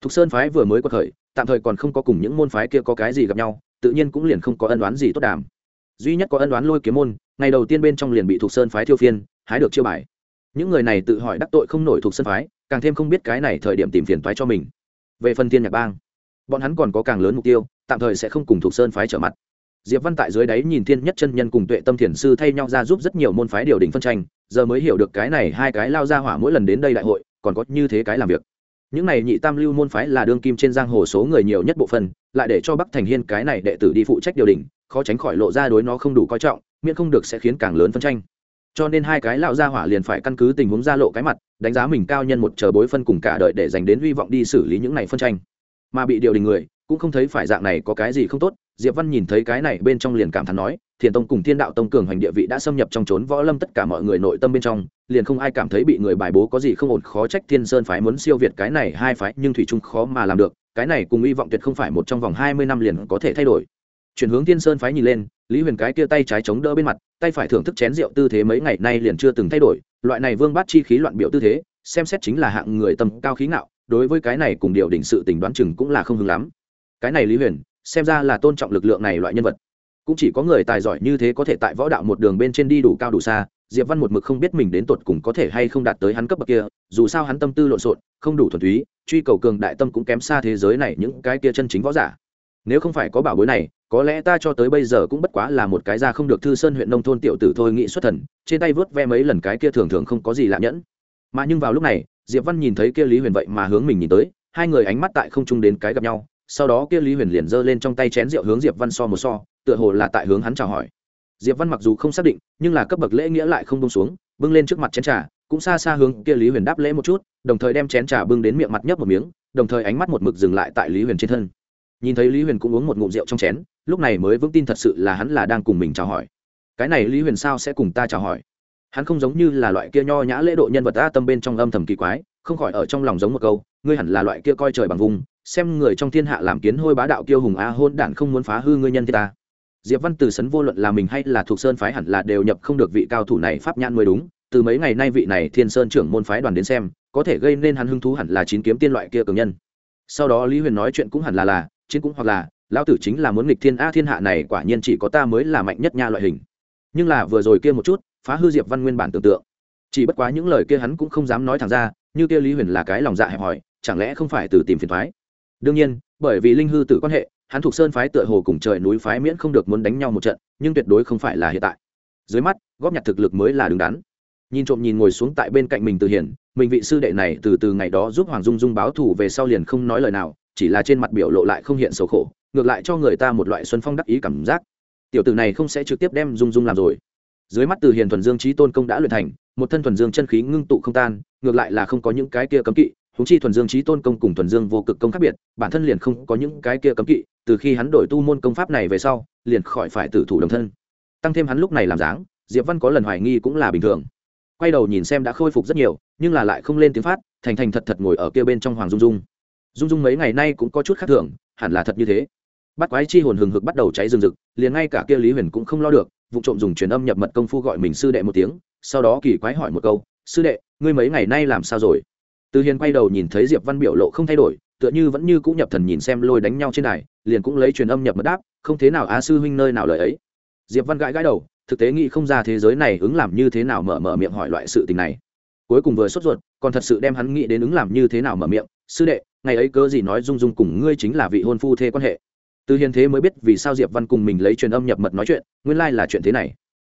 S1: Thuộc sơn phái vừa mới có thời tạm thời còn không có cùng những môn phái kia có cái gì gặp nhau, tự nhiên cũng liền không có ân đoán gì tốt đàm. Duy nhất có ân đoán lôi kiếm môn, ngày đầu tiên bên trong liền bị thuộc sơn phái thiêu phiên, hái được chiêu bài. Những người này tự hỏi đắc tội không nổi thuộc sơn phái, càng thêm không biết cái này thời điểm tìm phiền toái cho mình. Về phần tiên nhạc bang, bọn hắn còn có càng lớn mục tiêu, tạm thời sẽ không cùng thuộc sơn phái trở mặt. Diệp văn tại dưới đáy nhìn thiên nhất chân nhân cùng tuệ tâm thiền sư thay nhau ra giúp rất nhiều môn phái điều đình phân tranh giờ mới hiểu được cái này hai cái lao ra hỏa mỗi lần đến đây đại hội, còn có như thế cái làm việc. Những này nhị tam lưu môn phái là đương kim trên giang hồ số người nhiều nhất bộ phận lại để cho bắc thành hiên cái này đệ tử đi phụ trách điều đình, khó tránh khỏi lộ ra đối nó không đủ coi trọng, miễn không được sẽ khiến càng lớn phân tranh. Cho nên hai cái lão gia hỏa liền phải căn cứ tình huống ra lộ cái mặt, đánh giá mình cao nhân một chờ bối phân cùng cả đợi để dành đến hy vọng đi xử lý những này phân tranh. Mà bị điều đình người, cũng không thấy phải dạng này có cái gì không tốt, diệp văn nhìn thấy cái này bên trong liền cảm thán nói thiền tông cùng thiên đạo tông cường hành địa vị đã xâm nhập trong trốn võ lâm tất cả mọi người nội tâm bên trong, liền không ai cảm thấy bị người bài bố có gì không ổn, khó trách thiên sơn phái muốn siêu việt cái này hai phái, nhưng thủy trung khó mà làm được, cái này cùng hy vọng tuyệt không phải một trong vòng hai mươi năm liền có thể thay đổi. Chuyển hướng thiên sơn phái nhìn lên, lý huyền cái kia tay trái chống đỡ bên mặt, tay phải thưởng thức chén rượu tư thế mấy ngày nay liền chưa từng thay đổi, loại này vương bát chi khí loạn biểu tư thế, xem xét chính là hạng người tầm cao khí ngạo, đối với cái này cùng điều đỉnh sự tình đoán chừng cũng là không hứng lắm. Cái này lý huyền, xem ra là tôn trọng lực lượng này loại nhân vật cũng chỉ có người tài giỏi như thế có thể tại võ đạo một đường bên trên đi đủ cao đủ xa, diệp văn một mực không biết mình đến tột cùng có thể hay không đạt tới hắn cấp bậc kia, dù sao hắn tâm tư lộn xộn, không đủ thuần túy, truy cầu cường đại tâm cũng kém xa thế giới này những cái kia chân chính võ giả. Nếu không phải có bảo bối này, có lẽ ta cho tới bây giờ cũng bất quá là một cái ra không được thư sơn huyện nông thôn tiểu tử thôi nghĩ xuất thần, trên tay vớt ve mấy lần cái kia thường thường không có gì lạ nhẫn. Mà nhưng vào lúc này, diệp văn nhìn thấy kia lý huyền vậy mà hướng mình nhìn tới, hai người ánh mắt tại không chung đến cái gặp nhau sau đó kia lý huyền liền giơ lên trong tay chén rượu hướng diệp văn so một so, tựa hồ là tại hướng hắn chào hỏi. Diệp văn mặc dù không xác định, nhưng là cấp bậc lễ nghĩa lại không bông xuống, bưng lên trước mặt chén trà, cũng xa xa hướng kia lý huyền đáp lễ một chút, đồng thời đem chén trà bưng đến miệng mặt nhấp một miếng, đồng thời ánh mắt một mực dừng lại tại lý huyền trên thân. Nhìn thấy lý huyền cũng uống một ngụm rượu trong chén, lúc này mới vững tin thật sự là hắn là đang cùng mình chào hỏi. Cái này lý huyền sao sẽ cùng ta chào hỏi? Hắn không giống như là loại kia nho nhã lễ độ nhân vật ta tâm bên trong âm thầm kỳ quái, không khỏi ở trong lòng giống một câu, ngươi hẳn là loại kia coi trời bằng vùng xem người trong thiên hạ làm kiến hôi bá đạo kiêu hùng a, hôn đản không muốn phá hư ngươi nhân thế ta. Diệp văn từ sấn vô luận là mình hay là thuộc sơn phái hẳn là đều nhập không được vị cao thủ này pháp nhãn mới đúng. Từ mấy ngày nay vị này thiên sơn trưởng môn phái đoàn đến xem, có thể gây nên hắn hứng thú hẳn là chín kiếm tiên loại kia cường nhân. Sau đó lý huyền nói chuyện cũng hẳn là là, chiến cũng hoặc là, lão tử chính là muốn nghịch thiên a, thiên hạ này quả nhiên chỉ có ta mới là mạnh nhất nha loại hình. Nhưng là vừa rồi kia một chút, phá hư diệp văn nguyên bản tưởng tượng. Chỉ bất quá những lời kia hắn cũng không dám nói thẳng ra, như kia lý huyền là cái lòng dạ hẹp hòi, chẳng lẽ không phải từ tìm phiền thoái? Đương nhiên, bởi vì linh hư tử quan hệ, hắn thuộc sơn phái tựa hồ cùng trời núi phái miễn không được muốn đánh nhau một trận, nhưng tuyệt đối không phải là hiện tại. Dưới mắt, góp nhặt thực lực mới là đứng đắn. Nhìn trộm nhìn ngồi xuống tại bên cạnh mình từ hiển mình vị sư đệ này từ từ ngày đó giúp hoàng dung dung báo thù về sau liền không nói lời nào, chỉ là trên mặt biểu lộ lại không hiện sầu khổ, ngược lại cho người ta một loại xuân phong đắc ý cảm giác. Tiểu tử này không sẽ trực tiếp đem dung dung làm rồi. Dưới mắt từ hiền thuần dương trí tôn công đã luyện thành, một thân thuần dương chân khí ngưng tụ không tan, ngược lại là không có những cái kia cấm kỵ húng chi thuần dương trí tôn công cùng thuần dương vô cực công khác biệt, bản thân liền không có những cái kia cấm kỵ, từ khi hắn đổi tu môn công pháp này về sau, liền khỏi phải tử thủ đồng thân. Tăng thêm hắn lúc này làm dáng, diệp văn có lần hoài nghi cũng là bình thường. Quay đầu nhìn xem đã khôi phục rất nhiều, nhưng là lại không lên tiếng phát, thành thành thật thật ngồi ở kia bên trong hoàng dung dung. Dung dung mấy ngày nay cũng có chút khác thường, hẳn là thật như thế. Bắt quái chi hồn hừng hực bắt đầu cháy rừng rực, liền ngay cả kia lý huyền cũng không lo được, vụ trộm dùng truyền âm nhập mật công phu gọi mình sư đệ một tiếng, sau đó kỳ quái hỏi một câu, sư đệ, ngươi mấy ngày nay làm sao rồi? Từ hiền quay đầu nhìn thấy diệp văn biểu lộ không thay đổi, tựa như vẫn như cũng nhập thần nhìn xem lôi đánh nhau trên đài, liền cũng lấy truyền âm nhập mật đáp, không thế nào á sư huynh nơi nào lời ấy? Diệp văn gãi gãi đầu, thực tế nghĩ không ra thế giới này ứng làm như thế nào mở mở miệng hỏi loại sự tình này. Cuối cùng vừa sốt ruột, còn thật sự đem hắn nghĩ đến ứng làm như thế nào mở miệng, sư đệ, ngày ấy cớ gì nói dung dung cùng ngươi chính là vị hôn phu thê quan hệ? Từ hiền thế mới biết vì sao diệp văn cùng mình lấy truyền âm nhập mật nói chuyện, nguyên lai là chuyện thế này.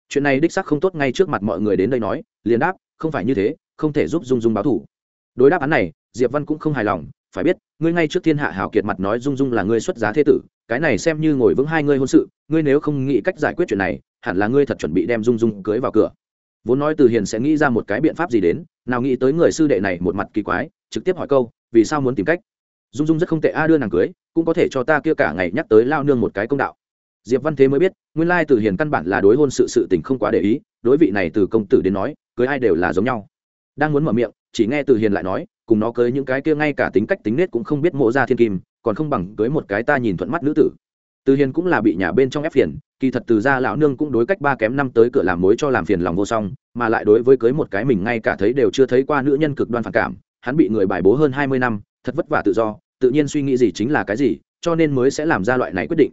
S1: Chuyện này đích sắc không tốt ngay trước mặt mọi người đến đây nói, liền đáp, không phải như thế, không thể giúp dung dung báo thủ đối đáp án này, diệp văn cũng không hài lòng, phải biết, ngươi ngay trước thiên hạ hào kiệt mặt nói dung dung là ngươi xuất giá thế tử, cái này xem như ngồi vững hai ngươi hôn sự, ngươi nếu không nghĩ cách giải quyết chuyện này, hẳn là ngươi thật chuẩn bị đem dung dung cưới vào cửa. Vốn nói từ hiền sẽ nghĩ ra một cái biện pháp gì đến, nào nghĩ tới người sư đệ này một mặt kỳ quái, trực tiếp hỏi câu, vì sao muốn tìm cách? Dung dung rất không tệ, a, đưa nàng cưới, cũng có thể cho ta kia cả ngày nhắc tới lao nương một cái công đạo. Diệp văn thế mới biết, nguyên lai từ hiền căn bản là đối hôn sự sự tình không quá để ý, đối vị này từ công tử đến nói, cưới ai đều là giống nhau. Đang muốn mở miệng chỉ nghe từ hiền lại nói, cùng nó cưới những cái kia ngay cả tính cách tính nết cũng không biết mộ ra thiên kim, còn không bằng cưới một cái ta nhìn thuận mắt nữ tử. Từ hiền cũng là bị nhà bên trong ép phiền, kỳ thật từ ra lão nương cũng đối cách ba kém năm tới cửa làm mối cho làm phiền lòng vô song, mà lại đối với cưới một cái mình ngay cả thấy đều chưa thấy qua nữ nhân cực đoan phản cảm, hắn bị người bài bố hơn hai mươi năm, thật vất vả tự do, tự nhiên suy nghĩ gì chính là cái gì, cho nên mới sẽ làm ra loại này quyết định.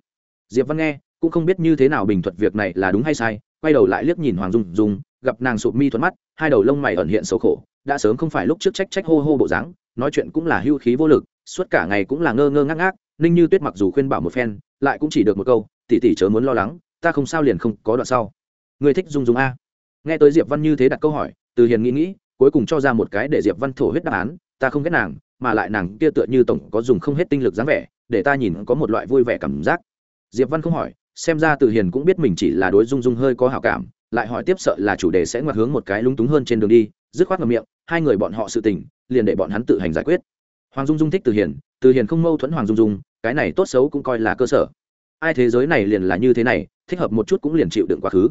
S1: Diệp văn nghe, cũng không biết như thế nào bình thuật việc này là đúng hay sai, quay đầu lại liếc nhìn hoàng dung dung gặp nàng sụp mi thuận mắt, hai đầu lông mày ẩn hiện xấu khổ, đã sớm không phải lúc trước trách trách hô hô bộ dáng, nói chuyện cũng là hưu khí vô lực, suốt cả ngày cũng là ngơ ngơ ngác ngác, ninh như tuyết mặc dù khuyên bảo một phen, lại cũng chỉ được một câu, tỷ tỷ chớ muốn lo lắng, ta không sao liền không có đoạn sau. Người thích dung dung a. Nghe tới diệp văn như thế đặt câu hỏi, từ hiền nghĩ nghĩ, cuối cùng cho ra một cái để diệp văn thổ huyết đáp án, ta không ghét nàng, mà lại nàng kia tựa như tổng có dùng không hết tinh lực dáng vẻ, để ta nhìn có một loại vui vẻ cảm giác. Diệp văn không hỏi, xem ra từ hiền cũng biết mình chỉ là đối dung dung hơi có hảo cảm lại hỏi tiếp sợ là chủ đề sẽ ngoặt hướng một cái lung túng hơn trên đường đi, dứt khoát ngầm miệng, hai người bọn họ sự tình, liền để bọn hắn tự hành giải quyết. Hoàng dung dung thích từ hiền từ hiền không mâu thuẫn hoàng dung dung, cái này tốt xấu cũng coi là cơ sở. Ai thế giới này liền là như thế này, thích hợp một chút cũng liền chịu đựng quá khứ.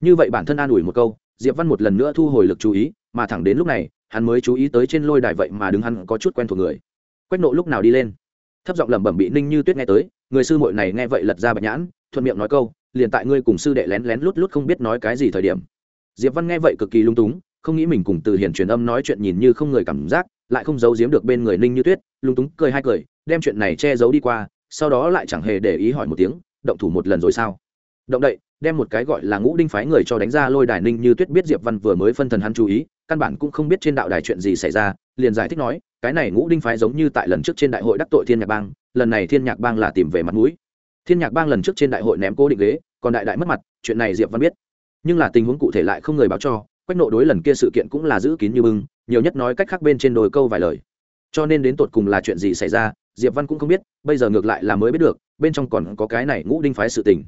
S1: Như vậy bản thân an ủi một câu, diệp văn một lần nữa thu hồi lực chú ý, mà thẳng đến lúc này, hắn mới chú ý tới trên lôi đài vậy mà đứng hắn có chút quen thuộc người. Quách nộ lúc nào đi lên? Thấp giọng lẩm bẩm bị ninh như tuyết nghe tới, người sư muội này nghe vậy lật ra bạch nhãn, thuận miệng nói câu liền tại ngươi cùng sư đệ lén lén lút lút không biết nói cái gì thời điểm. Diệp văn nghe vậy cực kỳ lung túng, không nghĩ mình cùng từ hiền truyền âm nói chuyện nhìn như không người cảm giác, lại không giấu giếm được bên người ninh như tuyết, lung túng cười hai cười, đem chuyện này che giấu đi qua, sau đó lại chẳng hề để ý hỏi một tiếng, động thủ một lần rồi sao? Động đậy, đem một cái gọi là ngũ đinh phái người cho đánh ra lôi đài ninh như tuyết biết diệp văn vừa mới phân thần hắn chú ý, căn bản cũng không biết trên đạo đài chuyện gì xảy ra, liền giải thích nói, cái này ngũ đinh phái giống như tại lần trước trên đại hội đắc tội thiên nhạc bang, lần này thiên nhạc bang là tìm về mặt mũi thiên nhạc bang lần trước trên đại hội ném cố định ghế, còn đại đại mất mặt, chuyện này diệp văn biết. Nhưng là tình huống cụ thể lại không người báo cho, quách nộ đối lần kia sự kiện cũng là giữ kín như bưng, nhiều nhất nói cách khác bên trên đồi câu vài lời. Cho nên đến tột cùng là chuyện gì xảy ra, diệp văn cũng không biết, bây giờ ngược lại là mới biết được, bên trong còn có cái này ngũ đinh phái sự tình.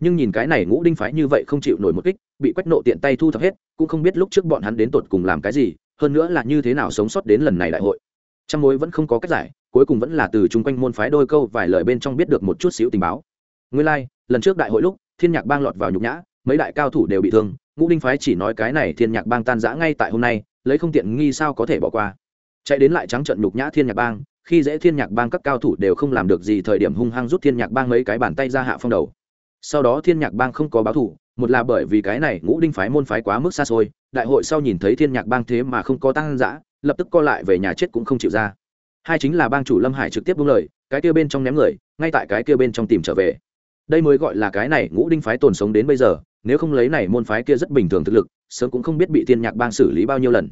S1: Nhưng nhìn cái này ngũ đinh phái như vậy không chịu nổi một kích, bị quách nộ tiện tay thu thập hết, cũng không biết lúc trước bọn hắn đến tột cùng làm cái gì, hơn nữa là như thế nào sống sót đến lần này đại hội. Trong mối vẫn không có cách giải cuối cùng vẫn là từ chung quanh môn phái đôi câu vài lời bên trong biết được một chút xíu tình báo. Nguyên lai、like, lần trước đại hội lúc thiên nhạc bang lọt vào nhục nhã mấy đại cao thủ đều bị thương ngũ đinh phái chỉ nói cái này thiên nhạc bang tan rã ngay tại hôm nay lấy không tiện nghi sao có thể bỏ qua. Chạy đến lại trắng trận nhục nhã thiên nhạc bang khi dễ thiên nhạc bang các cao thủ đều không làm được gì thời điểm hung hăng rút thiên nhạc bang mấy cái bàn tay ra hạ phong đầu. Sau đó thiên nhạc bang không có báo thủ một là bởi vì cái này ngũ đinh phái môn phái quá mức xa xôi đại hội sau nhìn thấy thiên nhạc bang thế mà không có tăng giã lập tức co lại về nhà chết cũng không chịu ra hai chính là bang chủ lâm hải trực tiếp buông lời, cái kia bên trong ném người, ngay tại cái kia bên trong tìm trở về. Đây mới gọi là cái này ngũ đinh phái tồn sống đến bây giờ, nếu không lấy này môn phái kia rất bình thường thực lực, sớm cũng không biết bị thiên nhạc bang xử lý bao nhiêu lần.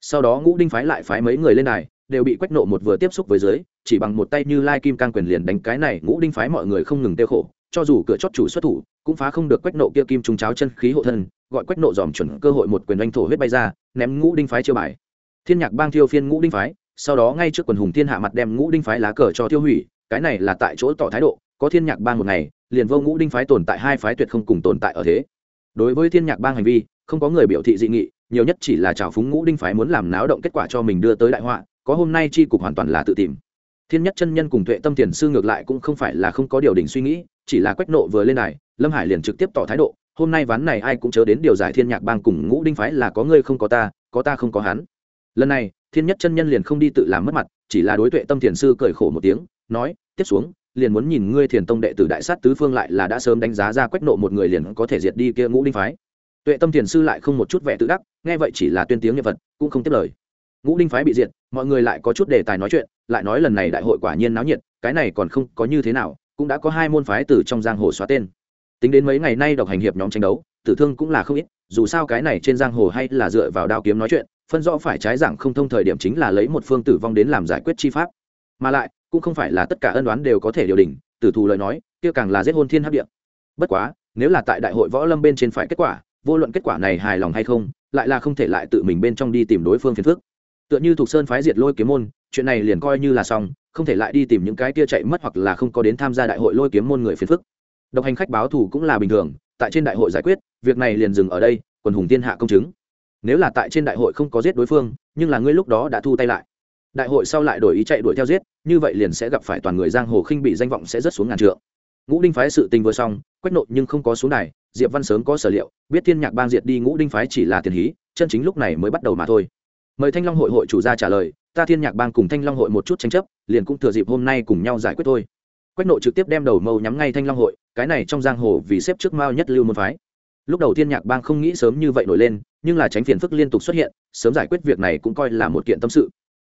S1: Sau đó ngũ đinh phái lại phái mấy người lên này đều bị quách nộ một vừa tiếp xúc với dưới, chỉ bằng một tay như lai kim cang quyền liền đánh cái này ngũ đinh phái mọi người không ngừng tiêu khổ, cho dù cửa chót chủ xuất thủ, cũng phá không được quách nộ kia kim trúng cháo chân khí hộ thân, gọi quách nộ dòm chuẩn cơ hội một quyền đánh thổ huyết bay ra, ném ngũ đinh phái chưa bài. Thiên nhạc bang thiêu phiên ngũ đinh phái sau đó ngay trước quần hùng thiên hạ mặt đem ngũ đinh phái lá cờ cho tiêu hủy, cái này là tại chỗ tỏ thái độ, có thiên nhạc bang một ngày, liền vô ngũ đinh phái tồn tại hai phái tuyệt không cùng tồn tại ở thế. Đối với thiên nhạc bang hành vi, không có người biểu thị dị nghị, nhiều nhất chỉ là trào phúng ngũ đinh phái muốn làm náo động kết quả cho mình đưa tới đại họa, có hôm nay chi cục hoàn toàn là tự tìm. Thiên nhất chân nhân cùng tuệ tâm tiền sư ngược lại cũng không phải là không có điều đình suy nghĩ, chỉ là quách nộ vừa lên này lâm hải liền trực tiếp tỏ thái độ, hôm nay ván này ai cũng chớ đến điều giải thiên nhạc bang cùng ngũ đinh phái là có ngươi không có ta có ta không có hắn lần này, thiên nhất chân nhân liền không đi tự làm mất mặt, chỉ là đối tuệ tâm thiền sư cười khổ một tiếng, nói, tiếp xuống, liền muốn nhìn ngươi thiền tông đệ tử đại sát tứ phương lại là đã sớm đánh giá ra quách nộ một người liền có thể diệt đi kia ngũ đinh phái. Tuệ tâm thiền sư lại không một chút vẻ tự đắc, nghe vậy chỉ là tuyên tiếng nhân vật cũng không tiếp lời. Ngũ đinh phái bị diệt, mọi người lại có chút đề tài nói chuyện, lại nói lần này đại hội quả nhiên náo nhiệt, cái này còn không có như thế nào, cũng đã có hai môn phái từ trong giang hồ xóa tên. Tính đến mấy ngày nay độc hành hiệp nhóm tranh đấu, tử thương cũng là không ít dù sao cái này trên giang hồ hay là dựa vào đao kiếm nói chuyện, phân rõ phải trái dạng không thông thời điểm chính là lấy một phương tử vong đến làm giải quyết chi pháp. Mà lại, cũng không phải là tất cả ân đoán đều có thể điều đình, tử thù lời nói, kia càng là giết hôn thiên hấp điện bất quá, nếu là tại đại hội võ lâm bên trên phải kết quả, vô luận kết quả này hài lòng hay không, lại là không thể lại tự mình bên trong đi tìm đối phương phiền phức. Tựa như thuộc sơn phái diệt lôi kiếm môn, chuyện này liền coi như là xong, không thể lại đi tìm những cái kia chạy mất hoặc là không có đến tham gia đại hội lôi kiếm môn người phiền phức. Độc hành khách báo thù cũng là bình thường, tại trên đại hội giải quyết việc này liền dừng ở đây, quần hùng tiên hạ công chứng. Nếu là tại trên đại hội không có giết đối phương, nhưng là ngươi lúc đó đã thu tay lại. Đại hội sau lại đổi ý chạy đuổi theo giết, như vậy liền sẽ gặp phải toàn người giang hồ khinh bị danh vọng sẽ rất xuống ngàn trượng. Ngũ đinh phái sự tình vừa xong, quách nội nhưng không có xuống này. diệp văn sớm có sở liệu, biết thiên nhạc bang diệt đi ngũ đinh phái chỉ là tiền hí, chân chính lúc này mới bắt đầu mà thôi. Mời thanh long hội hội chủ gia trả lời, ta thiên nhạc bang cùng thanh long hội một chút tranh chấp, liền cũng thừa dịp hôm nay cùng nhau giải quyết thôi. Quách nội trực tiếp đem đầu mâu nhắm ngay thanh long hội, cái này trong giang hồ vì xếp trước mao nhất lưu môn phái lúc đầu thiên nhạc bang không nghĩ sớm như vậy nổi lên, nhưng là tránh phiền phức liên tục xuất hiện, sớm giải quyết việc này cũng coi là một kiện tâm sự.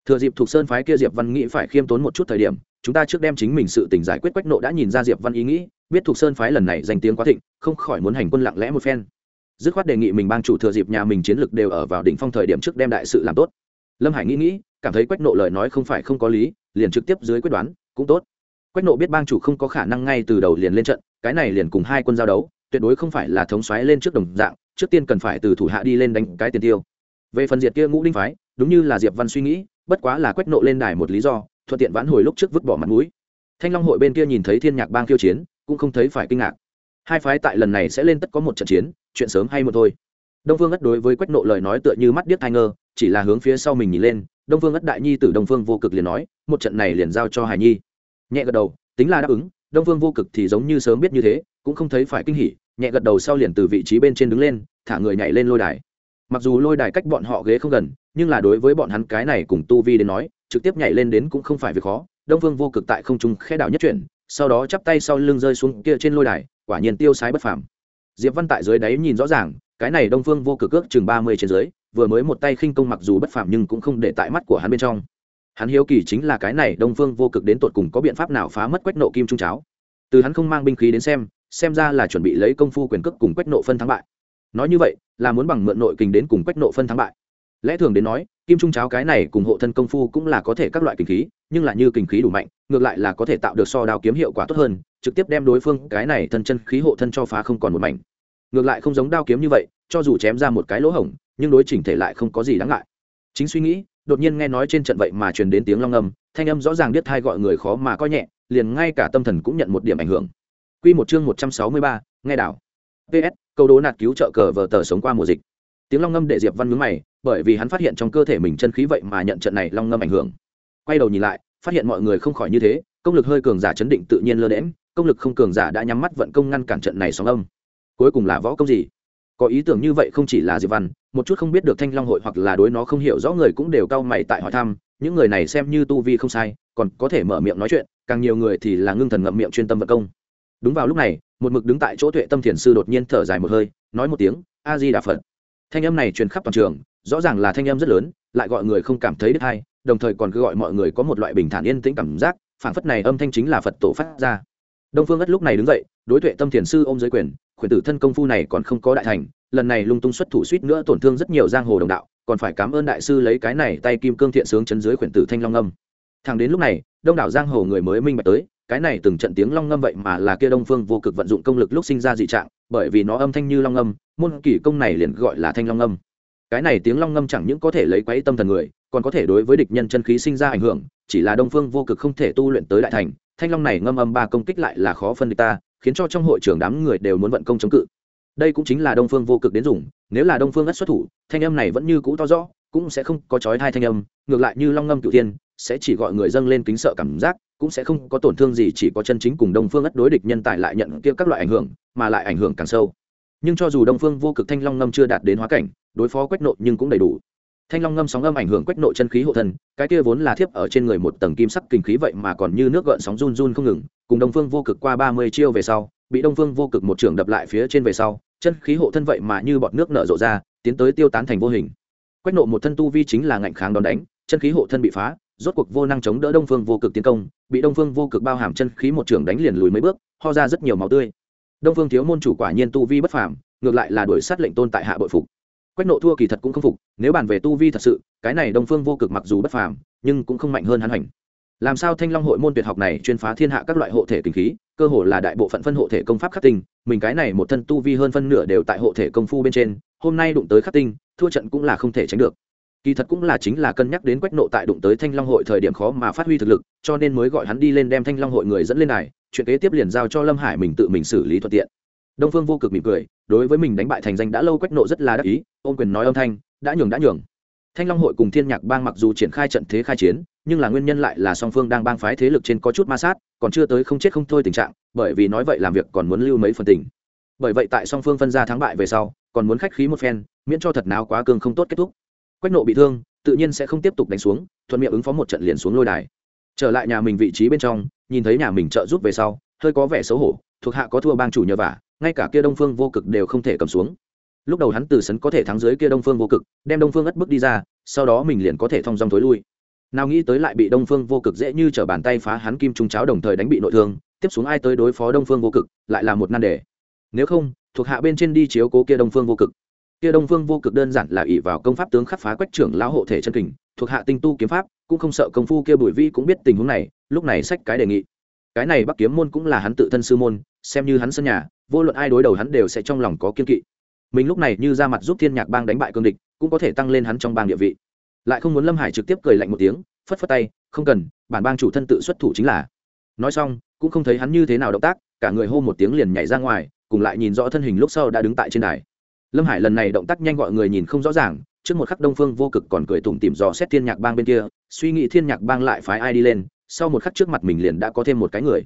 S1: Thừa dịp thuộc sơn phái kia diệp văn nghĩ phải khiêm tốn một chút thời điểm, chúng ta trước đem chính mình sự tình giải quyết quách nộ đã nhìn ra diệp văn ý nghĩ, biết thuộc sơn phái lần này danh tiếng quá thịnh, không khỏi muốn hành quân lặng lẽ một phen. Dứt khoát đề nghị mình bang chủ thừa dịp nhà mình chiến lực đều ở vào đỉnh phong thời điểm trước đem đại sự làm tốt. Lâm hải nghĩ nghĩ, cảm thấy quách nộ lời nói không phải không có lý, liền trực tiếp dưới quyết đoán, cũng tốt. Quách nộ biết bang chủ không có khả năng ngay từ đầu liền lên trận, cái này liền cùng hai quân giao đấu tuyệt đối không phải là thống xoáy lên trước đồng dạng, trước tiên cần phải từ thủ hạ đi lên đánh cái tiền tiêu. Về phần diệt kia ngũ đinh phái, đúng như là diệp văn suy nghĩ, bất quá là quách nộ lên đài một lý do, thuận tiện vãn hồi lúc trước vứt bỏ mặt mũi. Thanh long hội bên kia nhìn thấy thiên nhạc bang khiêu chiến, cũng không thấy phải kinh ngạc. Hai phái tại lần này sẽ lên tất có một trận chiến, chuyện sớm hay một thôi. Đông phương ất đối với quách nộ lời nói tựa như mắt điếc thai ngơ, chỉ là hướng phía sau mình nhìn lên, đông phương ất đại nhi tử đông phương vô cực liền nói, một trận này liền giao cho hải nhi. Nhẹ gật đầu, tính là đáp ứng, đông phương vô cực thì giống như sớm biết như thế, cũng không thấy phải kinh hỉ nhẹ gật đầu sau liền từ vị trí bên trên đứng lên, thả người nhảy lên lôi đài. Mặc dù lôi đài cách bọn họ ghế không gần, nhưng là đối với bọn hắn cái này cùng tu vi đến nói, trực tiếp nhảy lên đến cũng không phải việc khó. Đông phương vô cực tại không trung khe đảo nhất chuyển, sau đó chắp tay sau lưng rơi xuống kia trên lôi đài, quả nhiên tiêu sái bất phàm. Diệp văn tại dưới đáy nhìn rõ ràng, cái này đông phương vô cực ước chừng ba mươi trên dưới, vừa mới một tay khinh công mặc dù bất phàm nhưng cũng không để tại mắt của hắn bên trong. Hắn hiếu kỳ chính là cái này đông phương vô cực đến tột cùng có biện pháp nào phá mất quách nộ kim trung cháo. Từ hắn không mang binh khí đến xem xem ra là chuẩn bị lấy công phu quyền cước cùng quách nộ phân thắng bại. Nói như vậy, là muốn bằng mượn nội kình đến cùng quách nộ phân thắng bại. Lẽ thường đến nói, kim trung cháo cái này cùng hộ thân công phu cũng là có thể các loại kinh khí, nhưng là như kinh khí đủ mạnh, ngược lại là có thể tạo được so đao kiếm hiệu quả tốt hơn, trực tiếp đem đối phương, cái này thân chân khí hộ thân cho phá không còn một mảnh. Ngược lại không giống đao kiếm như vậy, cho dù chém ra một cái lỗ hổng, nhưng đối chỉnh thể lại không có gì đáng ngại. Chính suy nghĩ, đột nhiên nghe nói trên trận vậy mà truyền đến tiếng long âm, thanh âm rõ ràng biết thai gọi người khó mà coi nhẹ, liền ngay cả tâm thần cũng nhận một điểm ảnh hưởng. Quy một chương một trăm sáu mươi ba, nghe đảo. PS, câu đố nạt cứu trợ cờ vở tờ sống qua mùa dịch. Tiếng long ngâm để Diệp Văn nhướng mày, bởi vì hắn phát hiện trong cơ thể mình chân khí vậy mà nhận trận này long ngâm ảnh hưởng. Quay đầu nhìn lại, phát hiện mọi người không khỏi như thế, công lực hơi cường giả chấn định tự nhiên lơ đễnh, công lực không cường giả đã nhắm mắt vận công ngăn cản trận này sóng âm. Cuối cùng là võ công gì? Có ý tưởng như vậy không chỉ là Diệp Văn, một chút không biết được Thanh Long hội hoặc là đối nó không hiểu rõ người cũng đều cao mày tại hỏi thăm, những người này xem như tu vi không sai, còn có thể mở miệng nói chuyện, càng nhiều người thì là ngưng thần ngậm miệng chuyên tâm vận công đúng vào lúc này, một mực đứng tại chỗ tuệ tâm thiền sư đột nhiên thở dài một hơi, nói một tiếng, a di đà phật. Thanh âm này truyền khắp toàn trường, rõ ràng là thanh âm rất lớn, lại gọi người không cảm thấy đứt hay đồng thời còn cứ gọi mọi người có một loại bình thản yên tĩnh cảm giác, phảng phất này âm thanh chính là phật tổ phát ra. Đông phương ất lúc này đứng dậy, đối tuệ tâm thiền sư ôm giới quyền, khuyển tử thân công phu này còn không có đại thành, lần này lung tung xuất thủ suýt nữa tổn thương rất nhiều giang hồ đồng đạo, còn phải cảm ơn đại sư lấy cái này tay kim cương thiện sướng chấn dưới khuyển tử thanh long âm. Thằng đến lúc này, đông đảo giang hồ người mới minh bạch tới cái này từng trận tiếng long ngâm vậy mà là kia đông phương vô cực vận dụng công lực lúc sinh ra dị trạng, bởi vì nó âm thanh như long ngâm, môn kỷ công này liền gọi là thanh long ngâm. Cái này tiếng long ngâm chẳng những có thể lấy quấy tâm thần người, còn có thể đối với địch nhân chân khí sinh ra ảnh hưởng, chỉ là đông phương vô cực không thể tu luyện tới đại thành, thanh long này ngâm âm ba công kích lại là khó phân địch ta, khiến cho trong hội trưởng đám người đều muốn vận công chống cự. Đây cũng chính là đông phương vô cực đến dùng, nếu là đông phương ất xuất thủ, thanh âm này vẫn như cũ to rõ, cũng sẽ không có chói hai thanh âm, ngược lại như long ngâm cựu tiên sẽ chỉ gọi người dâng lên kính sợ cảm giác cũng sẽ không có tổn thương gì, chỉ có chân chính cùng đông phương ất đối địch nhân tài lại nhận kia các loại ảnh hưởng, mà lại ảnh hưởng càng sâu. Nhưng cho dù đông phương vô cực thanh long ngâm chưa đạt đến hóa cảnh, đối phó quách nộ nhưng cũng đầy đủ. Thanh long ngâm sóng âm ảnh hưởng quách nộ chân khí hộ thân, cái kia vốn là thiếp ở trên người một tầng kim sắc kinh khí vậy mà còn như nước gợn sóng run run không ngừng, cùng đông phương vô cực qua ba mươi chiêu về sau, bị đông phương vô cực một trường đập lại phía trên về sau, chân khí hộ thân vậy mà như bọt nước nở rộ ra, tiến tới tiêu tán thành vô hình. Quách nộ một thân tu vi chính là ngạnh kháng đòn đánh, chân khí hộ thân bị phá rốt cuộc vô năng chống đỡ đông phương vô cực tiến công, bị đông phương vô cực bao hàm chân khí một trường đánh liền lùi mấy bước, ho ra rất nhiều máu tươi. Đông phương thiếu môn chủ quả nhiên tu vi bất phàm, ngược lại là đuổi sát lệnh tôn tại hạ bội phục. Quách nộ thua kỳ thật cũng không phục, nếu bàn về tu vi thật sự, cái này đông phương vô cực mặc dù bất phàm, nhưng cũng không mạnh hơn hắn hành. Làm sao thanh long hội môn tuyệt học này chuyên phá thiên hạ các loại hộ thể kinh khí, cơ hồ là đại bộ phận phân hộ thể công pháp khắc tinh, mình cái này một thân tu vi hơn phân nửa đều tại hộ thể công phu bên trên, hôm nay đụng tới khắc tinh, thua trận cũng là không thể tránh được kỳ thật cũng là chính là cân nhắc đến quách nộ tại đụng tới thanh long hội thời điểm khó mà phát huy thực lực, cho nên mới gọi hắn đi lên đem thanh long hội người dẫn lên này chuyện kế tiếp liền giao cho lâm hải mình tự mình xử lý thuận tiện. Đông phương vô cực mỉm cười, đối với mình đánh bại thành danh đã lâu quách nộ rất là đắc ý, ôm quyền nói âm thanh, đã nhường đã nhường. Thanh long hội cùng thiên nhạc bang mặc dù triển khai trận thế khai chiến, nhưng là nguyên nhân lại là song phương đang bang phái thế lực trên có chút ma sát, còn chưa tới không chết không thôi tình trạng, bởi vì nói vậy làm việc còn muốn lưu mấy phần tình. Bởi vậy tại song phương phân ra thắng bại về sau, còn muốn khách khí một phen, miễn cho thật nào quá cương không tốt kết thúc quách nộ bị thương, tự nhiên sẽ không tiếp tục đánh xuống, thuận miệng ứng phó một trận liền xuống lôi đài. Trở lại nhà mình vị trí bên trong, nhìn thấy nhà mình trợ giúp về sau, hơi có vẻ xấu hổ, thuộc hạ có thua bang chủ nhờ vả, ngay cả kia đông phương vô cực đều không thể cầm xuống. Lúc đầu hắn từ sấn có thể thắng dưới kia đông phương vô cực, đem đông phương ất bước đi ra, sau đó mình liền có thể thông dong thối lui. Nào nghĩ tới lại bị đông phương vô cực dễ như t r ở bàn tay phá hắn kim trung cháo đồng thời đánh bị nội thương, tiếp xuống ai tới đối phó đông phương vô cực, lại là một nan đề. Nếu không, thuộc hạ bên trên đi chiếu cố kia đông phương vô cực kia đông phương vô cực đơn giản là ỷ vào công pháp tướng khắc phá quách trưởng lão hộ thể chân kình, thuộc hạ tinh tu kiếm pháp, cũng không sợ công phu kia bùi vi cũng biết tình huống này, lúc này sách cái đề nghị. Cái này bắc kiếm môn cũng là hắn tự thân sư môn, xem như hắn sân nhà, vô luận ai đối đầu hắn đều sẽ trong lòng có kiên kỵ. Mình lúc này như ra mặt giúp thiên nhạc bang đánh bại cương địch, cũng có thể tăng lên hắn trong bang địa vị. Lại không muốn lâm hải trực tiếp cười lạnh một tiếng, phất phất tay, không cần, bản bang chủ thân tự xuất thủ chính là. Nói xong, cũng không thấy hắn như thế nào động tác, cả người hô một tiếng liền nhảy ra ngoài, cùng lại nhìn rõ thân hình lúc sau đã đứng tại trên đài lâm hải lần này động tác nhanh gọi người nhìn không rõ ràng, trước một khắc đông phương vô cực còn cười tủm tỉm dò xét thiên nhạc bang bên kia, suy nghĩ thiên nhạc bang lại phái ai đi lên, sau một khắc trước mặt mình liền đã có thêm một cái người.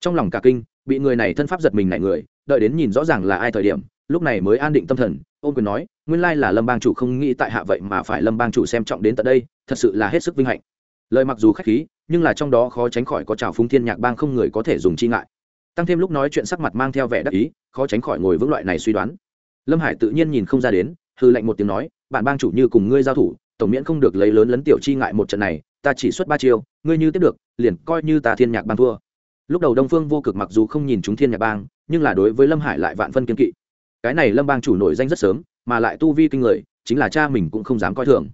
S1: Trong lòng cả kinh, bị người này thân pháp giật mình này người, đợi đến nhìn rõ ràng là ai thời điểm, lúc này mới an định tâm thần ôm quyền nói, nguyên lai là lâm bang chủ không nghĩ tại hạ vậy mà phải lâm bang chủ xem trọng đến tận đây, thật sự là hết sức vinh hạnh. Lời mặc dù khách khí, nhưng là trong đó khó tránh khỏi có trào phúng thiên nhạc bang không người có thể dùng chi ngại. Tăng thêm lúc nói chuyện sắc mặt mang theo vẻ đắc ý, khó tránh khỏi ngồi vững loại này suy đoán lâm hải tự nhiên nhìn không ra đến hư lệnh một tiếng nói bạn bang chủ như cùng ngươi giao thủ, tổng miễn không được lấy lớn lấn tiểu chi ngại một trận này, ta chỉ xuất ba chiêu, ngươi như tiếp được, liền coi như ta thiên nhạc bang thua. Lúc đầu đông phương vô cực mặc dù không nhìn chúng thiên nhạc bang, nhưng là đối với lâm hải lại vạn phân kiên kỵ. Cái này lâm bang chủ nổi danh rất sớm, mà lại tu vi kinh người, chính là cha mình cũng không dám coi thường.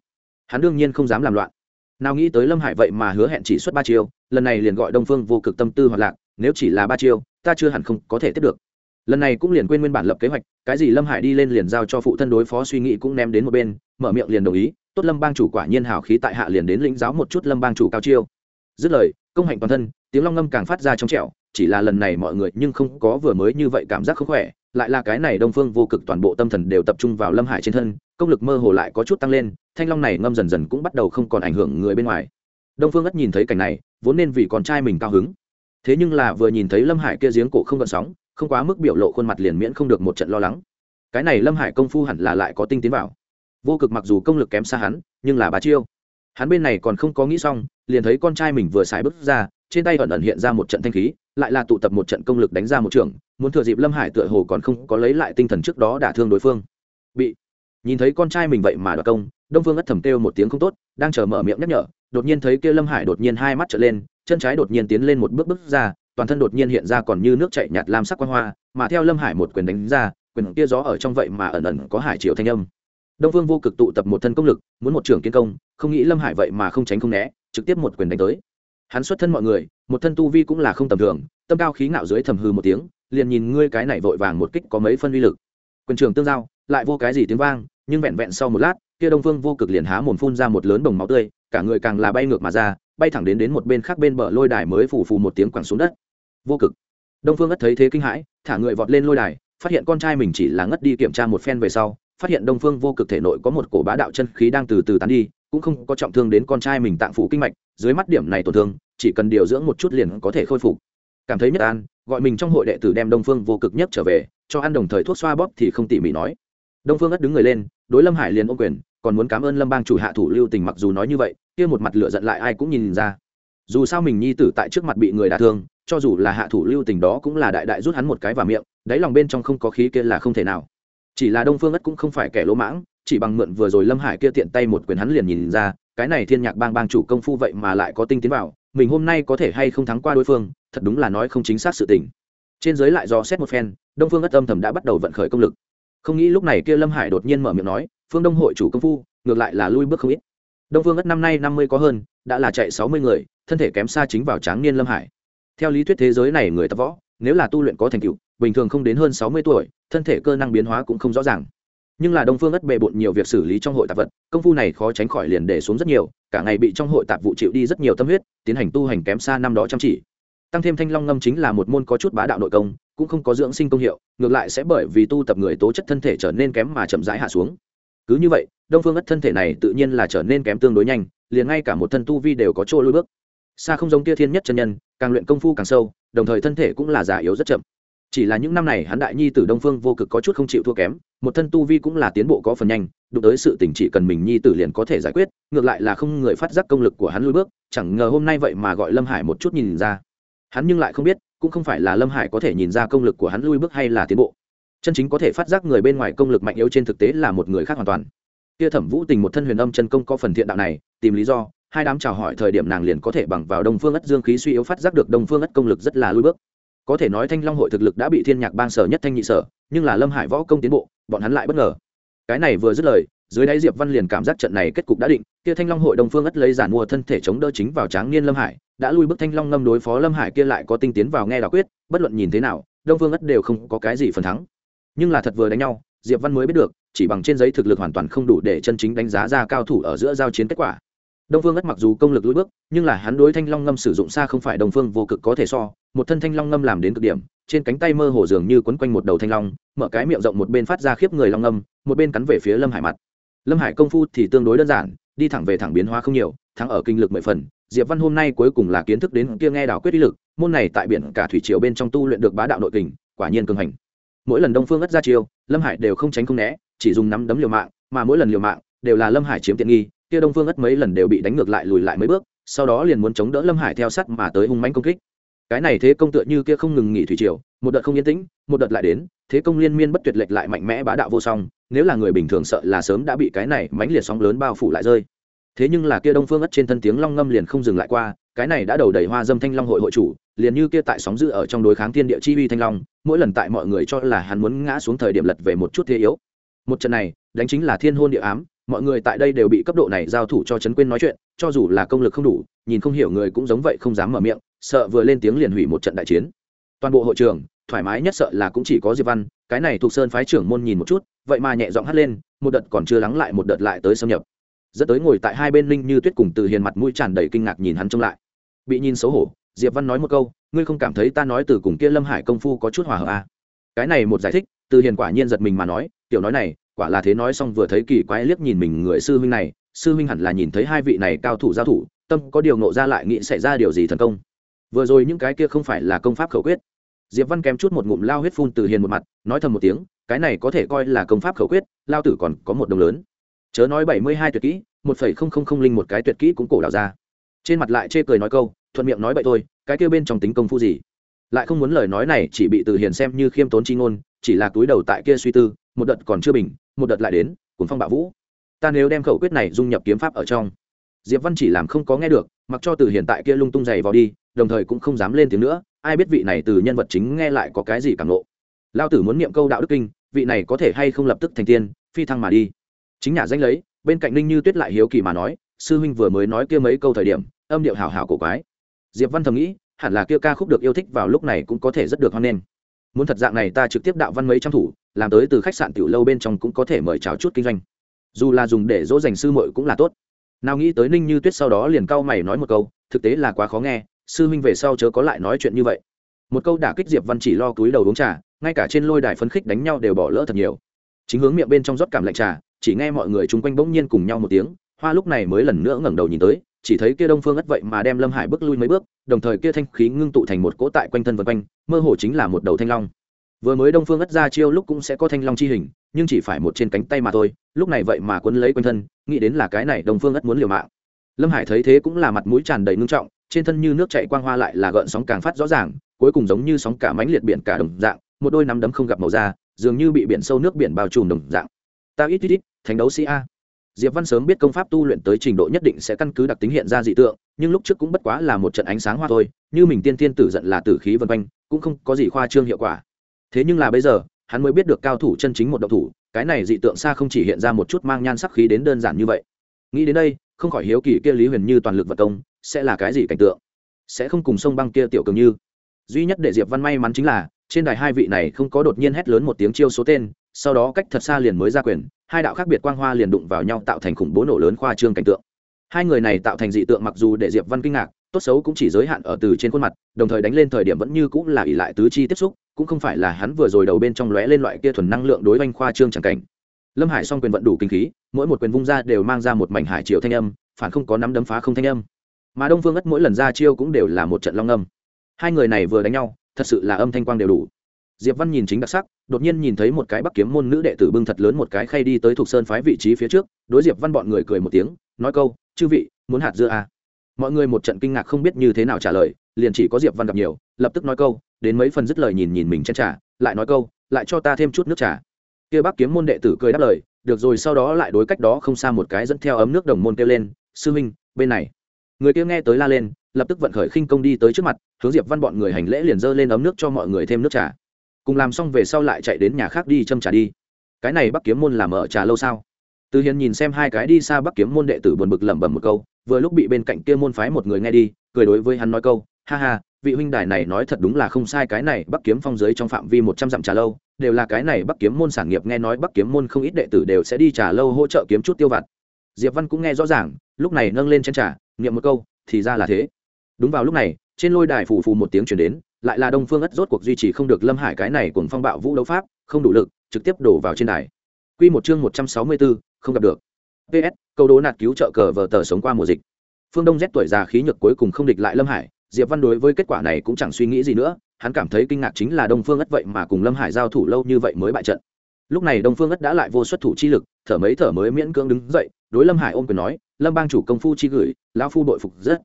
S1: Hắn đương nhiên không dám làm loạn. Nào nghĩ tới lâm hải vậy mà hứa hẹn chỉ xuất ba chiêu, lần này liền gọi đông phương vô cực tâm tư hoạt lạc, nếu chỉ là ba chiêu, ta chưa hẳn không có thể tiếp được lần này cũng liền quên nguyên bản lập kế hoạch, cái gì lâm hải đi lên liền giao cho phụ thân đối phó suy nghĩ cũng ném đến một bên, mở miệng liền đồng ý, tốt lâm bang chủ quả nhiên hào khí tại hạ liền đến lĩnh giáo một chút lâm bang chủ cao chiêu. Dứt lời, công hạnh toàn thân, tiếng long ngâm càng phát ra trong trẻo, chỉ là lần này mọi người nhưng không có vừa mới như vậy cảm giác không khỏe, lại là cái này đông phương vô cực toàn bộ tâm thần đều tập trung vào lâm hải trên thân, công lực mơ hồ lại có chút tăng lên, thanh long này ngâm dần dần cũng bắt đầu không còn ảnh hưởng người bên ngoài. Đông phương ất nhìn thấy cảnh này, vốn nên vì con trai mình cao hứng. Thế nhưng là vừa nhìn thấy lâm hải kia giếng cổ không gợn sóng không quá mức biểu lộ khuôn mặt liền miễn không được một trận lo lắng. Cái này lâm hải công phu hẳn là lại có tinh tiến vào. Vô cực mặc dù công lực kém xa hắn, nhưng là bà chiêu. Hắn bên này còn không có nghĩ xong, liền thấy con trai mình vừa xài bước ra, trên tay ẩn ẩn hiện ra một trận thanh khí, lại là tụ tập một trận công lực đánh ra một trường, muốn thừa dịp lâm hải tựa hồ còn không có lấy lại tinh thần trước đó đả thương đối phương. Bị nhìn thấy con trai mình vậy mà đoạt công, đông phương ất thầm kêu một tiếng không tốt, đang chờ mở miệng nhắc nhở, đột nhiên thấy kia lâm hải đột nhiên hai mắt trở lên, chân trái đột nhiên tiến lên một bước bước ra toàn thân đột nhiên hiện ra còn như nước chảy nhạt lam sắc quang hoa, mà theo lâm hải một quyền đánh ra, quyền kia gió ở trong vậy mà ẩn ẩn có hải triều thanh âm. Đông phương vô cực tụ tập một thân công lực, muốn một trưởng kiến công, không nghĩ lâm hải vậy mà không tránh không né, trực tiếp một quyền đánh tới. Hắn xuất thân mọi người, một thân tu vi cũng là không tầm thường, tâm cao khí ngạo dưới thầm hư một tiếng, liền nhìn ngươi cái này vội vàng một kích có mấy phân uy lực. Quyền trường tương giao, lại vô cái gì tiếng vang, nhưng vẹn vẹn sau một lát, kia đông phương vô cực liền há mồm phun ra một lớn bồng máu tươi, cả người càng là bay ngược mà ra, bay thẳng đến đến một bên khác bên bờ lôi đài mới phủ phù một tiếng quẳng xuống đất vô cực. Đông phương ất thấy thế kinh hãi, thả người vọt lên lôi đài, phát hiện con trai mình chỉ là ngất đi kiểm tra một phen về sau, phát hiện đông phương vô cực thể nội có một cổ bá đạo chân khí đang từ từ tán đi, cũng không có trọng thương đến con trai mình tạng phủ kinh mạch, dưới mắt điểm này tổn thương, chỉ cần điều dưỡng một chút liền có thể khôi phục. Cảm thấy nhất an, gọi mình trong hội đệ tử đem đông phương vô cực nhất trở về, cho ăn đồng thời thuốc xoa bóp thì không tỉ mỉ nói. Đông phương ất đứng người lên, đối lâm hải liền ô quyền, còn muốn cảm ơn lâm bang chủ hạ thủ lưu tình mặc dù nói như vậy, kia một mặt lửa giận lại ai cũng nhìn ra. Dù sao mình nhi tử tại trước mặt bị người đả thương cho dù là hạ thủ lưu tình đó cũng là đại đại rút hắn một cái vào miệng, đáy lòng bên trong không có khí kia là không thể nào. Chỉ là đông phương ất cũng không phải kẻ lỗ mãng, chỉ bằng mượn vừa rồi lâm hải kia tiện tay một quyền hắn liền nhìn ra, cái này thiên nhạc bang bang chủ công phu vậy mà lại có tinh tiến vào, mình hôm nay có thể hay không thắng qua đối phương, thật đúng là nói không chính xác sự tình. Trên giới lại do xét một phen, đông phương ất âm thầm đã bắt đầu vận khởi công lực. Không nghĩ lúc này kia lâm hải đột nhiên mở miệng nói, phương đông hội chủ công phu, ngược lại là lui bước không ít. Đông phương ất năm nay năm mươi có hơn, đã là chạy sáu mươi người, thân thể kém xa chính vào tráng niên lâm hải theo lý thuyết thế giới này người tập võ, nếu là tu luyện có thành tựu, bình thường không đến hơn sáu mươi tuổi, thân thể cơ năng biến hóa cũng không rõ ràng. Nhưng là đông phương ất bề bộn nhiều việc xử lý trong hội tạp vật, công phu này khó tránh khỏi liền để xuống rất nhiều, cả ngày bị trong hội tạp vụ chịu đi rất nhiều tâm huyết, tiến hành tu hành kém xa năm đó chăm chỉ. Tăng thêm thanh long ngâm chính là một môn có chút bá đạo nội công, cũng không có dưỡng sinh công hiệu, ngược lại sẽ bởi vì tu tập người tố chất thân thể trở nên kém mà chậm rãi hạ xuống. Cứ như vậy, đông phương ất thân thể này tự nhiên là trở nên kém tương đối nhanh, liền ngay cả một thân tu vi đều có trôi lôi bước xa không giống tia thiên nhất chân nhân, càng luyện công phu càng sâu, đồng thời thân thể cũng là già yếu rất chậm. Chỉ là những năm này hắn đại nhi tử đông phương vô cực có chút không chịu thua kém, một thân tu vi cũng là tiến bộ có phần nhanh, đụng tới sự tình chỉ cần mình nhi tử liền có thể giải quyết, ngược lại là không người phát giác công lực của hắn lui bước, chẳng ngờ hôm nay vậy mà gọi lâm hải một chút nhìn ra. Hắn nhưng lại không biết, cũng không phải là lâm hải có thể nhìn ra công lực của hắn lui bước hay là tiến bộ. Chân chính có thể phát giác người bên ngoài công lực mạnh yếu trên thực tế là một người khác hoàn toàn. Kia thẩm vũ tình một thân huyền âm chân công có phần thiện đạo này, tìm lý do hai đám chào hỏi thời điểm nàng liền có thể bằng vào đông phương ất dương khí suy yếu phát giác được đông phương ất công lực rất là lui bước. Có thể nói thanh long hội thực lực đã bị thiên nhạc bang sở nhất thanh nhị sở, nhưng là lâm hải võ công tiến bộ, bọn hắn lại bất ngờ. Cái này vừa dứt lời, dưới đáy diệp văn liền cảm giác trận này kết cục đã định, kia thanh long hội đông phương ất lấy giản mua thân thể chống đỡ chính vào tráng niên lâm hải, đã lui bước thanh long ngâm đối phó lâm hải kia lại có tinh tiến vào nghe đạo quyết, bất luận nhìn thế nào, đông phương ất đều không có cái gì phần thắng. Nhưng là thật vừa đánh nhau, diệp văn mới biết được, chỉ bằng trên giấy thực lực hoàn toàn không đủ để chân chính đánh giá ra cao thủ ở giữa giao chiến kết quả đông phương ất mặc dù công lực lùi bước, nhưng là hắn đối thanh long ngâm sử dụng xa không phải đông phương vô cực có thể so, một thân thanh long ngâm làm đến cực điểm, trên cánh tay mơ hồ dường như quấn quanh một đầu thanh long, mở cái miệng rộng một bên phát ra khiếp người long ngâm, một bên cắn về phía lâm hải mặt. Lâm hải công phu thì tương đối đơn giản, đi thẳng về thẳng biến hóa không nhiều, thắng ở kinh lực mười phần. Diệp văn hôm nay cuối cùng là kiến thức đến kia nghe đảo quyết ý lực, môn này tại biển cả thủy triều bên trong tu luyện được bá đạo nội kình, quả nhiên cường hành. Mỗi lần đông phương ất ra chiêu, lâm hải đều không tránh không né, chỉ dùng nắm đấm liều mạng, mà mỗi lần liều mạng đều là lâm hải chiếm tiện nghi kia đông phương ất mấy lần đều bị đánh ngược lại lùi lại mấy bước, sau đó liền muốn chống đỡ lâm hải theo sắt mà tới hung mãnh công kích. Cái này thế công tựa như kia không ngừng nghỉ thủy triều, một đợt không yên tĩnh, một đợt lại đến, thế công liên miên bất tuyệt lệch lại mạnh mẽ bá đạo vô song, nếu là người bình thường sợ là sớm đã bị cái này mãnh liệt sóng lớn bao phủ lại rơi. Thế nhưng là kia đông phương ất trên thân tiếng long ngâm liền không dừng lại qua, cái này đã đầu đầy hoa dâm thanh long hội hội chủ, liền như kia tại sóng dữ ở trong đối kháng thiên địa chi uy thanh long, mỗi lần tại mọi người cho là hắn muốn ngã xuống thời điểm lật về một chút thế yếu. Một trận này, đánh chính là thiên hôn địa ám mọi người tại đây đều bị cấp độ này giao thủ cho chấn quên nói chuyện, cho dù là công lực không đủ, nhìn không hiểu người cũng giống vậy không dám mở miệng, sợ vừa lên tiếng liền hủy một trận đại chiến. Toàn bộ hội trường, thoải mái nhất sợ là cũng chỉ có diệp văn, cái này thuộc sơn phái trưởng môn nhìn một chút, vậy mà nhẹ giọng hắt lên, một đợt còn chưa lắng lại một đợt lại tới xâm nhập. Dẫn tới ngồi tại hai bên linh như tuyết cùng từ hiền mặt mũi tràn đầy kinh ngạc nhìn hắn trông lại. Bị nhìn xấu hổ, diệp văn nói một câu, ngươi không cảm thấy ta nói từ cùng kia lâm hải công phu có chút hòa hợp à. cái này một giải thích, từ hiền quả nhiên giật mình mà nói, tiểu nói này quả là thế nói xong vừa thấy kỳ quái liếc nhìn mình người sư huynh này, sư huynh hẳn là nhìn thấy hai vị này cao thủ giao thủ, tâm có điều nộ ra lại nghĩ xảy ra điều gì thần công. Vừa rồi những cái kia không phải là công pháp khẩu quyết. Diệp văn kém chút một ngụm lao huyết phun từ hiền một mặt, nói thầm một tiếng, cái này có thể coi là công pháp khẩu quyết, lao tử còn có một đồng lớn. Chớ nói bảy mươi hai tuyệt kỹ, một phẩy không không không linh một cái tuyệt kỹ cũng cổ đào ra. Trên mặt lại chê cười nói câu, thuận miệng nói vậy thôi, cái kia bên trong tính công phu gì? Lại không muốn lời nói này chỉ bị từ hiền xem như khiêm tốn chi ngôn, chỉ là túi đầu tại kia suy tư, một đợt còn chưa bình một đợt lại đến, cùng phong bạo vũ. Ta nếu đem khẩu quyết này dung nhập kiếm pháp ở trong. Diệp văn chỉ làm không có nghe được, mặc cho từ hiện tại kia lung tung giày vào đi, đồng thời cũng không dám lên tiếng nữa, ai biết vị này từ nhân vật chính nghe lại có cái gì cảm lộ lao tử muốn niệm câu đạo đức kinh, vị này có thể hay không lập tức thành tiên, phi thăng mà đi. Chính nhà danh lấy, bên cạnh ninh như tuyết lại hiếu kỳ mà nói, sư huynh vừa mới nói kia mấy câu thời điểm, âm điệu hào hào cổ quái. Diệp văn thầm nghĩ, hẳn là kia ca khúc được yêu thích vào lúc này cũng có thể rất được hoan nghênh. Muốn thật dạng này ta trực tiếp đạo văn mấy trăm thủ làm tới từ khách sạn tiểu lâu bên trong cũng có thể mời chào chút kinh doanh. Dù là dùng để dỗ dành sư muội cũng là tốt. Nào nghĩ tới ninh như tuyết sau đó liền cau mày nói một câu, thực tế là quá khó nghe, sư huynh về sau chớ có lại nói chuyện như vậy. Một câu đả kích diệp văn chỉ lo túi đầu uống trà, ngay cả trên lôi đài phấn khích đánh nhau đều bỏ lỡ thật nhiều. Chính hướng miệng bên trong rót cảm lạnh trà, chỉ nghe mọi người chung quanh bỗng nhiên cùng nhau một tiếng, hoa lúc này mới lần nữa ngẩng đầu nhìn tới, chỉ thấy kia đông phương ất vậy mà đem lâm hải bước lui mấy bước, đồng thời kia thanh khí ngưng tụ thành một cỗ tại quanh thân vân quanh, mơ hồ chính là một đầu thanh long vừa mới đông phương ất ra chiêu lúc cũng sẽ có thanh long chi hình, nhưng chỉ phải một trên cánh tay mà thôi, lúc này vậy mà quấn lấy quanh thân, nghĩ đến là cái này đông phương ất muốn liều mạng. Lâm hải thấy thế cũng là mặt mũi tràn đầy ngưng trọng, trên thân như nước chạy quang hoa lại là gợn sóng càng phát rõ ràng, cuối cùng giống như sóng cả mánh liệt biển cả đồng dạng, một đôi nắm đấm không gặp màu da, dường như bị biển sâu nước biển bao trùm đồng dạng. Ta ít ít ít, thánh đấu sĩ a. Diệp văn sớm biết công pháp tu luyện tới trình độ nhất định sẽ căn cứ đặc tính hiện ra dị tượng, nhưng lúc trước cũng bất quá là một trận ánh sáng hoa thôi, như mình tiên tiên tử giận là tử khí vân quanh, cũng không có gì khoa trương hiệu quả thế nhưng là bây giờ, hắn mới biết được cao thủ chân chính một độc thủ, cái này dị tượng xa không chỉ hiện ra một chút mang nhan sắc khí đến đơn giản như vậy. Nghĩ đến đây, không khỏi hiếu kỳ kia lý huyền như toàn lực vật công, sẽ là cái gì cảnh tượng? Sẽ không cùng sông băng kia tiểu cường như? Duy nhất để diệp văn may mắn chính là, trên đài hai vị này không có đột nhiên hét lớn một tiếng chiêu số tên, sau đó cách thật xa liền mới ra quyền, hai đạo khác biệt quang hoa liền đụng vào nhau tạo thành khủng bố nổ lớn khoa trương cảnh tượng. Hai người này tạo thành dị tượng mặc dù để diệp văn kinh ngạc, tốt xấu cũng chỉ giới hạn ở từ trên khuôn mặt, đồng thời đánh lên thời điểm vẫn như cũng là ỷ lại tứ chi tiếp xúc cũng không phải là hắn vừa rồi đầu bên trong lóe lên loại kia thuần năng lượng đối oanh khoa trương chẳng cảnh. Lâm hải song quyền vận đủ kinh khí, mỗi một quyền vung ra đều mang ra một mảnh hải triều thanh âm, phản không có nắm đấm phá không thanh âm. Mà đông phương ất mỗi lần ra chiêu cũng đều là một trận long âm hai người này vừa đánh nhau, thật sự là âm thanh quang đều đủ. Diệp văn nhìn chính đặc sắc, đột nhiên nhìn thấy một cái bắc kiếm môn nữ đệ tử bưng thật lớn một cái khay đi tới thuộc sơn phái vị trí phía trước, đối diệp văn bọn người cười một tiếng, nói câu, chư vị, muốn hạt dưa à. mọi người một trận kinh ngạc không biết như thế nào trả lời, liền chỉ có diệp văn gặp nhiều, lập tức nói câu đến mấy phần dứt lời nhìn nhìn mình chén trà lại nói câu lại cho ta thêm chút nước trà. Kia bác kiếm môn đệ tử cười đáp lời được rồi sau đó lại đối cách đó không xa một cái dẫn theo ấm nước đồng môn kêu lên sư huynh, bên này. Người kia nghe tới la lên lập tức vận khởi khinh công đi tới trước mặt hướng diệp văn bọn người hành lễ liền dơ lên ấm nước cho mọi người thêm nước trà. Cùng làm xong về sau lại chạy đến nhà khác đi châm trà đi. Cái này bắc kiếm môn làm ở trà lâu sao? Từ hiền nhìn xem hai cái đi xa bắc kiếm môn đệ tử buồn bực lẩm bẩm một câu vừa lúc bị bên cạnh kia môn phái một người nghe đi cười đối với hắn nói câu ha ha vị huynh đài này nói thật đúng là không sai, cái này bắc kiếm phong giới trong phạm vi một trăm dặm trà lâu, đều là cái này bắc kiếm môn sản nghiệp, nghe nói bắc kiếm môn không ít đệ tử đều sẽ đi trà lâu hỗ trợ kiếm chút tiêu vặt. Diệp văn cũng nghe rõ ràng, lúc này nâng lên chân trà, niệm một câu, thì ra là thế. Đúng vào lúc này, trên lôi đài phù phù một tiếng chuyển đến, lại là đông phương ất rốt cuộc duy trì không được lâm hải cái này cùng phong bạo vũ đấu pháp, không đủ lực, trực tiếp đổ vào trên đài. Q một chương một trăm sáu mươi bốn, không gặp được. Ps câu đố nạt cứu trợ cờ vờ tờ sống qua mùa dịch. Phương đông rét tuổi già khí nhược cuối cùng không địch lại lâm hải diệp văn đối với kết quả này cũng chẳng suy nghĩ gì nữa, hắn cảm thấy kinh ngạc chính là đông phương ất vậy mà cùng lâm hải giao thủ lâu như vậy mới bại trận. Lúc này đông phương ất đã lại vô xuất thủ chi lực, thở mấy thở mới miễn cưỡng đứng dậy, đối lâm hải ôm quyền nói, lâm bang chủ công phu chi gửi, lão phu đội phục rất.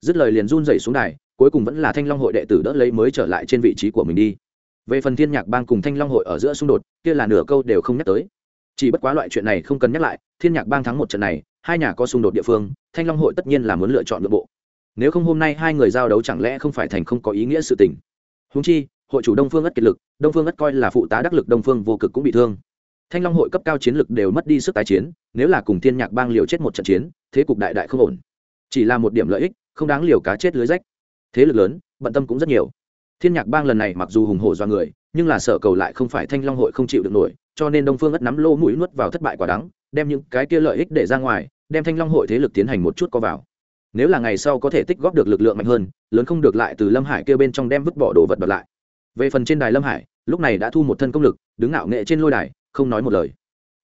S1: Dứt lời liền run dậy xuống đài, cuối cùng vẫn là thanh long hội đệ tử đỡ lấy mới trở lại trên vị trí của mình đi. Về phần thiên nhạc bang cùng thanh long hội ở giữa xung đột, kia là nửa câu đều không nhắc tới. Chỉ bất quá loại chuyện này không cần nhắc lại, thiên nhạc bang thắng một trận này, hai nhà có xung đột địa phương, thanh long hội tất nhiên là muốn lựa chọn nội bộ nếu không hôm nay hai người giao đấu chẳng lẽ không phải thành không có ý nghĩa sự tình? Húng chi, hội chủ đông phương ất kiệt lực, đông phương ất coi là phụ tá đắc lực, đông phương vô cực cũng bị thương. Thanh long hội cấp cao chiến lực đều mất đi sức tái chiến, nếu là cùng thiên nhạc bang liều chết một trận chiến, thế cục đại đại không ổn. Chỉ là một điểm lợi ích, không đáng liều cá chết lưới rách. Thế lực lớn, bận tâm cũng rất nhiều. Thiên nhạc bang lần này mặc dù hùng hổ do người, nhưng là sợ cầu lại không phải thanh long hội không chịu được nổi, cho nên đông phương ất nắm lô mũi nuốt vào thất bại quả đắng, đem những cái kia lợi ích để ra ngoài, đem thanh long hội thế lực tiến hành một chút có vào nếu là ngày sau có thể tích góp được lực lượng mạnh hơn lớn không được lại từ lâm hải kêu bên trong đem vứt bỏ đồ vật bật lại. Về phần trên đài lâm hải lúc này đã thu một thân công lực đứng ngạo nghệ trên lôi đài không nói một lời.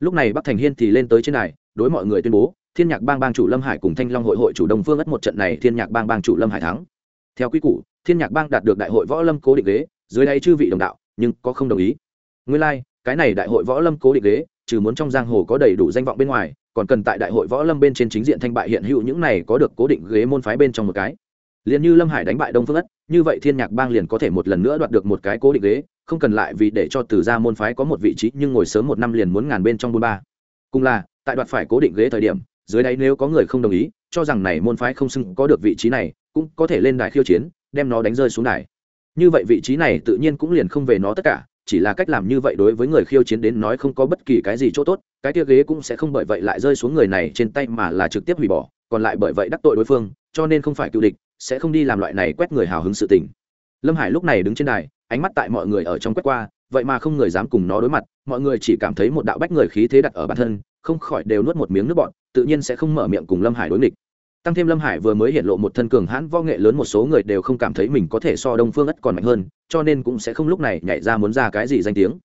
S1: Lúc này bắc thành hiên thì lên tới trên đài đối mọi người tuyên bố thiên nhạc bang bang chủ lâm hải cùng thanh long hội hội chủ đông phương ất một trận này thiên nhạc bang bang chủ lâm hải thắng. Theo quy củ thiên nhạc bang đạt được đại hội võ lâm cố định ghế dưới đây chư vị đồng đạo nhưng có không đồng ý. Nguyên lai like, cái này đại hội võ lâm cố định ghế trừ muốn trong giang hồ có đầy đủ danh vọng bên ngoài còn cần tại đại hội võ lâm bên trên chính diện thanh bại hiện hữu những này có được cố định ghế môn phái bên trong một cái. Liền như lâm hải đánh bại đông phương ất, như vậy thiên nhạc bang liền có thể một lần nữa đoạt được một cái cố định ghế, không cần lại vì để cho từ gia môn phái có một vị trí, nhưng ngồi sớm một năm liền muốn ngàn bên trong buôn ba. Cùng là, tại đoạt phải cố định ghế thời điểm, dưới đây nếu có người không đồng ý, cho rằng này môn phái không xưng có được vị trí này, cũng có thể lên đài khiêu chiến, đem nó đánh rơi xuống đài. Như vậy vị trí này tự nhiên cũng liền không về nó tất cả chỉ là cách làm như vậy đối với người khiêu chiến đến nói không có bất kỳ cái gì chỗ tốt, cái tia ghế cũng sẽ không bởi vậy lại rơi xuống người này trên tay mà là trực tiếp hủy bỏ, còn lại bởi vậy đắc tội đối phương, cho nên không phải cựu địch, sẽ không đi làm loại này quét người hào hứng sự tình. Lâm hải lúc này đứng trên đài, ánh mắt tại mọi người ở trong quét qua, vậy mà không người dám cùng nó đối mặt, mọi người chỉ cảm thấy một đạo bách người khí thế đặt ở bản thân, không khỏi đều nuốt một miếng nước bọn tự nhiên sẽ không mở miệng cùng lâm hải đối nghịch tăng thêm lâm hải vừa mới hiện lộ một thân cường hãn võ nghệ lớn một số người đều không cảm thấy mình có thể so đông phương ất còn mạnh hơn, cho nên cũng sẽ không lúc này nhảy ra muốn ra cái gì danh tiếng.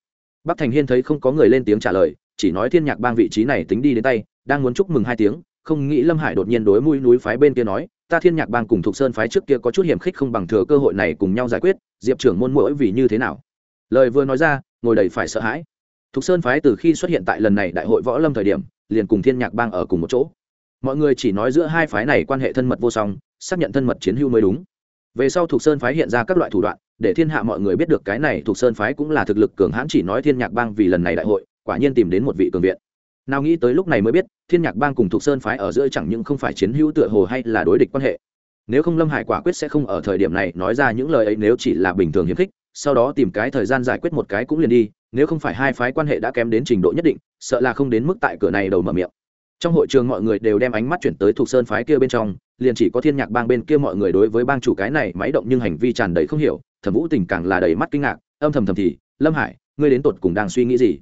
S1: Bắc thành hiên thấy không có người lên tiếng trả lời, chỉ nói thiên nhạc bang vị trí này tính đi đến tay, đang muốn chúc mừng hai tiếng, không nghĩ lâm hải đột nhiên đối mũi núi phái bên kia nói, ta thiên nhạc bang cùng thục sơn phái trước kia có chút hiểm khích không bằng thừa cơ hội này cùng nhau giải quyết, diệp trưởng môn mỗi vì như thế nào? Lời vừa nói ra, ngồi đầy phải sợ hãi. Thục sơn phái từ khi xuất hiện tại lần này đại hội võ lâm thời điểm, liền cùng thiên nhạc bang ở cùng một chỗ mọi người chỉ nói giữa hai phái này quan hệ thân mật vô song, xác nhận thân mật chiến hữu mới đúng. Về sau thuộc sơn phái hiện ra các loại thủ đoạn, để thiên hạ mọi người biết được cái này thuộc sơn phái cũng là thực lực cường hãn chỉ nói thiên nhạc bang vì lần này đại hội, quả nhiên tìm đến một vị cường viện. Nào nghĩ tới lúc này mới biết, thiên nhạc bang cùng thuộc sơn phái ở giữa chẳng những không phải chiến hữu tựa hồ hay là đối địch quan hệ. Nếu không lâm hải quả quyết sẽ không ở thời điểm này nói ra những lời ấy nếu chỉ là bình thường hiếm khích, sau đó tìm cái thời gian giải quyết một cái cũng liền đi, nếu không phải hai phái quan hệ đã kém đến trình độ nhất định, sợ là không đến mức tại cửa này đầu mở miệng trong hội trường mọi người đều đem ánh mắt chuyển tới thuộc sơn phái kia bên trong, liền chỉ có thiên nhạc bang bên kia mọi người đối với bang chủ cái này máy động nhưng hành vi tràn đầy không hiểu, thẩm vũ tình càng là đầy mắt kinh ngạc, âm thầm thầm thì, lâm hải, ngươi đến tột cùng đang suy nghĩ gì?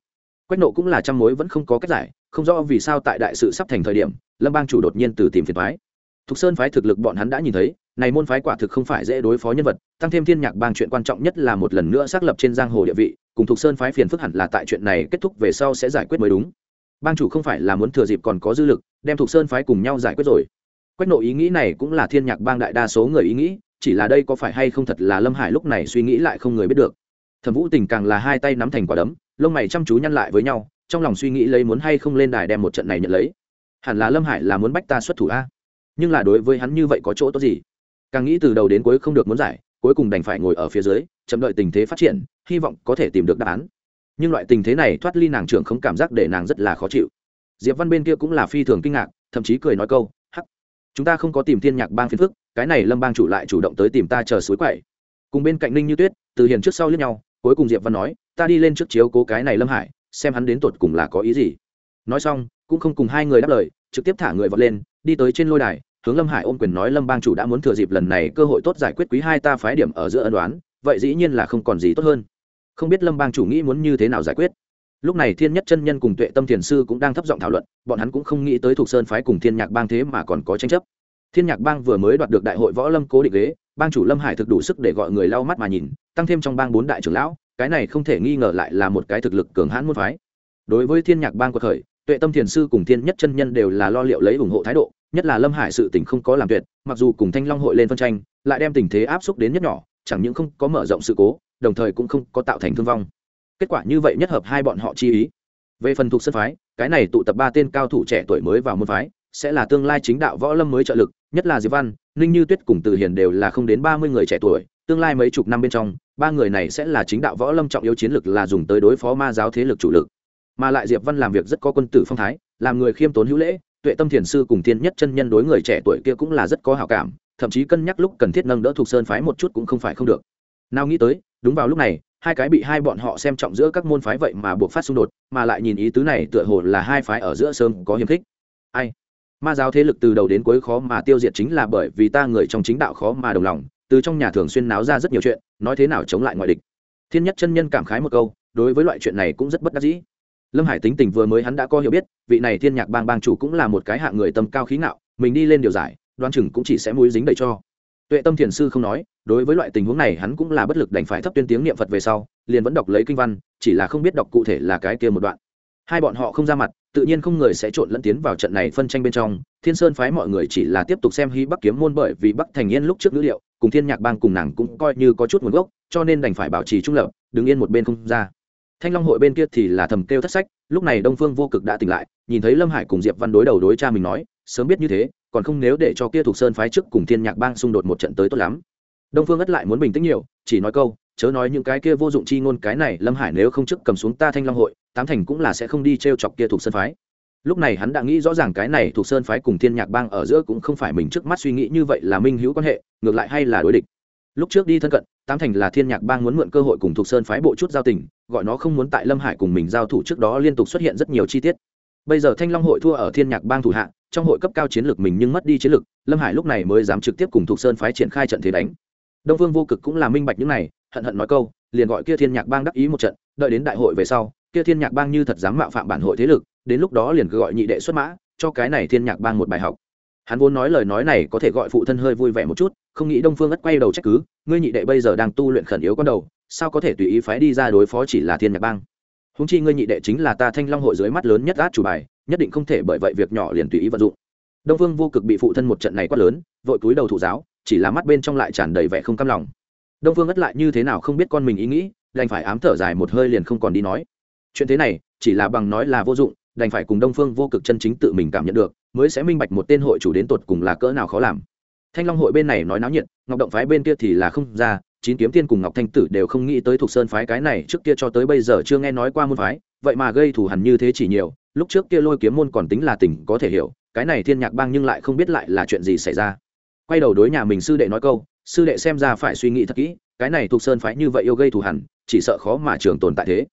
S1: Quách nộ cũng là trăm mối vẫn không có cách giải, không rõ vì sao tại đại sự sắp thành thời điểm, lâm bang chủ đột nhiên từ tìm phiền thoái thục sơn phái thực lực bọn hắn đã nhìn thấy, này môn phái quả thực không phải dễ đối phó nhân vật, tăng thêm thiên nhạc bang chuyện quan trọng nhất là một lần nữa xác lập trên giang hồ địa vị, cùng thục sơn phái phiền phức hẳn là tại chuyện này kết thúc về sau sẽ giải quyết mới đúng bang chủ không phải là muốn thừa dịp còn có dư lực, đem thục sơn phái cùng nhau giải quyết rồi. Quách nộ ý nghĩ này cũng là thiên nhạc bang đại đa số người ý nghĩ, chỉ là đây có phải hay không thật là lâm hải lúc này suy nghĩ lại không người biết được. Thẩm vũ tình càng là hai tay nắm thành quả đấm, lông mày chăm chú nhăn lại với nhau, trong lòng suy nghĩ lấy muốn hay không lên đài đem một trận này nhận lấy. Hẳn là lâm hải là muốn bách ta xuất thủ a. Nhưng là đối với hắn như vậy có chỗ tốt gì? Càng nghĩ từ đầu đến cuối không được muốn giải, cuối cùng đành phải ngồi ở phía dưới, chậm đợi tình thế phát triển, hy vọng có thể tìm được đáp án nhưng loại tình thế này thoát ly nàng trưởng không cảm giác để nàng rất là khó chịu. Diệp văn bên kia cũng là phi thường kinh ngạc, thậm chí cười nói câu, hắc, chúng ta không có tìm thiên nhạc bang phiền phức, cái này lâm bang chủ lại chủ động tới tìm ta chờ suối quậy. Cùng bên cạnh ninh như tuyết, từ hiền trước sau lướt nhau, cuối cùng diệp văn nói, ta đi lên trước chiếu cố cái này lâm hải, xem hắn đến tột cùng là có ý gì. Nói xong, cũng không cùng hai người đáp lời, trực tiếp thả người vọt lên, đi tới trên lôi đài, hướng lâm hải ôm quyền nói, lâm bang chủ đã muốn thừa dịp lần này cơ hội tốt giải quyết quý hai ta phái điểm ở giữa ân đoán vậy dĩ nhiên là không còn gì tốt hơn không biết lâm bang chủ nghĩ muốn như thế nào giải quyết. Lúc này thiên nhất chân nhân cùng tuệ tâm thiền sư cũng đang thấp giọng thảo luận, bọn hắn cũng không nghĩ tới thuộc sơn phái cùng thiên nhạc bang thế mà còn có tranh chấp. Thiên nhạc bang vừa mới đoạt được đại hội võ lâm cố định ghế, bang chủ lâm hải thực đủ sức để gọi người lau mắt mà nhìn, tăng thêm trong bang bốn đại trưởng lão, cái này không thể nghi ngờ lại là một cái thực lực cường hãn môn phái. Đối với thiên nhạc bang của khởi, tuệ tâm thiền sư cùng thiên nhất chân nhân đều là lo liệu lấy ủng hộ thái độ, nhất là lâm hải sự tình không có làm tuyệt, mặc dù cùng thanh long hội lên phân tranh, lại đem tình thế áp xúc đến nhất nhỏ, chẳng những không có mở rộng sự cố đồng thời cũng không có tạo thành thương vong. Kết quả như vậy nhất hợp hai bọn họ chi ý. Về phần thuộc sân phái, cái này tụ tập ba tên cao thủ trẻ tuổi mới vào môn phái, sẽ là tương lai chính đạo võ lâm mới trợ lực, nhất là diệp văn, ninh như tuyết cùng từ hiền đều là không đến ba mươi người trẻ tuổi, tương lai mấy chục năm bên trong, ba người này sẽ là chính đạo võ lâm trọng yếu chiến lực là dùng tới đối phó ma giáo thế lực chủ lực. Mà lại diệp văn làm việc rất có quân tử phong thái, làm người khiêm tốn hữu lễ, tuệ tâm thiền sư cùng tiên nhất chân nhân đối người trẻ tuổi kia cũng là rất có hảo cảm, thậm chí cân nhắc lúc cần thiết nâng đỡ thuộc sơn phái một chút cũng không phải không được. Nào nghĩ tới đúng vào lúc này, hai cái bị hai bọn họ xem trọng giữa các môn phái vậy mà buộc phát xung đột, mà lại nhìn ý tứ này tựa hồ là hai phái ở giữa sớm có hiềm khích. Ai? Ma giáo thế lực từ đầu đến cuối khó mà tiêu diệt chính là bởi vì ta người trong chính đạo khó mà đồng lòng, từ trong nhà thường xuyên náo ra rất nhiều chuyện, nói thế nào chống lại ngoại địch. Thiên nhất chân nhân cảm khái một câu, đối với loại chuyện này cũng rất bất đắc dĩ. Lâm hải tính tình vừa mới hắn đã có hiểu biết, vị này thiên nhạc bang bang chủ cũng là một cái hạng người tâm cao khí ngạo, mình đi lên điều giải đoan chừng cũng chỉ sẽ mũi dính đầy cho tuệ tâm thiền sư không nói, đối với loại tình huống này hắn cũng là bất lực đành phải thấp tuyên tiếng niệm phật về sau, liền vẫn đọc lấy kinh văn, chỉ là không biết đọc cụ thể là cái kia một đoạn. Hai bọn họ không ra mặt, tự nhiên không người sẽ trộn lẫn tiến vào trận này phân tranh bên trong. Thiên sơn phái mọi người chỉ là tiếp tục xem hy bắc kiếm môn bởi vì bắc thành yên lúc trước ngữ liệu, cùng thiên nhạc bang cùng nàng cũng coi như có chút nguồn gốc, cho nên đành phải bảo trì trung lập, đứng yên một bên không ra. Thanh long hội bên kia thì là thầm kêu thất sách, lúc này đông phương vô cực đã tỉnh lại, nhìn thấy lâm hải cùng diệp văn đối đầu đối cha mình nói, sớm biết như thế còn không nếu để cho kia thuộc sơn phái trước cùng thiên nhạc bang xung đột một trận tới tốt lắm. Đông phương ất lại muốn bình tĩnh nhiều, chỉ nói câu, chớ nói những cái kia vô dụng chi ngôn, cái này lâm hải nếu không trước cầm xuống ta thanh long hội, tám thành cũng là sẽ không đi t r e o chọc kia thuộc sơn phái. Lúc này hắn đã nghĩ rõ ràng cái này thuộc sơn phái cùng thiên nhạc bang ở giữa cũng không phải mình trước mắt suy nghĩ như vậy là minh hữu quan hệ, ngược lại hay là đối địch. Lúc trước đi thân cận, tám thành là thiên nhạc bang muốn mượn cơ hội cùng thuộc sơn phái bộ chút giao tình, gọi nó không muốn tại lâm hải cùng mình giao thủ trước đó liên tục xuất hiện rất nhiều chi tiết. Bây giờ thanh long hội thua ở thiên nhạc bang thủ hạ trong hội cấp cao chiến lược mình nhưng mất đi chiến lược, lâm hải lúc này mới dám trực tiếp cùng thuộc sơn phái triển khai trận thế đánh. Đông phương vô cực cũng là minh bạch những này, hận hận nói câu, liền gọi kia thiên nhạc bang đắc ý một trận, đợi đến đại hội về sau, kia thiên nhạc bang như thật dám mạo phạm bản hội thế lực, đến lúc đó liền cứ gọi nhị đệ xuất mã, cho cái này thiên nhạc bang một bài học. Hắn vốn nói lời nói này có thể gọi phụ thân hơi vui vẻ một chút, không nghĩ đông phương ất quay đầu trách cứ, ngươi nhị đệ bây giờ đang tu luyện khẩn yếu con đầu, sao có thể tùy ý phái đi ra đối phó chỉ là thiên nhạc bang? Húng chi ngươi nhị đệ chính là ta thanh long hội dưới mắt lớn nhất át chủ bài nhất định không thể bởi vậy việc nhỏ liền tùy ý vận dụng. Đông phương vô cực bị phụ thân một trận này quát lớn, vội cúi đầu thủ giáo, chỉ là mắt bên trong lại tràn đầy vẻ không cam lòng. Đông phương ất lại như thế nào không biết con mình ý nghĩ, đành phải ám thở dài một hơi liền không còn đi nói. Chuyện thế này, chỉ là bằng nói là vô dụng, đành phải cùng đông phương vô cực chân chính tự mình cảm nhận được, mới sẽ minh bạch một tên hội chủ đến tột cùng là cỡ nào khó làm. Thanh long hội bên này nói náo nhiệt, ngọc động phái bên kia thì là không ra, chín kiếm tiên cùng ngọc thanh tử đều không nghĩ tới thuộc sơn phái cái này trước kia cho tới bây giờ chưa nghe nói qua môn phái, vậy mà gây thù hằn như thế chỉ nhiều lúc trước kia lôi kiếm môn còn tính là tỉnh có thể hiểu, cái này thiên nhạc bang nhưng lại không biết lại là chuyện gì xảy ra. Quay đầu đối nhà mình sư đệ nói câu, sư đệ xem ra phải suy nghĩ thật kỹ, cái này thuộc sơn phái như vậy yêu gây thù hằn, chỉ sợ khó mà trường tồn tại thế.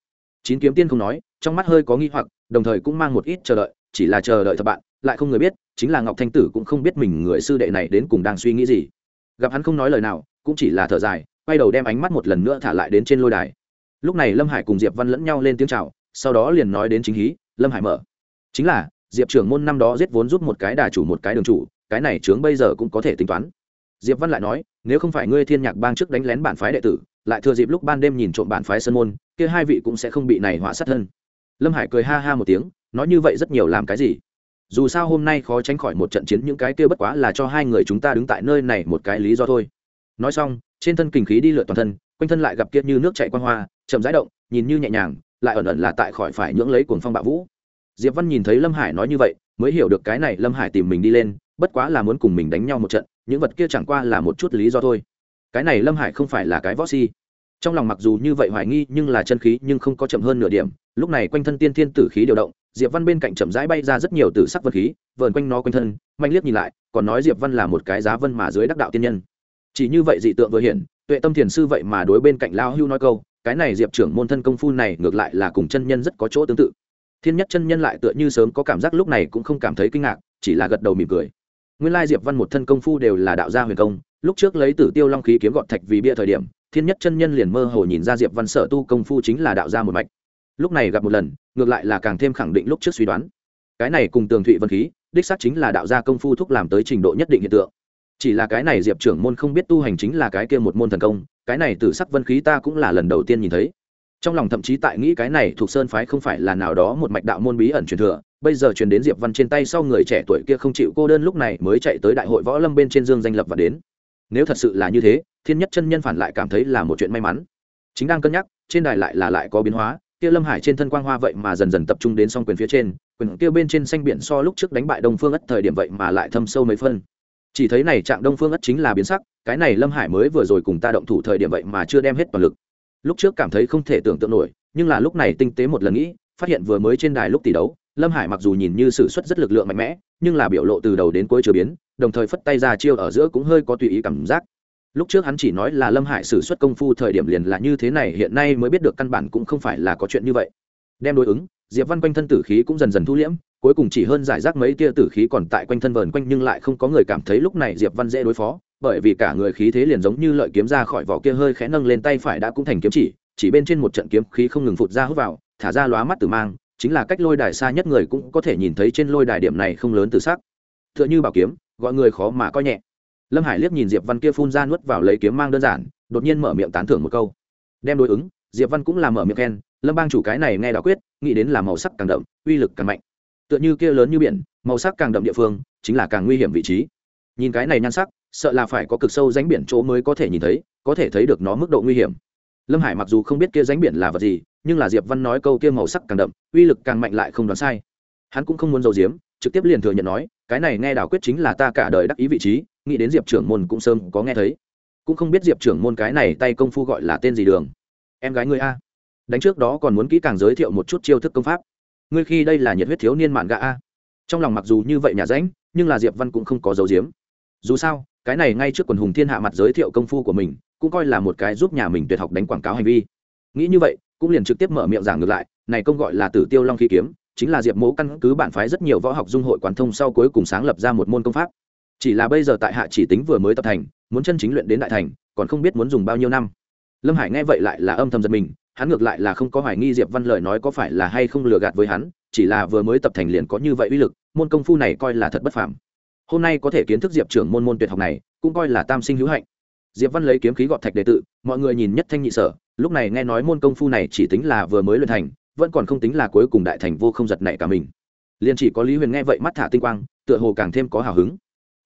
S1: Chín kiếm tiên không nói, trong mắt hơi có nghi hoặc, đồng thời cũng mang một ít chờ đợi, chỉ là chờ đợi thật bạn, lại không người biết, chính là ngọc thanh tử cũng không biết mình người sư đệ này đến cùng đang suy nghĩ gì. Gặp hắn không nói lời nào, cũng chỉ là thở dài, quay đầu đem ánh mắt một lần nữa thả lại đến trên lôi đài. Lúc này lâm hải cùng diệp văn lẫn nhau lên tiếng c h à o sau đó liền nói đến chính hí lâm hải mở. Chính là, diệp trưởng môn năm đó giết vốn giúp một cái đà chủ một cái đường chủ, cái này trướng bây giờ cũng có thể tính toán. Diệp văn lại nói, nếu không phải ngươi thiên nhạc bang trước đánh lén bản phái đệ tử, lại thừa dịp lúc ban đêm nhìn trộm bản phái sân môn, kia hai vị cũng sẽ không bị này họa sát hơn. lâm hải cười ha ha một tiếng, nói như vậy rất nhiều làm cái gì? Dù sao hôm nay khó tránh khỏi một trận chiến, những cái kia bất quá là cho hai người chúng ta đứng tại nơi này một cái lý do thôi. Nói xong, trên thân kình khí đi lượn toàn thân, quanh thân lại gặp kiệt như nước chạy quan hoa, chậm rãi động, nhìn như nhẹ nhàng lại ẩn ẩn là tại khỏi phải nhưỡng lấy cuồng phong bạo vũ. Diệp văn nhìn thấy lâm hải nói như vậy, mới hiểu được cái này lâm hải tìm mình đi lên, bất quá là muốn cùng mình đánh nhau một trận, những vật kia chẳng qua là một chút lý do thôi. Cái này lâm hải không phải là cái võ si. Trong lòng mặc dù như vậy hoài nghi, nhưng là chân khí nhưng không có chậm hơn nửa điểm, lúc này quanh thân tiên thiên tử khí điều động, diệp văn bên cạnh chậm rãi bay ra rất nhiều tử sắc vật khí, vờn quanh nó quanh thân, manh liếc nhìn lại, còn nói diệp văn là một cái giá vân mà dưới đắc đạo tiên nhân. Chỉ như vậy dị tượng vừa hiện, tuệ tâm thiền sư vậy mà đối bên cạnh lao hưu nói câu cái này diệp trưởng môn thân công phu này ngược lại là cùng chân nhân rất có chỗ tương tự. Thiên nhất chân nhân lại tựa như sớm có cảm giác lúc này cũng không cảm thấy kinh ngạc, chỉ là gật đầu mỉm cười. Nguyên lai diệp văn một thân công phu đều là đạo gia huyền công, lúc trước lấy tử tiêu long khí kiếm gọn thạch vì bia thời điểm, thiên nhất chân nhân liền mơ hồ nhìn ra diệp văn sở tu công phu chính là đạo gia một mạch. Lúc này gặp một lần, ngược lại là càng thêm khẳng định lúc trước suy đoán. Cái này cùng tường thụy vân khí, đích xác chính là đạo gia công phu thúc làm tới trình độ nhất định hiện tượng. Chỉ là cái này diệp trưởng môn không biết tu hành chính là cái kia một môn thần công cái này từ sắc vân khí ta cũng là lần đầu tiên nhìn thấy. Trong lòng thậm chí tại nghĩ cái này thuộc sơn phái không phải là nào đó một mạch đạo môn bí ẩn truyền thừa. Bây giờ truyền đến diệp văn trên tay sau người trẻ tuổi kia không chịu cô đơn lúc này mới chạy tới đại hội võ lâm bên trên dương danh lập và đến. Nếu thật sự là như thế, thiên nhất chân nhân phản lại cảm thấy là một chuyện may mắn. Chính đang cân nhắc, trên đài lại là lại có biến hóa, kia lâm hải trên thân quang hoa vậy mà dần dần tập trung đến song quyền phía trên, quyền kia bên trên xanh biển so lúc trước đánh bại đông phương ất thời điểm vậy mà lại thâm sâu mấy phân chỉ thấy này trạng đông phương ất chính là biến sắc, cái này lâm hải mới vừa rồi cùng ta động thủ thời điểm vậy mà chưa đem hết toàn lực. Lúc trước cảm thấy không thể tưởng tượng nổi, nhưng là lúc này tinh tế một lần nghĩ, phát hiện vừa mới trên đài lúc tỷ đấu, lâm hải mặc dù nhìn như s ử suất rất lực lượng mạnh mẽ, nhưng là biểu lộ từ đầu đến cuối chưa biến, đồng thời phất tay ra chiêu ở giữa cũng hơi có tùy ý cảm giác. Lúc trước hắn chỉ nói là lâm hải xử suất công phu thời điểm liền là như thế này, hiện nay mới biết được căn bản cũng không phải là có chuyện như vậy. Đem đối ứng, diệp văn quanh thân tử khí cũng dần dần thu liễm cuối cùng chỉ hơn giải rác mấy tia tử khí còn tại quanh thân vờn quanh nhưng lại không có người cảm thấy lúc này diệp văn dễ đối phó, bởi vì cả người khí thế liền giống như lợi kiếm ra khỏi vỏ kia hơi khẽ nâng lên tay phải đã cũng thành kiếm chỉ chỉ bên trên một trận kiếm khí không ngừng phụt ra hút vào, thả ra lóa mắt từ mang, chính là cách lôi đài xa nhất người cũng có thể nhìn thấy trên lôi đài điểm này không lớn từ sắc. Tựa như bảo kiếm, gọi người khó mà coi nhẹ. Lâm hải liếc nhìn diệp văn kia phun ra nuốt vào lấy kiếm mang đơn giản, đột nhiên mở miệng tán thưởng một câu. Đem đối ứng, diệp văn cũng làm mở miệng khen, lâm bang chủ cái này nghe đạo quyết, nghĩ đến là màu sắc càng đậm, uy lực càng mạnh tựa như kia lớn như biển, màu sắc càng đậm địa phương, chính là càng nguy hiểm vị trí. Nhìn cái này nhan sắc, sợ là phải có cực sâu ránh biển chỗ mới có thể nhìn thấy, có thể thấy được nó mức độ nguy hiểm. Lâm hải mặc dù không biết kia ránh biển là vật gì, nhưng là diệp văn nói câu kia màu sắc càng đậm, uy lực càng mạnh lại không đoán sai. Hắn cũng không muốn giấu giếm, trực tiếp liền thừa nhận nói, cái này nghe đảo quyết chính là ta cả đời đắc ý vị trí, nghĩ đến diệp trưởng môn cũng sớm có nghe thấy. Cũng không biết diệp trưởng môn cái này tay công phu gọi là tên gì đường. Em gái ngươi a. Đánh trước đó còn muốn kỹ càng giới thiệu một chút chiêu thức công pháp ngươi khi đây là nhiệt huyết thiếu niên mạn gạ a. Trong lòng mặc dù như vậy nhà ránh nhưng là diệp văn cũng không có dấu diếm dù sao, cái này ngay trước quần hùng thiên hạ mặt giới thiệu công phu của mình, cũng coi là một cái giúp nhà mình tuyệt học đánh quảng cáo hành vi. Nghĩ như vậy, cũng liền trực tiếp mở miệng giảng ngược lại, này công gọi là tử tiêu long khí kiếm, chính là diệp mỗ căn cứ bản phái rất nhiều võ học dung hội quán thông sau cuối cùng sáng lập ra một môn công pháp. Chỉ là bây giờ tại hạ chỉ tính vừa mới tập thành, muốn chân chính luyện đến đại thành, còn không biết muốn dùng bao nhiêu năm. Lâm hải nghe vậy lại là âm thầm giật mình hắn ngược lại là không có hoài nghi diệp văn lời nói có phải là hay không lừa gạt với hắn, chỉ là vừa mới tập thành liền có như vậy uy lực, môn công phu này coi là thật bất phàm. Hôm nay có thể kiến thức diệp trưởng môn môn tuyệt học này, cũng coi là tam sinh hữu hạnh. Diệp văn lấy kiếm khí gọt thạch đệ tự, mọi người nhìn nhất thanh nhị sở, lúc này nghe nói môn công phu này chỉ tính là vừa mới luyện thành, vẫn còn không tính là cuối cùng đại thành vô không giật nảy cả mình. Liền chỉ có lý huyền nghe vậy mắt thả tinh quang, tựa hồ càng thêm có hào hứng.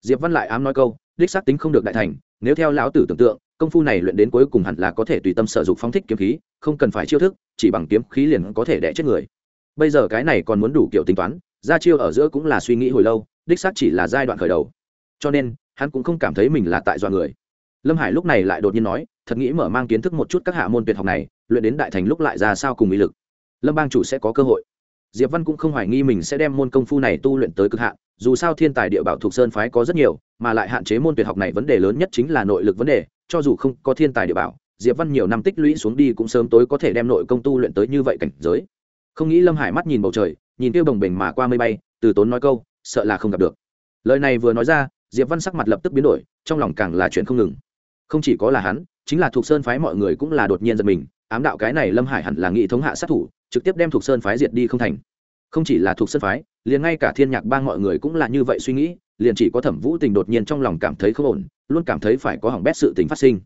S1: Diệp văn lại ám nói câu đích xác tính không được đại thành, nếu theo lão tử tưởng tượng, công phu này luyện đến cuối cùng hẳn là có thể tùy tâm sở dụng phóng thích kiếm khí, không cần phải chiêu thức, chỉ bằng kiếm khí liền có thể đẻ chết người. Bây giờ cái này còn muốn đủ kiểu tính toán, ra chiêu ở giữa cũng là suy nghĩ hồi lâu, đích xác chỉ là giai đoạn khởi đầu. Cho nên, hắn cũng không cảm thấy mình là tại dọa người. Lâm hải lúc này lại đột nhiên nói, thật nghĩ mở mang kiến thức một chút các hạ môn tuyệt học này, luyện đến đại thành lúc lại ra sao cùng ý lực. Lâm bang chủ sẽ có cơ hội diệp văn cũng không hoài nghi mình sẽ đem môn công phu này tu luyện tới cực hạn, dù sao thiên tài địa bảo thuộc sơn phái có rất nhiều, mà lại hạn chế môn tuyệt học này vấn đề lớn nhất chính là nội lực vấn đề, cho dù không có thiên tài địa bảo, diệp văn nhiều năm tích lũy xuống đi cũng sớm tối có thể đem nội công tu luyện tới như vậy cảnh giới. Không nghĩ lâm hải mắt nhìn bầu trời, nhìn tiêu bồng bềnh mà qua mây bay, từ tốn nói câu, sợ là không gặp được. Lời này vừa nói ra, diệp văn sắc mặt lập tức biến đổi, trong lòng càng là chuyện không ngừng. Không chỉ có là hắn, chính là thuộc sơn phái mọi người cũng là đột nhiên giật mình ám đạo cái này lâm hải hẳn là nghị thống hạ sát thủ, trực tiếp đem thuộc sơn phái diệt đi không thành. Không chỉ là thuộc sơn phái, liền ngay cả thiên nhạc bang mọi người cũng là như vậy suy nghĩ, liền chỉ có thẩm vũ tình đột nhiên trong lòng cảm thấy không ổn, luôn cảm thấy phải có hỏng bét sự tình phát sinh.